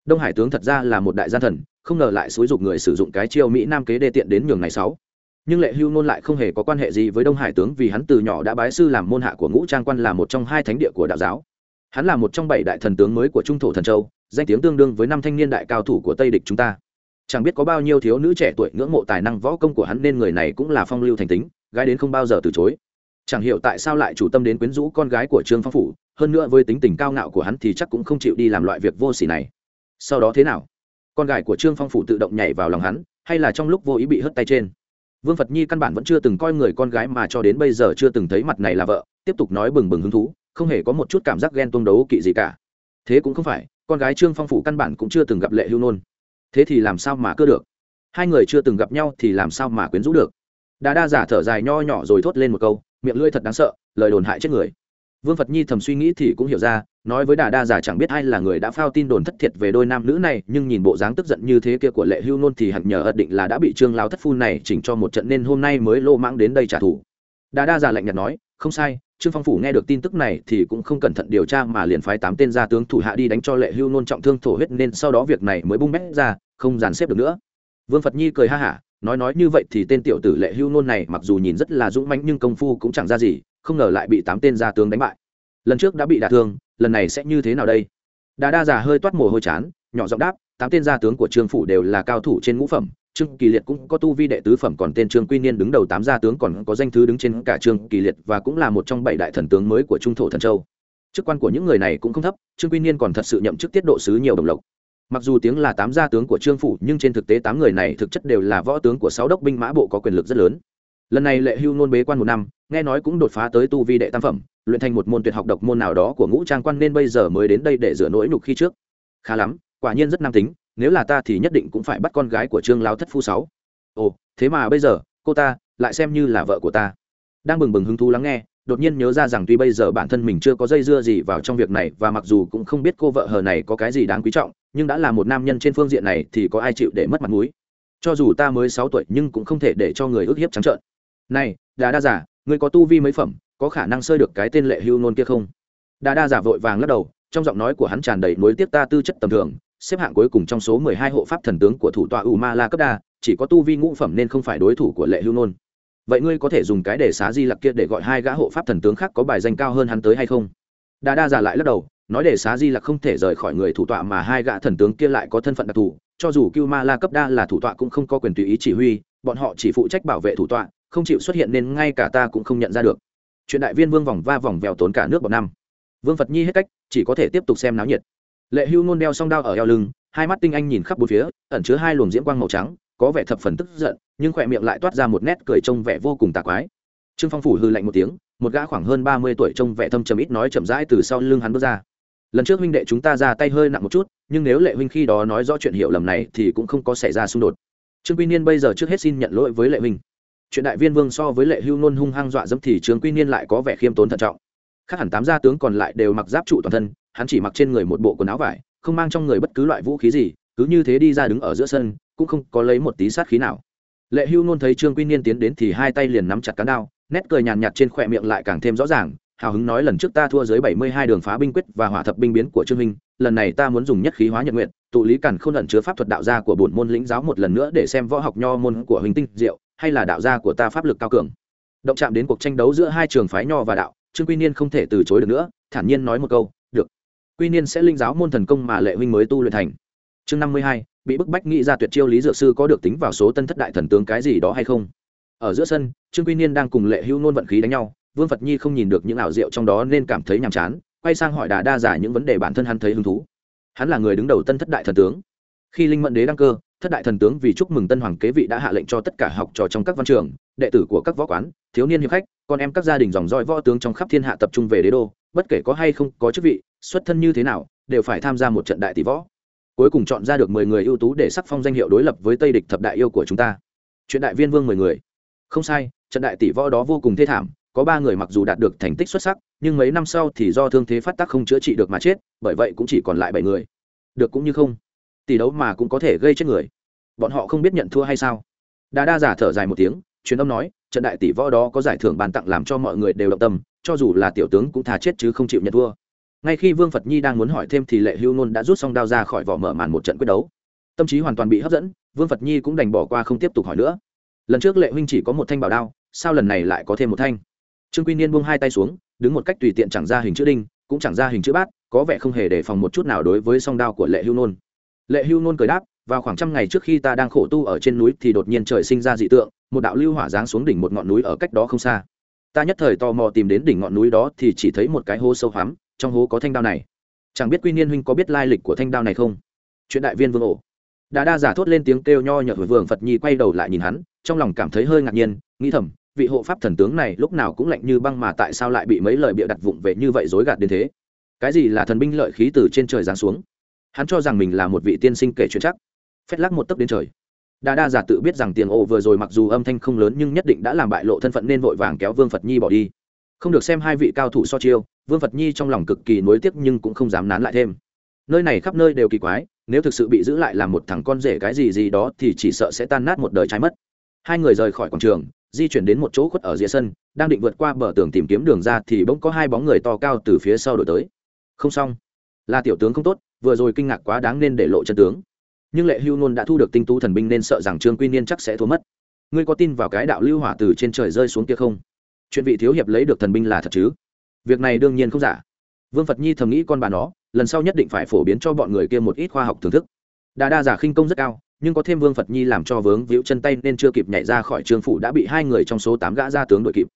Đông hải tướng thật ra là một đại gian thần, không ngờ lại xúi dục người sử dụng cái chiêu mỹ nam kế đê tiện đến nhường này sáu nhưng lệ hưu nôn lại không hề có quan hệ gì với đông hải tướng vì hắn từ nhỏ đã bái sư làm môn hạ của ngũ trang quan là một trong hai thánh địa của đạo giáo. Hắn là một trong bảy đại thần tướng mới của trung thổ thần châu, danh tiếng tương đương với năm thanh niên đại cao thủ của tây địch chúng ta. Chẳng biết có bao nhiêu thiếu nữ trẻ tuổi ngưỡng mộ tài năng võ công của hắn nên người này cũng là phong lưu thành tính, gái đến không bao giờ từ chối. Chẳng hiểu tại sao lại chủ tâm đến quyến rũ con gái của trương phong phủ, hơn nữa với tính tình cao ngạo của hắn thì chắc cũng không chịu đi làm loại việc vô s ỉ này. Sau đó thế nào? Con gái của trương phong phủ tự động nhảy vào lòng hắn, hay là trong lúc vô ý bị hất tay trên? Vương phật nhi căn bản vẫn chưa từng coi người con gái mà cho đến bây giờ chưa từng thấy mặt này là vợ, tiếp tục nói bừng bừng hứng thú, không hề có một chút cảm giác ghen tuông đấu kỵ gì cả. Thế cũng không phải, con gái trương phong phủ căn bản cũng chưa từng gặp lệ hưu nôn. Thế thì làm sao mà cơ được? Hai người chưa từng gặp nhau thì làm sao mà quyến rũ được? Đà đa giả thở dài nho nhỏ rồi thốt lên một câu, miệng lưỡi thật đáng sợ, lời đồn hại chết người. Vương phật nhi thầm suy nghĩ thì cũng hiểu ra nói với đà đa giả chẳng biết ai là người đã phao tin đồn thất thiệt về đôi nam nữ này, nhưng nhìn bộ dáng tức giận như thế kia của lệ hưu nôn thì hẳn nhờ ẩn định là đã bị trương lao thất phu này chỉnh cho một trận nên hôm nay mới lô mãng đến đây trả thù. Đà đa giả lạnh nhạt nói, không sai, trương phong phủ nghe được tin tức này thì cũng không cẩn thận điều tra mà liền phái tám tên gia tướng thủ hạ đi đánh cho lệ hưu nôn trọng thương thổ huyết nên sau đó việc này mới bung bét ra, không dàn xếp được nữa. Vương phật nhi cười ha hả, nói nói như vậy thì tên tiểu tử lệ hưu nôn này mặc dù nhìn rất là dũng mãnh nhưng công phu cũng chẳng ra gì, không ngờ lại bị tám tên gia tướng đánh bại. Lần trước đã bị đả thương lần này sẽ như thế nào đây? Đà đa già hơi toát mồ hôi chán, nhỏ giọng đáp, tám tên gia tướng của trương phủ đều là cao thủ trên ngũ phẩm, trương kỳ liệt cũng có tu vi đệ tứ phẩm, còn tên trương quy niên đứng đầu tám gia tướng còn có danh thứ đứng trên cả trương kỳ liệt và cũng là một trong bảy đại thần tướng mới của trung thổ thần châu. Chức quan của những người này cũng không thấp, trương quy niên còn thật sự nhậm chức tiết độ sứ nhiều đồng lộc. Mặc dù tiếng là tám gia tướng của trương phủ, nhưng trên thực tế tám người này thực chất đều là võ tướng của sáu đốc binh mã bộ có quyền lực rất lớn. Lần này lệ hưu nôn bế quan một năm, nghe nói cũng đột phá tới tu vi đệ tam phẩm luyện thành một môn tuyệt học độc môn nào đó của ngũ trang quan nên bây giờ mới đến đây để rửa nỗi nhục khi trước. Khá lắm, quả nhiên rất nam tính, nếu là ta thì nhất định cũng phải bắt con gái của trương lao thất phu sáu. Ồ, thế mà bây giờ, cô ta lại xem như là vợ của ta. Đang bừng bừng hứng thú lắng nghe, đột nhiên nhớ ra rằng tuy bây giờ bản thân mình chưa có dây dưa gì vào trong việc này và mặc dù cũng không biết cô vợ hờ này có cái gì đáng quý trọng, nhưng đã là một nam nhân trên phương diện này thì có ai chịu để mất mặt mũi. Cho dù ta mới sáu tuổi nhưng cũng không thể để cho người ức hiếp trắng trợn. Này đã đa giả ngươi có tu vi mấy phẩm, có khả năng sơi được cái tên lệ hưu nôn kia không? Đa đa giả vội vàng lắc đầu, trong giọng nói của hắn tràn đầy nối tiếp ta tư chất tầm thường, xếp hạng cuối cùng trong số mười hai hộ pháp thần tướng của thủ tọa u ma la cấp đa, chỉ có tu vi ngũ phẩm nên không phải đối thủ của lệ hưu nôn. Vậy ngươi có thể dùng cái để xá di lặc kia để gọi hai gã hộ pháp thần tướng khác có bài danh cao hơn hắn tới hay không? Đa đa giả lại lắc đầu, nói để xá di lặc không thể rời khỏi người thủ tọa mà hai gã thần tướng kia lại có thân phận đặc thù, cho dù cưu ma la cấp đa là thủ tọa cũng không có quyền tùy ý chỉ huy, bọn họ chỉ phụ trách bảo vệ thủ tọa không chịu xuất hiện nên ngay cả ta cũng không nhận ra được. Chuyện đại viên vương vòng va vòng vèo tốn cả nước bọc năm. Vương phật nhi hết cách, chỉ có thể tiếp tục xem náo nhiệt. Lệ hưu nôn đeo song đao ở eo lưng, hai mắt tinh anh nhìn khắp bốn phía, ẩn chứa hai luồng diễm quang màu trắng, có vẻ thập phần tức giận, nhưng khỏe miệng lại toát ra một nét cười trông vẻ vô cùng tà quái. Trương phong phủ hư lạnh một tiếng, một gã khoảng hơn ba mươi tuổi trông vẻ thâm trầm ít nói chậm rãi từ sau lưng hắn bước ra. Lần trước huynh đệ chúng ta ra tay hơi nặng một chút, nhưng nếu lệ huynh khi đó nói rõ chuyện hiểu lầm này thì cũng không có xảy ra xung đột. Trương quy niên bây giờ trước hết xin nhận lỗi với lệ huynh chuyện đại viên vương so với lệ hưu nôn hung hăng dọa dẫm thì trương quy niên lại có vẻ khiêm tốn thận trọng. Khác hẳn tám gia tướng còn lại đều mặc giáp trụ toàn thân, hắn chỉ mặc trên người một bộ quần áo vải, không mang trong người bất cứ loại vũ khí gì, cứ như thế đi ra đứng ở giữa sân, cũng không có lấy một tí sát khí nào. Lệ hưu nôn thấy trương quy niên tiến đến thì hai tay liền nắm chặt cán đao, nét cười nhàn nhạt trên khỏe miệng lại càng thêm rõ ràng, hào hứng nói lần trước ta thua dưới bảy mươi hai đường phá binh quyết và hỏa thập binh biến của trương minh lần này ta muốn dùng nhất khí hóa nhật nguyện tụ lý cản không lẩn chứa pháp thuật đạo gia của bổn môn lĩnh giáo một lần nữa để xem võ học nho môn của huỳnh tinh diệu hay là đạo gia của ta pháp lực cao cường? Động chạm đến cuộc tranh đấu giữa hai trường phái nho và đạo, trương quy niên không thể từ chối được nữa, thản nhiên nói một câu, được. Quy niên sẽ linh giáo môn thần công mà lệ huynh mới tu luyện thành. Chương năm mươi hai, bị bức bách nghĩ ra tuyệt chiêu lý dược sư có được tính vào số tân thất đại thần tướng cái gì đó hay không? Ở giữa sân, trương quy niên đang cùng lệ hữu nôn vận khí đánh nhau, vương phật nhi không nhìn được những ảo diệu trong đó nên cảm thấy nhàm chán, quay sang hỏi đà đa giả những vấn đề bản thân hắn thấy hứng thú. Hắn là người đứng đầu tân thất đại thần tướng. Khi linh mẫn đế đăng cơ thất đại thần tướng vì chúc mừng tân hoàng kế vị đã hạ lệnh cho tất cả học trò trong các văn trường, đệ tử của các võ quán, thiếu niên hiệp khách, con em các gia đình dòng dõi võ tướng trong khắp thiên hạ tập trung về đế đô, bất kể có hay không có chức vị, xuất thân như thế nào, đều phải tham gia một trận đại tỷ võ. Cuối cùng chọn ra được mười người ưu tú để sắc phong danh hiệu đối lập với tây địch thập đại yêu của chúng ta. Chuyện đại viên vương mười người. Không sai, trận đại tỷ võ đó vô cùng thê thảm, có ba người mặc dù đạt được thành tích xuất sắc, nhưng mấy năm sau thì do thương thế phát tác không chữa trị được mà chết, bởi vậy cũng chỉ còn lại bảy người. Được cũng như không tỷ đấu mà cũng có thể gây chết người. Bọn họ không biết nhận thua hay sao? Đa đa giả thở dài một tiếng, truyền âm nói, trận đại tỷ võ đó có giải thưởng bàn tặng làm cho mọi người đều động tâm, cho dù là tiểu tướng cũng thà chết chứ không chịu nhận thua. Ngay khi vương phật nhi đang muốn hỏi thêm thì lệ hưu nôn đã rút xong đao ra khỏi vỏ mở màn một trận quyết đấu. Tâm trí hoàn toàn bị hấp dẫn, vương phật nhi cũng đành bỏ qua không tiếp tục hỏi nữa. Lần trước lệ huynh chỉ có một thanh bảo đao, sao lần này lại có thêm một thanh? Trương quy niên buông hai tay xuống, đứng một cách tùy tiện chẳng ra hình chữ đinh, cũng chẳng ra hình chữ bát, có vẻ không hề đề phòng một chút nào đối với song đao của lệ hưu nôn lệ hưu nôn cười đáp, vào khoảng trăm ngày trước khi ta đang khổ tu ở trên núi thì đột nhiên trời sinh ra dị tượng, một đạo lưu hỏa giáng xuống đỉnh một ngọn núi ở cách đó không xa. Ta nhất thời tò mò tìm đến đỉnh ngọn núi đó thì chỉ thấy một cái hố sâu hoắm, trong hố có thanh đao này. Chẳng biết quy niên huynh có biết lai lịch của thanh đao này không? Chuyện đại viên vương ổ. Đà đa giả thốt lên tiếng kêu nho nhở vườn phật nhi quay đầu lại nhìn hắn, trong lòng cảm thấy hơi ngạc nhiên, nghĩ thầm, vị hộ pháp thần tướng này lúc nào cũng lạnh như băng mà tại sao lại bị mấy lời bịa đặt vụng về như vậy dối gạt đến thế? Cái gì là thần binh lợi khí từ trên trời giáng xuống? Hắn cho rằng mình là một vị tiên sinh kể chuyện chắc. Phét lắc một tấc đến trời. Đa đa giả tự biết rằng tiền ồ vừa rồi mặc dù âm thanh không lớn nhưng nhất định đã làm bại lộ thân phận nên vội vàng kéo vương phật nhi bỏ đi. Không được xem hai vị cao thủ so chiêu, vương phật nhi trong lòng cực kỳ nối tiếc nhưng cũng không dám nán lại thêm. Nơi này khắp nơi đều kỳ quái, nếu thực sự bị giữ lại làm một thằng con rể cái gì gì đó thì chỉ sợ sẽ tan nát một đời trái mất. Hai người rời khỏi quảng trường, di chuyển đến một chỗ khuất ở rìa sân, đang định vượt qua bờ tường tìm kiếm đường ra thì bỗng có hai bóng người to cao từ phía sau đổi tới. Không xong. Là tiểu tướng không tốt vừa rồi kinh ngạc quá đáng nên để lộ chân tướng. Nhưng lệ hưu nôn đã thu được tinh tú thần binh nên sợ rằng trương quy niên chắc sẽ thua mất. Ngươi có tin vào cái đạo lưu hỏa từ trên trời rơi xuống kia không? Chuyện vị thiếu hiệp lấy được thần binh là thật chứ? Việc này đương nhiên không giả. Vương phật nhi thầm nghĩ con bà nó, lần sau nhất định phải phổ biến cho bọn người kia một ít khoa học thưởng thức. Đà đa giả khinh công rất cao, nhưng có thêm vương phật nhi làm cho vướng víu chân tay nên chưa kịp nhảy ra khỏi trường phủ đã bị hai người trong số tám gã gia tướng đội kịp.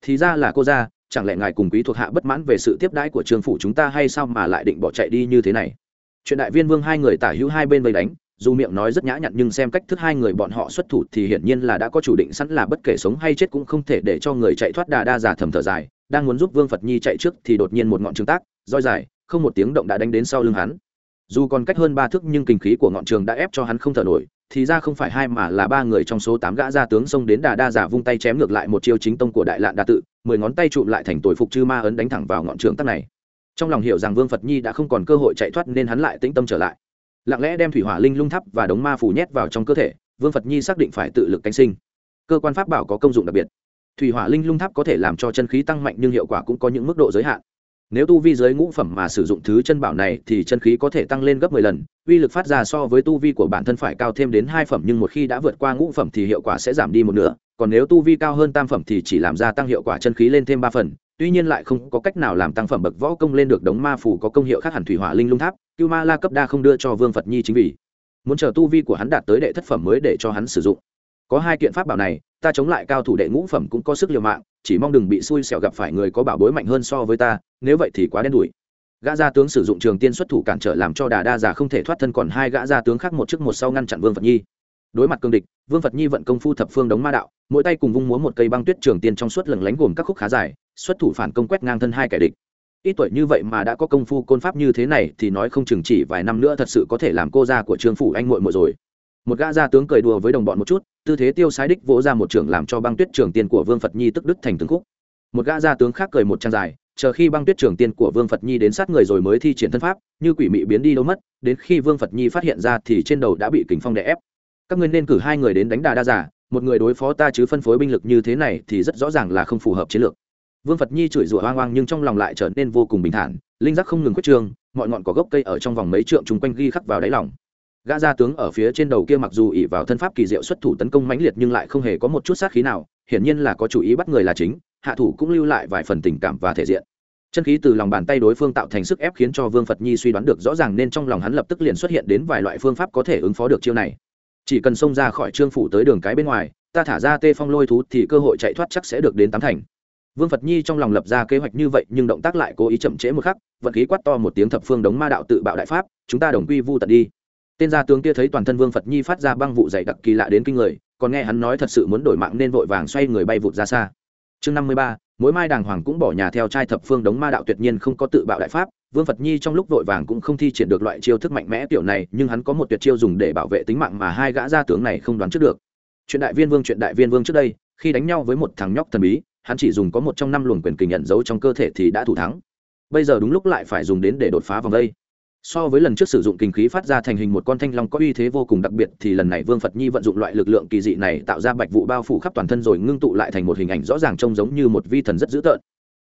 Thì ra là cô gia, chẳng lẽ ngài cùng quý thuộc hạ bất mãn về sự tiếp đãi của trường phủ chúng ta hay sao mà lại định bỏ chạy đi như thế này? Chuyện đại viên vương hai người tả hữu hai bên vây đánh, dù miệng nói rất nhã nhặn nhưng xem cách thức hai người bọn họ xuất thủ thì hiển nhiên là đã có chủ định sẵn là bất kể sống hay chết cũng không thể để cho người chạy thoát đà đa giả thầm thở dài, đang muốn giúp vương phật nhi chạy trước thì đột nhiên một ngọn trường tác, roi dài, không một tiếng động đã đánh đến sau lưng hắn. Dù còn cách hơn ba thước nhưng kinh khí của ngọn trường đã ép cho hắn không thở nổi, thì ra không phải hai mà là ba người trong số tám gã gia tướng xông đến đà đa giả vung tay chém ngược lại một chiêu chính tông của đại lạn đa tự, mười ngón tay chụm lại thành tội phục chư ma ấn đánh thẳng vào ngọn trường tắc này trong lòng hiểu rằng vương phật nhi đã không còn cơ hội chạy thoát nên hắn lại tĩnh tâm trở lại. Lặng lẽ đem thủy hỏa linh lung thắp và đống ma phủ nhét vào trong cơ thể, vương phật nhi xác định phải tự lực cánh sinh. Cơ quan pháp bảo có công dụng đặc biệt. Thủy hỏa linh lung tháp có thể làm cho chân khí tăng mạnh nhưng hiệu quả cũng có những mức độ giới hạn. Nếu tu vi giới ngũ phẩm mà sử dụng thứ chân bảo này thì chân khí có thể tăng lên gấp mười lần, uy lực phát ra so với tu vi của bản thân phải cao thêm đến hai phẩm nhưng một khi đã vượt qua ngũ phẩm thì hiệu quả sẽ giảm đi một nửa, còn nếu tu vi cao hơn tam phẩm thì chỉ làm gia tăng hiệu quả chân khí lên thêm ba phần tuy nhiên lại không có cách nào làm tăng phẩm bậc võ công lên được đống ma phủ có công hiệu khác hẳn thủy hỏa linh lung tháp, cưu ma la cấp đa không đưa cho vương phật nhi chính vì. Muốn chờ tu vi của hắn đạt tới đệ thất phẩm mới để cho hắn sử dụng. Có hai kiện pháp bảo này, ta chống lại cao thủ đệ ngũ phẩm cũng có sức liều mạng, chỉ mong đừng bị xui xẻo gặp phải người có bảo bối mạnh hơn so với ta, nếu vậy thì quá đen đủi. Gã gia tướng sử dụng trường tiên xuất thủ cản trở làm cho đà đa già không thể thoát thân còn hai gã gia tướng khác một trước một sau ngăn chặn vương phật nhi. Đối mặt cương địch, vương phật nhi vận công phu thập phương đống ma đạo, mỗi tay cùng vung múa một cây băng tuyết trường tiên trong suốt lừng lánh gồm các khúc khá dài xuất thủ phản công quét ngang thân hai kẻ địch. Ít tuổi như vậy mà đã có công phu côn pháp như thế này thì nói không chừng chỉ vài năm nữa thật sự có thể làm cô gia của trương phủ anh muội muội rồi. Một gã gia tướng cười đùa với đồng bọn một chút, tư thế tiêu sái đích vỗ ra một trường làm cho băng tuyết trường tiên của vương phật nhi tức đứt thành từng khúc. Một gã gia tướng khác cười một trang dài, chờ khi băng tuyết trường tiên của vương phật nhi đến sát người rồi mới thi triển thân pháp, như quỷ mị biến đi đâu mất, đến khi vương phật nhi phát hiện ra thì trên đầu đã bị kính phong đè ép. Các ngươi nên cử hai người đến đánh đà đa giả, một người đối phó ta chứ phân phối binh lực như thế này thì rất rõ ràng là không phù hợp chiến lược vương phật nhi chửi rủa hoang hoang nhưng trong lòng lại trở nên vô cùng bình thản, linh giác không ngừng quyết trương, mọi ngọn có gốc cây ở trong vòng mấy trượng chung quanh ghi khắc vào đáy lòng. Gã gia tướng ở phía trên đầu kia mặc dù ỉ vào thân pháp kỳ diệu xuất thủ tấn công mãnh liệt nhưng lại không hề có một chút sát khí nào, hiển nhiên là có chủ ý bắt người là chính, hạ thủ cũng lưu lại vài phần tình cảm và thể diện. Chân khí từ lòng bàn tay đối phương tạo thành sức ép khiến cho vương phật nhi suy đoán được rõ ràng nên trong lòng hắn lập tức liền xuất hiện đến vài loại phương pháp có thể ứng phó được chiêu này. Chỉ cần xông ra khỏi trương phủ tới đường cái bên ngoài, ta thả ra tê phong lôi thú thì cơ hội chạy thoát chắc sẽ được đến tám thành vương phật nhi trong lòng lập ra kế hoạch như vậy, nhưng động tác lại cố ý chậm trễ một khắc, vận khí quát to một tiếng thập phương đống ma đạo tự bạo đại pháp, chúng ta đồng quy vu tận đi. Tên gia tướng kia thấy toàn thân vương phật nhi phát ra băng vụ dày đặc kỳ lạ đến kinh người, còn nghe hắn nói thật sự muốn đổi mạng nên vội vàng xoay người bay vụt ra xa. Chương năm mươi ba, mỗi mai đàng hoàng cũng bỏ nhà theo trai thập phương đống ma đạo tuyệt nhiên không có tự bạo đại pháp, vương phật nhi trong lúc vội vàng cũng không thi triển được loại chiêu thức mạnh mẽ kiểu này, nhưng hắn có một tuyệt chiêu dùng để bảo vệ tính mạng mà hai gã gia tướng này không đoán trước được. Chuyện đại viên vương, chuyện đại viên vương trước đây, khi đánh nhau với một thằng nhóc thần bí hắn chỉ dùng có một trong năm luồng quyền kình nhận giấu trong cơ thể thì đã thủ thắng. Bây giờ đúng lúc lại phải dùng đến để đột phá vòng đây. So với lần trước sử dụng kinh khí phát ra thành hình một con thanh long có uy thế vô cùng đặc biệt thì lần này vương phật nhi vận dụng loại lực lượng kỳ dị này tạo ra bạch vụ bao phủ khắp toàn thân rồi ngưng tụ lại thành một hình ảnh rõ ràng trông giống như một vi thần rất dữ tợn.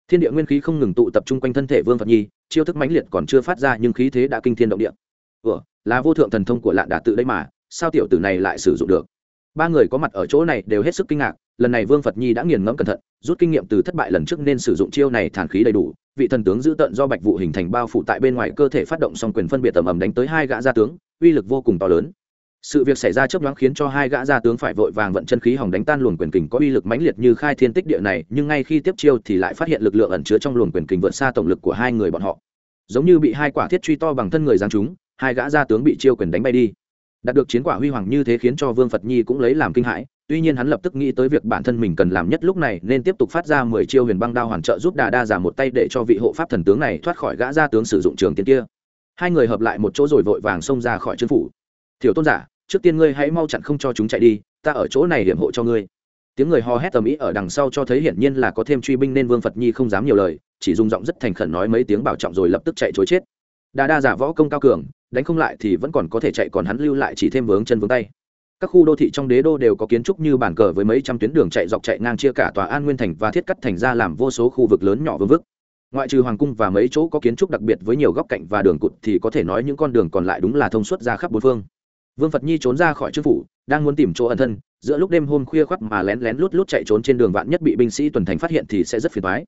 Thiên địa nguyên khí không ngừng tụ tập trung quanh thân thể vương phật nhi, chiêu thức mãnh liệt còn chưa phát ra nhưng khí thế đã kinh thiên động địa. Ủa, là vô thượng thần thông của lạn đà tự đây mà, sao tiểu tử này lại sử dụng được? Ba người có mặt ở chỗ này đều hết sức kinh ngạc lần này vương phật nhi đã nghiền ngẫm cẩn thận rút kinh nghiệm từ thất bại lần trước nên sử dụng chiêu này thản khí đầy đủ vị thần tướng giữ tận do bạch vụ hình thành bao phủ tại bên ngoài cơ thể phát động xong quyền phân biệt tầm ầm đánh tới hai gã gia tướng uy lực vô cùng to lớn sự việc xảy ra chấp nhoáng khiến cho hai gã gia tướng phải vội vàng vận chân khí hỏng đánh tan luồng quyền kình có uy lực mãnh liệt như khai thiên tích địa này nhưng ngay khi tiếp chiêu thì lại phát hiện lực lượng ẩn chứa trong luồng quyền kình vượt xa tổng lực của hai người bọn họ giống như bị hai quả thiết truy to bằng thân người giáng chúng hai gã gia tướng bị chiêu quyền đánh bay đi đạt được chiến quả huy hoàng như thế khiến cho vương phật nhi cũng lấy làm kinh hãi tuy nhiên hắn lập tức nghĩ tới việc bản thân mình cần làm nhất lúc này, nên tiếp tục phát ra mười chiêu huyền băng đao hoàn trợ giúp đà đa giả một tay để cho vị hộ pháp thần tướng này thoát khỏi gã gia tướng sử dụng trường tiên kia. Hai người hợp lại một chỗ rồi vội vàng xông ra khỏi chân phủ. Thiểu tôn giả, trước tiên ngươi hãy mau chặn không cho chúng chạy đi, ta ở chỗ này hiểm hộ cho ngươi. Tiếng người hò hét tầm ý ở đằng sau cho thấy hiển nhiên là có thêm truy binh nên vương phật nhi không dám nhiều lời, chỉ dùng giọng rất thành khẩn nói mấy tiếng bảo trọng rồi lập tức chạy chối chết. Đa đa giả võ công cao cường, đánh không lại thì vẫn còn có thể chạy, còn hắn lưu lại chỉ thêm vướng chân vướng tay các khu đô thị trong đế đô đều có kiến trúc như bản cờ với mấy trăm tuyến đường chạy dọc chạy ngang chia cả tòa an nguyên thành và thiết cắt thành ra làm vô số khu vực lớn nhỏ vương vức. Ngoại trừ hoàng cung và mấy chỗ có kiến trúc đặc biệt với nhiều góc cạnh và đường cụt thì có thể nói những con đường còn lại đúng là thông suốt ra khắp bốn phương. Vương phật nhi trốn ra khỏi chức phủ, đang muốn tìm chỗ ẩn thân, giữa lúc đêm hôm khuya khoắt mà lén lén lút lút chạy trốn trên đường vạn nhất bị binh sĩ tuần thành phát hiện thì sẽ rất phiền thoái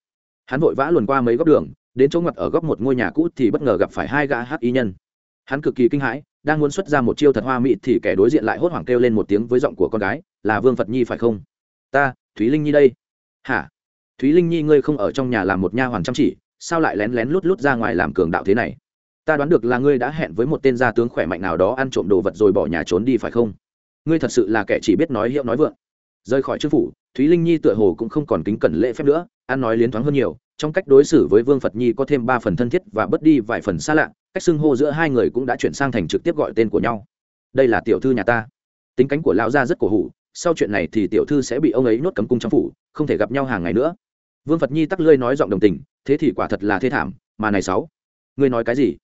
hắn vội vã luồn qua mấy góc đường, đến chỗ ngặt ở góc một ngôi nhà cũ thì bất ngờ gặp phải hai gã hắc y nhân. Hắn cực kỳ kinh hãi đang muốn xuất ra một chiêu thật hoa mỹ thì kẻ đối diện lại hốt hoảng kêu lên một tiếng với giọng của con gái, là vương phật nhi phải không? Ta, thúy linh nhi đây. Hả? Thúy linh nhi ngươi không ở trong nhà làm một nha hoàn chăm chỉ, sao lại lén lén lút lút ra ngoài làm cường đạo thế này? Ta đoán được là ngươi đã hẹn với một tên gia tướng khỏe mạnh nào đó ăn trộm đồ vật rồi bỏ nhà trốn đi phải không? Ngươi thật sự là kẻ chỉ biết nói hiệu nói vượng. Rời khỏi chức phủ, thúy linh nhi tựa hồ cũng không còn kính cẩn lễ phép nữa, ăn nói liến thoáng hơn nhiều, trong cách đối xử với vương phật nhi có thêm ba phần thân thiết và bớt đi vài phần xa lạ cách xưng hô giữa hai người cũng đã chuyển sang thành trực tiếp gọi tên của nhau. Đây là tiểu thư nhà ta. Tính cánh của lão gia rất cổ hủ, sau chuyện này thì tiểu thư sẽ bị ông ấy nuốt cấm cung trong phủ, không thể gặp nhau hàng ngày nữa. Vương phật nhi tắc lơi nói giọng đồng tình, thế thì quả thật là thê thảm, mà này sáu, ngươi nói cái gì?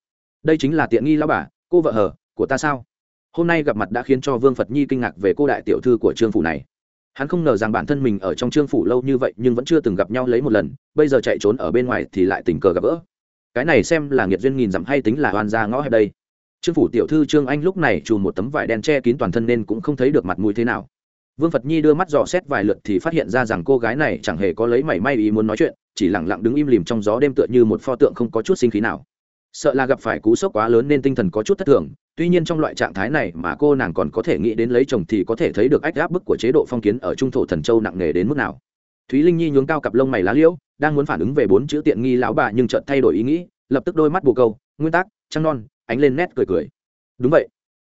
Đây chính là tiện nghi lão bà, cô vợ hờ, của ta sao? Hôm nay gặp mặt đã khiến cho vương phật nhi kinh ngạc về cô đại tiểu thư của trương phủ này. Hắn không ngờ rằng bản thân mình ở trong trương phủ lâu như vậy nhưng vẫn chưa từng gặp nhau lấy một lần, bây giờ chạy trốn ở bên ngoài thì lại tình cờ gặp gỡ cái này xem là nghiệt duyên nghìn dặm hay tính là oan gia ngõ hẹp đây. Trương phủ tiểu thư trương anh lúc này trù một tấm vải đen che kín toàn thân nên cũng không thấy được mặt mũi thế nào. Vương phật nhi đưa mắt dò xét vài lượt thì phát hiện ra rằng cô gái này chẳng hề có lấy mảy may ý muốn nói chuyện, chỉ lẳng lặng đứng im lìm trong gió đêm tựa như một pho tượng không có chút sinh khí nào. Sợ là gặp phải cú sốc quá lớn nên tinh thần có chút thất thường, tuy nhiên trong loại trạng thái này mà cô nàng còn có thể nghĩ đến lấy chồng thì có thể thấy được ách áp bức của chế độ phong kiến ở trung thổ thần châu nặng nề đến mức nào. Thúy linh nhi nhướng cao cặp lông mày lá liễu đang muốn phản ứng về bốn chữ tiện nghi lão bà nhưng chợt thay đổi ý nghĩ, lập tức đôi mắt bù câu, nguyên tắc, trăng non, ánh lên nét cười cười. Đúng vậy.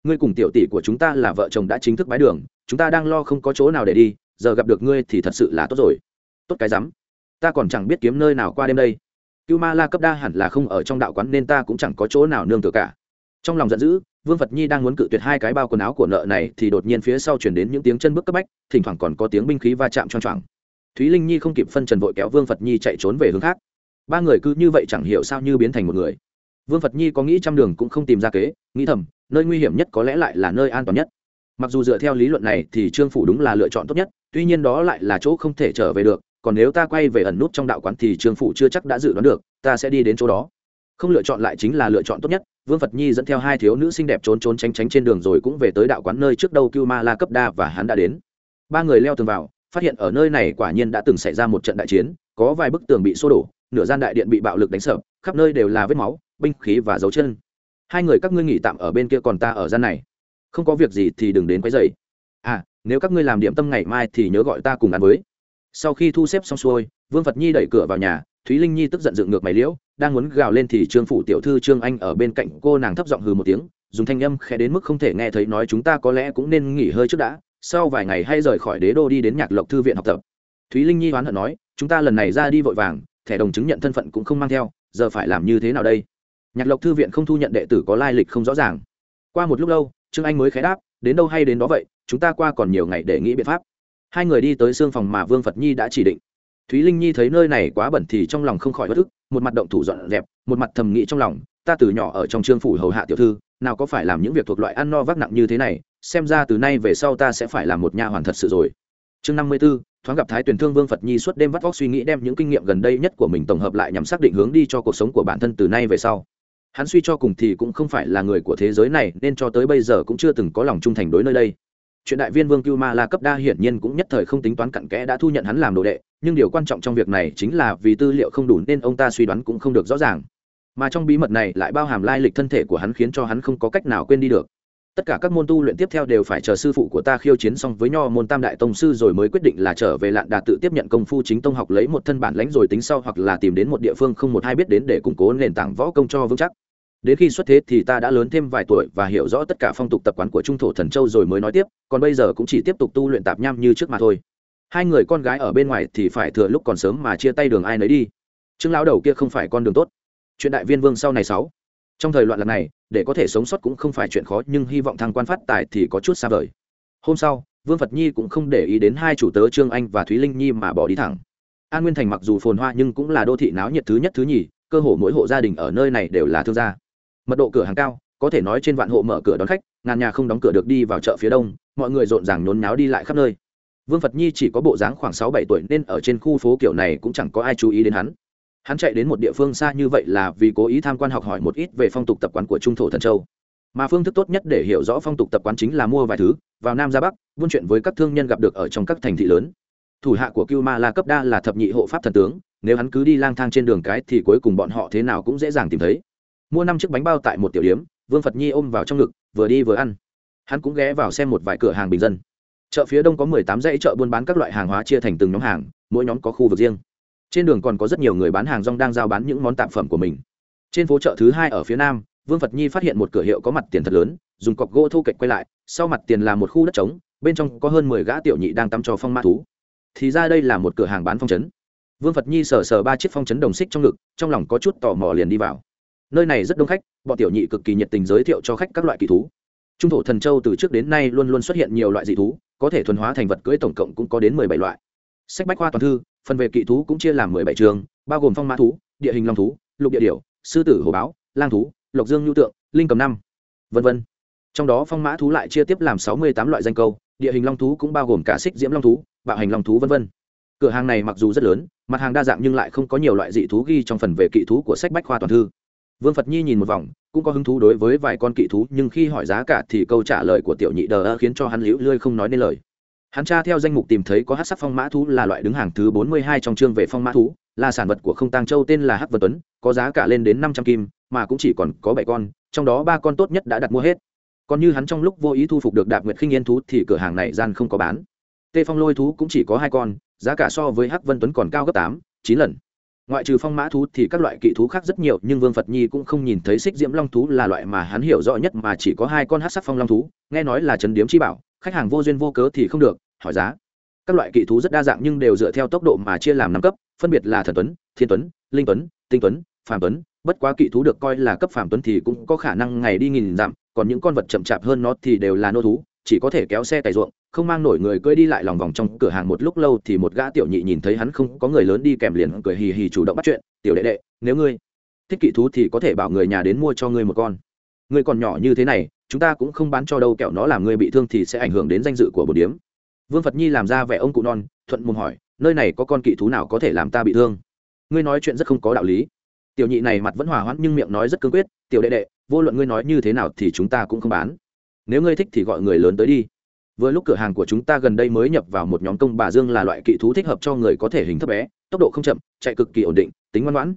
Ngươi cùng tiểu tỷ của chúng ta là vợ chồng đã chính thức bái đường, chúng ta đang lo không có chỗ nào để đi, giờ gặp được ngươi thì thật sự là tốt rồi. Tốt cái rắm. Ta còn chẳng biết kiếm nơi nào qua đêm đây. Cưu ma la cấp đa hẳn là không ở trong đạo quán nên ta cũng chẳng có chỗ nào nương tựa cả. Trong lòng giận dữ, vương phật nhi đang muốn cự tuyệt hai cái bao quần áo của nợ này thì đột nhiên phía sau chuyển đến những tiếng chân bước cấp bách, thỉnh thoảng còn có tiếng binh khí va chạm choang choảng thúy linh nhi không kịp phân trần vội kéo vương phật nhi chạy trốn về hướng khác. Ba người cứ như vậy chẳng hiểu sao như biến thành một người. Vương phật nhi có nghĩ trăm đường cũng không tìm ra kế, nghĩ thầm, nơi nguy hiểm nhất có lẽ lại là nơi an toàn nhất. Mặc dù dựa theo lý luận này thì trương phủ đúng là lựa chọn tốt nhất, tuy nhiên đó lại là chỗ không thể trở về được, còn nếu ta quay về ẩn nút trong đạo quán thì trương phủ chưa chắc đã dự đoán được, ta sẽ đi đến chỗ đó. Không lựa chọn lại chính là lựa chọn tốt nhất, vương phật nhi dẫn theo hai thiếu nữ xinh đẹp trốn trốn tránh tránh trên đường rồi cũng về tới đạo quán nơi trước đâu cưu ma la cấp đa và hắn đã đến. Ba người leo tường vào phát hiện ở nơi này quả nhiên đã từng xảy ra một trận đại chiến, có vài bức tường bị xô đổ, nửa gian đại điện bị bạo lực đánh sập, khắp nơi đều là vết máu, binh khí và dấu chân. Hai người các ngươi nghỉ tạm ở bên kia còn ta ở gian này. Không có việc gì thì đừng đến quấy dày à nếu các ngươi làm điểm tâm ngày mai thì nhớ gọi ta cùng ăn với. Sau khi thu xếp xong xuôi, vương phật nhi đẩy cửa vào nhà, thúy linh nhi tức giận dựng ngược mày liễu, đang muốn gào lên thì trương phủ tiểu thư trương anh ở bên cạnh cô nàng thấp giọng hừ một tiếng, dùng thanh âm khẽ đến mức không thể nghe thấy nói chúng ta có lẽ cũng nên nghỉ hơi trước đã sau vài ngày hay rời khỏi đế đô đi đến nhạc lộc thư viện học tập. Thúy linh nhi oán hận nói, chúng ta lần này ra đi vội vàng, thẻ đồng chứng nhận thân phận cũng không mang theo, giờ phải làm như thế nào đây? Nhạc lộc thư viện không thu nhận đệ tử có lai lịch không rõ ràng. Qua một lúc lâu, trương anh mới khé đáp, đến đâu hay đến đó vậy, chúng ta qua còn nhiều ngày để nghĩ biện pháp. Hai người đi tới xương phòng mà vương phật nhi đã chỉ định. Thúy linh nhi thấy nơi này quá bẩn thì trong lòng không khỏi bất ức, một mặt động thủ dọn dẹp, một mặt thầm nghĩ trong lòng, ta từ nhỏ ở trong trương phủ hầu hạ tiểu thư, nào có phải làm những việc thuộc loại ăn no vác nặng như thế này xem ra từ nay về sau ta sẽ phải làm một nha hoàn thật sự rồi. Chương năm mươi b ố thoáng gặp thái tuyển thương vương phật nhi suốt đêm vắt vóc suy nghĩ đem những kinh nghiệm gần đây nhất của mình tổng hợp lại nhằm xác định hướng đi cho cuộc sống của bản thân từ nay về sau. Hắn suy cho cùng thì cũng không phải là người của thế giới này, nên cho tới bây giờ cũng chưa từng có lòng trung thành đối nơi đây. Chuyện đại viên vương cưu ma la cấp đa hiển nhiên cũng nhất thời không tính toán cặn kẽ đã thu nhận hắn làm đồ đệ, nhưng điều quan trọng trong việc này chính là vì tư liệu không đủ nên ông ta suy đoán cũng không được rõ ràng. Mà trong bí mật này lại bao hàm lai lịch thân thể của hắn khiến cho hắn không có cách nào quên đi được tất cả các môn tu luyện tiếp theo đều phải chờ sư phụ của ta khiêu chiến xong với nho môn tam đại tông sư rồi mới quyết định là trở về lạn Đà tự tiếp nhận công phu chính tông học lấy một thân bản lãnh rồi tính sau hoặc là tìm đến một địa phương không một hai biết đến để củng cố nền tảng võ công cho vững chắc. Đến khi xuất thế thì ta đã lớn thêm vài tuổi và hiểu rõ tất cả phong tục tập quán của trung thổ thần châu rồi mới nói tiếp, còn bây giờ cũng chỉ tiếp tục tu luyện tạp nham như trước mà thôi. Hai người con gái ở bên ngoài thì phải thừa lúc còn sớm mà chia tay đường ai nấy đi. Chứng lão đầu kia không phải con đường tốt. Chuyện đại viên vương sau này sáu trong thời loạn lạc này, để có thể sống sót cũng không phải chuyện khó, nhưng hy vọng thăng quan phát tài thì có chút xa vời. Hôm sau, vương phật nhi cũng không để ý đến hai chủ tớ trương anh và thúy linh nhi mà bỏ đi thẳng. An nguyên thành mặc dù phồn hoa nhưng cũng là đô thị náo nhiệt thứ nhất thứ nhì, cơ hồ mỗi hộ gia đình ở nơi này đều là thương gia. Mật độ cửa hàng cao, có thể nói trên vạn hộ mở cửa đón khách, ngàn nhà không đóng cửa được đi vào chợ phía đông, mọi người rộn ràng nhốn náo đi lại khắp nơi. Vương phật nhi chỉ có bộ dáng khoảng sáu bảy tuổi nên ở trên khu phố kiểu này cũng chẳng có ai chú ý đến hắn hắn chạy đến một địa phương xa như vậy là vì cố ý tham quan học hỏi một ít về phong tục tập quán của trung thổ thần châu. Mà phương thức tốt nhất để hiểu rõ phong tục tập quán chính là mua vài thứ, vào nam ra bắc, buôn chuyện với các thương nhân gặp được ở trong các thành thị lớn. Thủ hạ của cưu ma la cấp đa là thập nhị hộ pháp thần tướng, nếu hắn cứ đi lang thang trên đường cái thì cuối cùng bọn họ thế nào cũng dễ dàng tìm thấy. Mua năm chiếc bánh bao tại một tiểu điếm vương phật nhi ôm vào trong ngực, vừa đi vừa ăn. Hắn cũng ghé vào xem một vài cửa hàng bình dân. Chợ phía đông có mười tám dãy chợ buôn bán các loại hàng hóa chia thành từng nhóm hàng, mỗi nhóm có khu vực riêng trên đường còn có rất nhiều người bán hàng rong đang giao bán những món tạp phẩm của mình. Trên phố chợ thứ hai ở phía nam, vương phật nhi phát hiện một cửa hiệu có mặt tiền thật lớn, dùng cọc gỗ thô kệch quay lại, sau mặt tiền là một khu đất trống, bên trong có hơn mười gã tiểu nhị đang tắm cho phong mã thú. Thì ra đây là một cửa hàng bán phong chấn. Vương phật nhi sờ sờ ba chiếc phong chấn đồng xích trong ngực, trong lòng có chút tò mò liền đi vào. Nơi này rất đông khách, bọn tiểu nhị cực kỳ nhiệt tình giới thiệu cho khách các loại kỳ thú. Trung thổ thần châu từ trước đến nay luôn luôn xuất hiện nhiều loại dị thú, có thể thuần hóa thành vật cưỡi tổng cộng cũng có đến mười bảy loại. Sách bách khoa toàn thư phần về kỵ thú cũng chia làm mười bảy trường, bao gồm phong mã thú, địa hình long thú, lục địa điểu, sư tử hồ báo, lang thú, lộc dương nhu tượng, linh cầm năm v v trong đó phong mã thú lại chia tiếp làm sáu mươi tám loại danh câu, địa hình long thú cũng bao gồm cả xích diễm long thú, bạo hành long thú v v cửa hàng này mặc dù rất lớn, mặt hàng đa dạng nhưng lại không có nhiều loại dị thú ghi trong phần về kỵ thú của sách bách khoa toàn thư. Vương phật nhi nhìn một vòng, cũng có hứng thú đối với vài con kỵ thú, nhưng khi hỏi giá cả thì câu trả lời của tiểu nhị đờ khiến cho hắn liễu lươi không nói nên lời hắn tra theo danh mục tìm thấy có hát sắc phong mã thú là loại đứng hàng thứ bốn mươi hai trong chương về phong mã thú, là sản vật của không tăng châu tên là hắc vân tuấn, có giá cả lên đến năm trăm kim, mà cũng chỉ còn có bảy con, trong đó ba con tốt nhất đã đặt mua hết. Còn như hắn trong lúc vô ý thu phục được đạp nguyệt khinh yên thú thì cửa hàng này gian không có bán. Tê phong lôi thú cũng chỉ có hai con, giá cả so với hắc vân tuấn còn cao gấp tám, chín lần. Ngoại trừ phong mã thú thì các loại kỵ thú khác rất nhiều, nhưng vương phật nhi cũng không nhìn thấy xích diễm long thú là loại mà hắn hiểu rõ nhất mà chỉ có hai con hát sắc phong long thú, nghe nói là trấn điếm chi bảo khách hàng vô duyên vô cớ thì không được, hỏi giá. Các loại kỵ thú rất đa dạng nhưng đều dựa theo tốc độ mà chia làm năm cấp, phân biệt là thần tuấn, thiên tuấn, linh tuấn, tinh tuấn, phàm tuấn. Bất quá kỵ thú được coi là cấp phàm tuấn thì cũng có khả năng ngày đi nghìn dặm, còn những con vật chậm chạp hơn nó thì đều là nô thú, chỉ có thể kéo xe cày ruộng, không mang nổi người cưỡi đi lại lòng vòng trong cửa hàng một lúc lâu thì một gã tiểu nhị nhìn thấy hắn không có người lớn đi kèm liền cười hì hì chủ động bắt chuyện, tiểu đệ đệ, nếu ngươi thích kỵ thú thì có thể bảo người nhà đến mua cho ngươi một con. Ngươi còn nhỏ như thế này chúng ta cũng không bán cho đâu kẹo nó làm ngươi bị thương thì sẽ ảnh hưởng đến danh dự của bồn điếm. Vương phật nhi làm ra vẻ ông cụ non, thuận mồm hỏi, nơi này có con kỵ thú nào có thể làm ta bị thương? Ngươi nói chuyện rất không có đạo lý. Tiểu nhị này mặt vẫn hòa hoãn nhưng miệng nói rất cương quyết, tiểu đệ đệ, vô luận ngươi nói như thế nào thì chúng ta cũng không bán. Nếu ngươi thích thì gọi người lớn tới đi. Vừa lúc cửa hàng của chúng ta gần đây mới nhập vào một nhóm công bà dương là loại kỵ thú thích hợp cho người có thể hình thấp bé, tốc độ không chậm, chạy cực kỳ ổn định, tính ngoan ngoãn.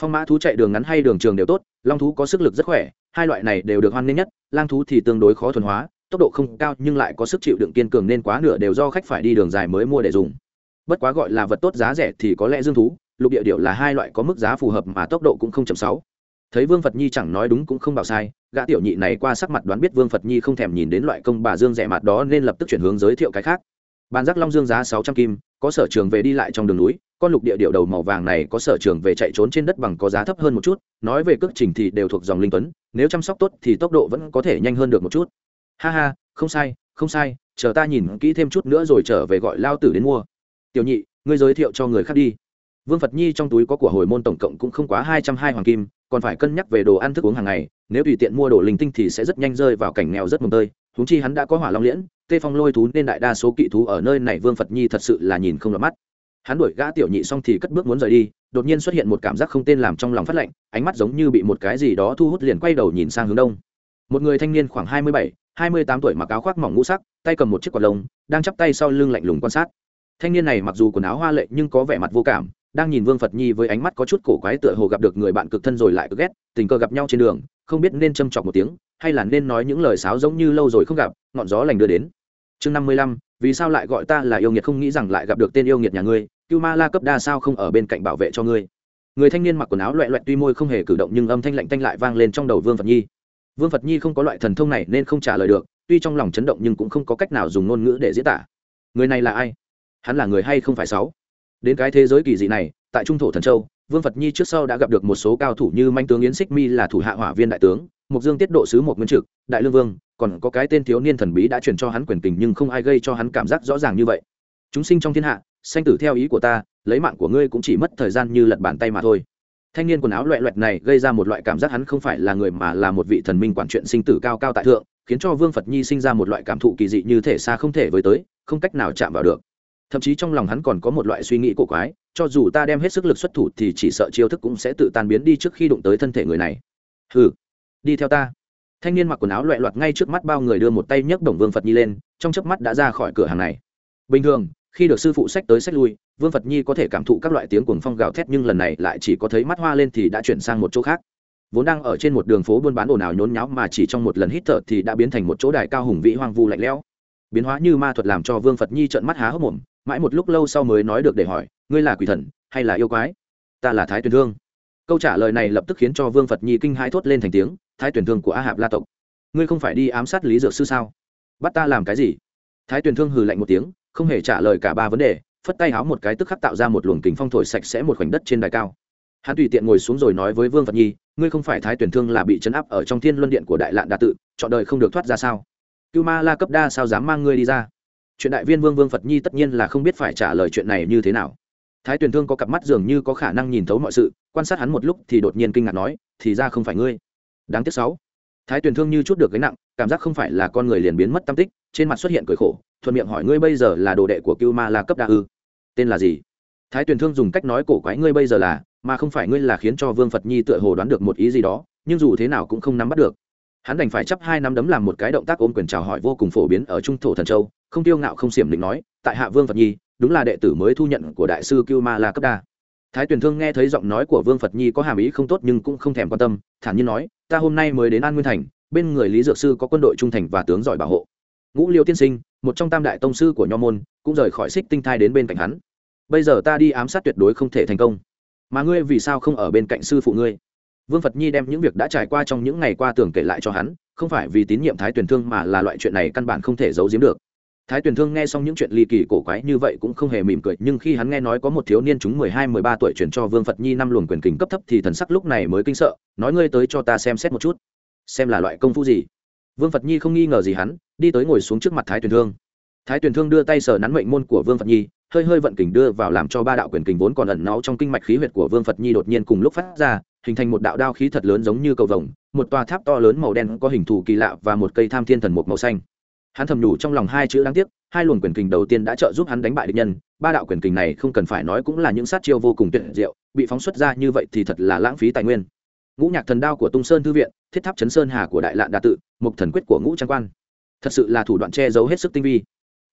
Phong mã thú chạy đường ngắn hay đường trường đều tốt long thú có sức lực rất khỏe, hai loại này đều được hoan nghênh nhất, lang thú thì tương đối khó thuần hóa, tốc độ không cao nhưng lại có sức chịu đựng kiên cường nên quá nửa đều do khách phải đi đường dài mới mua để dùng. Bất quá gọi là vật tốt giá rẻ thì có lẽ dương thú, lục địa điệu là hai loại có mức giá phù hợp mà tốc độ cũng không chậm sáu. Thấy vương phật nhi chẳng nói đúng cũng không bảo sai, gã tiểu nhị này qua sắc mặt đoán biết vương phật nhi không thèm nhìn đến loại công bà dương rẻ mặt đó nên lập tức chuyển hướng giới thiệu cái khác bàn giác long dương giá sáu trăm kim, có sở trường về đi lại trong đường núi, con lục địa điệu đầu màu vàng này có sở trường về chạy trốn trên đất bằng có giá thấp hơn một chút, nói về cước trình thì đều thuộc dòng linh tuấn, nếu chăm sóc tốt thì tốc độ vẫn có thể nhanh hơn được một chút. Ha ha, không sai không sai, chờ ta nhìn kỹ thêm chút nữa rồi trở về gọi lao tử đến mua. Tiểu nhị, ngươi giới thiệu cho người khác đi. Vương phật nhi trong túi có của hồi môn tổng cộng cũng không quá hai trăm hai hoàng kim, còn phải cân nhắc về đồ ăn thức uống hàng ngày, nếu tùy tiện mua đồ linh tinh thì sẽ rất nhanh rơi vào cảnh nghèo rất mồm tơi huống chi hắn đã có hỏa long liễn, tê phong lôi thú nên đại đa số kỵ thú ở nơi này vương phật nhi thật sự là nhìn không lọt mắt. Hắn đuổi gã tiểu nhị xong thì cất bước muốn rời đi, đột nhiên xuất hiện một cảm giác không tên làm trong lòng phát lạnh, ánh mắt giống như bị một cái gì đó thu hút liền quay đầu nhìn sang hướng đông. Một người thanh niên khoảng hai mươi bảy, hai mươi tám tuổi mặc áo khoác mỏng ngũ sắc, tay cầm một chiếc quạt lông, đang chắp tay sau lưng lạnh lùng quan sát. Thanh niên này mặc dù quần áo hoa lệ nhưng có vẻ mặt vô cảm, đang nhìn vương phật nhi với ánh mắt có chút cổ quái tựa hồ gặp được người bạn cực thân rồi lại cực ghét, tình cờ gặp nhau trên đường, không biết nên châm chọc một tiếng hay là nên nói những lời sáo giống như lâu rồi không gặp, ngọn gió lành đưa đến. Chương năm mươi lăm, vì sao lại gọi ta là yêu nghiệt không nghĩ rằng lại gặp được tên yêu nghiệt nhà ngươi, cưu ma la cấp đa sao không ở bên cạnh bảo vệ cho ngươi. Người thanh niên mặc quần áo loẹ loẹt tuy môi không hề cử động nhưng âm thanh lạnh tanh lại vang lên trong đầu vương phật nhi. Vương phật nhi không có loại thần thông này nên không trả lời được, tuy trong lòng chấn động nhưng cũng không có cách nào dùng ngôn ngữ để diễn tả. Người này là ai? Hắn là người hay không phải sáu? Đến cái thế giới kỳ dị này, tại trung thổ thần châu, vương phật nhi trước sau đã gặp được một số cao thủ như manh tướng yến xích mi là thủ hạ hỏa viên đại tướng mục dương tiết độ sứ một nguyên trực, đại lương vương, còn có cái tên thiếu niên thần bí đã truyền cho hắn quyền tình nhưng không ai gây cho hắn cảm giác rõ ràng như vậy. Chúng sinh trong thiên hạ, sanh tử theo ý của ta, lấy mạng của ngươi cũng chỉ mất thời gian như lật bàn tay mà thôi. Thanh niên quần áo loẹ loẹt này gây ra một loại cảm giác hắn không phải là người mà là một vị thần minh quản chuyện sinh tử cao cao tại thượng, khiến cho vương phật nhi sinh ra một loại cảm thụ kỳ dị như thể xa không thể với tới, không cách nào chạm vào được. Thậm chí trong lòng hắn còn có một loại suy nghĩ cổ quái, cho dù ta đem hết sức lực xuất thủ thì chỉ sợ chiêu thức cũng sẽ tự tan biến đi trước khi đụng tới thân thể người này. Hừ đi theo ta. Thanh niên mặc quần áo loẹ loạt ngay trước mắt bao người đưa một tay nhấc đồng vương phật nhi lên, trong chớp mắt đã ra khỏi cửa hàng này. Bình thường, khi được sư phụ sách tới sách lui, vương phật nhi có thể cảm thụ các loại tiếng cuồng phong gào thét nhưng lần này lại chỉ có thấy mắt hoa lên thì đã chuyển sang một chỗ khác. Vốn đang ở trên một đường phố buôn bán ồn ào nhốn nháo mà chỉ trong một lần hít thở thì đã biến thành một chỗ đài cao hùng vĩ hoang vu lạnh lẽo. Biến hóa như ma thuật làm cho vương phật nhi trợn mắt há hốc mồm, mãi một lúc lâu sau mới nói được để hỏi, ngươi là quỷ thần hay là yêu quái? Ta là thái tuyền thương. Câu trả lời này lập tức khiến cho vương phật nhi kinh hãi thốt lên thành tiếng thái Tuyển thương của a hạp la tộc. Ngươi không phải đi ám sát lý dược sư sao? Bắt ta làm cái gì? Thái Tuyển thương hừ lạnh một tiếng, không hề trả lời cả ba vấn đề, phất tay háo một cái tức khắc tạo ra một luồng kính phong thổi sạch sẽ một khoảnh đất trên đài cao. Hắn tùy tiện ngồi xuống rồi nói với vương phật nhi, ngươi không phải thái tuyển thương là bị chấn áp ở trong thiên luân điện của đại lạn đa tự, chọn đời không được thoát ra sao? Cưu ma la cấp đa sao dám mang ngươi đi ra? Chuyện đại viên vương vương phật nhi tất nhiên là không biết phải trả lời chuyện này như thế nào. Thái tuyển thương có cặp mắt dường như có khả năng nhìn thấu mọi sự, quan sát hắn một lúc thì đột nhiên kinh ngạc nói, thì ra không phải ngươi đáng tiếc sáu. Thái tuyền thương như chút được gánh nặng, cảm giác không phải là con người liền biến mất tâm tích, trên mặt xuất hiện cười khổ, thuận miệng hỏi ngươi bây giờ là đồ đệ của cưu ma la cấp đa ư? Tên là gì? Thái tuyền thương dùng cách nói cổ quái ngươi bây giờ là, mà không phải ngươi là khiến cho vương phật nhi tựa hồ đoán được một ý gì đó, nhưng dù thế nào cũng không nắm bắt được. Hắn đành phải chấp hai năm đấm làm một cái động tác ôm quyền chào hỏi vô cùng phổ biến ở trung thổ thần châu, không tiêu ngạo không xiểm định nói, tại hạ vương phật nhi, đúng là đệ tử mới thu nhận của đại sư cưu ma la cấp đa thái tuyển thương nghe thấy giọng nói của vương phật nhi có hàm ý không tốt nhưng cũng không thèm quan tâm, thản nhiên nói, ta hôm nay mới đến an nguyên thành, bên người lý dược sư có quân đội trung thành và tướng giỏi bảo hộ. Ngũ liêu tiên sinh, một trong tam đại tông sư của nho môn, cũng rời khỏi xích tinh thai đến bên cạnh hắn. Bây giờ ta đi ám sát tuyệt đối không thể thành công. Mà ngươi vì sao không ở bên cạnh sư phụ ngươi? Vương phật nhi đem những việc đã trải qua trong những ngày qua tưởng kể lại cho hắn, không phải vì tín nhiệm thái tuyển thương mà là loại chuyện này căn bản không thể giấu giếm được thái Tuyền thương nghe xong những chuyện ly kỳ cổ quái như vậy cũng không hề mỉm cười, nhưng khi hắn nghe nói có một thiếu niên chúng mười hai, mười ba tuổi chuyển cho vương phật nhi năm luồng quyền kình cấp thấp thì thần sắc lúc này mới kinh sợ, nói ngươi tới cho ta xem xét một chút, xem là loại công phu gì. Vương phật nhi không nghi ngờ gì hắn, đi tới ngồi xuống trước mặt thái Tuyền thương. Thái Tuyền thương đưa tay sờ nắn mệnh môn của vương phật nhi, hơi hơi vận kình đưa vào làm cho ba đạo quyền kình vốn còn ẩn náu trong kinh mạch khí huyệt của vương phật nhi đột nhiên cùng lúc phát ra, hình thành một đạo đao khí thật lớn giống như cầu vồng, một tòa tháp to lớn màu đen có hình thù kỳ lạ và một cây tham thiên thần một màu xanh hắn thầm nhủ trong lòng hai chữ đáng tiếc, hai luồng quyền kình đầu tiên đã trợ giúp hắn đánh bại địch nhân, ba đạo quyền kình này không cần phải nói cũng là những sát chiêu vô cùng tuyệt diệu, bị phóng xuất ra như vậy thì thật là lãng phí tài nguyên. Ngũ nhạc thần đao của tung sơn thư viện, thiết tháp chấn sơn hà của đại lạn đà tự, mục thần quyết của ngũ trang quan. Thật sự là thủ đoạn che giấu hết sức tinh vi.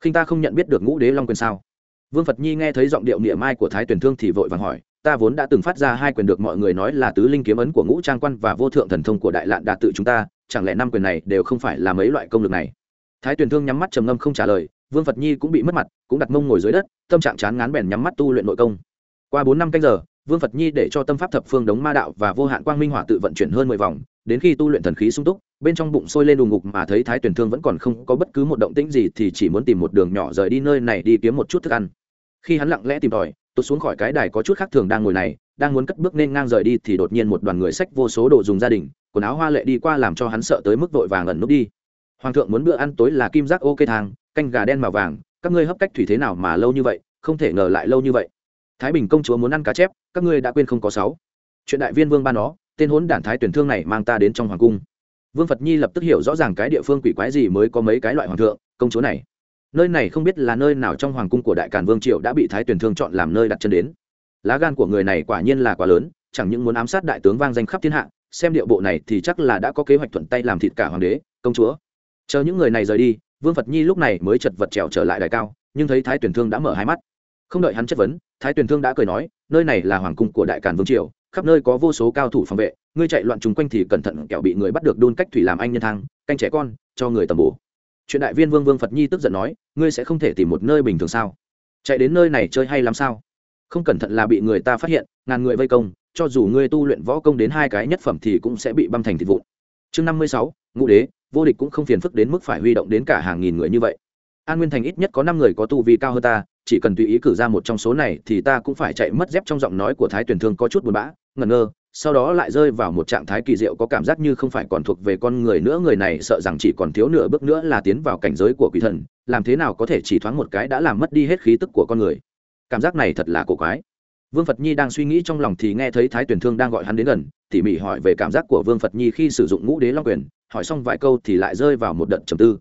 Khinh ta không nhận biết được ngũ đế long quyền sao? Vương phật nhi nghe thấy giọng điệu niệm mai của thái tuyển thương thì vội vàng hỏi, ta vốn đã từng phát ra hai quyền được mọi người nói là tứ linh kiếm ấn của ngũ trang quan và vô thượng thần thông của đại lạn đà tự chúng ta, chẳng lẽ năm quyền này đều không phải là mấy loại công lực này? Thái tuyền thương nhắm mắt trầm ngâm không trả lời, vương phật nhi cũng bị mất mặt, cũng đặt mông ngồi dưới đất, tâm trạng chán ngán bèn nhắm mắt tu luyện nội công. Qua bốn năm canh giờ, vương phật nhi để cho tâm pháp thập phương đống ma đạo và vô hạn quang minh hỏa tự vận chuyển hơn mười vòng, đến khi tu luyện thần khí sung túc, bên trong bụng sôi lên đùng ngục mà thấy thái tuyển thương vẫn còn không có bất cứ một động tĩnh gì thì chỉ muốn tìm một đường nhỏ rời đi nơi này đi kiếm một chút thức ăn. Khi hắn lặng lẽ tìm tòi tôi xuống khỏi cái đài có chút khác thường đang ngồi này, đang muốn cất bước nên ngang rời đi thì đột nhiên một đoàn người sách vô số đồ dùng gia đình, quần áo hoa lệ đi qua làm cho hắn sợ tới mức vội vàng ẩn núp đi hoàng thượng muốn bữa ăn tối là kim giác ok thang, canh gà đen màu vàng, các ngươi hấp cách thủy thế nào mà lâu như vậy, không thể ngờ lại lâu như vậy. Thái bình công chúa muốn ăn cá chép, các ngươi đã quên không có sáu. Chuyện đại viên vương ban đó tên hốn đản thái tuyển thương này mang ta đến trong hoàng cung. Vương phật nhi lập tức hiểu rõ ràng cái địa phương quỷ quái gì mới có mấy cái loại hoàng thượng, công chúa này. Nơi này không biết là nơi nào trong hoàng cung của đại càn vương triệu đã bị thái tuyển thương chọn làm nơi đặt chân đến. Lá gan của người này quả nhiên là quá lớn, chẳng những muốn ám sát đại tướng vang danh khắp thiên hạ, xem điệu bộ này thì chắc là đã có kế hoạch thuận tay làm thịt cả hoàng đế, công chúa chờ những người này rời đi, vương phật nhi lúc này mới chật vật trèo trở lại đài cao, nhưng thấy thái tuyển thương đã mở hai mắt. Không đợi hắn chất vấn, thái tuyển thương đã cười nói, nơi này là hoàng cung của đại càn vương triều, khắp nơi có vô số cao thủ phòng vệ, ngươi chạy loạn chung quanh thì cẩn thận kẻo bị người bắt được đôn cách thủy làm anh nhân thang, canh trẻ con, cho người tầm bổ. Chuyện đại viên vương vương phật nhi tức giận nói, ngươi sẽ không thể tìm một nơi bình thường sao? Chạy đến nơi này chơi hay làm sao? Không cẩn thận là bị người ta phát hiện, ngàn người vây công, cho dù ngươi tu luyện võ công đến hai cái nhất phẩm thì cũng sẽ bị băm thành thịt vụn. Chương năm mươi sáu, ngũ đế vô địch cũng không phiền phức đến mức phải huy động đến cả hàng nghìn người như vậy. An nguyên thành ít nhất có năm người có tu vi cao hơn ta, chỉ cần tùy ý cử ra một trong số này thì ta cũng phải chạy mất dép trong giọng nói của thái tuyển thương có chút buồn bã, ngẩn ngơ, sau đó lại rơi vào một trạng thái kỳ diệu có cảm giác như không phải còn thuộc về con người nữa, người này sợ rằng chỉ còn thiếu nửa bước nữa là tiến vào cảnh giới của quỷ thần, làm thế nào có thể chỉ thoáng một cái đã làm mất đi hết khí tức của con người. Cảm giác này thật là cổ quái. Vương phật nhi đang suy nghĩ trong lòng thì nghe thấy thái tuyển thương đang gọi hắn đến gần, tỉ mỉ hỏi về cảm giác của vương phật nhi khi sử dụng ngũ đế long quyền hỏi xong vài câu thì lại rơi vào một đợt trầm tư.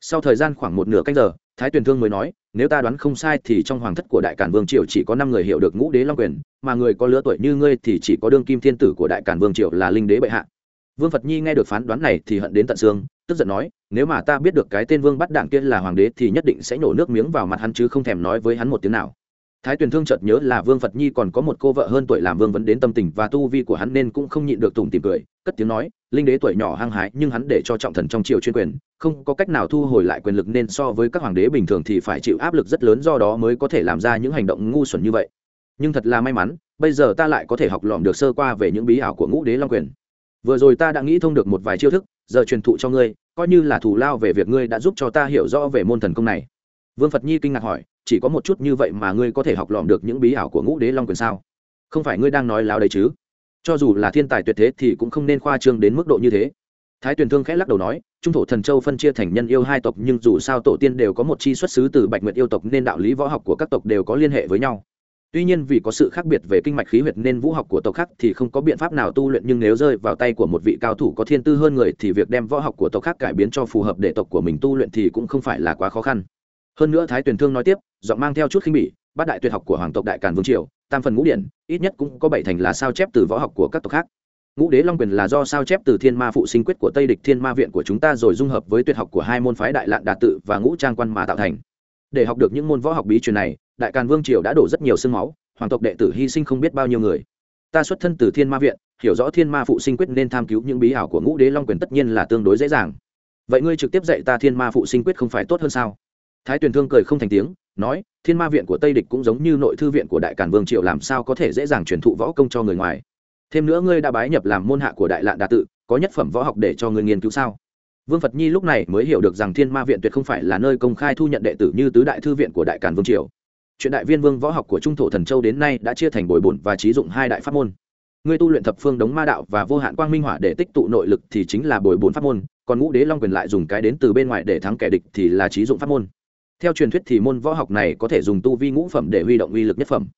Sau thời gian khoảng một nửa canh giờ, thái tuyền thương mới nói, nếu ta đoán không sai thì trong hoàng thất của đại cản vương triều chỉ có năm người hiểu được ngũ đế long quyền, mà người có lứa tuổi như ngươi thì chỉ có đương kim thiên tử của đại cản vương triều là linh đế bệ hạ. Vương phật nhi nghe được phán đoán này thì hận đến tận xương, tức giận nói, nếu mà ta biết được cái tên vương bắt đảng kia là hoàng đế thì nhất định sẽ nổ nước miếng vào mặt hắn chứ không thèm nói với hắn một tiếng nào. Thái tuyền thương chợt nhớ là vương phật nhi còn có một cô vợ hơn tuổi làm vương vấn đến tâm tình và tu vi của hắn nên cũng không nhịn được tùng tìm cười cất tiếng nói, linh đế tuổi nhỏ hăng hái, nhưng hắn để cho trọng thần trong triều chuyên quyền, không có cách nào thu hồi lại quyền lực nên so với các hoàng đế bình thường thì phải chịu áp lực rất lớn do đó mới có thể làm ra những hành động ngu xuẩn như vậy. Nhưng thật là may mắn, bây giờ ta lại có thể học lỏm được sơ qua về những bí ảo của ngũ đế long quyền. Vừa rồi ta đã nghĩ thông được một vài chiêu thức, giờ truyền thụ cho ngươi, coi như là thù lao về việc ngươi đã giúp cho ta hiểu rõ về môn thần công này. Vương phật nhi kinh ngạc hỏi, chỉ có một chút như vậy mà ngươi có thể học lỏm được những bí ảo của ngũ đế long quyền sao? Không phải ngươi đang nói láo đấy chứ? Cho dù là thiên tài tuyệt thế thì cũng không nên khoa trương đến mức độ như thế. Thái tuyền thương khẽ lắc đầu nói, trung thổ thần châu phân chia thành nhân yêu hai tộc, nhưng dù sao tổ tiên đều có một chi xuất xứ từ bạch nguyệt yêu tộc nên đạo lý võ học của các tộc đều có liên hệ với nhau. Tuy nhiên vì có sự khác biệt về kinh mạch khí huyệt nên vũ học của tộc khác thì không có biện pháp nào tu luyện, nhưng nếu rơi vào tay của một vị cao thủ có thiên tư hơn người thì việc đem võ học của tộc khác cải biến cho phù hợp để tộc của mình tu luyện thì cũng không phải là quá khó khăn. Hơn nữa thái tuyền thương nói tiếp, giọng mang theo chút khinh bỉ bát đại tuyệt học của hoàng tộc đại càn vương triều, tam phần ngũ điển, ít nhất cũng có bảy thành là sao chép từ võ học của các tộc khác. Ngũ đế long quyền là do sao chép từ thiên ma phụ sinh quyết của tây địch thiên ma viện của chúng ta rồi dung hợp với tuyệt học của hai môn phái đại lạn đà tự và ngũ trang quan mà tạo thành. Để học được những môn võ học bí truyền này, đại càn vương triều đã đổ rất nhiều sương máu, hoàng tộc đệ tử hy sinh không biết bao nhiêu người. Ta xuất thân từ thiên ma viện, hiểu rõ thiên ma phụ sinh quyết nên tham cứu những bí ảo của ngũ đế long quyền tất nhiên là tương đối dễ dàng. Vậy ngươi trực tiếp dạy ta thiên ma phụ sinh quyết không phải tốt hơn sao? Thái tuyền thương cười không thành tiếng nói, thiên ma viện của tây địch cũng giống như nội thư viện của đại cản vương triệu, làm sao có thể dễ dàng truyền thụ võ công cho người ngoài? Thêm nữa ngươi đã bái nhập làm môn hạ của đại lạn đà tự, có nhất phẩm võ học để cho ngươi nghiên cứu sao? Vương phật nhi lúc này mới hiểu được rằng thiên ma viện tuyệt không phải là nơi công khai thu nhận đệ tử như tứ đại thư viện của đại cản vương triều chuyện đại viên vương võ học của trung thổ thần châu đến nay đã chia thành bồi bổn và trí dụng hai đại pháp môn. Ngươi tu luyện thập phương đống ma đạo và vô hạn quang minh hỏa để tích tụ nội lực thì chính là bồi bổn pháp môn, còn ngũ đế long quyền lại dùng cái đến từ bên ngoài để thắng kẻ địch thì là trí dụng pháp môn theo truyền thuyết thì môn võ học này có thể dùng tu vi ngũ phẩm để huy động uy lực nhất phẩm.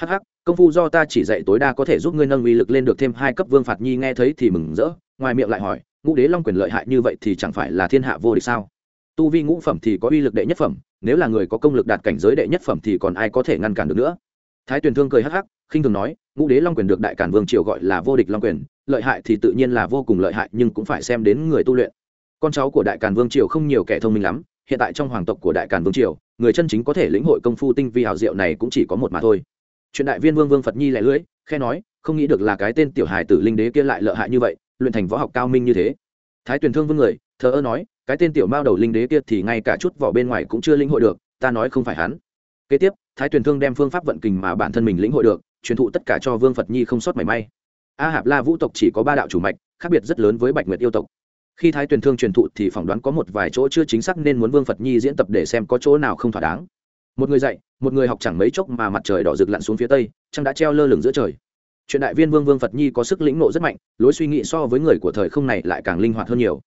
Hh công phu do ta chỉ dạy tối đa có thể giúp ngươi nâng uy lực lên được thêm hai cấp vương phạt nhi nghe thấy thì mừng rỡ, ngoài miệng lại hỏi, ngũ đế long quyền lợi hại như vậy thì chẳng phải là thiên hạ vô địch sao? Tu vi ngũ phẩm thì có uy lực đệ nhất phẩm, nếu là người có công lực đạt cảnh giới đệ nhất phẩm thì còn ai có thể ngăn cản được nữa? Thái tuyền thương cười hắc hắc, khinh thường nói, ngũ đế long quyền được đại cản vương triều gọi là vô địch long quyền, lợi hại thì tự nhiên là vô cùng lợi hại nhưng cũng phải xem đến người tu luyện. Con cháu của đại cản vương triều không nhiều kẻ thông minh lắm hiện tại trong hoàng tộc của đại càn vương triều, người chân chính có thể lĩnh hội công phu tinh vi hào diệu này cũng chỉ có một mà thôi. Chuyện đại viên vương vương phật nhi lẻ lưỡi, khe nói, không nghĩ được là cái tên tiểu hài tử linh đế kia lại lợi hại như vậy, luyện thành võ học cao minh như thế. Thái tuyền thương vương người, thờ ơ nói, cái tên tiểu mao đầu linh đế kia thì ngay cả chút vỏ bên ngoài cũng chưa lĩnh hội được, ta nói không phải hắn. Kế tiếp, thái tuyền thương đem phương pháp vận kình mà bản thân mình lĩnh hội được, truyền thụ tất cả cho vương phật nhi không sót mảy may. A hạp la vũ tộc chỉ có ba đạo chủ mạch, khác biệt rất lớn với bạch nguyệt yêu tộc khi thái tuyền thương truyền thụ thì phỏng đoán có một vài chỗ chưa chính xác nên muốn vương phật nhi diễn tập để xem có chỗ nào không thỏa đáng. Một người dạy, một người học chẳng mấy chốc mà mặt trời đỏ rực lặn xuống phía tây, trăng đã treo lơ lửng giữa trời. Chuyện đại viên vương vương phật nhi có sức lĩnh nộ rất mạnh, lối suy nghĩ so với người của thời không này lại càng linh hoạt hơn nhiều.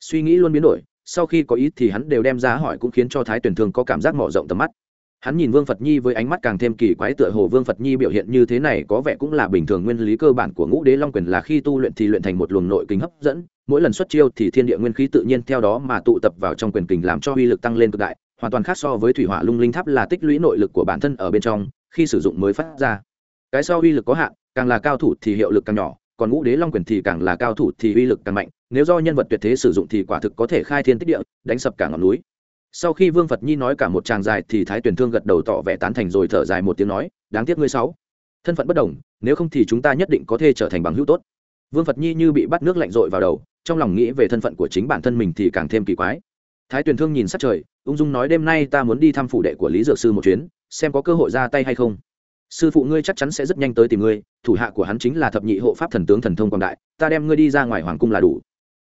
Suy nghĩ luôn biến đổi, sau khi có ý thì hắn đều đem ra hỏi cũng khiến cho thái tuyển thương có cảm giác mở rộng tầm mắt hắn nhìn vương phật nhi với ánh mắt càng thêm kỳ quái tựa hồ vương phật nhi biểu hiện như thế này có vẻ cũng là bình thường nguyên lý cơ bản của ngũ đế long quyền là khi tu luyện thì luyện thành một luồng nội kính hấp dẫn, mỗi lần xuất chiêu thì thiên địa nguyên khí tự nhiên theo đó mà tụ tập vào trong quyền kình làm cho uy lực tăng lên cực đại, hoàn toàn khác so với thủy hỏa lung linh tháp là tích lũy nội lực của bản thân ở bên trong, khi sử dụng mới phát ra. Cái sau uy lực có hạn, càng là cao thủ thì hiệu lực càng nhỏ, còn ngũ đế long quyền thì càng là cao thủ thì uy lực càng mạnh, nếu do nhân vật tuyệt thế sử dụng thì quả thực có thể khai thiên tích địa, đánh sập cả ngọn núi sau khi vương phật nhi nói cả một tràng dài thì thái tuyển thương gật đầu tỏ vẻ tán thành rồi thở dài một tiếng nói, đáng tiếc ngươi sáu. Thân phận bất đồng, nếu không thì chúng ta nhất định có thể trở thành bằng hữu tốt. Vương phật nhi như bị bắt nước lạnh rội vào đầu, trong lòng nghĩ về thân phận của chính bản thân mình thì càng thêm kỳ quái. Thái tuyển thương nhìn sát trời, ung dung nói, đêm nay ta muốn đi thăm phủ đệ của lý dược sư một chuyến, xem có cơ hội ra tay hay không. Sư phụ ngươi chắc chắn sẽ rất nhanh tới tìm ngươi, thủ hạ của hắn chính là thập nhị hộ pháp thần tướng thần thông quảng đại, ta đem ngươi đi ra ngoài hoàng cung là đủ.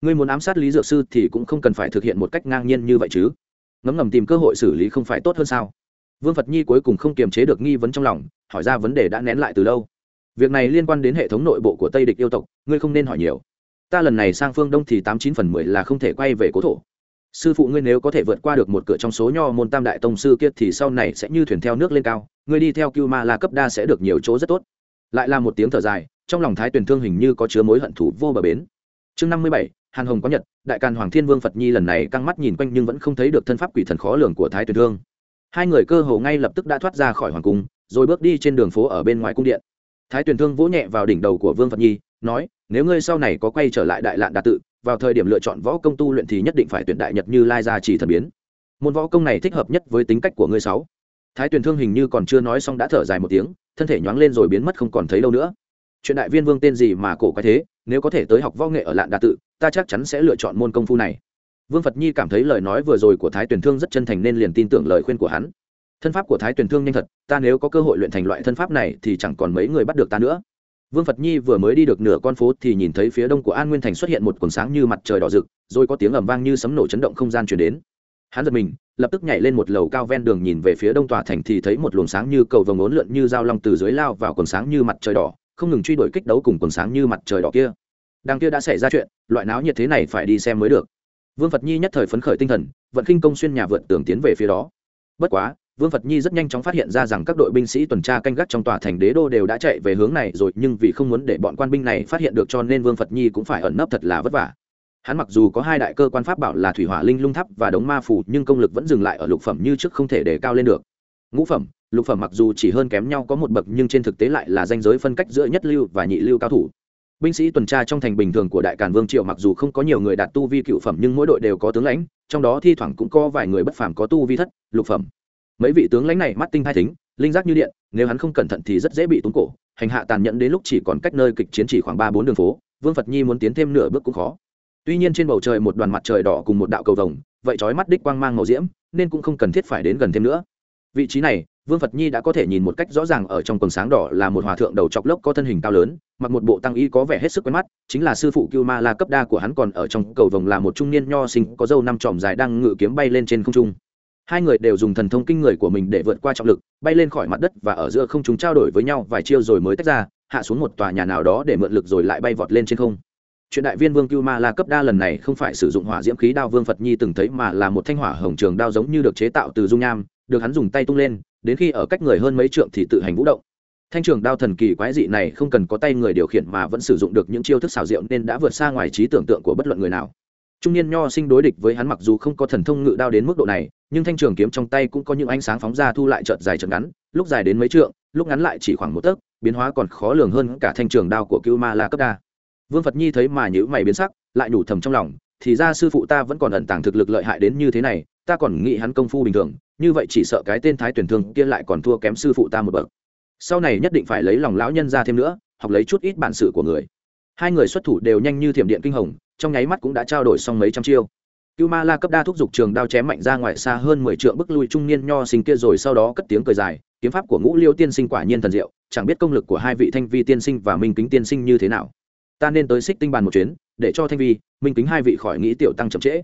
Ngươi muốn ám sát lý dược sư thì cũng không cần phải thực hiện một cách ngang nhiên như vậy chứ ngấm ngầm tìm cơ hội xử lý không phải tốt hơn sao? Vương phật nhi cuối cùng không kiềm chế được nghi vấn trong lòng, hỏi ra vấn đề đã nén lại từ lâu. Việc này liên quan đến hệ thống nội bộ của tây địch yêu tộc, ngươi không nên hỏi nhiều. Ta lần này sang phương đông thì tám chín phần mười là không thể quay về cố thổ. Sư phụ ngươi nếu có thể vượt qua được một cửa trong số nho môn tam đại tông sư kia thì sau này sẽ như thuyền theo nước lên cao, ngươi đi theo cưu ma la cấp đa sẽ được nhiều chỗ rất tốt. Lại là một tiếng thở dài, trong lòng thái tuyển thương hình như có chứa mối hận thù vô bờ bến. Chương năm mươi bảy hàn hồng có nhật, đại càn hoàng thiên vương phật nhi lần này căng mắt nhìn quanh nhưng vẫn không thấy được thân pháp quỷ thần khó lường của thái Tuyền thương hai người cơ hồ ngay lập tức đã thoát ra khỏi hoàng cung, rồi bước đi trên đường phố ở bên ngoài cung điện. Thái Tuyền thương vỗ nhẹ vào đỉnh đầu của vương phật nhi, nói, nếu ngươi sau này có quay trở lại đại lạn đà tự, vào thời điểm lựa chọn võ công tu luyện thì nhất định phải tuyển đại nhật như lai gia chỉ thần biến. Môn võ công này thích hợp nhất với tính cách của ngươi sáu. Thái tuyền thương hình như còn chưa nói xong đã thở dài một tiếng, thân thể nhoáng lên rồi biến mất không còn thấy đâu nữa. Chuyện đại viên vương tên gì mà cổ quái thế? Nếu có thể tới học võ nghệ ở lạn đà tự, ta chắc chắn sẽ lựa chọn môn công phu này. Vương phật nhi cảm thấy lời nói vừa rồi của thái tuyền thương rất chân thành nên liền tin tưởng lời khuyên của hắn. Thân pháp của thái tuyền thương nhanh thật, ta nếu có cơ hội luyện thành loại thân pháp này thì chẳng còn mấy người bắt được ta nữa. Vương phật nhi vừa mới đi được nửa con phố thì nhìn thấy phía đông của an nguyên thành xuất hiện một cuồng sáng như mặt trời đỏ rực, rồi có tiếng ầm vang như sấm nổ chấn động không gian chuyển đến. Hắn giật mình, lập tức nhảy lên một lầu cao ven đường nhìn về phía đông tòa thành thì thấy một luồng sáng như cầu vồng ốn lượn như dao long từ dưới lao vào quần sáng như mặt trời đỏ không ngừng truy đuổi kích đấu cùng quần sáng như mặt trời đỏ kia. Đằng kia đã xảy ra chuyện loại náo nhiệt thế này phải đi xem mới được. Vương phật nhi nhất thời phấn khởi tinh thần vận khinh công xuyên nhà vượt tường tiến về phía đó. Bất quá vương phật nhi rất nhanh chóng phát hiện ra rằng các đội binh sĩ tuần tra canh gác trong tòa thành đế đô đều đã chạy về hướng này rồi nhưng vì không muốn để bọn quan binh này phát hiện được cho nên vương phật nhi cũng phải ẩn nấp thật là vất vả. Hắn mặc dù có hai đại cơ quan pháp bảo là thủy hỏa linh lung tháp và đống ma phù, nhưng công lực vẫn dừng lại ở lục phẩm như trước không thể để cao lên được. Ngũ phẩm lục phẩm mặc dù chỉ hơn kém nhau có một bậc nhưng trên thực tế lại là danh giới phân cách giữa nhất lưu và nhị lưu cao thủ. Binh sĩ tuần tra trong thành bình thường của đại càn vương triệu mặc dù không có nhiều người đạt tu vi cựu phẩm nhưng mỗi đội đều có tướng lãnh, trong đó thi thoảng cũng có vài người bất phàm có tu vi thất, lục phẩm. Mấy vị tướng lãnh này mắt tinh hai thính, linh giác như điện, nếu hắn không cẩn thận thì rất dễ bị túng cổ, hành hạ tàn nhẫn đến lúc chỉ còn cách nơi kịch chiến chỉ khoảng ba bốn đường phố, vương phật nhi muốn tiến thêm nửa bước cũng khó. Tuy nhiên trên bầu trời một đoàn mặt trời đỏ cùng một đạo cầu vồng, vậy trói mắt đích quang mang màu diễm, nên cũng không cần thiết phải đến gần thêm nữa. Vị trí này vương phật nhi đã có thể nhìn một cách rõ ràng ở trong quần sáng đỏ là một hòa thượng đầu chọc lốc có thân hình cao lớn, mặc một bộ tăng y có vẻ hết sức quen mắt, chính là sư phụ cưu ma la cấp đa của hắn còn ở trong cầu vồng là một trung niên nho sinh, có dâu năm tròm dài đang ngự kiếm bay lên trên không trung. Hai người đều dùng thần thông kinh người của mình để vượt qua trọng lực, bay lên khỏi mặt đất và ở giữa không chúng trao đổi với nhau vài chiêu rồi mới tách ra, hạ xuống một tòa nhà nào đó để mượn lực rồi lại bay vọt lên trên không. Chuyện đại viên vương cưu ma la cấp đa lần này không phải sử dụng hỏa diễm khí đao vương phật nhi từng thấy mà là một thanh hỏa hồng trường đao giống như được chế tạo từ dung nham, được hắn dùng tay tung lên đến khi ở cách người hơn mấy trượng thì tự hành vũ động. Thanh trường đao thần kỳ quái dị này không cần có tay người điều khiển mà vẫn sử dụng được những chiêu thức xảo diệu nên đã vượt xa ngoài trí tưởng tượng của bất luận người nào. Trung niên nho sinh đối địch với hắn mặc dù không có thần thông ngự đao đến mức độ này, nhưng thanh trường kiếm trong tay cũng có những ánh sáng phóng ra thu lại trợt dài trợt ngắn, lúc dài đến mấy trượng, lúc ngắn lại chỉ khoảng một tấc, biến hóa còn khó lường hơn cả thanh trường đao của cưu ma la cấp đa. Vương phật nhi thấy mà nhữ mày biến sắc, lại nhủ thầm trong lòng, thì ra sư phụ ta vẫn còn ẩn tàng thực lực lợi hại đến như thế này, ta còn nghĩ hắn công phu bình thường như vậy chỉ sợ cái tên thái tuyển thương kia lại còn thua kém sư phụ ta một bậc. Sau này nhất định phải lấy lòng lão nhân ra thêm nữa, học lấy chút ít bản sự của người. Hai người xuất thủ đều nhanh như thiểm điện kinh hồng, trong nháy mắt cũng đã trao đổi xong mấy trăm chiêu. Cưu ma la cấp đa thúc giục trường đao chém mạnh ra ngoài xa hơn mười trượng bức lui trung niên nho sinh kia rồi sau đó cất tiếng cười dài, kiếm pháp của ngũ liêu tiên sinh quả nhiên thần diệu, chẳng biết công lực của hai vị thanh vi tiên sinh và minh kính tiên sinh như thế nào. Ta nên tới xích tinh bàn một chuyến, để cho thanh vi, minh kính hai vị khỏi nghĩ tiểu tăng chậm trễ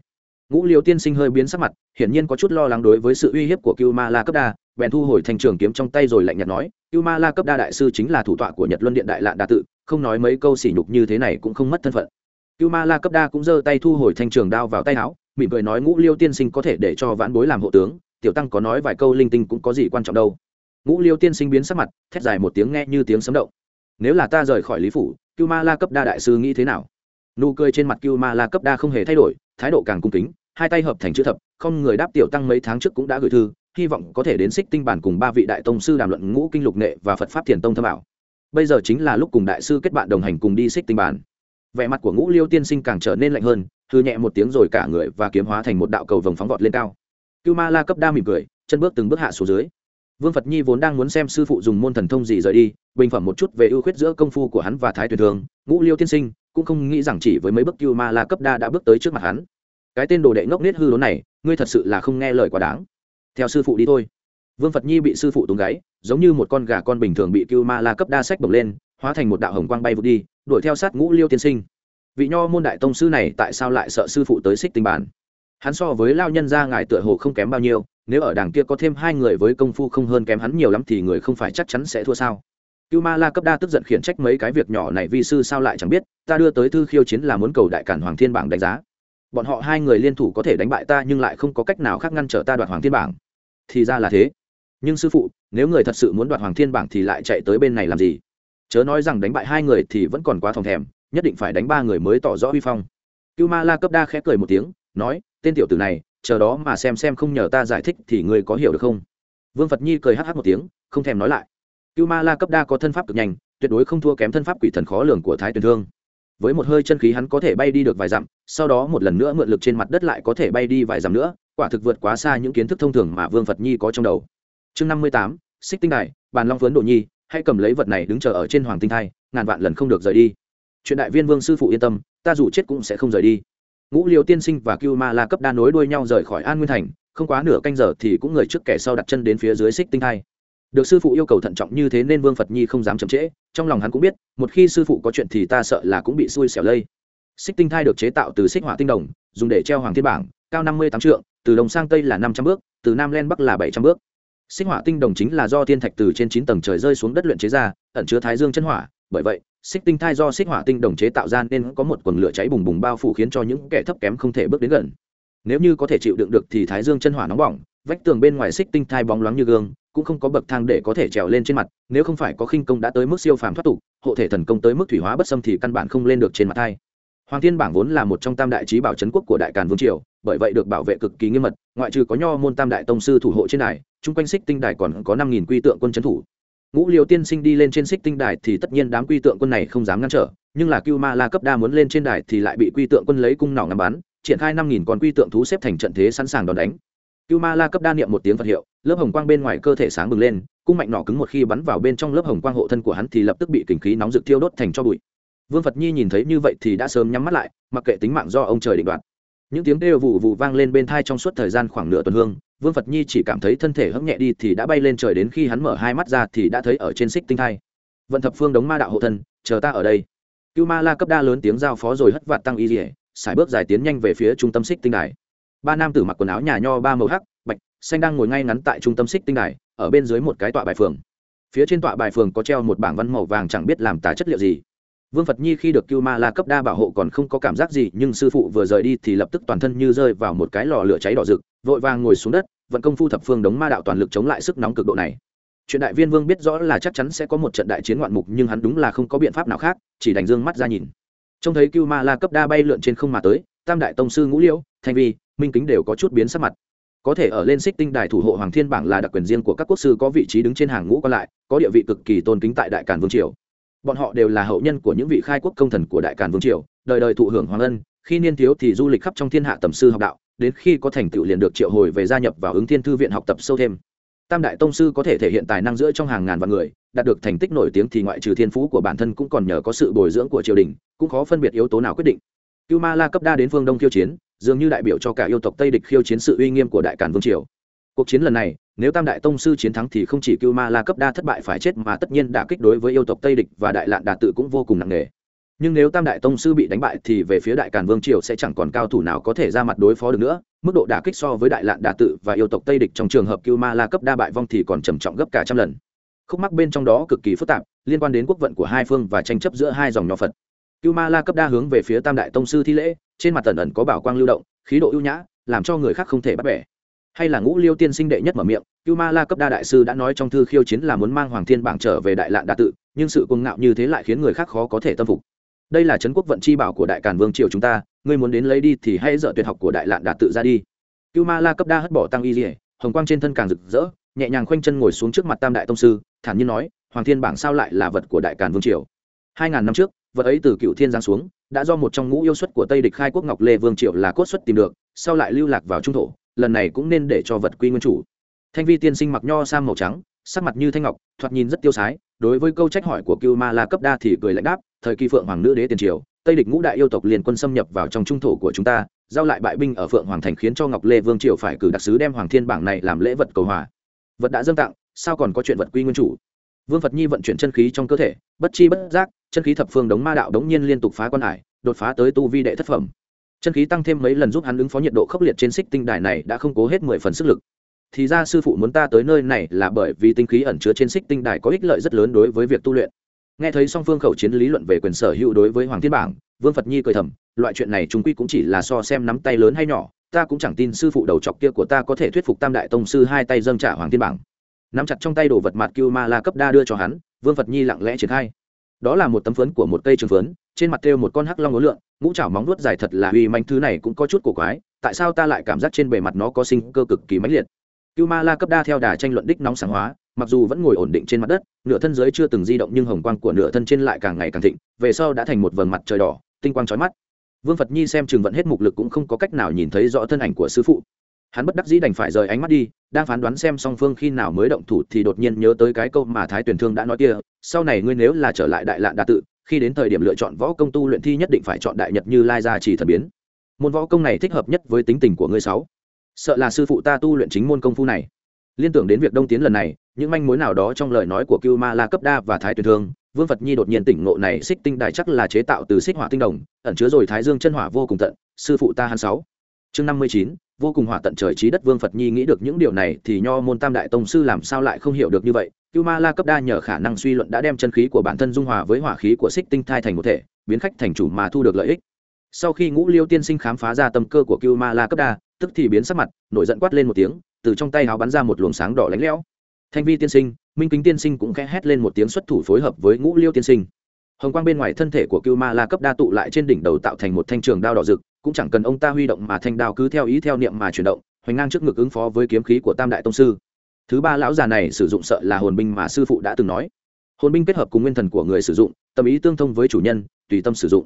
ngũ liêu tiên sinh hơi biến sắc mặt, hiển nhiên có chút lo lắng đối với sự uy hiếp của cưu ma la cấp đa, bèn thu hồi thành trường kiếm trong tay rồi lạnh nhạt nói, cưu ma la cấp đa đại sư chính là thủ tọa của nhật luân điện đại lạn đa tự, không nói mấy câu sỉ nhục như thế này cũng không mất thân phận. Cưu ma la cấp đa cũng giơ tay thu hồi thanh trường đao vào tay áo, mỉm cười nói, ngũ liêu tiên sinh có thể để cho vãn bối làm hộ tướng, tiểu tăng có nói vài câu linh tinh cũng có gì quan trọng đâu. Ngũ liêu tiên sinh biến sắc mặt, thét dài một tiếng nghe như tiếng sấm động. Nếu là ta rời khỏi lý phủ, cưu ma la cấp đa đại sư nghĩ thế nào? Nụ cười trên mặt cưu ma la cấp đa không hề thay đổi thái độ càng cung kính, hai tay hợp thành chữ thập, không người đáp tiểu tăng mấy tháng trước cũng đã gửi thư, hy vọng có thể đến xích tinh bản cùng ba vị đại tông sư đàm luận ngũ kinh lục nệ và phật pháp thiền tông thâm bảo bây giờ chính là lúc cùng đại sư kết bạn đồng hành cùng đi xích tinh bản. Vẻ mặt của ngũ liêu tiên sinh càng trở nên lạnh hơn thư nhẹ một tiếng rồi cả người và kiếm hóa thành một đạo cầu vồng phóng vọt lên cao. Cưu ma la cấp đa mỉm cười, chân bước từng bước hạ xuống dưới. Vương phật nhi vốn đang muốn xem sư phụ dùng môn thần thông gì rời đi, bình phẩm một chút về ưu khuyết giữa công phu của hắn và thái tuyển thường ngũ liêu tiên sinh cũng không nghĩ rằng chỉ với mấy bước cưu ma la cấp đa đã bước tới trước mặt hắn. Cái tên đồ đệ ngốc nết hư đốn này, ngươi thật sự là không nghe lời quá đáng. Theo sư phụ đi thôi. Vương phật nhi bị sư phụ túng gáy, giống như một con gà con bình thường bị cưu ma la cấp đa sách bổng lên, hóa thành một đạo hồng quang bay vụt đi, đuổi theo sát ngũ liêu tiên sinh. Vị nho môn đại tông sư này tại sao lại sợ sư phụ tới xích tình bản? Hắn so với lao nhân ra ngài tựa hồ không kém bao nhiêu, nếu ở đàng kia có thêm hai người với công phu không hơn kém hắn nhiều lắm thì người không phải chắc chắn sẽ thua sao? Cưu ma la cấp đa tức giận khiển trách mấy cái việc nhỏ này vi sư sao lại chẳng biết, ta đưa tới thư khiêu chiến là muốn cầu đại cản hoàng thiên bảng đánh giá. Bọn họ hai người liên thủ có thể đánh bại ta nhưng lại không có cách nào khác ngăn trở ta đoạt hoàng thiên bảng. Thì ra là thế. Nhưng sư phụ, nếu người thật sự muốn đoạt hoàng thiên bảng thì lại chạy tới bên này làm gì? Chớ nói rằng đánh bại hai người thì vẫn còn quá thòng thèm, nhất định phải đánh ba người mới tỏ rõ uy phong. Cưu ma la cấp đa khẽ cười một tiếng, nói, tên tiểu tử này, chờ đó mà xem xem không nhờ ta giải thích thì ngươi có hiểu được không? Vương phật nhi cười hh một tiếng, không thèm nói lại cưu ma la cấp đa có thân pháp cực nhanh, tuyệt đối không thua kém thân pháp quỷ thần khó lường của thái tuyền thương. Với một hơi chân khí hắn có thể bay đi được vài dặm, sau đó một lần nữa mượn lực trên mặt đất lại có thể bay đi vài dặm nữa, quả thực vượt quá xa những kiến thức thông thường mà vương phật nhi có trong đầu. Chương năm mươi tám, xích tinh đài, bàn long phấn độ nhi, hãy cầm lấy vật này đứng chờ ở trên hoàng tinh thai, ngàn vạn lần không được rời đi. Chuyện đại viên vương sư phụ yên tâm, ta dù chết cũng sẽ không rời đi. Ngũ liêu tiên sinh và cưu ma la cấp đa nối đuôi nhau rời khỏi an nguyên thành, không quá nửa canh giờ thì cũng người trước kẻ sau đặt chân đến phía dưới xích tinh thai được sư phụ yêu cầu thận trọng như thế nên vương phật nhi không dám chậm trễ, trong lòng hắn cũng biết, một khi sư phụ có chuyện thì ta sợ là cũng bị xui xẻo lây. Xích tinh thai được chế tạo từ xích hỏa tinh đồng, dùng để treo hoàng thiên bảng, cao năm mươi tám trượng, từ đông sang tây là năm trăm bước, từ nam lên bắc là bảy trăm bước. Xích hỏa tinh đồng chính là do thiên thạch từ trên chín tầng trời rơi xuống đất luyện chế ra, ẩn chứa thái dương chân hỏa. Bởi vậy, xích tinh thai do xích hỏa tinh đồng chế tạo ra nên có một quần lửa cháy bùng bùng bao phủ khiến cho những kẻ thấp kém không thể bước đến gần. Nếu như có thể chịu đựng được thì thái dương chân hỏa nóng bỏng vách tường bên ngoài xích tinh thai bóng loáng như gương, cũng không có bậc thang để có thể trèo lên trên mặt, nếu không phải có khinh công đã tới mức siêu phàm thoát tục, hộ thể thần công tới mức thủy hóa bất xâm thì căn bản không lên được trên mặt thai. Hoàng thiên bảng vốn là một trong tam đại trí bảo trấn quốc của đại càn vương triều, bởi vậy được bảo vệ cực kỳ nghiêm mật, ngoại trừ có nho môn tam đại tông sư thủ hộ trên đài, chung quanh xích tinh đài còn có năm nghìn quy tượng quân trấn thủ. Ngũ liều tiên sinh đi lên trên xích tinh đài thì tất nhiên đám quy tượng quân này không dám ngăn trở, nhưng là cưu ma la cấp đa muốn lên trên đài thì lại bị quy tượng quân lấy cung nỏ ngắm bắn, triển khai năm nghìn con quy tượng thú xếp thành trận thế sẵn sàng đòn đánh cưu ma la cấp đa niệm một tiếng phật hiệu, lớp hồng quang bên ngoài cơ thể sáng bừng lên, cung mạnh nỏ cứng một khi bắn vào bên trong lớp hồng quang hộ thân của hắn thì lập tức bị kình khí nóng rực thiêu đốt thành cho bụi. Vương phật nhi nhìn thấy như vậy thì đã sớm nhắm mắt lại, mặc kệ tính mạng do ông trời định đoạt. Những tiếng kêu vụ vụ vang lên bên thai trong suốt thời gian khoảng nửa tuần hương, vương phật nhi chỉ cảm thấy thân thể hấp nhẹ đi thì đã bay lên trời đến khi hắn mở hai mắt ra thì đã thấy ở trên xích tinh thai. Vận thập phương đống ma đạo hộ thân, chờ ta ở đây. Cưu ma la cấp đa lớn tiếng giao phó rồi hất vạt tăng y dỉa sải bước dài tiến nhanh về phía trung tâm xích tinh đài ba nam tử mặc quần áo nhà nho ba màu hắc, bạch, xanh đang ngồi ngay ngắn tại trung tâm xích tinh đài, ở bên dưới một cái tọa bài phường. Phía trên tọa bài phường có treo một bảng văn màu vàng chẳng biết làm tả chất liệu gì. Vương phật nhi khi được cưu ma la cấp đa bảo hộ còn không có cảm giác gì, nhưng sư phụ vừa rời đi thì lập tức toàn thân như rơi vào một cái lò lửa cháy đỏ rực, vội vàng ngồi xuống đất, vận công phu thập phương đống ma đạo toàn lực chống lại sức nóng cực độ này. Chuyện đại viên vương biết rõ là chắc chắn sẽ có một trận đại chiến ngoạn mục, nhưng hắn đúng là không có biện pháp nào khác, chỉ đành dương mắt ra nhìn. Trông thấy cưu ma la cấp đa bay lượn trên không mà tới, tam đại tông sư ngũ liễu, thanh vi minh kính đều có chút biến sắc mặt. Có thể ở lên xích tinh đài thủ hộ hoàng thiên bảng là đặc quyền riêng của các quốc sư có vị trí đứng trên hàng ngũ còn lại, có địa vị cực kỳ tôn kính tại đại càn vương triều. Bọn họ đều là hậu nhân của những vị khai quốc công thần của đại càn vương triều, đời đời thụ hưởng hoàng ân, khi niên thiếu thì du lịch khắp trong thiên hạ tầm sư học đạo, đến khi có thành tựu liền được triệu hồi về gia nhập vào ứng thiên thư viện học tập sâu thêm. Tam đại tông sư có thể thể hiện tài năng giữa trong hàng ngàn vạn người, đạt được thành tích nổi tiếng thì ngoại trừ thiên phú của bản thân cũng còn nhờ có sự bồi dưỡng của triều đình, cũng khó phân biệt yếu tố nào quyết định cưu ma la cấp đa đến phương đông khiêu chiến, dường như đại biểu cho cả yêu tộc tây địch khiêu chiến sự uy nghiêm của đại cản vương triều. Cuộc chiến lần này, nếu tam đại tông sư chiến thắng thì không chỉ cưu ma la cấp đa thất bại phải chết mà tất nhiên đã kích đối với yêu tộc tây địch và đại lạn đà tự cũng vô cùng nặng nề. Nhưng nếu tam đại tông sư bị đánh bại thì về phía đại càn vương triều sẽ chẳng còn cao thủ nào có thể ra mặt đối phó được nữa, mức độ đả kích so với đại lạn đà tự và yêu tộc tây địch trong trường hợp cưu ma la cấp đa bại vong thì còn trầm trọng gấp cả trăm lần. Khúc mắc bên trong đó cực kỳ phức tạp, liên quan đến quốc vận của hai phương và tranh chấp giữa hai dòng nho phật cưu ma la cấp đa hướng về phía tam đại tông sư thi lễ, trên mặt tần ẩn có bảo quang lưu động, khí độ ưu nhã, làm cho người khác không thể bắt bẻ. Hay là ngũ liêu tiên sinh đệ nhất mở miệng, cưu ma la cấp đa đại sư đã nói trong thư khiêu chiến là muốn mang hoàng thiên bảng trở về đại lạn đa tự, nhưng sự cuồng ngạo như thế lại khiến người khác khó có thể tâm phục. Đây là trấn quốc vận chi bảo của đại càn vương triều chúng ta, ngươi muốn đến lấy đi thì hãy dở tuyệt học của đại lạn đa tự ra đi. Cưu ma la cấp đa hất bỏ tăng y dỉa hồng quang trên thân càng rực rỡ, nhẹ nhàng khoanh chân ngồi xuống trước mặt tam đại tông sư, thản nhiên nói, hoàng thiên bảng sao lại là vật của đại càn vương triều? Hai ngàn năm trước vật ấy từ cựu thiên giang xuống, đã do một trong ngũ yêu xuất của tây địch khai quốc ngọc lê vương triệu là cốt xuất tìm được, sau lại lưu lạc vào trung thổ, lần này cũng nên để cho vật quy nguyên chủ. Thanh vi tiên sinh mặc nho sam màu trắng, sắc mặt như thanh ngọc, thoạt nhìn rất tiêu sái, đối với câu trách hỏi của cưu ma la cấp đa thì cười lãnh đáp, thời kỳ phượng hoàng nữ đế tiền triều, tây địch ngũ đại yêu tộc liền quân xâm nhập vào trong trung thổ của chúng ta, giao lại bại binh ở phượng hoàng thành khiến cho ngọc lê vương triều phải cử đặc sứ đem hoàng thiên bảng này làm lễ vật cầu hòa. Vật đã dâng tặng, sao còn có chuyện vật quy nguyên chủ? Vương phật nhi vận chuyển chân khí trong cơ thể, bất chi bất giác chân khí thập phương đống ma đạo đống nhiên liên tục phá quan hải, đột phá tới tu vi đệ thất phẩm. Chân khí tăng thêm mấy lần giúp hắn ứng phó nhiệt độ khốc liệt trên xích tinh đài này đã không cố hết mười phần sức lực. Thì ra sư phụ muốn ta tới nơi này là bởi vì tinh khí ẩn chứa trên xích tinh đài có ích lợi rất lớn đối với việc tu luyện. Nghe thấy song phương khẩu chiến lý luận về quyền sở hữu đối với hoàng thiên bảng, vương phật nhi cười thầm, loại chuyện này chúng quy cũng chỉ là so xem nắm tay lớn hay nhỏ, ta cũng chẳng tin sư phụ đầu chọc kia của ta có thể thuyết phục tam đại tông sư hai tay dâng trả hoàng thiên bảng. Nắm chặt trong tay đồ vật mặt cưu ma la cấp đa đưa cho hắn, vương phật nhi lặng lẽ triển khai đó là một tấm phấn của một cây trường phấn, trên mặt thêu một con hắc long ngố lượn, ngũ chảo móng vuốt dài thật là uy manh, thứ này cũng có chút cổ quái, tại sao ta lại cảm giác trên bề mặt nó có sinh cơ cực kỳ mãnh liệt? Cưu ma la cấp đa theo đà tranh luận đích nóng sáng hóa, mặc dù vẫn ngồi ổn định trên mặt đất, nửa thân dưới chưa từng di động nhưng hồng quang của nửa thân trên lại càng ngày càng thịnh, về sau đã thành một vầng mặt trời đỏ, tinh quang trói mắt. Vương phật nhi xem chừng vận hết mục lực cũng không có cách nào nhìn thấy rõ thân ảnh của sư phụ hắn bất đắc dĩ đành phải rời ánh mắt đi, đang phán đoán xem song phương khi nào mới động thủ thì đột nhiên nhớ tới cái câu mà thái tuyển thương đã nói kia, sau này ngươi nếu là trở lại đại lạn đa tự, khi đến thời điểm lựa chọn võ công tu luyện thi nhất định phải chọn đại nhật như lai gia chỉ thần biến. Môn võ công này thích hợp nhất với tính tình của ngươi sáu. Sợ là sư phụ ta tu luyện chính môn công phu này. Liên tưởng đến việc đông tiến lần này, những manh mối nào đó trong lời nói của cưu ma la cấp đa và thái tuyển thương, vương phật nhi đột nhiên tỉnh ngộ này xích tinh đài chắc là chế tạo từ xích hỏa tinh đồng, ẩn chứa rồi thái dương chân hỏa vô cùng tận, sư phụ ta hắn sáu. Chương năm mươi chín vô cùng hỏa tận trời trí đất vương phật nhi nghĩ được những điều này thì nho môn tam đại tông sư làm sao lại không hiểu được như vậy? Cưu ma la cấp đa nhờ khả năng suy luận đã đem chân khí của bản thân dung hòa với hỏa khí của xích tinh thai thành một thể, biến khách thành chủ mà thu được lợi ích. Sau khi ngũ liêu tiên sinh khám phá ra tâm cơ của cưu ma la cấp đa, tức thì biến sắc mặt, nổi giận quát lên một tiếng, từ trong tay áo bắn ra một luồng sáng đỏ lánh lẽo. Thanh vi tiên sinh, minh kính tiên sinh cũng khẽ hét lên một tiếng xuất thủ phối hợp với ngũ liêu tiên sinh hồng quang bên ngoài thân thể của cưu ma la cấp đa tụ lại trên đỉnh đầu tạo thành một thanh trường đao đỏ rực, cũng chẳng cần ông ta huy động mà thanh đao cứ theo ý theo niệm mà chuyển động, hoành ngang trước ngực ứng phó với kiếm khí của tam đại tông sư. Thứ ba lão già này sử dụng sợ là hồn binh mà sư phụ đã từng nói. Hồn binh kết hợp cùng nguyên thần của người sử dụng, tâm ý tương thông với chủ nhân, tùy tâm sử dụng.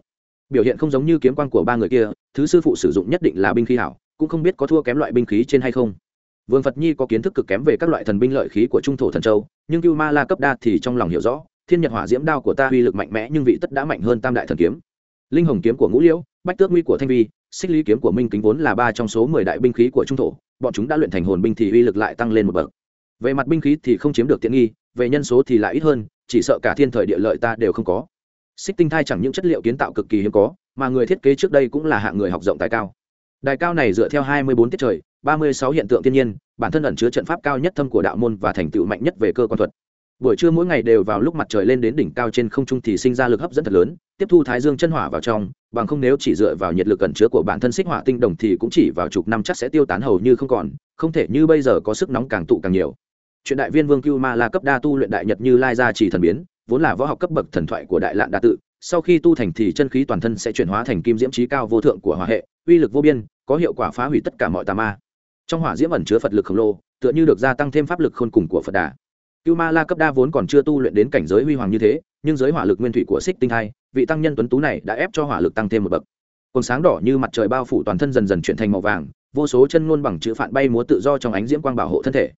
Biểu hiện không giống như kiếm quan của ba người kia, thứ sư phụ sử dụng nhất định là binh khí hảo, cũng không biết có thua kém loại binh khí trên hay không. Vương phật nhi có kiến thức cực kém về các loại thần binh lợi khí của trung thổ thần châu, nhưng cưu ma la cấp đa thì trong lòng hiểu rõ thiên nhật hỏa diễm đao của ta uy lực mạnh mẽ nhưng vị tất đã mạnh hơn tam đại thần kiếm. Linh hồng kiếm của ngũ liễu, bách tước nguy của thanh vi, xích lý kiếm của minh kính vốn là ba trong số mười đại binh khí của trung thổ, bọn chúng đã luyện thành hồn binh thì uy lực lại tăng lên một bậc. Về mặt binh khí thì không chiếm được tiện nghi, về nhân số thì lại ít hơn, chỉ sợ cả thiên thời địa lợi ta đều không có. Xích tinh thai chẳng những chất liệu kiến tạo cực kỳ hiếm có, mà người thiết kế trước đây cũng là hạng người học rộng tài cao. Đài cao này dựa theo hai mươi bốn tiết trời, ba mươi sáu hiện tượng thiên nhiên, bản thân ẩn chứa trận pháp cao nhất thâm của đạo môn và thành tựu mạnh nhất về cơ quan thuật buổi trưa mỗi ngày đều vào lúc mặt trời lên đến đỉnh cao trên không trung thì sinh ra lực hấp dẫn thật lớn, tiếp thu thái dương chân hỏa vào trong, bằng không nếu chỉ dựa vào nhiệt lực ẩn chứa của bản thân xích hỏa tinh đồng thì cũng chỉ vào chục năm chắc sẽ tiêu tán hầu như không còn, không thể như bây giờ có sức nóng càng tụ càng nhiều. Chuyện đại viên vương cưu ma là cấp đa tu luyện đại nhật như lai gia chỉ thần biến, vốn là võ học cấp bậc thần thoại của đại lạn đa tự, sau khi tu thành thì chân khí toàn thân sẽ chuyển hóa thành kim diễm trí cao vô thượng của hỏa hệ, uy lực vô biên, có hiệu quả phá hủy tất cả mọi tà ma. Trong hỏa diễm ẩn chứa phật lực khổng lồ, tựa như được gia tăng thêm pháp lực khôn cùng của phật đà cưu ma la cấp đa vốn còn chưa tu luyện đến cảnh giới huy hoàng như thế nhưng giới hỏa lực nguyên thủy của xích tinh hai, vị tăng nhân tuấn tú này đã ép cho hỏa lực tăng thêm một bậc. Quần sáng đỏ như mặt trời bao phủ toàn thân dần dần chuyển thành màu vàng vô số chân ngôn bằng chữ phạn bay múa tự do trong ánh diễm quang bảo hộ thân thể.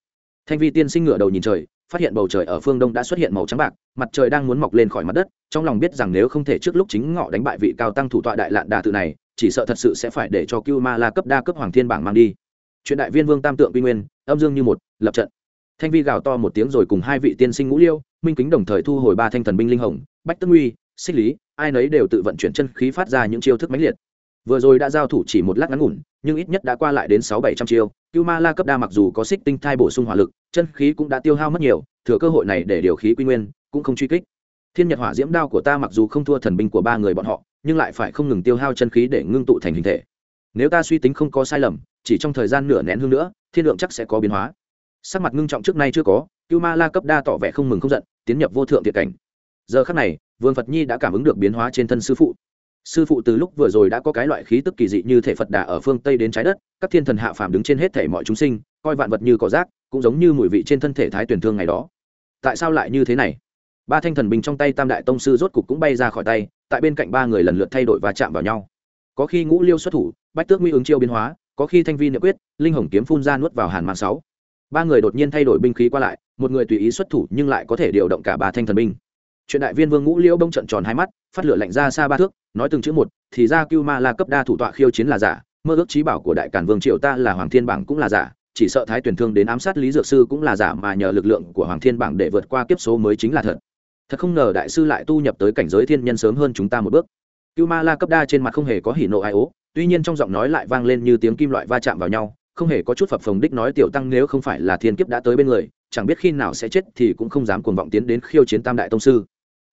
Thanh vi tiên sinh ngửa đầu nhìn trời phát hiện bầu trời ở phương đông đã xuất hiện màu trắng bạc mặt trời đang muốn mọc lên khỏi mặt đất trong lòng biết rằng nếu không thể trước lúc chính ngọ đánh bại vị cao tăng thủ tọa đại lạn đà tự này chỉ sợ thật sự sẽ phải để cho cưu ma la cấp đa cấp hoàng thiên bảng mang đi. Chuyện đại viên vương tam tượng quy nguyên âm dương như một lập trận thanh vi gào to một tiếng rồi cùng hai vị tiên sinh ngũ liêu, minh kính đồng thời thu hồi ba thanh thần binh linh hồng, bách tức nguy, xích lý, ai nấy đều tự vận chuyển chân khí phát ra những chiêu thức mãnh liệt. Vừa rồi đã giao thủ chỉ một lát ngắn ngủn, nhưng ít nhất đã qua lại đến sáu bảy trăm chiêu, cưu ma la cấp đa mặc dù có xích tinh thai bổ sung hỏa lực, chân khí cũng đã tiêu hao mất nhiều, thừa cơ hội này để điều khí quy nguyên, cũng không truy kích. Thiên nhật hỏa diễm đao của ta mặc dù không thua thần binh của ba người bọn họ, nhưng lại phải không ngừng tiêu hao chân khí để ngưng tụ thành hình thể. Nếu ta suy tính không có sai lầm, chỉ trong thời gian nửa nén hương nữa, thiên lượng chắc sẽ có biến hóa sắc mặt ngưng trọng trước nay chưa có, cưu ma la cấp đa tỏ vẻ không mừng không giận, tiến nhập vô thượng thiện cảnh. Giờ khắc này, vương phật nhi đã cảm ứng được biến hóa trên thân sư phụ. Sư phụ từ lúc vừa rồi đã có cái loại khí tức kỳ dị như thể phật đà ở phương tây đến trái đất, các thiên thần hạ phàm đứng trên hết thể mọi chúng sinh, coi vạn vật như cỏ rác, cũng giống như mùi vị trên thân thể thái tuyển thương ngày đó. Tại sao lại như thế này? Ba thanh thần bình trong tay tam đại tông sư rốt cục cũng bay ra khỏi tay, tại bên cạnh ba người lần lượt thay đổi và chạm vào nhau. Có khi ngũ liêu xuất thủ, bách tước nguy ứng chiêu biến hóa, có khi thanh vi niệm quyết, linh hồng kiếm phun ra nuốt vào hàn mạng sáu ba người đột nhiên thay đổi binh khí qua lại, một người tùy ý xuất thủ nhưng lại có thể điều động cả ba thanh thần binh. Chuyện đại viên vương ngũ liễu bông trận tròn hai mắt, phát lửa lạnh ra xa ba thước, nói từng chữ một, thì ra cưu ma la cấp đa thủ tọa khiêu chiến là giả, mơ ước trí bảo của đại cản vương triệu ta là hoàng thiên bảng cũng là giả, chỉ sợ thái tuyển thương đến ám sát lý dược sư cũng là giả mà nhờ lực lượng của hoàng thiên bảng để vượt qua kiếp số mới chính là thật. Thật không ngờ đại sư lại tu nhập tới cảnh giới thiên nhân sớm hơn chúng ta một bước. Cưu ma la cấp đa trên mặt không hề có hỉ nộ ai ố, tuy nhiên trong giọng nói lại vang lên như tiếng kim loại va chạm vào nhau không hề có chút phập phồng đích nói tiểu tăng nếu không phải là thiên kiếp đã tới bên người, chẳng biết khi nào sẽ chết thì cũng không dám cuồng vọng tiến đến khiêu chiến tam đại tông sư.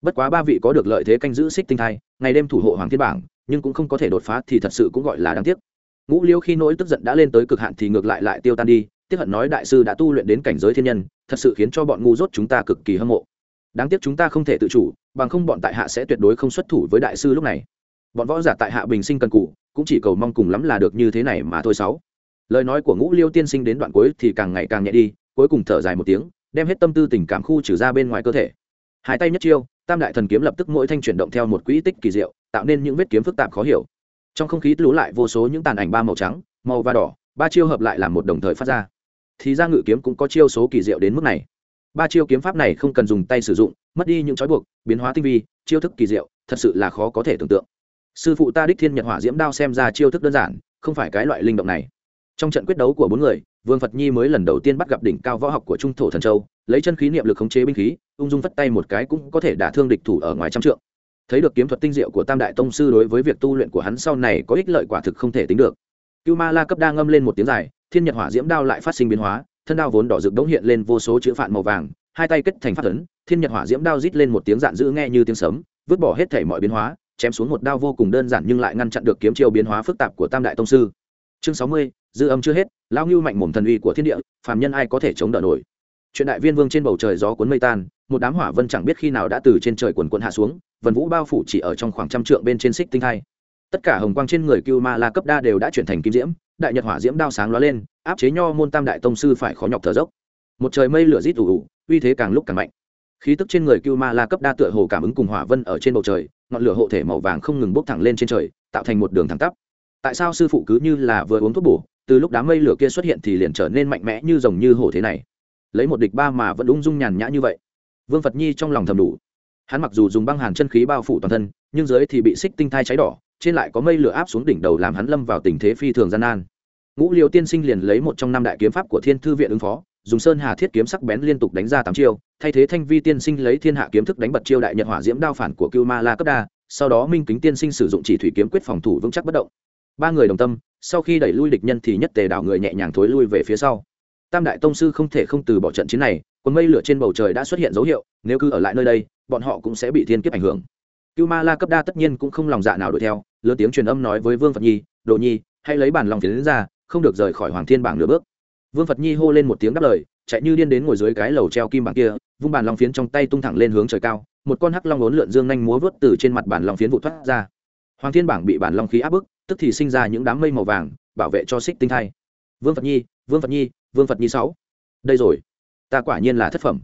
Bất quá ba vị có được lợi thế canh giữ xích tinh thai, ngày đêm thủ hộ hoàng thiên bảng, nhưng cũng không có thể đột phá thì thật sự cũng gọi là đáng tiếc. Ngũ liêu khi nỗi tức giận đã lên tới cực hạn thì ngược lại lại tiêu tan đi tiếp hận nói đại sư đã tu luyện đến cảnh giới thiên nhân, thật sự khiến cho bọn ngu dốt chúng ta cực kỳ hâm mộ. Đáng tiếc chúng ta không thể tự chủ, bằng không bọn tại hạ sẽ tuyệt đối không xuất thủ với đại sư lúc này. Bọn võ giả tại hạ bình sinh cần cũ cũng chỉ cầu mong cùng lắm là được như thế này mà thôi sáu lời nói của ngũ liêu tiên sinh đến đoạn cuối thì càng ngày càng nhẹ đi, cuối cùng thở dài một tiếng, đem hết tâm tư tình cảm khu trừ ra bên ngoài cơ thể. Hai tay nhất chiêu, tam đại thần kiếm lập tức mỗi thanh chuyển động theo một quỹ tích kỳ diệu, tạo nên những vết kiếm phức tạp khó hiểu. Trong không khí lú lại vô số những tàn ảnh ba màu trắng, màu và đỏ, ba chiêu hợp lại làm một đồng thời phát ra. Thì ra ngự kiếm cũng có chiêu số kỳ diệu đến mức này. Ba chiêu kiếm pháp này không cần dùng tay sử dụng, mất đi những trói buộc, biến hóa tinh vi, chiêu thức kỳ diệu, thật sự là khó có thể tưởng tượng. Sư phụ ta đích thiên nhật hỏa diễm đao xem ra chiêu thức đơn giản, không phải cái loại linh động này trong trận quyết đấu của bốn người, vương phật nhi mới lần đầu tiên bắt gặp đỉnh cao võ học của trung thổ thần châu, lấy chân khí niệm lực khống chế binh khí, ung dung vất tay một cái cũng có thể đả thương địch thủ ở ngoài trăm trượng. Thấy được kiếm thuật tinh diệu của tam đại tông sư đối với việc tu luyện của hắn sau này có ích lợi quả thực không thể tính được. Cưu ma la cấp đa ngâm lên một tiếng dài, thiên nhật hỏa diễm đao lại phát sinh biến hóa, thân đao vốn đỏ rực đống hiện lên vô số chữ phạn màu vàng, hai tay kết thành phát ấn, thiên nhật hỏa diễm đao rít lên một tiếng dạn dữ nghe như tiếng sấm, vứt bỏ hết thể mọi biến hóa, chém xuống một đao vô cùng đơn giản nhưng lại ngăn chặn được kiếm chiêu biến hóa phức tạp của tam đại tông sư. Chương sáu mươi dư âm chưa hết lao ngưu mạnh mồm thần uy của thiên địa, phàm nhân ai có thể chống đỡ nổi. Chuyện đại viên vương trên bầu trời gió cuốn mây tan, một đám hỏa vân chẳng biết khi nào đã từ trên trời quần quận hạ xuống vần vũ bao phủ chỉ ở trong khoảng trăm trượng bên trên xích tinh hai. Tất cả hồng quang trên người cưu ma la cấp đa đều đã chuyển thành kim diễm, đại nhật hỏa diễm đao sáng lóa lên, áp chế nho môn tam đại tông sư phải khó nhọc thở dốc. Một trời mây lửa rít ủ ủ uy thế càng lúc càng mạnh. Khí tức trên người cưu ma la cấp đa tựa hồ cảm ứng cùng hỏa vân ở trên bầu trời, ngọn lửa hộ thể màu vàng không ngừng bốc thẳng lên trên trời, tạo thành một đường thẳng tắp tại sao sư phụ cứ như là vừa uống thuốc bổ, từ lúc đám mây lửa kia xuất hiện thì liền trở nên mạnh mẽ như rồng như hổ thế này? Lấy một địch ba mà vẫn ung dung nhàn nhã như vậy. Vương phật nhi trong lòng thầm đủ. Hắn mặc dù dùng băng hàn chân khí bao phủ toàn thân, nhưng dưới thì bị xích tinh thai cháy đỏ, trên lại có mây lửa áp xuống đỉnh đầu làm hắn lâm vào tình thế phi thường gian nan. Ngũ liêu tiên sinh liền lấy một trong năm đại kiếm pháp của thiên thư viện ứng phó, dùng sơn hà thiết kiếm sắc bén liên tục đánh ra tám chiêu, thay thế thanh vi tiên sinh lấy thiên hạ kiếm thức đánh bật chiêu đại nhật hỏa diễm đao phản của cưu ma la cấp đa, sau đó minh kính tiên sinh sử dụng chỉ thủy kiếm quyết phòng thủ vững chắc bất động ba người đồng tâm, sau khi đẩy lui địch nhân thì nhất tề đảo người nhẹ nhàng thối lui về phía sau. Tam đại tông sư không thể không từ bỏ trận chiến này quần mây lửa trên bầu trời đã xuất hiện dấu hiệu, nếu cứ ở lại nơi đây, bọn họ cũng sẽ bị thiên kiếp ảnh hưởng. Cưu ma la cấp đa tất nhiên cũng không lòng dạ nào đuổi theo, lớn tiếng truyền âm nói với vương phật nhi, đồ nhi, hãy lấy bản lòng phiến ra, không được rời khỏi hoàng thiên bảng nửa bước. Vương phật nhi hô lên một tiếng đáp lời, chạy như điên đến ngồi dưới cái lầu treo kim bảng kia, vung bàn long phiến trong tay tung thẳng lên hướng trời cao, một con hắc long ốn lượn dương nhanh múa vớt từ trên mặt bản long phiến vụ thoát ra. Hoàng thiên bảng bị bản long khí áp bức tức thì sinh ra những đám mây màu vàng, bảo vệ cho xích tinh thai. Vương phật nhi, vương phật nhi, vương phật nhi sáu. Đây rồi. Ta quả nhiên là thất phẩm.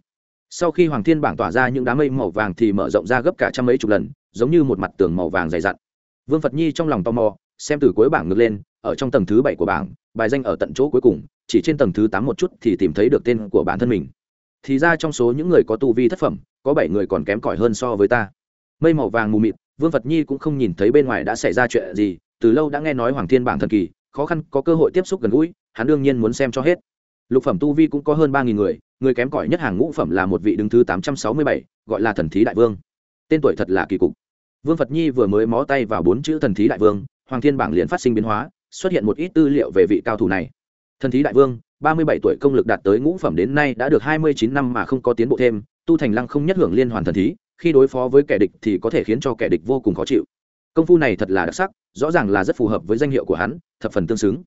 Sau khi hoàng thiên bảng tỏa ra những đám mây màu vàng thì mở rộng ra gấp cả trăm mấy chục lần, giống như một mặt tường màu vàng dày dặn. Vương phật nhi trong lòng tò mò, xem từ cuối bảng ngược lên, ở trong tầng thứ bảy của bảng, bài danh ở tận chỗ cuối cùng, chỉ trên tầng thứ tám một chút thì tìm thấy được tên của bản thân mình. Thì ra trong số những người có tu vi thất phẩm, có bảy người còn kém cỏi hơn so với ta. Mây màu vàng mù mịt, vương phật nhi cũng không nhìn thấy bên ngoài đã xảy ra chuyện gì từ lâu đã nghe nói hoàng thiên bảng thần kỳ, khó khăn, có cơ hội tiếp xúc gần gũi, hắn đương nhiên muốn xem cho hết. Lục phẩm tu vi cũng có hơn ba nghìn người người kém cỏi nhất hàng ngũ phẩm là một vị đứng thứ tám trăm sáu mươi bảy, gọi là thần thí đại vương. Tên tuổi thật là kỳ cục. Vương phật nhi vừa mới mó tay vào bốn chữ thần thí đại vương, hoàng thiên bảng liền phát sinh biến hóa, xuất hiện một ít tư liệu về vị cao thủ này. Thần thí đại vương, ba mươi bảy tuổi công lực đạt tới ngũ phẩm đến nay đã được hai mươi chín năm mà không có tiến bộ thêm, tu thành lăng không nhất hưởng liên hoàn thần thí, khi đối phó với kẻ địch thì có thể khiến cho kẻ địch vô cùng khó chịu. Công phu này thật là đặc sắc rõ ràng là rất phù hợp với danh hiệu của hắn, thập phần tương xứng.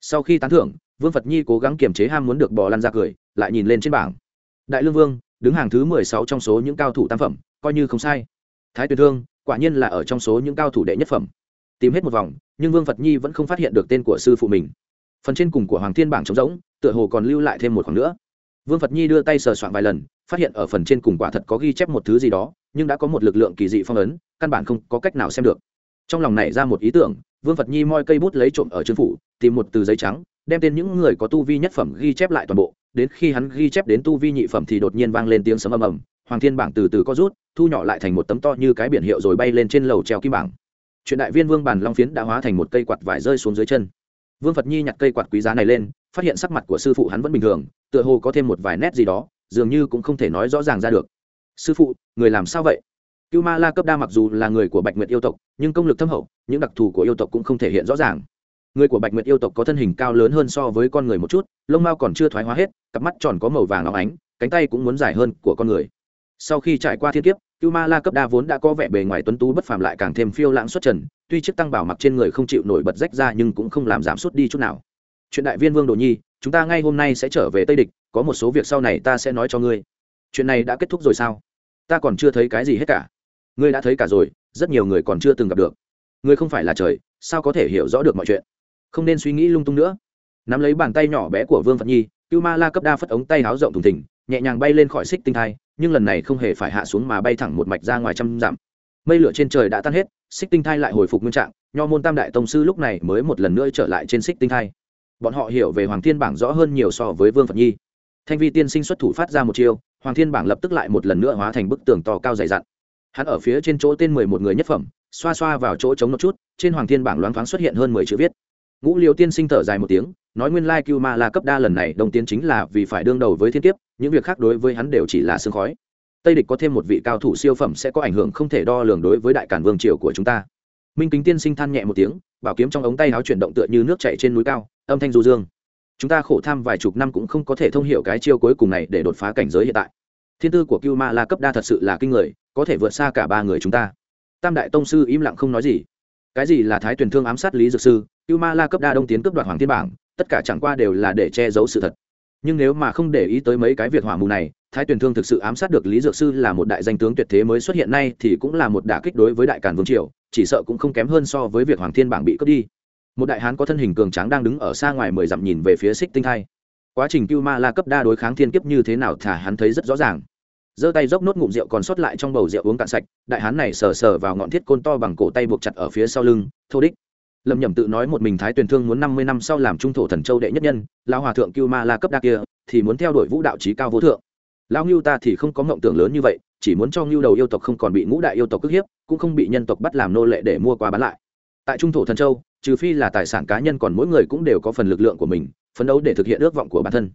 Sau khi tán thưởng, vương phật nhi cố gắng kiềm chế ham muốn được bò lăn ra cười, lại nhìn lên trên bảng. Đại lương vương, đứng hàng thứ mười sáu trong số những cao thủ tam phẩm, coi như không sai. Thái tuyền thương, quả nhiên là ở trong số những cao thủ đệ nhất phẩm. Tìm hết một vòng, nhưng vương phật nhi vẫn không phát hiện được tên của sư phụ mình. Phần trên cùng của hoàng thiên bảng trống rỗng, tựa hồ còn lưu lại thêm một khoảng nữa. Vương phật nhi đưa tay sờ soạn vài lần, phát hiện ở phần trên cùng quả thật có ghi chép một thứ gì đó, nhưng đã có một lực lượng kỳ dị phong ấn, căn bản không có cách nào xem được trong lòng nảy ra một ý tưởng, vương phật nhi moi cây bút lấy trộm ở trương phủ, tìm một từ giấy trắng, đem tên những người có tu vi nhất phẩm ghi chép lại toàn bộ. Đến khi hắn ghi chép đến tu vi nhị phẩm thì đột nhiên vang lên tiếng sấm ầm ầm. Hoàng thiên bảng từ từ có rút, thu nhỏ lại thành một tấm to như cái biển hiệu rồi bay lên trên lầu treo kim bảng. Chuyện đại viên vương bàn long phiến đã hóa thành một cây quạt vải rơi xuống dưới chân. Vương phật nhi nhặt cây quạt quý giá này lên, phát hiện sắc mặt của sư phụ hắn vẫn bình thường, tựa hồ có thêm một vài nét gì đó, dường như cũng không thể nói rõ ràng ra được. Sư phụ, người làm sao vậy? Cưu ma la cấp đa mặc dù là người của bạch nguyệt yêu tộc, nhưng công lực thâm hậu, những đặc thù của yêu tộc cũng không thể hiện rõ ràng. Người của bạch nguyệt yêu tộc có thân hình cao lớn hơn so với con người một chút, lông mao còn chưa thoái hóa hết, cặp mắt tròn có màu vàng óng ánh, cánh tay cũng muốn dài hơn của con người. Sau khi trải qua thiên kiếp, cưu ma la cấp đa vốn đã có vẻ bề ngoài tuấn tú bất phàm lại càng thêm phiêu lãng xuất trần, tuy chiếc tăng bảo mặc trên người không chịu nổi bật rách ra nhưng cũng không làm giảm sút đi chút nào. Chuyện đại viên vương đồ nhi, chúng ta ngay hôm nay sẽ trở về tây địch, có một số việc sau này ta sẽ nói cho ngươi. Chuyện này đã kết thúc rồi sao? Ta còn chưa thấy cái gì hết cả ngươi đã thấy cả rồi, rất nhiều người còn chưa từng gặp được. Ngươi không phải là trời, sao có thể hiểu rõ được mọi chuyện? Không nên suy nghĩ lung tung nữa. Nắm lấy bàn tay nhỏ bé của vương phật nhi, cưu ma la cấp đa phất ống tay háo rộng thùng thỉnh nhẹ nhàng bay lên khỏi xích tinh thai, nhưng lần này không hề phải hạ xuống mà bay thẳng một mạch ra ngoài trăm dặm. Mây lửa trên trời đã tan hết, xích tinh thai lại hồi phục nguyên trạng, nho môn tam đại tông sư lúc này mới một lần nữa trở lại trên xích tinh thai. Bọn họ hiểu về hoàng thiên bảng rõ hơn nhiều so với vương phật nhi. Thanh vi tiên sinh xuất thủ phát ra một chiêu, hoàng thiên bảng lập tức lại một lần nữa hóa thành bức tường to cao dày dặn hắn ở phía trên chỗ tên mười một người nhất phẩm, xoa xoa vào chỗ trống một chút, trên hoàng thiên bảng loáng thoáng xuất hiện hơn mười chữ viết. Ngũ liều tiên sinh thở dài một tiếng, nói nguyên lai cưu ma la cấp đa lần này đồng tiến chính là vì phải đương đầu với thiên kiếp, những việc khác đối với hắn đều chỉ là sương khói. Tây địch có thêm một vị cao thủ siêu phẩm sẽ có ảnh hưởng không thể đo lường đối với đại cản vương triều của chúng ta. Minh kính tiên sinh than nhẹ một tiếng, bảo kiếm trong ống tay áo chuyển động tựa như nước chảy trên núi cao, âm thanh du dương. Chúng ta khổ tham vài chục năm cũng không có thể thông hiểu cái chiêu cuối cùng này để đột phá cảnh giới hiện tại thiên tư của cưu ma la cấp đa thật sự là kinh người, có thể vượt xa cả ba người chúng ta. Tam đại tông sư im lặng không nói gì. Cái gì là thái tuyển thương ám sát lý dược sư, cưu ma la cấp đa đông tiến cướp đoạt hoàng thiên bảng, tất cả chẳng qua đều là để che giấu sự thật. Nhưng nếu mà không để ý tới mấy cái việc hỏa mù này, thái tuyển thương thực sự ám sát được lý dược sư là một đại danh tướng tuyệt thế mới xuất hiện nay thì cũng là một đả kích đối với đại càn vương triều, chỉ sợ cũng không kém hơn so với việc hoàng thiên bảng bị cướp đi. Một đại hán có thân hình cường tráng đang đứng ở xa ngoài mười dặm nhìn về phía xích tinh thai quá trình cưu ma la cấp đa đối kháng thiên kiếp như thế nào thả hắn thấy rất rõ ràng. Giơ tay dốc nốt ngụm rượu còn sót lại trong bầu rượu uống cạn sạch, đại hán này sờ sờ vào ngọn thiết côn to bằng cổ tay buộc chặt ở phía sau lưng, thô đích. Lâm nhầm tự nói một mình thái tuyền thương muốn năm mươi năm sau làm trung thổ thần châu đệ nhất nhân, lão hòa thượng cưu ma la cấp đa kia thì muốn theo đuổi vũ đạo trí cao vô thượng. Lão ngưu ta thì không có mộng tưởng lớn như vậy, chỉ muốn cho ngưu đầu yêu tộc không còn bị ngũ đại yêu tộc cướp hiếp, cũng không bị nhân tộc bắt làm nô lệ để mua qua bán lại. Tại trung thổ thần châu, trừ phi là tài sản cá nhân còn mỗi người cũng đều có phần lực lượng của mình phấn đấu để thực hiện ước vọng của bản thân.